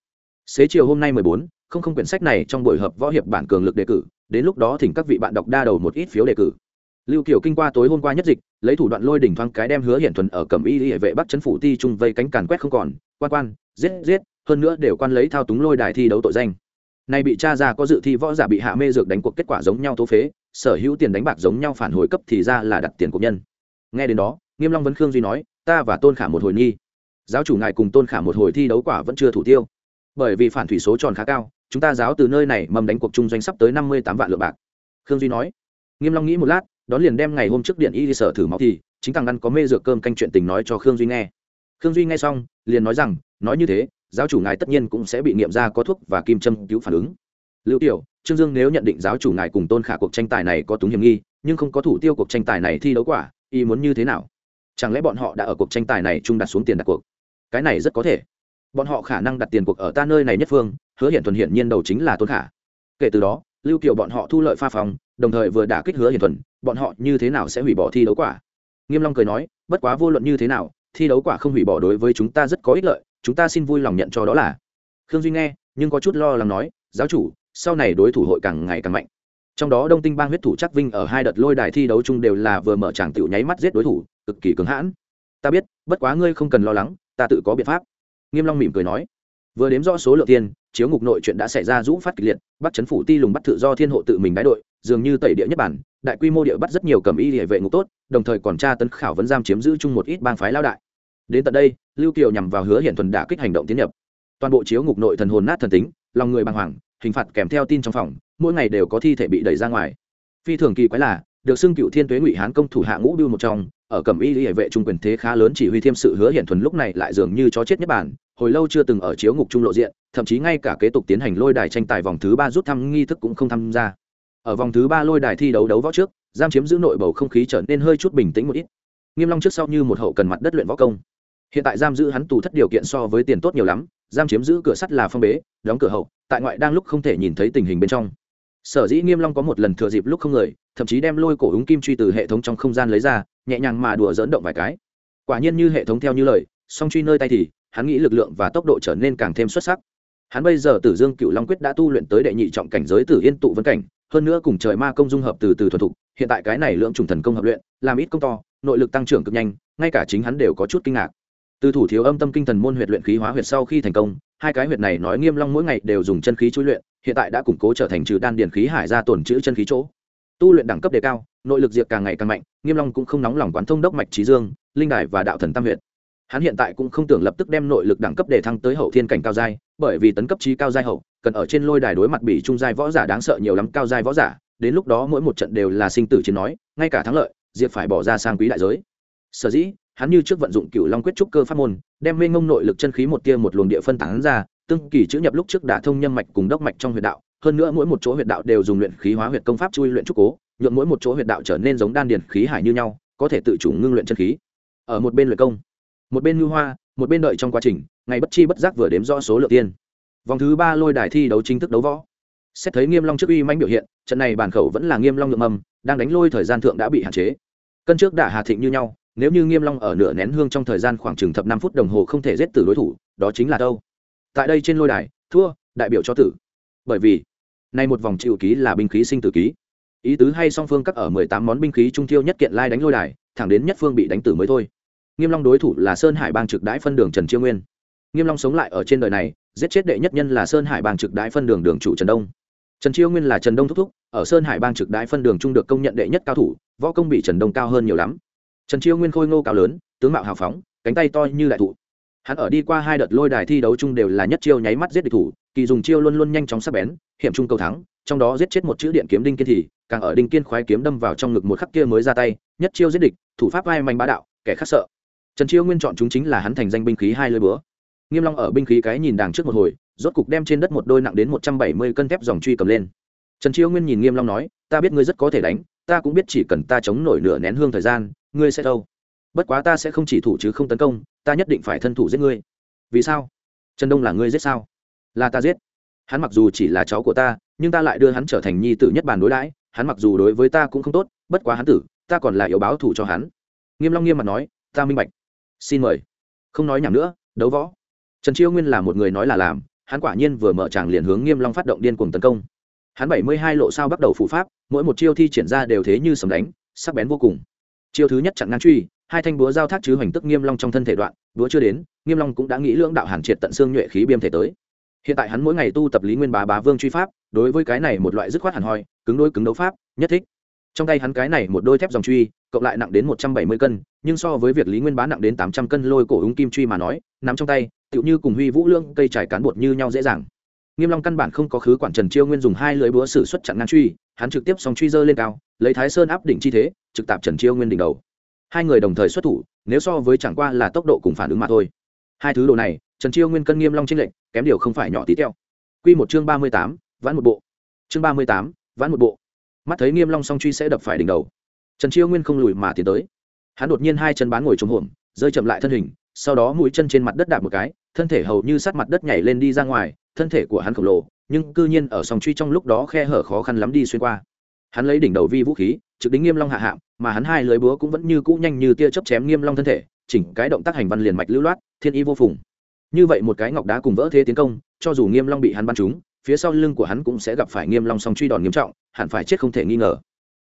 Xế chiều hôm nay mười bốn, không không quyển sách này trong buổi hợp võ hiệp bản cường lực đề cử, đến lúc đó thỉnh các vị bạn đọc đa đầu một ít phiếu đề cử. Lưu kiều kinh qua tối hôm qua nhất dịch, lấy thủ đoạn lôi đỉnh thoáng cái đem hứa hiển thuần ở cẩm y hệ vệ bắc chấn phủ ti trung vây cánh càn quét không còn, quan quan, giết giết, hơn nữa đều quan lấy thao túng lôi đài thi đấu tội danh. Nay bị cha ra có dự thi võ giả bị hạ mê dược đánh cuộc kết quả giống nhau tố phế, sở hữu tiền đánh bạc giống nhau phản hồi cấp thì ra là đặt tiền của nhân. Nghe đến đó, nghiêm long vấn khương duy nói ta và tôn khả một hồi nghi. Giáo chủ ngài cùng tôn khả một hồi thi đấu quả vẫn chưa thủ tiêu. Bởi vì phản thủy số tròn khá cao, chúng ta giáo từ nơi này mầm đánh cuộc trung doanh sắp tới năm mươi tám vạn lượng bạc. Khương duy nói. Nghiêm long nghĩ một lát, đón liền đem ngày hôm trước điện y đi sở thử máu thì, chính thằng ăn có mê dược cơm canh chuyện tình nói cho khương duy nghe. Khương duy nghe xong, liền nói rằng, nói như thế, giáo chủ ngài tất nhiên cũng sẽ bị nghiệm ra có thuốc và kim châm cứu phản ứng. Lưu tiểu, trương dương nếu nhận định giáo chủ ngài cùng tôn khả cuộc tranh tài này có túng hiểm nghi, nhưng không có thủ tiêu cuộc tranh tài này thi đấu quả y muốn như thế nào? Chẳng lẽ bọn họ đã ở cuộc tranh tài này chung đặt xuống tiền đặt cuộc? Cái này rất có thể. Bọn họ khả năng đặt tiền cuộc ở ta nơi này nhất phương, hứa hiển thuần hiển nhiên đầu chính là tôn khả. Kể từ đó, lưu kiều bọn họ thu lợi pha phòng, đồng thời vừa đả kích hứa hiển thuần, bọn họ như thế nào sẽ hủy bỏ thi đấu quả? Nghiêm long cười nói, bất quá vô luận như thế nào, thi đấu quả không hủy bỏ đối với chúng ta rất có ích lợi, chúng ta xin vui lòng nhận cho đó là. Khương duy nghe, nhưng có chút lo lắng nói, giáo chủ, sau này đối thủ hội càng ngày càng mạnh trong đó đông tinh bang huyết thủ chắc vinh ở hai đợt lôi đài thi đấu chung đều là vừa mở tràng tiểu nháy mắt giết đối thủ, cực kỳ cứng hãn. Ta biết, bất quá ngươi không cần lo lắng, ta tự có biện pháp. Nghiêm long mỉm cười nói. Vừa đếm rõ số lượng tiền, chiếu ngục nội chuyện đã xảy ra rũ phát kịch liệt bắt chấn phủ ti lùng bắt tự do thiên hộ tự mình đái đội, dường như tẩy địa nhất bản, đại quy mô địa bắt rất nhiều cầm y địa vệ ngục tốt, đồng thời còn tra tấn khảo vấn giam chiếm giữ chung một ít bang phái lao đại. Đến tận đây, lưu kiều nhằm vào hứa hiện thuần đả kích hành động tiến nhập. Toàn bộ chiếu ngục nội thần hồn nát thần tính, lòng người bàng hoàng hình phạt kèm theo tin trong phòng, mỗi ngày đều có thi thể bị đẩy ra ngoài. Phi thường kỳ quái là, được xưng cựu thiên tuế ngụy hán công thủ hạ ngũ biêu một trong, ở cẩm y hệ vệ trung quyền thế khá lớn chỉ huy thêm sự hứa hiện thuần lúc này lại dường như chó chết nhất bản, hồi lâu chưa từng ở chiếu ngục trung lộ diện, thậm chí ngay cả kế tục tiến hành lôi đài tranh tài vòng thứ ba rút thăm nghi thức cũng không tham gia. Ở vòng thứ ba lôi đài thi đấu đấu võ trước, giam chiếm giữ nội bầu không khí trở nên hơi chút bình tĩnh một ít. Nghiêm long trước sau như một hậu cần mặt đất luyện võ công. Hiện tại giam giữ hắn tù thất điều kiện so với tiền tốt nhiều lắm giam chiếm giữ cửa sắt là phong bế, đóng cửa hậu, tại ngoại đang lúc không thể nhìn thấy tình hình bên trong. Sở dĩ nghiêm long có một lần thừa dịp lúc không người, thậm chí đem lôi cổ ứng kim truy từ hệ thống trong không gian lấy ra, nhẹ nhàng mà đùa dỡn động vài cái. Quả nhiên như hệ thống theo như lời, song truy nơi tay thì, hắn nghĩ lực lượng và tốc độ trở nên càng thêm xuất sắc. Hắn bây giờ tử dương cựu long quyết đã tu luyện tới đệ nhị trọng cảnh giới tử yên tụ vân cảnh, hơn nữa cùng trời ma công dung hợp từ từ thuần thục, hiện tại cái này lượng trùng thần công hợp luyện, làm ít công to, nội lực tăng trưởng cực nhanh, ngay cả chính hắn đều có chút kinh ngạc từ thủ thiếu âm tâm kinh thần môn huyệt luyện khí hóa huyệt sau khi thành công, hai cái huyệt này nói nghiêm long mỗi ngày đều dùng chân khí chui luyện, hiện tại đã củng cố trở thành trừ đan điển khí hải ra tổn chữ chân khí chỗ. Tu luyện đẳng cấp đề cao, nội lực diệt càng ngày càng mạnh, nghiêm long cũng không nóng lòng quán thông đốc mạch trí dương, linh đài và đạo thần tam huyệt. Hắn hiện tại cũng không tưởng lập tức đem nội lực đẳng cấp để thăng tới hậu thiên cảnh cao giai, bởi vì tấn cấp trí cao giai hậu, cần ở trên lôi đài đối mặt bị trung giai võ giả đáng sợ nhiều lắm cao giai võ giả, đến lúc đó mỗi một trận đều là sinh tử chiến nói, ngay cả thắng lợi, diệt phải bỏ ra sang quý đại giới. Sở dĩ hắn như trước vận dụng cựu long quyết trúc cơ pháp môn đem mê ngông nội lực chân khí một tia một luồng địa phân tán ra tương kỳ chữ nhập lúc trước đả thông nhân mạch cùng đốc mạch trong huyệt đạo hơn nữa mỗi một chỗ huyệt đạo đều dùng luyện khí hóa huyệt công pháp chui luyện trúc cố nhuộm mỗi một chỗ huyệt đạo trở nên giống đan điền khí hải như nhau có thể tự chủ ngưng luyện chân khí. Ở một bên luyện công một bên ngư hoa một bên đợi trong quá trình ngày bất chi bất giác vừa đếm rõ số lượng tiên. Vòng thứ ba lôi đài thi đấu chính thức đấu võ. Xét thấy nghiêm long trước uy manh biểu hiện trận này bản khẩu vẫn là nghiêm long lượng âm, đang đánh lôi thời gian thượng đã bị hạn chế. Cân trước đả hà thịnh như nhau nếu như nghiêm long ở nửa nén hương trong thời gian khoảng chừng thập năm phút đồng hồ không thể giết tử đối thủ, đó chính là đâu? Tại đây trên lôi đài, thua, đại biểu cho tử. Bởi vì, nay một vòng chịu ký là binh khí sinh tử ký. Ý tứ hay song phương cắt ở mười tám món binh khí trung tiêu nhất kiện lai đánh lôi đài, thẳng đến nhất phương bị đánh tử mới thôi. Nghiêm long đối thủ là sơn hải bang trực đại phân đường trần chiêu nguyên. Nghiêm long sống lại ở trên đời này, giết chết đệ nhất nhân là sơn hải bang trực đại phân đường đường chủ trần đông. Trần chiêu nguyên là trần đông thúc thúc, ở sơn hải bang trực đại phân đường trung được công nhận đệ nhất cao thủ, võ công bị trần đông cao hơn nhiều lắm trần chiêu nguyên khôi ngô cao lớn, tướng mạo hào phóng, cánh tay to như đại thụ. Hắn ở đi qua hai đợt lôi đài thi đấu chung đều là nhất chiêu nháy mắt giết địch thủ, kỳ dùng chiêu luôn luôn nhanh chóng sắc bén, hiểm trung cầu thắng, trong đó giết chết một chữ điện kiếm đinh kiên thì, càng ở đinh kiên khoái kiếm đâm vào trong ngực một khắc kia mới ra tay, nhất chiêu giết địch, thủ pháp vai mạnh bá đạo, kẻ khác sợ. Trần chiêu nguyên chọn chúng chính là hắn thành danh binh khí hai lưỡi búa. Nghiêm long ở binh khí cái nhìn đàng trước một hồi, rốt cục đem trên đất một đôi nặng đến một trăm bảy mươi cân thép dòng truy cầm lên. Trần chiêu nguyên nhìn nghiêm long nói, ta biết ngươi rất có thể đánh, ta cũng biết chỉ cần ta chống nổi nửa nén hương thời gian ngươi sẽ đâu? Bất quá ta sẽ không chỉ thủ chứ không tấn công, ta nhất định phải thân thủ giết ngươi. Vì sao? Trần đông là ngươi giết sao? Là ta giết. Hắn mặc dù chỉ là cháu của ta, nhưng ta lại đưa hắn trở thành nhi tử nhất bản đối đãi. Hắn mặc dù đối với ta cũng không tốt, bất quá hắn tử, ta còn là yếu báo thủ cho hắn. Nghiêm long nghiêm mặt nói, ta minh bạch. Xin mời. Không nói nhảm nữa, đấu võ. Trần chiêu nguyên là một người nói là làm, hắn quả nhiên vừa mở tràng liền hướng nghiêm long phát động điên cuồng tấn công. Hắn bảy mươi hai lộ sao bắt đầu phủ pháp, mỗi một chiêu thi triển ra đều thế như sầm đánh, sắc bén vô cùng chiêu thứ nhất chặn ngang truy, hai thanh búa giao thác chứ hoành tức nghiêm long trong thân thể đoạn, búa chưa đến, nghiêm long cũng đã nghĩ lưỡng đạo hàn triệt tận xương nhuệ khí biêm thể tới. Hiện tại hắn mỗi ngày tu tập lý nguyên bá bá vương truy pháp, đối với cái này một loại dứt khoát hẳn hoi, cứng đôi cứng đấu pháp, nhất thích. Trong tay hắn cái này một đôi thép dòng truy, cộng lại nặng đến một trăm bảy mươi cân, nhưng so với việc lý nguyên bá nặng đến tám trăm cân lôi cổ úng kim truy mà nói nằm trong tay, tựu như cùng huy vũ lương cây trải cán bột như nhau dễ dàng nghiêm long căn bản không có khứ quản trần chiêu nguyên dùng hai lưỡi búa sử xuất chặn ngang truy, hắn trực tiếp song truy dơ lên cao, lấy thái sơn áp đỉnh chi thế, trực tạp trần chiêu nguyên đỉnh đầu. Hai người đồng thời xuất thủ, nếu so với chẳng qua là tốc độ cùng phản ứng mà thôi. Hai thứ đồ này, trần chiêu nguyên cân nghiêm long trên lệnh kém điều không phải nhỏ tí teo. Quy một chương ba mươi tám, vãn một bộ. Chương ba mươi tám, vãn một bộ. Mắt thấy nghiêm long song truy sẽ đập phải đỉnh đầu. Trần chiêu nguyên không lùi mà tiến tới. Hắn đột nhiên hai chân bán ngồi trống hổm, rơi chậm lại thân hình, sau đó mũi chân trên mặt đất đạp một cái, thân thể hầu như sát mặt đất nhảy lên đi ra ngoài thân thể của hắn khổng lồ, nhưng cư nhiên ở song truy trong lúc đó khe hở khó khăn lắm đi xuyên qua. Hắn lấy đỉnh đầu vi vũ khí, trực đính nghiêm long hạ hạm, mà hắn hai lưới búa cũng vẫn như cũ nhanh như tia chớp chém nghiêm long thân thể, chỉnh cái động tác hành văn liền mạch lưu loát, thiên y vô phùng. Như vậy một cái ngọc đá cùng vỡ thế tiến công, cho dù nghiêm long bị hắn bắn trúng, phía sau lưng của hắn cũng sẽ gặp phải nghiêm long song truy đòn nghiêm trọng, hẳn phải chết không thể nghi ngờ.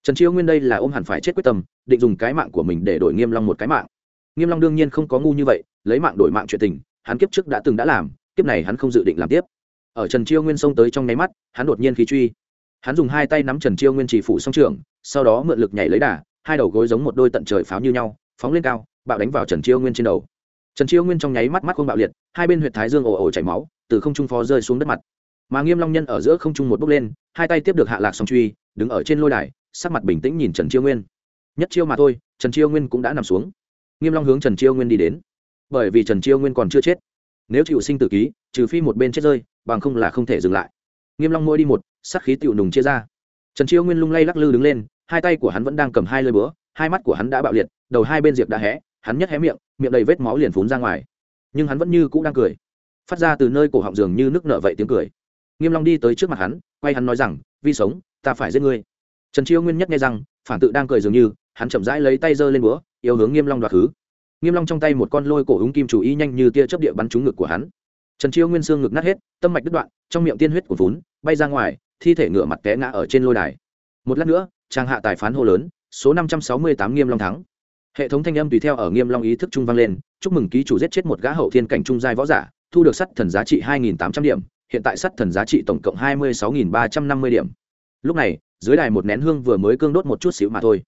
Trần chiêu nguyên đây là ôm hẳn phải chết quyết tâm, định dùng cái mạng của mình để đổi nghiêm long một cái mạng. Nghiêm long đương nhiên không có ngu như vậy, lấy mạng đổi mạng chuyện tình, hắn kiếp trước đã từng đã làm, kiếp này hắn không dự định làm tiếp ở trần chiêu nguyên xông tới trong nháy mắt, hắn đột nhiên khí truy. Hắn dùng hai tay nắm trần chiêu nguyên chỉ phủ song trường, sau đó mượn lực nhảy lấy đà, hai đầu gối giống một đôi tận trời pháo như nhau, phóng lên cao, bạo đánh vào trần chiêu nguyên trên đầu. Trần chiêu nguyên trong nháy mắt mắt không bạo liệt, hai bên huyệt thái dương ồ ồ chảy máu, từ không trung phó rơi xuống đất mặt. Mà nghiêm long nhân ở giữa không trung một bước lên, hai tay tiếp được hạ lạc song truy, đứng ở trên lôi đài, sắc mặt bình tĩnh nhìn trần chiêu nguyên. Nhất chiêu mà thôi, trần chiêu nguyên cũng đã nằm xuống. Nghiêm long hướng trần chiêu nguyên đi đến. Bởi vì trần chiêu nguyên còn chưa chết. Nếu chịu sinh tử ký, trừ phi một bên chết rơi bằng không là không thể dừng lại. Nghiêm long mỗi đi một, sát khí tiểu nùng chia ra. Trần chiêu nguyên lung lay lắc lư đứng lên, hai tay của hắn vẫn đang cầm hai lưỡi búa, hai mắt của hắn đã bạo liệt, đầu hai bên diệp đã hé, hắn nhất hé miệng miệng đầy vết máu liền phún ra ngoài. Nhưng hắn vẫn như cũ đang cười. Phát ra từ nơi cổ họng dường như nước nở vậy tiếng cười. Nghiêm long đi tới trước mặt hắn, quay hắn nói rằng, vi sống, ta phải giết ngươi. Trần chiêu nguyên nhất nghe rằng, phản tự đang cười dường như, hắn chậm rãi lấy tay giơ lên búa, yêu hướng nghiêm long đoạt thứ. Nghiêm long trong tay một con lôi cổ húng kim chủ y nhanh như tia chớp địa bắn trúng ngực của hắn trần chiêu nguyên xương ngực nát hết, tâm mạch đứt đoạn, trong miệng tiên huyết của vốn bay ra ngoài, thi thể ngựa mặt té ngã ở trên lôi đài. Một lát nữa trang hạ tài phán hô lớn, số năm trăm sáu mươi tám nghiêm long thắng. Hệ thống thanh âm tùy theo ở nghiêm long ý thức trung vang lên, chúc mừng ký chủ giết chết một gã hậu thiên cảnh trung giai võ giả, thu được sắt thần giá trị hai nghìn tám trăm điểm, hiện tại sắt thần giá trị tổng cộng hai mươi sáu nghìn ba trăm năm mươi điểm. Lúc này, dưới đài một nén hương vừa mới cương đốt một chút xíu mà thôi.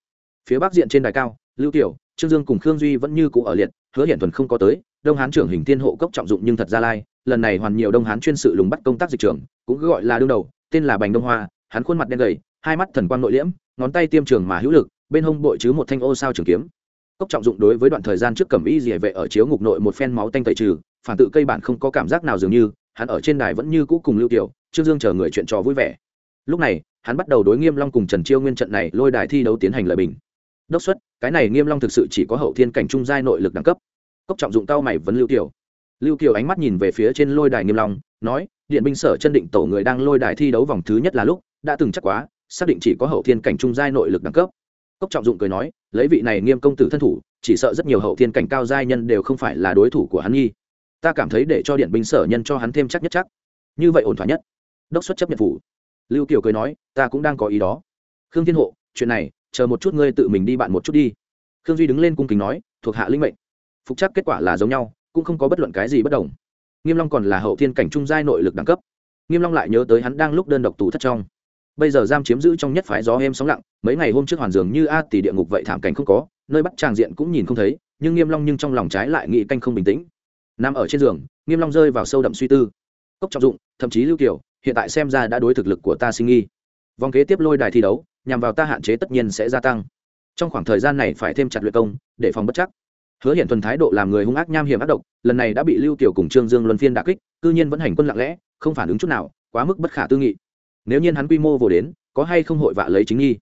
Phía bắc diện trên đài cao, lưu tiểu, trương dương cùng khương duy vẫn như cũ ở liệt, hứa hiển thuần không có tới đông hán trưởng hình tiên hộ cốc trọng dụng nhưng thật ra lai, lần này hoàn nhiều đông hán chuyên sự lùng bắt công tác dịch trưởng, cũng gọi là đương đầu, tên là bành đông hoa, hắn khuôn mặt đen gầy, hai mắt thần quang nội liễm, ngón tay tiêm trường mà hữu lực, bên hông bội chứ một thanh ô sao trường kiếm. Cốc trọng dụng đối với đoạn thời gian trước cẩm y dỉa vệ ở chiếu ngục nội một phen máu tanh tẩy trừ, phản tự cây bản không có cảm giác nào dường như, hắn ở trên đài vẫn như cũ cùng lưu tiểu, trương dương chờ người chuyện trò vui vẻ. Lúc này, hắn bắt đầu đối nghiêm long cùng trần chiêu nguyên trận này lôi đài thi đấu tiến hành lợi bình. Đốc xuất, cái này nghiêm long thực sự chỉ có hậu thiên cảnh trung giai nội lực đẳng cấp cốc trọng dụng tao mày vấn lưu Kiều. lưu kiều ánh mắt nhìn về phía trên lôi đài nghiêm long, nói, điện binh sở chân định tổ người đang lôi đài thi đấu vòng thứ nhất là lúc, đã từng chắc quá, xác định chỉ có hậu thiên cảnh trung giai nội lực đẳng cấp. Cốc trọng dụng cười nói, lấy vị này nghiêm công tử thân thủ, chỉ sợ rất nhiều hậu thiên cảnh cao giai nhân đều không phải là đối thủ của hắn nhi ta cảm thấy để cho điện binh sở nhân cho hắn thêm chắc nhất chắc. Như vậy ổn thỏa nhất. Đốc xuất chấp nhận phủ. Lưu kiều cười nói, ta cũng đang có ý đó. Khương thiên hộ, chuyện này, chờ một chút ngươi tự mình đi bạn một chút đi. Khương duy đứng lên cung kính nói, thuộc hạ linh mệnh phục chắc kết quả là giống nhau, cũng không có bất luận cái gì bất đồng. Nghiêm long còn là hậu thiên cảnh trung giai nội lực đẳng cấp. Nghiêm long lại nhớ tới hắn đang lúc đơn độc tù thất trong. Bây giờ giam chiếm giữ trong nhất phái gió êm sóng lặng, mấy ngày hôm trước hoàn dường như a tỷ địa ngục vậy thảm cảnh không có, nơi bắt tràng diện cũng nhìn không thấy, nhưng nghiêm long nhưng trong lòng trái lại nghĩ canh không bình tĩnh. Nằm ở trên giường, nghiêm long rơi vào sâu đậm suy tư. Cốc trọng dụng, thậm chí lưu kiều, hiện tại xem ra đã đối thực lực của ta sinh nghi. Vòng kế tiếp lôi đài thi đấu, nhằm vào ta hạn chế tất nhiên sẽ gia tăng. Trong khoảng thời gian này phải thêm chặt luyện công, để phòng bất chắc hứa hiện thuần thái độ làm người hung ác nham hiểm ác độc, lần này đã bị lưu tiểu cùng trương dương luân phiên đà kích, cư nhiên vẫn hành quân lặng lẽ, không phản ứng chút nào, quá mức bất khả tư nghị. Nếu nhiên hắn quy mô vừa đến, có hay không hội vạ lấy chính nghi?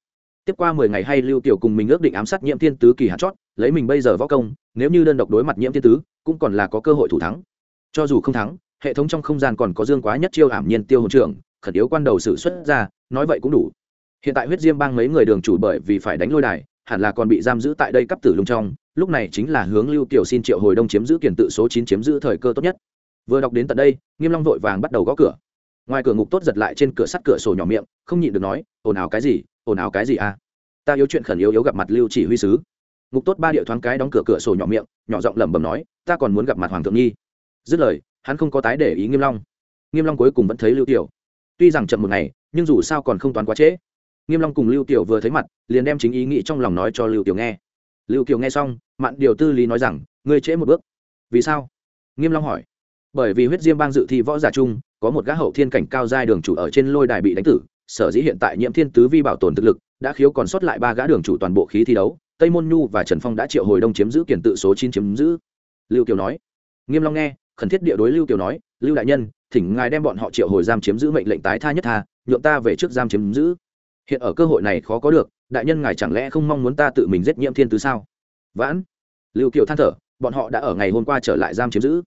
Tiếp qua mười ngày hay lưu tiểu cùng mình ước định ám sát nhiễm thiên tứ kỳ hạt chót, lấy mình bây giờ võ công, nếu như đơn độc đối mặt nhiễm thiên tứ, cũng còn là có cơ hội thủ thắng. Cho dù không thắng, hệ thống trong không gian còn có dương quá nhất chiêu ảm nhiên tiêu hồn trưởng, khẩn yếu quan đầu sự xuất ra, nói vậy cũng đủ. Hiện tại huyết diêm bang mấy người đường chủ bởi vì phải đánh lôi đài, hẳn là còn bị giam giữ tại đây cấp tử lung trong lúc này chính là hướng lưu tiểu xin triệu hồi đông chiếm giữ kiển tự số chín chiếm giữ thời cơ tốt nhất. Vừa đọc đến tận đây, nghiêm long vội vàng bắt đầu gõ cửa. Ngoài cửa ngục tốt giật lại trên cửa sắt cửa sổ nhỏ miệng, không nhịn được nói, ồn ào cái gì, ồn ào cái gì à? Ta yếu chuyện khẩn yếu yếu gặp mặt lưu chỉ huy sứ. Ngục tốt ba điệu thoáng cái đóng cửa cửa sổ nhỏ miệng, nhỏ giọng lẩm bẩm nói, ta còn muốn gặp mặt hoàng thượng nhi dứt lời, hắn không có tái để ý nghiêm long. Nghiêm long cuối cùng vẫn thấy lưu tiểu tuy rằng chậm một ngày, nhưng dù sao còn không toán quá trễ. Nghiêm long cùng lưu tiểu vừa thấy mặt, liền đem chính ý nghĩ trong lòng nói cho lưu tiểu nghe lưu Kiều nghe xong, mạn điều tư lý nói rằng, ngươi trễ một bước. Vì sao? Nghiêm long hỏi. Bởi vì huyết diêm bang dự thi võ giả chung, có một gã hậu thiên cảnh cao giai đường chủ ở trên lôi đài bị đánh tử, sở dĩ hiện tại nhiễm thiên tứ vi bảo tồn thực lực, đã khiếu còn sót lại ba gã đường chủ toàn bộ khí thi đấu, tây môn nhu và trần phong đã triệu hồi đông chiếm giữ kiển tự số chín chiếm giữ. Lưu kiều nói. Nghiêm long nghe, khẩn thiết địa đối lưu kiều nói, lưu đại nhân, thỉnh ngài đem bọn họ triệu hồi giam chiếm giữ mệnh lệnh tái tha nhất tha, nhượng ta về trước giam chiếm giữ. Hiện ở cơ hội này khó có được đại nhân ngài chẳng lẽ không mong muốn ta tự mình giết nhiễm thiên tứ sao? Vãn, lưu kiều than thở, bọn họ đã ở ngày hôm qua trở lại giam chiếm giữ.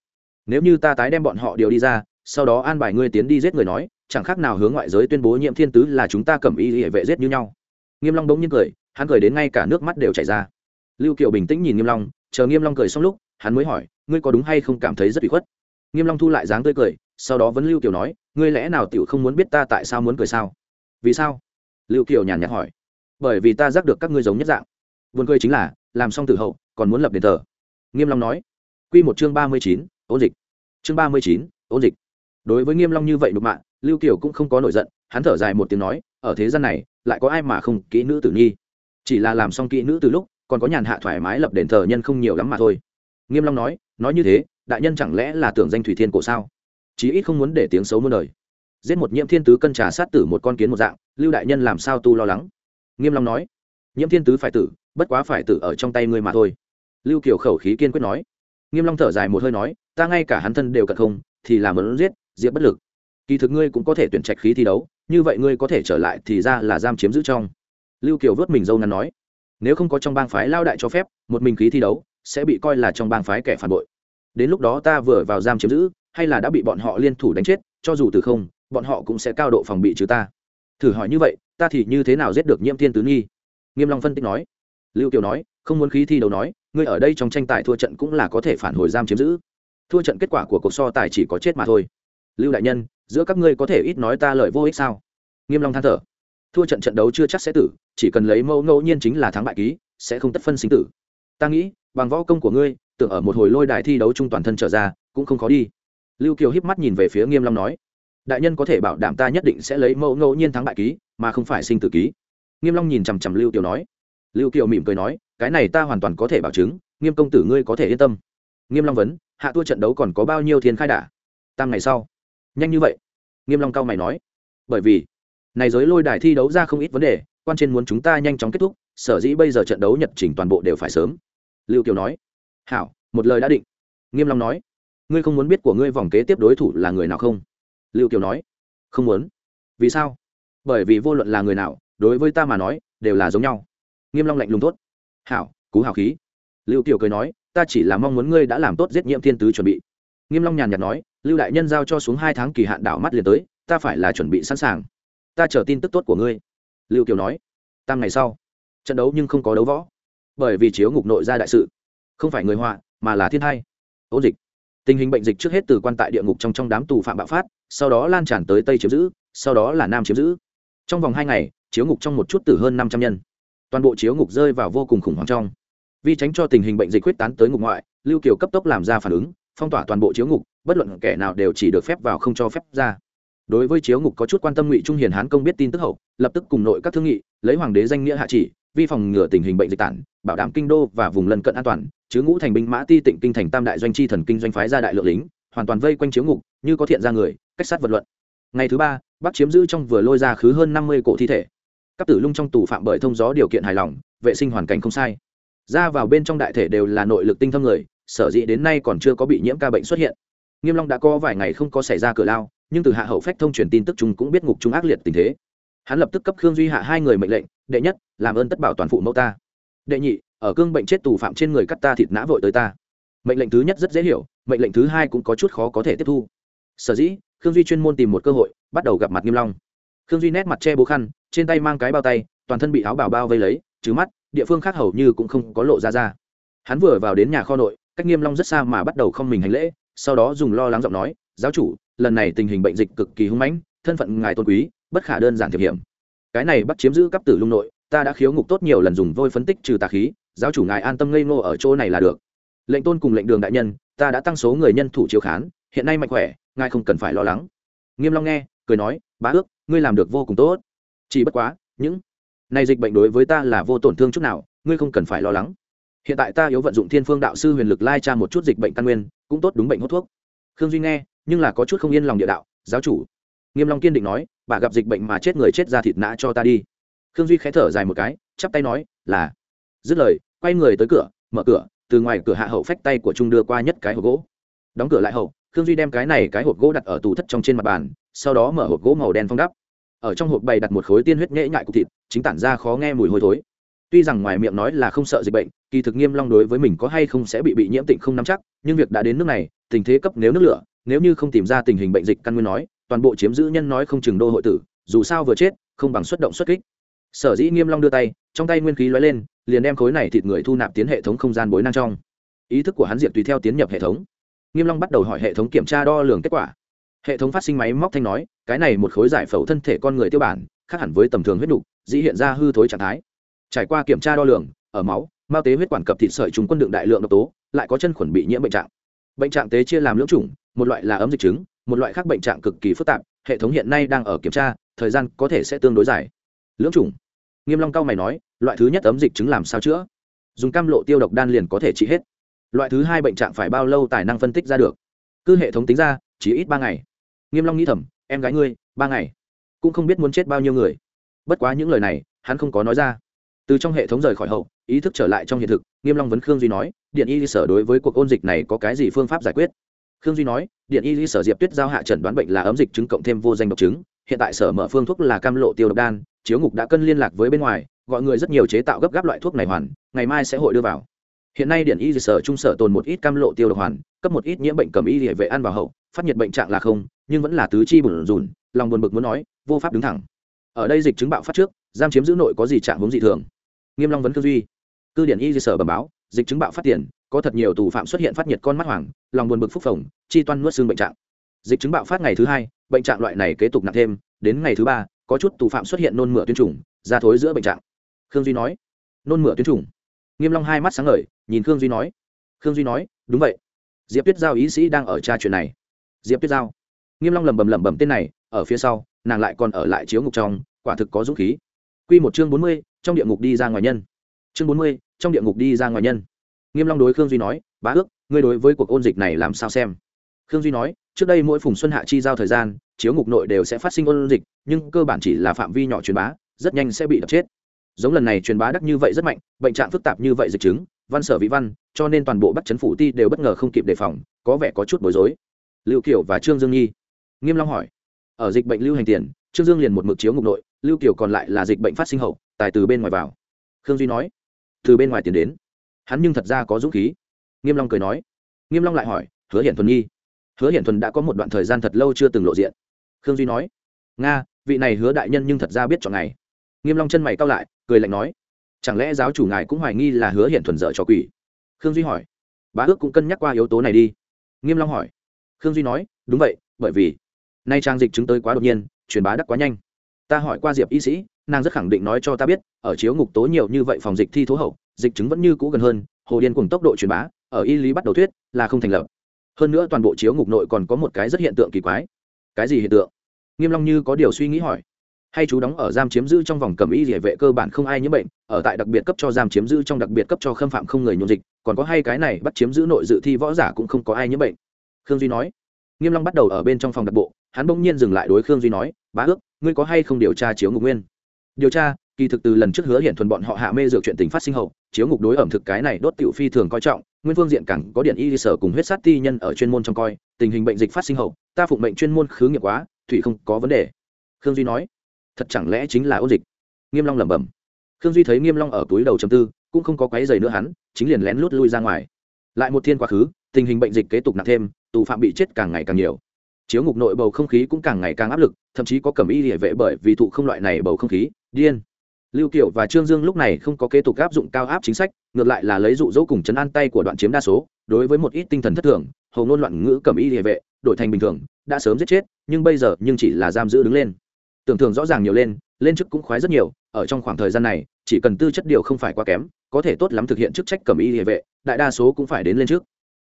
Nếu như ta tái đem bọn họ điều đi ra, sau đó an bài ngươi tiến đi giết người nói, chẳng khác nào hướng ngoại giới tuyên bố nhiễm thiên tứ là chúng ta cầm y hệ vệ giết như nhau. Nghiêm long bỗng nhiên cười, hắn cười đến ngay cả nước mắt đều chảy ra. Lưu kiều bình tĩnh nhìn nghiêm long, chờ nghiêm long cười xong lúc, hắn mới hỏi, ngươi có đúng hay không cảm thấy rất bị khuất? Nghiêm long thu lại dáng tươi cười, sau đó vẫn lưu kiều nói, ngươi lẽ nào tiểu không muốn biết ta tại sao muốn cười sao? Vì sao? Lưu kiều nhàn nhạt hỏi bởi vì ta giác được các ngươi giống nhất dạng. Vườn cười chính là làm xong tử hậu còn muốn lập đền thờ. Nghiêm long nói. Quy một chương ba mươi chín, ôn dịch. Chương ba mươi chín, ôn dịch. Đối với nghiêm long như vậy đục mạng lưu kiều cũng không có nổi giận hắn thở dài một tiếng nói ở thế gian này lại có ai mà không kỹ nữ tử nhi? Chỉ là làm xong kỹ nữ từ lúc còn có nhàn hạ thoải mái lập đền thờ nhân không nhiều lắm mà thôi. Nghiêm long nói nói như thế đại nhân chẳng lẽ là tưởng danh thủy thiên cổ sao? Chí ít không muốn để tiếng xấu muôn đời. Giết một nhiễm thiên tứ cân trà sát tử một con kiến một dạng lưu đại nhân làm sao tu lo lắng? Nghiêm long nói, nhiễm thiên tứ phải tử, bất quá phải tử ở trong tay ngươi mà thôi. Lưu kiều khẩu khí kiên quyết nói. Nghiêm long thở dài một hơi nói, ta ngay cả hắn thân đều cật không, thì làm muốn giết diệp bất lực. Kỳ thực ngươi cũng có thể tuyển trạch khí thi đấu, như vậy ngươi có thể trở lại thì ra là giam chiếm giữ trong. Lưu kiều vớt mình dâu ngắn nói, nếu không có trong bang phái lao đại cho phép, một mình khí thi đấu sẽ bị coi là trong bang phái kẻ phản bội. Đến lúc đó ta vừa vào giam chiếm giữ, hay là đã bị bọn họ liên thủ đánh chết, cho dù từ không, bọn họ cũng sẽ cao độ phòng bị chứ ta. Thử hỏi như vậy ta thì như thế nào giết được nhiễm thiên tứ nghi? Nghiêm long phân tích nói. Lưu kiều nói, không muốn khí thi đấu nói, ngươi ở đây trong tranh tài thua trận cũng là có thể phản hồi giam chiếm giữ. Thua trận kết quả của cuộc so tài chỉ có chết mà thôi. Lưu đại nhân, giữa các ngươi có thể ít nói ta lời vô ích sao? Nghiêm long than thở. Thua trận trận đấu chưa chắc sẽ tử, chỉ cần lấy mẫu ngẫu nhiên chính là thắng bại ký, sẽ không tất phân sinh tử. Ta nghĩ, bằng võ công của ngươi, tưởng ở một hồi lôi đài thi đấu trung toàn thân trở ra, cũng không khó đi. Lưu kiều híp mắt nhìn về phía nghiêm long nói. Đại nhân có thể bảo đảm ta nhất định sẽ lấy mẫu ngẫu nhiên thắng bại ký mà không phải sinh tử ký. Nghiêm long nhìn chằm chằm lưu kiều nói. Lưu kiều mỉm cười nói, cái này ta hoàn toàn có thể bảo chứng, nghiêm công tử ngươi có thể yên tâm. Nghiêm long vấn, hạ tua trận đấu còn có bao nhiêu thiên khai đả? Tam ngày sau. Nhanh như vậy. Nghiêm long cao mày nói. Bởi vì, này giới lôi đài thi đấu ra không ít vấn đề, quan trên muốn chúng ta nhanh chóng kết thúc, sở dĩ bây giờ trận đấu nhật trình toàn bộ đều phải sớm. Lưu kiều nói. Hảo, một lời đã định. Nghiêm long nói. Ngươi không muốn biết của ngươi vòng kế tiếp đối thủ là người nào không? Lưu kiều nói. Không muốn. Vì sao? Bởi vì vô luận là người nào, đối với ta mà nói, đều là giống nhau. Nghiêm long lạnh lùng tốt hảo, cú hào khí. Lưu tiểu cười nói, ta chỉ là mong muốn ngươi đã làm tốt giết nhiễm thiên tứ chuẩn bị. Nghiêm long nhàn nhạt nói, lưu đại nhân giao cho xuống hai tháng kỳ hạn đảo mắt liền tới, ta phải là chuẩn bị sẵn sàng. Ta chờ tin tức tốt của ngươi. Lưu kiều nói tam ngày sau. Trận đấu nhưng không có đấu võ. Bởi vì chiếu ngục nội ra đại sự. Không phải người họa, mà là thiên hai ôn dịch. Tình hình bệnh dịch trước hết từ quan tại địa ngục trong trong đám tù phạm bạo phát, sau đó lan tràn tới tây chiếm giữ, sau đó là nam chiếm giữ trong vòng hai ngày, chiếu ngục trong một chút từ hơn năm trăm nhân. Toàn bộ chiếu ngục rơi vào vô cùng khủng hoảng trong. Vì tránh cho tình hình bệnh dịch quyết tán tới ngục ngoại, lưu kiều cấp tốc làm ra phản ứng, phong tỏa toàn bộ chiếu ngục, bất luận kẻ nào đều chỉ được phép vào không cho phép ra. Đối với chiếu ngục có chút quan tâm ngụy trung hiền hán công biết tin tức hậu, lập tức cùng nội các thương nghị, lấy hoàng đế danh nghĩa hạ chỉ, vi phòng ngừa tình hình bệnh dịch tản, bảo đảm kinh đô và vùng lân cận an toàn, chứ ngũ thành binh mã ti tỉnh kinh thành tam đại doanh chi thần kinh doanh phái ra đại lượng lính, hoàn toàn vây quanh chiếu ngục, như có thiện ra người, cách sát vật luận. Ngày thứ ba bắc chiếm giữ trong vừa lôi ra khứ hơn năm mươi cổ thi thể. Các tử lung trong tù phạm bởi thông gió điều kiện hài lòng, vệ sinh hoàn cảnh không sai. Ra vào bên trong đại thể đều là nội lực tinh thâm người, sở dĩ đến nay còn chưa có bị nhiễm ca bệnh xuất hiện. Nghiêm long đã có vài ngày không có xảy ra cửa lao, nhưng từ hạ hậu phách thông truyền tin tức chúng cũng biết ngục chúng ác liệt tình thế. Hắn lập tức cấp khương duy hạ hai người mệnh lệnh, đệ nhất, làm ơn tất bảo toàn phụ mẫu ta. Đệ nhị, ở cương bệnh chết tù phạm trên người cắt ta thịt nã vội tới ta. Mệnh lệnh thứ nhất rất dễ hiểu, mệnh lệnh thứ hai cũng có chút khó có thể tiếp thu. Sở dĩ khương duy chuyên môn tìm một cơ hội, bắt đầu gặp mặt nghiêm long. Khương duy nét mặt che bố khăn, trên tay mang cái bao tay, toàn thân bị áo bào bao vây lấy, trừ mắt, địa phương khác hầu như cũng không có lộ ra ra. Hắn vừa vào đến nhà kho nội, cách nghiêm long rất xa mà bắt đầu không mình hành lễ, sau đó dùng lo lắng giọng nói, giáo chủ, lần này tình hình bệnh dịch cực kỳ hung mãnh, thân phận ngài tôn quý, bất khả đơn giản thiệp hiểm. Cái này bắt chiếm giữ cấp tử lung nội, ta đã khiếu ngục tốt nhiều lần dùng vôi phân tích trừ tà khí, giáo chủ ngài an tâm ngây ngô ở chỗ này là được. Lệnh tôn cùng lệnh đường đại nhân, ta đã tăng số người nhân thủ chiếu khán, hiện nay mạnh khỏe ngài không cần phải lo lắng. Nghiêm long nghe, cười nói, bá ước, ngươi làm được vô cùng tốt. Chỉ bất quá, những này dịch bệnh đối với ta là vô tổn thương chút nào, ngươi không cần phải lo lắng. Hiện tại ta yếu vận dụng thiên phương đạo sư huyền lực lai tra một chút dịch bệnh căn nguyên, cũng tốt đúng bệnh hút thuốc. Khương duy nghe, nhưng là có chút không yên lòng địa đạo, giáo chủ. Nghiêm long kiên định nói, bà gặp dịch bệnh mà chết người chết ra thịt nã cho ta đi. Khương duy khẽ thở dài một cái, chắp tay nói, là. Dứt lời, quay người tới cửa, mở cửa, từ ngoài cửa hạ hậu phách tay của trung đưa qua nhất cái hộp gỗ. Đóng cửa lại hậu khương duy đem cái này cái hộp gỗ đặt ở tủ thất trong trên mặt bàn, sau đó mở hộp gỗ màu đen phong đắp. Ở trong hộp bày đặt một khối tiên huyết nhễ nhại cục thịt, chính tản ra khó nghe mùi hôi thối. Tuy rằng ngoài miệng nói là không sợ dịch bệnh, kỳ thực nghiêm long đối với mình có hay không sẽ bị bị nhiễm tịnh không nắm chắc, nhưng việc đã đến nước này, tình thế cấp nếu nước lửa, nếu như không tìm ra tình hình bệnh dịch căn nguyên nói, toàn bộ chiếm giữ nhân nói không chừng đô hội tử, dù sao vừa chết, không bằng xuất động xuất kích. Sở dĩ nghiêm long đưa tay, trong tay nguyên khí lóe lên, liền đem khối này thịt người thu nạp tiến hệ thống không gian bối năng trong. Ý thức của hắn diệt tùy theo tiến nhập hệ thống nghiêm long bắt đầu hỏi hệ thống kiểm tra đo lường kết quả. Hệ thống phát sinh máy móc thanh nói cái này một khối giải phẫu thân thể con người tiêu bản khác hẳn với tầm thường huyết đủ, dĩ hiện ra hư thối trạng thái. Trải qua kiểm tra đo lường ở máu mao tế huyết quản cập thịt sợi trùng quân đựng đại lượng độc tố lại có chân khuẩn bị nhiễm bệnh trạng. Bệnh trạng tế chia làm lưỡng chủng một loại là ấm dịch chứng một loại khác bệnh trạng cực kỳ phức tạp hệ thống hiện nay đang ở kiểm tra thời gian có thể sẽ tương đối dài. Lưỡng chủng. Nghiêm long cao mày nói loại thứ nhất ấm dịch chứng làm sao chữa? Dùng cam lộ tiêu độc đan liền có thể trị hết loại thứ hai bệnh trạng phải bao lâu tài năng phân tích ra được? Cứ hệ thống tính ra, chỉ ít ba ngày. Nghiêm long nghĩ thầm, em gái ngươi, ba ngày. Cũng không biết muốn chết bao nhiêu người. Bất quá những lời này, hắn không có nói ra. Từ trong hệ thống rời khỏi hậu, ý thức trở lại trong hiện thực, nghiêm long vấn khương duy nói, điện y sở đối với cuộc ôn dịch này có cái gì phương pháp giải quyết? Khương duy nói, điện y sở diệp tuyết giao hạ trần đoán bệnh là ấm dịch chứng cộng thêm vô danh độc chứng. Hiện tại sở mở phương thuốc là cam lộ tiêu độc đan, chiếu ngục đã cân liên lạc với bên ngoài, gọi người rất nhiều chế tạo gấp gáp loại thuốc này hoàn, ngày mai sẽ hội đưa vào hiện nay điện y sở trung sở tồn một ít cam lộ tiêu độc hoàn, cấp một ít nhiễm bệnh cầm y địa vệ ăn vào hậu, phát nhiệt bệnh trạng là không, nhưng vẫn là tứ chi bùn rùn, lòng buồn bực muốn nói, vô pháp đứng thẳng. Ở đây dịch chứng bạo phát trước, giam chiếm giữ nội có gì trạng hướng dị thường? Nghiêm long vấn cư duy. Cư điển y sở bẩm báo, dịch chứng bạo phát tiền, có thật nhiều tù phạm xuất hiện phát nhiệt con mắt hoàng, lòng buồn bực phúc phồng, chi toan nuốt xương bệnh trạng. Dịch chứng bạo phát ngày thứ hai, bệnh trạng loại này kế tục nặng thêm, đến ngày thứ ba, có chút tù phạm xuất hiện nôn mửa tuyến trùng da thối giữa bệnh trạng. Khương duy nói, nôn mửa tuyến trùng nghiêm long hai mắt sáng ngời nhìn khương duy nói. Khương duy nói đúng vậy. Diệp tuyết giao ý sĩ đang ở tra chuyện này. Diệp tuyết giao. Nghiêm long lẩm bẩm lẩm bẩm tên này ở phía sau nàng lại còn ở lại chiếu ngục trong quả thực có dũng khí. Quy một chương bốn mươi, trong địa ngục đi ra ngoài nhân. Chương bốn mươi, trong địa ngục đi ra ngoài nhân. Nghiêm long đối khương duy nói bá ước ngươi đối với cuộc ôn dịch này làm sao xem? Khương duy nói trước đây mỗi phùng xuân hạ chi giao thời gian chiếu ngục nội đều sẽ phát sinh ôn dịch nhưng cơ bản chỉ là phạm vi nhỏ truyền bá rất nhanh sẽ bị đập chết giống lần này truyền bá đắc như vậy rất mạnh, bệnh trạng phức tạp như vậy dịch chứng, văn sở vị văn, cho nên toàn bộ bắt chấn phủ ti đều bất ngờ không kịp đề phòng, có vẻ có chút bối rối. Lưu kiều và trương dương nhi. Nghiêm long hỏi, ở dịch bệnh lưu hành tiền, trương dương liền một mực chiếu ngục nội, lưu kiều còn lại là dịch bệnh phát sinh hậu, tài từ bên ngoài vào. Khương duy nói, từ bên ngoài tiền đến. Hắn nhưng thật ra có dũng khí. Nghiêm long cười nói, nghiêm long lại hỏi, hứa hiển thuần nhi, hứa hiển thuần đã có một đoạn thời gian thật lâu chưa từng lộ diện. Khương duy nói, nga, vị này hứa đại nhân nhưng thật ra biết chọn ngày nghiêm long chân mày cau lại, cười lạnh nói, chẳng lẽ giáo chủ ngài cũng hoài nghi là hứa hiện thuần dở cho quỷ? Khương duy hỏi, bá ước cũng cân nhắc qua yếu tố này đi. Nghiêm long hỏi, khương duy nói, đúng vậy, bởi vì nay trang dịch chứng tới quá đột nhiên, truyền bá đắc quá nhanh. Ta hỏi qua diệp y sĩ, nàng rất khẳng định nói cho ta biết, ở chiếu ngục tố nhiều như vậy phòng dịch thi thố hậu, dịch chứng vẫn như cũ gần hơn, hồ điên cùng tốc độ truyền bá, ở y lý bắt đầu thuyết, là không thành lập. Hơn nữa toàn bộ chiếu ngục nội còn có một cái rất hiện tượng kỳ quái. Cái gì hiện tượng? Nghiêm long như có điều suy nghĩ hỏi hay chú đóng ở giam chiếm giữ trong vòng cầm y địa vệ cơ bản không ai nhiễm bệnh, ở tại đặc biệt cấp cho giam chiếm giữ trong đặc biệt cấp cho khâm phạm không người nhôn dịch, còn có hai cái này bắt chiếm giữ nội dự thi võ giả cũng không có ai nhiễm bệnh. Khương duy nói. Nghiêm long bắt đầu ở bên trong phòng đặc bộ, hắn bỗng nhiên dừng lại đối khương duy nói, bá ước, ngươi có hay không điều tra chiếu ngục nguyên? Điều tra? Kỳ thực từ lần trước hứa hiện thuần bọn họ hạ mê dược chuyện tình phát sinh hậu, chiếu ngục đối ẩm thực cái này đốt tiểu phi thường coi trọng, nguyên phương diện cẳng có điện y sở cùng huyết sát ti nhân ở chuyên môn trong coi, tình hình bệnh dịch phát sinh hậu, ta phụng mệnh chuyên môn khứ nghiệp quá, thủy không có vấn đề. Khương duy nói thật chẳng lẽ chính là ôn dịch? Nghiêm long lẩm bẩm. Khương duy thấy nghiêm long ở túi đầu trầm tư, cũng không có quấy giày nữa hắn, chính liền lén lút lui ra ngoài. Lại một thiên quá khứ, tình hình bệnh dịch kế tục nặng thêm, tù phạm bị chết càng ngày càng nhiều. Chiếu ngục nội bầu không khí cũng càng ngày càng áp lực, thậm chí có cẩm y địa vệ bởi vì thụ không loại này bầu không khí. Điên. Lưu kiều và trương dương lúc này không có kế tục áp dụng cao áp chính sách, ngược lại là lấy dụ dỗ cùng chấn an tay của đoạn chiếm đa số, đối với một ít tinh thần thất thường, hầu ngôn loạn ngữ cẩm y địa vệ, đổi thành bình thường, đã sớm giết chết, nhưng bây giờ nhưng chỉ là giam giữ đứng lên tưởng thường rõ ràng nhiều lên lên chức cũng khoái rất nhiều, ở trong khoảng thời gian này, chỉ cần tư chất điều không phải quá kém, có thể tốt lắm thực hiện chức trách cẩm y địa vệ, đại đa số cũng phải đến lên trước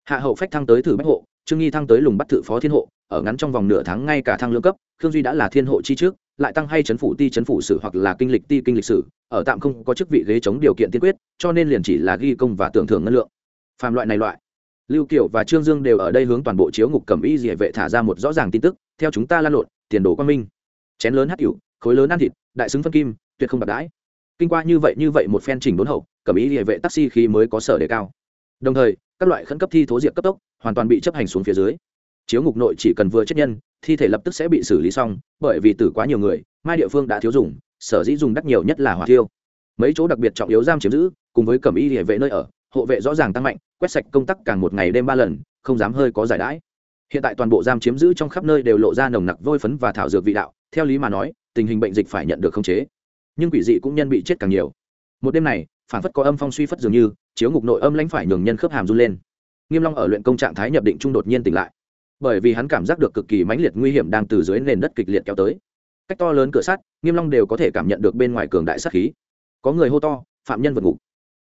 hạ hậu phách thăng tới thử bách hộ, trương nghi thăng tới lùng bắt thự phó thiên hộ, ở ngắn trong vòng nửa tháng ngay cả thăng lương cấp, khương duy đã là thiên hộ chi trước, lại tăng hay chấn phủ ti chấn phủ sử hoặc là kinh lịch ti kinh lịch sử, ở tạm không có chức vị ghế chống điều kiện tiên quyết, cho nên liền chỉ là ghi công và tưởng thưởng ngân lượng. Phàm loại này loại, lưu kiều và trương dương đều ở đây hướng toàn bộ chiếu ngục cầm y địa vệ thả ra một rõ ràng tin tức, theo chúng ta lan lộn, tiền đồ quan minh chén lớn hát cựu khối lớn ăn thịt, đại xứng phân kim, tuyệt không bạc đãi. Kinh qua như vậy như vậy một phen chỉnh đốn hậu, cẩm y địa vệ taxi khi mới có sở đề cao. Đồng thời, các loại khẩn cấp thi thố diệt cấp tốc hoàn toàn bị chấp hành xuống phía dưới. Chiếu ngục nội chỉ cần vừa chết nhân, thi thể lập tức sẽ bị xử lý xong, bởi vì tử quá nhiều người, mai địa phương đã thiếu dùng, sở dĩ dùng đắt nhiều nhất là hỏa thiêu. Mấy chỗ đặc biệt trọng yếu giam chiếm giữ, cùng với cẩm y địa vệ nơi ở, hộ vệ rõ ràng tăng mạnh, quét sạch công tác càng một ngày đêm ba lần, không dám hơi có giải đãi. Hiện tại toàn bộ giam chiếm giữ trong khắp nơi đều lộ ra nồng nặc vôi phấn và thảo dược vị đạo theo lý mà nói, tình hình bệnh dịch phải nhận được khống chế. Nhưng quỷ dị cũng nhân bị chết càng nhiều. Một đêm này, phản phất có âm phong suy phất dường như, chiếu ngục nội âm lãnh phải nhường nhân khớp hàm run lên. Nghiêm long ở luyện công trạng thái nhập định trung đột nhiên tỉnh lại. Bởi vì hắn cảm giác được cực kỳ mãnh liệt nguy hiểm đang từ dưới nền đất kịch liệt kéo tới. Cách to lớn cửa sắt, nghiêm long đều có thể cảm nhận được bên ngoài cường đại sát khí. Có người hô to, phạm nhân vượt ngục.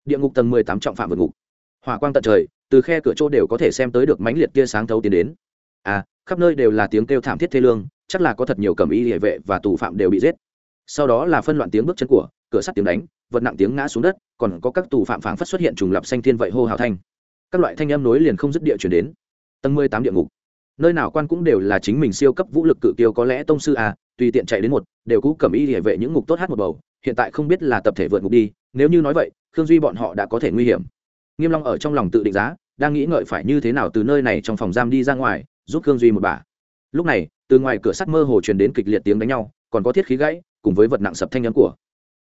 Địa ngục tầng mười tám trọng phạm vượt ngục. Hỏa quang tận trời, từ khe cửa chỗ đều có thể xem tới được mãnh liệt kia sáng thấu tiến đến. À khắp nơi đều là tiếng kêu thảm thiết thê lương chắc là có thật nhiều cẩm y hệ vệ và tù phạm đều bị giết. Sau đó là phân loạn tiếng bước chân của, cửa sắt tiếng đánh, vật nặng tiếng ngã xuống đất, còn có các tù phạm phảng phất xuất hiện trùng lập xanh thiên vậy hô hào thanh. Các loại thanh âm nối liền không dứt địa chuyển đến. Tầng mười tám địa ngục. Nơi nào quan cũng đều là chính mình siêu cấp vũ lực cự tiêu có lẽ tông sư à tùy tiện chạy đến một, đều cũ cầm y hệ vệ những ngục tốt hát một bầu, hiện tại không biết là tập thể vượt ngục đi, nếu như nói vậy, khương duy bọn họ đã có thể nguy hiểm. Nghiêm long ở trong lòng tự định giá, đang nghĩ ngợi phải như thế nào từ nơi này trong phòng giam đi ra ngoài, giúp khương duy một bà lúc này, từ ngoài cửa sắt mơ hồ truyền đến kịch liệt tiếng đánh nhau, còn có thiết khí gãy, cùng với vật nặng sập thanh nhắn của.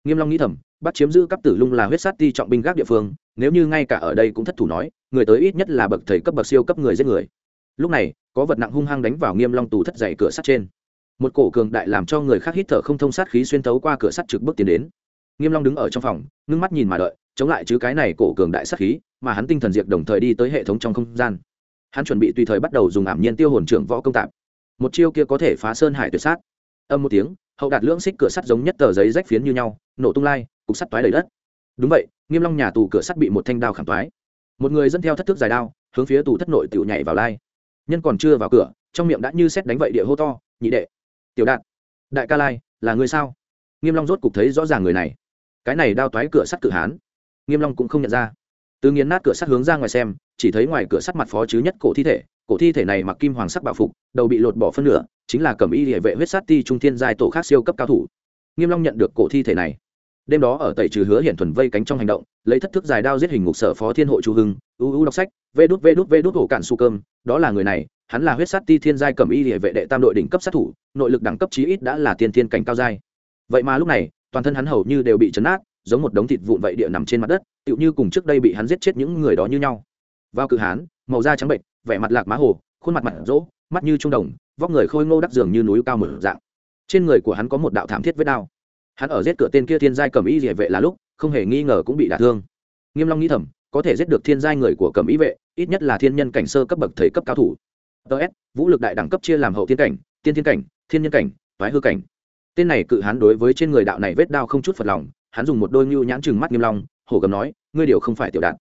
Nghiêm long nghĩ thầm, bắt chiếm giữ cấp tử lung là huyết sát ti trọng binh gác địa phương, nếu như ngay cả ở đây cũng thất thủ nói, người tới ít nhất là bậc thầy cấp bậc siêu cấp người giết người. Lúc này, có vật nặng hung hăng đánh vào nghiêm long tù thất dậy cửa sắt trên. Một cổ cường đại làm cho người khác hít thở không thông sát khí xuyên tấu qua cửa sắt trực bước tiến đến. Nghiêm long đứng ở trong phòng, ngưng mắt nhìn mà đợi, chống lại chứ cái này cổ cường đại sát khí, mà hắn tinh thần diệt đồng thời đi tới hệ thống trong không gian. Hắn chuẩn bị tùy thời bắt đầu dùng ảm nhiên tiêu hồn trưởng võ công tạp một chiêu kia có thể phá sơn hải tuyệt sát. Âm một tiếng, hậu đạt lưỡng xích cửa sắt giống nhất tờ giấy rách phiến như nhau, nổ tung lai, cục sắt toái đầy đất. Đúng vậy, nghiêm long nhà tù cửa sắt bị một thanh đao khảm toái. Một người dẫn theo thất thước dài đao, hướng phía tù thất nội tiểu nhảy vào lai. Nhân còn chưa vào cửa, trong miệng đã như xét đánh vậy địa hô to, nhị đệ, tiểu đạt, đại ca lai, là người sao? Nghiêm long rốt cục thấy rõ ràng người này. Cái này đao toái cửa sắt cự hán. Nghiêm long cũng không nhận ra. Từ nghiến nát cửa sắt hướng ra ngoài xem chỉ thấy ngoài cửa sắt mặt phó chứ nhất cổ thi thể cổ thi thể này mặc kim hoàng sắc bảo phục đầu bị lột bỏ phân nửa chính là cẩm y địa vệ huyết sát ti trung thiên giai tổ khác siêu cấp cao thủ. Nghiêm long nhận được cổ thi thể này. Đêm đó ở tẩy trừ hứa hiển thuần vây cánh trong hành động lấy thất thức dài đao giết hình ngục sở phó thiên hội chu hưng u u đọc sách vê đút vê đút vê đút hổ cản su cơm đó là người này hắn là huyết sát ti thiên giai cẩm y địa vệ đệ tam đội đỉnh cấp sát thủ nội lực đẳng cấp chí ít đã là tiên thiên cảnh cao giai. Vậy mà lúc này toàn thân hắn hầu như đều bị chấn áp, giống một đống thịt vụn vậy địa nằm trên mặt đất tựu như cùng trước đây bị hắn giết chết những người đó như nhau vào cự hán, màu da trắng bệnh, vẻ mặt lạc má hồ, khuôn mặt mặt rỗ, mắt như trung đồng, vóc người khôi ngô đắc dường như núi cao mở dạng. Trên người của hắn có một đạo thảm thiết vết đao hắn ở giết cửa tên kia thiên giai cầm y địa vệ là lúc, không hề nghi ngờ cũng bị đả thương. Nghiêm long nghĩ thầm, có thể giết được thiên giai người của cầm y vệ, ít nhất là thiên nhân cảnh sơ cấp bậc thầy cấp cao thủ. Ts vũ lực đại đẳng cấp chia làm hậu thiên cảnh, tiên thiên cảnh, thiên nhân cảnh, toái hư cảnh. Tên này cự hắn đối với trên người đạo này vết đao không chút phật lòng, hắn dùng một đôi nhu nhãn chừng mắt nghiêm long, hổ gầm nói, ngươi điều không phải tiểu đạn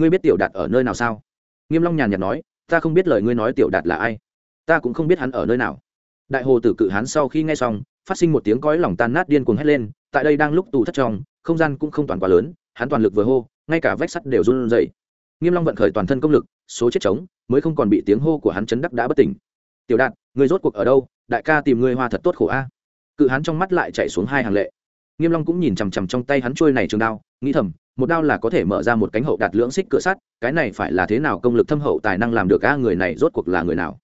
ngươi biết tiểu đạt ở nơi nào sao? Nghiêm long nhàn nhạt nói, ta không biết lời ngươi nói tiểu đạt là ai. Ta cũng không biết hắn ở nơi nào. Đại hồ tử cự hắn sau khi nghe xong, phát sinh một tiếng cõi lòng tan nát điên cuồng hét lên, tại đây đang lúc tù thất trong, không gian cũng không toàn quá lớn, hắn toàn lực vừa hô, ngay cả vách sắt đều run rẩy. Nghiêm long vận khởi toàn thân công lực, số chết chống mới không còn bị tiếng hô của hắn chấn đắc đã bất tỉnh. Tiểu đạt, ngươi rốt cuộc ở đâu? Đại ca tìm ngươi hoa thật tốt khổ a. Cự hắn trong mắt lại chạy xuống hai hàng lệ nghiêm long cũng nhìn chằm chằm trong tay hắn chuôi này trường đao nghĩ thầm một đao là có thể mở ra một cánh hậu đạt lưỡng xích cửa sắt cái này phải là thế nào công lực thâm hậu tài năng làm được a người này rốt cuộc là người nào?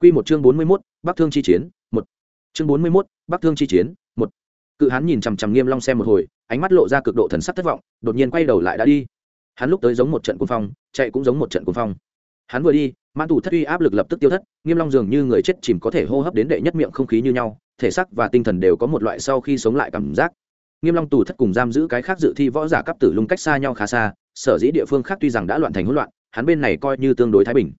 Quy một chương bốn mươi 41, bắc thương chi chiến một. Chương bốn mươi 41, bắc thương chi chiến một. Cự hắn nhìn chằm chằm nghiêm long xem một hồi ánh mắt lộ ra cực độ thần sắc thất vọng đột nhiên quay đầu lại đã đi. Hắn lúc tới giống một trận cuồng phong chạy cũng giống một trận cuồng phong. Hắn vừa đi mãn tù thất uy áp lực lập tức tiêu thất nghiêm long dường như người chết chìm có thể hô hấp đến đệ nhất miệng không khí như nhau thể xác và tinh thần đều có một loại sau khi sống lại cảm giác nghiêm long tù thất cùng giam giữ cái khác dự thi võ giả cấp tử lung cách xa nhau khá xa, sở dĩ địa phương khác tuy rằng đã loạn thành hỗn loạn, hắn bên này coi như tương đối thái bình.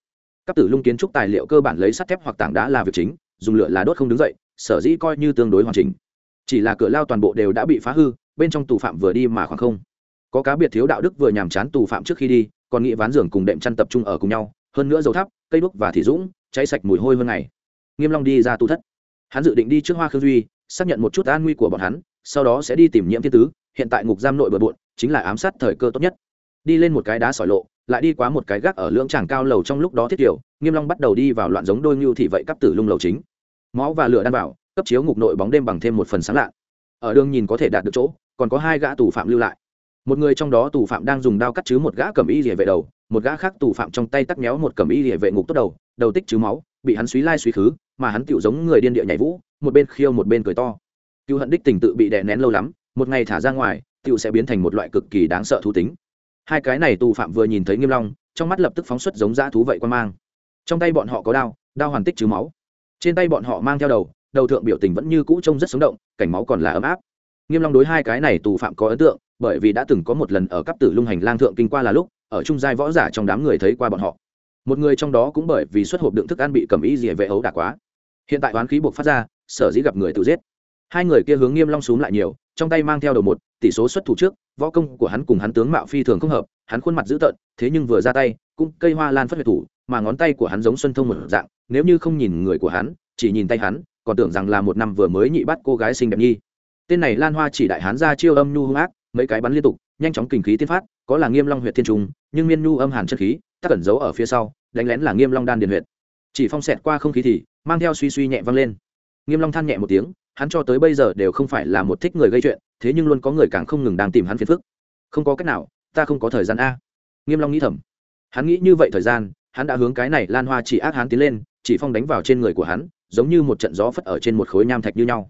Cấp tử lung kiến trúc tài liệu cơ bản lấy sắt thép hoặc tảng đá là việc chính, dùng lửa là đốt không đứng dậy, sở dĩ coi như tương đối hoàn chỉnh. Chỉ là cửa lao toàn bộ đều đã bị phá hư, bên trong tù phạm vừa đi mà khoảng không. Có cá biệt thiếu đạo đức vừa nhàm chán tù phạm trước khi đi, còn nghĩ ván giường cùng đệm chăn tập trung ở cùng nhau, hơn nữa dầu thắp, cây đuốc và thị dũng, cháy sạch mùi hôi hơn ngày. Nghiêm long đi ra tù thất. Hắn dự định đi trước hoa khương duy, xác nhận một chút an nguy của bọn hắn sau đó sẽ đi tìm nhiễm thiên tứ, hiện tại ngục giam nội bờ bộn, chính là ám sát thời cơ tốt nhất. Đi lên một cái đá sỏi lộ, lại đi qua một cái gác ở lưỡng tràng cao lầu trong lúc đó thiết kiểu nghiêm long bắt đầu đi vào loạn giống đôi ngưu thị vậy cấp tử lung lầu chính. Máu và lửa đan vào cấp chiếu ngục nội bóng đêm bằng thêm một phần sáng lạ. Ở đường nhìn có thể đạt được chỗ, còn có hai gã tù phạm lưu lại. Một người trong đó tù phạm đang dùng đao cắt chứ một gã cầm y lìa vệ đầu, một gã khác tù phạm trong tay tắc méo một cầm y lìa vệ ngục tốt đầu đầu tích chứ máu, bị hắn suý lai suý khứ, mà hắn tựu giống người điên địa nhảy vũ, một bên khiêu một bên cười to cựu hận đích tình tự bị đè nén lâu lắm, một ngày thả ra ngoài tựu sẽ biến thành một loại cực kỳ đáng sợ thú tính. Hai cái này tù phạm vừa nhìn thấy nghiêm long, trong mắt lập tức phóng xuất giống dã thú vậy quan mang. Trong tay bọn họ có đao đao hoàn tích chứ máu. Trên tay bọn họ mang theo đầu đầu thượng biểu tình vẫn như cũ trông rất sống động, cảnh máu còn là ấm áp. Nghiêm long đối hai cái này tù phạm có ấn tượng, bởi vì đã từng có một lần ở cấp tử lung hành lang thượng kinh qua là lúc, ở trung giai võ giả trong đám người thấy qua bọn họ. Một người trong đó cũng bởi vì xuất hộp đựng thức ăn bị cầm ý gì vệ ấu đả quá. Hiện tại oán khí buộc phát ra, sở dĩ gặp người tự giết hai người kia hướng nghiêm long xuống lại nhiều, trong tay mang theo đầu một, tỷ số xuất thủ trước, võ công của hắn cùng hắn tướng mạo phi thường không hợp, hắn khuôn mặt dữ tợn, thế nhưng vừa ra tay, cũng cây hoa lan phất huyệt thủ, mà ngón tay của hắn giống xuân thông một dạng, nếu như không nhìn người của hắn, chỉ nhìn tay hắn, còn tưởng rằng là một năm vừa mới nhị bắt cô gái xinh đẹp nhi. Tên này lan hoa chỉ đại hắn ra chiêu âm nhu hung ác, mấy cái bắn liên tục, nhanh chóng kình khí tiên phát, có là nghiêm long huyệt thiên trung nhưng miên nhu âm hàn chân khí tất cẩn giấu ở phía sau, đánh lén là nghiêm long đan điền huyệt. Chỉ phong sẹt qua không khí thì, mang theo suy suy nhẹ vang lên. Nghiêm long than nhẹ một tiếng hắn cho tới bây giờ đều không phải là một thích người gây chuyện, thế nhưng luôn có người càng không ngừng đang tìm hắn phiền phức. Không có cách nào, ta không có thời gian a. Nghiêm long nghĩ thầm. Hắn nghĩ như vậy thời gian, hắn đã hướng cái này lan hoa chỉ ác hắn tiến lên, chỉ phong đánh vào trên người của hắn, giống như một trận gió phất ở trên một khối nham thạch như nhau.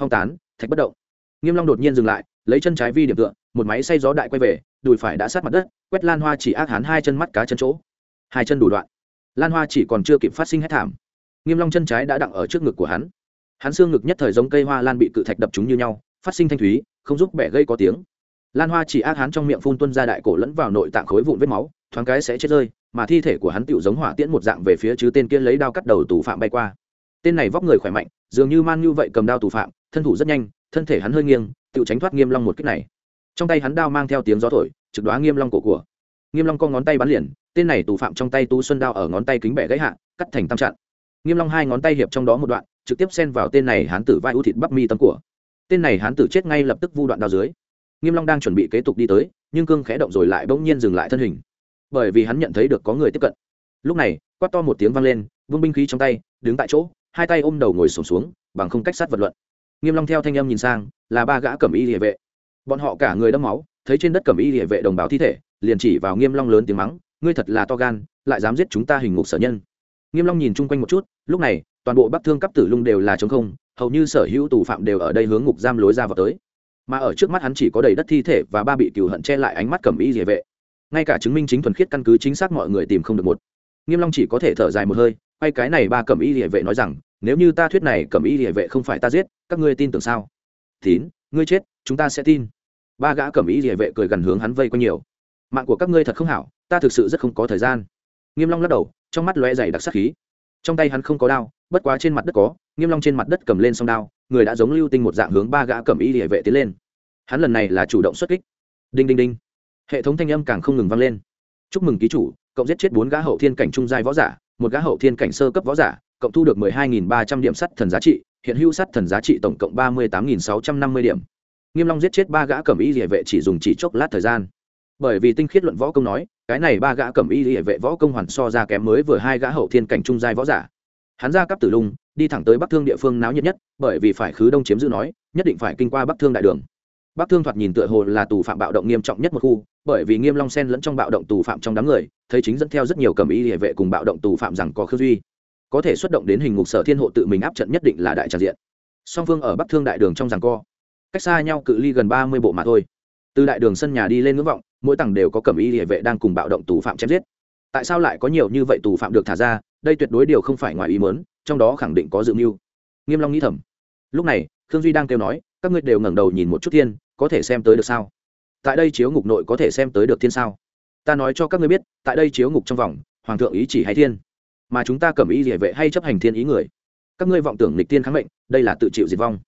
Phong tán, thạch bất động. Nghiêm long đột nhiên dừng lại, lấy chân trái vi điểm tựa, một máy xay gió đại quay về, đùi phải đã sát mặt đất, quét lan hoa chỉ ác hắn hai chân mắt cá chân chỗ. Hai chân đủ đoạn. Lan hoa chỉ còn chưa kịp phát sinh hết thảm. Nghiêm long chân trái đã đặng ở trước ngực của hắn hắn xương ngực nhất thời giống cây hoa lan bị cự thạch đập chúng như nhau, phát sinh thanh thúy, không giúp bẻ gây có tiếng. Lan hoa chỉ ác hắn trong miệng phun tuân ra đại cổ lẫn vào nội tạng khối vụn vết máu, thoáng cái sẽ chết rơi, mà thi thể của hắn tựu giống hỏa tiễn một dạng về phía chứ tên kia lấy đao cắt đầu tù phạm bay qua. Tên này vóc người khỏe mạnh, dường như man như vậy cầm đao tù phạm, thân thủ rất nhanh, thân thể hắn hơi nghiêng, tựu tránh thoát nghiêm long một kích này. Trong tay hắn đao mang theo tiếng gió thổi, trực đoá nghiêm long cổ của. Nghiêm long co ngón tay bắn liền, tên này tù phạm trong tay tu xuân đao ở ngón tay kính bẻ gãy hạ, cắt thành tam chặn nghiêm long hai ngón tay hiệp trong đó một đoạn trực tiếp xen vào tên này hán tử vai ưu thịt bắp mi tâm của. Tên này hán tử chết ngay lập tức vu đoạn đao dưới. Nghiêm long đang chuẩn bị kế tục đi tới, nhưng cương khẽ động rồi lại bỗng nhiên dừng lại thân hình. Bởi vì hắn nhận thấy được có người tiếp cận. Lúc này, quát to một tiếng vang lên vung binh khí trong tay, đứng tại chỗ, hai tay ôm đầu ngồi sổm xuống, bằng không cách sát vật luận. Nghiêm long theo thanh âm nhìn sang, là ba gã cẩm y liề vệ. Bọn họ cả người đẫm máu, thấy trên đất cẩm y liề vệ đồng bào thi thể, liền chỉ vào nghiêm long lớn tiếng mắng, ngươi thật là to gan, lại dám giết chúng ta hình ngục sở nhân nghiêm long nhìn chung quanh một chút, lúc này, toàn bộ bắc thương cấp tử lung đều là trống không, hầu như sở hữu tù phạm đều ở đây hướng ngục giam lối ra vào tới. Mà ở trước mắt hắn chỉ có đầy đất thi thể và ba bị cừu hận che lại ánh mắt cẩm y địa vệ. Ngay cả chứng minh chính thuần khiết căn cứ chính xác mọi người tìm không được một. Nghiêm long chỉ có thể thở dài một hơi, quay cái này ba cẩm y địa vệ nói rằng, nếu như ta thuyết này cẩm y địa vệ không phải ta giết, các ngươi tin tưởng sao? Tín, ngươi chết, chúng ta sẽ tin. Ba gã cẩm y địa vệ cười gần hướng hắn vây quanh nhiều. Mạng của các ngươi thật không hảo, ta thực sự rất không có thời gian. Nghiêm long lắc đầu trong mắt lóe dày đặc sắc khí. Trong tay hắn không có đao, bất quá trên mặt đất có, nghiêm long trên mặt đất cầm lên song đao, người đã giống lưu tinh một dạng hướng ba gã cẩm y địa vệ tiến lên. Hắn lần này là chủ động xuất kích. Đinh đinh đinh. Hệ thống thanh âm càng không ngừng vang lên. Chúc mừng ký chủ cộng giết chết bốn gã hậu thiên cảnh trung giai võ giả, một gã hậu thiên cảnh sơ cấp võ giả cộng thu được mười hai nghìn ba trăm điểm sắt thần giá trị, hiện hữu sắt thần giá trị tổng cộng ba mươi tám nghìn sáu trăm năm mươi điểm. Nghiêm long giết chết ba gã cẩm y địa vệ chỉ dùng chỉ chốc lát thời gian bởi vì tinh khiết luận võ công nói, cái này ba gã cẩm y hệ vệ võ công hoàn so ra kém mới vừa hai gã hậu thiên cảnh trung giai võ giả. Hắn ra cấp tử lung đi thẳng tới bắc thương địa phương náo nhiệt nhất, bởi vì phải khứ đông chiếm giữ nói, nhất định phải kinh qua bắc thương đại đường. Bắc thương thoạt nhìn tựa hồ là tù phạm bạo động nghiêm trọng nhất một khu, bởi vì nghiêm long sen lẫn trong bạo động tù phạm trong đám người, thấy chính dẫn theo rất nhiều cẩm y hệ vệ cùng bạo động tù phạm rằng có khư duy. Có thể xuất động đến hình ngục sở thiên hộ tự mình áp trận nhất định là đại tràn diện. Song phương ở bắc thương đại đường trong rằng co, cách xa nhau cự ly gần ba mươi bộ mà thôi. Từ đại đường sân nhà đi lên ngưỡng vọng mỗi tầng đều có cẩm y địa vệ đang cùng bạo động tù phạm chém giết. Tại sao lại có nhiều như vậy tù phạm được thả ra? Đây tuyệt đối điều không phải ngoài ý mớn trong đó khẳng định có dự mưu. Nghiêm long nghĩ thầm. Lúc này, khương duy đang kêu nói, các ngươi đều ngẩng đầu nhìn một chút thiên, có thể xem tới được sao? Tại đây chiếu ngục nội có thể xem tới được thiên sao? Ta nói cho các ngươi biết, tại đây chiếu ngục trong vòng, hoàng thượng ý chỉ hay thiên? Mà chúng ta cầm ý địa vệ hay chấp hành thiên ý người? Các ngươi vọng tưởng lịch tiên kháng mệnh, đây là tự chịu diệt vong.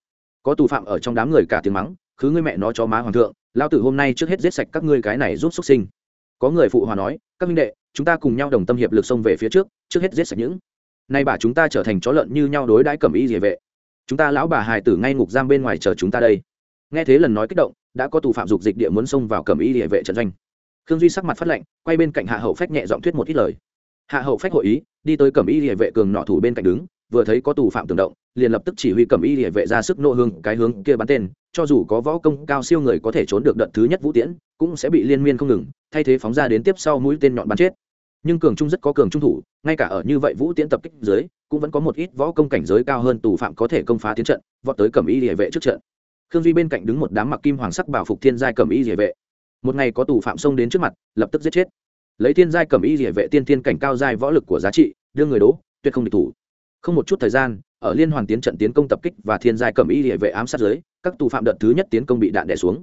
Có tù phạm ở trong đám người cả tiếng mắng cứ ngươi mẹ nó cho má hoàng thượng lao tử hôm nay trước hết giết sạch các ngươi cái này giúp xuất sinh. Có người phụ hòa nói, các minh đệ, chúng ta cùng nhau đồng tâm hiệp lực xông về phía trước trước hết giết sạch những nay bà chúng ta trở thành chó lợn như nhau đối đãi cẩm y địa vệ. Chúng ta lão bà hài tử ngay ngục giam bên ngoài chờ chúng ta đây. Nghe thế lần nói kích động, đã có tù phạm dục dịch địa muốn xông vào cẩm y địa vệ trận doanh. Khương duy sắc mặt phát lệnh quay bên cạnh hạ hậu phách nhẹ giọng thuyết một ít lời. Hạ hậu phách hội ý, đi tới cẩm y địa vệ cường nọ thủ bên cạnh đứng, vừa thấy có tù phạm tưởng động, liền lập tức chỉ huy cẩm y địa vệ ra sức nộ hương cái hướng kia bắn tên cho dù có võ công cao siêu người có thể trốn được đợt thứ nhất vũ tiễn, cũng sẽ bị liên miên không ngừng, thay thế phóng ra đến tiếp sau mũi tên nhọn bắn chết. Nhưng cường trung rất có cường trung thủ, ngay cả ở như vậy vũ tiễn tập kích dưới, cũng vẫn có một ít võ công cảnh giới cao hơn tù phạm có thể công phá tiến trận, vọt tới cẩm y địa vệ trước trận. Khương duy bên cạnh đứng một đám mặc kim hoàng sắc bảo phục thiên giai cẩm y địa vệ. Một ngày có tù phạm xông đến trước mặt, lập tức giết chết. Lấy thiên giai cẩm y địa vệ tiên tiên cảnh cao giai võ lực của giá trị, đưa người đố, tuyệt không địch thủ. Không một chút thời gian, ở liên hoàn tiến trận tiến công tập kích và thiên giai cẩm y địa vệ ám sát giới các tù phạm đợt thứ nhất tiến công bị đạn đẻ xuống.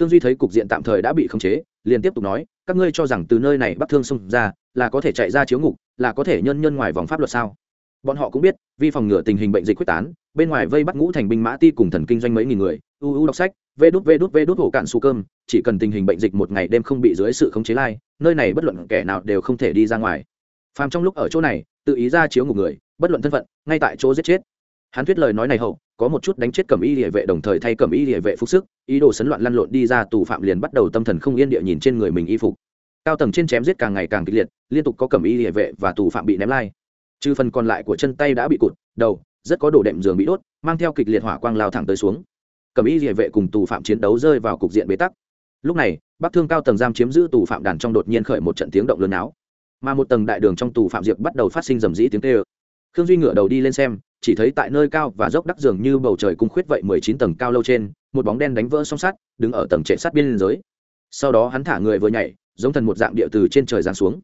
Khương duy thấy cục diện tạm thời đã bị khống chế, liền tiếp tục nói, các ngươi cho rằng từ nơi này bắc thương xông ra là có thể chạy ra chiếu ngục, là có thể nhân nhân ngoài vòng pháp luật sao? Bọn họ cũng biết, vi phòng ngừa tình hình bệnh dịch quyết tán, bên ngoài vây bắt ngũ thành binh mã ti cùng thần kinh doanh mấy nghìn người, u u đọc sách, vê đút vê đút vê đút hổ cạn su cơm, chỉ cần tình hình bệnh dịch một ngày đêm không bị dưới sự khống chế lai, nơi này bất luận kẻ nào đều không thể đi ra ngoài. Phàm trong lúc ở chỗ này, tự ý ra chiếu ngục người, bất luận thân phận, ngay tại chỗ giết chết. Hắn thuyết lời nói này hậu có một chút đánh chết cẩm y địa vệ đồng thời thay cẩm y địa vệ phục sức, ý đồ sấn loạn lăn lộn đi ra tù phạm liền bắt đầu tâm thần không yên địa nhìn trên người mình y phục. Cao tầng trên chém giết càng ngày càng kịch liệt, liên tục có cẩm y địa vệ và tù phạm bị ném lai. Trừ phần còn lại của chân tay đã bị cụt, đầu, rất có đồ đệm giường bị đốt, mang theo kịch liệt hỏa quang lao thẳng tới xuống. Cầm y địa vệ cùng tù phạm chiến đấu rơi vào cục diện bế tắc. Lúc này, bắc thương cao tầng giam chiếm giữ tù phạm đàn trong đột nhiên khởi một trận tiếng động lớn áo mà một tầng đại đường trong tù phạm diệp bắt đầu phát sinh rầm rĩ tiếng tê ơ khương duy ngửa đầu đi lên xem, chỉ thấy tại nơi cao và dốc đắc dường như bầu trời cung khuyết vậy mười chín tầng cao lâu trên, một bóng đen đánh vỡ song sắt, đứng ở tầng trệ sát biên giới. Sau đó hắn thả người vừa nhảy, giống thần một dạng địa từ trên trời giáng xuống.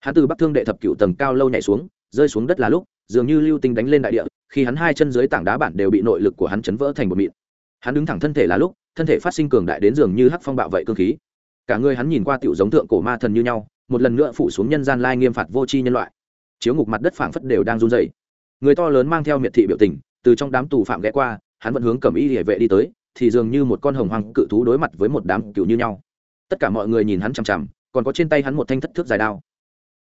Hắn từ bắc thương đệ thập cựu tầng cao lâu nhảy xuống, rơi xuống đất là lúc, dường như lưu tinh đánh lên đại địa, khi hắn hai chân dưới tảng đá bản đều bị nội lực của hắn chấn vỡ thành một mịn. Hắn đứng thẳng thân thể là lúc, thân thể phát sinh cường đại đến dường như hắc phong bạo vậy cương khí. Cả người hắn nhìn qua tiểu giống tượng cổ ma thần như nhau, một lần nữa phủ xuống nhân gian lai nghiêm phạt vô tri nhân loại chiếu ngục mặt đất phảng phất đều đang run rẩy. Người to lớn mang theo miệt thị biểu tình, từ trong đám tù phạm ghé qua, hắn vẫn hướng cầm y địa vệ đi tới, thì dường như một con hồng hoàng cự thú đối mặt với một đám cựu như nhau. Tất cả mọi người nhìn hắn chằm chằm, còn có trên tay hắn một thanh thất thước dài đao.